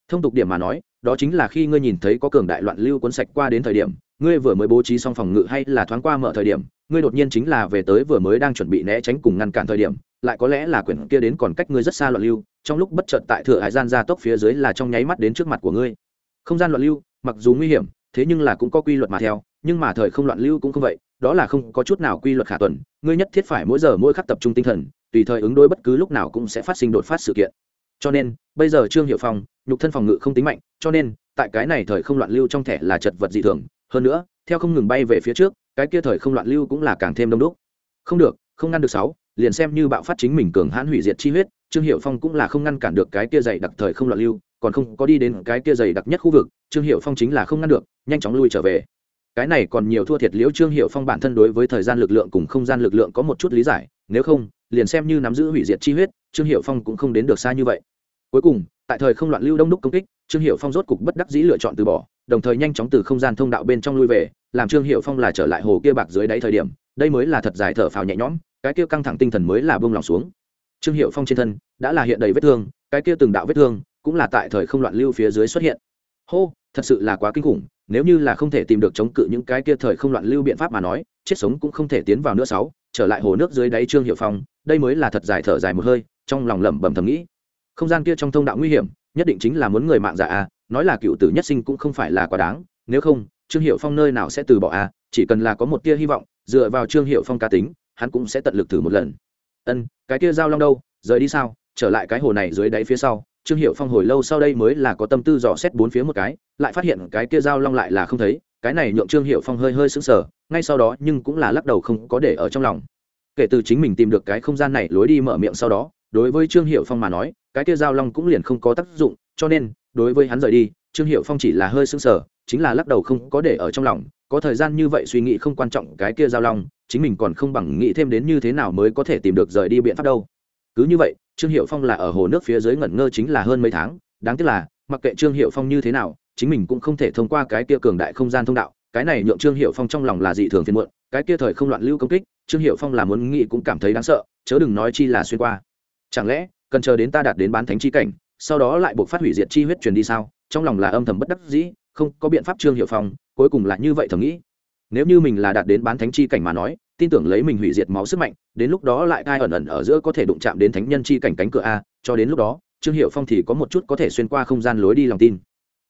Speaker 1: Thông tục điểm mà nói, đó chính là khi ngươi nhìn thấy có cường đại loạn lưu cuốn sạch qua đến thời điểm, ngươi vừa mới bố trí xong phòng ngự hay là thoáng qua mở thời điểm, ngươi đột nhiên chính là về tới vừa mới đang chuẩn bị né tránh cùng ngăn cản thời điểm, lại có lẽ là quyển kia đến còn cách ngươi rất xa loạn lưu, trong lúc bất chợt tại thừa hải gian gia tốc phía dưới là trong nháy mắt đến trước mặt của ngươi. Không gian loạn lưu, mặc dù nguy hiểm, thế nhưng là cũng có quy luật mà theo, nhưng mà thời không loạn lưu cũng không vậy đó là không có chút nào quy luật khả tuần, ngươi nhất thiết phải mỗi giờ mỗi khắc tập trung tinh thần, tùy thời ứng đối bất cứ lúc nào cũng sẽ phát sinh đột phát sự kiện. Cho nên, bây giờ trương hiệu phong, nhục thân phòng ngự không tính mạnh, cho nên, tại cái này thời không loạn lưu trong thẻ là chật vật dị thường. Hơn nữa, theo không ngừng bay về phía trước, cái kia thời không loạn lưu cũng là càng thêm đông đúc. Không được, không ngăn được sáu, liền xem như bạo phát chính mình cường hãn hủy diệt chi huyết, trương hiệu phong cũng là không ngăn cản được cái kia dày đặc thời không loạn lưu, còn không có đi đến cái kia dày đặc nhất khu vực, trương hiệu phong chính là không ngăn được, nhanh chóng lui trở về cái này còn nhiều thua thiệt liễu trương hiệu phong bản thân đối với thời gian lực lượng cùng không gian lực lượng có một chút lý giải, nếu không, liền xem như nắm giữ hủy diệt chi huyết, trương hiệu phong cũng không đến được xa như vậy. Cuối cùng, tại thời không loạn lưu đông đúc công kích, trương hiệu phong rốt cục bất đắc dĩ lựa chọn từ bỏ, đồng thời nhanh chóng từ không gian thông đạo bên trong lui về, làm trương hiệu phong là trở lại hồ kia bạc dưới đáy thời điểm, đây mới là thật dài thở phào nhẹ nhõm, cái kia căng thẳng tinh thần mới là buông lòng xuống. Trương hiệu phong trên thân đã là hiện đầy vết thương, cái kia từng đạo vết thương cũng là tại thời không loạn lưu phía dưới xuất hiện. Hô thật sự là quá kinh khủng, nếu như là không thể tìm được chống cự những cái kia thời không loạn lưu biện pháp mà nói, chết sống cũng không thể tiến vào nữa sáu, trở lại hồ nước dưới đáy trương hiệu phong, đây mới là thật dài thở dài một hơi, trong lòng lẩm bẩm thầm nghĩ. Không gian kia trong thông đạo nguy hiểm, nhất định chính là muốn người mạng giả a, nói là cựu tử nhất sinh cũng không phải là quá đáng, nếu không, trương hiệu phong nơi nào sẽ từ bỏ a, chỉ cần là có một tia hy vọng, dựa vào trương hiệu phong cá tính, hắn cũng sẽ tận lực thử một lần. Ân, cái kia giao long đâu, rời đi sao, trở lại cái hồ này dưới đáy phía sau trương hiệu phong hồi lâu sau đây mới là có tâm tư dò xét bốn phía một cái, lại phát hiện cái kia dao long lại là không thấy, cái này nhượng trương hiệu phong hơi hơi sững sờ, ngay sau đó nhưng cũng là lắc đầu không có để ở trong lòng. Kể từ chính mình tìm được cái không gian này lối đi mở miệng sau đó, đối với trương hiệu phong mà nói, cái kia giao long cũng liền không có tác dụng, cho nên, đối với hắn rời đi, trương hiệu phong chỉ là hơi sững sờ, chính là lắc đầu không có để ở trong lòng, có thời gian như vậy suy nghĩ không quan trọng cái kia giao long, chính mình còn không bằng nghĩ thêm đến như thế nào mới có thể tìm được rời đi biện pháp đâu. Cứ như vậy trương hiệu phong là ở hồ nước phía dưới ngẩn ngơ chính là hơn mấy tháng, đáng tiếc là, mặc kệ trương hiệu phong như thế nào, chính mình cũng không thể thông qua cái kia cường đại không gian thông đạo, cái này nhượng trương hiệu phong trong lòng là dị thường phiền muộn, cái kia thời không loạn lưu công kích, trương hiệu phong là muốn nghĩ cũng cảm thấy đáng sợ, chớ đừng nói chi là xuyên qua. Chẳng lẽ, cần chờ đến ta đạt đến bán thánh chi cảnh, sau đó lại buộc phát hủy diệt chi huyết truyền đi sao? Trong lòng là âm thầm bất đắc dĩ, không có biện pháp trương hiệu phong, cuối cùng là như vậy thầm nghĩ nếu như mình là đạt đến bán thánh chi cảnh mà nói, tin tưởng lấy mình hủy diệt máu sức mạnh, đến lúc đó lại ai ẩn ẩn ở giữa có thể đụng chạm đến thánh nhân chi cảnh cánh cửa a, cho đến lúc đó, trương hiệu phong thì có một chút có thể xuyên qua không gian lối đi lòng tin.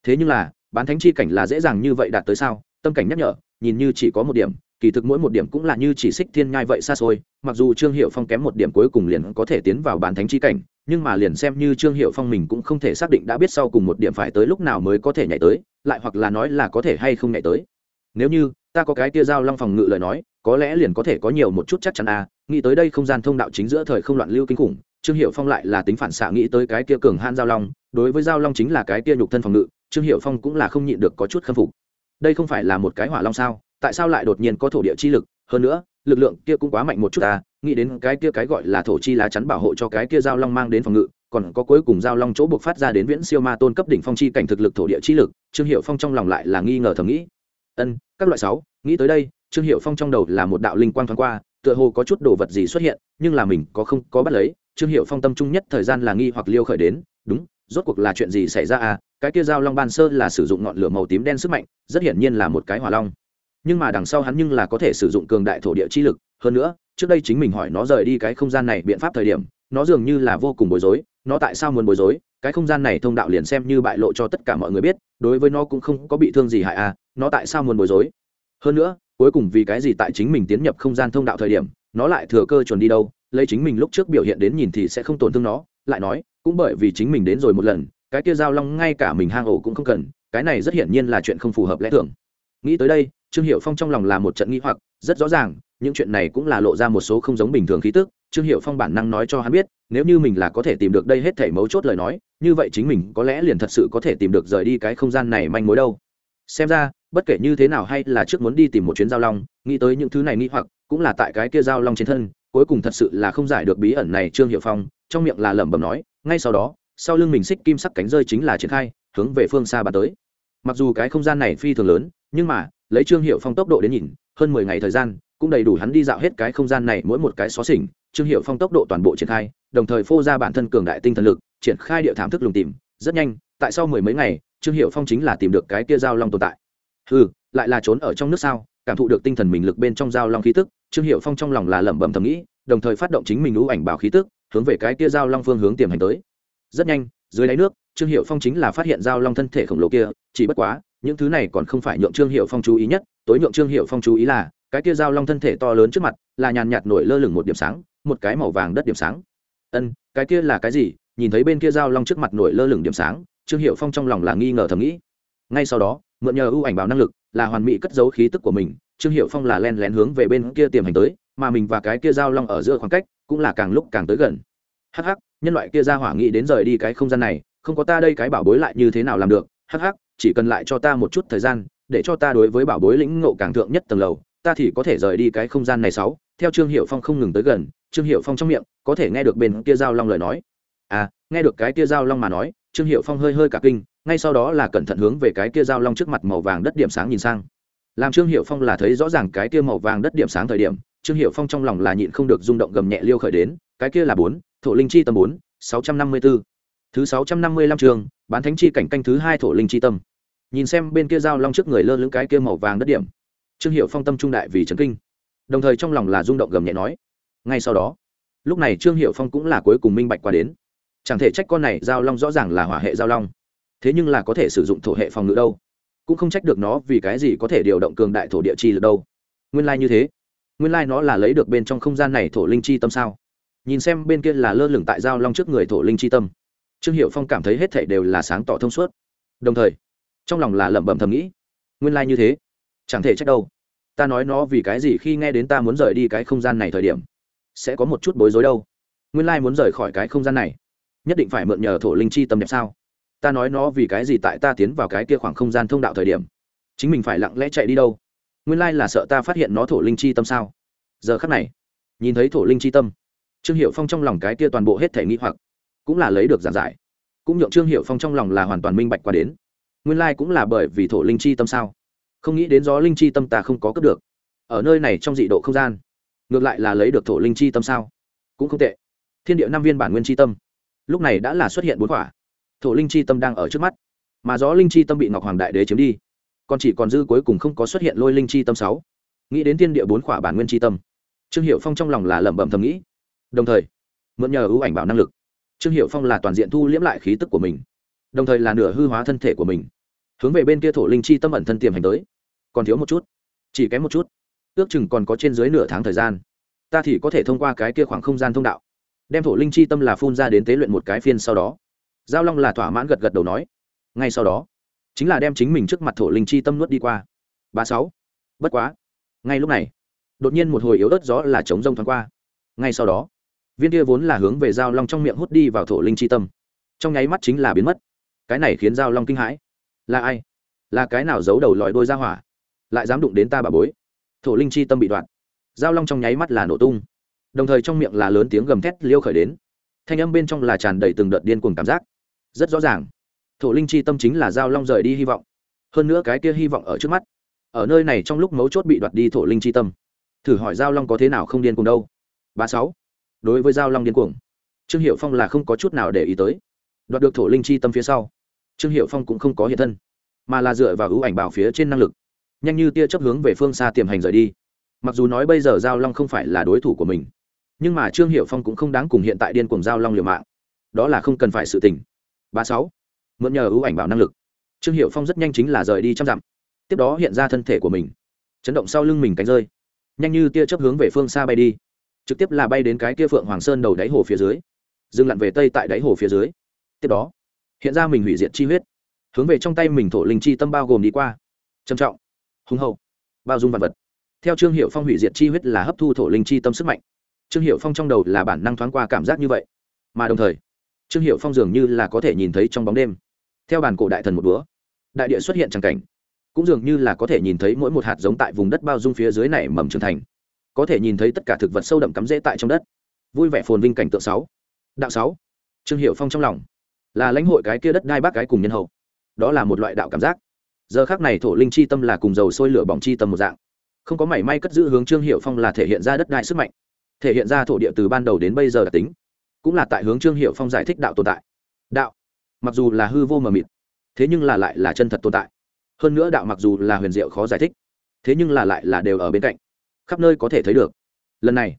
Speaker 1: Thế nhưng là, bán thánh chi cảnh là dễ dàng như vậy đạt tới sao? Tâm cảnh nhắc nhở, nhìn như chỉ có một điểm, kỳ thực mỗi một điểm cũng là như chỉ xích thiên nhai vậy xa xôi, mặc dù trương hiệu phong kém một điểm cuối cùng liền có thể tiến vào bán thánh chi cảnh, nhưng mà liền xem như trương hiệu phong mình cũng không thể xác định đã biết sau cùng một điểm phải tới lúc nào mới có thể nhảy tới, lại hoặc là nói là có thể hay không nhảy tới. Nếu như ta có cái tia giao long phòng ngự lời nói, có lẽ liền có thể có nhiều một chút chắc chắn à nghĩ tới đây không gian thông đạo chính giữa thời không loạn lưu kinh khủng, trương hiệu phong lại là tính phản xạ nghĩ tới cái kia cường han giao long, đối với giao long chính là cái kia nhục thân phòng ngự, trương hiệu phong cũng là không nhịn được có chút khâm phục. Đây không phải là một cái hỏa long sao, tại sao lại đột nhiên có thổ địa chi lực, hơn nữa, lực lượng kia cũng quá mạnh một chút ta nghĩ đến cái kia cái gọi là thổ chi lá chắn bảo hộ cho cái kia giao long mang đến phòng ngự, còn có cuối cùng giao long chỗ buộc phát ra đến viễn siêu ma tôn cấp đỉnh phong chi cảnh thực lực thổ địa chi lực, trương hiệu phong trong lòng lại là nghi ngờ thầm nghĩ ân, các loại sáu, nghĩ tới đây, trương hiệu phong trong đầu là một đạo linh quang thoáng qua, tựa hồ có chút đồ vật gì xuất hiện, nhưng là mình có không có bắt lấy, trương hiệu phong tâm trung nhất thời gian là nghi hoặc liêu khởi đến, đúng, rốt cuộc là chuyện gì xảy ra à cái kia dao long ban sơ là sử dụng ngọn lửa màu tím đen sức mạnh, rất hiển nhiên là một cái hỏa long. Nhưng mà đằng sau hắn nhưng là có thể sử dụng cường đại thổ địa chi lực, hơn nữa, trước đây chính mình hỏi nó rời đi cái không gian này biện pháp thời điểm, nó dường như là vô cùng bối rối, nó tại sao muốn bối rối, cái không gian này thông đạo liền xem như bại lộ cho tất cả mọi người biết, đối với nó cũng không có bị thương gì hại à nó tại sao muốn bối rối? Hơn nữa, cuối cùng vì cái gì tại chính mình tiến nhập không gian thông đạo thời điểm, nó lại thừa cơ chuẩn đi đâu, lấy chính mình lúc trước biểu hiện đến nhìn thì sẽ không tổn thương nó, lại nói, cũng bởi vì chính mình đến rồi một lần, cái kia giao long ngay cả mình hang ổ cũng không cần, cái này rất hiển nhiên là chuyện không phù hợp lẽ thường. Nghĩ tới đây, trương hiệu phong trong lòng là một trận nghĩ hoặc, rất rõ ràng, những chuyện này cũng là lộ ra một số không giống bình thường khí tức, trương hiệu phong bản năng nói cho hắn biết, nếu như mình là có thể tìm được đây hết thể mấu chốt lời nói, như vậy chính mình có lẽ liền thật sự có thể tìm được rời đi cái không gian này manh mối đâu. Xem ra bất kể như thế nào hay là trước muốn đi tìm một chuyến giao long, nghĩ tới những thứ này nghĩ hoặc, cũng là tại cái kia giao long trên thân, cuối cùng thật sự là không giải được bí ẩn này trương hiệu phong, trong miệng là lẩm bẩm nói, ngay sau đó, sau lưng mình xích kim sắc cánh rơi chính là triển khai, hướng về phương xa bàn tới. Mặc dù cái không gian này phi thường lớn, nhưng mà, lấy trương hiệu phong tốc độ đến nhìn, hơn mười ngày thời gian, cũng đầy đủ hắn đi dạo hết cái không gian này mỗi một cái xó xỉnh, trương hiệu phong tốc độ toàn bộ triển khai, đồng thời phô ra bản thân cường đại tinh thần lực, triển khai địa thảm thức lùng tìm, rất nhanh, tại sau mười mấy ngày, trương hiệu phong chính là tìm được cái kia giao long tồn tại ừ lại là trốn ở trong nước sao? Cảm thụ được tinh thần mình lực bên trong giao long khí tức, trương hiệu phong trong lòng là lẩm bẩm thầm nghĩ, đồng thời phát động chính mình lũ ảnh bảo khí tức, hướng về cái kia giao long phương hướng tiềm hành tới. Rất nhanh, dưới đáy nước, trương hiệu phong chính là phát hiện giao long thân thể khổng lồ kia, chỉ bất quá, những thứ này còn không phải nhượng trương hiệu phong chú ý nhất, tối nhượng trương hiệu phong chú ý là, cái kia giao long thân thể to lớn trước mặt, là nhàn nhạt nổi lơ lửng một điểm sáng, một cái màu vàng đất điểm sáng. Ân, cái kia là cái gì? Nhìn thấy bên kia giao long trước mặt nổi lơ lửng điểm sáng, trương hiệu phong trong lòng là nghi ngờ thầm nghĩ. Ngay sau đó mượn nhờ ưu ảnh báo năng lực, là hoàn mỹ cất giấu khí tức của mình, trương hiệu phong là len lén hướng về bên kia tiềm hành tới, mà mình và cái kia giao long ở giữa khoảng cách, cũng là càng lúc càng tới gần. Hắc hắc, nhân loại kia ra hỏa nghĩ đến rời đi cái không gian này, không có ta đây cái bảo bối lại như thế nào làm được. Hắc hắc, chỉ cần lại cho ta một chút thời gian, để cho ta đối với bảo bối lĩnh ngộ càng thượng nhất tầng lầu, ta thì có thể rời đi cái không gian này sáu. Theo trương hiệu phong không ngừng tới gần, trương hiệu phong trong miệng, có thể nghe được bên kia giao long lời nói. À nghe được cái kia giao long mà nói, trương hiệu phong hơi hơi cả kinh ngay sau đó là cẩn thận hướng về cái kia giao long trước mặt màu vàng đất điểm sáng nhìn sang. Làm trương hiệu phong là thấy rõ ràng cái kia màu vàng đất điểm sáng thời điểm, trương hiệu phong trong lòng là nhịn không được rung động gầm nhẹ liêu khởi đến, cái kia là bốn, thổ linh chi tâm bốn, sáu trăm năm mươi b ố thứ sáu trăm năm mươi lăm trường, bán thánh chi cảnh canh thứ hai thổ linh chi tâm. Nhìn xem bên kia giao long trước người lơ lửng cái kia màu vàng đất điểm, trương hiệu phong tâm trung đại vì trấn kinh. Đồng thời trong lòng là rung động gầm nhẹ nói, ngay sau đó, lúc này trương hiệu phong cũng là cuối cùng minh bạch qua đến. Chẳng thể trách con này giao long rõ ràng là hỏa hệ giao long thế nhưng là có thể sử dụng thổ hệ phòng ngự đâu? Cũng không trách được nó vì cái gì có thể điều động cường đại thổ địa chi được đâu. Nguyên lai、like、như thế. Nguyên lai、like、nó là lấy được bên trong không gian này thổ linh chi tâm sao? Nhìn xem bên kia là lơ lửng tại giao long trước người thổ linh chi tâm. Trương hiệu phong cảm thấy hết thảy đều là sáng tỏ thông suốt. Đồng thời, trong lòng là lẩm bẩm thầm nghĩ, nguyên lai、like、như thế. Chẳng thể trách đâu. Ta nói nó vì cái gì khi nghe đến ta muốn rời đi cái không gian này thời điểm, sẽ có một chút bối rối đâu. Nguyên lai muốn rời khỏi cái không gian này, nhất định phải mượn nhờ thổ linh chi tâm đẹp sao? Ta nói nó vì cái gì tại ta tiến vào cái kia khoảng không gian thông đạo thời điểm. Chính mình phải lặng lẽ chạy đi đâu? Nguyên lai là sợ ta phát hiện nó thổ linh chi tâm sao? Giờ khắc này, nhìn thấy thổ linh chi tâm, trương hiệu phong trong lòng cái kia toàn bộ hết thể nghĩ hoặc, cũng là lấy được giản giải. Cũng nhượng trương hiệu phong trong lòng là hoàn toàn minh bạch qua đến. Nguyên lai cũng là bởi vì thổ linh chi tâm sao? Không nghĩ đến gió linh chi tâm ta không có cướp được. Ở nơi này trong dị độ không gian, ngược lại là lấy được thổ linh chi tâm sao? Cũng không tệ. Thiên địa năm viên bản nguyên chi tâm, lúc này đã là xuất hiện bốn quả thổ linh chi tâm đang ở trước mắt, mà gió linh chi tâm bị ngọc hoàng đại đế chiếm đi. Còn chỉ còn dư cuối cùng không có xuất hiện lôi linh chi tâm sáu. Nghĩ đến thiên địa bốn quả bản nguyên chi tâm, trương hiệu phong trong lòng là lẩm bẩm thầm nghĩ. Đồng thời, mượn nhờ ưu ảnh bảo năng lực, trương hiệu phong là toàn diện thu liễm lại khí tức của mình, đồng thời là nửa hư hóa thân thể của mình. Hướng về bên kia thổ linh chi tâm ẩn thân tiềm hành tới, còn thiếu một chút, chỉ kém một chút, ước chừng còn có trên dưới nửa tháng thời gian, ta thì có thể thông qua cái kia khoảng không gian thông đạo, đem thổ linh chi tâm là phun ra đến tế luyện một cái phiên sau đó giao long là thỏa mãn gật gật đầu nói. Ngay sau đó, chính là đem chính mình trước mặt thổ linh chi tâm nuốt đi qua. Ba sáu. Bất quá, ngay lúc này, đột nhiên một hồi yếu ớt gió là chống rông thoáng qua. Ngay sau đó, viên kia vốn là hướng về giao long trong miệng hút đi vào thổ linh chi tâm. Trong nháy mắt chính là biến mất. Cái này khiến giao long kinh hãi. Là ai? Là cái nào giấu đầu lòi đôi ra hỏa? Lại dám đụng đến ta bà bối. Thổ linh chi tâm bị đoạn. Giao long trong nháy mắt là nổ tung. Đồng thời trong miệng là lớn tiếng gầm thét liêu khởi đến. Thanh âm bên trong là tràn đầy từng đợt điên cuồng cảm giác rất rõ ràng. Thổ linh chi tâm chính là giao long rời đi hy vọng. Hơn nữa cái kia hy vọng ở trước mắt, ở nơi này trong lúc mấu chốt bị đoạt đi thổ linh chi tâm. Thử hỏi giao long có thế nào không điên cuồng đâu? Ba sáu. Đối với giao long điên cuồng, trương hiệu phong là không có chút nào để ý tới. Đoạt được thổ linh chi tâm phía sau, trương hiệu phong cũng không có hiện thân, mà là dựa vào ưu ảnh bảo phía trên năng lực, nhanh như tia chấp hướng về phương xa tiềm hành rời đi. Mặc dù nói bây giờ giao long không phải là đối thủ của mình, nhưng mà trương hiệu phong cũng không đáng cùng hiện tại điên cuồng giao long liều mạng. Đó là không cần phải sự tình ba sáu. Mượn nhờ ưu ảnh bảo năng lực. Trương hiệu phong rất nhanh chính là rời đi trăm dặm. Tiếp đó hiện ra thân thể của mình. Chấn động sau lưng mình cánh rơi. Nhanh như tia chấp hướng về phương xa bay đi. Trực tiếp là bay đến cái kia phượng hoàng sơn đầu đáy hồ phía dưới. Dừng lặn về tây tại đáy hồ phía dưới. Tiếp đó, hiện ra mình hủy diệt chi huyết. Hướng về trong tay mình thổ linh chi tâm bao gồm đi qua. Trầm trọng, hùng hậu, bao dung vật vật. Theo trương hiệu phong hủy diệt chi huyết là hấp thu thổ linh chi tâm sức mạnh. Trương hiệu phong trong đầu là bản năng thoáng qua cảm giác như vậy. Mà đồng thời trương hiệu phong dường như là có thể nhìn thấy trong bóng đêm. Theo bản cổ đại thần một búa, đại địa xuất hiện tràng cảnh, cũng dường như là có thể nhìn thấy mỗi một hạt giống tại vùng đất bao dung phía dưới này mầm trưởng thành. Có thể nhìn thấy tất cả thực vật sâu đậm cắm rễ tại trong đất. Vui vẻ phồn vinh cảnh tượng sáu. Đạo sáu. Trương hiệu phong trong lòng là lãnh hội cái kia đất đai bác cái cùng nhân hậu. Đó là một loại đạo cảm giác. Giờ khác này thổ linh chi tâm là cùng dầu sôi lửa bỏng chi tâm một dạng. Không có mảy may cất giữ hướng trương hiệu phong là thể hiện ra đất đai sức mạnh, thể hiện ra thổ địa từ ban đầu đến bây giờ đặc tính cũng là tại hướng trương hiệu phong giải thích đạo tồn tại. Đạo, mặc dù là hư vô mờ mịt, thế nhưng là lại là chân thật tồn tại. Hơn nữa đạo mặc dù là huyền diệu khó giải thích, thế nhưng là lại là đều ở bên cạnh, khắp nơi có thể thấy được. Lần này,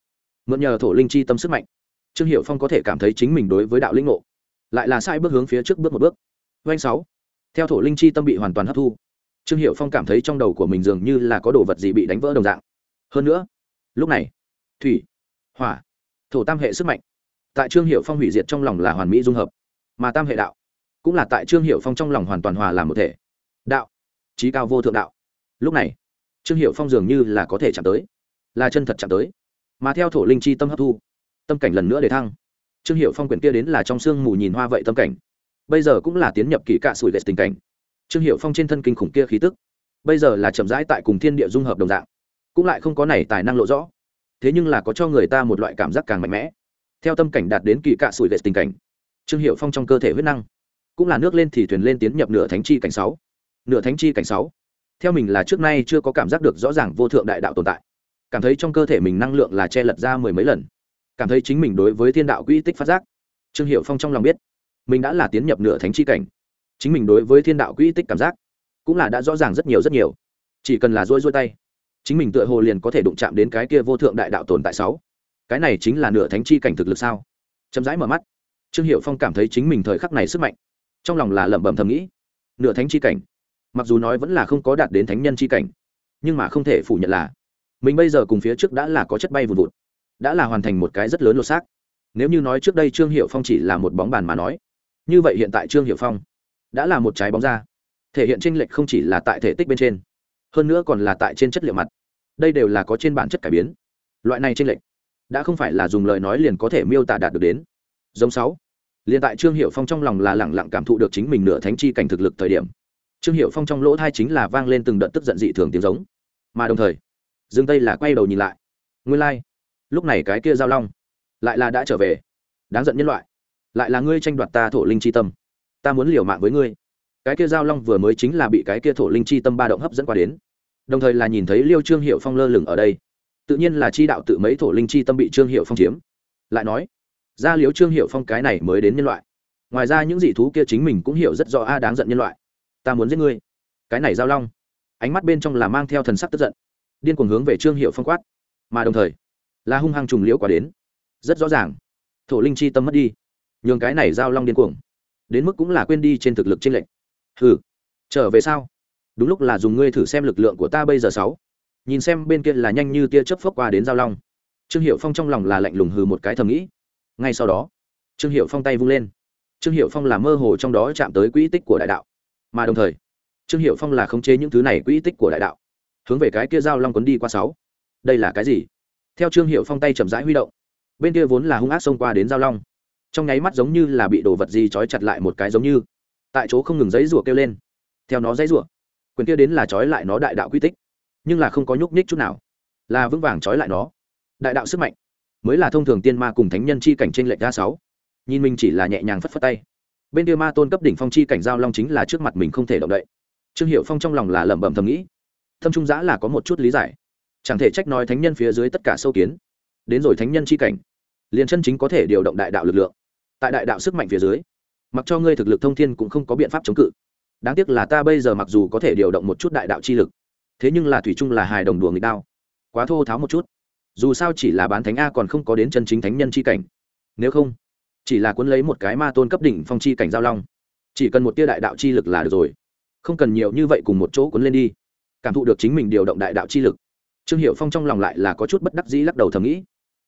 Speaker 1: mượn nhờ thổ linh chi tâm sức mạnh, trương hiệu phong có thể cảm thấy chính mình đối với đạo linh ngộ, lại là sai bước hướng phía trước bước một bước. Doanh sáu, theo thổ linh chi tâm bị hoàn toàn hấp thu, trương hiệu phong cảm thấy trong đầu của mình dường như là có đồ vật gì bị đánh vỡ đồng dạng. Hơn nữa, lúc này, thủy, hỏa, thổ tam hệ sức mạnh tại trương hiệu phong hủy diệt trong lòng là hoàn mỹ dung hợp, mà tam hệ đạo cũng là tại trương hiệu phong trong lòng hoàn toàn hòa làm một thể. Đạo trí cao vô thượng đạo. Lúc này, trương hiệu phong dường như là có thể chạm tới, là chân thật chạm tới, mà theo thổ linh chi tâm hấp thu, tâm cảnh lần nữa để thăng. Trương hiệu phong quyển kia đến là trong sương mù nhìn hoa vậy tâm cảnh. Bây giờ cũng là tiến nhập kỹ cạ sủi lệ tình cảnh. Trương hiệu phong trên thân kinh khủng kia khí tức, bây giờ là chậm rãi tại cùng thiên địa dung hợp đồng dạng, cũng lại không có này tài năng lộ rõ. Thế nhưng là có cho người ta một loại cảm giác càng mạnh mẽ theo tâm cảnh đạt đến kỳ cạ sủi gậy tình cảnh, trương hiệu phong trong cơ thể huyết năng cũng là nước lên thì thuyền lên tiến nhập nửa thánh chi cảnh sáu. Nửa thánh chi cảnh sáu. Theo mình là trước nay chưa có cảm giác được rõ ràng vô thượng đại đạo tồn tại. Cảm thấy trong cơ thể mình năng lượng là che lật ra mười mấy lần. Cảm thấy chính mình đối với thiên đạo quỹ tích phát giác. Trương hiệu phong trong lòng biết, mình đã là tiến nhập nửa thánh chi cảnh. Chính mình đối với thiên đạo quỹ tích cảm giác cũng là đã rõ ràng rất nhiều rất nhiều. Chỉ cần là rôi rôi tay, chính mình tựa hồ liền có thể đụng chạm đến cái kia vô thượng đại đạo tồn tại sáu cái này chính là nửa thánh chi cảnh thực lực sao? Chậm rãi mở mắt. Trương hiệu phong cảm thấy chính mình thời khắc này sức mạnh, trong lòng là lẩm bẩm thầm nghĩ, nửa thánh chi cảnh. Mặc dù nói vẫn là không có đạt đến thánh nhân chi cảnh, nhưng mà không thể phủ nhận là, mình bây giờ cùng phía trước đã là có chất bay vùn vụt, đã là hoàn thành một cái rất lớn lột xác. Nếu như nói trước đây trương hiệu phong chỉ là một bóng bàn mà nói, như vậy hiện tại trương hiệu phong đã là một trái bóng ra, thể hiện tranh lệch không chỉ là tại thể tích bên trên, hơn nữa còn là tại trên chất liệu mặt. Đây đều là có trên bản chất cải biến. Loại này tranh lệch đã không phải là dùng lời nói liền có thể miêu tả đạt được đến. Giống sáu. Liền tại trương hiệu phong trong lòng là lẳng lặng cảm thụ được chính mình nửa thánh chi cảnh thực lực thời điểm. Trương hiệu phong trong lỗ thai chính là vang lên từng đợt tức giận dị thường tiếng giống. Mà đồng thời, dương tây là quay đầu nhìn lại. Nguyên lai、like. lúc này cái kia giao long lại là đã trở về. Đáng giận nhân loại, lại là ngươi tranh đoạt ta thổ linh c h i tâm. Ta muốn liều mạng với ngươi. Cái kia giao long vừa mới chính là bị cái kia thổ linh c h i tâm ba động hấp dẫn qua đến. Đồng thời là nhìn thấy liêu trương hiệu phong lơ lửng ở đây tự nhiên là chi đạo tự mấy thổ linh chi tâm bị trương hiệu phong chiếm. Lại nói, ra liếu trương hiệu phong cái này mới đến nhân loại. Ngoài ra những dị thú kia chính mình cũng hiểu rất rõ a đáng giận nhân loại. Ta muốn giết ngươi. Cái này giao long. Ánh mắt bên trong là mang theo thần sắc tức giận. Điên cuồng hướng về trương hiệu phong quát. Mà đồng thời, là hung hăng trùng liễu quả đến. Rất rõ ràng, thổ linh chi tâm mất đi. Nhường cái này giao long điên cuồng. Đến mức cũng là quên đi trên thực lực trên lệnh hừ, trở về sao? Đúng lúc là dùng ngươi thử xem lực lượng của ta bây giờ sáu nhìn xem bên kia là nhanh như tia chớp phốc qua đến giao long. Trương hiệu phong trong lòng là lạnh lùng hừ một cái thầm nghĩ. Ngay sau đó, trương hiệu phong tay vung lên. Trương hiệu phong là mơ hồ trong đó chạm tới quỹ tích của đại đạo. Mà đồng thời, trương hiệu phong là khống chế những thứ này quỹ tích của đại đạo. Hướng về cái kia giao long quấn đi qua sáu. Đây là cái gì? Theo trương hiệu phong tay chậm rãi huy động, bên kia vốn là hung ác xông qua đến giao long. Trong nháy mắt giống như là bị đồ vật gì trói chặt lại một cái giống như. Tại chỗ không ngừng giấy rủa kêu lên. Theo nó giấy rủa quyền kia đến là trói lại nó đại đạo quy tích nhưng là không có nhúc nhích chút nào. Là vững vàng trói lại nó. Đại đạo sức mạnh. Mới là thông thường tiên ma cùng thánh nhân chi cảnh trên lệch ra sáu. Nhìn mình chỉ là nhẹ nhàng phất phất tay. Bên kia ma tôn cấp đỉnh phong chi cảnh giao long chính là trước mặt mình không thể động đậy. Trương hiệu phong trong lòng là lẩm bẩm thầm nghĩ. Thâm trung giã là có một chút lý giải. Chẳng thể trách nói thánh nhân phía dưới tất cả sâu kiến. Đến rồi thánh nhân chi cảnh, liền chân chính có thể điều động đại đạo lực lượng. Tại đại đạo sức mạnh phía dưới, mặc cho ngươi thực lực thông thiên cũng không có biện pháp chống cự. Đáng tiếc là ta bây giờ mặc dù có thể điều động một chút đại đạo chi lực thế nhưng là thủy chung là hài đồng đùa nghịch đao. Quá thô tháo một chút. Dù sao chỉ là bán thánh a còn không có đến chân chính thánh nhân chi cảnh. Nếu không, chỉ là cuốn lấy một cái ma tôn cấp đỉnh phong chi cảnh giao long. Chỉ cần một tia đại đạo chi lực là được rồi. Không cần nhiều như vậy cùng một chỗ cuốn lên đi. Cảm thụ được chính mình điều động đại đạo chi lực. Trương hiệu phong trong lòng lại là có chút bất đắc dĩ lắc đầu thầm nghĩ.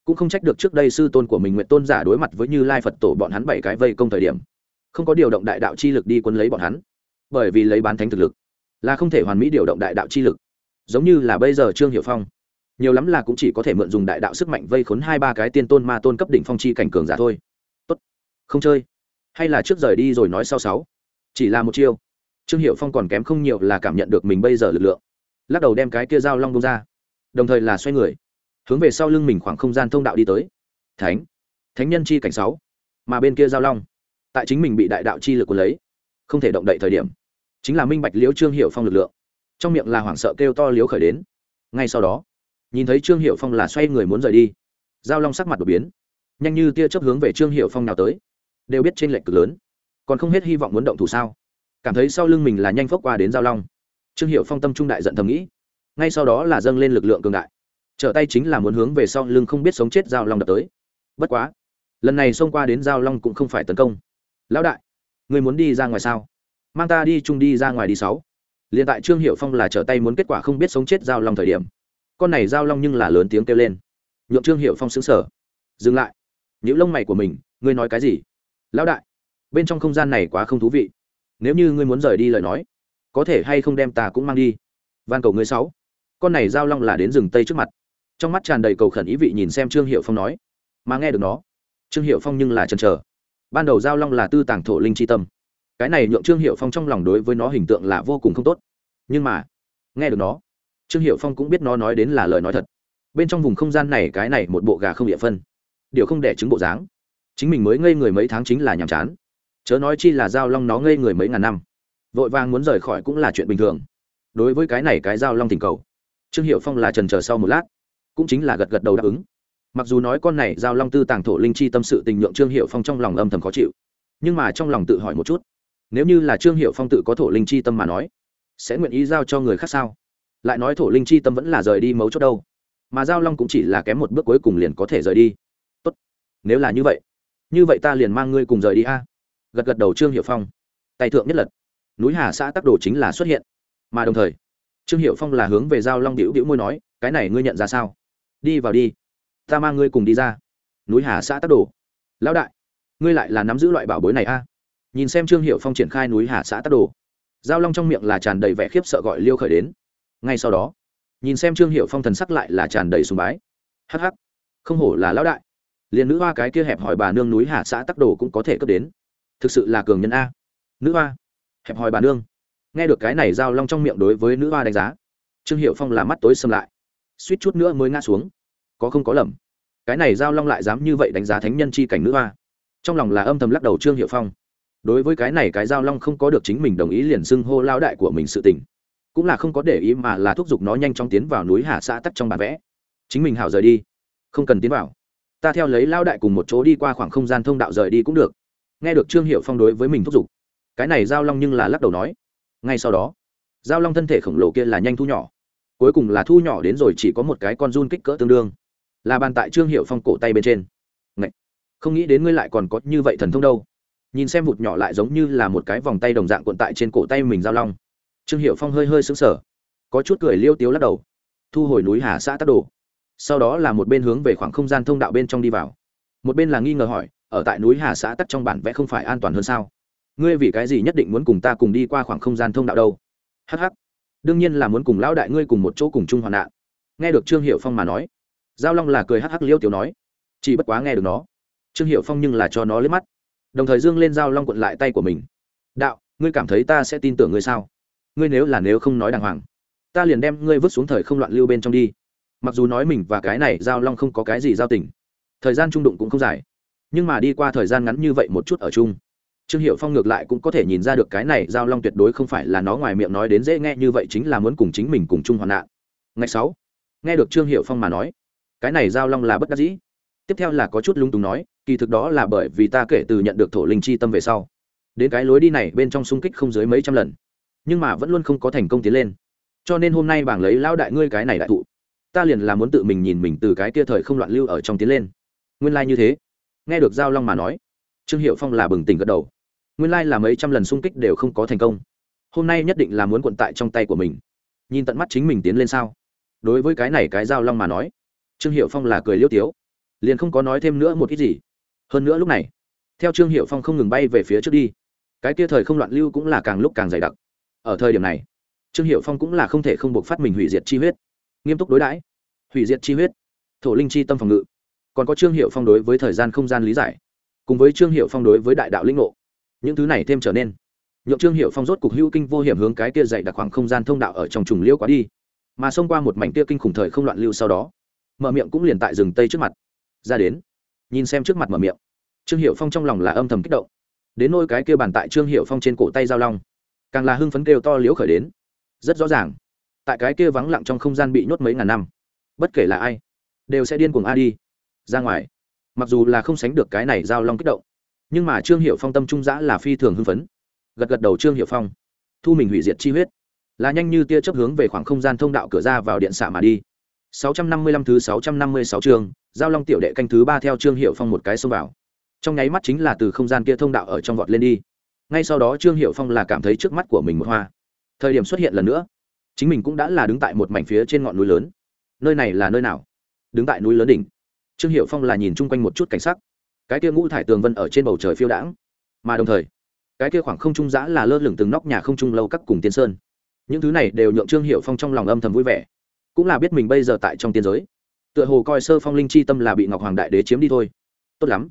Speaker 1: Cũng không trách được trước đây sư tôn của mình nguyện tôn giả đối mặt với như lai phật tổ bọn hắn bảy cái vây công thời điểm. Không có điều động đại đạo chi lực đi quân lấy bọn hắn. Bởi vì lấy bán thánh thực lực là không thể hoàn mỹ điều động đại đạo chi lực. Giống như là bây giờ trương hiệu phong. Nhiều lắm là cũng chỉ có thể mượn dùng đại đạo sức mạnh vây khốn hai ba cái tiên tôn ma tôn cấp đỉnh phong chi cảnh cường giả thôi. Tốt. Không chơi. Hay là trước rời đi rồi nói sau sáu. Chỉ là một chiêu. Trương hiệu phong còn kém không nhiều là cảm nhận được mình bây giờ lực lượng. Lắc đầu đem cái kia dao long bông ra. Đồng thời là xoay người. Hướng về sau lưng mình khoảng không gian thông đạo đi tới. Thánh. Thánh nhân chi cảnh sáu. Mà bên kia giao long. Tại chính mình bị đại đạo chi lực của lấy. Không thể động đậy thời điểm chính là minh bạch liễu trương hiệu phong lực lượng trong miệng là hoảng sợ kêu to liễu khởi đến ngay sau đó nhìn thấy trương hiệu phong là xoay người muốn rời đi giao long sắc mặt đột biến nhanh như tia chấp hướng về trương hiệu phong nào tới đều biết trên lệnh cực lớn còn không hết hy vọng muốn động thủ sao cảm thấy sau lưng mình là nhanh phốc qua đến giao long trương hiệu phong tâm trung đại giận thầm nghĩ ngay sau đó là dâng lên lực lượng cường đại trở tay chính là muốn hướng về sau lưng không biết sống chết giao long đập tới bất quá lần này xông qua đến giao long cũng không phải tấn công lão đại người muốn đi ra ngoài sao mang ta đi chung đi ra ngoài đi sáu. Liền tại trương hiệu phong là trở tay muốn kết quả không biết sống chết giao long thời điểm. Con này giao long nhưng là lớn tiếng kêu lên. Nhượng trương hiệu phong xứng sở dừng lại. Những lông mày của mình, ngươi nói cái gì? Lão đại, bên trong không gian này quá không thú vị. Nếu như ngươi muốn rời đi lời nói, có thể hay không đem ta cũng mang đi? Van cầu ngươi sáu. Con này giao long là đến rừng tây trước mặt. Trong mắt tràn đầy cầu khẩn ý vị nhìn xem trương hiệu phong nói. Mà nghe được nó, trương hiệu phong nhưng là chần chờ. Ban đầu giao long là tư tàng thổ linh c h i tâm cái này nhượng trương hiệu phong trong lòng đối với nó hình tượng là vô cùng không tốt. Nhưng mà, nghe được nó, trương hiệu phong cũng biết nó nói đến là lời nói thật. Bên trong vùng không gian này cái này một bộ gà không địa phân. Điều không đẻ trứng bộ dáng. Chính mình mới ngây người mấy tháng chính là nhàm chán. Chớ nói chi là giao long nó ngây người mấy ngàn năm. Vội vàng muốn rời khỏi cũng là chuyện bình thường. Đối với cái này cái giao long tình cầu, trương hiệu phong là trần chờ sau một lát, cũng chính là gật gật đầu đáp ứng. Mặc dù nói con này giao long tư tàng thổ linh chi tâm sự tình nhượng trương hiệu phong trong lòng âm thầm khó chịu, nhưng mà trong lòng tự hỏi một chút nếu như là trương hiệu phong tự có thổ linh chi tâm mà nói, sẽ nguyện ý giao cho người khác sao? Lại nói thổ linh chi tâm vẫn là rời đi mấu chốt đâu. Mà giao long cũng chỉ là kém một bước cuối cùng liền có thể rời đi. Tốt. Nếu là như vậy như vậy ta liền mang ngươi cùng rời đi a. Gật gật đầu trương hiệu phong. Tay thượng nhất lật. Núi hà xã tắc đồ chính là xuất hiện. Mà đồng thời, trương hiệu phong là hướng về giao long đĩu đĩu môi nói, cái này ngươi nhận ra sao? Đi vào đi. Ta mang ngươi cùng đi ra. Núi hà xã tắc đồ. Lão đại, ngươi lại là nắm giữ loại bảo bối này a nhìn xem trương hiệu phong triển khai núi hà xã tắc đồ. Giao long trong miệng là tràn đầy vẻ khiếp sợ gọi liêu khởi đến. Ngay sau đó, nhìn xem trương hiệu phong thần sắc lại là tràn đầy sùng bái. Hh không hổ là lão đại. Liền nữ hoa cái kia hẹp hỏi bà nương núi hà xã tắc đồ cũng có thể cấp đến. Thực sự là cường nhân a. Nữ hoa, hẹp hỏi bà nương. Nghe được cái này giao long trong miệng đối với nữ hoa đánh giá, trương hiệu phong là mắt tối xâm lại. Suýt chút nữa mới ngã xuống. Có không có lầm. Cái này giao long lại dám như vậy đánh giá thánh nhân chi cảnh nữ hoa. Trong lòng là âm thầm lắc đầu trương hiệu phong đối với cái này cái giao long không có được chính mình đồng ý liền xưng hô lao đại của mình sự tình. Cũng là không có để ý mà là thúc giục nó nhanh chóng tiến vào núi hà xã tắc trong bản vẽ. Chính mình hảo rời đi. Không cần tiến vào. Ta theo lấy lao đại cùng một chỗ đi qua khoảng không gian thông đạo rời đi cũng được. Nghe được trương hiệu phong đối với mình thúc giục. Cái này giao long nhưng là lắc đầu nói. Ngay sau đó, giao long thân thể khổng lồ kia là nhanh thu nhỏ. Cuối cùng là thu nhỏ đến rồi chỉ có một cái con run kích cỡ tương đương. Là bàn tại trương hiệu phong cổ tay bên trên. Ngậy! không nghĩ đến ngươi lại còn có như vậy thần thông đâu nhìn xem vụt nhỏ lại giống như là một cái vòng tay đồng dạng cuộn tại trên cổ tay mình giao long. Trương hiệu phong hơi hơi sững sờ, có chút cười liêu tiếu lắc đầu, thu hồi núi hà xã tắc đồ. Sau đó là một bên hướng về khoảng không gian thông đạo bên trong đi vào. Một bên là nghi ngờ hỏi, ở tại núi hà xã tắc trong bản vẽ không phải an toàn hơn sao? Ngươi vì cái gì nhất định muốn cùng ta cùng đi qua khoảng không gian thông đạo đâu? Hh đương nhiên là muốn cùng lão đại ngươi cùng một chỗ cùng chung hoạn nạn. Nghe được trương hiệu phong mà nói, giao long là cười hắc hắc liêu tiếu nói, chỉ bất quá nghe được nó. Trương hiệu phong nhưng là cho nó liếc mắt đồng thời dương lên dao long quận lại tay của mình. Đạo, ngươi cảm thấy ta sẽ tin tưởng ngươi sao? Ngươi nếu là nếu không nói đàng hoàng, ta liền đem ngươi vứt xuống thời không loạn lưu bên trong đi. Mặc dù nói mình và cái này giao long không có cái gì giao tình, thời gian trung đụng cũng không dài. Nhưng mà đi qua thời gian ngắn như vậy một chút ở chung, trương hiệu phong ngược lại cũng có thể nhìn ra được cái này giao long tuyệt đối không phải là nó ngoài miệng nói đến dễ nghe như vậy chính là muốn cùng chính mình cùng chung hoạn nạn. Ngày sáu, nghe được trương hiệu phong mà nói, cái này giao long là bất đắc dĩ tiếp theo là có chút lung túng nói, kỳ thực đó là bởi vì ta kể từ nhận được thổ linh chi tâm về sau. Đến cái lối đi này bên trong xung kích không dưới mấy trăm lần. Nhưng mà vẫn luôn không có thành công tiến lên. Cho nên hôm nay bảng lấy lão đại ngươi cái này đại thụ. Ta liền là muốn tự mình nhìn mình từ cái kia thời không loạn lưu ở trong tiến lên. Nguyên lai、like、như thế. Nghe được giao long mà nói, trương hiệu phong là bừng tỉnh gật đầu. Nguyên lai là mấy trăm lần xung kích đều không có thành công. Hôm nay nhất định là muốn quận tại trong tay của mình. Nhìn tận mắt chính mình tiến lên sao? Đối với cái này cái giao long mà nói, trương hiệu phong là cười liêu tiếu liền không có nói thêm nữa một ít gì. Hơn nữa lúc này, theo trương hiệu phong không ngừng bay về phía trước đi, cái kia thời không loạn lưu cũng là càng lúc càng dày đặc. Ở thời điểm này, trương hiệu phong cũng là không thể không buộc phát mình hủy diệt chi huyết. Nghiêm túc đối đãi, hủy diệt chi huyết, thổ linh chi tâm phòng ngự. Còn có trương hiệu phong đối với thời gian không gian lý giải, cùng với trương hiệu phong đối với đại đạo linh ngộ, những thứ này thêm trở nên. Nhượng trương hiệu phong rốt cục hữu kinh vô hiểm hướng cái kia dày đặc khoảng không gian thông đạo ở trong trùng liêu quá đi, mà xông qua một mảnh kia kinh khủng thời không loạn lưu sau đó, mở miệng cũng liền tại rừng tây trước mặt ra đến. Nhìn xem trước mặt mở miệng. Trương hiệu phong trong lòng là âm thầm kích động. Đến nôi cái kia bàn tại trương hiệu phong trên cổ tay giao long, càng là hưng phấn kêu to liếu khởi đến. Rất rõ ràng, tại cái kia vắng lặng trong không gian bị nhốt mấy ngàn năm, bất kể là ai, đều sẽ điên cuồng a đi, ra ngoài. Mặc dù là không sánh được cái này giao long kích động, nhưng mà trương hiệu phong tâm trung giã là phi thường hưng phấn. Gật gật đầu trương hiệu phong, thu mình hủy diệt chi huyết. Là nhanh như tia chấp hướng về khoảng không gian thông đạo cửa ra vào điện xạ mà đi. 655 thứ 656 chương, giao long tiểu đệ canh thứ ba theo trương hiệu phong một cái xông vào. Trong nháy mắt chính là từ không gian kia thông đạo ở trong vọt lên đi. Ngay sau đó trương hiệu phong là cảm thấy trước mắt của mình một hoa. Thời điểm xuất hiện lần nữa chính mình cũng đã là đứng tại một mảnh phía trên ngọn núi lớn. Nơi này là nơi nào? Đứng tại núi lớn đỉnh. Trương hiệu phong là nhìn chung quanh một chút cảnh sắc. Cái kia ngũ thải tường vân ở trên bầu trời phiêu đãng. Mà đồng thời cái kia khoảng không trung giã là lơ lửng từng nóc nhà không trung lâu các cùng tiên sơn. Những thứ này đều nhượng trương hiệu phong trong lòng âm thầm vui vẻ cũng là biết mình bây giờ tại trong tiên giới. Tựa hồ coi sơ phong linh chi tâm là bị ngọc hoàng đại đế chiếm đi thôi. Tốt lắm.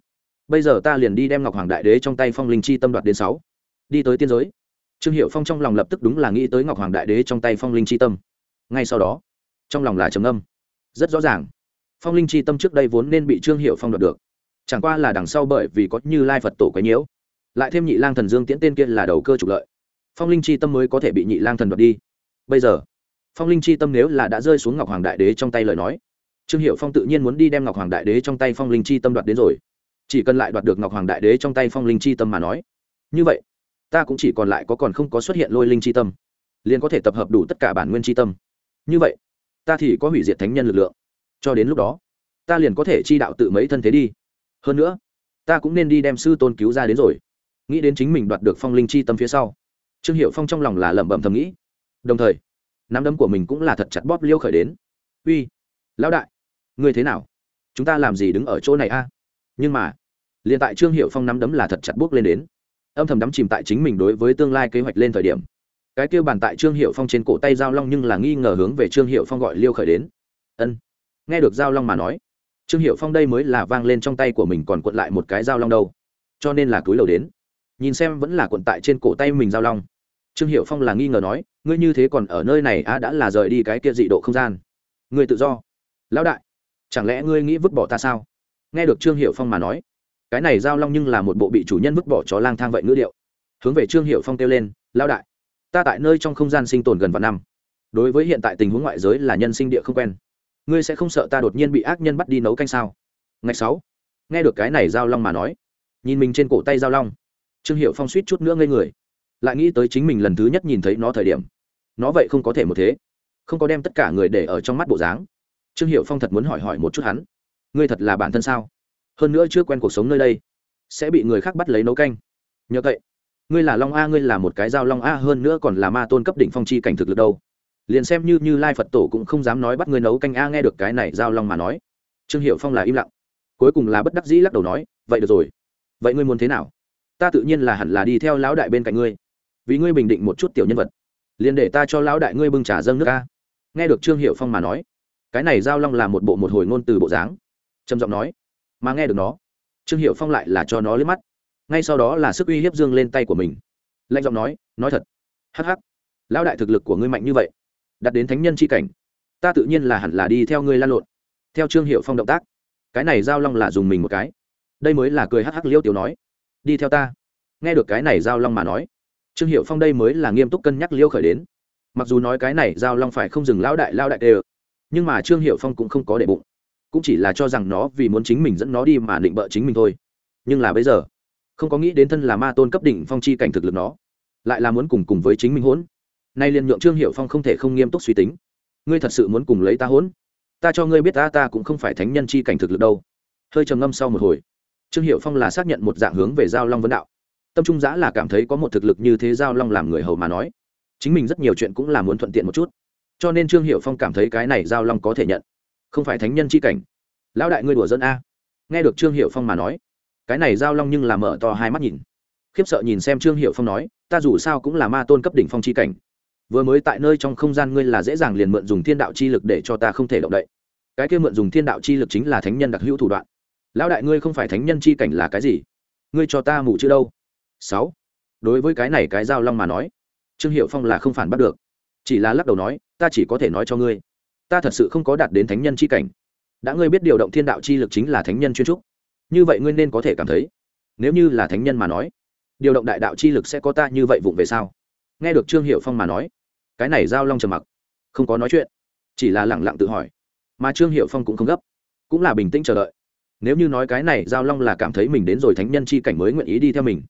Speaker 1: Bây giờ ta liền đi đem ngọc hoàng đại đế trong tay phong linh chi tâm đoạt đến sáu. Đi tới tiên giới. Trương hiệu phong trong lòng lập tức đúng là nghĩ tới ngọc hoàng đại đế trong tay phong linh chi tâm. Ngay sau đó, trong lòng là trầm âm rất rõ ràng, phong linh chi tâm trước đây vốn nên bị trương hiệu phong đoạt được. Chẳng qua là đằng sau bởi vì có như lai phật tổ quấy nhiễu. Lại thêm nhị lang thần dương tiễn tên kia là đầu cơ trục lợi. Phong linh chi tâm mới có thể bị nhị lang thần đoạt đi. Bây giờ phong linh chi tâm nếu là đã rơi xuống ngọc hoàng đại đế trong tay lời nói, trương hiệu phong tự nhiên muốn đi đem ngọc hoàng đại đế trong tay phong linh chi tâm đoạt đến rồi. Chỉ cần lại đoạt được ngọc hoàng đại đế trong tay phong linh chi tâm mà nói, như vậy, ta cũng chỉ còn lại có còn không có xuất hiện lôi linh chi tâm, liền có thể tập hợp đủ tất cả bản nguyên chi tâm. Như vậy, ta thì có hủy diệt thánh nhân lực lượng. Cho đến lúc đó, ta liền có thể chi đạo tự mấy thân thế đi. Hơn nữa, ta cũng nên đi đem sư tôn cứu ra đến rồi. Nghĩ đến chính mình đoạt được phong linh chi tâm phía sau, trương hiệu phong trong lòng là lẩm bẩm thầm nghĩ. Đồng thời nắm đấm của mình cũng là thật chặt bóp liêu khởi đến. Uy, lão đại, ngươi thế nào? Chúng ta làm gì đứng ở chỗ này a? Nhưng mà, liền tại trương hiệu phong nắm đấm là thật chặt bước lên đến. Âm thầm đắm chìm tại chính mình đối với tương lai kế hoạch lên thời điểm. Cái kêu bàn tại trương hiệu phong trên cổ tay giao long nhưng là nghi ngờ hướng về trương hiệu phong gọi liêu khởi đến. Ân, nghe được giao long mà nói, trương hiệu phong đây mới là vang lên trong tay của mình còn cuộn lại một cái giao long đâu. Cho nên là túi lầu đến. Nhìn xem vẫn là cuộn tại trên cổ tay mình giao long trương hiệu phong là nghi ngờ nói, ngươi như thế còn ở nơi này á, đã là rời đi cái kia dị độ không gian. Ngươi tự do. Lão đại, chẳng lẽ ngươi nghĩ vứt bỏ ta sao? Nghe được trương hiệu phong mà nói, cái này giao long nhưng là một bộ bị chủ nhân vứt bỏ chó lang thang vậy ngữ điệu. Hướng về trương hiệu phong kêu lên, lão đại, ta tại nơi trong không gian sinh tồn gần vạn năm. Đối với hiện tại tình huống ngoại giới là nhân sinh địa không quen. Ngươi sẽ không sợ ta đột nhiên bị ác nhân bắt đi nấu canh sao? Ngày sáu, nghe được cái này giao long mà nói, nhìn mình trên cổ tay giao long, trương hiệu phong suýt chút nữa ngây người lại nghĩ tới chính mình lần thứ nhất nhìn thấy nó thời điểm. Nó vậy không có thể một thế. Không có đem tất cả người để ở trong mắt bộ dáng. Trương hiệu phong thật muốn hỏi hỏi một chút hắn. Ngươi thật là bản thân sao? Hơn nữa chưa quen cuộc sống nơi đây, sẽ bị người khác bắt lấy nấu canh. Nhờ vậy ngươi là long a, ngươi là một cái dao long a, hơn nữa còn là ma tôn cấp đỉnh phong chi cảnh thực lực đâu. Liền xem như như lai phật tổ cũng không dám nói bắt ngươi nấu canh a, nghe được cái này dao long mà nói. Trương hiệu phong là im lặng. Cuối cùng là bất đắc dĩ lắc đầu nói, vậy được rồi. Vậy ngươi muốn thế nào? Ta tự nhiên là hẳn là đi theo lão đại bên cạnh ngươi vì ngươi bình định một chút tiểu nhân vật. Liền để ta cho lão đại ngươi bưng trà dâng nước ca nghe được trương hiệu phong mà nói, cái này giao long là một bộ một hồi ngôn từ bộ dáng. Trầm giọng nói, mà nghe được nó. Trương hiệu phong lại là cho nó liếc mắt. Ngay sau đó là sức uy hiếp dương lên tay của mình. Lạnh giọng nói nói thật, hắc hắc, lão đại thực lực của ngươi mạnh như vậy đặt đến thánh nhân c h i cảnh, ta tự nhiên là hẳn là đi theo ngươi lan lộn. Theo trương hiệu phong động tác, cái này giao long là dùng mình một cái. Đây mới là cười hắc hắc liêu tiểu nói, đi theo ta. Nghe được cái này giao long mà nói trương hiệu phong đây mới là nghiêm túc cân nhắc liêu khởi đến. Mặc dù nói cái này giao long phải không dừng lão đại lao đại đều, nhưng mà trương hiệu phong cũng không có để bụng. Cũng chỉ là cho rằng nó vì muốn chính mình dẫn nó đi mà định bợ chính mình thôi. Nhưng là bây giờ, không có nghĩ đến thân là ma tôn cấp đỉnh phong chi cảnh thực lực nó, lại là muốn cùng cùng với chính mình hỗn. Nay liền nhượng trương hiệu phong không thể không nghiêm túc suy tính. Ngươi thật sự muốn cùng lấy ta hỗn? Ta cho ngươi biết ta ta cũng không phải thánh nhân chi cảnh thực lực đâu. Hơi trầm ngâm sau một hồi, trương hiệu phong là xác nhận một dạng hướng về giao long vấn đạo tâm trung giã là cảm thấy có một thực lực như thế giao long làm người hầu mà nói. Chính mình rất nhiều chuyện cũng là muốn thuận tiện một chút. Cho nên trương hiệu phong cảm thấy cái này giao long có thể nhận. Không phải thánh nhân c h i cảnh. Lão đại ngươi đùa dân a. Nghe được trương hiệu phong mà nói, cái này giao long nhưng là mở to hai mắt nhìn. Khiếp sợ nhìn xem trương hiệu phong nói, ta dù sao cũng là ma tôn cấp đỉnh phong c h i cảnh. Vừa mới tại nơi trong không gian ngươi là dễ dàng liền mượn dùng thiên đạo chi lực để cho ta không thể động đậy. Cái kia mượn dùng thiên đạo chi lực chính là thánh nhân đặc hữu thủ đoạn. Lão đại ngươi không phải thánh nhân chi cảnh là cái gì? Ngươi cho ta mù chữ đâu? Sáu. Đối với cái này cái giao long mà nói, trương hiệu phong là không phản bắt được. Chỉ là lắc đầu nói, ta chỉ có thể nói cho ngươi, ta thật sự không có đạt đến thánh nhân c h i cảnh. Đã ngươi biết điều động thiên đạo chi lực chính là thánh nhân chuyên trúc, như vậy ngươi nên có thể cảm thấy, nếu như là thánh nhân mà nói, điều động đại đạo chi lực sẽ có ta như vậy vụng về sao? Nghe được trương hiệu phong mà nói, cái này giao long trầm mặc, không có nói chuyện, chỉ là lẳng lặng tự hỏi. Mà trương hiệu phong cũng không gấp, cũng là bình tĩnh chờ đợi. Nếu như nói cái này giao long là cảm thấy mình đến rồi thánh nhân chi cảnh mới nguyện ý đi theo mình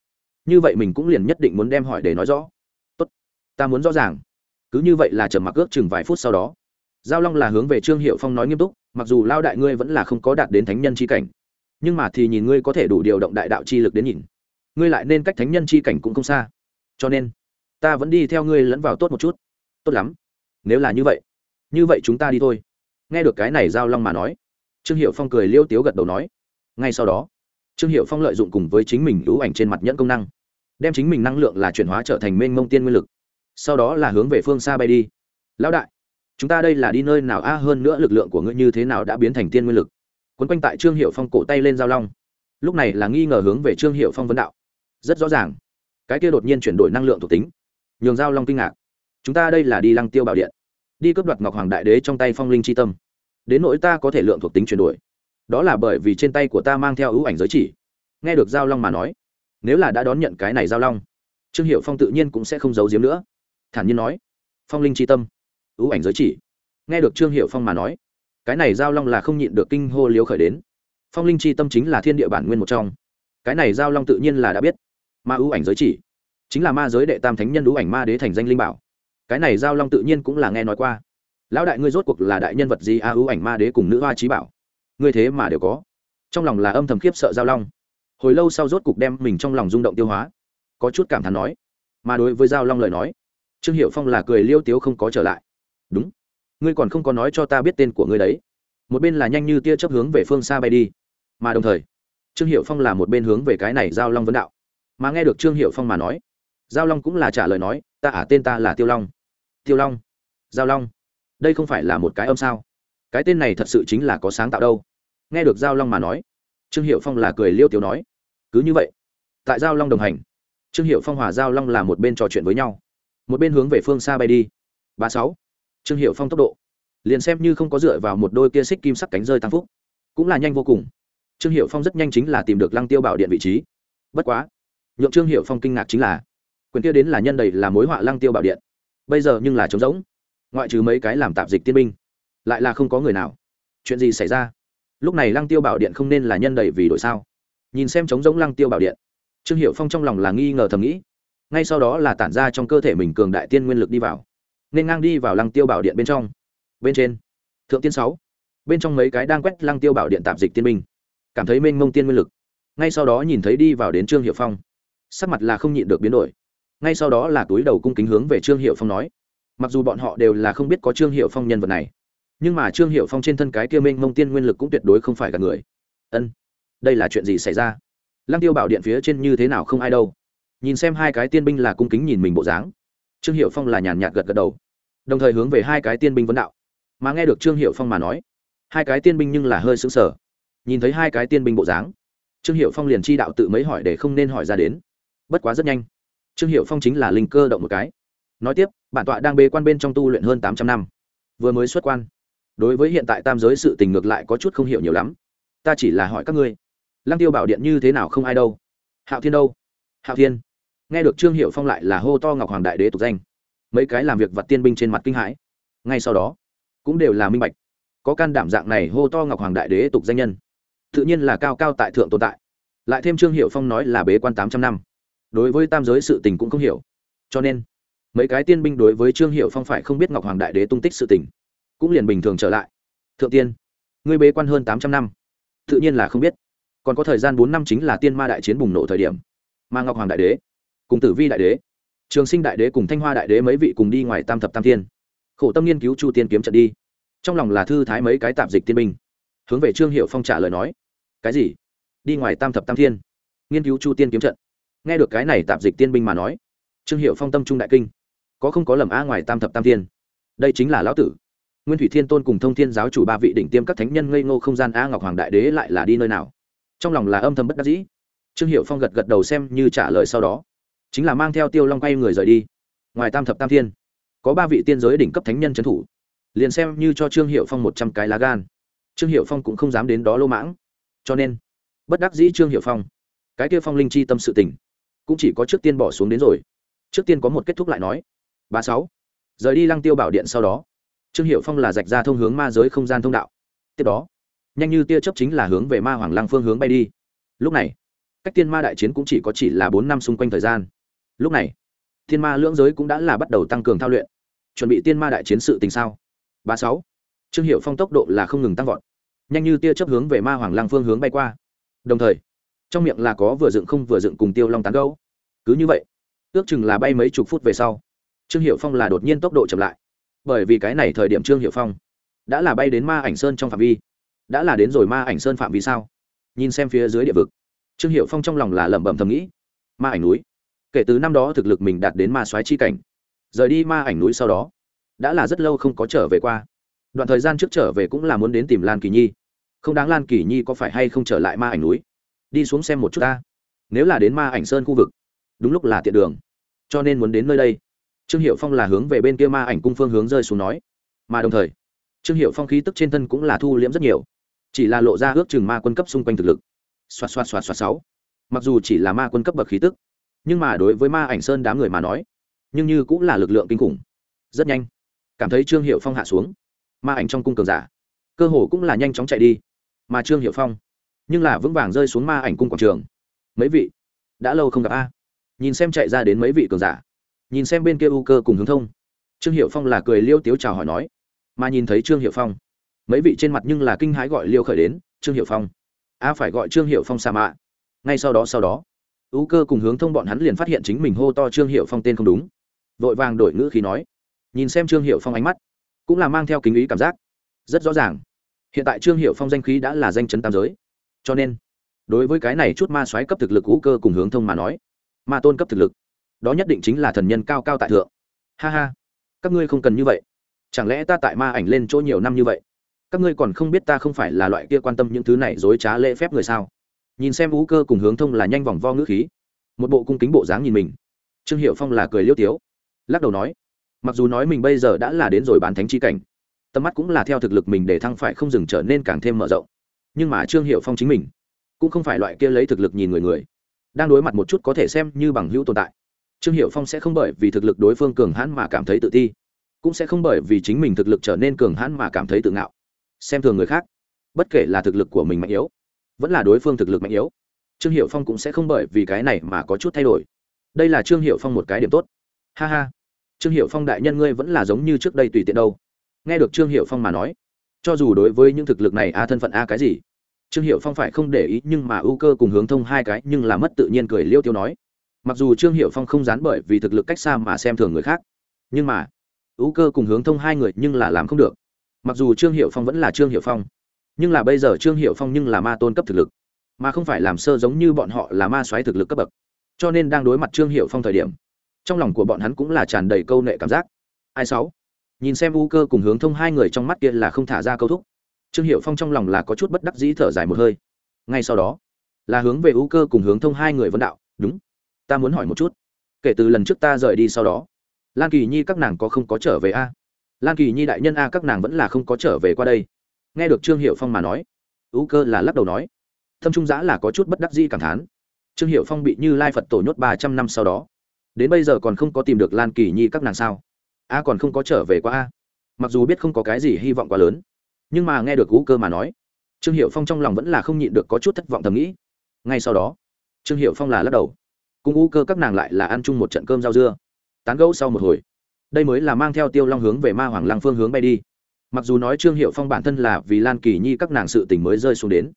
Speaker 1: như vậy mình cũng liền nhất định muốn đem hỏi để nói rõ. Tốt, ta muốn rõ ràng. Cứ như vậy là trầm mặc ước chừng vài phút sau đó. Giao long là hướng về trương hiệu phong nói nghiêm túc, mặc dù lao đại ngươi vẫn là không có đạt đến thánh nhân c h i cảnh, nhưng mà thì nhìn ngươi có thể đủ điều động đại đạo chi lực đến nhìn, ngươi lại nên cách thánh nhân c h i cảnh cũng không xa. Cho nên, ta vẫn đi theo ngươi lẫn vào tốt một chút. Tốt lắm. Nếu là như vậy như vậy chúng ta đi thôi. Nghe được cái này giao long mà nói, trương hiệu phong cười liêu tiếu gật đầu nói. Ngay sau đó trương hiệu phong lợi dụng cùng với chính mình lũ ảnh trên mặt nhẫn công năng, đem chính mình năng lượng là chuyển hóa trở thành mênh mông tiên nguyên lực, sau đó là hướng về phương xa bay đi. Lão đại, chúng ta đây là đi nơi nào? A, hơn nữa lực lượng của ngươi như thế nào đã biến thành tiên nguyên lực? Quấn quanh tại trương hiệu phong cổ tay lên giao long. Lúc này là nghi ngờ hướng về trương hiệu phong vấn đạo. Rất rõ ràng, cái kia đột nhiên chuyển đổi năng lượng thuộc tính, nhường giao long kinh ngạc. Chúng ta đây là đi lăng tiêu bảo điện, đi cướp đoạt ngọc hoàng đại đế trong tay phong linh c tâm. Đến nỗi ta có thể lượng thuộc tính chuyển đổi đó là bởi vì trên tay của ta mang theo ưu ảnh giới chỉ. Nghe được giao long mà nói, nếu là đã đón nhận cái này giao long, trương hiệu phong tự nhiên cũng sẽ không giấu giếm nữa. Thản nhiên nói, phong linh c tâm, ưu ảnh giới chỉ. Nghe được trương hiệu phong mà nói, cái này giao long là không nhịn được kinh hô liếu khởi đến. Phong linh chi tâm chính là thiên địa bản nguyên một trong. Cái này giao long tự nhiên là đã biết. Ma ưu ảnh giới chỉ chính là ma giới đệ tam thánh nhân ưu ảnh ma đế thành danh linh bảo. Cái này giao long tự nhiên cũng là nghe nói qua. Lão đại ngươi rốt cuộc là đại nhân vật gì a ưu ảnh ma đế cùng nữ hoa trí bảo? Ngươi thế mà đều có. Trong lòng là âm thầm khiếp sợ giao long. Hồi lâu sau rốt cục đem mình trong lòng rung động tiêu hóa. Có chút cảm thán nói mà đối với giao long lời nói trương hiệu phong là cười liêu tiếu không có trở lại. Đúng ngươi còn không có nói cho ta biết tên của ngươi đấy. Một bên là nhanh như tia chấp hướng về phương xa bay đi mà đồng thời trương hiệu phong là một bên hướng về cái này giao long vấn đạo. Mà nghe được trương hiệu phong mà nói giao long cũng là trả lời nói ta ả à, tên ta là tiêu long. Tiêu long giao long đây không phải là một cái âm sao? Cái tên này thật sự chính là có sáng tạo đâu nghe được giao long mà nói, trương hiệu phong là cười liêu tiếu nói, cứ như vậy, tại giao long đồng hành, trương hiệu phong hòa giao long là một bên trò chuyện với nhau, một bên hướng về phương xa bay đi. Ba sáu, trương hiệu phong tốc độ, liền xem như không có dựa vào một đôi kia xích kim sắc cánh rơi tăng phúc, cũng là nhanh vô cùng. Trương hiệu phong rất nhanh chính là tìm được lăng tiêu bảo điện vị trí. Bất quá, nhượng trương hiệu phong kinh ngạc chính là, quyền kia đến là nhân đầy là mối họa lăng tiêu bảo điện, bây giờ nhưng là trống rỗng, ngoại trừ mấy cái làm tạp dịch tiên binh, lại là không có người nào. Chuyện gì xảy ra? Lúc này lăng tiêu bảo điện không nên là nhân đầy vì đội sao? Nhìn xem trống giống lăng tiêu bảo điện, trương hiệu phong trong lòng là nghi ngờ thầm nghĩ. Ngay sau đó là tản ra trong cơ thể mình cường đại tiên nguyên lực đi vào, nên ngang đi vào lăng tiêu bảo điện bên trong. Bên trên, thượng tiên sáu, bên trong mấy cái đang quét lăng tiêu bảo điện tạp dịch tiên minh cảm thấy mênh mông tiên nguyên lực. Ngay sau đó nhìn thấy đi vào đến trương hiệu phong, sắc mặt là không nhịn được biến đổi. Ngay sau đó là túi đầu cung kính hướng về trương hiệu phong nói, mặc dù bọn họ đều là không biết có trương hiệu phong nhân vật này nhưng mà trương hiệu phong trên thân cái kia minh mông tiên nguyên lực cũng tuyệt đối không phải gạt người. Ân, đây là chuyện gì xảy ra? Lăng tiêu bảo điện phía trên như thế nào không ai đâu. Nhìn xem hai cái tiên binh là cung kính nhìn mình bộ dáng, trương hiệu phong là nhàn nhạt gật gật đầu, đồng thời hướng về hai cái tiên binh vấn đạo. Mà nghe được trương hiệu phong mà nói, hai cái tiên binh nhưng là hơi xứng sở nhìn thấy hai cái tiên binh bộ dáng, trương hiệu phong liền chi đạo tự mấy hỏi để không nên hỏi ra đến. Bất quá rất nhanh, trương hiệu phong chính là linh cơ động một cái. Nói tiếp, bản tọa đang bê quan bên trong tu luyện hơn tám trăm năm, vừa mới xuất quan đối với hiện tại tam giới sự tình ngược lại có chút không hiểu nhiều lắm. Ta chỉ là hỏi các ngươi, lăng tiêu bảo điện như thế nào không ai đâu? Hạo thiên đâu? Hạo thiên. Nghe được trương hiệu phong lại là hô to ngọc hoàng đại đế tục danh. Mấy cái làm việc vặt tiên binh trên mặt kinh hãi. Ngay sau đó, cũng đều là minh bạch, có can đảm dạng này hô to ngọc hoàng đại đế tục danh nhân, tự nhiên là cao cao tại thượng tồn tại. Lại thêm trương hiệu phong nói là bế quan tám trăm năm, đối với tam giới sự tình cũng không hiểu. Cho nên, mấy cái tiên binh đối với trương hiệu phong phải không biết ngọc hoàng đại đế tung tích sự tình cũng liền bình thường trở lại. Thượng tiên, ngươi bế quan hơn tám trăm năm. Tự nhiên là không biết. Còn có thời gian bốn năm chính là tiên ma đại chiến bùng nổ thời điểm. Mà ngọc hoàng đại đế, cùng tử vi đại đế, trường sinh đại đế cùng thanh hoa đại đế mấy vị cùng đi ngoài tam thập tam thiên. Khổ tâm nghiên cứu chu tiên kiếm trận đi. Trong lòng là thư thái mấy cái tạp dịch tiên binh. Hướng về trương hiệu phong trả lời nói, cái gì? Đi ngoài tam thập tam thiên, nghiên cứu chu tiên kiếm trận? Nghe được cái này tạp dịch tiên binh mà nói, trương hiệu phong tâm trung đại kinh. Có không có lầm a ngoài tam thập tam thiên? Đây chính là lão tử nguyên thủy thiên tôn cùng thông thiên giáo chủ ba vị đỉnh tiêm các thánh nhân ngây ngô không gian a ngọc hoàng đại đế lại là đi nơi nào? Trong lòng là âm thầm bất đắc dĩ. Trương hiệu phong gật gật đầu xem như trả lời sau đó. Chính là mang theo tiêu long quay người rời đi. Ngoài tam thập tam thiên, có ba vị tiên giới đỉnh cấp thánh nhân trấn thủ. Liền xem như cho trương hiệu phong một trăm cái lá gan. Trương hiệu phong cũng không dám đến đó lô mãng. Cho nên, bất đắc dĩ trương hiệu phong, cái kia phong linh chi tâm sự tình, cũng chỉ có trước tiên bỏ xuống đến rồi. Trước tiên có một kết thúc lại nói. Ba sáu, rời đi lăng tiêu bảo điện sau đó trương hiệu phong là rạch ra thông hướng ma giới không gian thông đạo. Tiếp đó, nhanh như tia chấp chính là hướng về ma hoàng lăng phương hướng bay đi. Lúc này, cách tiên ma đại chiến cũng chỉ có chỉ là bốn năm xung quanh thời gian. Lúc này, thiên ma lưỡng giới cũng đã là bắt đầu tăng cường thao luyện. Chuẩn bị tiên ma đại chiến sự tình sao? Ba sáu. Trương hiệu phong tốc độ là không ngừng tăng vọt. Nhanh như tia chấp hướng về ma hoàng lăng phương hướng bay qua. Đồng thời, trong miệng là có vừa dựng không vừa dựng cùng tiêu long tán gấu. Cứ như vậy, ước chừng là bay mấy chục phút về sau, trương hiệu phong là đột nhiên tốc độ chậm lại bởi vì cái này thời điểm trương hiệu phong đã là bay đến ma ảnh sơn trong phạm vi. Đã là đến rồi ma ảnh sơn phạm vi sao? Nhìn xem phía dưới địa vực, trương hiệu phong trong lòng là lẩm bẩm thầm nghĩ. Ma ảnh núi. Kể từ năm đó thực lực mình đạt đến ma soái chi cảnh, rời đi ma ảnh núi sau đó, đã là rất lâu không có trở về qua. Đoạn thời gian trước trở về cũng là muốn đến tìm lan kỳ nhi. Không đáng lan kỳ nhi có phải hay không trở lại ma ảnh núi? Đi xuống xem một chút ta. Nếu là đến ma ảnh sơn khu vực, đúng lúc là tiện đường. Cho nên muốn đến nơi đây trương hiệu phong là hướng về bên kia ma ảnh cung phương hướng rơi xuống nói. Mà đồng thời, trương hiệu phong khí tức trên thân cũng là thu liễm rất nhiều. Chỉ là lộ ra ước chừng ma quân cấp xung quanh thực lực. Xoạt xoạt xoạt xoạt sáu. Mặc dù chỉ là ma quân cấp bậc khí tức, nhưng mà đối với ma ảnh sơn đám người mà nói, nhưng như cũng là lực lượng kinh khủng. Rất nhanh, cảm thấy trương hiệu phong hạ xuống. Ma ảnh trong cung cường giả, cơ hồ cũng là nhanh chóng chạy đi. Mà trương hiệu phong, nhưng là vững vàng rơi xuống ma ảnh cung quảng trường. Mấy vị, đã lâu không gặp a. Nhìn xem chạy ra đến mấy vị cường giả nhìn xem bên kia u cơ cùng hướng thông. Trương hiệu phong là cười liêu tiếu chào hỏi nói, mà nhìn thấy trương hiệu phong, mấy vị trên mặt nhưng là kinh hãi gọi liêu khởi đến, trương hiệu phong, a phải gọi trương hiệu phong sa mạ. Ngay sau đó sau đó, u cơ cùng hướng thông bọn hắn liền phát hiện chính mình hô to trương hiệu phong tên không đúng. Vội vàng đổi ngữ khí nói, nhìn xem trương hiệu phong ánh mắt, cũng là mang theo kính ý cảm giác, rất rõ ràng. Hiện tại trương hiệu phong danh khí đã là danh chấn tam giới, cho nên đối với cái này chút ma xoáy cấp thực lực u cơ cùng hướng thông mà nói, ma tôn cấp thực lực đó nhất định chính là thần nhân cao cao tại thượng. Ha ha, các ngươi không cần như vậy. Chẳng lẽ ta tại ma ảnh lên chỗ nhiều năm như vậy? Các ngươi còn không biết ta không phải là loại kia quan tâm những thứ này dối trá lễ phép người sao? Nhìn xem vũ cơ cùng hướng thông là nhanh vòng vo ngữ khí, một bộ cung kính bộ dáng nhìn mình. Trương hiệu phong là cười liêu tiếu, lắc đầu nói, mặc dù nói mình bây giờ đã là đến rồi bán thánh chi cảnh, tầm mắt cũng là theo thực lực mình để thăng phải không dừng trở nên càng thêm mở rộng. Nhưng mà trương hiệu phong chính mình cũng không phải loại kia lấy thực lực nhìn người người, đang đối mặt một chút có thể xem như bằng hữu tồn tại trương hiệu phong sẽ không bởi vì thực lực đối phương cường hãn mà cảm thấy tự ti, cũng sẽ không bởi vì chính mình thực lực trở nên cường hãn mà cảm thấy tự ngạo. Xem thường người khác, bất kể là thực lực của mình mạnh yếu, vẫn là đối phương thực lực mạnh yếu, trương hiệu phong cũng sẽ không bởi vì cái này mà có chút thay đổi. Đây là trương hiệu phong một cái điểm tốt. Ha ha, trương hiệu phong đại nhân ngươi vẫn là giống như trước đây tùy tiện đâu. Nghe được trương hiệu phong mà nói, cho dù đối với những thực lực này a thân phận a cái gì, trương hiệu phong phải không để ý nhưng mà ưu cơ cùng hướng thông hai cái nhưng là mất tự nhiên cười liêu tiêu nói mặc dù trương hiệu phong không dán bởi vì thực lực cách xa mà xem thường người khác, nhưng mà, ưu cơ cùng hướng thông hai người nhưng là làm không được. Mặc dù trương hiệu phong vẫn là trương hiệu phong, nhưng là bây giờ trương hiệu phong nhưng là ma tôn cấp thực lực, mà không phải làm sơ giống như bọn họ là ma xoáy thực lực cấp bậc. Cho nên đang đối mặt trương hiệu phong thời điểm, trong lòng của bọn hắn cũng là tràn đầy câu nệ cảm giác. Ai sáu? Nhìn xem u cơ cùng hướng thông hai người trong mắt kia là không thả ra câu thúc. Trương hiệu phong trong lòng là có chút bất đắc dĩ thở dài một hơi. Ngay sau đó, là hướng về u cơ cùng hướng thông hai người vấn đạo, đúng ta muốn hỏi một chút. Kể từ lần trước ta rời đi sau đó, lan kỳ nhi các nàng có không có trở về a? Lan kỳ nhi đại nhân a, các nàng vẫn là không có trở về qua đây. Nghe được trương hiệu phong mà nói u cơ là lắc đầu nói, thâm trung giã là có chút bất đắc dĩ cảm thán. Trương hiệu phong bị như lai phật tổ nhốt ba trăm năm sau đó, đến bây giờ còn không có tìm được lan kỳ nhi các nàng sao? A còn không có trở về qua a? Mặc dù biết không có cái gì hy vọng quá lớn, nhưng mà nghe được u cơ mà nói, trương hiệu phong trong lòng vẫn là không nhịn được có chút thất vọng thầm nghĩ. Ngay sau đó, trương hiệu phong là lắc đầu cùng u cơ các nàng lại là ăn chung một trận cơm rau dưa. Tán gẫu sau một hồi. Đây mới là mang theo tiêu long hướng về ma hoàng lăng phương hướng bay đi. Mặc dù nói trương hiệu phong bản thân là vì lan kỳ nhi các nàng sự tình mới rơi xuống đến,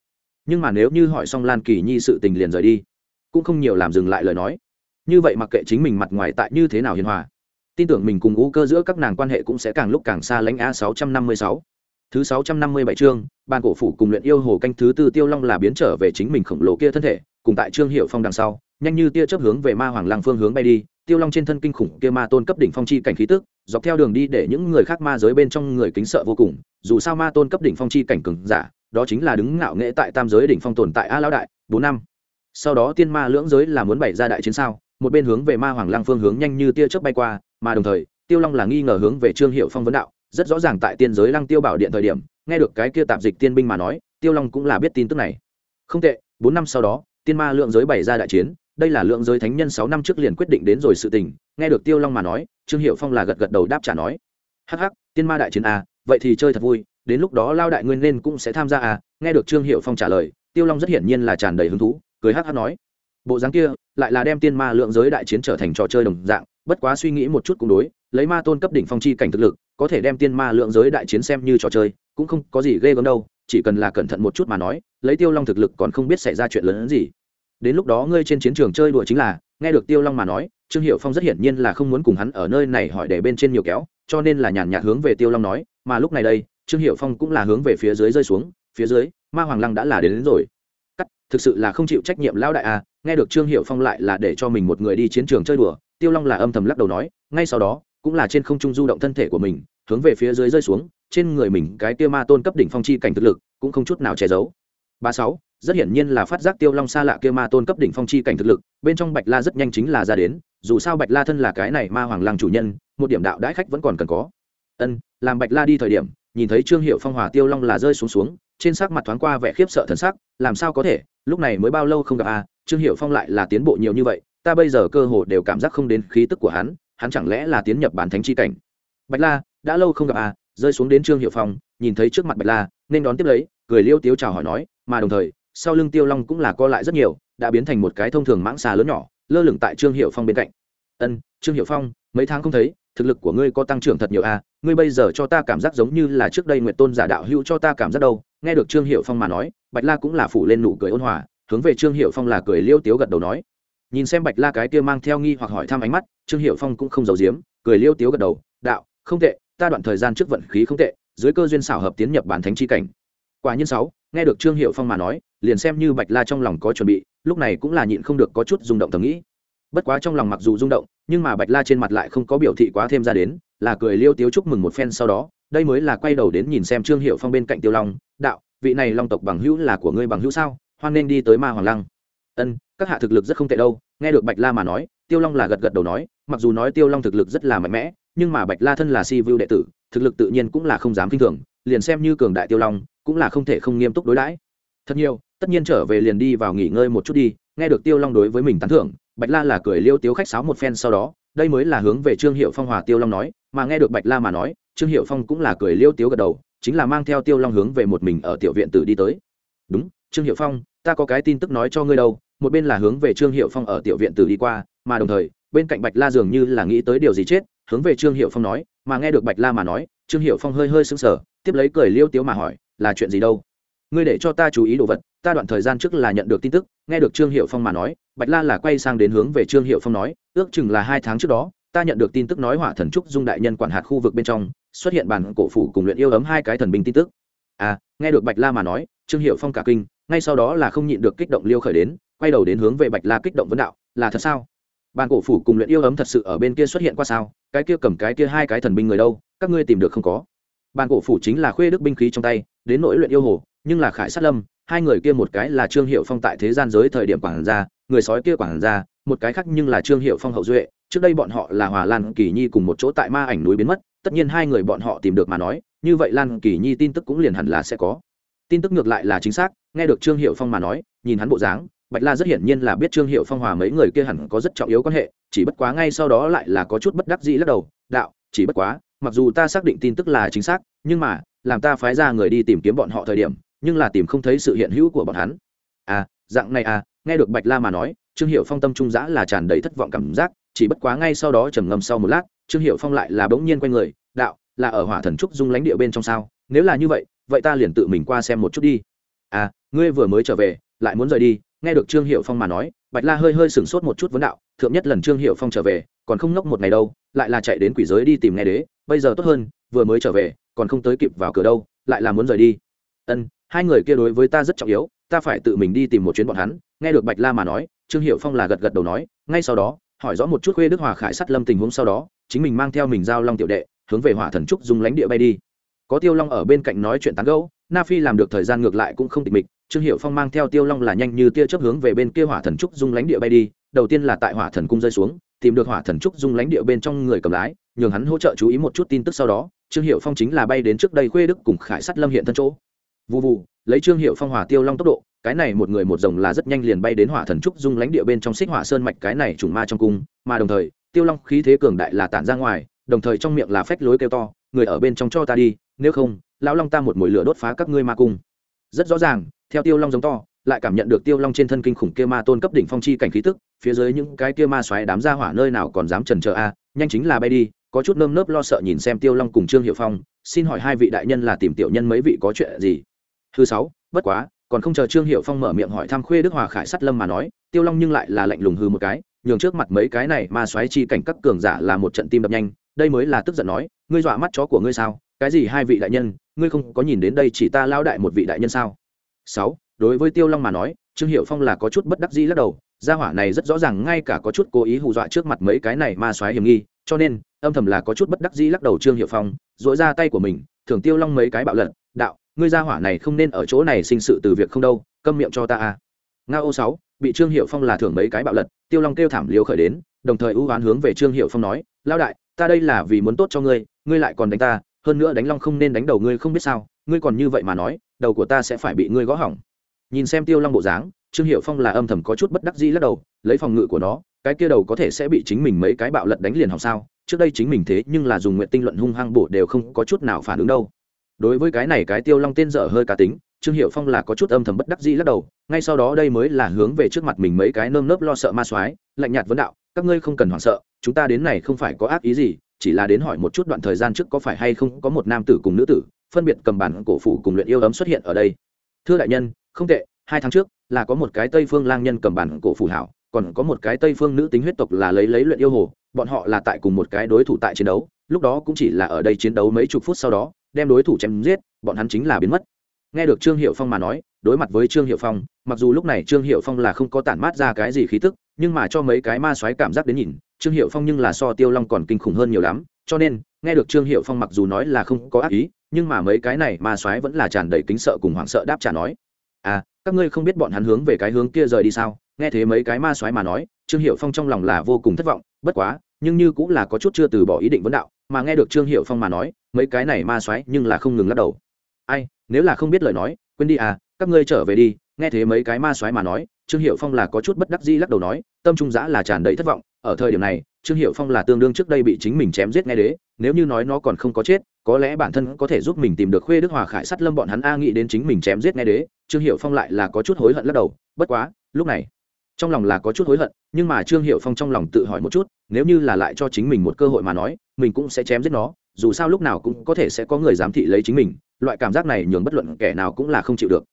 Speaker 1: nhưng mà nếu như hỏi xong lan kỳ nhi sự tình liền rời đi, cũng không nhiều làm dừng lại lời nói. Như vậy mặc kệ chính mình mặt ngoài tại như thế nào hiền hòa, tin tưởng mình cùng u cơ giữa các nàng quan hệ cũng sẽ càng lúc càng xa lãnh a sáu trăm năm mươi sáu. Thứ sáu trăm năm mươi bảy chương, ban cổ phủ cùng luyện yêu hồ canh thứ tư tiêu long là biến trở về chính mình khổng lồ kia thân thể, cùng tại trương hiệu phong đằng sau nhanh như tia chớp hướng về ma hoàng lăng phương hướng bay đi, tiêu long trên thân kinh khủng kia ma tôn cấp đỉnh phong chi cảnh khí tức, dọc theo đường đi để những người khác ma giới bên trong người kính sợ vô cùng, dù sao ma tôn cấp đỉnh phong chi cảnh cường giả, đó chính là đứng ngạo nghệ tại tam giới đỉnh phong tồn tại a lão đại, bốn năm. Sau đó tiên ma lưỡng giới là muốn bày ra đại chiến sao, một bên hướng về ma hoàng lăng phương hướng nhanh như tia chớp bay qua, mà đồng thời, tiêu long là nghi ngờ hướng về trương hiệu phong vấn đạo, rất rõ ràng tại tiên giới lăng tiêu bảo điện thời điểm, nghe được cái kia tạp dịch tiên binh mà nói, tiêu long cũng là biết tin tức này. Không tệ, bốn năm sau đó, tiên ma lượng giới bày ra đại chiến đây là lượng giới thánh nhân sáu năm trước liền quyết định đến rồi sự tình, nghe được tiêu long mà nói, trương hiệu phong là gật gật đầu đáp trả nói, hắc hắc, tiên ma đại chiến a vậy thì chơi thật vui, đến lúc đó lao đại nguyên nên cũng sẽ tham gia à. Nghe được trương hiệu phong trả lời, tiêu long rất hiển nhiên là tràn đầy hứng thú, cười hắc hắc nói, bộ dáng kia, lại là đem tiên ma lượng giới đại chiến trở thành trò chơi đồng dạng, bất quá suy nghĩ một chút cũng đối, lấy ma tôn cấp đỉnh phong chi cảnh thực lực, có thể đem tiên ma lượng giới đại chiến xem như trò chơi, cũng không có gì ghê gớm đâu, chỉ cần là cẩn thận một chút mà nói, lấy tiêu long thực lực còn không biết xảy ra chuyện lớn hơn gì đến lúc đó ngươi trên chiến trường chơi đùa chính là nghe được tiêu long mà nói trương hiệu phong rất hiển nhiên là không muốn cùng hắn ở nơi này hỏi để bên trên nhiều kéo cho nên là nhàn nhạt hướng về tiêu long nói mà lúc này đây trương hiệu phong cũng là hướng về phía dưới rơi xuống phía dưới ma hoàng lăng đã là đến, đến rồi. Cắt thực sự là không chịu trách nhiệm lão đại à nghe được trương hiệu phong lại là để cho mình một người đi chiến trường chơi đùa tiêu long là âm thầm lắc đầu nói ngay sau đó cũng là trên không trung du động thân thể của mình hướng về phía dưới rơi xuống trên người mình cái tiêu ma tôn cấp đỉnh phong chi cảnh thực lực cũng không chút nào che giấu. Ba sáu rất hiển nhiên là phát giác tiêu long xa lạ kia ma tôn cấp đỉnh phong chi cảnh thực lực, bên trong bạch la rất nhanh chính là ra đến, dù sao bạch la thân là cái này ma hoàng lăng chủ nhân, một điểm đạo đãi khách vẫn còn cần có. Ân, làm bạch la đi thời điểm, nhìn thấy trương hiệu phong hòa tiêu long là rơi xuống xuống, trên sắc mặt thoáng qua vẻ khiếp sợ thần sắc, làm sao có thể, lúc này mới bao lâu không gặp à trương hiệu phong lại là tiến bộ nhiều như vậy, ta bây giờ cơ hồ đều cảm giác không đến khí tức của hắn hắn chẳng lẽ là tiến nhập bản thánh chi cảnh. Bạch la, đã lâu không gặp à rơi xuống đến trương hiệu phong, nhìn thấy trước mặt bạch la, nên đón tiếp lấy, cười liêu tiếu chào hỏi nói, mà đồng thời sau lưng tiêu long cũng là co lại rất nhiều, đã biến thành một cái thông thường mãng xà lớn nhỏ, lơ lửng tại trương hiệu phong bên cạnh. Ân, trương hiệu phong, mấy tháng không thấy, thực lực của ngươi có tăng trưởng thật nhiều à? Ngươi bây giờ cho ta cảm giác giống như là trước đây nguyện tôn giả đạo hữu cho ta cảm giác đâu. Nghe được trương hiệu phong mà nói, bạch la cũng là phủ lên nụ cười ôn hòa, hướng về trương hiệu phong là cười liêu tiếu gật đầu nói. Nhìn xem bạch la cái kia mang theo nghi hoặc hỏi thăm ánh mắt, trương hiệu phong cũng không giấu giếm, cười liêu tiếu gật đầu, đạo, không tệ, ta đoạn thời gian trước vận khí không tệ, dưới cơ duyên xảo hợp tiến nhập bản thánh chi cảnh. Quả nhiên sáu, nghe được trương hiệu phong mà nói liền xem như bạch la trong lòng có chuẩn bị, lúc này cũng là nhịn không được có chút rung động thầm nghĩ. Bất quá trong lòng mặc dù rung động, nhưng mà bạch la trên mặt lại không có biểu thị quá thêm ra đến, là cười liêu tiếu chúc mừng một phen sau đó, đây mới là quay đầu đến nhìn xem trương hiệu phong bên cạnh tiêu long, đạo, vị này long tộc bằng hữu là của ngươi bằng hữu sao? Hoan nên đi tới ma hoàng lăng. Ân, các hạ thực lực rất không tệ đâu. Nghe được bạch la mà nói, tiêu long là gật gật đầu nói, mặc dù nói tiêu long thực lực rất là mạnh mẽ, nhưng mà bạch la thân là si vu đệ tử, thực lực tự nhiên cũng là không dám kinh thường, liền xem như cường đại tiêu long, cũng là không thể không nghiêm túc đối đãi. Thật nhiều tất nhiên trở về liền đi vào nghỉ ngơi một chút đi, nghe được tiêu long đối với mình tán thưởng, bạch la là cười liêu tiếu khách sáo một phen sau đó, đây mới là hướng về trương hiệu phong hòa tiêu long nói, mà nghe được bạch la mà nói, trương hiệu phong cũng là cười liêu tiếu gật đầu, chính là mang theo tiêu long hướng về một mình ở tiểu viện tử đi tới. Đúng, trương hiệu phong, ta có cái tin tức nói cho ngươi đâu, một bên là hướng về trương hiệu phong ở tiểu viện tử đi qua, mà đồng thời, bên cạnh bạch la dường như là nghĩ tới điều gì chết, hướng về trương hiệu phong nói, mà nghe được bạch la mà nói, trương hiệu phong hơi hơi sững sờ, tiếp lấy cười liêu tiếu mà hỏi, là chuyện gì đâu? Ngươi để cho ta chú ý đồ vật ta đoạn thời gian trước là nhận được tin tức, nghe được trương hiệu phong mà nói, bạch la là quay sang đến hướng về trương hiệu phong nói, ước chừng là hai tháng trước đó, ta nhận được tin tức nói hỏa thần trúc dung đại nhân quản hạt khu vực bên trong, xuất hiện bản cổ phủ cùng luyện yêu ấm hai cái thần binh tin tức. À nghe được bạch la mà nói, trương hiệu phong cả kinh, ngay sau đó là không nhịn được kích động liêu khởi đến, quay đầu đến hướng về bạch la kích động vấn đạo, là thật sao? Bản cổ phủ cùng luyện yêu ấm thật sự ở bên kia xuất hiện qua sao? Cái kia cầm cái kia hai cái thần binh người đâu? Các ngươi tìm được không có? Bản cổ phủ chính là khuê đức binh khí trong tay, đến nỗi luyện yêu hồ, nhưng là khải sát lâm hai người kia một cái là trương hiệu phong tại thế gian giới thời điểm quảng gia, người sói kia quảng gia, một cái khác nhưng là trương hiệu phong hậu duệ. Trước đây bọn họ là hòa lan kỳ nhi cùng một chỗ tại ma ảnh núi biến mất, tất nhiên hai người bọn họ tìm được mà nói, như vậy lan kỳ nhi tin tức cũng liền hẳn là sẽ có. Tin tức ngược lại là chính xác, nghe được trương hiệu phong mà nói, nhìn hắn bộ dáng, bạch la rất hiển nhiên là biết trương hiệu phong hòa mấy người kia hẳn có rất trọng yếu quan hệ, chỉ bất quá ngay sau đó lại là có chút bất đắc dĩ lắc đầu, đạo, chỉ bất quá, mặc dù ta xác định tin tức là chính xác, nhưng mà, làm ta phái ra người đi tìm kiếm bọn họ thời điểm nhưng là tìm không thấy sự hiện hữu của bọn hắn. À dạng này à nghe được bạch la mà nói, trương hiệu phong tâm trung giã là tràn đầy thất vọng cảm giác, chỉ bất quá ngay sau đó trầm ngâm sau một lát, trương hiệu phong lại là bỗng nhiên q u a người, đạo, là ở hỏa thần trúc dung lãnh địa bên trong sao? Nếu là như vậy vậy ta liền tự mình qua xem một chút đi. À ngươi vừa mới trở về, lại muốn rời đi? Nghe được trương hiệu phong mà nói, bạch la hơi hơi sửng sốt một chút vấn đạo, thượng nhất lần trương hiệu phong trở về, còn không ngốc một ngày đâu, lại là chạy đến quỷ giới đi tìm nghe đế, bây giờ tốt hơn, vừa mới trở về, còn không tới kịp vào cửa đâu, lại là muốn rời đi. Ân hai người kia đối với ta rất trọng yếu, ta phải tự mình đi tìm một chuyến bọn hắn. Nghe được bạch la mà nói, trương hiệu phong là gật gật đầu nói, ngay sau đó, hỏi rõ một chút khuê đức hòa khải sắt lâm tình huống sau đó, chính mình mang theo mình giao long tiểu đệ, hướng về hỏa thần trúc dùng lãnh địa bay đi. Có tiêu long ở bên cạnh nói chuyện tán gẫu, na phi làm được thời gian ngược lại cũng không tịch mịch, trương hiệu phong mang theo tiêu long là nhanh như tia chớp hướng về bên kia hỏa thần trúc dung lãnh địa bay đi, đầu tiên là tại hỏa thần cung rơi xuống, tìm được hỏa thần trúc dung lãnh địa bên trong người cầm lái, nhường hắn hỗ trợ chú ý một chút tin tức sau đó, trương hiệu phong chính là bay đến trước đây khuê đức cùng khải sắt lâm hiện thân chỗ vụ vụ lấy trương hiệu phong hỏa tiêu long tốc độ, cái này một người một rồng là rất nhanh liền bay đến hỏa thần trúc dung lãnh địa bên trong xích hỏa sơn mạch, cái này trùng ma trong cung, mà đồng thời, tiêu long khí thế cường đại là tản ra ngoài, đồng thời trong miệng là phách lối kêu to, người ở bên trong cho ta đi, nếu không, lão long ta một mồi lửa đốt phá các ngươi ma cung. Rất rõ ràng, theo tiêu long giống to, lại cảm nhận được tiêu long trên thân kinh khủng kia ma tôn cấp đỉnh phong chi cảnh khí tức, phía dưới những cái kia ma xoáy đám ra hỏa nơi nào còn dám trần chờ a, nhanh chính là bay đi, có chút nơm nớp lo sợ nhìn xem tiêu long cùng trương hiệu phong, xin hỏi hai vị đại nhân là tìm tiểu nhân mấy vị có chuyện gì? Thứ sáu, bất quá, còn không chờ trương hiệu phong mở miệng hỏi thăm khuê đức hòa khải sắt lâm mà nói, tiêu long nhưng lại là lạnh lùng hư một cái, nhường trước mặt mấy cái này mà xoáy chi cảnh các cường giả là một trận tim đập nhanh, đây mới là tức giận nói, ngươi dọa mắt chó của ngươi sao, cái gì hai vị đại nhân, ngươi không có nhìn đến đây chỉ ta lao đại một vị đại nhân sao? Sáu, đối với tiêu long mà nói, trương hiệu phong là có chút bất đắc dĩ lắc đầu, gia hỏa này rất rõ ràng ngay cả có chút cố ý hù dọa trước mặt mấy cái này ma xoáy hiểm nghi, cho nên, âm thầm là có chút bất đắc dĩ lắc đầu trương hiệu phong dội ra tay của mình thường tiêu long mấy cái bạo lận đạo ngươi gia hỏa này không nên ở chỗ này sinh sự từ việc không đâu, câm miệng cho ta a nga ô sáu, bị trương hiệu phong là thưởng mấy cái bạo lật, tiêu long kêu thảm liều khởi đến, đồng thời ưu oán hướng về trương hiệu phong nói lao đại, ta đây là vì muốn tốt cho ngươi ngươi lại còn đánh ta, hơn nữa đánh long không nên đánh đầu ngươi không biết sao, ngươi còn như vậy mà nói, đầu của ta sẽ phải bị ngươi gõ hỏng. Nhìn xem tiêu long bộ dáng, trương hiệu phong là âm thầm có chút bất đắc dĩ lắc đầu, lấy phòng ngự của nó, cái kia đầu có thể sẽ bị chính mình mấy cái bạo lật đánh liền hỏng sao, trước đây chính mình thế nhưng là dùng nguyện tinh luận hung hăng bổ đều không có chút nào phản ứng đâu đối với cái này cái tiêu long tên dở hơi cá tính, trương hiệu phong là có chút âm thầm bất đắc dĩ lắc đầu, ngay sau đó đây mới là hướng về trước mặt mình mấy cái nơm nớp lo sợ ma soái, lạnh nhạt vấn đạo, các ngươi không cần hoảng sợ, chúng ta đến này không phải có ác ý gì, chỉ là đến hỏi một chút đoạn thời gian trước có phải hay không có một nam tử cùng nữ tử, phân biệt cầm bản cổ phủ cùng luyện yêu ấm xuất hiện ở đây. Thưa đại nhân, không tệ, hai tháng trước là có một cái tây phương lang nhân cầm bản cổ phủ hảo, còn có một cái tây phương nữ tính huyết tộc là lấy lấy luyện yêu hồ, bọn họ là tại cùng một cái đối thủ tại chiến đấu, lúc đó cũng chỉ là ở đây chiến đấu mấy chục phút sau đó đem đối thủ chém giết, bọn hắn chính là biến mất. Nghe được trương hiệu phong mà nói, đối mặt với trương hiệu phong, mặc dù lúc này trương hiệu phong là không có tản mát ra cái gì khí tức, nhưng mà cho mấy cái ma xoáy cảm giác đến nhìn, trương hiệu phong nhưng là so tiêu long còn kinh khủng hơn nhiều lắm. Cho nên, nghe được trương hiệu phong mặc dù nói là không có ác ý, nhưng mà mấy cái này ma xoáy vẫn là tràn đầy kính sợ cùng hoảng sợ đáp trả nói à các ngươi không biết bọn hắn hướng về cái hướng kia rời đi sao? Nghe thế mấy cái ma xoáy mà nói, trương hiệu phong trong lòng là vô cùng thất vọng, bất quá nhưng như cũng là có chút chưa từ bỏ ý định vấn đạo, mà nghe được trương hiệu phong mà nói, mấy cái này ma xoáy nhưng là không ngừng lắc đầu. Ai, nếu là không biết lời nói, quên đi à các ngươi trở về đi, nghe thế mấy cái ma xoáy mà nói, trương hiệu phong là có chút bất đắc dĩ lắc đầu nói, tâm trung giã là tràn đầy thất vọng, ở thời điểm này, trương hiệu phong là tương đương trước đây bị chính mình chém giết nghe đế, nếu như nói nó còn không có chết, có lẽ bản thân có thể giúp mình tìm được khuê đức hòa khải sắt lâm bọn hắn a nghĩ đến chính mình chém giết nghe đế, trương hiệu phong lại là có chút hối hận lắc đầu, bất quá, lúc này, trong lòng là có chút hối hận, nhưng mà trương hiệu phong trong lòng tự hỏi một chút nếu như là lại cho chính mình một cơ hội mà nói, mình cũng sẽ chém giết nó, dù sao lúc nào cũng có thể sẽ có người giám thị lấy chính mình, loại cảm giác này nhường bất luận kẻ nào cũng là không chịu được.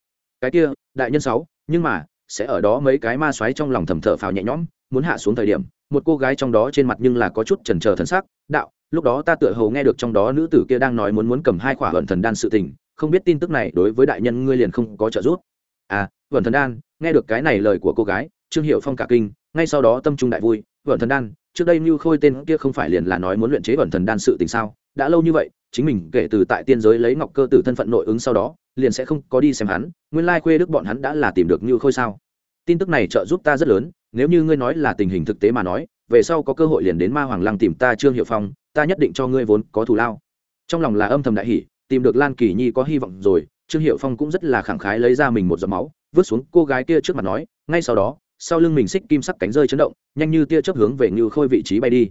Speaker 1: Cái kia, đại nhân sáu, nhưng mà, sẽ ở đó mấy cái ma xoáy trong lòng thầm thở phào nhẹ nhõm, muốn hạ xuống thời điểm, một cô gái trong đó trên mặt nhưng là có chút chần trờ thần sắc, đạo, lúc đó ta tựa hồ nghe được trong đó nữ tử kia đang nói muốn muốn cầm hai quả vận thần đan sự tình, không biết tin tức này đối với đại nhân ngươi liền không có trợ giúp. À vận thần đan, nghe được cái này lời của cô gái, trương hiệu phong cả kinh, ngay sau đó tâm trung đại vui vận thần đan trước đây Nưu khôi tên kia không phải liền là nói muốn luyện chế vận thần đan sự tình sao? Đã lâu như vậy, chính mình kể từ tại tiên giới lấy ngọc cơ tử thân phận nội ứng sau đó, liền sẽ không có đi xem hắn. Nguyên lai Quê đức bọn hắn đã là tìm được Nưu khôi sao? Tin tức này trợ giúp ta rất lớn, nếu như ngươi nói là tình hình thực tế mà nói, về sau có cơ hội liền đến ma hoàng lăng tìm ta trương Hiểu phong, ta nhất định cho ngươi vốn có thù lao. Trong lòng là âm thầm đại hỷ tìm được lan kỳ nhi có hy vọng rồi, trương Hiểu phong cũng rất là khẳng khái lấy ra mình một giọt máu, vứt xuống cô gái kia trước mặt nói, ngay sau đó sau lưng mình xích kim sắc cánh rơi chấn động nhanh như tia chớp hướng về như khôi vị trí bay đi.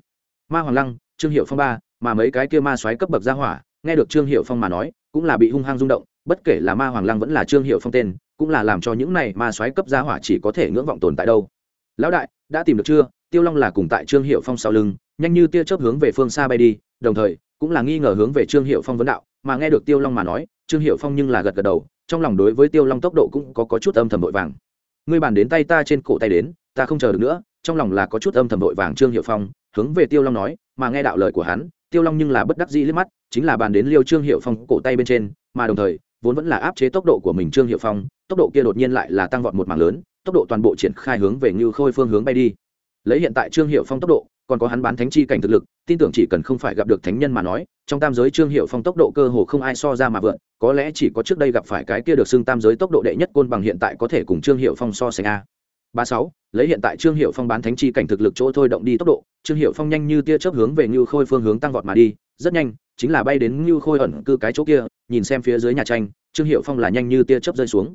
Speaker 1: Ma hoàng lăng trương hiệu phong ba mà mấy cái kia ma xoáy cấp bậc ra hỏa nghe được trương hiệu phong mà nói cũng là bị hung hăng rung động bất kể là ma hoàng lăng vẫn là trương hiệu phong tên cũng là làm cho những này ma xoáy cấp ra hỏa chỉ có thể ngưỡng vọng tồn tại đâu. Lão đại đã tìm được chưa? Tiêu long là cùng tại trương hiệu phong sau lưng nhanh như tia chớp hướng về phương xa bay đi đồng thời cũng là nghi ngờ hướng về trương hiệu phong vấn đạo mà nghe được tiêu long mà nói trương hiệu phong nhưng là gật gật đầu trong lòng đối với tiêu long tốc độ cũng có, có chút âm thầm vội vàng ngươi bàn đến tay ta trên cổ tay đến, ta không chờ được nữa, trong lòng là có chút âm thầm vội vàng trương hiệu phong, hướng về tiêu long nói, mà nghe đạo lời của hắn, tiêu long nhưng là bất đắc dĩ liếc mắt, chính là bàn đến liêu trương hiệu phong cổ tay bên trên, mà đồng thời, vốn vẫn là áp chế tốc độ của mình trương hiệu phong, tốc độ kia đột nhiên lại là tăng vọt một mảng lớn, tốc độ toàn bộ triển khai hướng về như khôi phương hướng bay đi. Lấy hiện tại trương hiệu phong tốc độ còn có hắn bán thánh chi cảnh thực lực, tin tưởng chỉ cần không phải gặp được thánh nhân mà nói, trong tam giới trương hiệu phong tốc độ cơ hồ không ai so ra mà vượt có lẽ chỉ có trước đây gặp phải cái kia được xưng tam giới tốc độ đệ nhất côn bằng hiện tại có thể cùng trương hiệu phong so sánh a. Ba sáu, lấy hiện tại trương hiệu phong bán thánh chi cảnh thực lực chỗ thôi động đi tốc độ, trương hiệu phong nhanh như tia chớp hướng về như khôi phương hướng tăng vọt mà đi, rất nhanh, chính là bay đến như khôi ẩn cư cái chỗ kia, nhìn xem phía dưới nhà tranh, trương hiệu phong là nhanh như tia chớp rơi xuống.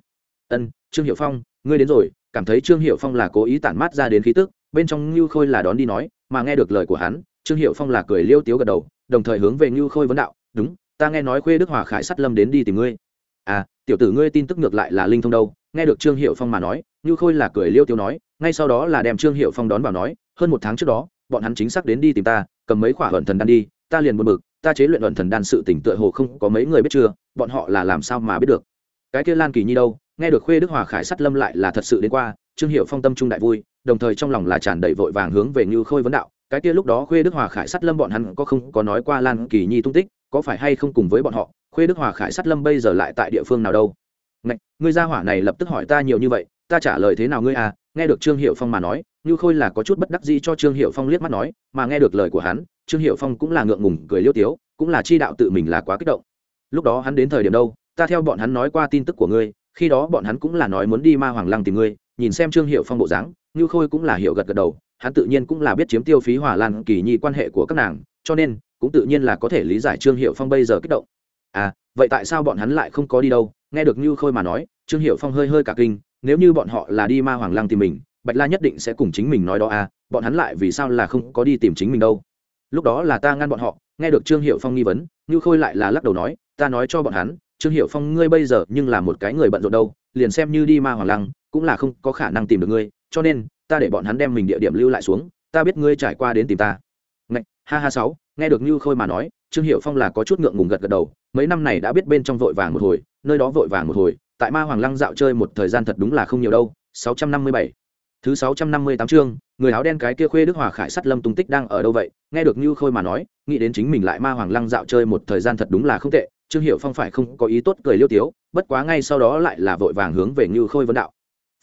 Speaker 1: Ân, trương hiệu phong, ngươi đến rồi, cảm thấy trương hiệu phong là cố ý tản mát ra đến khí tức, bên trong như khôi là đón đi nói mà nghe được lời của hắn, trương hiệu phong là cười liêu tiếu gật đầu, đồng thời hướng về như khôi vấn đạo, đúng, ta nghe nói khuê đức hòa khải sắt lâm đến đi tìm ngươi. À tiểu tử ngươi tin tức ngược lại là linh thông đâu? Nghe được trương hiệu phong mà nói như khôi là cười liêu tiếu nói, ngay sau đó là đem trương hiệu phong đón vào nói, hơn một tháng trước đó, bọn hắn chính xác đến đi tìm ta, cầm mấy khỏa ẩn thần đan đi, ta liền buồn bực, ta chế luyện ẩn thần đan sự tỉnh tựa hồ không có mấy người biết chưa, bọn họ là làm sao mà biết được? Cái kia lan kỳ nhi đâu? Nghe được khuê đức hòa khải sắt lâm lại là thật sự đến qua, trương hiệu phong tâm trung đại vui đồng thời trong lòng là tràn đầy vội vàng hướng về như khôi vấn đạo cái kia lúc đó khuê đức hòa khải sắt lâm bọn hắn có không có nói qua lan kỳ nhi tung tích có phải hay không cùng với bọn họ khuê đức hòa khải sắt lâm bây giờ lại tại địa phương nào đâu? Ngạch, ngươi gia hỏa này lập tức hỏi ta nhiều như vậy ta trả lời thế nào ngươi à? Nghe được trương Hiểu phong mà nói như khôi là có chút bất đắc dĩ cho trương Hiểu phong liếc mắt nói mà nghe được lời của hắn trương Hiểu phong cũng là ngượng ngùng cười liêu tiếu cũng là chi đạo tự mình là quá kích động. Lúc đó hắn đến thời điểm đâu ta theo bọn hắn nói qua tin tức của ngươi khi đó bọn hắn cũng là nói muốn đi ma hoàng lăng tìm ngươi nhìn xem trương Hiểu phong bộ dáng Nưu khôi cũng là hiểu gật gật đầu, hắn tự nhiên cũng là biết chiếm tiêu phí hòa lan kỳ nhi quan hệ của các nàng, cho nên cũng tự nhiên là có thể lý giải trương hiệu phong bây giờ kích động. À vậy tại sao bọn hắn lại không có đi đâu? Nghe được Nưu khôi mà nói, trương hiệu phong hơi hơi cả kinh, nếu như bọn họ là đi ma hoàng lăng tìm mình, bạch la nhất định sẽ cùng chính mình nói đó à bọn hắn lại vì sao là không có đi tìm chính mình đâu? Lúc đó là ta ngăn bọn họ, nghe được trương hiệu phong nghi vấn Nưu khôi lại là lắc đầu nói, ta nói cho bọn hắn, trương hiệu phong ngươi bây giờ nhưng là một cái người bận rộn đâu, liền xem như đi ma hoàng lăng, cũng là không có khả năng tìm được ngươi cho nên ta để bọn hắn đem mình địa điểm lưu lại xuống ta biết ngươi trải qua đến tìm ta. Ngạch, ha ha sáu nghe được như khôi mà nói trương hiệu phong là có chút ngượng ngùng gật gật đầu mấy năm này đã biết bên trong vội vàng một hồi nơi đó vội vàng một hồi tại ma hoàng lăng dạo chơi một thời gian thật đúng là không nhiều đâu 657 thứ 658 chương người áo đen cái kia khuê đức hòa khải sắt lâm tung tích đang ở đâu vậy? Nghe được như khôi mà nói nghĩ đến chính mình lại ma hoàng lăng dạo chơi một thời gian thật đúng là không tệ trương hiệu phong phải không có ý tốt cười liêu tiếu bất quá ngay sau đó lại là vội vàng hướng về như khôi vấn đạo.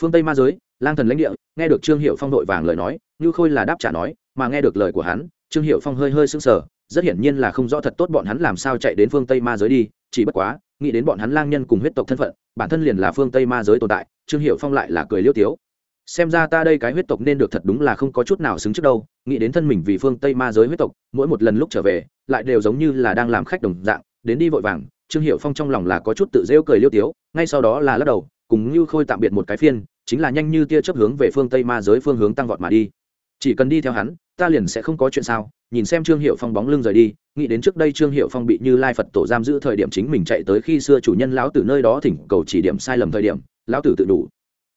Speaker 1: Phương tây ma giới lang thần lãnh địa, nghe được trương hiệu phong đội vàng lời nói, như khôi là đáp trả nói, mà nghe được lời của hắn, trương hiệu phong hơi hơi sững sờ, rất hiển nhiên là không rõ thật tốt bọn hắn làm sao chạy đến phương tây ma giới đi, chỉ bất quá, nghĩ đến bọn hắn lang nhân cùng huyết tộc thân phận, bản thân liền là phương tây ma giới tồn tại, trương hiệu phong lại là cười liêu tiếu. Xem ra ta đây cái huyết tộc nên được thật đúng là không có chút nào xứng trước đâu, nghĩ đến thân mình vì phương tây ma giới huyết tộc, mỗi một lần lúc trở về, lại đều giống như là đang làm khách đồng dạng, đến đi vội vàng, trương hiệu phong trong lòng là có chút tự rêu cười liêu tiếu, ngay sau đó là lắc đầu, cùng như khôi tạm biệt một cái phiên chính là nhanh như tia chớp hướng về phương tây ma giới phương hướng tăng vọt mà đi. Chỉ cần đi theo hắn, ta liền sẽ không có chuyện sao? Nhìn xem trương hiệu phong bóng lưng rời đi, nghĩ đến trước đây trương hiệu phong bị như lai phật tổ giam giữ thời điểm chính mình chạy tới khi xưa chủ nhân lão tử nơi đó thỉnh cầu chỉ điểm sai lầm thời điểm, lão tử tự đủ.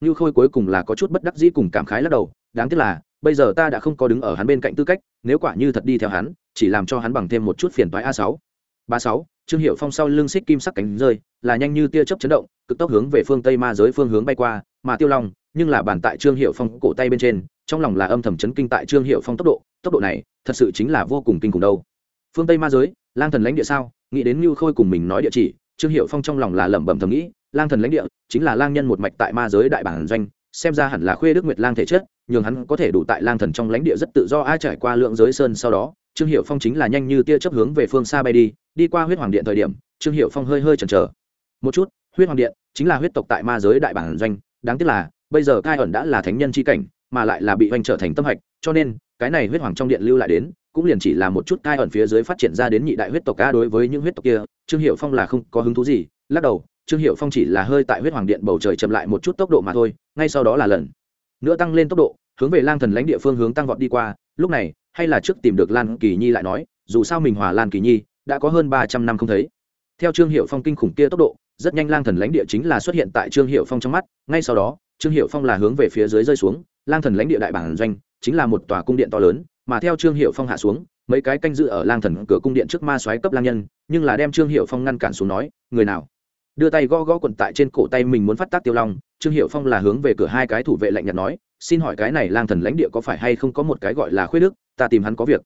Speaker 1: Như khôi cuối cùng là có chút bất đắc dĩ cùng cảm khái lắc đầu, đáng tiếc là, bây giờ ta đã không có đứng ở hắn bên cạnh tư cách, nếu quả như thật đi theo hắn, chỉ làm cho hắn bằng thêm một chút phiền toái a sáu. Ba sáu, trương hiệu phong sau lưng xích kim sắc cánh rơi, là nhanh như tia chớp chấn động, cực tốc hướng về phương tây ma giới phương hướng bay qua mà tiêu long, nhưng là bàn tại trương hiệu phong cổ tay bên trên, trong lòng là âm thầm chấn kinh tại trương hiệu phong tốc độ tốc độ này, thật sự chính là vô cùng kinh khủng đâu. Phương tây ma giới, lang thần lãnh địa sao? Nghĩ đến như khôi cùng mình nói địa chỉ, trương hiệu phong trong lòng là lẩm bẩm thầm nghĩ, lang thần lãnh địa chính là lang nhân một mạch tại ma giới đại bản doanh, xem ra hẳn là khuê đức nguyệt lang thể chất, nhường hắn có thể đủ tại lang thần trong lãnh địa rất tự do ai trải qua lượng giới sơn sau đó, trương hiệu phong chính là nhanh như tia chấp hướng về phương xa bay đi đi qua huyết hoàng điện thời điểm, trương hiệu phong hơi hơi chần chờ. Một chút, huyết hoàng điện chính là huyết tộc tại ma giới đại bản doanh đáng tiếc là, bây giờ cai ẩn đã là thánh nhân c h i cảnh, mà lại là bị oanh trở thành tâm hạch, cho nên, cái này huyết hoàng trong điện lưu lại đến, cũng liền chỉ là một chút cai ẩn phía dưới phát triển ra đến nhị đại huyết tộc ca đối với những huyết tộc kia, trương hiệu phong là không có hứng thú gì, lắc đầu, trương hiệu phong chỉ là hơi tại huyết hoàng điện bầu trời chậm lại một chút tốc độ mà thôi, ngay sau đó là lần nữa tăng lên tốc độ, hướng về lang thần lãnh địa phương hướng tăng vọt đi qua, lúc này, hay là trước tìm được lan kỳ nhi lại nói, dù sao mình hòa lan kỳ nhi, đã có hơn ba trăm năm không thấy. Theo trương hiệu phong kinh khủng kia tốc độ rất nhanh lang thần lãnh địa chính là xuất hiện tại trương hiệu phong trong mắt, ngay sau đó, trương hiệu phong là hướng về phía dưới rơi xuống, lang thần lãnh địa đại bản doanh chính là một tòa cung điện to lớn, mà theo trương hiệu phong hạ xuống, mấy cái canh dự ở lang thần cửa cung điện trước ma xoáy cấp lang nhân, nhưng là đem trương hiệu phong ngăn cản xuống nói, người nào? Đưa tay gõ gõ quần tại trên cổ tay mình muốn phát tác tiêu long, trương hiệu phong là hướng về cửa hai cái thủ vệ lạnh nhạt nói, xin hỏi cái này lang thần lãnh địa có phải hay không có một cái gọi là khuyết đức, ta tìm hắn có việc.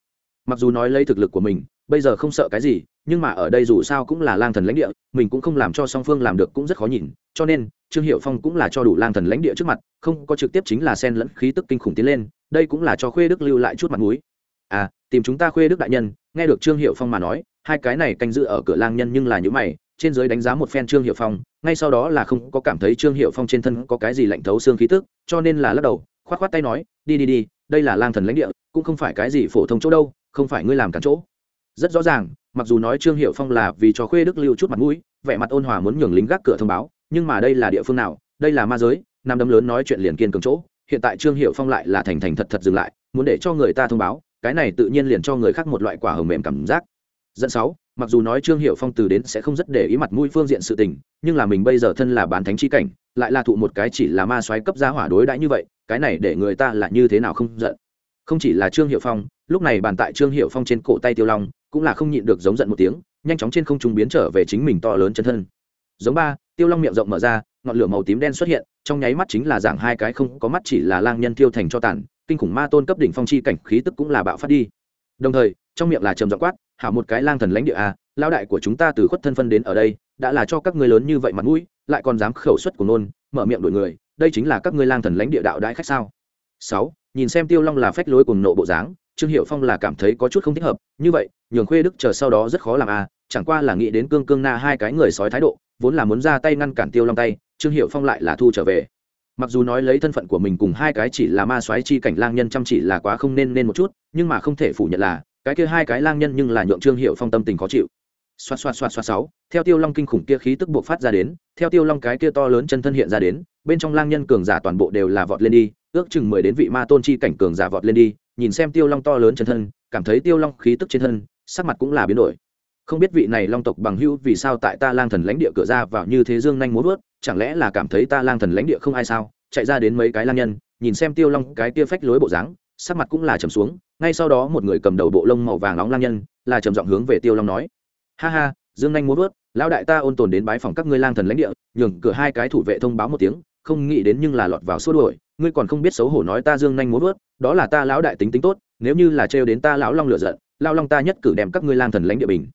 Speaker 1: Mặc dù nói lấy thực lực của mình, bây giờ không sợ cái gì nhưng mà ở đây dù sao cũng là lang thần lãnh địa, mình cũng không làm cho song phương làm được cũng rất khó nhìn. Cho nên, trương hiệu phong cũng là cho đủ lang thần lãnh địa trước mặt, không có trực tiếp chính là sen lẫn khí tức kinh khủng tiến lên, đây cũng là cho khuê đức lưu lại chút mặt mũi. À tìm chúng ta khuê đức đại nhân, nghe được trương hiệu phong mà nói, hai cái này canh giữ ở cửa lang nhân nhưng là những mày, trên giới đánh giá một phen trương hiệu phong, ngay sau đó là không có cảm thấy trương hiệu phong trên thân có cái gì lạnh thấu xương khí tức, cho nên là lắc đầu k h o á t k h o á t tay nói, đi đi đi, đây là lang thần lãnh địa, cũng không phải cái gì phổ thông chỗ đâu, không phải ngươi làm cản chỗ. Rất rõ ràng mặc dù nói trương hiệu phong là vì cho khuê đức lưu chút mặt mũi, vẻ mặt ôn hòa muốn nhường lính gác cửa thông báo, nhưng mà đây là địa phương nào? Đây là ma giới, nam đấm lớn nói chuyện liền kiên cường chỗ. Hiện tại trương hiệu phong lại là thành thành thật thật dừng lại, muốn để cho người ta thông báo, cái này tự nhiên liền cho người khác một loại quả hồng mềm cảm giác. Dẫn sáu, mặc dù nói trương hiệu phong từ đến sẽ không rất để ý mặt mũi phương diện sự tình, nhưng là mình bây giờ thân là bán thánh chi cảnh, lại là thụ một cái chỉ là ma xoáy cấp giá hỏa đối đãi như vậy, cái này để người ta là như thế nào không giận? Không chỉ là trương hiệu phong lúc này bàn tại trương hiệu phong trên cổ tay tiêu long cũng là không nhịn được giống giận một tiếng nhanh chóng trên không trung biến trở về chính mình to lớn chân thân. Giống ba tiêu long miệng rộng mở ra ngọn lửa màu tím đen xuất hiện trong nháy mắt chính là dạng hai cái không có mắt chỉ là lang nhân tiêu thành cho tàn kinh khủng ma tôn cấp đỉnh phong chi cảnh khí tức cũng là bạo phát đi. Đồng thời trong miệng là trầm giọng quát hảo một cái lang thần lãnh địa a à, lao đại của chúng ta từ khuất thân phân đến ở đây đã là cho các ngươi lớn như vậy mặt mũi lại còn dám khẩu suất của nôn mở miệng đổi người đây chính là các ngươi lang thần lãnh địa đạo đại khách sao? Sáu nhìn xem tiêu long là phách lối cùng nộ bộ dáng trương hiệu phong là cảm thấy có chút không thích hợp như vậy nhường khuê đức chờ sau đó rất khó làm à, chẳng qua là nghĩ đến cương cương na hai cái người sói thái độ vốn là muốn ra tay ngăn cản tiêu long tay trương hiệu phong lại là thu trở về. Mặc dù nói lấy thân phận của mình cùng hai cái chỉ là ma soái chi cảnh lang nhân chăm chỉ là quá không nên nên một chút nhưng mà không thể phủ nhận là cái kia hai cái lang nhân nhưng là nhượng trương hiệu phong tâm tình khó chịu. Xoạt xoạt xoạt xoạt sáu theo tiêu long kinh khủng kia khí tức buộc phát ra đến theo tiêu long cái kia to lớn chân thân hiện ra đến bên trong lang nhân cường giả toàn bộ đều là vọt lên đi ước chừng mười đến vị ma tôn chi cảnh cường giả vọt lên đi nhìn xem tiêu long to lớn chân thân, cảm thấy tiêu long khí tức trên thân, sắc mặt cũng là biến đổi. Không biết vị này long tộc bằng hữu vì sao tại ta lang thần lãnh địa cửa ra vào như thế dương nhanh muốn vớt, chẳng lẽ là cảm thấy ta lang thần lãnh địa không ai sao? Chạy ra đến mấy cái lang nhân, nhìn xem tiêu long cái tia phách lối bộ dáng, sắc mặt cũng là trầm xuống, ngay sau đó một người cầm đầu bộ lông màu vàng nóng lang nhân, là trầm giọng hướng về tiêu long nói. Ha ha, dương nhanh muốn vớt, lão đại ta ôn tồn đến bái phòng các ngươi lang thần lãnh địa, nhường cửa hai cái thủ vệ thông báo một tiếng không nghĩ đến nhưng là lọt vào xua đuổi, ngươi còn không biết xấu hổ nói ta dương nhanh muốn vớt, đó là ta lão đại tính tính tốt, nếu như là trêu đến ta lão long lựa giận lao long ta nhất cử đem các ngươi lang thần lãnh địa bình.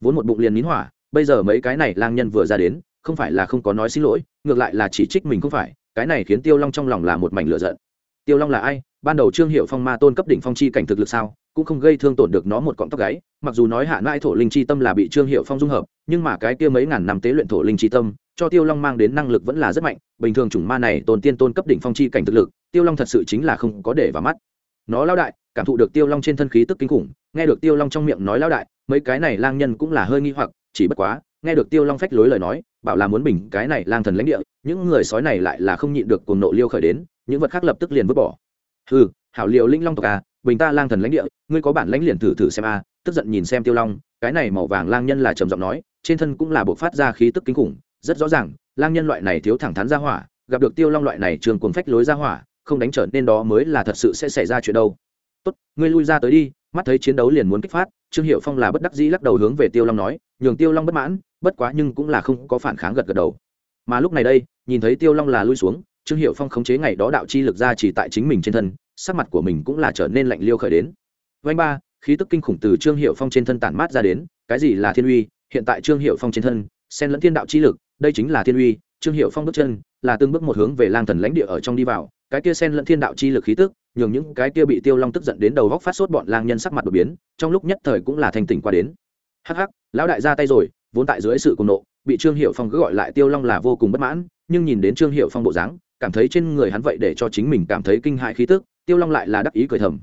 Speaker 1: Vốn một bụng liền nín hỏa, bây giờ mấy cái này lang nhân vừa ra đến, không phải là không có nói xin lỗi, ngược lại là chỉ trích mình không phải, cái này khiến tiêu long trong lòng là một mảnh lựa giận. Tiêu long là ai? Ban đầu trương hiệu phong ma tôn cấp đỉnh phong chi cảnh thực lực sao, cũng không gây thương tổn được nó một cọng tóc gáy, mặc dù nói hạ mãi thổ linh chi tâm là bị trương hiệu phong dung hợp, nhưng mà cái kia mấy ngàn năm tế luyện thổ linh chi tâm, cho tiêu long mang đến năng lực vẫn là rất mạnh, bình thường chủng ma này tôn tiên tôn cấp đỉnh phong chi cảnh thực lực, tiêu long thật sự chính là không có để vào mắt. Nó lao đại, cảm thụ được tiêu long trên thân khí tức kinh khủng, nghe được tiêu long trong miệng nói lao đại, mấy cái này lang nhân cũng là hơi nghi hoặc, chỉ bất quá, nghe được tiêu long phách lối lời nói, bảo là muốn bình cái này lang thần lãnh địa, những người sói này lại là không nhịn được cuồng nộ liêu khởi đến, những vật khác lập tức liền vứt bỏ ừ hảo liệu linh long tộc à bình ta lang thần lãnh địa, ngươi có bản lãnh liền thử thử xem a tức giận nhìn xem tiêu long, cái này màu vàng lang nhân là trầm giọng nói, trên thân cũng là bộ phát ra khí tức kinh khủng, rất rõ ràng, lang nhân loại này thiếu thẳng thắn ra hỏa, gặp được tiêu long loại này trường cuồng phách lối ra hỏa, không đánh trở nên đó mới là thật sự sẽ xảy ra chuyện đâu. Tốt, ngươi lui ra tới đi, mắt thấy chiến đấu liền muốn kích phát, trương hiệu phong là bất đắc dĩ lắc đầu hướng về tiêu long nói, nhường tiêu long bất mãn, bất quá nhưng cũng là không có phản kháng gật gật đầu. Mà lúc này đây, nhìn thấy tiêu long là lui xuống trương hiệu phong khống chế ngày đó đạo chi lực ra chỉ tại chính mình trên thân, sắc mặt của mình cũng là trở nên lạnh liêu khởi đến. Vanh ba, khí tức kinh khủng từ trương hiệu phong trên thân tản mát ra đến, cái gì là thiên uy? Hiện tại trương hiệu phong trên thân, xen lẫn thiên đạo chi lực, đây chính là thiên uy. Trương hiệu phong bước chân là từng bước một hướng về lang thần lãnh địa ở trong đi vào, cái kia xen lẫn thiên đạo chi lực khí tức, nhường những cái kia bị tiêu long tức giận đến đầu góc phát sốt bọn lang nhân sắc mặt đột biến, trong lúc nhất thời cũng là thanh tỉnh qua đến. Hắc hắc, lão đại ra tay rồi, vốn tại dưới sự cùng nộ, bị trương hiệu phong cứ gọi lại tiêu long là vô cùng bất mãn, nhưng nhìn đến trương hiệu phong bộ dáng cảm thấy trên người hắn vậy để cho chính mình cảm thấy kinh hại khí tức, tiêu long lại là đắc ý cười thầm.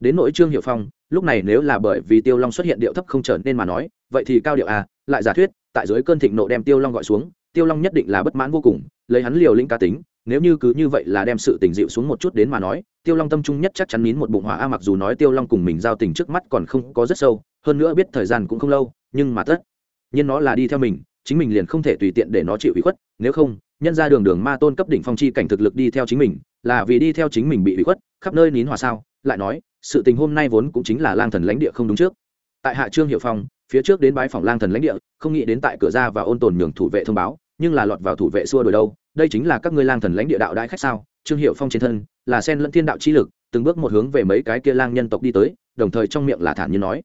Speaker 1: Đến nỗi trương hiệu phong, lúc này nếu là bởi vì tiêu long xuất hiện điệu thấp không trở nên mà nói, vậy thì cao điệu à lại giả thuyết, tại dưới cơn thịnh nộ đem tiêu long gọi xuống, tiêu long nhất định là bất mãn vô cùng, lấy hắn liều lĩnh cá tính, nếu như cứ như vậy là đem sự tình dịu xuống một chút đến mà nói, tiêu long tâm trung nhất chắc chắn nín một bụng hỏa a, mặc dù nói tiêu long cùng mình giao tình trước mắt còn không có rất sâu, hơn nữa biết thời gian cũng không lâu, nhưng mà tất nhiên nó là đi theo mình chính mình liền không thể tùy tiện để nó chịu ủy khuất, nếu không, nhân ra đường đường ma tôn cấp đỉnh phong chi cảnh thực lực đi theo chính mình, là vì đi theo chính mình bị ủy khuất, khắp nơi nín hòa sao? Lại nói, sự tình hôm nay vốn cũng chính là lang thần lãnh địa không đúng trước. Tại hạ trương hiệu phong, phía trước đến bái phòng lang thần lãnh địa, không nghĩ đến tại cửa ra và ôn tồn nhường thủ vệ thông báo, nhưng là lọt vào thủ vệ xua đổi đâu? Đây chính là các ngươi lang thần lãnh địa đạo đại khách sao? Trương hiệu phong trên thân, là sen lẫn thiên đạo chi lực, từng bước một hướng về mấy cái kia lang nhân tộc đi tới, đồng thời trong miệng là thản nhiên nói.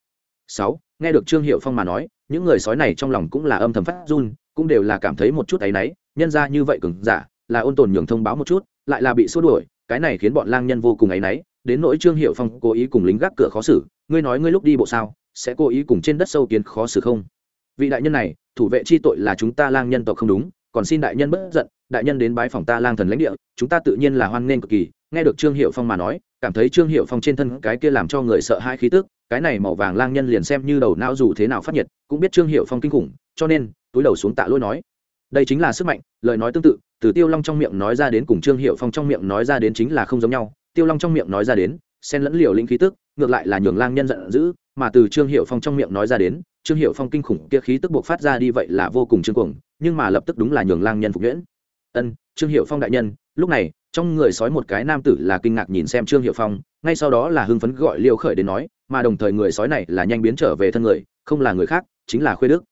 Speaker 1: Sáu, nghe được trương hiệu phong mà nói những người sói này trong lòng cũng là âm thầm phát run, cũng đều là cảm thấy một chút áy náy, nhân ra như vậy cứng giả, là ôn tồn nhường thông báo một chút, lại là bị xua đuổi, cái này khiến bọn lang nhân vô cùng áy náy, đến nỗi trương hiệu phong cố ý cùng lính gác cửa khó xử, ngươi nói ngươi lúc đi bộ sao, sẽ cố ý cùng trên đất sâu kiến khó xử không? Vị đại nhân này, thủ vệ chi tội là chúng ta lang nhân tộc không đúng, còn xin đại nhân bất giận, đại nhân đến bái phòng ta lang thần lãnh địa, chúng ta tự nhiên là hoan nghênh cực kỳ nghe được trương hiệu phong mà nói, cảm thấy trương hiệu phong trên thân cái kia làm cho người sợ hai khí tức, cái này màu vàng lang nhân liền xem như đầu não dù thế nào phát nhiệt, cũng biết trương hiệu phong kinh khủng, cho nên, túi đầu xuống tạ lỗi nói. Đây chính là sức mạnh, lời nói tương tự, từ tiêu long trong miệng nói ra đến cùng trương hiệu phong trong miệng nói ra đến chính là không giống nhau. Tiêu long trong miệng nói ra đến, xen lẫn liều linh khí tức, ngược lại là nhường lang nhân giận dữ, mà từ trương hiệu phong trong miệng nói ra đến, trương hiệu phong kinh khủng kia khí tức buộc phát ra đi vậy là vô cùng trương cuồng, nhưng mà lập tức đúng là nhường lang nhân phục nhuyễn ân, trương hiệu phong đại nhân, lúc này, trong người sói một cái nam tử là kinh ngạc nhìn xem trương hiệu phong, ngay sau đó là hưng phấn gọi liêu khởi đến nói, mà đồng thời người sói này là nhanh biến trở về thân người, không là người khác, chính là khuê đức.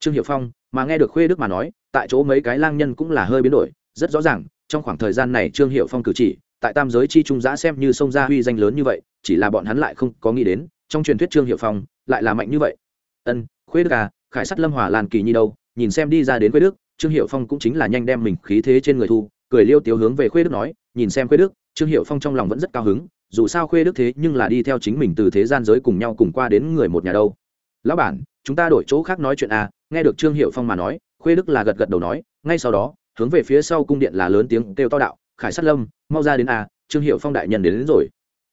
Speaker 1: Trương hiệu phong, mà nghe được khuê đức mà nói, tại chỗ mấy cái lang nhân cũng là hơi biến đổi, rất rõ ràng, trong khoảng thời gian này trương hiệu phong cử chỉ, tại tam giới chi trung giã xem như sông gia huy danh lớn như vậy, chỉ là bọn hắn lại không có nghĩ đến, trong truyền thuyết trương hiệu phong, lại là mạnh như vậy. Ân, khuê đức à khải sắt lâm hòa lan kỳ nhi đâu, nhìn xem đi ra đến khuê đức trương hiệu phong cũng chính là nhanh đem mình khí thế trên người thu cười liêu tiếu hướng về khuê đức nói nhìn xem khuê đức trương hiệu phong trong lòng vẫn rất cao hứng dù sao khuê đức thế nhưng là đi theo chính mình từ thế gian giới cùng nhau cùng qua đến người một nhà đâu. Lão bản chúng ta đổi chỗ khác nói chuyện à nghe được trương hiệu phong mà nói khuê đức là gật gật đầu nói ngay sau đó hướng về phía sau cung điện là lớn tiếng kêu to đạo khải sát lâm mau ra đến à trương hiệu phong đại nhân đến, đến rồi.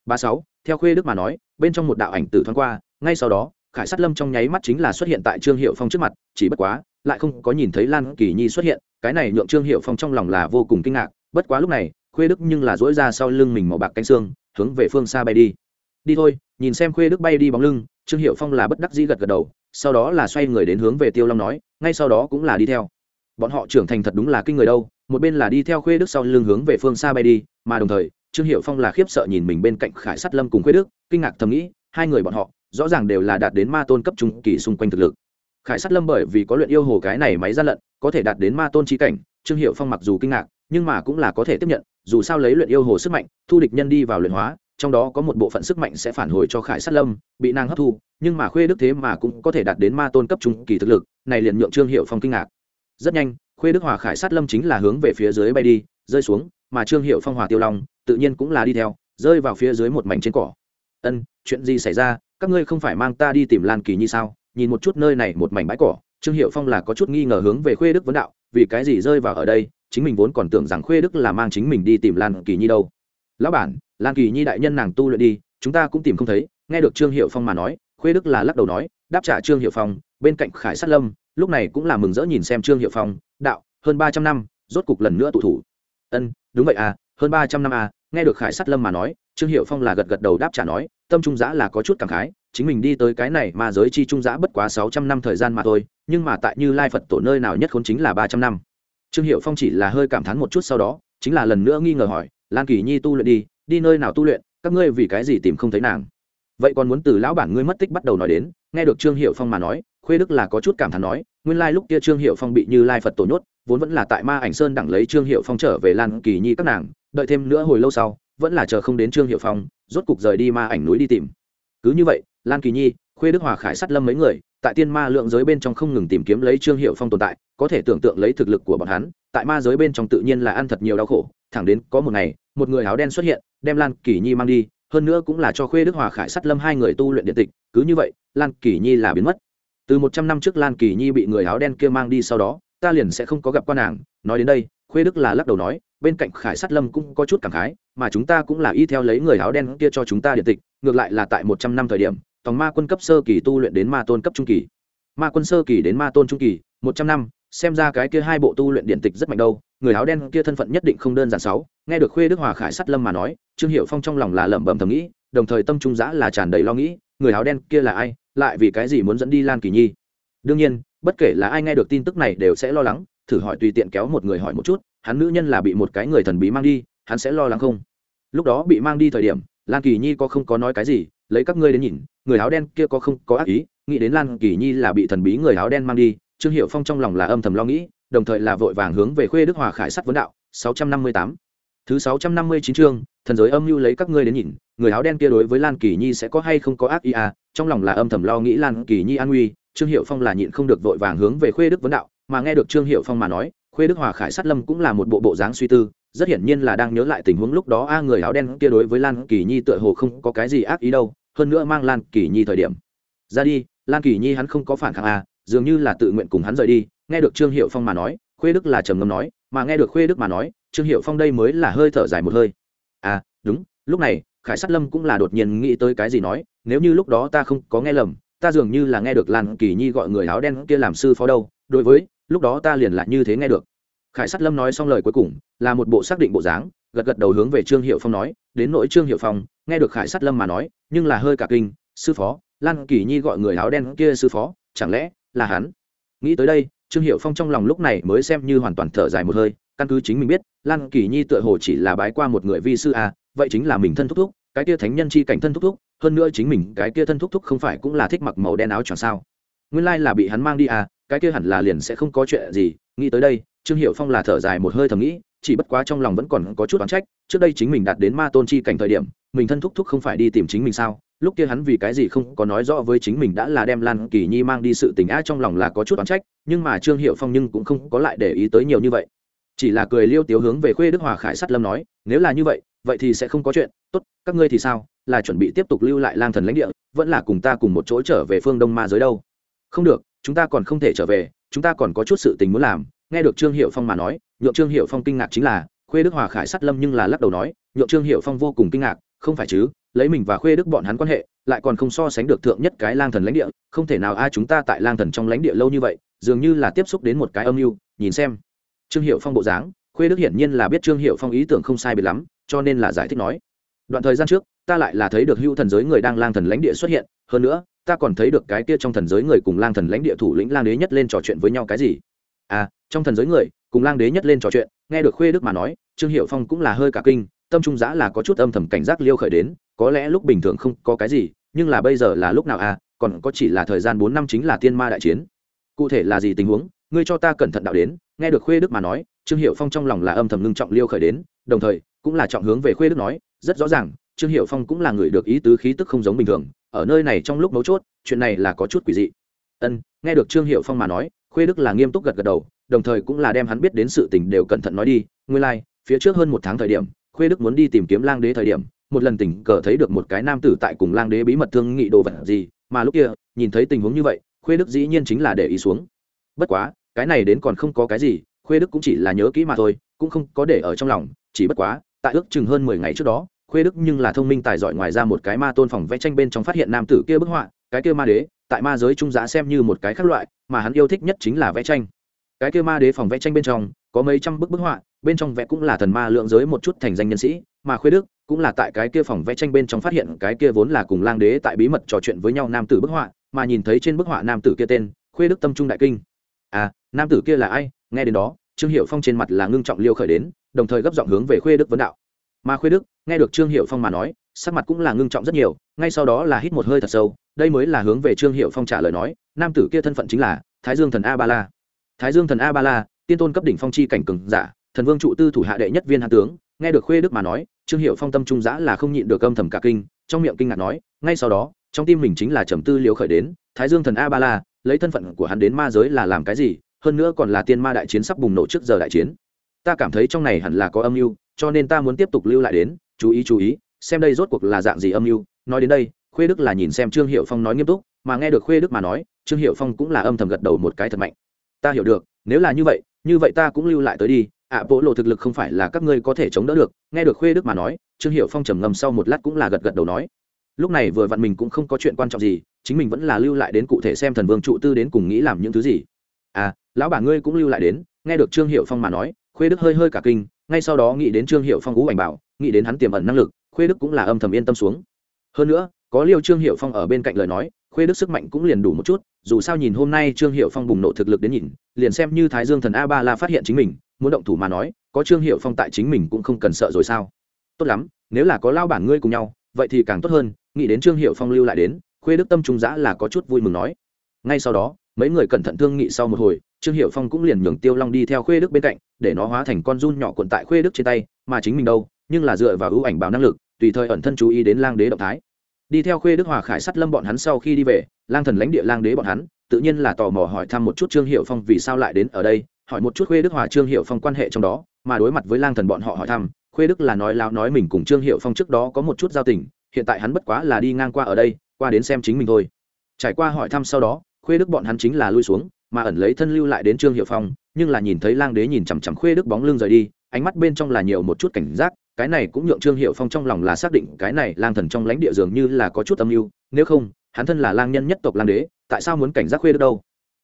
Speaker 1: Ba sáu theo khuê đức mà nói bên trong một đạo ảnh tử thoáng qua ngay sau đó khải sát lâm trong nháy mắt chính là xuất hiện tại trương hiệu phong trước mặt chỉ bất quá lại không có nhìn thấy lan kỳ nhi xuất hiện, cái này nhượng trương hiệu phong trong lòng là vô cùng kinh ngạc, bất quá lúc này, khuê đức nhưng là dỗi ra sau lưng mình màu bạc cánh xương, hướng về phương xa bay đi. Đi thôi, nhìn xem khuê đức bay đi bóng lưng, trương hiệu phong là bất đắc dĩ gật gật đầu, sau đó là xoay người đến hướng về tiêu long nói, ngay sau đó cũng là đi theo. Bọn họ trưởng thành thật đúng là kinh người đâu, một bên là đi theo khuê đức sau lưng hướng về phương xa bay đi, mà đồng thời, trương hiệu phong là khiếp sợ nhìn mình bên cạnh khải sắt lâm cùng khuê đức, kinh ngạc thầm nghĩ, hai người bọn họ rõ ràng đều là đạt đến ma tôn cấp trung kỳ xung quanh thực lực khải Sát lâm bởi vì có luyện yêu hồ cái này máy gian lận, có thể đạt đến ma tôn trí cảnh, trương hiệu phong mặc dù kinh ngạc, nhưng mà cũng là có thể tiếp nhận, dù sao lấy luyện yêu hồ sức mạnh, thu địch nhân đi vào luyện hóa, trong đó có một bộ phận sức mạnh sẽ phản hồi cho khải sát lâm, bị nàng hấp thu, nhưng mà khuê đức thế mà cũng có thể đạt đến ma tôn cấp trung kỳ thực lực, này liền nhượng trương hiệu phong kinh ngạc. Rất nhanh, khuê đức hòa khải sát lâm chính là hướng về phía dưới bay đi, rơi xuống, mà trương hiệu phong hòa tiêu long, tự nhiên cũng là đi theo, rơi vào phía dưới một mảnh trên cỏ. Ân, chuyện gì xảy ra? Các ngươi không phải mang ta đi tìm lan kỳ như sao? Nhìn một chút nơi này một mảnh bãi cỏ, trương hiệu phong là có chút nghi ngờ hướng về khuê đức vấn đạo, vì cái gì rơi vào ở đây, chính mình vốn còn tưởng rằng khuê đức là mang chính mình đi tìm lan kỳ nhi đâu. Lão bản, lan kỳ nhi đại nhân nàng tu luyện đi, chúng ta cũng tìm không thấy, nghe được trương hiệu phong mà nói, khuê đức là lắc đầu nói, đáp trả trương hiệu phong, bên cạnh khải sát lâm, lúc này cũng là mừng rỡ nhìn xem trương hiệu phong, đạo, hơn ba trăm năm, rốt cục lần nữa tụ thủ. Ân, đúng vậy à hơn ba trăm năm à nghe được khải sát lâm mà nói, trương hiệu phong là gật gật đầu đáp trả nói, tâm trung giã là có chút cảm khái chính mình đi tới cái này mà giới chi trung giã bất quá sáu trăm năm thời gian mà thôi, nhưng mà tại như lai phật tổ nơi nào nhất khốn chính là ba trăm năm. Trương hiệu phong chỉ là hơi cảm thán một chút sau đó, chính là lần nữa nghi ngờ hỏi, lan kỳ nhi tu luyện đi đi nơi nào tu luyện, các ngươi vì cái gì tìm không thấy nàng? Vậy còn muốn từ lão bản ngươi mất tích bắt đầu nói đến, nghe được trương hiệu phong mà nói, khuê đức là có chút cảm thán nói, nguyên lai lúc kia trương hiệu phong bị như lai phật tổ nhốt, vốn vẫn là tại ma ảnh sơn đặng lấy trương hiệu phong trở về lan kỳ nhi các nàng, đợi thêm nữa hồi lâu sau, vẫn là chờ không đến trương hiệu phong, rốt cục rời đi ma ảnh núi đi tìm. Cứ như vậy lan kỳ nhi, khuê đức hòa khải sắt lâm mấy người, tại tiên ma lượng giới bên trong không ngừng tìm kiếm lấy trương hiệu phong tồn tại, có thể tưởng tượng lấy thực lực của bọn hắn, tại ma giới bên trong tự nhiên là ăn thật nhiều đau khổ, thẳng đến có một ngày, một người áo đen xuất hiện, đem lan kỳ nhi mang đi, hơn nữa cũng là cho khuê đức hòa khải sắt lâm hai người tu luyện điện tịch, cứ như vậy, lan kỳ nhi là biến mất. Từ một trăm năm trước lan kỳ nhi bị người áo đen kia mang đi sau đó, ta liền sẽ không có gặp quan nàng, nói đến đây, khuê đức là lắc đầu nói, bên cạnh khải sắt lâm cũng có chút cảm khái, mà chúng ta cũng là y theo lấy người áo đen kia cho chúng ta điện tịch, ngược lại là tại một trăm năm thời điểm tòng ma quân cấp sơ kỳ tu luyện đến ma tôn cấp trung kỳ. Ma quân sơ kỳ đến ma tôn trung kỳ, một trăm năm, xem ra cái kia hai bộ tu luyện điện tịch rất mạnh đâu, người áo đen kia thân phận nhất định không đơn giản sáu. Nghe được khuê đức hòa khải sắt lâm mà nói, trương hiệu phong trong lòng là lẩm bẩm thầm nghĩ, đồng thời tâm trung giã là tràn đầy lo nghĩ, người áo đen kia là ai, lại vì cái gì muốn dẫn đi lan kỳ nhi? Đương nhiên, bất kể là ai nghe được tin tức này đều sẽ lo lắng, thử hỏi tùy tiện kéo một người hỏi một chút, hắn nữ nhân là bị một cái người thần bí mang đi, hắn sẽ lo lắng không? Lúc đó bị mang đi thời điểm, lan kỳ nhi có không có nói cái gì lấy các ngươi đến nhìn, người áo đen kia có không có ác ý, nghĩ đến lan kỳ nhi là bị thần bí người áo đen mang đi, trương hiệu phong trong lòng là âm thầm lo nghĩ, đồng thời là vội vàng hướng về khuê đức hòa khải sắt vấn đạo 658. thứ 659 chương, thần giới âm mưu lấy các ngươi đến nhìn, người áo đen kia đối với lan kỳ nhi sẽ có hay không có ác ý à trong lòng là âm thầm lo nghĩ lan kỳ nhi an nguy, trương hiệu phong là nhịn không được vội vàng hướng về khuê đức vấn đạo, mà nghe được trương hiệu phong mà nói khuê đức hòa khải sát lâm cũng là một bộ bộ dáng suy tư, rất hiển nhiên là đang nhớ lại tình huống lúc đó a người áo đen kia đối với lan kỳ nhi tựa hồ không có cái gì ác ý đâu, hơn nữa mang lan kỳ nhi thời điểm. Ra đi, lan kỳ nhi hắn không có phản kháng a, dường như là tự nguyện cùng hắn rời đi, nghe được trương hiệu phong mà nói, khuê đức là trầm ngâm nói, mà nghe được khuê đức mà nói, trương hiệu phong đây mới là hơi thở dài một hơi. À đúng, lúc này, khải sát lâm cũng là đột nhiên nghĩ tới cái gì nói, nếu như lúc đó ta không có nghe lầm, ta dường như là nghe được lan kỳ nhi gọi người áo đen kia làm sư phó đâu, đối với lúc đó ta liền lại như thế nghe được. Khải sát lâm nói xong lời cuối cùng là một bộ xác định bộ dáng gật gật đầu hướng về trương hiệu phong nói đến nỗi trương hiệu phong nghe được khải sát lâm mà nói nhưng là hơi cả kinh sư phó lan kỳ nhi gọi người áo đen kia sư phó chẳng lẽ là hắn? Nghĩ tới đây trương hiệu phong trong lòng lúc này mới xem như hoàn toàn thở dài một hơi căn cứ chính mình biết lan kỳ nhi tựa hồ chỉ là bái qua một người vi sư à, vậy chính là mình thân thúc thúc cái kia thánh nhân chi cảnh thân thúc thúc hơn nữa chính mình cái kia thân thúc thúc không phải cũng là thích mặc màu đen áo choàng sao? Nguyên lai là bị hắn mang đi à cái kia hẳn là liền sẽ không có chuyện gì, nghĩ tới đây, trương hiệu phong là thở dài một hơi thầm nghĩ, chỉ bất quá trong lòng vẫn còn có chút oán trách, trước đây chính mình đạt đến ma tôn chi cảnh thời điểm, mình thân thúc thúc không phải đi tìm chính mình sao, lúc kia hắn vì cái gì không có nói rõ với chính mình đã là đem lan kỳ nhi mang đi sự tình á, trong lòng là có chút oán trách, nhưng mà trương hiệu phong nhưng cũng không có lại để ý tới nhiều như vậy. Chỉ là cười liêu tiếu hướng về khuê đức hòa khải sắt lâm nói, nếu là như vậy vậy thì sẽ không có chuyện, tốt, các ngươi thì sao, là chuẩn bị tiếp tục lưu lại lang thần lãnh địa, vẫn là cùng ta cùng một chỗ trở về phương đông ma giới đâu. Không được chúng ta còn không thể trở về, chúng ta còn có chút sự tình muốn làm. Nghe được trương hiệu phong mà nói, nhượng trương hiệu phong kinh ngạc chính là, khuê đức hòa khải sắt lâm nhưng là lắc đầu nói, nhượng trương hiệu phong vô cùng kinh ngạc, không phải chứ, lấy mình và khuê đức bọn hắn quan hệ, lại còn không so sánh được thượng nhất cái lang thần lãnh địa, không thể nào ai chúng ta tại lang thần trong lãnh địa lâu như vậy, dường như là tiếp xúc đến một cái âm mưu, nhìn xem. Trương hiệu phong bộ dáng, khuê đức hiển nhiên là biết trương hiệu phong ý tưởng không sai biệt lắm, cho nên là giải thích nói. Đoạn thời gian trước, ta lại là thấy được hữu thần giới người đang lang thần lãnh địa xuất hiện, hơn nữa ta còn thấy được cái kia trong thần giới người cùng lang thần lãnh địa thủ lĩnh lang đế nhất lên trò chuyện với nhau cái gì? À trong thần giới người cùng lang đế nhất lên trò chuyện, nghe được khuê đức mà nói, trương hiệu phong cũng là hơi cả kinh, tâm trung giã là có chút âm thầm cảnh giác liêu khởi đến, có lẽ lúc bình thường không có cái gì, nhưng là bây giờ là lúc nào à còn có chỉ là thời gian bốn năm chính là tiên ma đại chiến. Cụ thể là gì tình huống, ngươi cho ta cẩn thận đạo đến, nghe được khuê đức mà nói, trương hiệu phong trong lòng là âm thầm ngưng trọng liêu khởi đến, đồng thời cũng là trọng hướng về khuê đức nói, rất rõ ràng, trương hiệu phong cũng là người được ý tứ khí tức không giống bình thường ở nơi này trong lúc mấu chốt chuyện này là có chút quỷ dị. Ân nghe được trương hiệu phong mà nói khuê đức là nghiêm túc gật gật đầu đồng thời cũng là đem hắn biết đến sự tình đều cẩn thận nói đi. Nguyên lai、like, phía trước hơn một tháng thời điểm khuê đức muốn đi tìm kiếm lang đế thời điểm một lần tình cờ thấy được một cái nam tử tại cùng lang đế bí mật thương nghị đồ vật gì mà lúc kia nhìn thấy tình huống như vậy khuê đức dĩ nhiên chính là để ý xuống. Bất quá cái này đến còn không có cái gì khuê đức cũng chỉ là nhớ kỹ mà thôi cũng không có để ở trong lòng chỉ bất quá tại ước chừng hơn mười ngày trước đó khuê đức nhưng là thông minh tài giỏi ngoài ra một cái ma tôn phòng vẽ tranh bên trong phát hiện nam tử kia bức họa, cái kia ma đế, tại ma giới trung giá xem như một cái khác loại, mà hắn yêu thích nhất chính là vẽ tranh. Cái kia ma đế phòng vẽ tranh bên trong, có mấy trăm bức bức họa, bên trong vẽ cũng là thần ma lượng giới một chút thành danh nhân sĩ, mà khuê đức cũng là tại cái kia phòng vẽ tranh bên trong phát hiện cái kia vốn là cùng lang đế tại bí mật trò chuyện với nhau nam tử bức họa, mà nhìn thấy trên bức họa nam tử kia tên, khuê đức tâm trung đại kinh. À nam tử kia là ai? Nghe đến đó, trương hiệu phong trên mặt là ngưng trọng liêu khởi đến, đồng thời gấp giọng hướng về khuê đức vấn đạo mà khuê đức, nghe được trương hiệu phong mà nói, sắc mặt cũng là ngưng trọng rất nhiều, ngay sau đó là hít một hơi thật sâu, đây mới là hướng về trương hiệu phong trả lời nói, nam tử kia thân phận chính là thái dương thần a ba la thái dương thần a ba la tiên tôn cấp đỉnh phong chi cảnh cường giả, thần vương trụ tư thủ hạ đệ nhất viên hạ tướng, nghe được khuê đức mà nói, trương hiệu phong tâm trung giã là không nhịn được âm thầm cả kinh, trong miệng kinh ngạc nói, ngay sau đó, trong tim mình chính là trầm tư liều khởi đến, thái dương thần a ba la lấy thân phận của hắn đến ma giới là làm cái gì, hơn nữa còn là tiên ma đại chiến sắp bùng nổ trước giờ đại chiến. Ta cảm thấy trong này hẳn là có âm mưu cho nên ta muốn tiếp tục lưu lại đến, chú ý chú ý, xem đây rốt cuộc là dạng gì âm mưu. Nói đến đây, khuê đức là nhìn xem trương hiệu phong nói nghiêm túc, mà nghe được khuê đức mà nói, trương hiệu phong cũng là âm thầm gật đầu một cái thật mạnh. Ta hiểu được, nếu là như vậy như vậy ta cũng lưu lại tới đi. Ạ bộ lộ thực lực không phải là các ngươi có thể chống đỡ được. Nghe được khuê đức mà nói, trương hiệu phong trầm ngầm sau một lát cũng là gật gật đầu nói. Lúc này vừa vặn mình cũng không có chuyện quan trọng gì, chính mình vẫn là lưu lại đến cụ thể xem thần vương trụ tư đến cùng nghĩ làm những thứ gì. À lão bà ngươi cũng lưu lại đến. Nghe được trương hiệu phong mà nói, khuê đức hơi hơi cả kinh ngay sau đó nghĩ đến trương hiệu phong ú ảnh bảo, nghĩ đến hắn tiềm ẩn năng lực, khuê đức cũng là âm thầm yên tâm xuống. Hơn nữa, có liêu trương hiệu phong ở bên cạnh lời nói, khuê đức sức mạnh cũng liền đủ một chút, dù sao nhìn hôm nay trương hiệu phong bùng nổ thực lực đến nhìn, liền xem như thái dương thần a ba la phát hiện chính mình, muốn động thủ mà nói, có trương hiệu phong tại chính mình cũng không cần sợ rồi sao? Tốt lắm, nếu là có lao bản ngươi cùng nhau, vậy thì càng tốt hơn, nghĩ đến trương hiệu phong lưu lại đến, khuê đức tâm trung giã là có chút vui mừng nói. Ngay sau đó, mấy người cẩn thận thương nghị sau một hồi trương hiệu phong cũng liền nhường tiêu long đi theo khuê đức bên cạnh, để nó hóa thành con run nhỏ cuộn tại khuê đức trên tay, mà chính mình đâu, nhưng là dựa vào ưu ảnh bảo năng lực, tùy thời ẩn thân chú ý đến lang đế động thái. Đi theo khuê đức hòa khải sắt lâm bọn hắn sau khi đi về, lang thần lãnh địa lang đế bọn hắn, tự nhiên là tò mò hỏi thăm một chút trương hiệu phong vì sao lại đến ở đây, hỏi một chút khuê đức hòa trương hiệu phong quan hệ trong đó, mà đối mặt với lang thần bọn họ hỏi thăm, khuê đức là nói lao nói mình cùng trương hiệu phong trước đó có một chút giao tình, hiện tại hắn bất quá là đi ngang qua ở đây, qua đến xem chính mình thôi. Trải qua hỏi thăm sau đó, khuê đức bọn hắn chính là lui xuống mà ẩn lấy thân lưu lại đến trương hiệu phong, nhưng là nhìn thấy lang đế nhìn chằm chằm khuê đức bóng lưng rời đi, ánh mắt bên trong là nhiều một chút cảnh giác, cái này cũng nhượng trương hiệu phong trong lòng là xác định cái này lang thần trong lãnh địa dường như là có chút âm mưu, nếu không, hắn thân là lang nhân nhất tộc lang đế, tại sao muốn cảnh giác khuê đức đâu?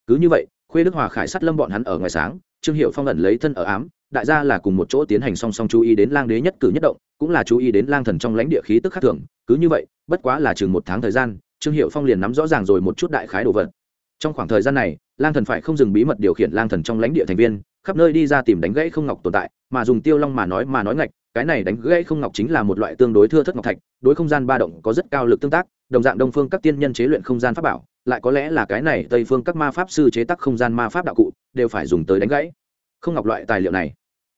Speaker 1: Cứ như vậy, khuê đức hòa khải sát lâm bọn hắn ở ngoài sáng, trương hiệu phong ẩn lấy thân ở ám, đại gia là cùng một chỗ tiến hành song song chú ý đến lang đế nhất cử nhất động, cũng là chú ý đến lang thần trong lãnh địa khí tức khác thường, cứ như vậy, bất quá là chừng một tháng thời gian, trương hiệu phong liền nắm rõ ràng rồi một chút đại khái đồ vật trong khoảng thời gian này, lang thần phải không dừng bí mật điều khiển lang thần trong lãnh địa thành viên, khắp nơi đi ra tìm đánh gãy không ngọc tồn tại, mà dùng tiêu long mà nói mà nói ngạch, cái này đánh gãy không ngọc chính là một loại tương đối thưa thất ngọc thạch, đối không gian ba động có rất cao lực tương tác, đồng dạng đông phương các tiên nhân chế luyện không gian pháp bảo, lại có lẽ là cái này tây phương các ma pháp sư chế tác không gian ma pháp đạo cụ, đều phải dùng tới đánh gãy không ngọc loại tài liệu này.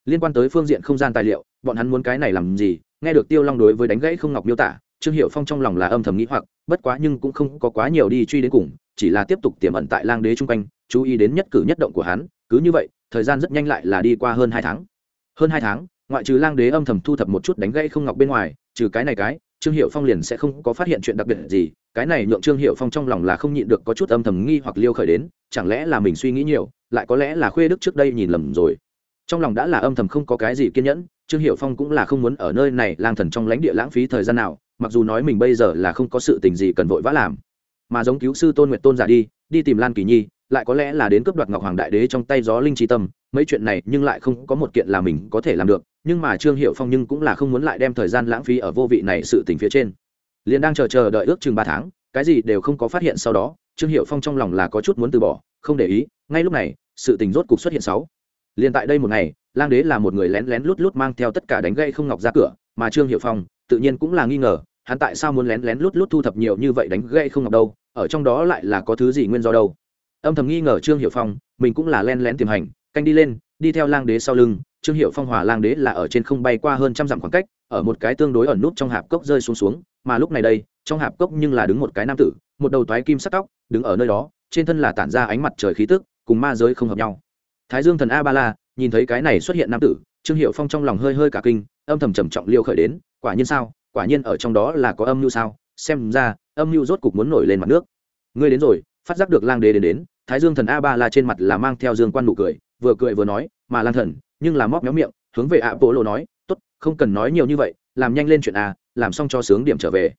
Speaker 1: Liên quan tới phương diện không gian tài liệu, bọn hắn muốn cái này làm gì? Nghe được tiêu long đối với đánh gãy không ngọc miêu tả, trương hiệu phong trong lòng là âm thầm nghĩ hoặc bất quá nhưng cũng không có quá nhiều đi truy đến cùng, chỉ là tiếp tục tiềm ẩn tại lang đế chung quanh, chú ý đến nhất cử nhất động của hắn, cứ như vậy, thời gian rất nhanh lại là đi qua hơn hai tháng. Hơn hai tháng, ngoại trừ lang đế âm thầm thu thập một chút đánh gãy không ngọc bên ngoài, trừ cái này cái, trương hiệu phong liền sẽ không có phát hiện chuyện đặc biệt gì, cái này nhượng trương hiệu phong trong lòng là không nhịn được có chút âm thầm nghi hoặc liêu khởi đến, chẳng lẽ là mình suy nghĩ nhiều, lại có lẽ là khuê đức trước đây nhìn lầm rồi. Trong lòng đã là âm thầm không có cái gì kiên nhẫn, trương hiệu phong cũng là không muốn ở nơi này lang thần trong lãnh địa lãng phí thời gian nào mặc dù nói mình bây giờ là không có sự tình gì cần vội vã làm, mà giống cứu sư tôn nguyệt tôn giả đi đi tìm lan kỳ nhi, lại có lẽ là đến cướp đoạt ngọc hoàng đại đế trong tay gió linh tri tâm, mấy chuyện này nhưng lại không có một kiện là mình có thể làm được, nhưng mà trương hiệu phong nhưng cũng là không muốn lại đem thời gian lãng phí ở vô vị này sự tình phía trên. Liền đang chờ chờ đợi ước chừng ba tháng, cái gì đều không có phát hiện sau đó, trương hiệu phong trong lòng là có chút muốn từ bỏ, không để ý, ngay lúc này, sự tình rốt cục xuất hiện sáu. Liền tại đây một ngày, lang đế là một người lén lén lút lút mang theo tất cả đánh gây không ngọc ra cửa mà trương hiệu phong tự nhiên cũng là nghi ngờ, hắn tại sao muốn lén lén lút lút thu thập nhiều như vậy đánh gây không ngọc đâu, ở trong đó lại là có thứ gì nguyên do đâu. Âm thầm nghi ngờ trương hiệu phong, mình cũng là len lén tiềm hành, canh đi lên, đi theo lang đế sau lưng, trương hiệu phong hòa lang đế là ở trên không bay qua hơn trăm dặm khoảng cách, ở một cái tương đối ẩn nút trong hạp cốc rơi xuống xuống, mà lúc này đây, trong hạp cốc nhưng là đứng một cái nam tử, một đầu toái kim sắc tóc, đứng ở nơi đó, trên thân là tản ra ánh mặt trời khí tức, cùng ma giới không hợp nhau. Thái dương thần a ba la, nhìn thấy cái này xuất hiện nam tử trương hiệu phong trong lòng hơi hơi cả kinh, âm thầm trầm trọng liêu khởi đến, quả nhiên sao, quả nhiên ở trong đó là có âm mưu sao, xem ra, âm mưu rốt cục muốn nổi lên mặt nước. Ngươi đến rồi, phát giác được lang đế đến đến, thái dương thần a ba la trên mặt là mang theo dương quan nụ cười, vừa cười vừa nói, mà lang thần, nhưng là móc méo miệng, hướng về ạ bộ lộ nói, tốt, không cần nói nhiều như vậy, làm nhanh lên chuyện a, làm xong cho sướng điểm trở về.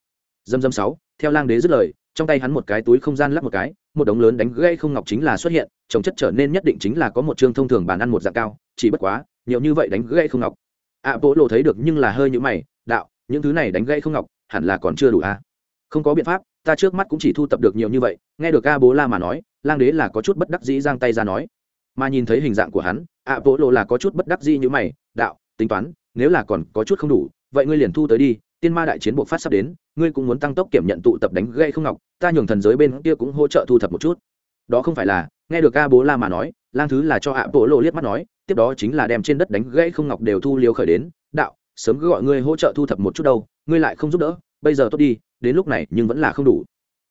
Speaker 1: Dâm dâm sáu, theo lang đế dứt lời, trong tay hắn một cái túi không gian lắp một cái, một đống lớn đánh gây không ngọc chính là xuất hiện, trồng chất trở nên nhất định chính là có một chương thông thường bàn ăn một dạng cao, chỉ bất quá nhiều như vậy đánh gãy không ngọc. Ạ bộ lộ thấy được nhưng là hơi như mày, đạo, những thứ này đánh gãy không ngọc, hẳn là còn chưa đủ a không có biện pháp, ta trước mắt cũng chỉ thu tập được nhiều như vậy, nghe được a bố la mà nói, lang đế là có chút bất đắc dĩ giang tay ra nói. Mà nhìn thấy hình dạng của hắn ạ bộ lộ là có chút bất đắc dĩ như mày, đạo, tính toán, nếu là còn có chút không đủ, vậy ngươi liền thu tới đi, tiên ma đại chiến buộc phát sắp đến, ngươi cũng muốn tăng tốc kiểm nhận tụ tập đánh gây không ngọc, ta nhường thần giới bên kia cũng hỗ trợ thu thập một chút. Đó không phải là, nghe được a bố la mà nói, lang thứ là cho ạ bộ lộ liếc mắt nói tiếp đó chính là đem trên đất đánh gãy không ngọc đều thu liếu khởi đến, đạo, sớm cứ gọi ngươi hỗ trợ thu thập một chút đâu, ngươi lại không giúp đỡ, bây giờ tốt đi, đến lúc này nhưng vẫn là không đủ.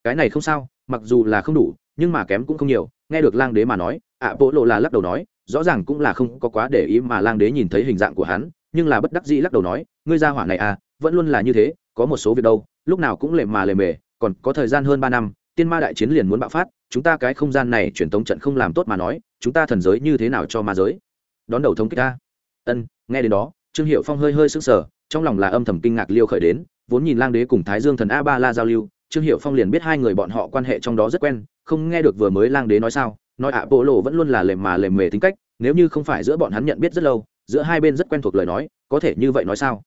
Speaker 1: Cái này không sao, mặc dù là không đủ, nhưng mà kém cũng không nhiều. Nghe được lang đế mà nói, ạ bộ lộ là lắc đầu nói, rõ ràng cũng là không có quá để ý mà lang đế nhìn thấy hình dạng của hắn, nhưng là bất đắc dĩ lắc đầu nói, ngươi ra hỏa này à vẫn luôn là như thế, có một số việc đâu, lúc nào cũng lề mà lề mề, còn có thời gian hơn ba năm, tiên ma đại chiến liền muốn bạo phát, chúng ta cái không gian này truyền tống trận không làm tốt mà nói, chúng ta thần giới như thế nào cho ma giới? Đón đầu thống kích ta. Ân, nghe đến đó, trương hiệu phong hơi hơi sững sờ, trong lòng là âm thầm kinh ngạc liêu khởi đến, vốn nhìn lang đế cùng thái dương thần a ba la giao lưu, trương hiệu phong liền biết hai người bọn họ quan hệ trong đó rất quen, không nghe được vừa mới lang đế nói sao, nói ạ, bộ lộ vẫn luôn là lềm mà lềm mề tính cách, nếu như không phải giữa bọn hắn nhận biết rất lâu, giữa hai bên rất quen thuộc lời nói, có thể như vậy nói sao?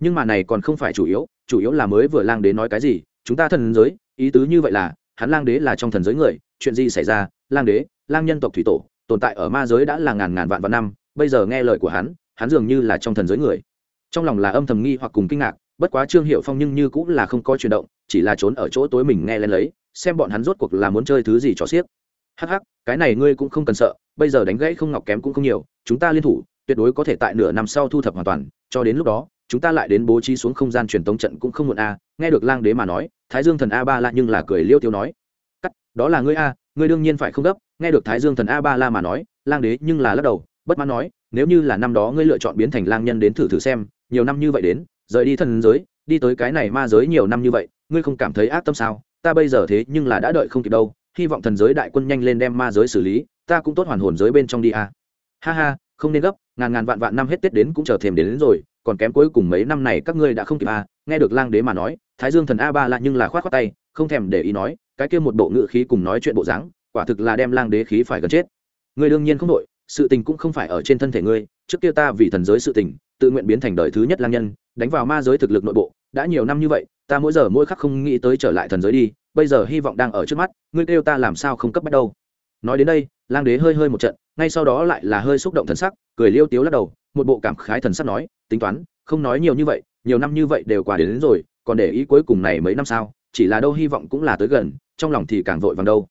Speaker 1: Nhưng mà này còn không phải chủ yếu chủ yếu là mới vừa lang đế nói cái gì, chúng ta thần giới, ý tứ như vậy là, hắn lang đế là trong thần giới người, chuyện gì xảy ra? Lang đế, lang nhân tộc thủy tổ, tồn tại ở ma giới đã là ngàn ngàn vạn vạn năm bây giờ nghe lời của hắn hắn dường như là trong thần giới người. Trong lòng là âm thầm nghi hoặc cùng kinh ngạc, bất quá trương hiệu phong nhưng như cũng là không có chuyển động, chỉ là trốn ở chỗ tối mình nghe lên lấy, xem bọn hắn rốt cuộc là muốn chơi thứ gì cho xiếc hắc hắc, cái này ngươi cũng không cần sợ, bây giờ đánh gãy không ngọc kém cũng không nhiều, chúng ta liên thủ, tuyệt đối có thể tại nửa năm sau thu thập hoàn toàn, cho đến lúc đó, chúng ta lại đến bố trí xuống không gian truyền tống trận cũng không muộn a nghe được lang đế mà nói, thái dương thần a ba la nhưng là cười liêu tiêu nói. Cắt, đó là ngươi a ngươi đương nhiên phải không gấp, nghe được thái dương thần a ba la mà nói, lang đế nhưng là lắc đầu bất mãn nói nếu như là năm đó ngươi lựa chọn biến thành lang nhân đến thử thử xem nhiều năm như vậy đến rời đi thần giới đi tới cái này ma giới nhiều năm như vậy ngươi không cảm thấy ác tâm sao? Ta bây giờ thế nhưng là đã đợi không kịp đâu hy vọng thần giới đại quân nhanh lên đem ma giới xử lý ta cũng tốt hoàn hồn giới bên trong đi a ha ha không nên gấp ngàn ngàn vạn vạn năm hết tết đến cũng chờ thềm đến, đến rồi còn kém cuối cùng mấy năm này các ngươi đã không kịp a nghe được lang đế mà nói thái dương thần a ba lại nhưng là khoát khoát tay không thèm để ý nói cái kia một bộ ngự khí cùng nói chuyện bộ dáng quả thực là đem lang đế khí phải gần chết. Ngươi đương nhiên không đội sự tình cũng không phải ở trên thân thể ngươi trước kia ta vì thần giới sự tình tự nguyện biến thành đời thứ nhất lang nhân đánh vào ma giới thực lực nội bộ đã nhiều năm như vậy ta mỗi giờ mỗi khắc không nghĩ tới trở lại thần giới đi bây giờ hy vọng đang ở trước mắt ngươi kêu ta làm sao không cấp bắt đâu. Nói đến đây lang đế hơi hơi một trận ngay sau đó lại là hơi xúc động thần sắc cười liêu tiếu lắc đầu một bộ cảm khái thần sắc nói tính toán không nói nhiều như vậy nhiều năm như vậy đều quả đến, đến rồi còn để ý cuối cùng này mấy năm sao chỉ là đâu hy vọng cũng là tới gần trong lòng thì càng vội vàng đâu.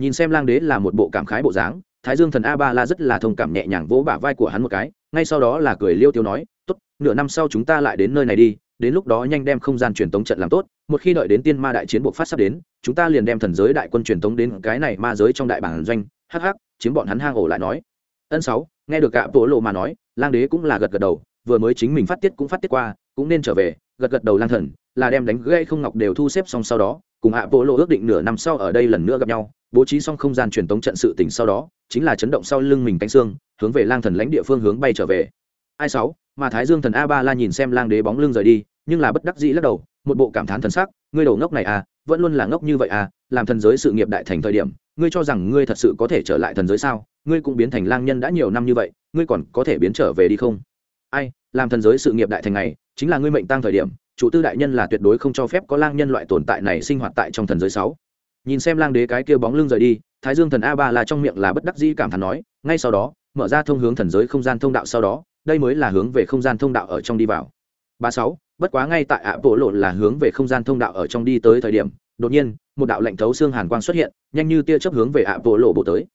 Speaker 1: Nhìn xem lang đế là một bộ cảm khái bộ dáng thái dương thần a ba la rất là thông cảm nhẹ nhàng vỗ bả vai của hắn một cái, ngay sau đó là cười liêu tiêu nói, tốt, nửa năm sau chúng ta lại đến nơi này đi, đến lúc đó nhanh đem không gian truyền tống trận làm tốt, một khi đợi đến tiên ma đại chiến buộc phát sắp đến, chúng ta liền đem thần giới đại quân truyền tống đến cái này ma giới trong đại bản doanh. Hắc hắc, chiếm bọn hắn hang ổ lại nói. Ân sáu, nghe được cả bộ lộ mà nói, lang đế cũng là gật gật đầu, vừa mới chính mình phát tiết cũng phát tiết qua, cũng nên trở về, gật gật đầu lang thần, là đem đánh gây không ngọc đều thu xếp xong sau đó cùng hạ bộ lộ ước định nửa năm sau ở đây lần nữa gặp nhau, bố trí xong không gian truyền tống trận sự tình sau đó, chính là chấn động sau lưng mình cánh xương, hướng về lang thần lãnh địa phương hướng bay trở về. Ai sáu, mà thái dương thần a ba la nhìn xem lang đế bóng lưng rời đi, nhưng là bất đắc dĩ lắc đầu, một bộ cảm thán thần sắc, ngươi đầu ngốc này à vẫn luôn là ngốc như vậy à làm thần giới sự nghiệp đại thành thời điểm, ngươi cho rằng ngươi thật sự có thể trở lại thần giới sao? Ngươi cũng biến thành lang nhân đã nhiều năm như vậy, ngươi còn có thể biến trở về đi không? Ai, làm thần giới sự nghiệp đại thành này, chính là ngươi mệnh tăng thời điểm chủ tư đại nhân là tuyệt đối không cho phép có lang nhân loại tồn tại này sinh hoạt tại trong thần giới sáu. Nhìn xem lang đế cái kia bóng lưng rời đi, thái dương thần a ba là trong miệng là bất đắc dĩ cảm thán nói, ngay sau đó, mở ra thông hướng thần giới không gian thông đạo sau đó, đây mới là hướng về không gian thông đạo ở trong đi vào. Ba sáu, bất quá ngay tại ạ bộ lộ là hướng về không gian thông đạo ở trong đi tới thời điểm, đột nhiên, một đạo lệnh thấu xương hàn quang xuất hiện, nhanh như tia chớp hướng về ạ bộ lộ bộ tới.